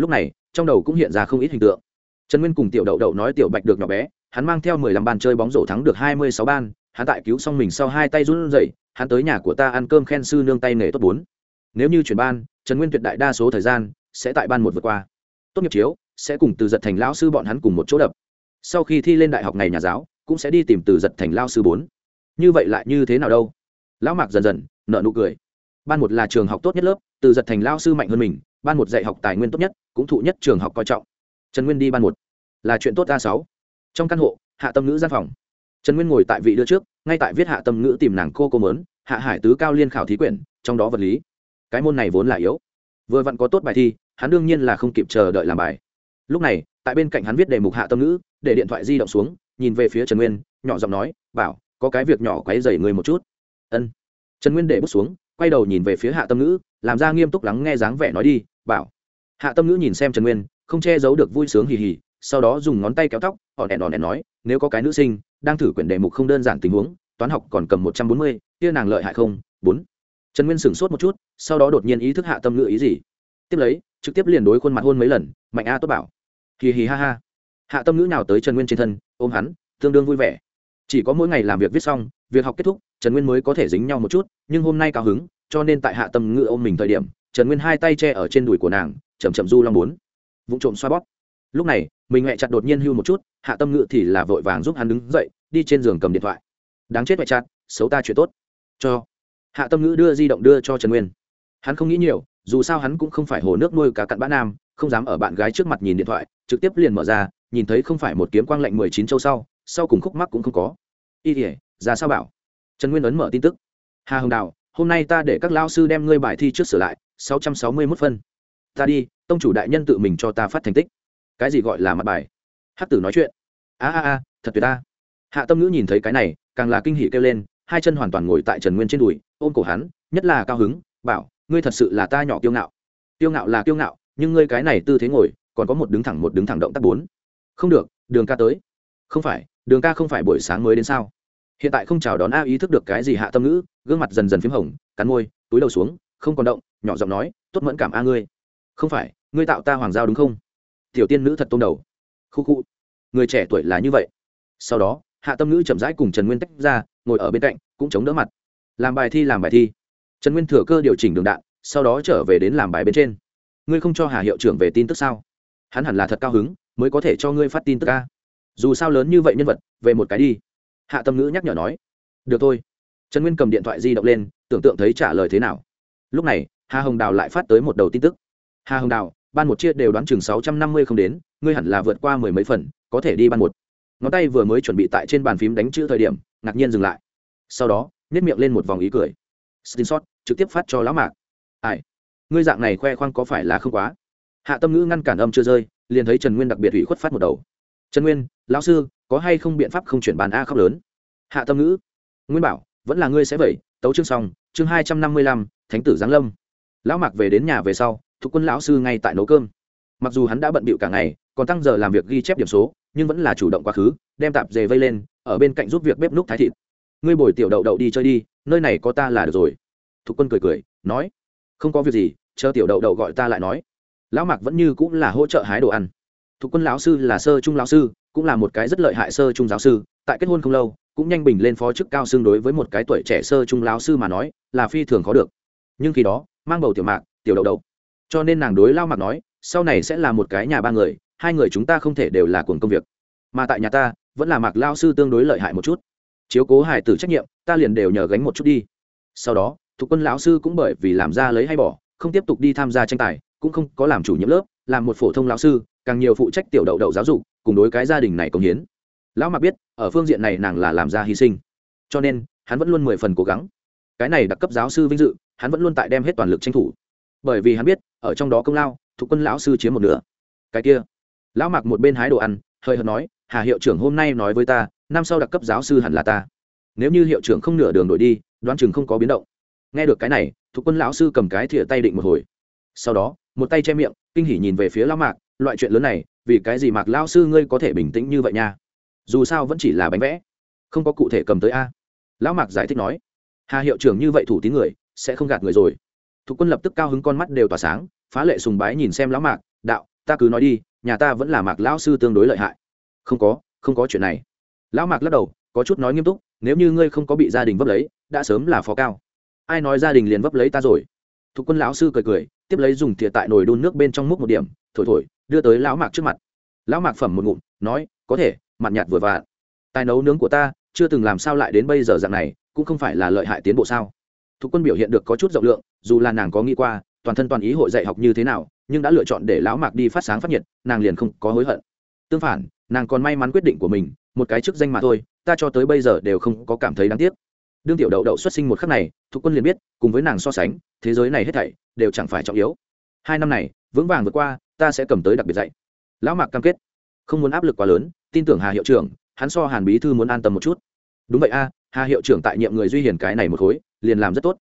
lúc này, trong đầu cũng hiện ra không ít hình tượng. Trần nguyên cùng tiểu đậu đậu nói tiểu bạch được nhỏ bé, hắn mang theo mười lăm ban chơi bóng rổ thắng được hai mươi sáu ban, hắn tại cứu xong mình sau hai tay run rẩy, hắn tới nhà của ta ăn cơm khen sư nương tay nghề tốt bốn. Nếu như chuyển ban, trần nguyên tuyệt đại đa số thời gian sẽ tại ban một vượt qua. Tốt nghiệp chiếu sẽ cùng từ giật thành lão sư bọn hắn cùng một chỗ đập. Sau khi thi lên đại học ngày nhà giáo, cũng sẽ đi tìm từ giật thành lao sư bốn. Như vậy lại như thế nào đâu? Lão mạc dần dần nợ nụ cười ban một là trường học tốt nhất lớp, từ giật thành lao sư mạnh hơn mình, ban một dạy học tài nguyên tốt nhất, cũng thụ nhất trường học coi trọng. Trần nguyên đi ban một, là chuyện tốt a sáu. Trong căn hộ, hạ tâm ngữ gian phòng. Trần nguyên ngồi tại vị đưa trước, ngay tại viết hạ tâm ngữ tìm nàng cô cô mớn, hạ hải tứ cao liên khảo thí quyển, trong đó vật lý. Cái môn này vốn là yếu. Vừa vặn có tốt bài thi, hắn đương nhiên là không kịp chờ đợi làm bài. Lúc này, tại bên cạnh hắn viết đề mục hạ tâm ngữ, để điện thoại di động xuống, nhìn về phía trần nguyên, nhỏ giọng nói, bảo, có cái việc nhỏ quấy dày người một chút. Ân. Trần nguyên để bút xuống quay đầu nhìn về phía hạ tâm ngữ, làm ra nghiêm túc lắng nghe dáng vẻ nói đi, bảo. Hạ tâm ngữ nhìn xem trần nguyên, không che giấu được vui sướng hì hì, sau đó dùng ngón tay kéo tóc họ đèn đòn đèn nói, nếu có cái nữ sinh, đang thử quyển đề mục không đơn giản tình huống, toán học còn cầm một trăm bốn mươi, kia nàng lợi hại không? bốn. Trần nguyên sửng sốt một chút, sau đó đột nhiên ý thức hạ tâm ngữ ý gì. Tiếp lấy, trực tiếp liền đối khuôn mặt hôn mấy lần, mạnh a tốt bảo. Hì hì ha ha. Hạ tâm ngữ nào tới trần nguyên trên thân, ôm hắn, tương đương vui vẻ. Chỉ có mỗi ngày làm việc viết xong việc học kết thúc, trần nguyên mới có thể dính nhau một chút, nhưng hôm nay cao hứng, cho nên tại hạ tâm Ngự ôm mình thời điểm, trần nguyên hai tay che ở trên đùi của nàng chầm chậm du long bốn. Vụ trộm xoa bóp. Lúc này, mình mẹ chặt đột nhiên hưu một chút, hạ tâm Ngự thì là vội vàng giúp hắn đứng dậy, đi trên giường cầm điện thoại. Đáng chết mẹ chặt, xấu ta chuyện tốt. Cho. Hạ tâm ngữ đưa di động đưa cho trần nguyên. Hắn không nghĩ nhiều, dù sao hắn cũng không phải hồ nước nuôi cá cặn bã nam, không dám ở bạn gái trước mặt nhìn điện thoại, trực tiếp liền mở ra, nhìn thấy không phải một kiếm quang lạnh mười chín châu sau sau cùng khúc mắc cũng không có. Y thể ra sao bảo? Trần nguyên ấn mở tin tức. Hà hồng đào, hôm nay ta để các lao sư đem ngươi bài thi trước sửa lại, sáu trăm sáu mươi mốt phân. Ta đi, tông chủ đại nhân tự mình cho ta phát thành tích. Cái gì gọi là mặt bài? Hắc tử nói chuyện. A a a, thật tuyệt ta. Hạ tâm ngữ nhìn thấy cái này, càng là kinh hỉ kêu lên, hai chân hoàn toàn ngồi tại trần nguyên trên đùi, ôm cổ hắn, nhất là cao hứng, bảo, ngươi thật sự là ta nhỏ kiêu ngạo. Kiêu ngạo là kiêu ngạo, nhưng ngươi cái này tư thế ngồi, còn có một đứng thẳng một đứng thẳng động tác bốn. Không được, đường ca tới. Không phải, đường ca không phải buổi sáng mới đến sao? Hiện tại không chào đón a ý thức được cái gì hạ tâm ngữ, gương mặt dần dần p h í m hồng, cắn môi, túi đầu xuống, không còn động, nhỏ giọng nói, tốt mẫn cảm a ngươi. Không phải, ngươi tạo ta hoàng giao đúng không? Tiểu tiên nữ thật tôn đầu. Khu khu, người trẻ tuổi là như vậy. Sau đó, hạ tâm ngữ chậm rãi cùng trần nguyên tách ra, ngồi ở bên cạnh, cũng chống đỡ mặt. Làm bài thi, làm bài thi. Trần nguyên thừa cơ điều chỉnh đường đạn, sau đó trở về đến làm bài bên trên. Ngươi không cho hà hiệu trưởng về tin tức sao? Hắn hẳn là thật cao hứng, mới có thể cho ngươi phát tin tức ca dù sao lớn như vậy nhân vật, về một cái đi hạ tâm ngữ nhắc nhở nói, được thôi. Trần nguyên cầm điện thoại di động lên, tưởng tượng thấy trả lời thế nào. Lúc này, hà hồng đào lại phát tới một đầu tin tức. Hà hồng đào, ban một chia đều đoán chừng sáu trăm năm mươi không đến, ngươi hẳn là vượt qua mười mấy phần, có thể đi ban một. Ngón tay vừa mới chuẩn bị tại trên bàn phím đánh chữ thời điểm, ngạc nhiên dừng lại. Sau đó nếp miệng lên một vòng ý cười. Screenshot, trực tiếp phát cho lão mạc. Ai? Ngươi dạng này khoe khoang có phải là không quá? Hạ tâm ngữ ngăn cản âm chưa rơi, liền thấy trần nguyên đặc biệt ủy khuất phát một đầu trần nguyên, lão sư, có hay không biện pháp không chuyển bàn a khóc lớn? Hạ tâm ngữ, nguyên bảo, vẫn là ngươi sẽ vậy, tấu chương xong, chương hai trăm năm mươi lăm, thánh tử giáng lâm. Lão mạc về đến nhà về sau, thuộc quân lão sư ngay tại nấu cơm. Mặc dù hắn đã bận bịu cả ngày, còn tăng giờ làm việc ghi chép điểm số, nhưng vẫn là chủ động quá khứ, đem tạp dề vây lên, ở bên cạnh giúp việc bếp núc thái thịt. Ngươi bồi tiểu đậu đậu đi chơi đi, nơi này có ta là được rồi. Thục quân cười cười, nói, không có việc gì, chờ tiểu đậu đậu gọi ta lại nói. Lão mạc vẫn như cũng là hỗ trợ hái đồ ăn thục quân lão sư là sơ trung lão sư, cũng là một cái rất lợi hại sơ trung giáo sư, tại kết hôn không lâu, cũng nhanh bình lên phó chức cao xương đối với một cái tuổi trẻ sơ trung lão sư mà nói, là phi thường khó được. Nhưng khi đó, mang bầu tiểu mạc, tiểu đậu đậu. Cho nên nàng đối lao mạc nói, sau này sẽ là một cái nhà ba người, hai người chúng ta không thể đều là cuồng công việc. Mà tại nhà ta, vẫn là mạc lao sư tương đối lợi hại một chút. Chiếu cố hải tử trách nhiệm, ta liền đều nhờ gánh một chút đi. Sau đó, thuộc quân lão sư cũng bởi vì làm ra lấy hay bỏ, không tiếp tục đi tham gia tranh tài, cũng không có làm chủ nhiệm lớp, làm một phổ thông lão sư càng nhiều phụ trách tiểu đậu đậu giáo dục, cùng đối cái gia đình này công hiến. Lão mạc biết, ở phương diện này nàng là làm ra hy sinh. Cho nên, hắn vẫn luôn mười phần cố gắng. Cái này đặc cấp giáo sư vinh dự, hắn vẫn luôn tại đem hết toàn lực tranh thủ. Bởi vì hắn biết, ở trong đó công lao, thuộc quân lão sư chiếm một nửa. Cái kia, lão mạc một bên hái đồ ăn, hơi hợt nói, hà hiệu trưởng hôm nay nói với ta, năm sau đặc cấp giáo sư hẳn là ta. Nếu như hiệu trưởng không nửa đường đổi đi, đoán chừng không có biến động. Nghe được cái này, thuộc quân lão sư cầm cái thìa tay định một hồi. Sau đó, một tay che miệng, kinh hỉ nhìn về phía lão mạc loại chuyện lớn này, vì cái gì mạc lão sư ngươi có thể bình tĩnh như vậy nha? Dù sao vẫn chỉ là bánh vẽ, không có cụ thể cầm tới a. Lão mạc giải thích nói. Hà hiệu trưởng như vậy thủ tín người, sẽ không gạt người rồi. Thục quân lập tức cao hứng con mắt đều tỏa sáng, phá lệ sùng bái nhìn xem lão mạc, đạo, ta cứ nói đi, nhà ta vẫn là mạc lão sư tương đối lợi hại. Không có không có chuyện này. Lão mạc lắc đầu, có chút nói nghiêm túc, nếu như ngươi không có bị gia đình vấp lấy, đã sớm là phó cao. Ai nói gia đình liền vấp lấy ta rồi? Thục quân lão sư cười cười, tiếp lấy dùng thìa tại nồi đun nước bên trong múc một điểm thổi thổi, đưa tới lão mạc trước mặt. Lão mạc phẩm một ngụm, nói, có thể mặn nhạt vừa vặn tài nấu nướng của ta chưa từng làm sao lại đến bây giờ dạng này, cũng không phải là lợi hại tiến bộ sao? Thuộc quân biểu hiện được có chút rộng lượng, dù là nàng có nghĩ qua, toàn thân toàn ý hội dạy học như thế nào, nhưng đã lựa chọn để lão mạc đi phát sáng phát nhiệt, nàng liền không có hối hận. Tương phản, nàng còn may mắn quyết định của mình, một cái chức danh mà thôi, ta cho tới bây giờ đều không có cảm thấy đáng tiếc. Đương tiểu đậu đậu xuất sinh một khắc này thuộc quân liền biết, cùng với nàng so sánh, thế giới này hết thảy đều chẳng phải trọng yếu. Hai năm này, vững vàng vượt qua ta sẽ cầm tới đặc biệt dạy. Lão mạc cam kết. Không muốn áp lực quá lớn, tin tưởng hà hiệu trưởng, hắn so hàn bí thư muốn an tâm một chút. Đúng vậy a, hà hiệu trưởng tại nhiệm người duy hiền cái này một khối, liền làm rất tốt.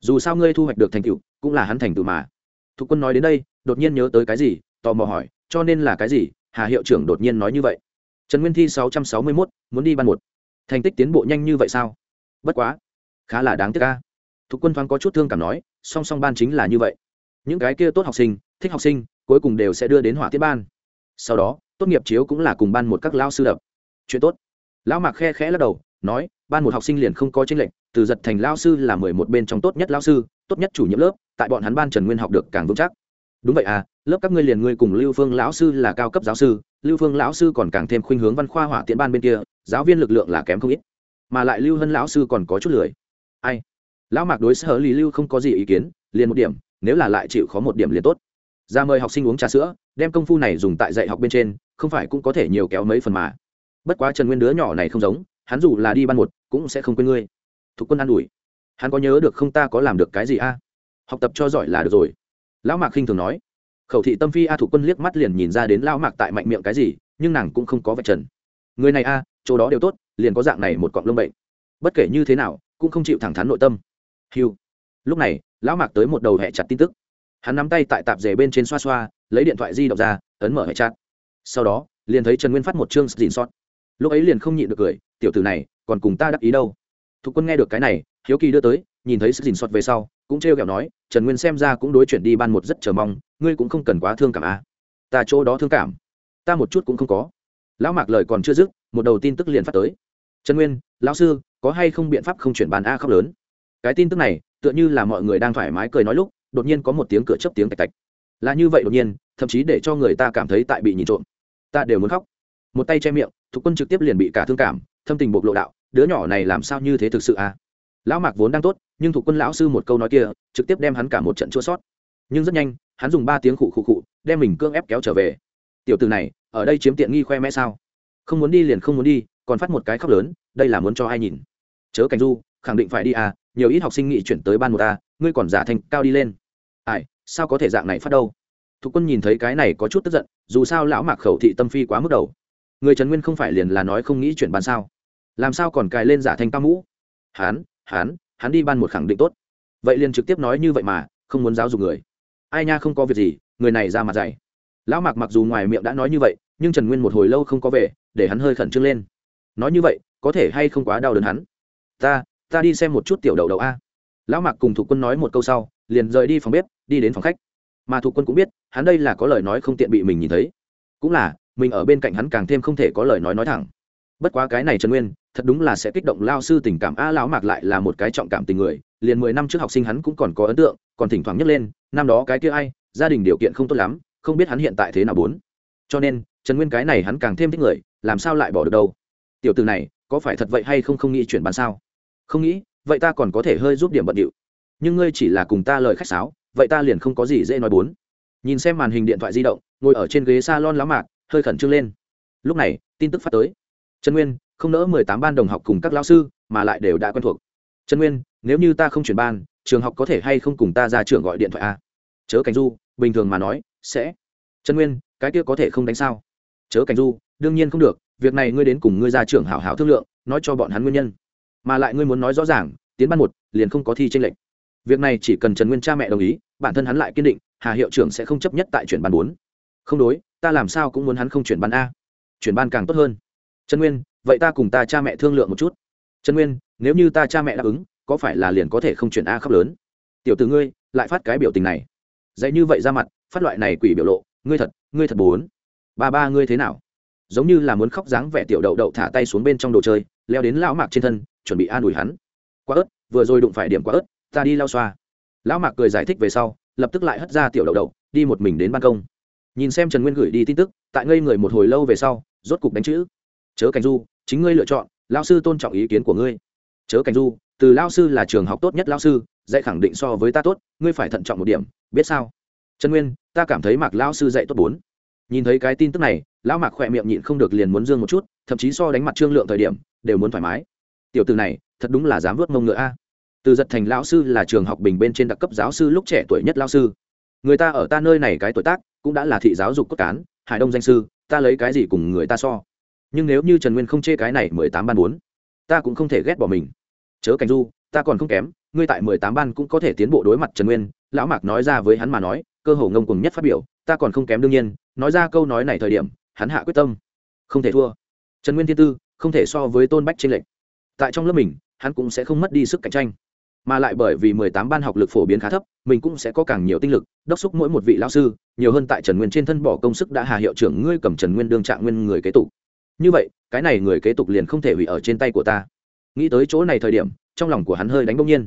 Dù sao ngươi thu hoạch được thành tựu, cũng là hắn thành tựu mà. Thục quân nói đến đây, đột nhiên nhớ tới cái gì, tò mò hỏi, cho nên là cái gì? Hà hiệu trưởng đột nhiên nói như vậy. Trần nguyên thi sáu trăm sáu mươi mốt, muốn đi ban một. Thành tích tiến bộ nhanh như vậy sao? Bất quá. Khá là đáng tiếc ca thục quân thoáng có chút thương cảm nói, song song ban chính là như vậy những cái kia tốt học sinh, thích học sinh, cuối cùng đều sẽ đưa đến hỏa tiết ban. Sau đó, tốt nghiệp chiếu cũng là cùng ban một các lao sư đập. Chuyện tốt. Lão mạc khe khẽ lắc đầu, nói, ban một học sinh liền không có tranh lệch, từ giật thành lao sư là mười một bên trong tốt nhất lao sư, tốt nhất chủ nhiệm lớp, tại bọn hắn ban trần nguyên học được càng vững chắc. Đúng vậy à lớp các ngươi liền ngươi cùng lưu phương lão sư là cao cấp giáo sư, lưu phương lão sư còn càng thêm khuynh hướng văn khoa hỏa tiễn ban bên kia, giáo viên lực lượng là kém không ít. Mà lại lưu hân lão sư còn có chút lười. Ai? Lão mạc đối sở lý lưu không có gì ý kiến, liền một điểm nếu là lại chịu khó một điểm liền tốt. Ra mời học sinh uống trà sữa, đem công phu này dùng tại dạy học bên trên, không phải cũng có thể nhiều kéo mấy phần mà. Bất quá trần nguyên đứa nhỏ này không giống, hắn dù là đi ban một, cũng sẽ không quên ngươi. Thục quân an ủi. Hắn có nhớ được không ta có làm được cái gì a? Học tập cho giỏi là được rồi. Lão mạc khinh thường nói. Khẩu thị tâm phi a thục quân liếc mắt liền nhìn ra đến lão mạc tại mạnh miệng cái gì, nhưng nàng cũng không có vạch trần. Người này a, chỗ đó đều tốt, liền có dạng này một cọng lông bệnh. Bất kể như thế nào, cũng không chịu thẳng thắn nội tâm. Hiu lúc này lão mạc tới một đầu hẹ chặt tin tức. Hắn nắm tay tại tạp dề bên trên xoa xoa, lấy điện thoại di động ra, ấn mở hẹ chặt. Sau đó, liền thấy trần nguyên phát một chương dìn xót lúc ấy liền không nhịn được cười, tiểu tử này, còn cùng ta đắc ý đâu. Thục quân nghe được cái này, hiếu kỳ đưa tới, nhìn thấy sức xót về sau, cũng trêu kẹo nói, trần nguyên xem ra cũng đối chuyển đi ban một rất chờ mong, ngươi cũng không cần quá thương cảm a à. ta chỗ đó thương cảm, ta một chút cũng không có. Lão mạc lời còn chưa dứt, một đầu tin tức liền phát tới. Trần nguyên, lão sư, có hay không biện pháp không chuyển bàn a khóc lớn? Cái tin tức này, tựa như là mọi người đang thoải mái cười nói lúc, đột nhiên có một tiếng cửa chấp tiếng tạch tạch. Là như vậy đột nhiên, thậm chí để cho người ta cảm thấy tại bị nhìn trộm. Ta đều muốn khóc. Một tay che miệng thuộc quân trực tiếp liền bị cả thương cảm, thâm tình bộc lộ đạo, đứa nhỏ này làm sao như thế thực sự à? Lão mạc vốn đang tốt, nhưng thuộc quân lão sư một câu nói kia, trực tiếp đem hắn cả một trận chua sót. Nhưng rất nhanh, hắn dùng ba tiếng khụ khụ khụ, đem mình cưỡng ép kéo trở về. Tiểu từ này, ở đây chiếm tiện nghi khoe mẽ sao? Không muốn đi liền không muốn đi, còn phát một cái khóc lớn, đây là muốn cho ai nhìn? Chớ cảnh du khẳng định phải đi à nhiều ít học sinh nghị chuyển tới ban một a, ngươi còn giả thành cao đi lên. Ai, sao có thể dạng này phát đâu? Thục quân nhìn thấy cái này có chút tức giận, dù sao lão mạc khẩu thị tâm phi quá mức đầu. Người trần nguyên không phải liền là nói không nghĩ chuyển ban sao? Làm sao còn cài lên giả thành cao mũ? Hán hán hắn đi ban một khẳng định tốt. Vậy liền trực tiếp nói như vậy mà, không muốn giáo dục người. Ai nha không có việc gì, người này ra mặt dày. Lão mạc mặc dù ngoài miệng đã nói như vậy, nhưng trần nguyên một hồi lâu không có về, để hắn hơi khẩn trương lên. Nói như vậy, có thể hay không quá đau đớn hắn? Ta ta đi xem một chút tiểu đầu đầu a. Lão mạc cùng thủ quân nói một câu sau, liền rời đi phòng bếp, đi đến phòng khách. Mà thủ quân cũng biết, hắn đây là có lời nói không tiện bị mình nhìn thấy. Cũng là, mình ở bên cạnh hắn càng thêm không thể có lời nói nói thẳng. Bất quá cái này trần nguyên, thật đúng là sẽ kích động lao sư tình cảm. A, lão mạc lại là một cái trọng cảm tình người, liền mười năm trước học sinh hắn cũng còn có ấn tượng, còn thỉnh thoảng nhắc lên, năm đó cái kia ai, gia đình điều kiện không tốt lắm, không biết hắn hiện tại thế nào bốn. Cho nên, trần nguyên cái này hắn càng thêm thích người, làm sao lại bỏ được đâu? Tiểu từ này, có phải thật vậy hay không không nghĩ chuyển bàn sao? Không nghĩ, vậy ta còn có thể hơi giúp điểm bận điệu. Nhưng ngươi chỉ là cùng ta lời khách sáo, vậy ta liền không có gì dễ nói bốn. Nhìn xem màn hình điện thoại di động, ngồi ở trên ghế s a lon lá mạc, hơi khẩn trương lên. Lúc này, tin tức phát tới. Trần nguyên, không nỡ mười tám ban đồng học cùng các lao sư, mà lại đều đã quen thuộc. Trần nguyên, nếu như ta không chuyển ban, trường học có thể hay không cùng ta ra trường gọi điện thoại a chớ cảnh du, bình thường mà nói, sẽ. Trần nguyên, cái kia có thể không đánh sao? Chớ cảnh du, đương nhiên không được, việc này ngươi đến cùng ngươi ra trường hảo hảo thương lượng, nói cho bọn hắn nguyên nhân mà lại ngươi muốn nói rõ ràng, tiến ban một, liền không có thi tranh lệch. Việc này chỉ cần trần nguyên cha mẹ đồng ý, bản thân hắn lại kiên định, hà hiệu trưởng sẽ không chấp nhất tại chuyển ban bốn. Không đối, ta làm sao cũng muốn hắn không chuyển ban a. Chuyển ban càng tốt hơn. Trần nguyên, vậy ta cùng ta cha mẹ thương lượng một chút. Trần nguyên, nếu như ta cha mẹ đáp ứng, có phải là liền có thể không chuyển a khóc lớn? Tiểu từ ngươi, lại phát cái biểu tình này. Dạy như vậy ra mặt, phát loại này quỷ biểu lộ, ngươi thật ngươi thật bốn ba ba ngươi thế nào? Giống như là muốn khóc dáng vẻ tiểu đậu đậu thả tay xuống bên trong đồ chơi, leo đến lão mạc trên thân chuẩn bị an ủi hắn. Quá ớt, vừa rồi đụng phải điểm quá ớt, ta đi lao xoa. Lão mạc cười giải thích về sau, lập tức lại hất ra tiểu đậu đậu đi một mình đến ban công. Nhìn xem trần nguyên gửi đi tin tức, tại ngây người một hồi lâu về sau, rốt cục đánh chữ. Chớ cảnh du, chính ngươi lựa chọn lao sư tôn trọng ý kiến của ngươi. Chớ cảnh du, từ lao sư là trường học tốt nhất lao sư, dạy khẳng định so với ta tốt, ngươi phải thận trọng một điểm, biết sao? Trần nguyên, ta cảm thấy mạc lao sư dạy tốt bốn. Nhìn thấy cái tin tức này, lão mạc khỏe miệng nhịn không được liền muốn dương một chút, thậm chí so đánh mặt trương lượng thời điểm, đều muốn thoải mái tiểu từ này, thật đúng là dám vớt mông ngựa a. Từ giật thành lão sư là trường học bình bên trên đặc cấp giáo sư lúc trẻ tuổi nhất lao sư. Người ta ở ta nơi này cái tuổi tác, cũng đã là thị giáo dục cốt cán, hải đông danh sư, ta lấy cái gì cùng người ta so? Nhưng nếu như trần nguyên không chê cái này mười tám ban bốn, ta cũng không thể ghét bỏ mình. Chớ cảnh du, ta còn không kém, ngươi tại mười tám ban cũng có thể tiến bộ đối mặt trần nguyên, lão mạc nói ra với hắn mà nói, cơ hồ ngông cùng nhất phát biểu, ta còn không kém đương nhiên, nói ra câu nói này thời điểm, hắn hạ quyết tâm. Không thể thua. Trần nguyên thiên tư, không thể so với tôn bách trên lệch tại trong lớp mình, hắn cũng sẽ không mất đi sức cạnh tranh. Mà lại bởi vì mười tám ban học lực phổ biến khá thấp, mình cũng sẽ có càng nhiều tinh lực, đốc xúc mỗi một vị lao sư, nhiều hơn tại trần nguyên trên thân bỏ công sức đã hà hiệu trưởng ngươi cầm trần nguyên đương trạng nguyên người kế tục. Như vậy, cái này người kế tục liền không thể hủy ở trên tay của ta. Nghĩ tới chỗ này thời điểm, trong lòng của hắn hơi đánh bỗng nhiên.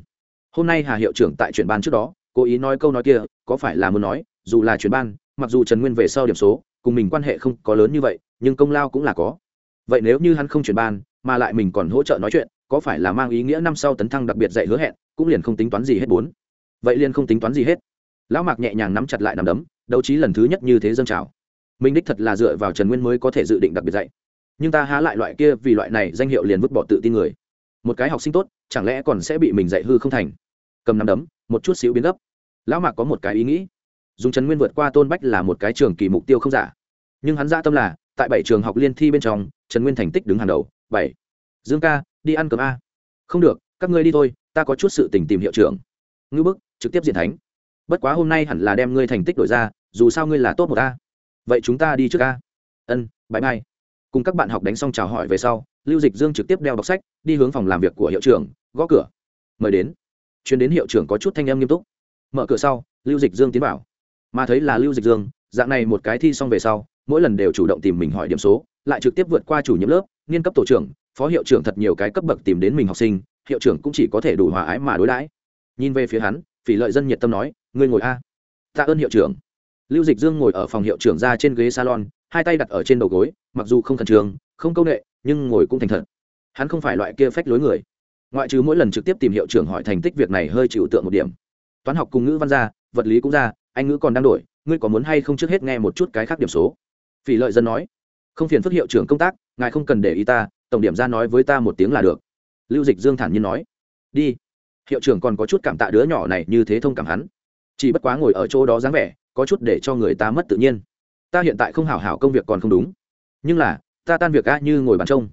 Hôm nay hà hiệu trưởng tại chuyển ban trước đó, cố ý nói câu nói kia, có phải là muốn nói, dù là chuyển ban, mặc dù trần nguyên về sau điểm số, cùng mình quan hệ không có lớn như vậy, nhưng công lao cũng là có. Vậy nếu như hắn không chuyển ban mà lại mình còn hỗ trợ nói chuyện, có phải là mang ý nghĩa năm sau tấn thăng đặc biệt dạy hứa hẹn, cũng liền không tính toán gì hết bốn. Vậy liền không tính toán gì hết. Lão mạc nhẹ nhàng nắm chặt lại nằm đấm, đấu trí lần thứ nhất như thế dâng trào. Mình đích thật là dựa vào trần nguyên mới có thể dự định đặc biệt dạy. Nhưng ta há lại loại kia, vì loại này danh hiệu liền vứt bỏ tự tin người. Một cái học sinh tốt, chẳng lẽ còn sẽ bị mình dạy hư không thành? Cầm nắm đấm, một chút xíu biến gấp. Lão mạc có một cái ý nghĩ. Dùng trần nguyên vượt qua tôn bách là một cái trường kỳ mục tiêu không giả. Nhưng hắn ra tâm là, tại bảy trường học liên thi bên trong, trần nguyên thành tích đứng hàng đầu bảy. Dương ca, đi ăn cơm a. Không được, các ngươi đi thôi, ta có chút sự tình tìm hiệu trưởng. Ngư bức, trực tiếp diện thánh. Bất quá hôm nay hẳn là đem ngươi thành tích đổi ra, dù sao ngươi là tốt một a. Vậy chúng ta đi trước a. Ân bãi mai cùng các bạn học đánh xong chào hỏi về sau, lưu dịch dương trực tiếp đeo đọc sách, đi hướng phòng làm việc của hiệu trưởng, gõ cửa. Mời đến. Chuyến đến hiệu trưởng có chút thanh em nghiêm túc. Mở cửa sau, lưu dịch dương tiến vào. Mà thấy là lưu dịch dương, dạng này một cái thi xong về sau, mỗi lần đều chủ động tìm mình hỏi điểm số, lại trực tiếp vượt qua chủ nhiệm lớp Niên cấp tổ trưởng, phó hiệu trưởng thật nhiều cái cấp bậc tìm đến mình học sinh, hiệu trưởng cũng chỉ có thể đủ hòa ái mà đối đãi. Nhìn về phía hắn, phỉ lợi dân nhiệt tâm nói, ngươi ngồi a. Tạ ơn hiệu trưởng. Lưu dịch dương ngồi ở phòng hiệu trưởng ra trên ghế salon, hai tay đặt ở trên đầu gối, mặc dù không thần trường không công nghệ nhưng ngồi cũng thành thật. Hắn không phải loại kia phách lối người. Ngoại trừ mỗi lần trực tiếp tìm hiệu trưởng hỏi thành tích việc này hơi chịu tượng một điểm. Toán học cùng ngữ văn ra, vật lý cũng ra, anh ngữ còn đang đổi, ngươi có muốn hay không trước hết nghe một chút cái khác điểm số? Phỉ lợi dân nói không phiền phức hiệu trưởng công tác, ngài không cần để ý ta, tổng điểm ra nói với ta một tiếng là được. Lưu dịch dương thản nhiên nói. Đi. Hiệu trưởng còn có chút cảm tạ đứa nhỏ này như thế thông cảm hắn. Chỉ bất quá ngồi ở chỗ đó dáng vẻ, có chút để cho người ta mất tự nhiên. Ta hiện tại không hảo hảo công việc còn không đúng. Nhưng là, ta tan việc a như ngồi bàn trông.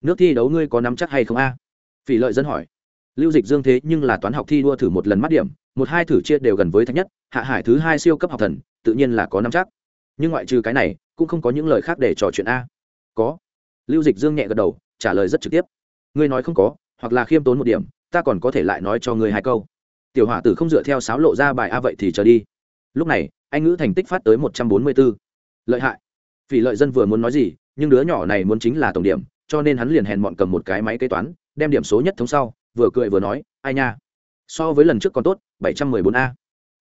Nước thi đấu ngươi có nắm chắc hay không a phỉ lợi dân hỏi. Lưu dịch dương thế nhưng là toán học thi đua thử một lần mắt điểm, một hai thử chia đều gần với thách nhất, hạ hải thứ hai siêu cấp học thần, tự nhiên là có nắm chắc nhưng ngoại trừ cái này, cũng không có những lời khác để trò chuyện a. Có. Lưu dịch dương nhẹ gật đầu, trả lời rất trực tiếp. Ngươi nói không có, hoặc là khiêm tốn một điểm, ta còn có thể lại nói cho ngươi hai câu. Tiểu hỏa tử không dựa theo sáo lộ ra bài a vậy thì chờ đi. Lúc này, anh ngữ thành tích phát tới một trăm bốn mươi b ố lợi hại. Vì lợi dân vừa muốn nói gì, nhưng đứa nhỏ này muốn chính là tổng điểm, cho nên hắn liền hèn mọn cầm một cái máy kế toán, đem điểm số nhất thống sau, vừa cười vừa nói, ai nha. So với lần trước còn tốt, bảy trăm mười bốn a.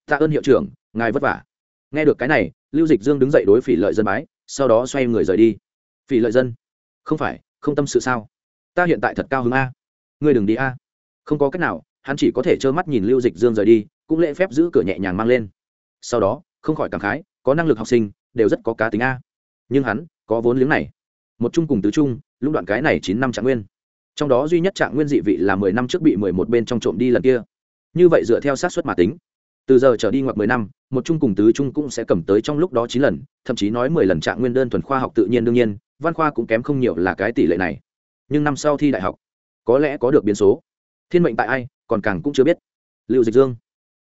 Tạ ơn hiệu trưởng, ngài vất vả. Nghe được cái này lưu dịch dương đứng dậy đối phỉ lợi dân bái, sau đó xoay người rời đi. Phỉ lợi dân, không phải, không tâm sự sao? Ta hiện tại thật cao hứng a. Ngươi đừng đi a. Không có cách nào, hắn chỉ có thể trơ mắt nhìn lưu dịch dương rời đi, cũng lễ phép giữ cửa nhẹ nhàng mang lên. Sau đó, không khỏi cảm khái, có năng lực học sinh, đều rất có cá tính a. Nhưng hắn, có vốn liếng này. Một chung cùng tứ chung, lũng đoạn cái này chín năm trạng nguyên. Trong đó duy nhất trạng nguyên dị vị là mười năm trước bị mười một bên trong trộm đi lần kia. Như vậy dựa theo sát xuất mà tính từ giờ trở đi ngoặc mười năm, một chung cùng tứ chung cũng sẽ cầm tới trong lúc đó chín lần, thậm chí nói mười lần trạng nguyên đơn thuần khoa học tự nhiên đương nhiên, văn khoa cũng kém không nhiều là cái tỷ lệ này. Nhưng năm sau thi đại học, có lẽ có được biến số. Thiên mệnh tại ai, còn càng cũng chưa biết. Liệu dịch dương.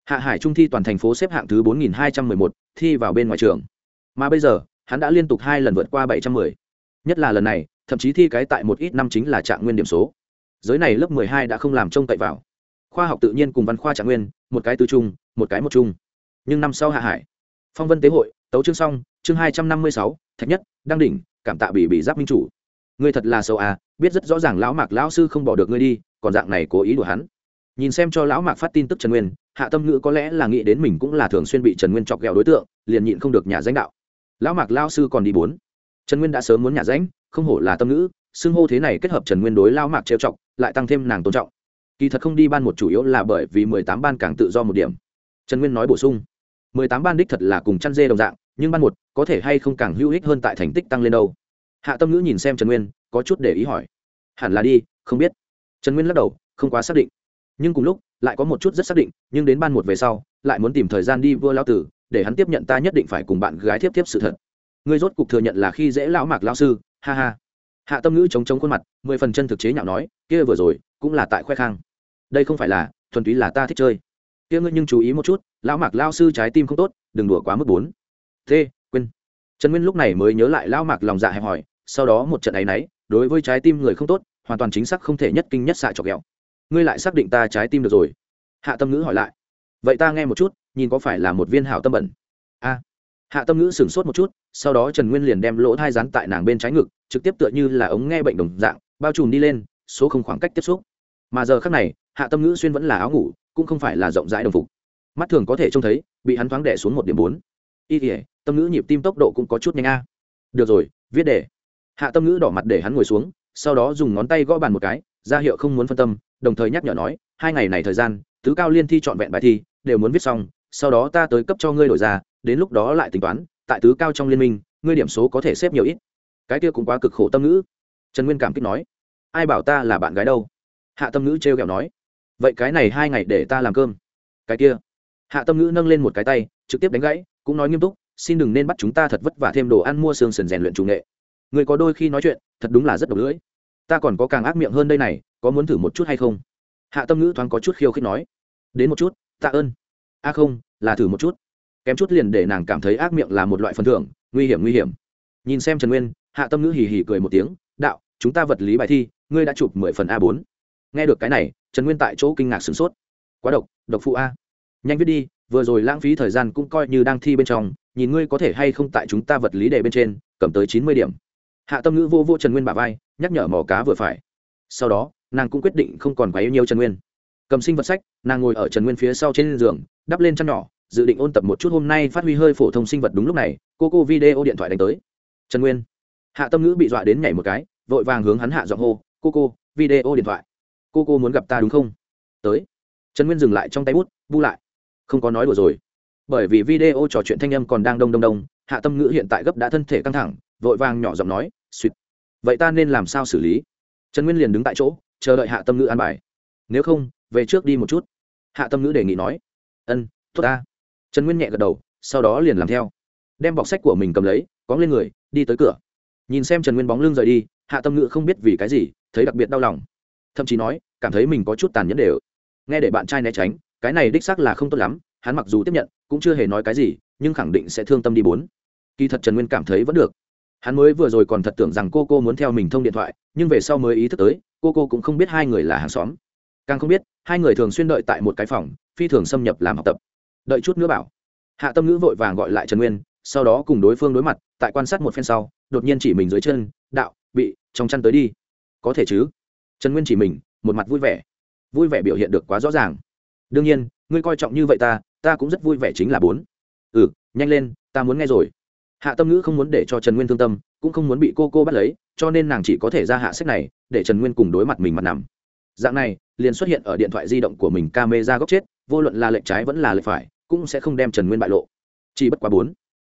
Hạ hải trung thi toàn thành phố xếp hạng thứ bốn nghìn hai trăm mười một, thi vào bên ngoài trường. Mà bây giờ, hắn đã liên tục hai lần vượt qua bảy trăm mười. Nhất là lần này, thậm chí thi cái tại một ít năm chính là trạng nguyên điểm số. Giới này lớp mười hai đã không làm trông cậy vào. Khoa học tự nhiên cùng văn khoa trạng nguyên, một cái tứ trung một cái một chung. Nhưng năm sau hạ hải, phong vân tế hội, tấu chương xong, chương hai trăm năm mươi sáu, thạch nhất, đăng đỉnh, cảm tạ bị bị giáp minh chủ. Ngươi thật là sâu à biết rất rõ ràng lão mạc lão sư không bỏ được ngươi đi, còn dạng này cố ý đùa hắn. Nhìn xem cho lão mạc phát tin tức trần nguyên, hạ tâm ngữ có lẽ là nghĩ đến mình cũng là thường xuyên bị trần nguyên chọc ghẹo đối tượng, liền nhịn không được nhà danh đạo. Lão mạc lao sư còn đi bốn. Trần nguyên đã sớm muốn nhà danh, không hổ là tâm ngữ, xưng hô thế này kết hợp trần nguyên đối lao mạc trêu chọc, lại tăng thêm nàng tôn trọng. Kỳ thật không đi ban một chủ yếu là bởi vì mười tám ban càng tự do một điểm trần nguyên nói bổ sung, mười tám ban đích thật là cùng chăn dê đồng dạng, nhưng ban một có thể hay không càng hữu ích hơn tại thành tích tăng lên đâu. Hạ tâm ngữ nhìn xem trần nguyên, có chút để ý hỏi, hẳn là đi, không biết. Trần nguyên lắc đầu, không quá xác định. Nhưng cùng lúc, lại có một chút rất xác định, nhưng đến ban một về sau, lại muốn tìm thời gian đi vua lao tử, để hắn tiếp nhận ta nhất định phải cùng bạn gái tiếp tiếp sự thật. Ngươi rốt cục thừa nhận là khi dễ lão mạc lao sư, ha ha. Hạ tâm ngữ chống chống khuôn mặt, mười phần chân thực chế nhạo nói, kia vừa rồi, cũng là tại khoe khang đây không phải là, thuần túy là ta thích chơi kia ngươi nhưng chú ý một chút, lão mạc lao sư trái tim không tốt, đừng đùa quá mức bốn. T, quên. Trần nguyên lúc này mới nhớ lại lão mạc lòng dạ hẹp hòi, sau đó một trận ấy náy, đối với trái tim người không tốt, hoàn toàn chính xác không thể nhất kinh nhất xạ chọc ghẹo. Ngươi lại xác định ta trái tim được rồi. Hạ tâm ngữ hỏi lại. Vậy ta nghe một chút, nhìn có phải là một viên hảo tâm bẩn? A. Hạ tâm ngữ sửng sốt một chút, sau đó trần nguyên liền đem lỗ thai rán tại nàng bên trái ngực, trực tiếp tựa như là ống nghe bệnh đồng dạng, bao trùm đi lên, số không khoảng cách tiếp xúc. Mà giờ khác này, hạ tâm ngữ xuyên vẫn là áo ngủ cũng không phải là rộng rãi đồng phục. Mắt thường có thể trông thấy, bị hắn thoáng đẻ xuống một điểm bốn. Y thể tâm ngữ nhịp tim tốc độ cũng có chút nhanh a. Được rồi, viết để hạ tâm ngữ đỏ mặt để hắn ngồi xuống, sau đó dùng ngón tay gõ bàn một cái, ra hiệu không muốn phân tâm, đồng thời nhắc nhở nói, hai ngày này thời gian, tứ cao liên thi trọn vẹn bài thi, đều muốn viết xong, sau đó ta tới cấp cho ngươi đổi ra, đến lúc đó lại tính toán, tại tứ cao trong liên minh, ngươi điểm số có thể xếp nhiều ít. Cái kia cũng quá cực khổ tâm ngữ. Trần nguyên cảm kích nói, ai bảo ta là bạn gái đâu? Hạ tâm ngữ t r kẹo nói vậy cái này hai ngày để ta làm cơm. Cái kia. Hạ tâm ngữ nâng lên một cái tay, trực tiếp đánh gãy, cũng nói nghiêm túc, xin đừng nên bắt chúng ta thật vất vả thêm đồ ăn mua xương sần rèn luyện chủ nghệ. Người có đôi khi nói chuyện, thật đúng là rất độc lưỡi. Ta còn có càng ác miệng hơn đây này, có muốn thử một chút hay không? Hạ tâm ngữ thoáng có chút khiêu khích nói, đến một chút, tạ ơn. A không, là thử một chút. Kém chút liền để nàng cảm thấy ác miệng là một loại phần thưởng, nguy hiểm nguy hiểm. Nhìn xem trần nguyên, hạ tâm ngữ hì hì cười một tiếng, đạo, chúng ta vật lý bài thi, ngươi đã chụp mười phần a bốn nghe được cái này, trần nguyên tại chỗ kinh ngạc sửng sốt. Quá độc độc phụ a. Nhanh viết đi, vừa rồi lãng phí thời gian cũng coi như đang thi bên trong, nhìn ngươi có thể hay không tại chúng ta vật lý đề bên trên, cầm tới chín mươi điểm. Hạ tâm ngữ vô vô trần nguyên bà vai, nhắc nhở mò cá vừa phải. Sau đó, nàng cũng quyết định không còn quá yêu nhiều trần nguyên. Cầm sinh vật sách, nàng ngồi ở trần nguyên phía sau trên giường, đắp lên chăn nhỏ, dự định ôn tập một chút hôm nay phát huy hơi phổ thông sinh vật đúng lúc này, cô cô video điện thoại đánh tới. Trần nguyên. Hạ tâm ngữ bị dọa đến nhảy một cái, vội vàng hướng hắn hạ giọng hô, cô cô, video điện thoại cô cô muốn gặp ta đúng không? Tới. Trần nguyên dừng lại trong tay bút, bu lại. Không có nói đùa rồi. Bởi vì video trò chuyện thanh âm còn đang đông đông đông, hạ tâm ngữ hiện tại gấp đã thân thể căng thẳng, vội vàng nhỏ giọng nói suýt vậy ta nên làm sao xử lý? Trần nguyên liền đứng tại chỗ, chờ đợi hạ tâm ngữ an bài. Nếu không, về trước đi một chút. Hạ tâm ngữ đề nghị nói. Ân, tốt ta. Trần nguyên nhẹ gật đầu, sau đó liền làm theo. Đem bọc sách của mình cầm lấy, cóng lên người, đi tới cửa. Nhìn xem trần nguyên bóng lưng rời đi, hạ tâm ngữ không biết vì cái gì, thấy đặc biệt đau lòng thậm chí nói, cảm thấy mình có chút tàn nhẫn đều. Nghe để bạn trai né tránh, cái này đích xác là không tốt lắm, hắn mặc dù tiếp nhận, cũng chưa hề nói cái gì, nhưng khẳng định sẽ thương tâm đi bốn. Kỳ thật trần nguyên cảm thấy vẫn được. Hắn mới vừa rồi còn thật tưởng rằng cô cô muốn theo mình thông điện thoại, nhưng về sau mới ý thức tới, cô cô cũng không biết hai người là hàng xóm. Càng không biết, hai người thường xuyên đợi tại một cái phòng, phi thường xâm nhập làm học tập. Đợi chút nữa bảo. Hạ tâm ngữ vội vàng gọi lại trần nguyên, sau đó cùng đối phương đối mặt, tại quan sát một phen sau, đột nhiên chỉ mình dưới chân, đạo, bị, trong chăn tới đi. Có thể chứ trần nguyên chỉ mình, một mặt vui vẻ. Vui vẻ biểu hiện được quá rõ ràng. Đương nhiên, ngươi coi trọng như vậy ta ta cũng rất vui vẻ chính là bốn. Ừ nhanh lên, ta muốn nghe rồi. Hạ tâm ngữ không muốn để cho trần nguyên thương tâm, cũng không muốn bị cô cô bắt lấy, cho nên nàng chỉ có thể ra hạ sách này, để trần nguyên cùng đối mặt mình mặt nằm. Dạng này, liền xuất hiện ở điện thoại di động của mình ca mê ra góc chết, vô luận là lệnh trái vẫn là lệnh phải, cũng sẽ không đem trần nguyên bại lộ. Chỉ bất quá bốn.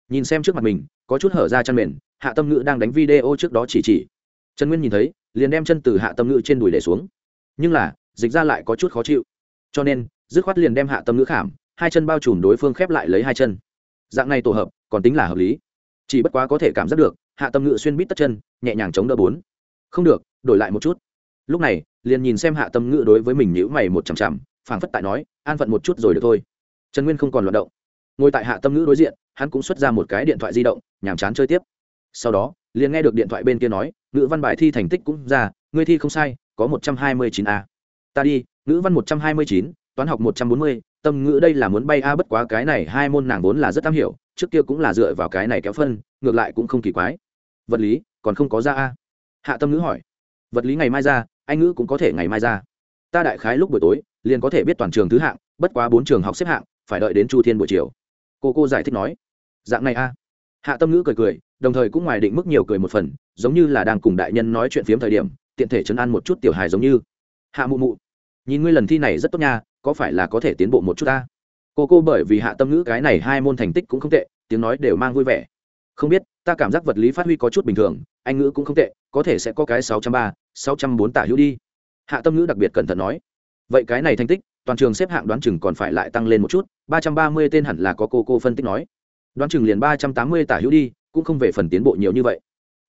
Nhìn xem trước mặt mình, có chút hở ra chăn mền, hạ tâm ngữ đang đánh video trước đó chỉ chỉ. Trần nguyên nhìn thấy liền đem chân từ hạ tâm ngữ trên đùi để xuống. Nhưng là, dịch ra lại có chút khó chịu. Cho nên, dứt khoát liền đem hạ tâm ngữ khảm, hai chân bao trùm đối phương khép lại lấy hai chân. Dạng này tổ hợp, còn tính là hợp lý. Chỉ bất quá có thể cảm giác được, hạ tâm ngữ xuyên bít tất chân, nhẹ nhàng chống đỡ bốn. Không được, đổi lại một chút. Lúc này, liền nhìn xem hạ tâm ngữ đối với mình nhữ mày một chằm chằm, phảng phất tại nói, an phận một chút rồi được thôi. Trần nguyên không còn loạt động. Ngồi tại hạ tâm ngữ đối diện, hắn cũng xuất ra một cái điện thoại di động, nhàm chán chơi tiếp. Sau đó liền nghe được điện thoại bên kia nói, ngữ văn bài thi thành tích cũng ra, ngươi thi không sai, có một trăm hai mươi chín a. Ta đi, ngữ văn một trăm hai mươi chín, toán học một trăm bốn mươi, tâm ngữ đây là muốn bay a, bất quá cái này hai môn nàng vốn là rất am hiểu, trước kia cũng là dựa vào cái này kéo phân, ngược lại cũng không kỳ quái. Vật lý, còn không có ra a? Hạ tâm ngữ hỏi. Vật lý ngày mai ra, anh ngữ cũng có thể ngày mai ra. Ta đại khái lúc buổi tối, liền có thể biết toàn trường thứ hạng, bất quá bốn trường học xếp hạng, phải đợi đến chu thiên buổi chiều. Cô cô giải thích nói. Dạng này a. Hạ tâm ngữ cười cười đồng thời cũng ngoài định mức nhiều cười một phần, giống như là đang cùng đại nhân nói chuyện phiếm thời điểm, tiện thể chấn an một chút tiểu hài giống như. Hạ mụ mụ, nhìn ngươi lần thi này rất tốt nha, có phải là có thể tiến bộ một chút ta? Cô cô bởi vì hạ tâm ngữ cái này hai môn thành tích cũng không tệ, tiếng nói đều mang vui vẻ. Không biết, ta cảm giác vật lý phát huy có chút bình thường, anh ngữ cũng không tệ, có thể sẽ có cái sáu trăm ba, sáu trăm bốn tả hữu đi. Hạ tâm ngữ đặc biệt cẩn thận nói. Vậy cái này thành tích, toàn trường xếp hạng đoán chừng còn phải lại tăng lên một chút, ba trăm ba mươi tên hẳn là có cô cô phân tích nói. Đoán chừng liền ba trăm tám mươi tả hữu đi cũng không về phần tiến bộ nhiều như vậy.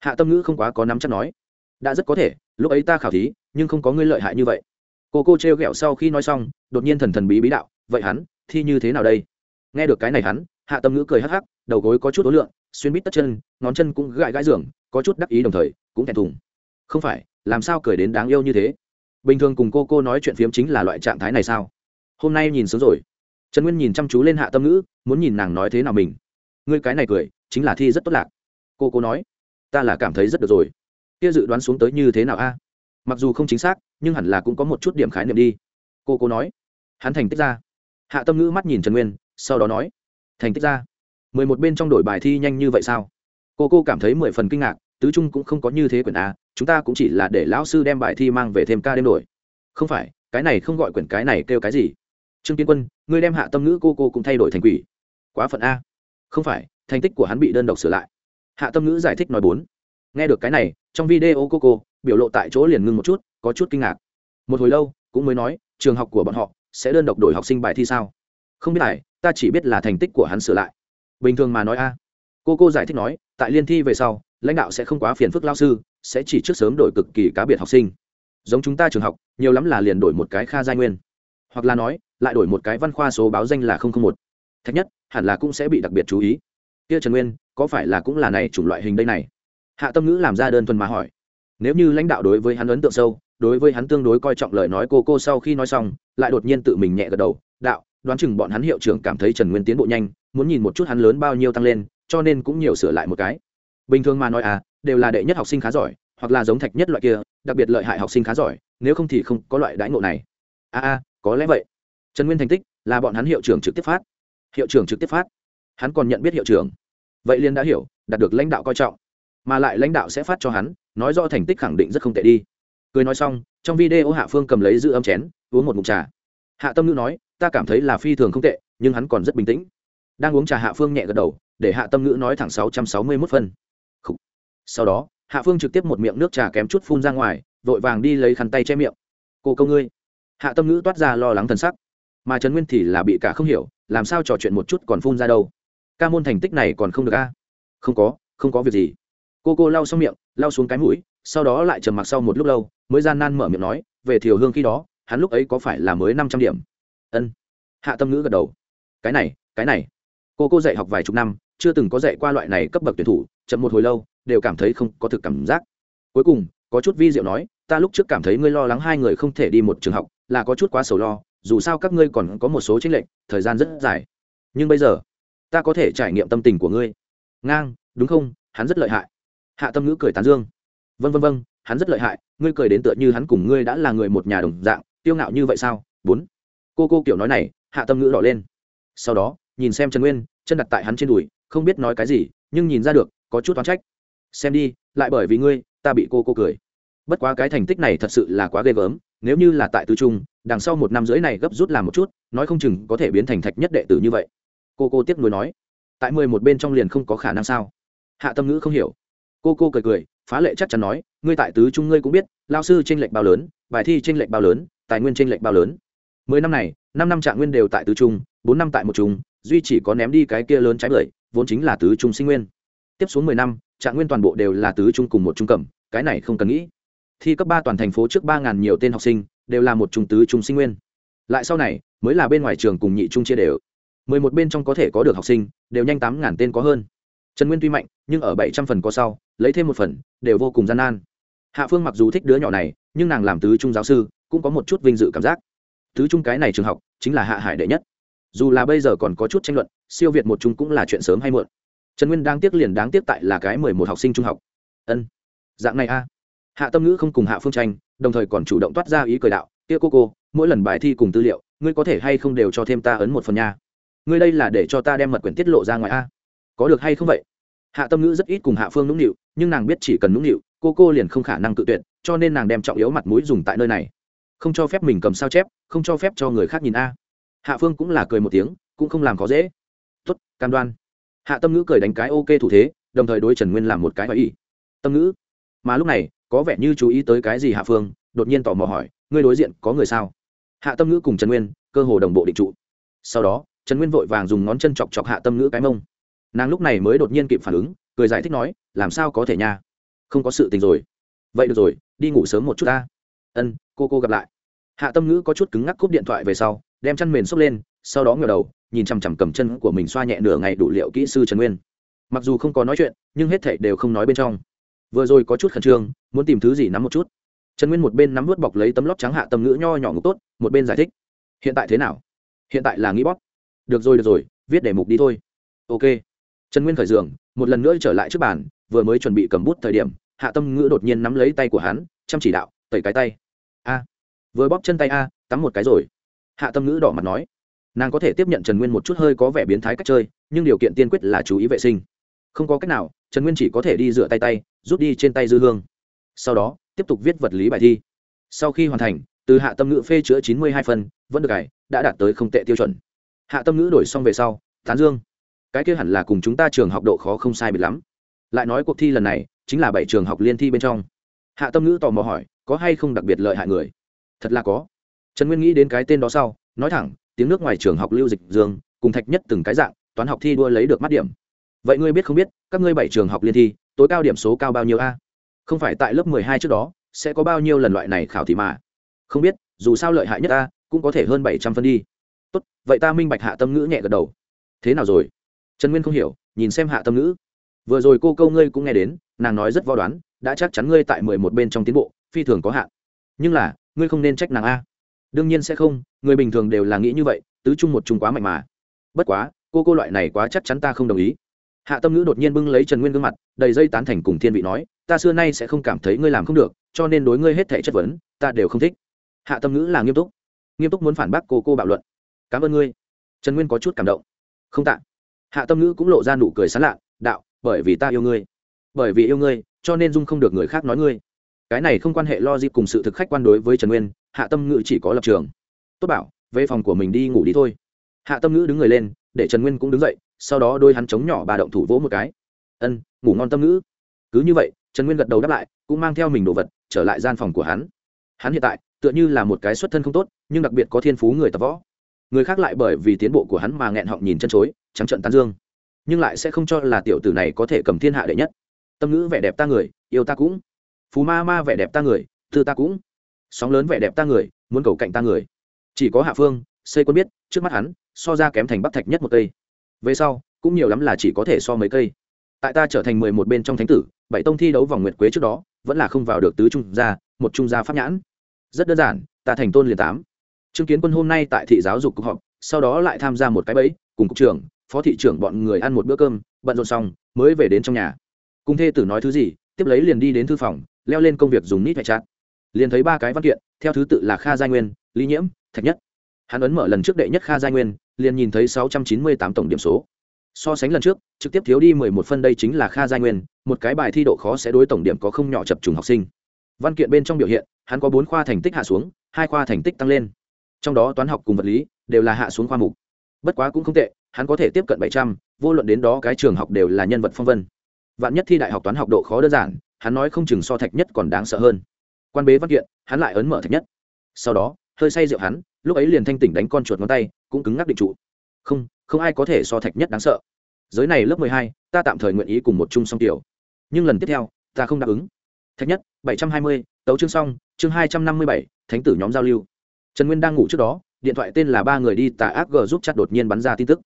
Hạ tâm ngữ không quá có nắm chắc nói, đã rất có thể, lúc ấy ta khảo thí, nhưng không có ngươi lợi hại như vậy. Cô cô t r e o g ẹ o sau khi nói xong, đột nhiên thần thần bí bí đạo, vậy hắn, thi như thế nào đây? Nghe được cái này hắn, hạ tâm ngữ cười hắc hắc, đầu gối có chút ối lượng, xuyên bít tất chân, ngón chân cũng gãi gãi giường, có chút đắc ý đồng thời, cũng thẹn thùng. Không phải, làm sao cười đến đáng yêu như thế? Bình thường cùng cô cô nói chuyện phiếm chính là loại trạng thái này sao? Hôm nay nhìn sớm rồi. Trần nguyên nhìn chăm chú lên hạ tâm ngữ, muốn nhìn nàng nói thế nào mình. Ngươi cái này cười chính là thi rất tốt lạc. Cô cô nói, ta là cảm thấy rất được rồi. Kia dự đoán xuống tới như thế nào a? Mặc dù không chính xác, nhưng hẳn là cũng có một chút điểm khái niệm đi. Cô cô nói, hắn thành tích ra. Hạ tâm ngữ mắt nhìn trần nguyên, sau đó nói, thành tích ra. Mười một bên trong đổi bài thi nhanh như vậy sao? Cô cô cảm thấy mười phần kinh ngạc, tứ trung cũng không có như thế quyển a, chúng ta cũng chỉ là để lão sư đem bài thi mang về thêm ca đêm đổi. Không phải, cái này không gọi quyển, cái này kêu cái gì? Trương kiến quân, ngươi đem hạ tâm ngữ cô cô cũng thay đổi thành quỷ. Quá phận a. Không phải thành tích của hắn bị đơn độc sửa lại. Hạ tâm ngữ giải thích nói bốn. Nghe được cái này, trong video cô cô biểu lộ tại chỗ liền ngưng một chút, có chút kinh ngạc. Một hồi lâu, cũng mới nói, trường học của bọn họ sẽ đơn độc đổi học sinh bài thi sao? Không biết này ta chỉ biết là thành tích của hắn sửa lại. Bình thường mà nói a. Cô cô giải thích nói, tại liên thi về sau, lãnh đạo sẽ không quá phiền phức lao sư, sẽ chỉ trước sớm đổi cực kỳ cá biệt học sinh. Giống chúng ta trường học, nhiều lắm là liền đổi một cái kha giai nguyên. Hoặc là nói, lại đổi một cái văn khoa số báo danh là một. Thạch nhất, hẳn là cũng sẽ bị đặc biệt chú ý kia trần nguyên, có phải là cũng là này chủng loại hình đây này? Hạ tâm ngữ làm ra đơn thuần mà hỏi. Nếu như lãnh đạo đối với hắn ấn tượng sâu, đối với hắn tương đối coi trọng lời nói cô cô sau khi nói xong, lại đột nhiên tự mình nhẹ gật đầu, đạo, đoán chừng bọn hắn hiệu trưởng cảm thấy trần nguyên tiến bộ nhanh, muốn nhìn một chút hắn lớn bao nhiêu tăng lên, cho nên cũng nhiều sửa lại một cái. Bình thường mà nói à đều là đệ nhất học sinh khá giỏi, hoặc là giống thạch nhất loại kia, đặc biệt lợi hại học sinh khá giỏi, nếu không thì không có loại đãi ngộ này. A a có lẽ vậy. Trần nguyên thành tích là bọn hắn hiệu trưởng trực tiếp phát. Hiệu trưởng trực tiếp phát. Hắn còn nhận biết hiệu trưởng vậy liên đã hiểu, đạt được lãnh đạo coi trọng. Mà lại lãnh đạo sẽ phát cho hắn, nói rõ thành tích khẳng định rất không tệ đi. Cười nói xong, trong video hạ phương cầm lấy giữ âm chén, uống một mục trà. Hạ tâm ngữ nói, ta cảm thấy là phi thường không tệ, nhưng hắn còn rất bình tĩnh. Đang uống trà hạ phương nhẹ gật đầu, để hạ tâm ngữ nói thẳng sáu trăm sáu mươi mốt phân. Sau đó, hạ phương trực tiếp một miệng nước trà kém chút phun ra ngoài, vội vàng đi lấy khăn tay che miệng. Cô câu ngươi. Hạ tâm ngữ toát ra lo lắng thần sắc. Mà trần nguyên thì là bị cả không hiểu, làm sao trò chuyện một chút còn phun ra đâu ca môn thành tích này còn không được a? Không có không có việc gì. Cô cô lau xong miệng, lau xuống cái mũi, sau đó lại trầm mặc sau một lúc lâu, mới gian nan mở miệng nói, về thiều hương khi đó, hắn lúc ấy có phải là mới năm trăm điểm? Ân. Hạ tâm ngữ gật đầu. Cái này cái này. Cô cô dạy học vài chục năm, chưa từng có dạy qua loại này cấp bậc tuyển thủ, chậm một hồi lâu, đều cảm thấy không có thực cảm giác. Cuối cùng, có chút vi diệu nói, ta lúc trước cảm thấy ngươi lo lắng hai người không thể đi một trường học, là có chút quá sầu lo, dù sao các ngươi còn có một số tranh lệch, thời gian rất dài. Nhưng bây giờ ta có thể trải nghiệm tâm tình của ngươi. Ngang, đúng không? Hắn rất lợi hại. Hạ tâm ngữ cười tán dương. Vân vân vân hắn rất lợi hại. Ngươi cười đến tựa như hắn cùng ngươi đã là người một nhà đồng dạng. Tiêu ngạo như vậy sao? Bốn. Cô cô kiểu nói này, hạ tâm ngữ đỏ lên. Sau đó, nhìn xem trần nguyên, chân đặt tại hắn trên đùi, không biết nói cái gì, nhưng nhìn ra được, có chút toán trách. Xem đi, lại bởi vì ngươi, ta bị cô cô cười. Bất quá cái thành tích này thật sự là quá ghê gớm, nếu như là tại Tư trung, đằng sau một năm rưỡi này gấp rút làm một chút, nói không chừng có thể biến thành thạch nhất đệ tử như vậy cô cô tiếc nuối nói, tại mười một bên trong liền không có khả năng sao? Hạ tâm ngữ không hiểu. Cô cô cười cười, phá lệ chắc chắn nói, ngươi tại tứ trung ngươi cũng biết, lao sư tranh lệch bao lớn, bài thi tranh lệch bao lớn, tài nguyên tranh lệch bao lớn. Mười năm này, năm năm trạng nguyên đều tại tứ trung, bốn năm tại một trung, duy chỉ có ném đi cái kia lớn trái bưởi, vốn chính là tứ trung sinh nguyên. Tiếp xuống mười năm, trạng nguyên toàn bộ đều là tứ trung cùng một trung cầm, cái này không cần nghĩ. Thi cấp ba toàn thành phố trước ba ngàn nhiều tên học sinh, đều là một trung tứ trung sinh nguyên. Lại sau này, mới là bên ngoài trường cùng nhị trung chia đều mười một bên trong có thể có được học sinh, đều nhanh tám ngàn tên có hơn. Trần nguyên tuy mạnh, nhưng ở bảy trăm phần có sau, lấy thêm một phần, đều vô cùng gian nan. Hạ phương mặc dù thích đứa nhỏ này, nhưng nàng làm tứ trung giáo sư, cũng có một chút vinh dự cảm giác. Tứ trung cái này trường học, chính là hạ hải đệ nhất. Dù là bây giờ còn có chút tranh luận, siêu việt một trung cũng là chuyện sớm hay muộn. Trần nguyên đang tiếc liền đáng tiếc tại là cái mười một học sinh trung học. Ân, dạng này a. Hạ tâm ngữ không cùng hạ phương tranh, đồng thời còn chủ động toát ra ý cười đạo, kia cô cô, mỗi lần bài thi cùng tư liệu, ngươi có thể hay không đều cho thêm ta ấn một phần nha ngươi đây là để cho ta đem mật quyển tiết lộ ra ngoài a? Có được hay không vậy? Hạ tâm ngữ rất ít cùng hạ phương nũng nịu, nhưng nàng biết chỉ cần nũng nịu, cô cô liền không khả năng tự tuyệt, cho nên nàng đem trọng yếu mặt mũi dùng tại nơi này. Không cho phép mình cầm sao chép, không cho phép cho người khác nhìn a. Hạ phương cũng là cười một tiếng, cũng không làm khó dễ. Tuất cam đoan. Hạ tâm ngữ cười đánh cái ok thủ thế, đồng thời đối trần nguyên làm một cái hỏi ý. Tâm ngữ, mà lúc này, có vẻ như chú ý tới cái gì hạ phương, đột nhiên tò mò hỏi, ngươi đối diện có người sao? Hạ tâm ngữ cùng trần nguyên, cơ hồ đồng bộ định trụ. Sau đó trần nguyên vội vàng dùng ngón chân chọc chọc hạ tâm ngữ cái mông. Nàng lúc này mới đột nhiên kịp phản ứng, cười giải thích nói, làm sao có thể nha? Không có sự tình rồi. Vậy được rồi, đi ngủ sớm một chút ta. Ân, cô cô gặp lại. Hạ tâm ngữ có chút cứng ngắc cúp điện thoại về sau, đem chăn mền xốc lên, sau đó ngờ đầu, nhìn chằm chằm cầm chân của mình xoa nhẹ nửa ngày đủ liệu kỹ sư trần nguyên. Mặc dù không có nói chuyện, nhưng hết thảy đều không nói bên trong. Vừa rồi có chút khẩn trương, muốn tìm thứ gì nắm một chút. Trần nguyên một bên nắm vớt bọc lấy tấm lót trắng hạ tâm ngữ nho nhỏ ngục tốt, một bên giải thích. Hiện tại thế nào? Hiện tại là nghĩ bóp được rồi được rồi, viết đề mục đi thôi. Ok. Trần nguyên khởi giường, một lần nữa trở lại trước bàn, vừa mới chuẩn bị cầm bút thời điểm, hạ tâm ngữ đột nhiên nắm lấy tay của hắn, chăm chỉ đạo, tẩy cái tay. A. Vừa bóp chân tay a, tắm một cái rồi. Hạ tâm ngữ đỏ mặt nói. Nàng có thể tiếp nhận trần nguyên một chút hơi có vẻ biến thái cách chơi, nhưng điều kiện tiên quyết là chú ý vệ sinh. Không có cách nào, trần nguyên chỉ có thể đi rửa tay tay, rút đi trên tay dư hương. Sau đó, tiếp tục viết vật lý bài thi. Sau khi hoàn thành, từ hạ tâm ngữ phê chữa chín mươi hai phân vẫn được cải, đã đạt tới không tệ tiêu chuẩn hạ tâm ngữ đổi xong về sau, tán dương. Cái kia hẳn là cùng chúng ta trường học độ khó không sai biệt lắm. Lại nói cuộc thi lần này, chính là bảy trường học liên thi bên trong. Hạ tâm ngữ tò mò hỏi, có hay không đặc biệt lợi hại người? Thật là có. Trần nguyên nghĩ đến cái tên đó sau, nói thẳng, tiếng nước ngoài trường học lưu dịch dương, cùng thạch nhất từng cái dạng, toán học thi đua lấy được mắt điểm. Vậy ngươi biết không biết, các ngươi bảy trường học liên thi, tối cao điểm số cao bao nhiêu a? Không phải tại lớp mười hai trước đó, sẽ có bao nhiêu lần loại này khảo thí mà? Không biết, dù sao lợi hại nhất ta cũng có thể hơn bảy trăm phân đi tốt, vậy ta minh bạch hạ tâm ngữ nhẹ gật đầu. Thế nào rồi? Trần nguyên không hiểu, nhìn xem hạ tâm ngữ. Vừa rồi cô câu ngươi cũng nghe đến, nàng nói rất vo đoán, đã chắc chắn ngươi tại mười một bên trong tiến bộ, phi thường có hạn. Nhưng là, ngươi không nên trách nàng a. Đương nhiên sẽ không, người bình thường đều là nghĩ như vậy, tứ trung một trung quá mạnh mà. Bất quá, cô cô loại này quá chắc chắn ta không đồng ý. Hạ tâm ngữ đột nhiên bưng lấy trần nguyên gương mặt, đầy dây tán thành cùng thiên vị nói, ta xưa nay sẽ không cảm thấy ngươi làm không được, cho nên đối ngươi hết thể chất vấn, ta đều không thích. Hạ tâm ngữ là nghiêm túc. Nghiêm túc muốn phản bác cô cô bạo luận cảm ơn ngươi. Trần nguyên có chút cảm động. Không tạ. Hạ tâm ngữ cũng lộ ra nụ cười sán lạ, đạo, bởi vì ta yêu ngươi. Bởi vì yêu ngươi, cho nên dung không được người khác nói ngươi. Cái này không quan hệ lo dịp cùng sự thực khách quan đối với trần nguyên, hạ tâm ngữ chỉ có lập trường. Tốt bảo, về phòng của mình đi ngủ đi thôi. Hạ tâm ngữ đứng người lên, để trần nguyên cũng đứng dậy, sau đó đôi hắn chống nhỏ bà động thủ vỗ một cái. Ân, ngủ ngon tâm ngữ. Cứ như vậy, trần nguyên gật đầu đáp lại, cũng mang theo mình đồ vật, trở lại gian phòng của hắn. Hắn hiện tại, tựa như là một cái xuất thân không tốt, nhưng đặc biệt có thiên phú người tập võ người khác lại bởi vì tiến bộ của hắn mà nghẹn họng nhìn chân chối, trắng trận tán dương. Nhưng lại sẽ không cho là tiểu tử này có thể cầm thiên hạ đệ nhất. Tâm ngữ vẻ đẹp ta người, yêu ta cũng. Phú ma ma vẻ đẹp ta người, thư ta cũng. Sóng lớn vẻ đẹp ta người, muốn cầu cạnh ta người. Chỉ có hạ phương xây quân biết, trước mắt hắn, so ra kém thành bắc thạch nhất một cây. Về sau, cũng nhiều lắm là chỉ có thể so mấy cây. Tại ta trở thành mười một bên trong thánh tử, bảy tông thi đấu vòng nguyệt quế trước đó, vẫn là không vào được tứ trung gia, một trung gia pháp nhãn. Rất đơn giản, ta thành tôn liền tám. Trương kiến quân hôm nay tại thị giáo dục cục họp, sau đó lại tham gia một cái bẫy, cùng cục trưởng, phó thị trưởng bọn người ăn một bữa cơm, bận rộn xong, mới về đến trong nhà. Cùng thê tử nói thứ gì, tiếp lấy liền đi đến thư phòng, leo lên công việc dùng nít phải chặt. liền thấy ba cái văn kiện, theo thứ tự là kha Gia nguyên, lý nhiễm, thạch nhất. Hắn ấn mở lần trước đệ nhất kha Gia nguyên, liền nhìn thấy sáu trăm chín mươi tám tổng điểm số. So sánh lần trước, trực tiếp thiếu đi mười một phân đây chính là kha Gia nguyên, một cái bài thi độ khó sẽ đối tổng điểm có không nhỏ chập trùng học sinh. Văn kiện bên trong biểu hiện, hắn có bốn khoa thành tích hạ xuống, hai khoa thành tích tăng lên trong đó toán học cùng vật lý đều là hạ xuống khoa mục. Bất quá cũng không tệ, hắn có thể tiếp cận bảy trăm, vô luận đến đó cái trường học đều là nhân vật phong vân. Vạn nhất thi đại học toán học độ khó đơn giản, hắn nói không chừng so thạch nhất còn đáng sợ hơn. Quan bế văn kiện, hắn lại ấn mở thạch nhất. Sau đó, hơi say rượu hắn, lúc ấy liền thanh tỉnh đánh con chuột ngón tay, cũng cứng ngắc định trụ. Không không ai có thể so thạch nhất đáng sợ. Giới này lớp mười hai, ta tạm thời nguyện ý cùng một chung song tiểu. Nhưng lần tiếp theo, ta không đáp ứng. Thạch nhất, bảy trăm hai mươi, tấu chương xong, chương hai trăm năm mươi bảy, thánh tử nhóm giao lưu trần nguyên đang ngủ trước đó, điện thoại tên là ba người đi tà ác g giúp chặt đột nhiên bắn ra tin tức.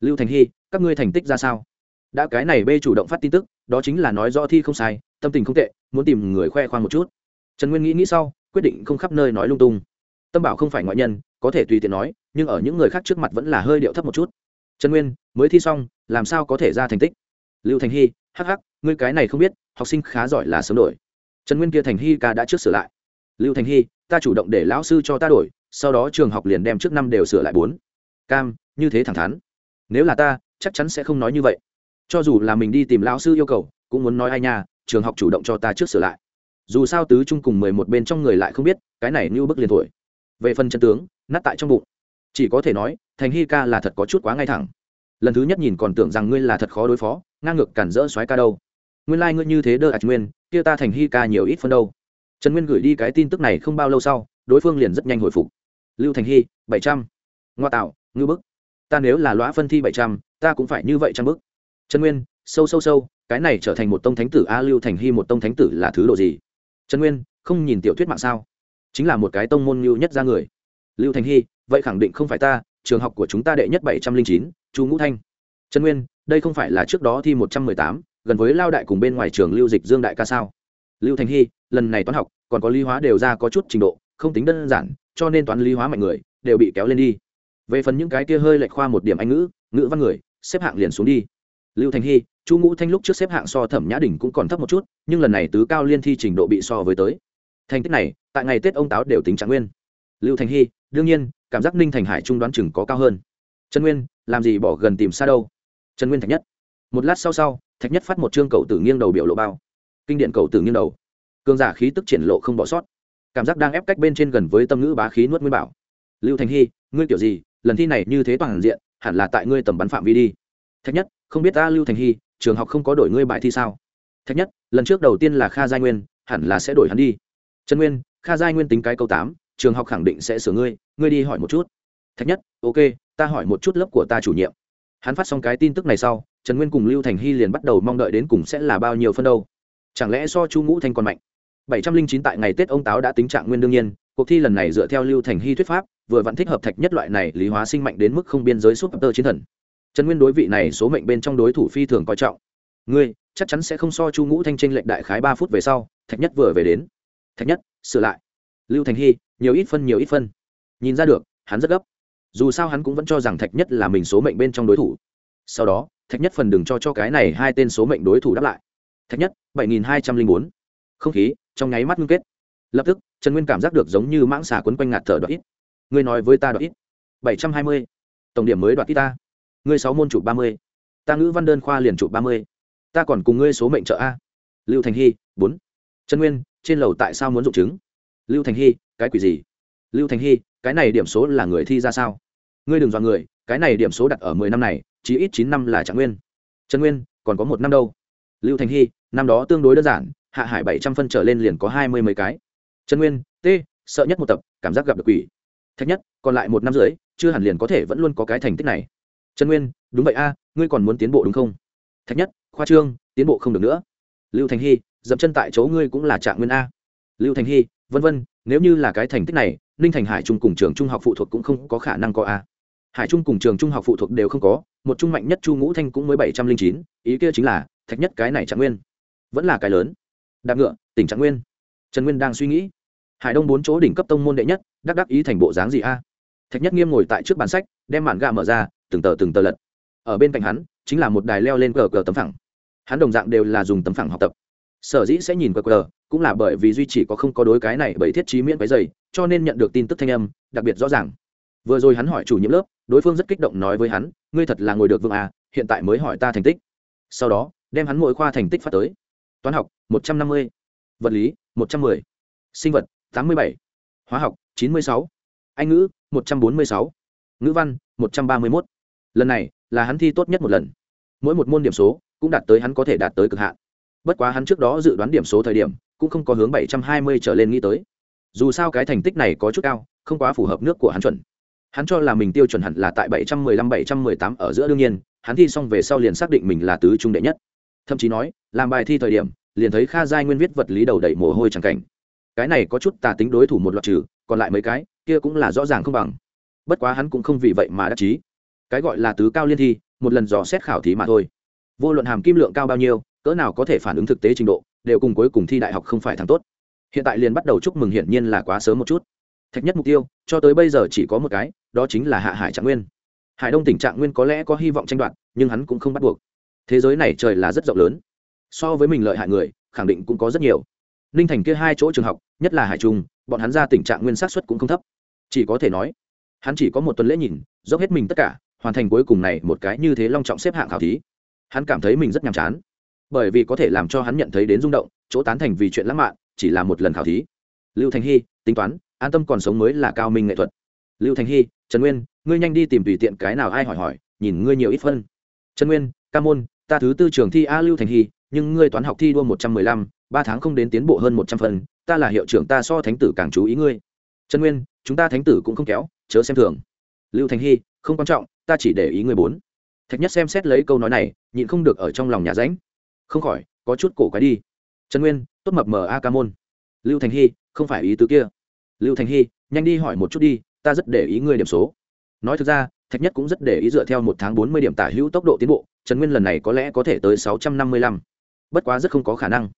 Lưu thành hy, các ngươi thành tích ra sao? Đã cái này b chủ động phát tin tức, đó chính là nói rõ thi không sai, tâm tình không tệ, muốn tìm người khoe khoang một chút. Trần nguyên nghĩ nghĩ sau, quyết định không khắp nơi nói lung tung. Tâm bảo không phải ngoại nhân, có thể tùy tiện nói, nhưng ở những người khác trước mặt vẫn là hơi điệu thấp một chút. Trần nguyên, mới thi xong, làm sao có thể ra thành tích? Lưu thành hy, hắc hắc, ngươi cái này không biết, học sinh khá giỏi là sớm đổi. Trần nguyên kia thành hy ca đã trước sửa lại. Lưu thành hy ta chủ động để lão sư cho ta đổi, sau đó trường học liền đem trước năm đều sửa lại bốn. Cam, như thế thẳng thắn. Nếu là ta, chắc chắn sẽ không nói như vậy. Cho dù là mình đi tìm lão sư yêu cầu, cũng muốn nói ai nha, trường học chủ động cho ta trước sửa lại. Dù sao tứ trung cùng mười một bên trong người lại không biết, cái này như bức liền thổi. Về phần chân tướng, nát tại trong bụng. Chỉ có thể nói, thành hy ca là thật có chút quá ngay thẳng. Lần thứ nhất nhìn còn tưởng rằng ngươi là thật khó đối phó, ngang ngược cản rỡ soái ca đâu. Nguyên lai、like、ngươi như thế đơ ạch nguyên, kia ta thành hy ca nhiều ít phân đâu trần nguyên gửi đi cái tin tức này không bao lâu sau, đối phương liền rất nhanh hồi phục. Lưu thành hy, bảy trăm. Ngoa tạo, ngư bức. Ta nếu là lõa phân thi bảy trăm, ta cũng phải như vậy trăm bức. Trần nguyên, sâu sâu sâu, cái này trở thành một tông thánh tử. A, lưu thành hy một tông thánh tử là thứ độ gì? Trần nguyên, không nhìn tiểu thuyết mạng sao? Chính là một cái tông môn lưu nhất ra người. Lưu thành hy, vậy khẳng định không phải ta, trường học của chúng ta đệ nhất bảy trăm linh chín, Chu ngũ thanh. Trần nguyên, đây không phải là trước đó thi một trăm mười tám, gần với lao đại cùng bên ngoài trường lưu dịch dương đại ca sao? Lưu thành hy lần này toán học, còn có lý hóa đều ra có chút trình độ, không tính đơn giản, cho nên toán lý hóa mạnh người, đều bị kéo lên đi. Về phần những cái kia hơi lệch khoa một điểm anh ngữ ngữ văn người, xếp hạng liền xuống đi. Lưu thành hy, chu ngũ thanh lúc trước xếp hạng so thẩm nhã đình cũng còn thấp một chút, nhưng lần này tứ cao liên thi trình độ bị so với tới. Thành tích này, tại ngày tết ông táo đều tính trạng nguyên. Lưu thành hy, đương nhiên, cảm giác ninh thành hải trung đoán chừng có cao hơn. Trần nguyên, làm gì bỏ gần tìm xa đâu? Trần nguyên thạch nhất. Một lát sau sau, thạch nhất phát một chương cầu tử nghiêng đầu biểu lộ bao. Kinh điện cầu tử nghiêng đầu cường giả khí tức triển lộ không bỏ sót. Cảm giác đang ép cách bên trên gần với tâm ngữ bá khí nuốt nguyên bảo. Lưu thành hy, ngươi kiểu gì? Lần thi này như thế toàn diện, hẳn là tại ngươi tầm bắn phạm vi đi. Thạch nhất, không biết ta lưu thành hy, trường học không có đổi ngươi bài thi sao? Thạch nhất, lần trước đầu tiên là kha giai nguyên, hẳn là sẽ đổi hắn đi. Trần nguyên, kha giai nguyên tính cái câu tám, trường học khẳng định sẽ sửa ngươi ngươi đi hỏi một chút. Thạch nhất, ok, ta hỏi một chút lớp của ta chủ nhiệm. Hắn phát xong cái tin tức này sau, trần nguyên cùng lưu thành hy liền bắt đầu mong đợi đến cùng sẽ là bao nhiêu phân đâu. Chẳng lẽ so chu ngũ thanh còn mạnh? Bảy trăm linh chín tại ngày tết ông táo đã tính trạng nguyên đương nhiên, cuộc thi lần này dựa theo lưu thành hy thuyết pháp, vừa vẫn thích hợp thạch nhất loại này lý hóa sinh mạnh đến mức không biên giới súp tơ chiến thần. Trần nguyên đối vị này số mệnh bên trong đối thủ phi thường coi trọng. Ngươi, chắc chắn sẽ không so chu ngũ thanh chênh lệnh đại khái ba phút về sau, thạch nhất vừa về đến. Thạch nhất, sửa lại. Lưu thành hy, nhiều ít phân, nhiều ít phân. Nhìn ra được, hắn rất gấp. Dù sao hắn cũng vẫn cho rằng thạch nhất là mình số mệnh bên trong đối thủ. Sau đó, thạch nhất phần đừng cho cho cái này hai tên số mệnh đối thủ đáp lại. Thạch nhất, bảy nghìn hai trăm linh bốn. Không khí trong nháy mắt ngưng kết. Lập tức, trần nguyên cảm giác được giống như mãng xà quấn quanh ngạt thở đoạt ít. Ngươi nói với ta đoạt ít. Bảy trăm hai mươi. Tổng điểm mới đoạt ít ta. Ngươi sáu môn chủ ba mươi. Ta ngữ văn đơn khoa liền chủ ba mươi. Ta còn cùng ngươi số mệnh trợ a. Lưu thành hy, bốn. Trần nguyên, trên lầu tại sao muốn dụng chứng? Lưu thành hy, cái quỷ gì? Lưu thành hy, cái này điểm số là người thi ra sao? Ngươi đừng dọa người, cái này điểm số đặt ở mười năm này chỉ ít chín năm là trạng nguyên. Trần nguyên, còn có một năm đâu? Lưu thành hy, năm đó tương đối đơn giản hạ hải bảy trăm phân trở lên liền có hai mươi mấy cái. Trần nguyên, t, sợ nhất một tập, cảm giác gặp được quỷ. Thách nhất, còn lại một năm rưỡi, chưa hẳn liền có thể vẫn luôn có cái thành tích này. Trần nguyên, đúng vậy a, ngươi còn muốn tiến bộ đúng không? Thách nhất, khoa trương, tiến bộ không được nữa. Lưu thành hy, dậm chân tại chỗ ngươi cũng là trạng nguyên a. Lưu thành hy, vân vân, nếu như là cái thành tích này, ninh thành hải trung cùng trường trung học phụ thuộc cũng không có khả năng có a. Hải trung cùng trường trung học phụ thuộc đều không có, một trung mạnh nhất chu ngũ thanh cũng mới bảy trăm linh chín, ý kia chính là, thạch nhất cái này trạng nguyên, vẫn là cái lớn đạp ngựa, tỉnh trạng nguyên. Trần nguyên đang suy nghĩ. Hải đông bốn chỗ đỉnh cấp tông môn đệ nhất, đắc đắc ý thành bộ dáng gì a? Thạch nhất nghiêm ngồi tại trước bàn sách, đem màn gà mở ra, từng tờ từng tờ lật. Ở bên cạnh hắn, chính là một đài leo lên cờ cờ tấm phẳng. Hắn đồng dạng đều là dùng tấm phẳng học tập. Sở dĩ sẽ nhìn cờ cờ, cũng là bởi vì duy chỉ có không có đối cái này bởi thiết trí miễn váy dày cho nên nhận được tin tức thanh âm, đặc biệt rõ ràng. Vừa rồi hắn hỏi chủ nhiệm lớp, đối phương rất kích động nói với hắn, ngươi thật là ngồi được vương à hiện tại mới hỏi ta thành tích. Sau đó, đem hắn mỗi khoa thành tích phát tới toán học, một trăm năm mươi. Vật lý, một trăm m ư ơ i sinh vật, tám mươi bảy. Hóa học, chín mươi sáu. Anh ngữ, một trăm bốn mươi sáu. Ngữ văn, một trăm ba mươi mốt. Lần này là hắn thi tốt nhất một lần. Mỗi một môn điểm số cũng đạt tới hắn có thể đạt tới cực hạn. Bất quá hắn trước đó dự đoán điểm số thời điểm cũng không có hướng 720 trở lên nghĩ tới. Dù sao cái thành tích này có chút cao, không quá phù hợp nước của hắn chuẩn. Hắn cho là mình tiêu chuẩn hẳn là tại 715-718 ở giữa đương nhiên, hắn thi xong về sau liền xác định mình là tứ trung đệ nhất thậm chí nói, làm bài thi thời điểm, liền thấy kha giai nguyên viết vật lý đầu đẩy mồ hôi chẳng cảnh. Cái này có chút tà tính đối thủ một loạt trừ, còn lại mấy cái, kia cũng là rõ ràng không bằng. Bất quá hắn cũng không vì vậy mà đắc chí. Cái gọi là tứ cao liên thi, một lần dò xét khảo thí mà thôi. Vô luận hàm kim lượng cao bao nhiêu, cỡ nào có thể phản ứng thực tế trình độ, đều cùng cuối cùng thi đại học không phải thằng tốt. Hiện tại liền bắt đầu chúc mừng hiển nhiên là quá sớm một chút. Thạch nhất mục tiêu, cho tới bây giờ chỉ có một cái, đó chính là hạ hải trạng nguyên. Hải đông tỉnh trạng nguyên có lẽ có hy vọng tranh đoạt, nhưng hắn cũng không bắt buộc thế giới này trời là rất rộng lớn. So với mình lợi hại người, khẳng định cũng có rất nhiều. Ninh thành kia hai chỗ trường học, nhất là hải trung, bọn hắn ra tình trạng nguyên sát xuất cũng không thấp. Chỉ có thể nói, hắn chỉ có một tuần lễ nhìn, dốc hết mình tất cả, hoàn thành cuối cùng này một cái như thế long trọng xếp hạng khảo thí. Hắn cảm thấy mình rất nhàm chán. Bởi vì có thể làm cho hắn nhận thấy đến rung động, chỗ tán thành vì chuyện lãng mạn, chỉ là một lần khảo thí. Lưu thành hy, tính toán, an tâm còn sống mới là cao minh nghệ thuật. Lưu thành hy, trần nguyên, ngươi nhanh đi tìm tùy tiện cái nào ai hỏi hỏi, nhìn ngươi nhiều ít phân. Trần nguyên, ca môn ta thứ tư trường thi a lưu thành hy, nhưng ngươi toán học thi đua một trăm mười lăm, ba tháng không đến tiến bộ hơn một trăm phần, ta là hiệu trưởng ta so thánh tử càng chú ý ngươi. Trần nguyên, chúng ta thánh tử cũng không kéo, chớ xem thường. Lưu thành hy, không quan trọng, ta chỉ để ý người bốn. Thạch nhất xem xét lấy câu nói này, nhịn không được ở trong lòng nhà ránh. Không khỏi, có chút cổ quái đi. Trần nguyên, tốt mập mờ a ca môn. Lưu thành hy, không phải ý tứ kia. Lưu thành hy, nhanh đi hỏi một chút đi, ta rất để ý người điểm số. Nói thực ra, thạch nhất cũng rất để ý dựa theo một tháng bốn mươi điểm tả hữu tốc độ tiến bộ trần nguyên lần này có lẽ có thể tới sáu trăm năm mươi lăm. Bất quá rất không có khả năng.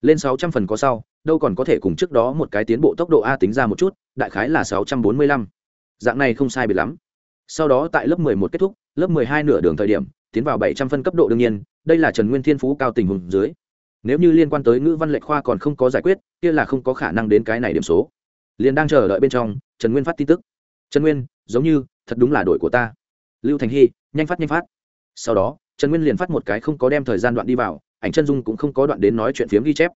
Lên sáu trăm phần có sau, đâu còn có thể cùng trước đó một cái tiến bộ tốc độ a tính ra một chút, đại khái là sáu trăm bốn mươi lăm. Dạng này không sai biệt lắm. Sau đó tại lớp mười một kết thúc, lớp mười hai nửa đường thời điểm, tiến vào bảy trăm phân cấp độ đương nhiên, đây là trần nguyên thiên phú cao tình huống dưới. Nếu như liên quan tới ngữ văn lệch khoa còn không có giải quyết, kia là không có khả năng đến cái này điểm số. Liền đang chờ đợi bên trong, trần nguyên phát tin tức. Trần nguyên, giống như, thật đúng là đội của ta. Lưu thành hy, nhanh phát nhanh phát. Sau đó trần nguyên liền phát một cái không có đem thời gian đoạn đi vào, ảnh chân dung cũng không có đoạn đến nói chuyện phiếm ghi chép.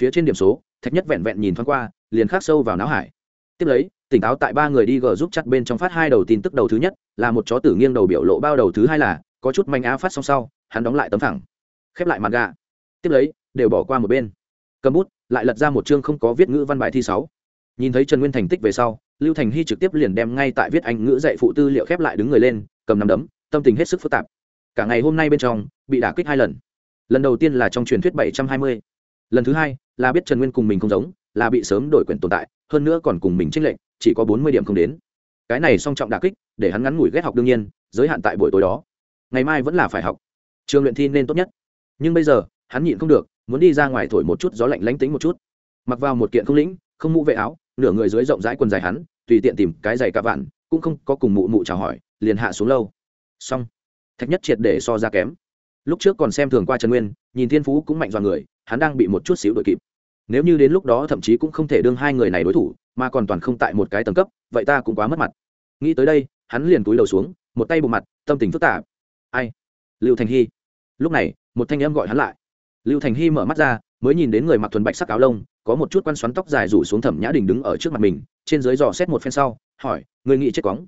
Phía trên điểm số, thạch nhất vẹn vẹn nhìn thoáng qua, liền khắc sâu vào não hải. Tiếp lấy, tỉnh táo tại ba người đi gờ giúp chặt bên trong phát hai đầu tin tức đầu thứ nhất, là một chó tử nghiêng đầu biểu lộ bao đầu thứ hai là, có chút manh á phát xong sau, hắn đóng lại tấm thẳng khép lại mặt gà. Tiếp lấy, đều bỏ qua một bên. Cầm bút, lại lật ra một chương không có viết ngữ văn bài thi sáu. Nhìn thấy trần nguyên thành tích về sau, lưu thành hy trực tiếp liền đem ngay tại viết anh ngữ dạy phụ tư liệu khép lại đứng người lên, cầm nắm đấm, tâm tình hết sức phức tạp cả ngày hôm nay bên trong, bị đả kích hai lần. Lần đầu tiên là trong truyền thuyết bảy trăm hai mươi. Lần thứ hai là biết trần nguyên cùng mình không giống, là bị sớm đổi quyền tồn tại, hơn nữa còn cùng mình tranh lệch, chỉ có bốn mươi điểm không đến. Cái này song trọng đà kích, để hắn ngắn ngủi ghét học đương nhiên, giới hạn tại buổi tối đó. Ngày mai vẫn là phải học. Trường luyện thi nên tốt nhất. Nhưng bây giờ, hắn nhịn không được, muốn đi ra ngoài thổi một chút gió lạnh lánh tính một chút. Mặc vào một kiện không lĩnh, không mũ vệ áo, nửa người dưới rộng rãi quần dài hắn, tùy tiện tìm cái giày cả vạn, cũng không có cùng mụ mụ chào hỏi, liền hạ xuống lâu. Xong thạch nhất triệt để so ra kém. Lúc trước còn xem thường qua trần nguyên, nhìn thiên phú cũng mạnh dọn người, hắn đang bị một chút xíu đội kịp. Nếu như đến lúc đó thậm chí cũng không thể đương hai người này đối thủ, mà còn toàn không tại một cái tầng cấp, vậy ta cũng quá mất mặt. Nghĩ tới đây, hắn liền túi đầu xuống, một tay bộ mặt, tâm tình phức tạp. Ai? Lưu thành hy. Lúc này, một thanh âm gọi hắn lại. Lưu thành hy mở mắt ra, mới nhìn đến người mặc thuần bạch sắc áo lông, có một chút quăn xoắn tóc dài rủ xuống thẩm nhã đình đứng ở trước mặt mình, trên dưới dò xét một phen sau, hỏi người nghĩ chết cóng?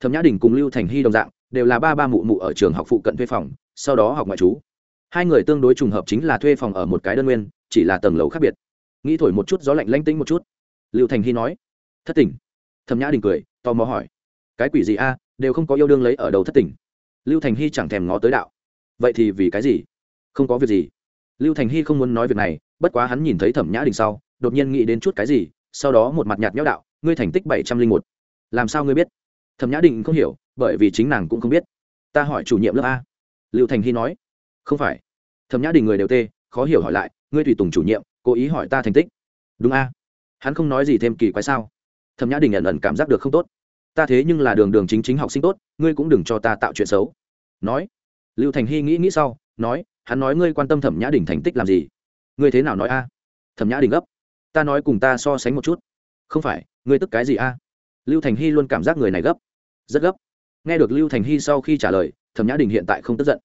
Thẩm nhã đình cùng lưu thành hy đồng dạng đều là ba ba mụ mụ ở trường học phụ cận thuê phòng, sau đó học ngoại trú. Hai người tương đối trùng hợp chính là thuê phòng ở một cái đơn nguyên, chỉ là tầng lầu khác biệt. Nghĩ thổi một chút gió lạnh lanh tĩnh một chút. Lưu thành hy nói, thất tỉnh. Thẩm nhã đình cười, tò mò hỏi, cái quỷ gì a, đều không có yêu đương lấy ở đầu thất tỉnh? Lưu thành hy chẳng thèm ngó tới đạo, vậy thì vì cái gì? Không có việc gì. Lưu thành hy không muốn nói việc này, bất quá hắn nhìn thấy thẩm nhã đình sau, đột nhiên nghĩ đến chút cái gì, sau đó một mặt nhạt nhẽo đạo, ngươi thành tích bảy trăm linh một, làm sao ngươi biết? Thẩm nhã đình không hiểu bởi vì chính nàng cũng không biết. Ta hỏi chủ nhiệm lớp a. Lưu thành hy nói, không phải. Thẩm nhã đình người đều tê, khó hiểu hỏi lại, ngươi tùy tùng chủ nhiệm, cố ý hỏi ta thành tích. Đúng a. Hắn không nói gì thêm kỳ quái sao? Thẩm nhã đình ẩn ẩn cảm giác được không tốt. Ta thế nhưng là đường đường chính chính học sinh tốt, ngươi cũng đừng cho ta tạo chuyện xấu. Nói. Lưu thành hy nghĩ nghĩ sau, nói, hắn nói ngươi quan tâm thẩm nhã đình thành tích làm gì? Ngươi thế nào nói a? Thẩm nhã đình gấp. Ta nói cùng ta so sánh một chút. Không phải, ngươi tức cái gì a? Lưu thành hy luôn cảm giác người này gấp. Rất gấp nghe được lưu thành hy sau khi trả lời, thẩm nhã đình hiện tại không tức giận.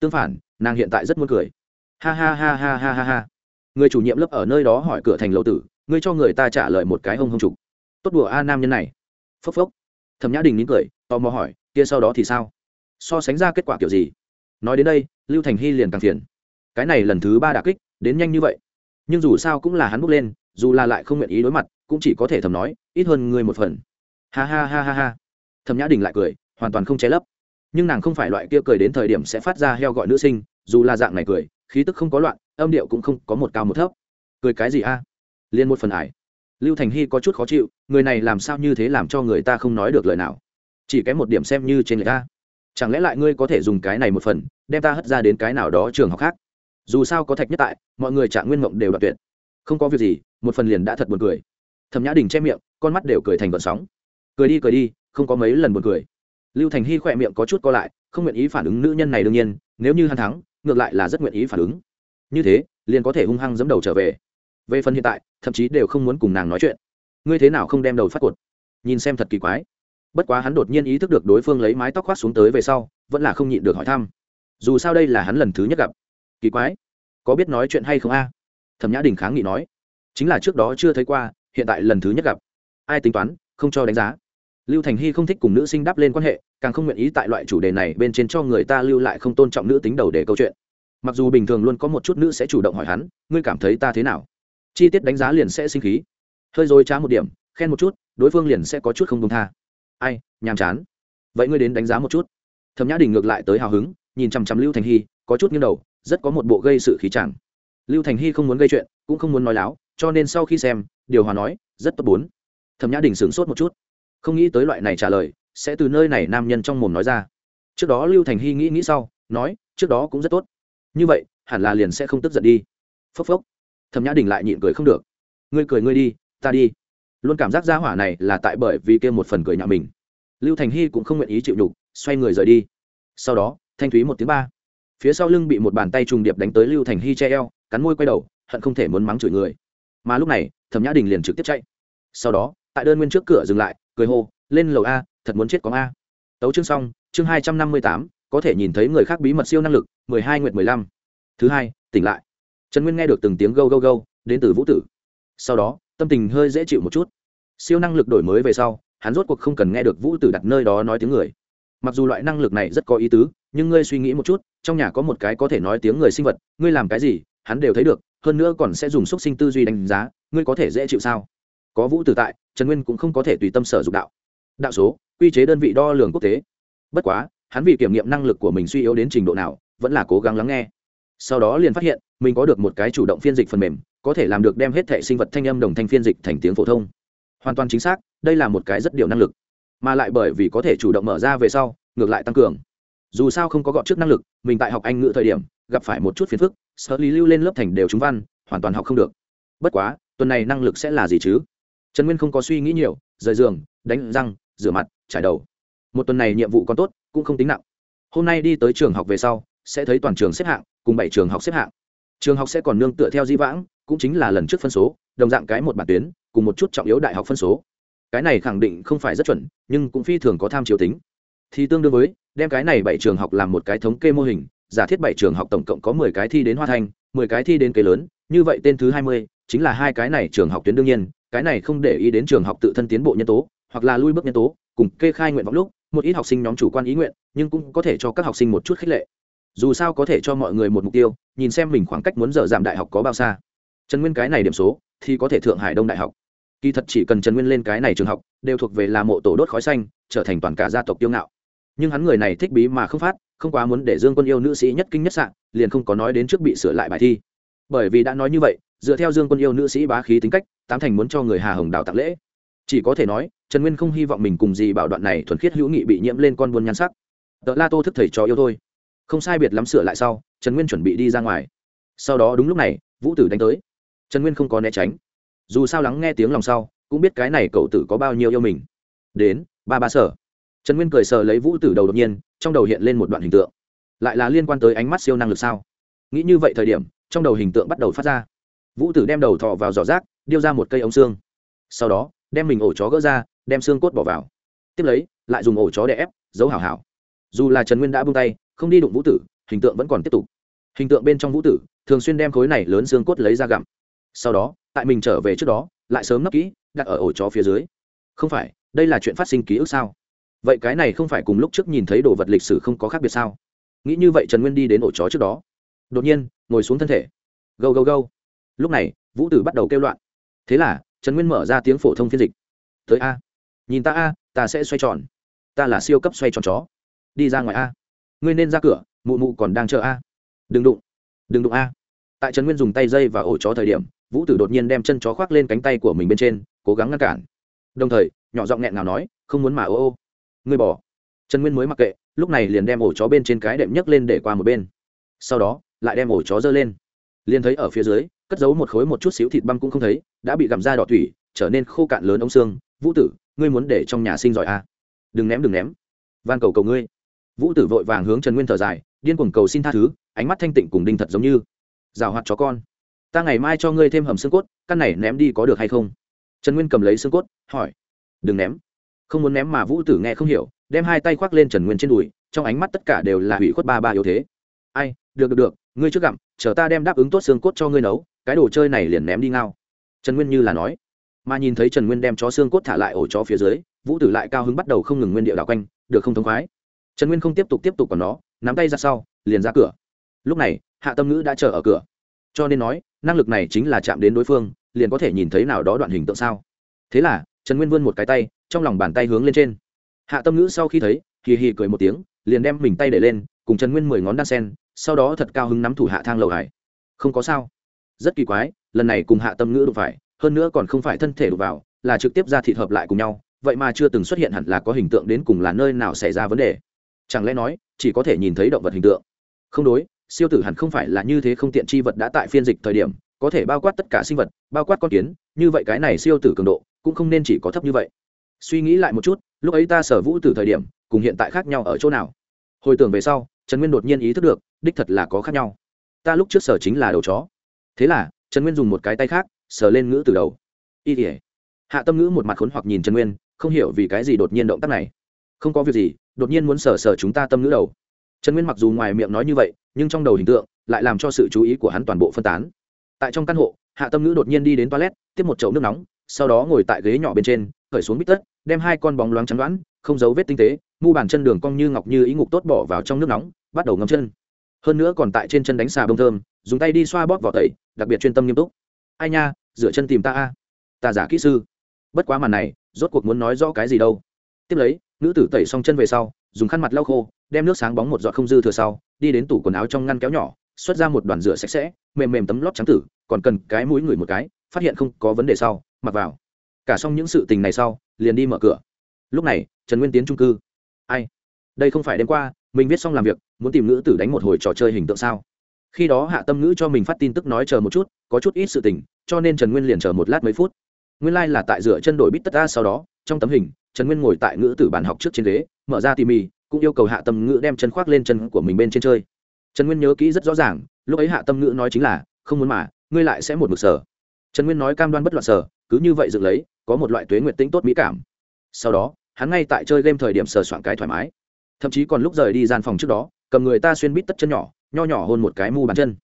Tương phản, nàng hiện tại rất muốn cười. Ha ha ha ha ha ha ha. Người chủ nhiệm lớp ở nơi đó hỏi cửa thành lầu tử, ngươi cho người ta trả lời một cái hông hông trục. Tốt đùa a nam nhân này. Phốc phốc. Thẩm nhã đình nín cười, tò mò hỏi, kia sau đó thì sao? So sánh ra kết quả kiểu gì? Nói đến đây, lưu thành hy liền càng phiền. Cái này lần thứ ba đà kích, đến nhanh như vậy. Nhưng dù sao cũng là hắn bước lên, dù là lại không nguyện ý đối mặt, cũng chỉ có thể thầm nói, ít hơn ngươi một phần. Ha ha ha ha ha. Thầm nhã đình lại cười hoàn toàn không che lấp. Nhưng nàng không phải loại kia cười đến thời điểm sẽ phát ra heo gọi nữ sinh, dù là dạng này cười, khí tức không có loạn, âm điệu cũng không có một cao một thấp. Cười cái gì a? À? liên một phần ải. Lưu thành hy có chút khó chịu, người này làm sao như thế làm cho người ta không nói được lời nào? Chỉ kém một điểm xem như trên người ta. Chẳng lẽ lại ngươi có thể dùng cái này một phần, đem ta hất ra đến cái nào đó trường học khác? Dù sao có thạch nhất tại, mọi người trạng nguyên mộng đều đoạt tuyệt. Không có việc gì, một phần liền đã thật buồn cười. Thẩm nhã đình che miệng, con mắt đều cười thành vận sóng. Cười đi cười đi, không có mấy lần buồn cười lưu thành hy khỏe miệng có chút co lại, không nguyện ý phản ứng nữ nhân này đương nhiên, nếu như hắn thắng, ngược lại là rất nguyện ý phản ứng. Như thế, liền có thể hung hăng dẫm đầu trở về. Về phần hiện tại, thậm chí đều không muốn cùng nàng nói chuyện. Ngươi thế nào không đem đầu phát cột nhìn xem thật kỳ quái. Bất quá hắn đột nhiên ý thức được đối phương lấy mái tóc khoác xuống tới về sau, vẫn là không nhịn được hỏi thăm. Dù sao đây là hắn lần thứ nhất gặp. Kỳ quái. Có biết nói chuyện hay không a? Thẩm nhã đình kháng nghị nói. Chính là trước đó chưa thấy qua, hiện tại lần thứ nhất gặp. Ai tính toán, không cho đánh giá lưu thành hy không thích cùng nữ sinh đáp lên quan hệ, càng không nguyện ý tại loại chủ đề này bên trên cho người ta lưu lại không tôn trọng nữ tính đầu để câu chuyện. Mặc dù bình thường luôn có một chút nữ sẽ chủ động hỏi hắn, ngươi cảm thấy ta thế nào? Chi tiết đánh giá liền sẽ sinh khí. Hơi dối trá một điểm, khen một chút, đối phương liền sẽ có chút không công tha. Ai, nhàm chán. Vậy ngươi đến đánh giá một chút. Thẩm nhã đình ngược lại tới hào hứng, nhìn chằm chằm lưu thành hy, có chút nghiêng đầu, rất có một bộ gây sự khí chẳng lưu thành hy không muốn gây chuyện, cũng không muốn nói láo, cho nên sau khi xem, điều hòa nói, rất tốt bốn. Thẩm nhã đình sửng sốt một chút không nghĩ tới loại này trả lời, sẽ từ nơi này nam nhân trong mồm nói ra. Trước đó lưu thành hy nghĩ nghĩ sau, nói, trước đó cũng rất tốt. Như vậy, hẳn là liền sẽ không tức giận đi. Phốc phốc. Thẩm nhã đình lại nhịn cười không được. Ngươi cười ngươi đi, ta đi. Luôn cảm giác gia hỏa này là tại bởi vì kia một phần cười nhạo mình. Lưu thành hy cũng không nguyện ý chịu nhục, xoay người rời đi. Sau đó, thanh thúy một tiếng ba. Phía sau lưng bị một bàn tay trùng điệp đánh tới lưu thành hy che eo, cắn môi quay đầu, hận không thể muốn mắng chửi người. Mà lúc này, thẩm nhã đình liền trực tiếp chạy. Sau đó, tại đơn nguyên trước cửa dừng lại cười hô, lên lầu a, thật muốn chết có a tấu chương xong, chương hai trăm năm mươi tám, có thể nhìn thấy người khác bí mật siêu năng lực, mười hai nguyệt mười lăm. Thứ hai, tỉnh lại. Trần nguyên nghe được từng tiếng gâu gâu gâu, đến từ vũ tử. Sau đó, tâm tình hơi dễ chịu một chút. Siêu năng lực đổi mới về sau, hắn rốt cuộc không cần nghe được vũ tử đặt nơi đó nói tiếng người. Mặc dù loại năng lực này rất có ý tứ, nhưng ngươi suy nghĩ một chút, trong nhà có một cái có thể nói tiếng người sinh vật, ngươi làm cái gì, hắn đều thấy được, hơn nữa còn sẽ dùng xúc sinh tư duy đánh giá, ngươi có thể dễ chịu sao? Có vũ tử tại, trần nguyên cũng không có thể tùy tâm sở dục đạo. Đạo số, quy chế đơn vị đo lường quốc tế. Bất quá, hắn vì kiểm nghiệm năng lực của mình suy yếu đến trình độ nào, vẫn là cố gắng lắng nghe. Sau đó liền phát hiện, mình có được một cái chủ động phiên dịch phần mềm, có thể làm được đem hết thể sinh vật thanh âm đồng thanh phiên dịch thành tiếng phổ thông. Hoàn toàn chính xác, đây là một cái rất điều năng lực. Mà lại bởi vì có thể chủ động mở ra về sau, ngược lại tăng cường. Dù sao không có gọn trước năng lực, mình tại học anh ngữ thời điểm, gặp phải một chút phiền phức, sở lý lưu lên lớp thành đều trúng văn, hoàn toàn học không được. Bất quá, tuần này năng lực sẽ là gì chứ? Trần nguyên không có suy nghĩ nhiều, rời giường, đánh răng, rửa mặt, trải đầu. Một tuần này nhiệm vụ còn tốt, cũng không tính nặng. Hôm nay đi tới trường học về sau, sẽ thấy toàn trường xếp hạng, cùng bảy trường học xếp hạng. Trường học sẽ còn nương tựa theo di vãng, cũng chính là lần trước phân số, đồng dạng cái một bản tuyến, cùng một chút trọng yếu đại học phân số. Cái này khẳng định không phải rất chuẩn, nhưng cũng phi thường có tham chiếu tính. Thì tương đương với, đem cái này bảy trường học làm một cái thống kê mô hình, giả thiết bảy trường học tổng cộng có mười cái thi đến hoa thanh, mười cái thi đến kế lớn, như vậy tên thứ hai mươi, chính là hai cái này trường học tuyến đương nhiên cái này không để ý đến trường học tự thân tiến bộ nhân tố, hoặc là lui bước nhân tố, cùng kê khai nguyện vọng lúc, một ít học sinh nhóm chủ quan ý nguyện, nhưng cũng có thể cho các học sinh một chút khích lệ. Dù sao có thể cho mọi người một mục tiêu, nhìn xem mình khoảng cách muốn dở giảm đại học có bao xa. Trần nguyên cái này điểm số, thì có thể thượng hải đông đại học. Kỳ thật chỉ cần trần nguyên lên cái này trường học, đều thuộc về là mộ tổ đốt khói xanh, trở thành toàn cả gia tộc tiêu ngạo. Nhưng hắn người này thích bí mà không phát, không quá muốn để dương quân yêu nữ sĩ nhất kinh nhất sạn liền không có nói đến trước bị sửa lại bài thi. Bởi vì đã nói như vậy dựa theo dương quân yêu nữ sĩ bá khí tính cách, tám thành muốn cho người hà hồng đào tặng lễ. Chỉ có thể nói, trần nguyên không hy vọng mình cùng gì bảo đoạn này thuần khiết hữu nghị bị nhiễm lên con buôn nhan sắc. Tợ la tô thức thầy cho yêu thôi. Không sai biệt lắm sửa lại sau, trần nguyên chuẩn bị đi ra ngoài. Sau đó đúng lúc này, vũ tử đánh tới. Trần nguyên không có né tránh. Dù sao lắng nghe tiếng lòng sau, cũng biết cái này cậu tử có bao nhiêu yêu mình. Đến, ba ba sở. Trần nguyên cười sờ lấy vũ tử đầu đột nhiên, trong đầu hiện lên một đoạn hình tượng. Lại là liên quan tới ánh mắt siêu năng lực sao? Nghĩ như vậy thời điểm, trong đầu hình tượng bắt đầu phát ra vũ tử đem đầu thọ vào giỏ rác, điêu ra một cây ống xương. Sau đó, đem mình ổ chó gỡ ra, đem xương cốt bỏ vào. Tiếp lấy, lại dùng ổ chó để ép, giấu hảo hảo. Dù là trần nguyên đã bung tay, không đi đụng vũ tử, hình tượng vẫn còn tiếp tục. Hình tượng bên trong vũ tử, thường xuyên đem khối này lớn xương cốt lấy ra gặm. Sau đó, tại mình trở về trước đó, lại sớm nấp kỹ, đặt ở ổ chó phía dưới. Không phải, đây là chuyện phát sinh ký ức sao? Vậy cái này không phải cùng lúc trước nhìn thấy đồ vật lịch sử không có khác biệt sao? Nghĩ như vậy trần nguyên đi đến ổ chó trước đó. Đột nhiên, ngồi xuống thân thể. Gâu gâu gâu lúc này, vũ tử bắt đầu kêu loạn. Thế là, trần nguyên mở ra tiếng phổ thông phiên dịch. Tới a. Nhìn ta a, ta sẽ xoay tròn. Ta là siêu cấp xoay tròn chó. Đi ra ngoài a. Ngươi nên ra cửa, mụ mụ còn đang chờ a. Đừng đụng. Đừng đụng a. Tại trần nguyên dùng tay dây và ổ chó thời điểm, vũ tử đột nhiên đem chân chó khoác lên cánh tay của mình bên trên, cố gắng ngăn cản. Đồng thời, nhỏ giọng nghẹn nào nói, không muốn mà, ô ô. Ngươi bỏ. Trần nguyên mới mặc kệ, lúc này liền đem ổ chó bên trên cái đệm nhấc lên để qua một bên. Sau đó, lại đem ổ chó dơ lên. Liền thấy ở phía dưới cất giấu một khối một chút xíu thịt băm cũng không thấy, đã bị gặm ra đỏ thủy trở nên khô cạn lớn ống xương. Vũ tử, ngươi muốn để trong nhà sinh giỏi à? đừng ném đừng ném. Van cầu cầu ngươi. Vũ tử vội vàng hướng trần nguyên thở dài, điên cuồng cầu xin tha thứ, ánh mắt thanh tịnh cùng đinh thật giống như. Rào hoạt chó con. Ta ngày mai cho ngươi thêm hầm xương cốt, căn này ném đi có được hay không? Trần nguyên cầm lấy xương cốt, hỏi. Đừng ném. Không muốn ném mà vũ tử nghe không hiểu, đem hai tay khoác lên trần nguyên trên đùi, trong ánh mắt tất cả đều là hủy khuất ba ba yếu thế. Ai, được được được, ngươi trước gặm, chờ ta đem đáp ứng tốt xương cốt cho ngươi nấu cái đồ chơi này liền ném đi ngao. Trần nguyên như là nói. Mà nhìn thấy trần nguyên đem chó xương cốt thả lại ổ chó phía dưới, vũ tử lại cao hứng bắt đầu không ngừng nguyên điệu đảo quanh, được không thống khoái. Trần nguyên không tiếp tục tiếp tục còn nó, nắm tay ra sau, liền ra cửa. Lúc này, hạ tâm ngữ đã chờ ở cửa. Cho nên nói, năng lực này chính là chạm đến đối phương, liền có thể nhìn thấy nào đó đoạn hình tượng sao. Thế là, trần nguyên vươn một cái tay, trong lòng bàn tay hướng lên trên. Hạ tâm ngữ sau khi thấy, hì hì cười một tiếng, liền đem mình tay để lên, cùng trần nguyên mười ngón đan sen, sau đó thật cao hứng nắm thủ hạ thang lầu hải. Không có sao rất kỳ quái, lần này cùng hạ tâm ngữ đụng phải, hơn nữa còn không phải thân thể đụng vào, là trực tiếp ra thịt hợp lại cùng nhau, vậy mà chưa từng xuất hiện hẳn là có hình tượng đến cùng là nơi nào xảy ra vấn đề. Chẳng lẽ nói, chỉ có thể nhìn thấy động vật hình tượng? Không đối, siêu tử hẳn không phải là như thế không tiện chi vật đã tại phiên dịch thời điểm, có thể bao quát tất cả sinh vật, bao quát con kiến, như vậy cái này siêu tử cường độ, cũng không nên chỉ có thấp như vậy. Suy nghĩ lại một chút, lúc ấy ta sở vũ từ thời điểm, cùng hiện tại khác nhau ở chỗ nào? Hồi tưởng về sau, trần nguyên đột nhiên ý thức được, đích thật là có khác nhau. Ta lúc trước sở chính là đầu chó thế là, trần nguyên dùng một cái tay khác, sờ lên ngữ từ đầu. Y tỉa hạ tâm ngữ một mặt khốn hoặc nhìn trần nguyên, không hiểu vì cái gì đột nhiên động tác này. Không có việc gì, đột nhiên muốn sờ sờ chúng ta tâm ngữ đầu. Trần nguyên mặc dù ngoài miệng nói như vậy, nhưng trong đầu hình tượng lại làm cho sự chú ý của hắn toàn bộ phân tán. Tại trong căn hộ, hạ tâm ngữ đột nhiên đi đến toilet, tiếp một chậu nước nóng, sau đó ngồi tại ghế nhỏ bên trên, khởi xuống bít tất, đem hai con bóng loáng trắng đoán, không dấu vết tinh tế, mu bàn chân đường cong như ngọc như ý ngục tốt bỏ vào trong nước nóng, bắt đầu ngâm chân. Hơn nữa còn tại trên chân đánh xà bông thơm, dùng tay đi xoa bóp vào tẩy đặc biệt chuyên tâm nghiêm túc. Ai nha rửa chân tìm ta a. Ta giả kỹ sư. Bất quá màn này, rốt cuộc muốn nói rõ cái gì đâu. Tiếp lấy, nữ tử tẩy xong chân về sau, dùng khăn mặt lau khô, đem nước sáng bóng một giọt không dư thừa sau, đi đến tủ quần áo trong ngăn kéo nhỏ, xuất ra một đoàn rửa sạch sẽ, mềm mềm tấm lót trắng tử, còn cần cái mũi người một cái, phát hiện không có vấn đề sau, mặc vào. Cả xong những sự tình này sau, liền đi mở cửa. Lúc này, trần nguyên tiến trung cư. Ai? Đây không phải đêm qua, mình viết xong làm việc, muốn tìm nữ tử đánh một hồi trò chơi hình tượng sao? Khi đó hạ tâm ngữ cho mình phát tin tức nói chờ một chút, có chút ít sự tình, cho nên trần nguyên liền chờ một lát mấy phút. Nguyên lai、like、là tại dựa chân đổi bít tất ta sau đó, trong tấm hình, trần nguyên ngồi tại ngữ tử bàn học trước trên ghế, mở ra tỉ mỉ, cũng yêu cầu hạ tâm ngữ đem chân khoác lên chân của mình bên trên chơi. Trần nguyên nhớ kỹ rất rõ ràng, lúc ấy hạ tâm ngữ nói chính là, không muốn mà, ngươi lại sẽ một mực sở trần nguyên nói cam đoan bất loạn sở cứ như vậy dựng lấy, có một loại tuế nguyện tĩnh tốt mỹ cảm. Sau đó, hắn ngay tại chơi game thời điểm sờ soạn cái thoải mái. Thậm chí còn lúc rời đi gian phòng trước đó cầm người ta xuyên bít tất chân nhỏ, nho nhỏ hơn một cái mu bàn chân.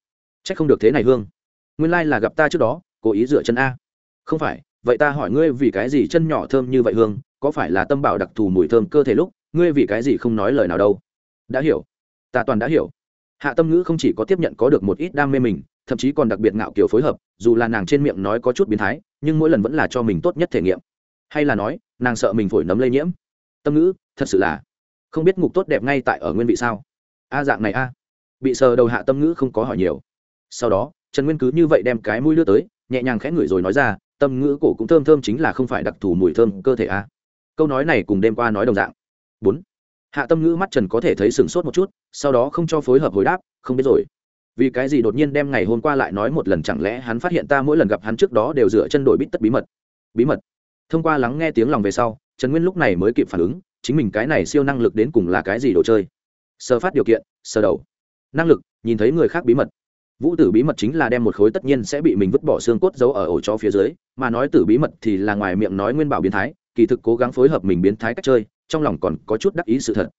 C h ắ c không được thế này hương. Nguyên lai、like、là gặp ta trước đó, cố ý dựa chân a. Không phải, vậy ta hỏi ngươi vì cái gì chân nhỏ thơm như vậy hương, có phải là tâm bảo đặc thù mùi thơm cơ thể lúc, ngươi vì cái gì không nói lời nào đâu? Đã hiểu. Ta toàn đã hiểu. Hạ tâm ngữ không chỉ có tiếp nhận có được một ít đam mê mình, thậm chí còn đặc biệt ngạo kiểu phối hợp, dù là nàng trên miệng nói có chút biến thái, nhưng mỗi lần vẫn là cho mình tốt nhất thể nghiệm. Hay là nói, nàng sợ mình phổi nấm lây nhiễm. Tâm ngữ, thật sự là không biết ngục tốt đẹp ngay tại ở nguyên vị sao? A dạng này a. Bị sờ đầu hạ tâm ngữ không có hỏi nhiều. Sau đó, trần nguyên cứ như vậy đem cái mũi đưa tới, nhẹ nhàng khẽ ngửi rồi nói ra, tâm ngữ cổ cũng thơm thơm chính là không phải đặc thù mùi thơm cơ thể a. Câu nói này cùng đêm qua nói đồng dạng. Bốn. Hạ tâm ngữ mắt trần có thể thấy sửng sốt một chút, sau đó không cho phối hợp hồi đáp, không biết rồi. Vì cái gì đột nhiên đem ngày hôm qua lại nói một lần chẳng lẽ hắn phát hiện ta mỗi lần gặp hắn trước đó đều dựa chân đổi bít tất bí mật? Bí mật. Thông qua lắng nghe tiếng lòng về sau, trần nguyên lúc này mới kịp phản ứng, chính mình cái này siêu năng lực đến cùng là cái gì đồ chơi? Sơ phát điều kiện, sơ đầu. Năng lực, nhìn thấy người khác bí mật. Vũ tử bí mật chính là đem một khối tất nhiên sẽ bị mình vứt bỏ xương cốt giấu ở ổ chó phía dưới, mà nói tử bí mật thì là ngoài miệng nói nguyên bảo biến thái, kỳ thực cố gắng phối hợp mình biến thái cách chơi, trong lòng còn có chút đắc ý sự thật.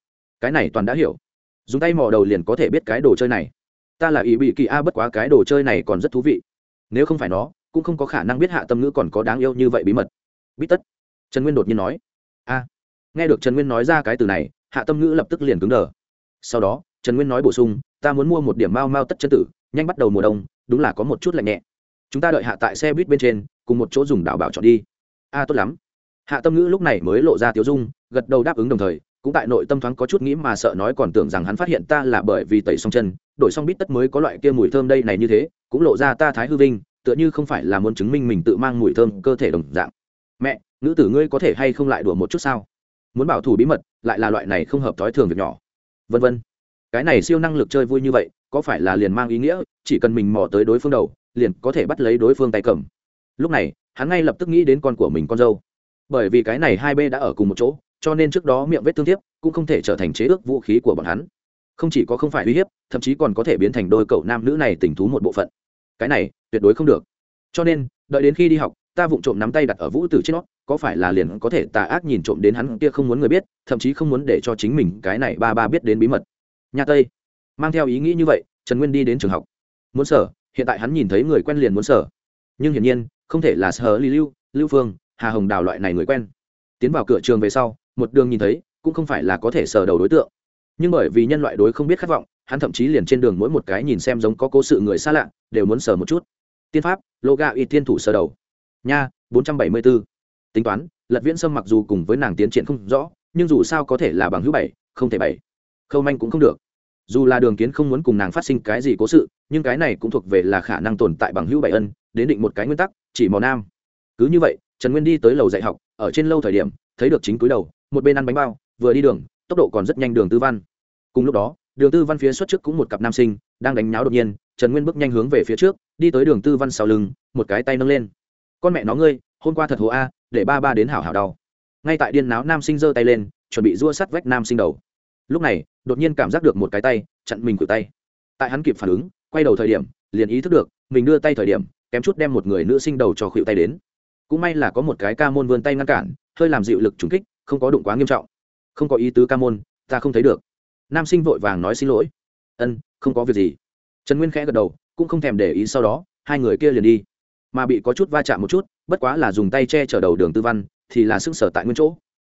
Cái này toàn đã hiểu. Dùng tay mò đầu liền có thể biết cái đồ chơi này. Ta là ý bị kỳ a, bất quá cái đồ chơi này còn rất thú vị. Nếu không phải nó, cũng không có khả năng biết hạ tâm ngữ còn có đáng yêu như vậy bí mật. Bít tất. Trần nguyên đột nhiên nói. A. Nghe được trần nguyên nói ra cái từ này, hạ tâm ngữ lập tức liền cứng đờ sau đó, trần nguyên nói bổ sung, ta muốn mua một điểm mao mao tất chân tử, nhanh bắt đầu mùa đông, đúng là có một chút lạnh nhẹ. Chúng ta đợi hạ tại xe buýt bên trên, cùng một chỗ dùng đảo bảo chọn đi. A, tốt lắm. Hạ tâm ngữ lúc này mới lộ ra tiếu dung, gật đầu đáp ứng đồng thời, cũng tại nội tâm thoáng có chút nghĩ mà sợ nói còn tưởng rằng hắn phát hiện ta là bởi vì tẩy xong chân, đổi xong bít tất mới có loại kia mùi thơm đây này như thế, cũng lộ ra ta thái hư vinh, tựa như không phải là muốn chứng minh mình tự mang mùi thơm cơ thể đồng dạng. Mẹ, nữ tử ngươi có thể hay không lại đùa một chút sao? Muốn bảo thủ bí mật, lại là loại này không hợp thói thường việc nhỏ vân vân. Cái này siêu năng lực chơi vui như vậy, có phải là liền mang ý nghĩa, chỉ cần mình mò tới đối phương đầu, liền có thể bắt lấy đối phương tay cầm. Lúc này, hắn ngay lập tức nghĩ đến con của mình con dâu. Bởi vì cái này hai b đã ở cùng một chỗ, cho nên trước đó miệng vết thương tiếp cũng không thể trở thành chế ước vũ khí của bọn hắn. Không chỉ có không phải uy hiếp, thậm chí còn có thể biến thành đôi cậu nam nữ này tình thú một bộ phận. Cái này, tuyệt đối không được. Cho nên, đợi đến khi đi học, ta vụng trộm nắm tay đặt ở vũ tử trên nó có phải là liền có thể tà ác nhìn trộm đến hắn kia không muốn người biết, thậm chí không muốn để cho chính mình cái này ba ba biết đến bí mật. Nhà tây, mang theo ý nghĩ như vậy, trần nguyên đi đến trường học. Muốn sở, hiện tại hắn nhìn thấy người quen liền muốn sở. Nhưng hiển nhiên, không thể là sở lý lưu lưu phương, hà hồng đào loại này người quen. Tiến vào cửa trường về sau, một đường nhìn thấy, cũng không phải là có thể sở đầu đối tượng. Nhưng bởi vì nhân loại đối không biết khát vọng, hắn thậm chí liền trên đường mỗi một cái nhìn xem giống có cố sự người xa lạ, đều muốn sở một chút. Tiên pháp, lô gạo y tiên thủ sở đầu. Nha, bốn trăm bảy mươi bốn tính toán, lật viễn sâm mặc dù cùng với nàng tiến triển không rõ, nhưng dù sao có thể là bằng hữu bảy, không thể bảy. Khâu manh cũng không được. Dù là đường kiến không muốn cùng nàng phát sinh cái gì cố sự, nhưng cái này cũng thuộc về là khả năng tồn tại bằng hữu bảy ân, đến định một cái nguyên tắc, chỉ mò nam. Cứ như vậy, trần nguyên đi tới lầu dạy học, ở trên lâu thời điểm, thấy được chính túi đầu, một bên ăn bánh bao, vừa đi đường, tốc độ còn rất nhanh đường tư văn. Cùng lúc đó, đường tư văn phía xuất trước cũng một cặp nam sinh, đang đánh nháo đột nhiên, trần nguyên bước nhanh hướng về phía trước, đi tới đường tư văn sau lưng, một cái tay nâng lên. Con mẹ nó ngươi, hôm qua thật hồ a để ba ba đến hảo hảo đau. Ngay tại điên náo nam sinh giơ tay lên, chuẩn bị dua sắt vách nam sinh đầu. Lúc này, đột nhiên cảm giác được một cái tay, chặn mình cử tay. Tại hắn kịp phản ứng, quay đầu thời điểm, liền ý thức được, mình đưa tay thời điểm, kém chút đem một người nữ sinh đầu cho khuỵu tay đến. Cũng may là có một cái ca môn vươn tay ngăn cản, hơi làm dịu lực trúng kích, không có đụng quá nghiêm trọng. Không có ý tứ ca môn, ta không thấy được. Nam sinh vội vàng nói xin lỗi. Ân, không có việc gì. Trần nguyên khẽ gật đầu, cũng không thèm để ý sau đó, hai người kia liền đi mà bị có chút va chạm một chút, bất quá là dùng tay che chở đầu đường tư văn, thì là sức sở tại nguyên chỗ.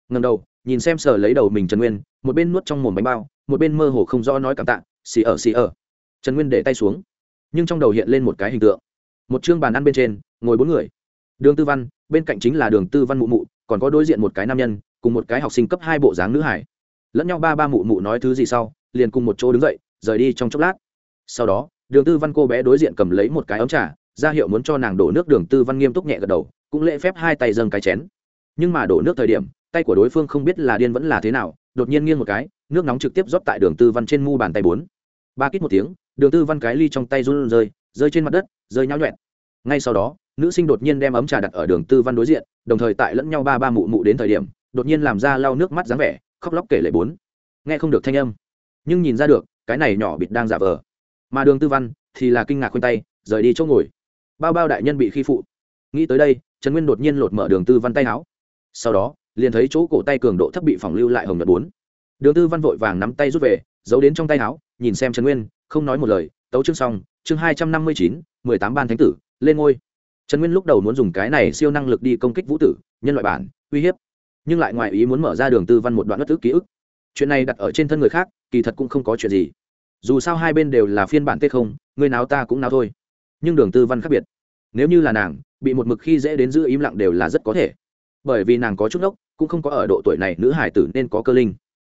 Ngầm đầu, nhìn xem sở lấy đầu mình trần nguyên, một bên nuốt trong mồm bánh bao, một bên mơ hồ không rõ nói cảm tạ, xì ở xì ở. Trần nguyên để tay xuống, nhưng trong đầu hiện lên một cái hình tượng. Một chương bàn ăn bên trên, ngồi bốn người. Đường tư văn, bên cạnh chính là đường tư văn mụ mụ, còn có đối diện một cái nam nhân, cùng một cái học sinh cấp hai bộ dáng nữ hải. Lẫn nhau ba ba mụ mụ nói thứ gì sau, liền cùng một chỗ đứng dậy, rời đi trong chốc lát. Sau đó, đường tư văn cô bé đối diện cầm lấy một cái ấm trà ra hiệu muốn cho nàng đổ nước đường tư văn nghiêm túc nhẹ gật đầu, cũng lễ phép hai tay dâng cái chén. Nhưng mà đổ nước thời điểm, tay của đối phương không biết là điên vẫn là thế nào, đột nhiên nghiêng một cái, nước nóng trực tiếp rót tại đường tư văn trên mu bàn tay bốn. Ba kít một tiếng, đường tư văn cái ly trong tay run rơi rơi trên mặt đất, rơi nhão nhuẹn ngay sau đó, nữ sinh đột nhiên đem ấm trà đặt ở đường tư văn đối diện, đồng thời tại lẫn nhau ba ba mụ mụ đến thời điểm, đột nhiên làm ra lau nước mắt dáng vẻ, khóc lóc kể lệ bốn. Nghe không được thanh âm, nhưng nhìn ra được, cái này nhỏ bịt đang giả vờ. Mà đường tư văn thì là kinh ngạc khoanh tay, rời đi chỗ ngồi bao bao đại nhân bị khi phụ. Nghĩ tới đây, trần nguyên đột nhiên lột mở đường tư văn tay áo. Sau đó, liền thấy chỗ cổ tay cường độ thấp bị phỏng lưu lại hồng nhật bốn. Đường tư văn vội vàng nắm tay rút về, giấu đến trong tay áo, nhìn xem trần nguyên, không nói một lời, tấu chương xong, chương hai trăm năm mươi chín, mười tám ban thánh tử, lên ngôi. Trần nguyên lúc đầu muốn dùng cái này siêu năng lực đi công kích vũ tử, nhân loại bản, uy hiếp. Nhưng lại ngoài ý muốn mở ra đường tư văn một đoạn bất tức ký ức. Chuyện này đặt ở trên thân người khác, kỳ thật cũng không có chuyện gì. Dù sao hai bên đều là phiên bản tết không, người nào ta cũng nào thôi nhưng đường tư văn khác biệt. Nếu như là nàng, bị một mực khi dễ đến giữ im lặng đều là rất có thể. Bởi vì nàng có chút ốc cũng không có ở độ tuổi này, nữ hải tử nên có cơ linh.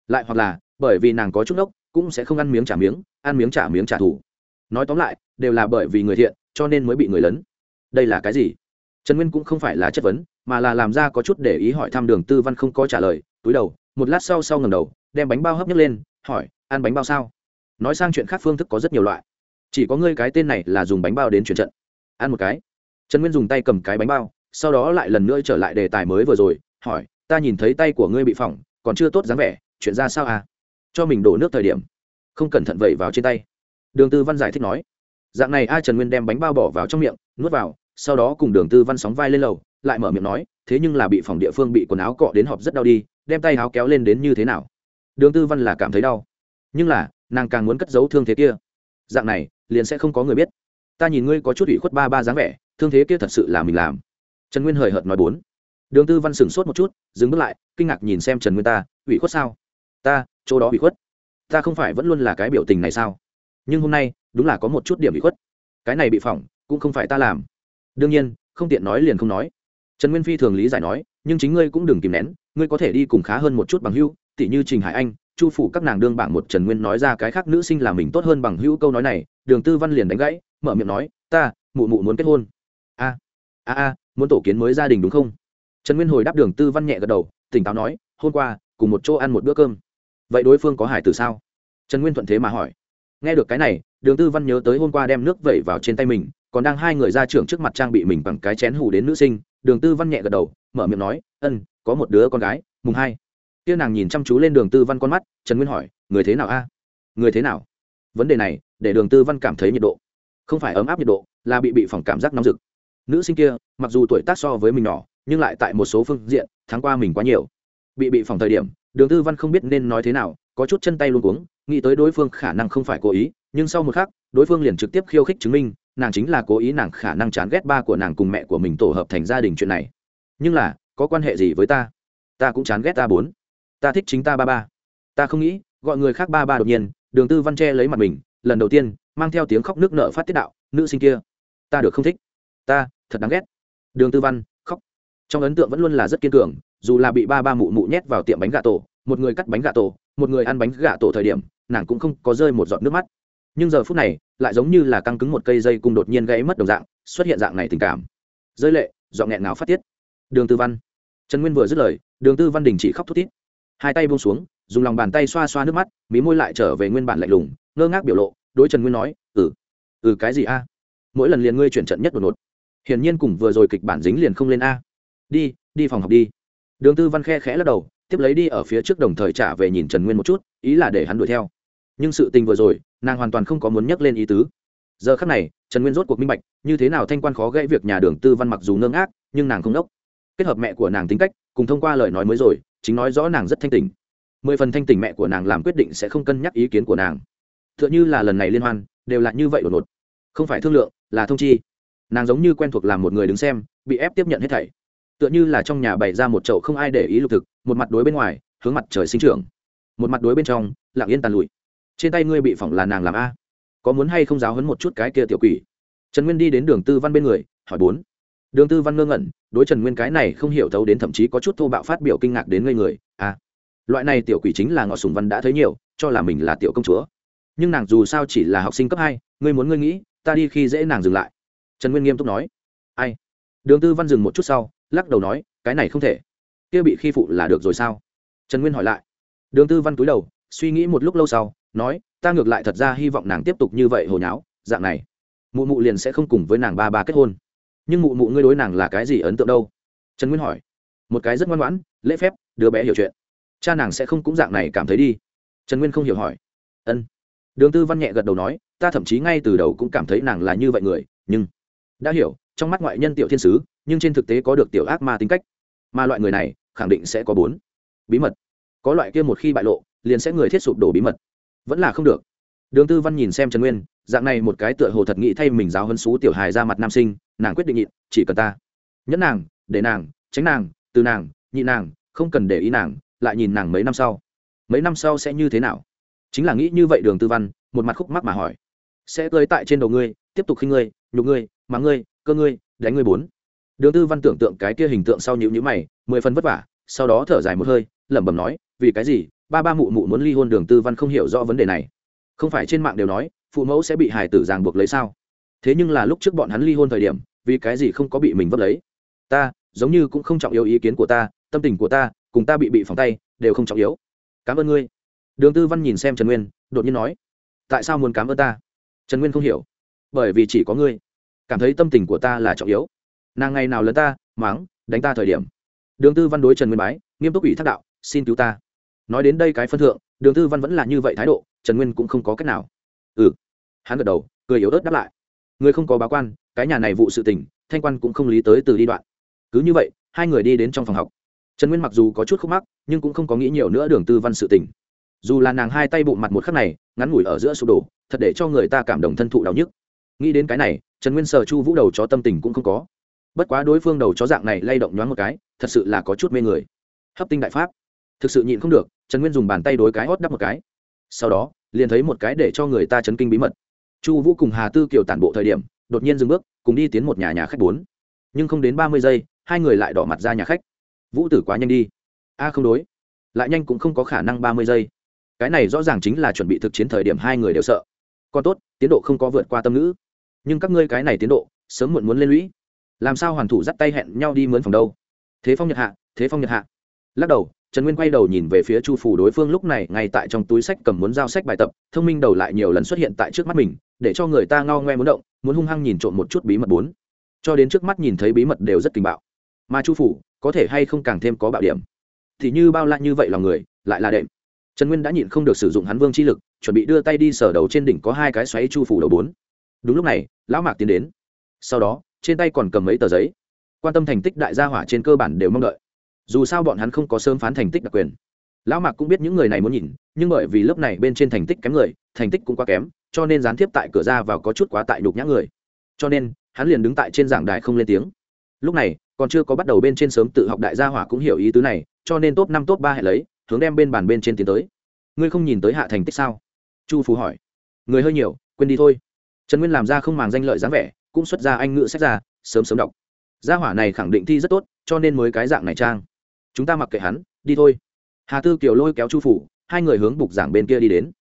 Lại hoặc là, bởi vì nàng có chút ốc cũng sẽ không ăn miếng trả miếng, ăn miếng trả miếng trả thù. Nói tóm lại, đều là bởi vì người thiện, cho nên mới bị người lấn. Đây là cái gì? Trần nguyên cũng không phải là chất vấn, mà là làm ra có chút để ý hỏi thăm đường tư văn không có trả lời, túi đầu, một lát sau sau ngầm đầu, đem bánh bao hấp nhấc lên, hỏi, ăn bánh bao sao? Nói sang chuyện khác phương thức có rất nhiều loại chỉ có ngươi cái tên này là dùng bánh bao đến chuyển trận. Ăn một cái. Trần nguyên dùng tay cầm cái bánh bao, sau đó lại lần nữa trở lại đề tài mới vừa rồi, hỏi, ta nhìn thấy tay của ngươi bị phỏng, còn chưa tốt dáng vẻ, chuyện ra sao à? Cho mình đổ nước thời điểm. Không cẩn thận vẩy vào trên tay. Đường tư văn giải thích nói, dạng này a trần nguyên đem bánh bao bỏ vào trong miệng, nuốt vào, sau đó cùng đường tư văn sóng vai lên lầu, lại mở miệng nói, thế nhưng là bị phòng địa phương bị quần áo cọ đến họp rất đau đi, đem tay áo kéo lên đến như thế nào? Đường tư văn là cảm thấy đau. Nhưng là, nàng càng muốn cất giấu thương thế kia dạng này, liền sẽ không có người biết. Ta nhìn ngươi có chút ủy khuất ba ba dáng vẻ, thương thế kia thật sự là mình làm. Trần nguyên hời hợt nói bốn. Đường tư văn sửng sốt một chút, dừng bước lại, kinh ngạc nhìn xem trần nguyên ta, ủy khuất sao? Ta, chỗ đó ủy khuất. Ta không phải vẫn luôn là cái biểu tình này sao? Nhưng hôm nay, đúng là có một chút điểm ủy khuất. Cái này bị phỏng, cũng không phải ta làm. Đương nhiên, không tiện nói liền không nói. Trần nguyên phi thường lý giải nói, nhưng chính ngươi cũng đừng kìm nén, ngươi có thể đi cùng khá hơn một chút bằng hữu tỷ như trình hải anh chu phủ các nàng đương bảng một trần nguyên nói ra cái khác nữ sinh là mình tốt hơn bằng hữu câu nói này, đường tư văn liền đánh gãy, mở miệng nói, ta, mụ mụ muốn kết hôn. A a a, muốn tổ kiến mới gia đình đúng không? Trần nguyên hồi đáp đường tư văn nhẹ gật đầu, tỉnh táo nói, hôm qua, cùng một chỗ ăn một bữa cơm. Vậy đối phương có hải từ sao? Trần nguyên thuận thế mà hỏi. Nghe được cái này, đường tư văn nhớ tới hôm qua đem nước vẩy vào trên tay mình, còn đang hai người ra trưởng trước mặt trang bị mình bằng cái chén hù đến nữ sinh, đường tư văn nhẹ gật đầu, mở miệng nói, ân, có một đứa con gái, mùng hai kia nàng nhìn chăm chú lên đường tư văn con mắt, trần nguyên hỏi, người thế nào a? Người thế nào? Vấn đề này, để đường tư văn cảm thấy nhiệt độ. Không phải ấm áp nhiệt độ, là bị bị phỏng cảm giác nóng rực. Nữ sinh kia, mặc dù tuổi tác so với mình nhỏ, nhưng lại tại một số phương diện tháng qua mình quá nhiều. Bị bị phỏng thời điểm, đường tư văn không biết nên nói thế nào, có chút chân tay luôn cuống, nghĩ tới đối phương khả năng không phải cố ý, nhưng sau một khắc, đối phương liền trực tiếp khiêu khích chứng minh, nàng chính là cố ý nàng khả năng chán ghét ba của nàng cùng mẹ của mình tổ hợp thành gia đình chuyện này. Nhưng là, có quan hệ gì với ta? Ta cũng chán ghét ta bốn ta thích chính ta ba ba. Ta không nghĩ, gọi người khác ba ba đột nhiên, đường tư văn che lấy mặt mình, lần đầu tiên, mang theo tiếng khóc nước nợ phát tiết đạo, nữ sinh kia, ta được không thích. Ta, thật đáng ghét. Đường tư văn khóc. Trong ấn tượng vẫn luôn là rất kiên cường, dù là bị ba ba mụ mụ nhét vào tiệm bánh gà tổ, một người cắt bánh gà tổ, một người ăn bánh gà tổ thời điểm, nàng cũng không có rơi một giọt nước mắt. Nhưng giờ phút này, lại giống như là căng cứng một cây dây cung đột nhiên gãy mất đồng dạng, xuất hiện dạng này tình cảm. Rơi lệ dọn nghẹn ngào phát tiết. Đường tư văn. Trần nguyên vừa dứt lời, đường tư văn đình chỉ khóc thút thít hai tay buông xuống, dùng lòng bàn tay xoa xoa nước mắt, mí môi lại trở về nguyên bản lạnh lùng, ngơ ngác biểu lộ, đối trần nguyên nói ừ ừ cái gì a? Mỗi lần liền ngươi chuyển trận nhất đột ngột. Hiển nhiên cùng vừa rồi kịch bản dính liền không lên a. Đi đi phòng học đi. Đường tư văn khe khẽ lắc đầu, tiếp lấy đi ở phía trước đồng thời trả về nhìn trần nguyên một chút, ý là để hắn đuổi theo. Nhưng sự tình vừa rồi, nàng hoàn toàn không có muốn nhắc lên ý tứ. Giờ khắc này, trần nguyên rốt cuộc minh bạch, như thế nào thanh quan khó gãy việc nhà đường tư văn mặc dù ngơ ngác, nhưng nàng không đốc. Kết hợp mẹ của nàng tính cách cùng thông qua lời nói mới rồi, chính nói rõ nàng rất thanh tình mười phần thanh tình mẹ của nàng làm quyết định sẽ không cân nhắc ý kiến của nàng. T h ư ợ n h ư là lần này liên hoan, đều là như vậy đột ngột. Không phải thương lượng, là thông chi. Nàng giống như quen thuộc làm một người đứng xem, bị ép tiếp nhận hết thảy. Tựa như là trong nhà bày ra một chậu không ai để ý lục thực, một mặt đối bên ngoài, hướng mặt trời sinh trưởng. Một mặt đối bên trong, lặng yên tàn lụi. Trên tay ngươi bị phỏng là nàng làm a. Có muốn hay không giáo hấn một chút cái kia tiểu quỷ? Trần nguyên đi đến đường tư văn bên người, hỏi bốn. Đường tư văn ngơ ngẩn đối trần nguyên cái này không hiểu thấu đến thậm chí có chút thô bạo phát biểu kinh ngạc đến ngây người À, loại này tiểu quỷ chính là ngọ sùng văn đã thấy nhiều cho là mình là tiểu công chúa. Nhưng nàng dù sao chỉ là học sinh cấp hai ngươi muốn ngươi nghĩ ta đi khi dễ nàng dừng lại. Trần nguyên nghiêm túc nói ai? Đường tư văn dừng một chút sau lắc đầu nói cái này không thể. Kia bị khi phụ là được rồi sao? Trần nguyên hỏi lại. Đường tư văn cúi đầu suy nghĩ một lúc lâu sau nói ta ngược lại thật ra hy vọng nàng tiếp tục như vậy hồi nháo dạng này. Mụ mụ liền sẽ không cùng với nàng ba ba kết hôn nhưng mụ mụ ngươi đối nàng là cái gì ấn tượng đâu? Trần nguyên hỏi. Một cái rất ngoan ngoãn, lễ phép, đứa bé hiểu chuyện. Cha nàng sẽ không cũng dạng này cảm thấy đi. Trần nguyên không hiểu hỏi. Ân. Đường tư văn nhẹ gật đầu nói, ta thậm chí ngay từ đầu cũng cảm thấy nàng là như vậy người, nhưng đã hiểu, trong mắt ngoại nhân tiểu thiên sứ, nhưng trên thực tế có được tiểu ác ma tính cách. Mà loại người này, khẳng định sẽ có bốn. Bí mật. Có loại kia một khi bại lộ, liền sẽ người thiết sụp đổ bí mật. Vẫn là không được. Đường tư văn nhìn xem trần nguyên, dạng này một cái tựa hồ thật nghĩ thay mình giáo hân xú tiểu hài ra mặt nam sinh nàng quyết định nhịn, chỉ cần ta. Nhẫn nàng, để nàng, tránh nàng, từ nàng, nhị nàng, không cần để ý nàng, lại nhìn nàng mấy năm sau. Mấy năm sau sẽ như thế nào? Chính là nghĩ như vậy đường tư văn, một mặt khúc mắc mà hỏi. Sẽ tới tại trên đầu ngươi, tiếp tục khi ngươi, nhục ngươi mắng ngươi, cơ ngươi, đánh ngươi bốn. Đường tư văn tưởng tượng cái kia hình tượng sau nhịu nhữ mày, mười phần vất vả, sau đó thở dài một hơi, lẩm bẩm nói, vì cái gì? Ba ba mụ mụ muốn ly hôn đường tư văn không hiểu rõ vấn đề này. Không phải trên mạng đều nói, phụ mẫu sẽ bị hài tử ràng buộc lấy sao? Thế nhưng là lúc trước bọn hắn ly hôn thời điểm vì cái gì không có bị mình vấp lấy? Ta, giống như cũng không trọng yếu ý kiến của ta, tâm tình của ta, cùng ta bị bị phòng tay, đều không trọng yếu. Cảm ơn ngươi. Đường tư văn nhìn xem trần nguyên, đột nhiên nói, tại sao muốn cảm ơn ta? Trần nguyên không hiểu, bởi vì chỉ có ngươi. Cảm thấy tâm tình của ta là trọng yếu. Nàng ngày nào lớn ta, mắng, đánh ta thời điểm. Đường tư văn đối trần nguyên bái, nghiêm túc ủy thác đạo, xin cứu ta. Nói đến đây cái phân thượng, đường tư văn vẫn là như vậy thái độ, trần nguyên cũng không có cách nào. Ừ. Hắn gật đầu, cười yếu ớt đáp lại người không có báo quan cái nhà này vụ sự tình, thanh quan cũng không lý tới từ đi đoạn. Cứ như vậy, hai người đi đến trong phòng học. Trần nguyên mặc dù có chút khúc mắc, nhưng cũng không có nghĩ nhiều nữa đường tư văn sự tình. Dù là nàng hai tay bụng mặt một khắc này, ngắn ngủi ở giữa sụp đổ, thật để cho người ta cảm động thân thụ đau nhức. Nghĩ đến cái này, trần nguyên sờ chu vũ đầu chó tâm tình cũng không có. Bất quá đối phương đầu chó dạng này lay động nhoáng một cái, thật sự là có chút mê người. Hấp tinh đại pháp. Thực sự nhịn không được, trần nguyên dùng bàn tay đối cái hót đắp một cái. Sau đó, liền thấy một cái để cho người ta chấn kinh bí mật. Chu vũ cùng hà tư kiều tản bộ thời điểm đột nhiên dừng bước, cùng đi tiến một nhà nhà khách bốn. Nhưng không đến ba mươi giây, hai người lại đỏ mặt ra nhà khách. Vũ tử quá nhanh đi. A, không đối. Lại nhanh cũng không có khả năng ba mươi giây. Cái này rõ ràng chính là chuẩn bị thực chiến thời điểm hai người đều sợ. Còn tốt, tiến độ không có vượt qua tâm ngữ. Nhưng các ngươi cái này tiến độ, sớm muộn muốn lên lũy. Làm sao hoàn thủ dắt tay hẹn nhau đi mướn phòng đâu? Thế phong nhật hạ, thế phong nhật hạ. Lắc đầu, trần nguyên quay đầu nhìn về phía chu phủ đối phương lúc này, ngay tại trong túi sách cầm muốn giao sách bài tập, thông minh đầu lại nhiều lần xuất hiện tại trước mắt mình, để cho người ta ngao ngoe muốn động muốn hung hăng nhìn trộm một chút bí mật bốn. Cho đến trước mắt nhìn thấy bí mật đều rất kinh bạo. Mà chu phủ, có thể hay không càng thêm có bạo điểm? Thì như bao la như vậy lòng người, lại là đệm. Trần nguyên đã nhịn không được sử dụng hắn vương chi lực, chuẩn bị đưa tay đi sở đầu trên đỉnh có hai cái xoáy chu phủ đầu bốn. Đúng lúc này, lão mạc tiến đến. Sau đó, trên tay còn cầm mấy tờ giấy. Quan tâm thành tích đại gia hỏa trên cơ bản đều mong đợi. Dù sao bọn hắn không có sớm phán thành tích đặc quyền. Lão mạc cũng biết những người này muốn nhìn, nhưng bởi vì lớp này bên trên thành tích kém người, thành tích cũng quá kém cho nên gián tiếp tại cửa ra vào có chút quá tại nhục nhã người. Cho nên, hắn liền đứng tại trên giảng đài không lên tiếng. Lúc này, còn chưa có bắt đầu bên trên sớm tự học đại gia hỏa cũng hiểu ý tứ này, cho nên top năm, top ba hãy lấy, hướng đem bên bàn bên trên tiến tới. Ngươi không nhìn tới hạ thành tích sao? Chu phú hỏi. Người hơi nhiều, quên đi thôi. Trần nguyên làm ra không màng danh lợi dáng vẻ, cũng xuất ra anh ngữ sách ra, sớm sớm đọc. Gia hỏa này khẳng định thi rất tốt, cho nên mới cái dạng này trang. Chúng ta mặc kệ hắn, đi thôi. Hà tư kiều lôi kéo chu phủ hai người hướng bục giảng bên kia đi đến.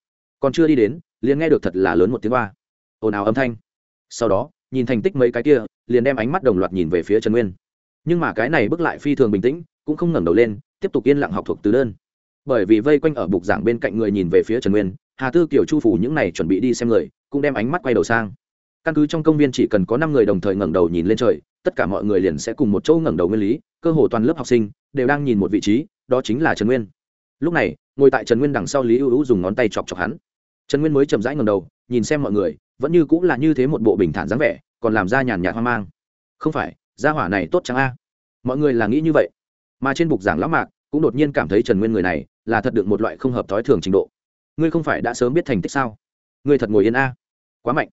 Còn chưa đi đến liền nghe được thật là lớn một tiếng ba ồn ào âm thanh. Sau đó, nhìn thành tích mấy cái kia, liền đem ánh mắt đồng loạt nhìn về phía trần nguyên. Nhưng mà cái này bước lại phi thường bình tĩnh, cũng không ngẩng đầu lên, tiếp tục yên lặng học thuộc từ đơn. Bởi vì vây quanh ở bục giảng bên cạnh người nhìn về phía trần nguyên, hà tư kiểu chu phủ những này chuẩn bị đi xem người, cũng đem ánh mắt quay đầu sang. Căn cứ trong công viên chỉ cần có năm người đồng thời ngẩng đầu nhìn lên trời, tất cả mọi người liền sẽ cùng một chỗ ngẩng đầu nguyên lý, cơ hồ toàn lớp học sinh đều đang nhìn một vị trí, đó chính là trần nguyên. Lúc này, ngồi tại trần nguyên đằng sau lý ưu ưu dùng ngón tay chọc chọc hắn trần nguyên mới chậm rãi ngẩng đầu, nhìn xem mọi người, vẫn như cũng là như thế một bộ bình thản dáng vẻ, còn làm ra nhàn nhạt hoang mang. Không phải, gia hỏa này tốt chẳng a? Mọi người là nghĩ như vậy. Mà trên bục giảng lão mạc, cũng đột nhiên cảm thấy trần nguyên người này, là thật được một loại không hợp thói thường trình độ. Ngươi không phải đã sớm biết thành tích sao? Ngươi thật ngồi yên a. Quá mạnh.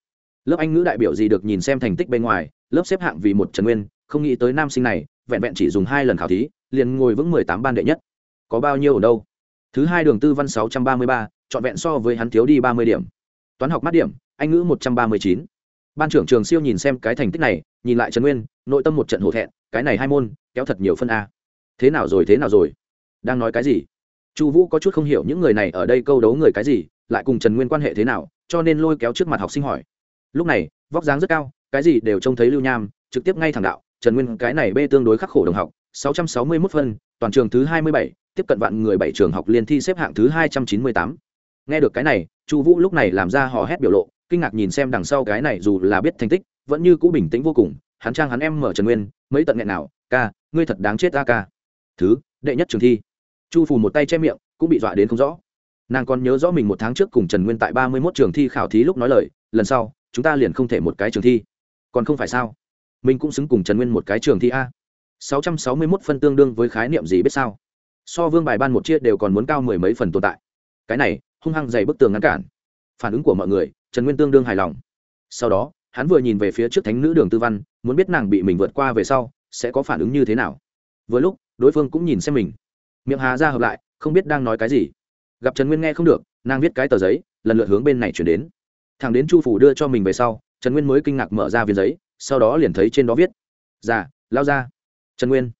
Lớp anh ngữ đại biểu gì được nhìn xem thành tích bên ngoài, lớp xếp hạng vì một trần nguyên, không nghĩ tới nam sinh này, vẹn vẹn chỉ dùng hai lần khảo thí, liền ngồi vững mười tám ban đệ nhất. Có bao nhiêu ở đâu? Thứ hai đường tư văn sáu trăm ba mươi ba trọn vẹn so với hắn thiếu đi ba mươi điểm. Toán học mắt điểm, anh ngữ một trăm ba mươi chín. Ban trưởng trường siêu nhìn xem cái thành tích này, nhìn lại trần nguyên, nội tâm một trận hổ thẹn, cái này hai môn, kéo thật nhiều phân a. Thế nào rồi, thế nào rồi? Đang nói cái gì? Chu vũ có chút không hiểu những người này ở đây câu đấu người cái gì, lại cùng trần nguyên quan hệ thế nào, cho nên lôi kéo trước mặt học sinh hỏi. Lúc này, vóc dáng rất cao, cái gì đều trông thấy lưu nham, trực tiếp ngay thẳng đạo, trần nguyên, cái này bê tương đối khắc khổ đồng học, sáu trăm sáu mươi 661 phân, toàn trường thứ hai mươi bảy, tiếp cận vạn người bảy trường học liên thi xếp hạng thứ hai trăm chín mươi tám nghe được cái này, chu vũ lúc này làm ra hò hét biểu lộ, kinh ngạc nhìn xem đằng sau cái này dù là biết thành tích, vẫn như cũ bình tĩnh vô cùng. Hắn trang hắn em mở trần nguyên, mấy tận nghẹn nào, ca, ngươi thật đáng chết ta ca. Thứ, đệ nhất trường thi. Chu phù một tay che miệng, cũng bị dọa đến không rõ. Nàng còn nhớ rõ mình một tháng trước cùng trần nguyên tại ba mươi mốt trường thi khảo thí lúc nói lời, lần sau, chúng ta liền không thể một cái trường thi. Còn không phải sao? Mình cũng xứng cùng trần nguyên một cái trường thi a. sáu trăm sáu mươi mốt phân tương đương với khái niệm gì biết sao? So vương bài ban một chia đều còn muốn cao mười mấy phần tồn tại. Cái này hung hăng dày bức tường ngăn cản. Phản ứng của mọi người, trần nguyên tương đương hài lòng. Sau đó, hắn vừa nhìn về phía trước thánh nữ đường tư văn, muốn biết nàng bị mình vượt qua về sau, sẽ có phản ứng như thế nào. Vừa lúc, đối phương cũng nhìn xem mình. Miệng hà ra hợp lại, không biết đang nói cái gì. Gặp trần nguyên nghe không được, nàng viết cái tờ giấy, lần lượt hướng bên này chuyển đến. Thằng đến chu phủ đưa cho mình về sau, trần nguyên mới kinh ngạc mở ra viên giấy, sau đó liền thấy trên đó viết, già, lao ra. Trần nguyên,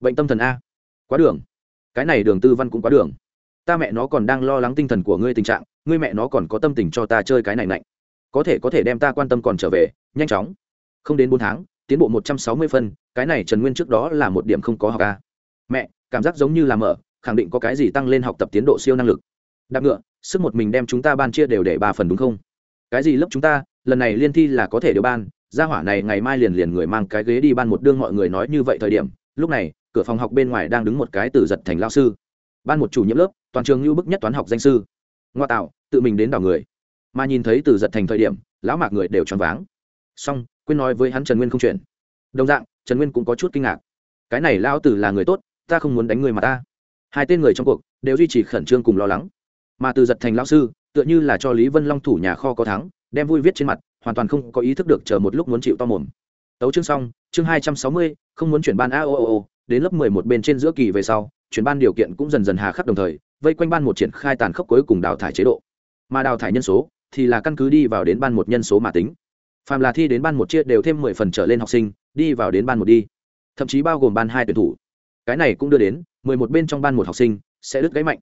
bệnh tâm thần a. Quá đường. Cái này đường tư văn cũng quá đường ta mẹ nó còn đang lo lắng tinh thần của ngươi tình trạng, ngươi mẹ nó còn có tâm tình cho ta chơi cái này lạnh có thể có thể đem ta quan tâm còn trở về, nhanh chóng. Không đến bốn tháng, tiến bộ một trăm sáu mươi phân, cái này trần nguyên trước đó là một điểm không có học a mẹ, cảm giác giống như là mở, khẳng định có cái gì tăng lên học tập tiến độ siêu năng lực. Đạp ngựa, sức một mình đem chúng ta ban chia đều để ba phần đúng không? Cái gì lớp chúng ta, lần này liên thi là có thể đều ban, gia hỏa này ngày mai liền liền người mang cái ghế đi ban một đương mọi người nói như vậy thời điểm, lúc này, cửa phòng học bên ngoài đang đứng một cái từ giật thành lao sư. Ban một chủ nhiệm lớp toàn trường lưu bức nhất toán học danh sư. Ngoa tạo, tự mình đến đảo người. Mà nhìn thấy từ giật thành thời điểm, lão mạc người đều choáng váng. Xong, quên nói với hắn trần nguyên không chuyển. đồng dạng, trần nguyên cũng có chút kinh ngạc. Cái này lão tử là người tốt, ta không muốn đánh người mà ta. Hai tên người trong cuộc, đều duy trì khẩn trương cùng lo lắng. Mà từ giật thành lão sư, tựa như là cho lý vân long thủ nhà kho có thắng, đem vui viết trên mặt, hoàn toàn không có ý thức được chờ một lúc muốn chịu to mồm. Tấu chương xong, chương hai trăm sáu mươi, không muốn chuyển ban a o o o, đến lớp mười một bên trên giữa kỳ về sau, chuyển ban điều kiện cũng dần dần hà khắc đồng thời vây quanh ban một triển khai tàn khốc cuối cùng đào thải chế độ. Mà đào thải nhân số thì là căn cứ đi vào đến ban một nhân số mà tính. Phàm là thi đến ban một chia đều thêm mười phần trở lên học sinh, đi vào đến ban một đi. Thậm chí bao gồm ban hai tuyển thủ. Cái này cũng đưa đến, mười một bên trong ban một học sinh sẽ đứt gãy mạnh.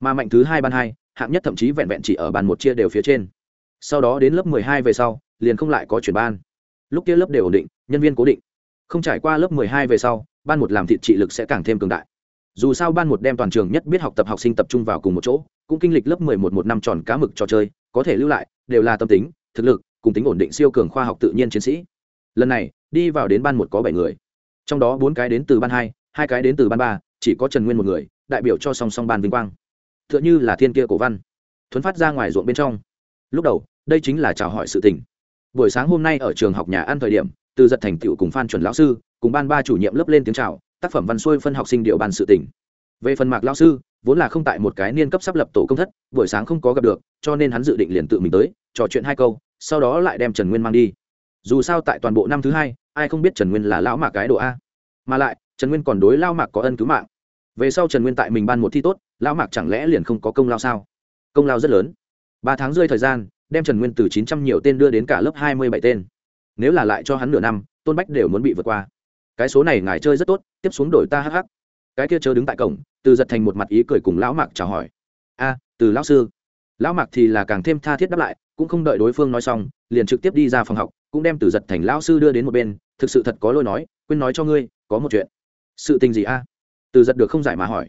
Mà mạnh thứ hai ban hai, hạng nhất thậm chí vẹn vẹn chỉ ở ban một chia đều phía trên. Sau đó đến lớp mười hai về sau, liền không lại có chuyển ban. Lúc kia lớp đều ổn định, nhân viên cố định. Không trải qua lớp mười hai về sau, ban một làm thị trị lực sẽ càng thêm cường đại dù sao ban một đem toàn trường nhất biết học tập học sinh tập trung vào cùng một chỗ, cũng kinh lịch lớp mười một một năm tròn cá mực trò chơi, có thể lưu lại, đều là tâm tính, thực lực, cùng tính ổn định siêu cường khoa học tự nhiên chiến sĩ. Lần này, đi vào đến ban một có bảy người. Trong đó bốn cái đến từ ban hai hai cái đến từ ban ba, chỉ có trần nguyên một người, đại biểu cho song song ban vinh quang. T h ư ợ n h ư là thiên kia cổ văn, thuấn phát ra ngoài ruộng bên trong. Lúc đầu, đây chính là chào hỏi sự tình. Buổi sáng hôm nay ở trường học nhà ăn thời điểm, từ giật thành tựu cùng phan chuẩn lão sư, cùng ban ba chủ nhiệm lớp lên tiếng chào tác phẩm văn xuôi phân học sinh điệu bàn sự tỉnh về phần mạc lão sư, vốn là không tại một cái niên cấp sắp lập tổ công thất, buổi sáng không có gặp được, cho nên hắn dự định liền tự mình tới, trò chuyện hai câu, sau đó lại đem trần nguyên mang đi. Dù sao tại toàn bộ năm thứ hai, ai không biết trần nguyên là lão mạc cái độ a. Mà lại, trần nguyên còn đối lao mạc có ân cứu mạng. Về sau trần nguyên tại mình ban một thi tốt, lão mạc chẳng lẽ liền không có công lao sao? Công lao rất lớn. Ba tháng rơi thời gian, đem trần nguyên từ chín trăm nhiều tên đưa đến cả lớp hai mươi bảy tên. Nếu là lại cho hắn nửa năm, tôn bách đều muốn bị vượt qua cái số này ngài chơi rất tốt, tiếp xuống đổi ta hh cái kia chớ đứng tại cổng, từ giật thành một mặt ý cười cùng lão mạc chào hỏi. A, từ lão sư. Lão mạc thì là càng thêm tha thiết đáp lại, cũng không đợi đối phương nói xong, liền trực tiếp đi ra phòng học, cũng đem từ giật thành lão sư đưa đến một bên, thực sự thật có lỗi nói, quên nói cho ngươi, có một chuyện. Sự tình gì a? Từ giật được không giải mà hỏi.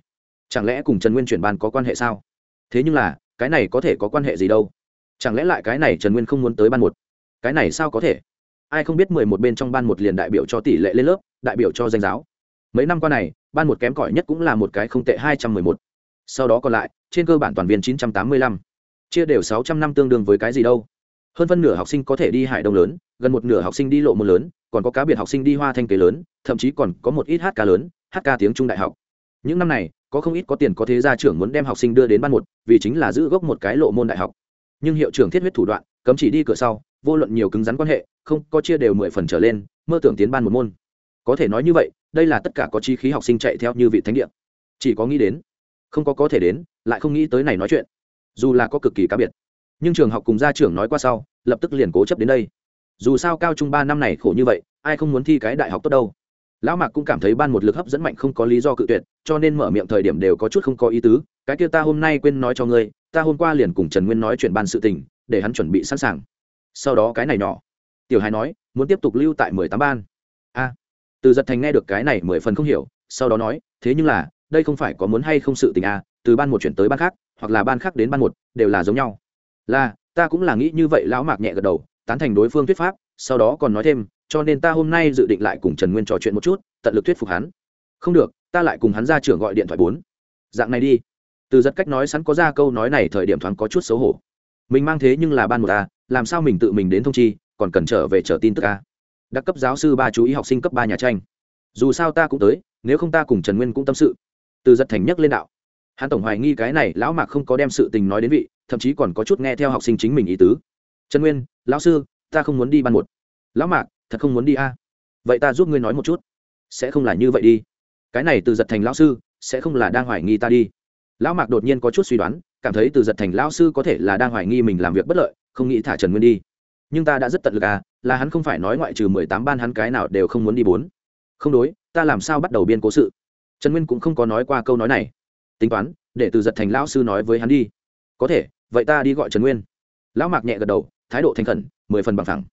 Chẳng lẽ cùng trần nguyên chuyển bàn có quan hệ sao? Thế nhưng là, cái này có thể có quan hệ gì đâu? Chẳng lẽ lại cái này trần nguyên không muốn tới ban một? Cái này sao có thể? Ai không biết mười một bên trong ban một liền đại biểu cho tỷ lệ lên lớp, đại biểu cho danh giáo. Mấy năm qua này, ban một kém cỏi nhất cũng là một cái không tệ hai trăm mười một. Sau đó còn lại, trên cơ bản toàn viên chín trăm tám mươi lăm. Chia đều sáu trăm năm tương đương với cái gì đâu. Hơn phân nửa học sinh có thể đi hải đông lớn, gần một nửa học sinh đi lộ môn lớn, còn có cá biệt học sinh đi hoa thanh kế lớn, thậm chí còn có một ít hát ca lớn, hát ca tiếng trung đại học. Những năm này, có không ít có tiền có thế gia trưởng muốn đem học sinh đưa đến ban một, vì chính là giữ gốc một cái lộ môn đại học. Nhưng hiệu trưởng thiết huyết thủ đoạn cấm chỉ đi cửa sau, vô luận nhiều cứng rắn quan hệ, không có chia đều mười phần trở lên, mơ tưởng tiến ban một môn. Có thể nói như vậy, đây là tất cả có chi khí học sinh chạy theo như vị thánh địa. Chỉ có nghĩ đến, không có có thể đến, lại không nghĩ tới này nói chuyện. Dù là có cực kỳ cá biệt, nhưng trường học cùng gia trưởng nói qua sau, lập tức liền cố chấp đến đây. Dù sao cao trung ba năm này khổ như vậy, ai không muốn thi cái đại học tốt đâu. Lão mạc cũng cảm thấy ban một lực hấp dẫn mạnh không có lý do cự tuyệt, cho nên mở miệng thời điểm đều có chút không có ý tứ. Cái kia ta hôm nay quên nói cho ngươi, ta hôm qua liền cùng trần nguyên nói chuyện ban sự tình để hắn chuẩn bị sẵn sàng. Sau đó cái này nhỏ. Tiểu hài nói, muốn tiếp tục lưu tại mười tám ban. A. Từ giật thành nghe được cái này mười phần không hiểu, sau đó nói, thế nhưng là, đây không phải có muốn hay không sự tình a từ ban một chuyển tới ban khác, hoặc là ban khác đến ban một, đều là giống nhau. Là, ta cũng là nghĩ như vậy, lão mạc nhẹ gật đầu, tán thành đối phương thuyết pháp, sau đó còn nói thêm, cho nên ta hôm nay dự định lại cùng trần nguyên trò chuyện một chút, tận lực thuyết phục hắn. Không được, ta lại cùng hắn ra trưởng gọi điện thoại bốn. Dạng này đi. Từ giật cách nói sẵn có ra câu nói này thời điểm thoáng có chút xấu hổ mình mang thế nhưng là ban một a, làm sao mình tự mình đến thông chi, còn cần trở về chờ tin tức a. Đặc cấp giáo sư ba chú ý học sinh cấp ba nhà tranh. Dù sao ta cũng tới, nếu không ta cùng trần nguyên cũng tâm sự. Từ giật thành nhất lên đạo. Hắn tổng hoài nghi cái này, lão mạc không có đem sự tình nói đến vị, thậm chí còn có chút nghe theo học sinh chính mình ý tứ. Trần nguyên, lão sư, ta không muốn đi ban một. Lão mạc, thật không muốn đi a. Vậy ta giúp ngươi nói một chút. Sẽ không là như vậy đi. Cái này từ giật thành lão sư, sẽ không là đang hoài nghi ta đi lão mạc đột nhiên có chút suy đoán, cảm thấy từ giật thành lão sư có thể là đang hoài nghi mình làm việc bất lợi, không nghĩ thả trần nguyên đi. Nhưng ta đã rất tận lực à là hắn không phải nói ngoại trừ mười tám ban hắn cái nào đều không muốn đi bốn. Không đối, ta làm sao bắt đầu biên cố sự? Trần nguyên cũng không có nói qua câu nói này. Tính toán, để từ giật thành lão sư nói với hắn đi. Có thể, vậy ta đi gọi trần nguyên. Lão mạc nhẹ gật đầu, thái độ thành khẩn, mười phần bằng thẳng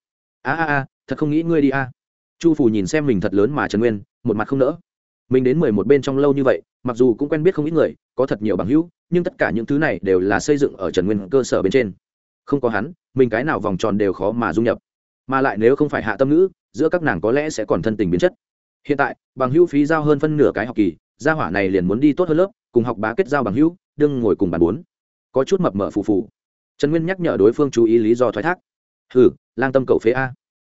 a a a, thật không nghĩ ngươi đi a. Chu phủ nhìn xem mình thật lớn mà trần nguyên, một mặt không nỡ mình đến mười một bên trong lâu như vậy, mặc dù cũng quen biết không ít người, có thật nhiều bằng hữu, nhưng tất cả những thứ này đều là xây dựng ở trần nguyên cơ sở bên trên. Không có hắn, mình cái nào vòng tròn đều khó mà dung nhập. Mà lại nếu không phải hạ tâm ngữ, giữa các nàng có lẽ sẽ còn thân tình biến chất. Hiện tại, bằng hữu phí giao hơn phân nửa cái học kỳ, gia hỏa này liền muốn đi tốt hơn lớp, cùng học bá kết giao bằng hữu đương ngồi cùng bàn bốn. Có chút mập mờ phù phù. Trần nguyên nhắc nhở đối phương chú ý lý do thoái thác. Hừ, lang tâm cầu phế a.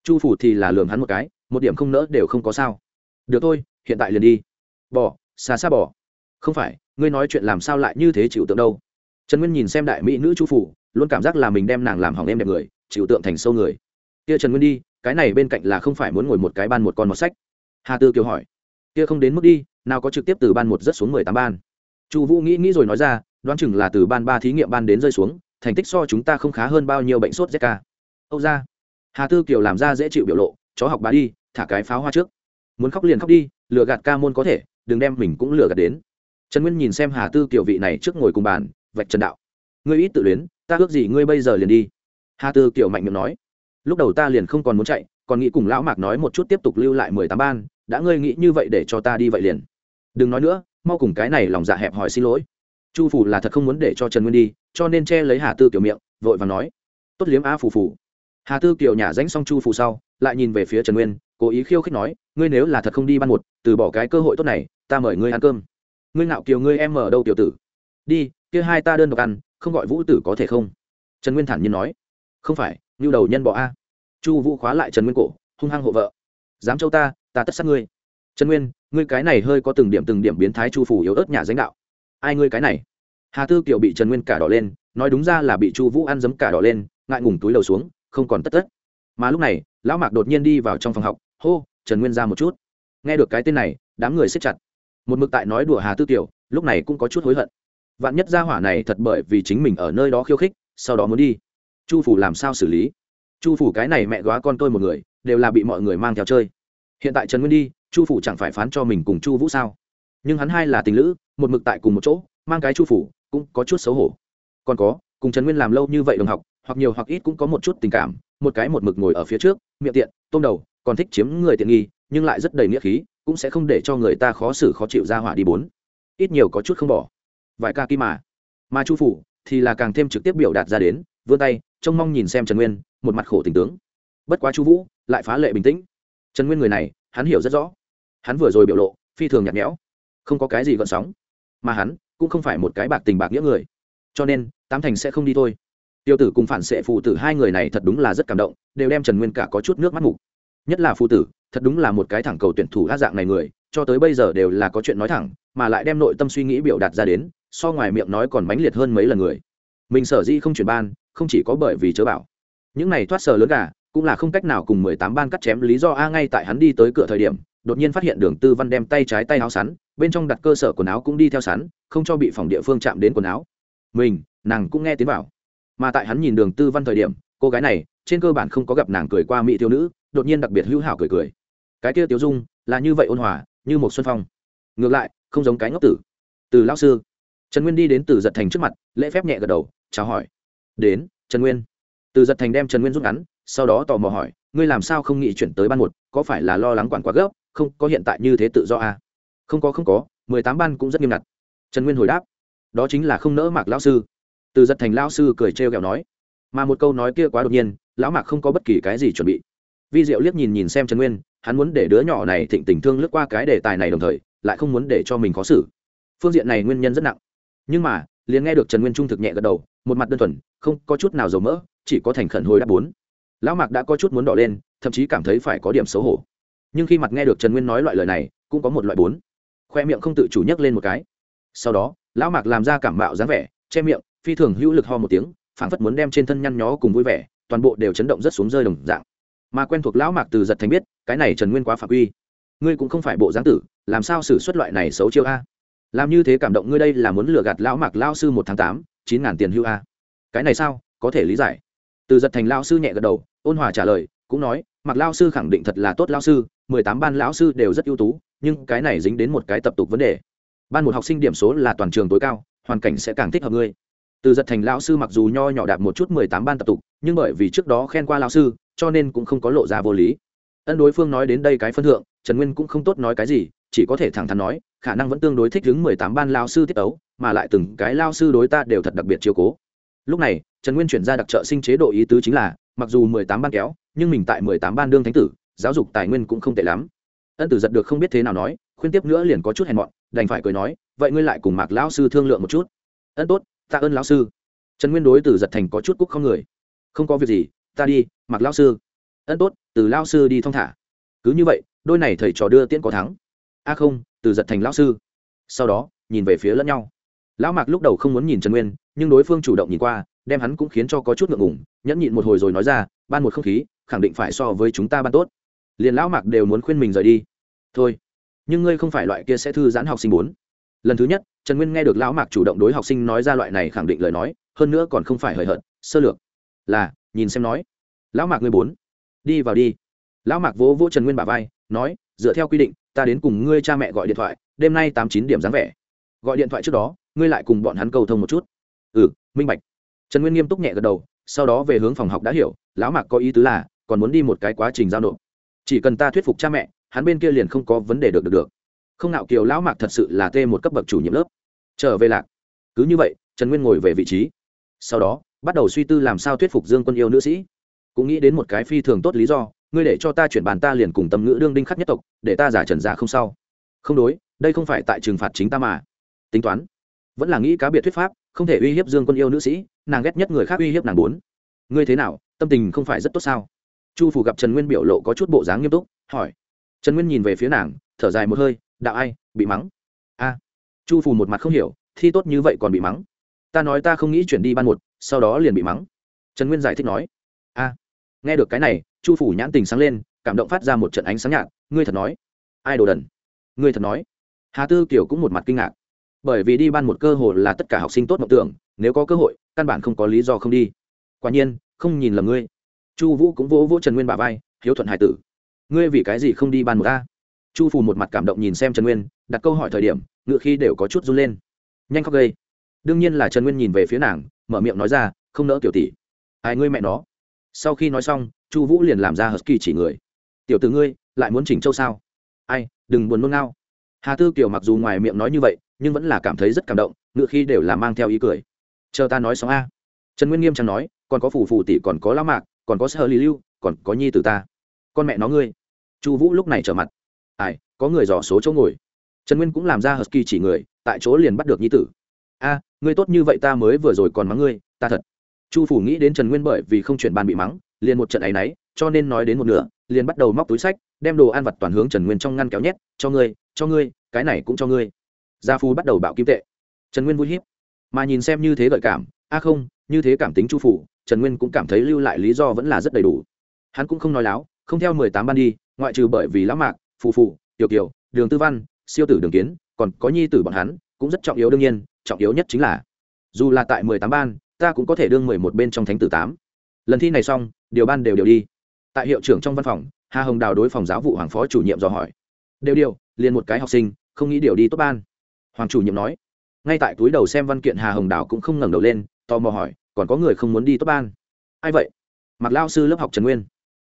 Chu phủ thì là lường hắn một cái, một điểm không nỡ đều không có sao. Được thôi hiện tại liền đi. Bỏ xa xa bỏ không phải, ngươi nói chuyện làm sao lại như thế chịu tượng đâu? Trần nguyên nhìn xem đại mỹ nữ chu phủ, luôn cảm giác là mình đem nàng làm hỏng em đẹp người, chịu tượng thành sâu người. Kia trần nguyên đi, cái này bên cạnh là không phải muốn ngồi một cái ban một con một sách. Hà tư kiều hỏi. Kia không đến mức đi, nào có trực tiếp từ ban một rất xuống mười tám ban. Chu vũ nghĩ nghĩ rồi nói ra, đoán chừng là từ ban ba thí nghiệm ban đến rơi xuống, thành tích so chúng ta không khá hơn bao nhiêu bệnh sốt zk âu ra. Hà tư kiều làm ra dễ chịu biểu lộ, chó học bá đi, thả cái pháo hoa trước muốn khóc liền khóc đi, lừa gạt ca môn có thể, đừng đem mình cũng lừa gạt đến. Trần nguyên nhìn xem hà tư kiểu vị này trước ngồi cùng bàn, vạch trần đạo. Ngươi ít tự luyến, ta ước gì ngươi bây giờ liền đi. Hà tư kiểu mạnh miệng nói. Lúc đầu ta liền không còn muốn chạy, còn nghĩ cùng lão mạc nói một chút tiếp tục lưu lại mười tám ban, đã ngươi nghĩ như vậy để cho ta đi vậy liền. Đừng nói nữa, mau cùng cái này lòng dạ hẹp hỏi xin lỗi. Chu phủ là thật không muốn để cho trần nguyên đi, cho nên che lấy hà tư kiểu miệng, vội và nói. Tốt liếm a phù phù. Hà tư kiểu nhả ránh xong chu phủ sau, lại nhìn về phía trần nguyên cố ý khiêu khích nói, ngươi nếu là thật không đi ban một, từ bỏ cái cơ hội tốt này, ta mời ngươi ăn cơm. Ngươi ngạo kiều ngươi em ở đâu, tiểu tử? Đi, kia hai ta đơn độc ăn, không gọi vũ tử có thể không? Trần nguyên thản nhiên nói. Không phải như đầu nhân bỏ a. Chu vũ khóa lại trần nguyên cổ, hung hăng hộ vợ. Dám châu ta ta tất sát ngươi. Trần nguyên, ngươi cái này hơi có từng điểm từng điểm biến thái chu phủ yếu ớt nhà danh đạo. Ai ngươi cái này? Hà tư kiều bị trần nguyên cả đỏ lên, nói đúng ra là bị chu vũ ăn dấm cả đỏ lên, ngại ngùng túi đầu xuống, không còn tất tất. Mà lúc này, lão mạc đột nhiên đi vào trong phòng học hô trần nguyên ra một chút. Nghe được cái tên này đám người xếp chặt. Một mực tại nói đùa hà tư Tiểu, lúc này cũng có chút hối hận. Vạn nhất gia hỏa này thật bởi vì chính mình ở nơi đó khiêu khích sau đó muốn đi. Chu phủ làm sao xử lý? Chu phủ cái này mẹ góa con tôi một người đều là bị mọi người mang theo chơi. Hiện tại trần nguyên đi chu phủ chẳng phải phán cho mình cùng chu vũ sao? Nhưng hắn hai là tình lữ một mực tại cùng một chỗ mang cái chu phủ cũng có chút xấu hổ. Còn có cùng trần nguyên làm lâu như vậy đồng học hoặc nhiều hoặc ít cũng có một chút tình cảm một cái một mực ngồi ở phía trước miệng tiện tôm đầu còn thích chiếm người tiện nghi, nhưng lại rất đầy nghĩa khí, cũng sẽ không để cho người ta khó xử khó chịu ra hỏa đi bốn. Ít nhiều có chút không bỏ. Vài ca kim mà. Mà chu phủ thì là càng thêm trực tiếp biểu đạt ra đến, vươn tay, trông mong nhìn xem trần nguyên, một mặt khổ tình tướng. Bất quá chu vũ lại phá lệ bình tĩnh. Trần nguyên người này, hắn hiểu rất rõ. Hắn vừa rồi biểu lộ, phi thường nhạt nhẽo, không có cái gì gợn sóng. Mà hắn cũng không phải một cái bạc tình bạc nghĩa người. Cho nên, tám thành sẽ không đi thôi. Tiêu tử cùng phản xệ phụ tử hai người này thật đúng là rất cảm động, đều đem trần nguyên cả có chút nước mắt mục nhất là phụ tử, thật đúng là một cái thẳng cầu tuyển thủ đa dạng này người, cho tới bây giờ đều là có chuyện nói thẳng, mà lại đem nội tâm suy nghĩ biểu đạt ra đến, so ngoài miệng nói còn mãnh liệt hơn mấy lần người. Mình sở di không chuyển ban, không chỉ có bởi vì chớ bảo. Những này thoát sờ lớn gà, cũng là không cách nào cùng mười tám ban cắt chém lý do a ngay tại hắn đi tới cửa thời điểm, đột nhiên phát hiện đường tư văn đem tay trái tay áo sắn, bên trong đặt cơ sở quần áo cũng đi theo sắn, không cho bị phòng địa phương chạm đến quần áo. Mình, nàng cũng nghe tiếng vào mà tại hắn nhìn đường tư văn thời điểm, cô gái này trên cơ bản không có gặp nàng cười qua mỹ thiếu nữ, đột nhiên đặc biệt hữu hảo cười cười. Cái kia tiêu dung là như vậy ôn hòa, như một xuân phong. Ngược lại, không giống cái ngốc tử. Từ lão sư, trần nguyên đi đến từ giật thành trước mặt, lễ phép nhẹ gật đầu, chào hỏi. Đến, trần nguyên. Từ giật thành đem trần nguyên rút ngắn, sau đó tò mò hỏi, ngươi làm sao không nghĩ chuyển tới ban một, có phải là lo lắng quản quá gấp, không, có hiện tại như thế tự do à? không có không có, mười tám ban cũng rất nghiêm ngặt. Trần nguyên hồi đáp, đó chính là không nỡ mạc lão sư. Từ giật thành lão sư cười trêu ghẹo nói mà một câu nói kia quá đột nhiên, lão mạc không có bất kỳ cái gì chuẩn bị. Vi diệu liếc nhìn nhìn xem trần nguyên, hắn muốn để đứa nhỏ này thịnh tình thương lướt qua cái đề tài này đồng thời, lại không muốn để cho mình khó xử. Phương diện này nguyên nhân rất nặng. Nhưng mà, liền nghe được trần nguyên trung thực nhẹ gật đầu, một mặt đơn thuần, không có chút nào dầu mỡ, chỉ có thành khẩn hồi đáp bốn. Lão mạc đã có chút muốn đỏ lên, thậm chí cảm thấy phải có điểm xấu hổ. Nhưng khi mặt nghe được trần nguyên nói loại lời này, cũng có một loại bốn. Khoe miệng không tự chủ nhấc lên một cái. Sau đó, lão mạc làm ra cảm mạo dáng vẻ, che miệng, phi thường hữu lực ho một tiếng phảng phất muốn đem trên thân nhăn nhó cùng vui vẻ, toàn bộ đều chấn động rất xuống rơi đồng dạng. Mà quen thuộc lão mạc từ giật thành biết, cái này trần nguyên quá phạm uy ngươi cũng không phải bộ dáng tử, làm sao xử xuất loại này xấu chiêu a? Làm như thế cảm động ngươi đây là muốn lừa gạt lão mạc lao sư một tháng tám, chín ngàn tiền hưu a. Cái này sao, có thể lý giải. Từ giật thành lao sư nhẹ gật đầu, ôn hòa trả lời, cũng nói mặc lao sư khẳng định thật là tốt lao sư, mười tám ban lão sư đều rất ưu tú, nhưng cái này dính đến một cái tập tục vấn đề. Ban một học sinh điểm số là toàn trường tối cao, hoàn cảnh sẽ càng thích hợp ngươi từ giật thành lão sư mặc dù nho nhỏ đạt một chút mười tám ban tập tục, nhưng bởi vì trước đó khen qua lão sư, cho nên cũng không có lộ ra vô lý. Ân đối phương nói đến đây cái phân thượng, trần nguyên cũng không tốt nói cái gì, chỉ có thể thẳng thắn nói, khả năng vẫn tương đối thích ứng mười tám ban lao sư tiết ấu mà lại từng cái lao sư đối ta đều thật đặc biệt chiều cố. Lúc này, trần nguyên chuyển ra đặc trợ sinh chế độ ý tứ chính là, mặc dù mười tám ban kéo, nhưng mình tại mười tám ban đương thánh tử, giáo dục tài nguyên cũng không tệ lắm. Ân tử giật được không biết thế nào nói, khuyên tiếp nữa liền có chút hèn mọn, đành phải cười nói, vậy ngươi lại cùng mạc lão sư thương lượng một chút. Ân tốt tạ ơn lão sư. Trần nguyên đối từ giật thành có chút cúc không người. Không có việc gì, ta đi mạc lão sư. Ân tốt, từ lão sư đi thong thả. Cứ như vậy, đôi này thầy trò đưa tiễn có thắng. A không, từ giật thành lão sư. Sau đó, nhìn về phía lẫn nhau. Lão mạc lúc đầu không muốn nhìn trần nguyên, nhưng đối phương chủ động nhìn qua, đem hắn cũng khiến cho có chút ngượng ngủng nhẫn nhịn một hồi rồi nói ra, ban một không khí, khẳng định phải so với chúng ta ban tốt. Liền lão mạc đều muốn khuyên mình rời đi. Thôi, nhưng ngươi không phải loại kia sẽ thư giãn học sinh bốn. Lần thứ nhất trần nguyên nghe được lão mạc chủ động đối học sinh nói ra loại này khẳng định lời nói, hơn nữa còn không phải hời hợt, sơ lược. Là, nhìn xem nói. Lão mạc ngươi bốn đi vào đi. Lão mạc vỗ vỗ trần nguyên bà vai, nói, dựa theo quy định, ta đến cùng ngươi cha mẹ gọi điện thoại, đêm nay tám chín điểm dáng vẻ. Gọi điện thoại trước đó, ngươi lại cùng bọn hắn cầu thông một chút. Ừ minh bạch. Trần nguyên nghiêm túc nhẹ gật đầu, sau đó về hướng phòng học đã hiểu, lão mạc có ý tứ là, còn muốn đi một cái quá trình giao nộp. Chỉ cần ta thuyết phục cha mẹ, hắn bên kia liền không có vấn đề được được được. Không nạo kiều, lão mạc thật sự là tê một cấp bậc chủ nhiệm lớp trở về lạc. Cứ như vậy, trần nguyên ngồi về vị trí. Sau đó, bắt đầu suy tư làm sao thuyết phục dương quân yêu nữ sĩ. Cũng nghĩ đến một cái phi thường tốt lý do, ngươi để cho ta chuyển bàn ta liền cùng tâm ngữ đương đinh khắc nhất tộc, để ta giả trần giả không sao. Không đối, đây không phải tại trừng phạt chính ta mà. Tính toán. Vẫn là nghĩ cá biệt thuyết pháp, không thể uy hiếp dương quân yêu nữ sĩ, nàng ghét nhất người khác uy hiếp nàng bốn ngươi thế nào, tâm tình không phải rất tốt sao? Chu phủ gặp trần nguyên biểu lộ có chút bộ dáng nghiêm túc, hỏi. Trần nguyên nhìn về phía nàng, thở dài một hơi, đạo ai, bị mắng. A chu Phù một mặt không hiểu, thi tốt như vậy còn bị mắng. Ta nói ta không nghĩ chuyển đi ban một, sau đó liền bị mắng. Trần nguyên giải thích nói. A, nghe được cái này, chu phủ nhãn tình sáng lên, cảm động phát ra một trận ánh sáng nhạt, ngươi thật nói. Ai đồ đần? Ngươi thật nói. Hà tư kiểu cũng một mặt kinh ngạc. Bởi vì đi ban một cơ hội là tất cả học sinh tốt mộng tưởng, nếu có cơ hội, căn bản không có lý do không đi. Quả nhiên, không nhìn lầm ngươi. Chu vũ cũng vỗ vỗ trần nguyên bà vai, hiếu thuận hải tử. Ngươi vì cái gì không đi ban một a? Chu phù một mặt cảm động nhìn xem trần nguyên, đặt câu hỏi thời điểm ngựa khi đều có chút run lên. Nhanh khóc gây đương nhiên là trần nguyên nhìn về phía nàng, mở miệng nói ra, không nỡ tiểu tỷ. Ai ngươi mẹ nó. Sau khi nói xong, chu vũ liền làm ra hờ kỳ chỉ người. Tiểu từ ngươi, lại muốn chỉnh châu sao? Ai, đừng buồn nôn ngao. Hà tư kiều mặc dù ngoài miệng nói như vậy, nhưng vẫn là cảm thấy rất cảm động, ngựa khi đều là mang theo ý cười. Chờ ta nói xong a. Trần nguyên nghiêm trang nói, còn có phủ phủ tỷ, còn có lão mạc, còn có sơ lý lưu, còn có nhi từ ta. Con mẹ nó ngươi. Chu vũ lúc này trở mặt. Ai, có người dò số chỗ ngồi trần nguyên cũng làm ra hờ kỳ chỉ người tại chỗ liền bắt được nhi tử. A ngươi tốt như vậy ta mới vừa rồi còn mắng ngươi ta thật. Chu phủ nghĩ đến trần nguyên bởi vì không chuyển bàn bị mắng liền một trận áy náy cho nên nói đến một nửa liền bắt đầu móc túi sách đem đồ ăn vặt toàn hướng trần nguyên trong ngăn kéo nhét cho ngươi cho ngươi cái này cũng cho ngươi. Gia phu bắt đầu bạo kim tệ. Trần nguyên vui hiếp mà nhìn xem như thế gợi cảm a không như thế cảm tính chu phủ trần nguyên cũng cảm thấy lưu lại lý do vẫn là rất đầy đủ. Hắn cũng không nói láo không theo mười tám ban đi ngoại trừ bởi vì lão mạc phù phù, tiểu kiều đường tư văn siêu tử đường kiến, còn có nhi tử bọn hắn, cũng rất trọng yếu đương nhiên, trọng yếu nhất chính là, dù là tại mười tám ban, ta cũng có thể đương mười một bên trong thánh tử tám. Lần thi này xong, điều ban đều đều đi. Tại hiệu trưởng trong văn phòng, hà hồng đào đối phòng giáo vụ hoàng phó chủ nhiệm dò hỏi. Đều điều, liền một cái học sinh, không nghĩ điều đi tốt ban. Hoàng chủ nhiệm nói. Ngay tại túi đầu xem văn kiện hà hồng đào cũng không ngẩng đầu lên, tò mò hỏi, còn có người không muốn đi tốt ban? Ai vậy? Mặc lao sư lớp học trần nguyên.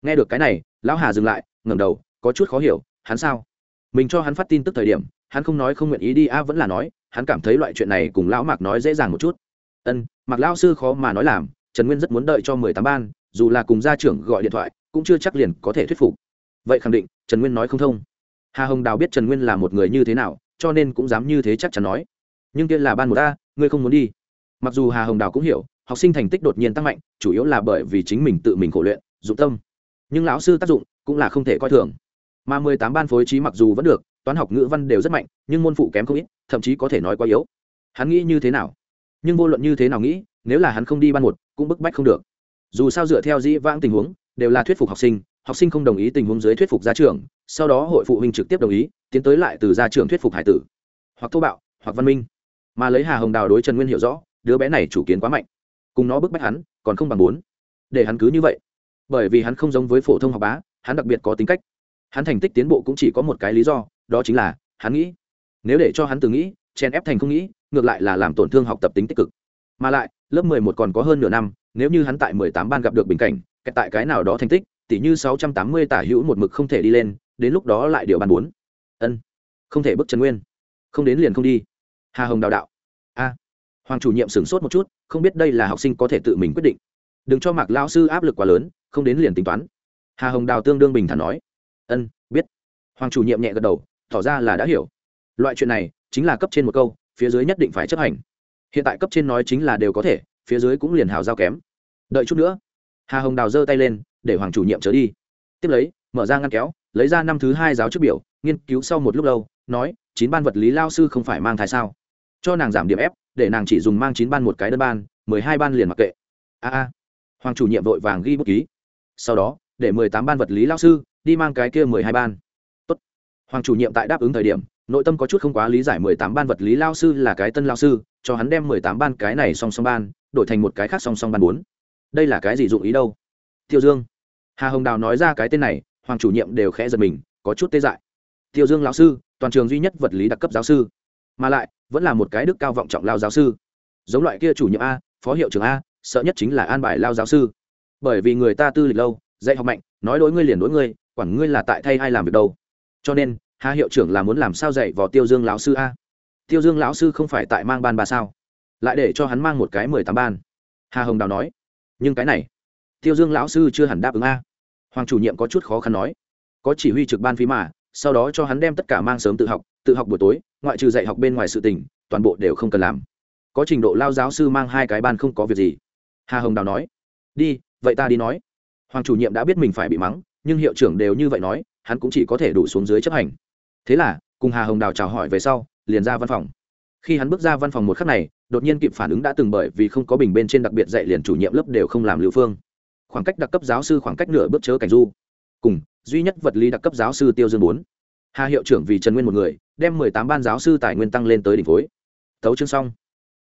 Nghe được cái này, lão hà dừng lại, ngẩng đầu, có chút khó hiểu, hắn sao? Mình cho hắn phát tin tức thời điểm, hắn không nói không nguyện ý đi, a, vẫn là nói, hắn cảm thấy loại chuyện này cùng lão mạc nói dễ dàng một chút. Ân, mạc lão sư khó mà nói làm, trần nguyên rất muốn đợi cho mười tám ban, dù là cùng gia trưởng gọi điện thoại, cũng chưa chắc liền có thể thuyết phục. Vậy khẳng định, trần nguyên nói không thông. Hà hồng đào biết trần nguyên là một người như thế nào, cho nên cũng dám như thế chắc chắn nói. Nhưng kia là ban một a, ngươi không muốn đi. Mặc dù hà hồng đào cũng hiểu, học sinh thành tích đột nhiên tăng mạnh, chủ yếu là bởi vì chính mình tự mình khổ luyện, dụng tâm. Nhưng lão sư tác dụng cũng là không thể coi thường mà mười tám ban phối trí mặc dù vẫn được, toán học ngữ văn đều rất mạnh, nhưng môn phụ kém không ít, thậm chí có thể nói quá yếu. Hắn nghĩ như thế nào? Nhưng vô luận như thế nào nghĩ, nếu là hắn không đi ban một, cũng bức bách không được. Dù sao dựa theo dĩ vãng tình huống, đều là thuyết phục học sinh học sinh không đồng ý tình huống dưới thuyết phục gia trưởng, sau đó hội phụ huynh trực tiếp đồng ý, tiến tới lại từ gia trưởng thuyết phục hải tử. Hoặc thô bạo, hoặc văn minh. Mà lấy hà hồng đào đối trần nguyên hiểu rõ, đứa bé này chủ kiến quá mạnh. Cùng nó bức bách hắn, còn không bằng bốn để hắn cứ như vậy. Bởi vì hắn không giống với phổ thông học bá, hắn đặc biệt có tính cách hắn thành tích tiến bộ cũng chỉ có một cái lý do, đó chính là hắn nghĩ. Nếu để cho hắn từ nghĩ chen ép thành không nghĩ, ngược lại là làm tổn thương học tập tính tích cực. Mà lại, lớp mười một còn có hơn nửa năm, nếu như hắn tại mười tám ban gặp được bình cảnh tại cái nào đó thành tích tỷ như sáu trăm tám mươi tả hữu một mực không thể đi lên, đến lúc đó lại điều bàn bốn. Ân, không thể bức trần nguyên. Không đến liền không đi. Hà hồng đào đạo. A. Hoàng chủ nhiệm sửng sốt một chút, không biết đây là học sinh có thể tự mình quyết định. Đừng cho mạc lao sư áp lực quá lớn, không đến liền tính toán. Hà hồng đào tương đương bình thản nói ân, biết. Hoàng chủ nhiệm nhẹ gật đầu, tỏ ra là đã hiểu. Loại chuyện này chính là cấp trên một câu, phía dưới nhất định phải chấp hành. Hiện tại cấp trên nói chính là đều có thể, phía dưới cũng liền hào giao kém. Đợi chút nữa. Hà hồng đào giơ tay lên, để hoàng chủ nhiệm trở đi. Tiếp lấy, mở ra ngăn kéo, lấy ra năm thứ hai giáo trước biểu, nghiên cứu sau một lúc lâu, nói, chín ban vật lý lao sư không phải mang thai sao? Cho nàng giảm điểm ép, để nàng chỉ dùng mang chín ban một cái đơn ban, mười hai ban liền mặc kệ. A a. Hoàng chủ nhiệm vội vàng ghi bút ký. Sau đó để mười tám ban vật lý lao sư đi mang cái kia mười hai ban. Tốt. hoàng chủ nhiệm tại đáp ứng thời điểm, nội tâm có chút không quá lý giải mười tám ban vật lý lao sư là cái tân lao sư, cho hắn đem mười tám ban cái này song song ban, đổi thành một cái khác song song ban bốn. Đây là cái gì dụng ý đâu? Tiêu dương. Hà hồng đào nói ra cái tên này, hoàng chủ nhiệm đều khẽ giật mình, có chút tê dại. Tiêu dương lão sư, toàn trường duy nhất vật lý đặc cấp giáo sư. Mà lại, vẫn là một cái đức cao vọng trọng lao giáo sư. Giống loại kia chủ nhiệm a, phó hiệu trưởng a, sợ nhất chính là an bài lao giáo sư. Bởi vì người ta tư lịch lâu dạy học mạnh, nói đối ngươi liền đối ngươi, quản ngươi là tại thay ai làm việc đâu. Cho nên, hà hiệu trưởng là muốn làm sao dạy vào tiêu dương lão sư a? Tiêu dương lão sư không phải tại mang ban ba sao? Lại để cho hắn mang một cái mười tám ban. Hà hồng đào nói. Nhưng cái này, tiêu dương lão sư chưa hẳn đáp ứng a. Hoàng chủ nhiệm có chút khó khăn nói. Có chỉ huy trực ban phí mà, sau đó cho hắn đem tất cả mang sớm tự học tự học buổi tối, ngoại trừ dạy học bên ngoài sự tình, toàn bộ đều không cần làm. Có trình độ lao giáo sư mang hai cái ban không có việc gì. Hà hồng đào nói. Đi, vậy ta đi nói hoàng chủ nhiệm đã biết mình phải bị mắng, nhưng hiệu trưởng đều như vậy nói, hắn cũng chỉ có thể đủ xuống dưới chấp hành. Thế là, cùng hà hồng đào chào hỏi về sau, liền ra văn phòng. Khi hắn bước ra văn phòng một khắc này, đột nhiên kịp phản ứng đã từng bởi vì không có bình bên trên đặc biệt dạy liền chủ nhiệm lớp đều không làm lưu phương. Khoảng cách đặc cấp giáo sư khoảng cách nửa bước chớ cảnh du. Cùng, duy nhất vật lý đặc cấp giáo sư tiêu dương bốn. Hà hiệu trưởng vì trần nguyên một người, đem mười tám ban giáo sư tài nguyên tăng lên tới đỉnh phối. Tấu chương xong.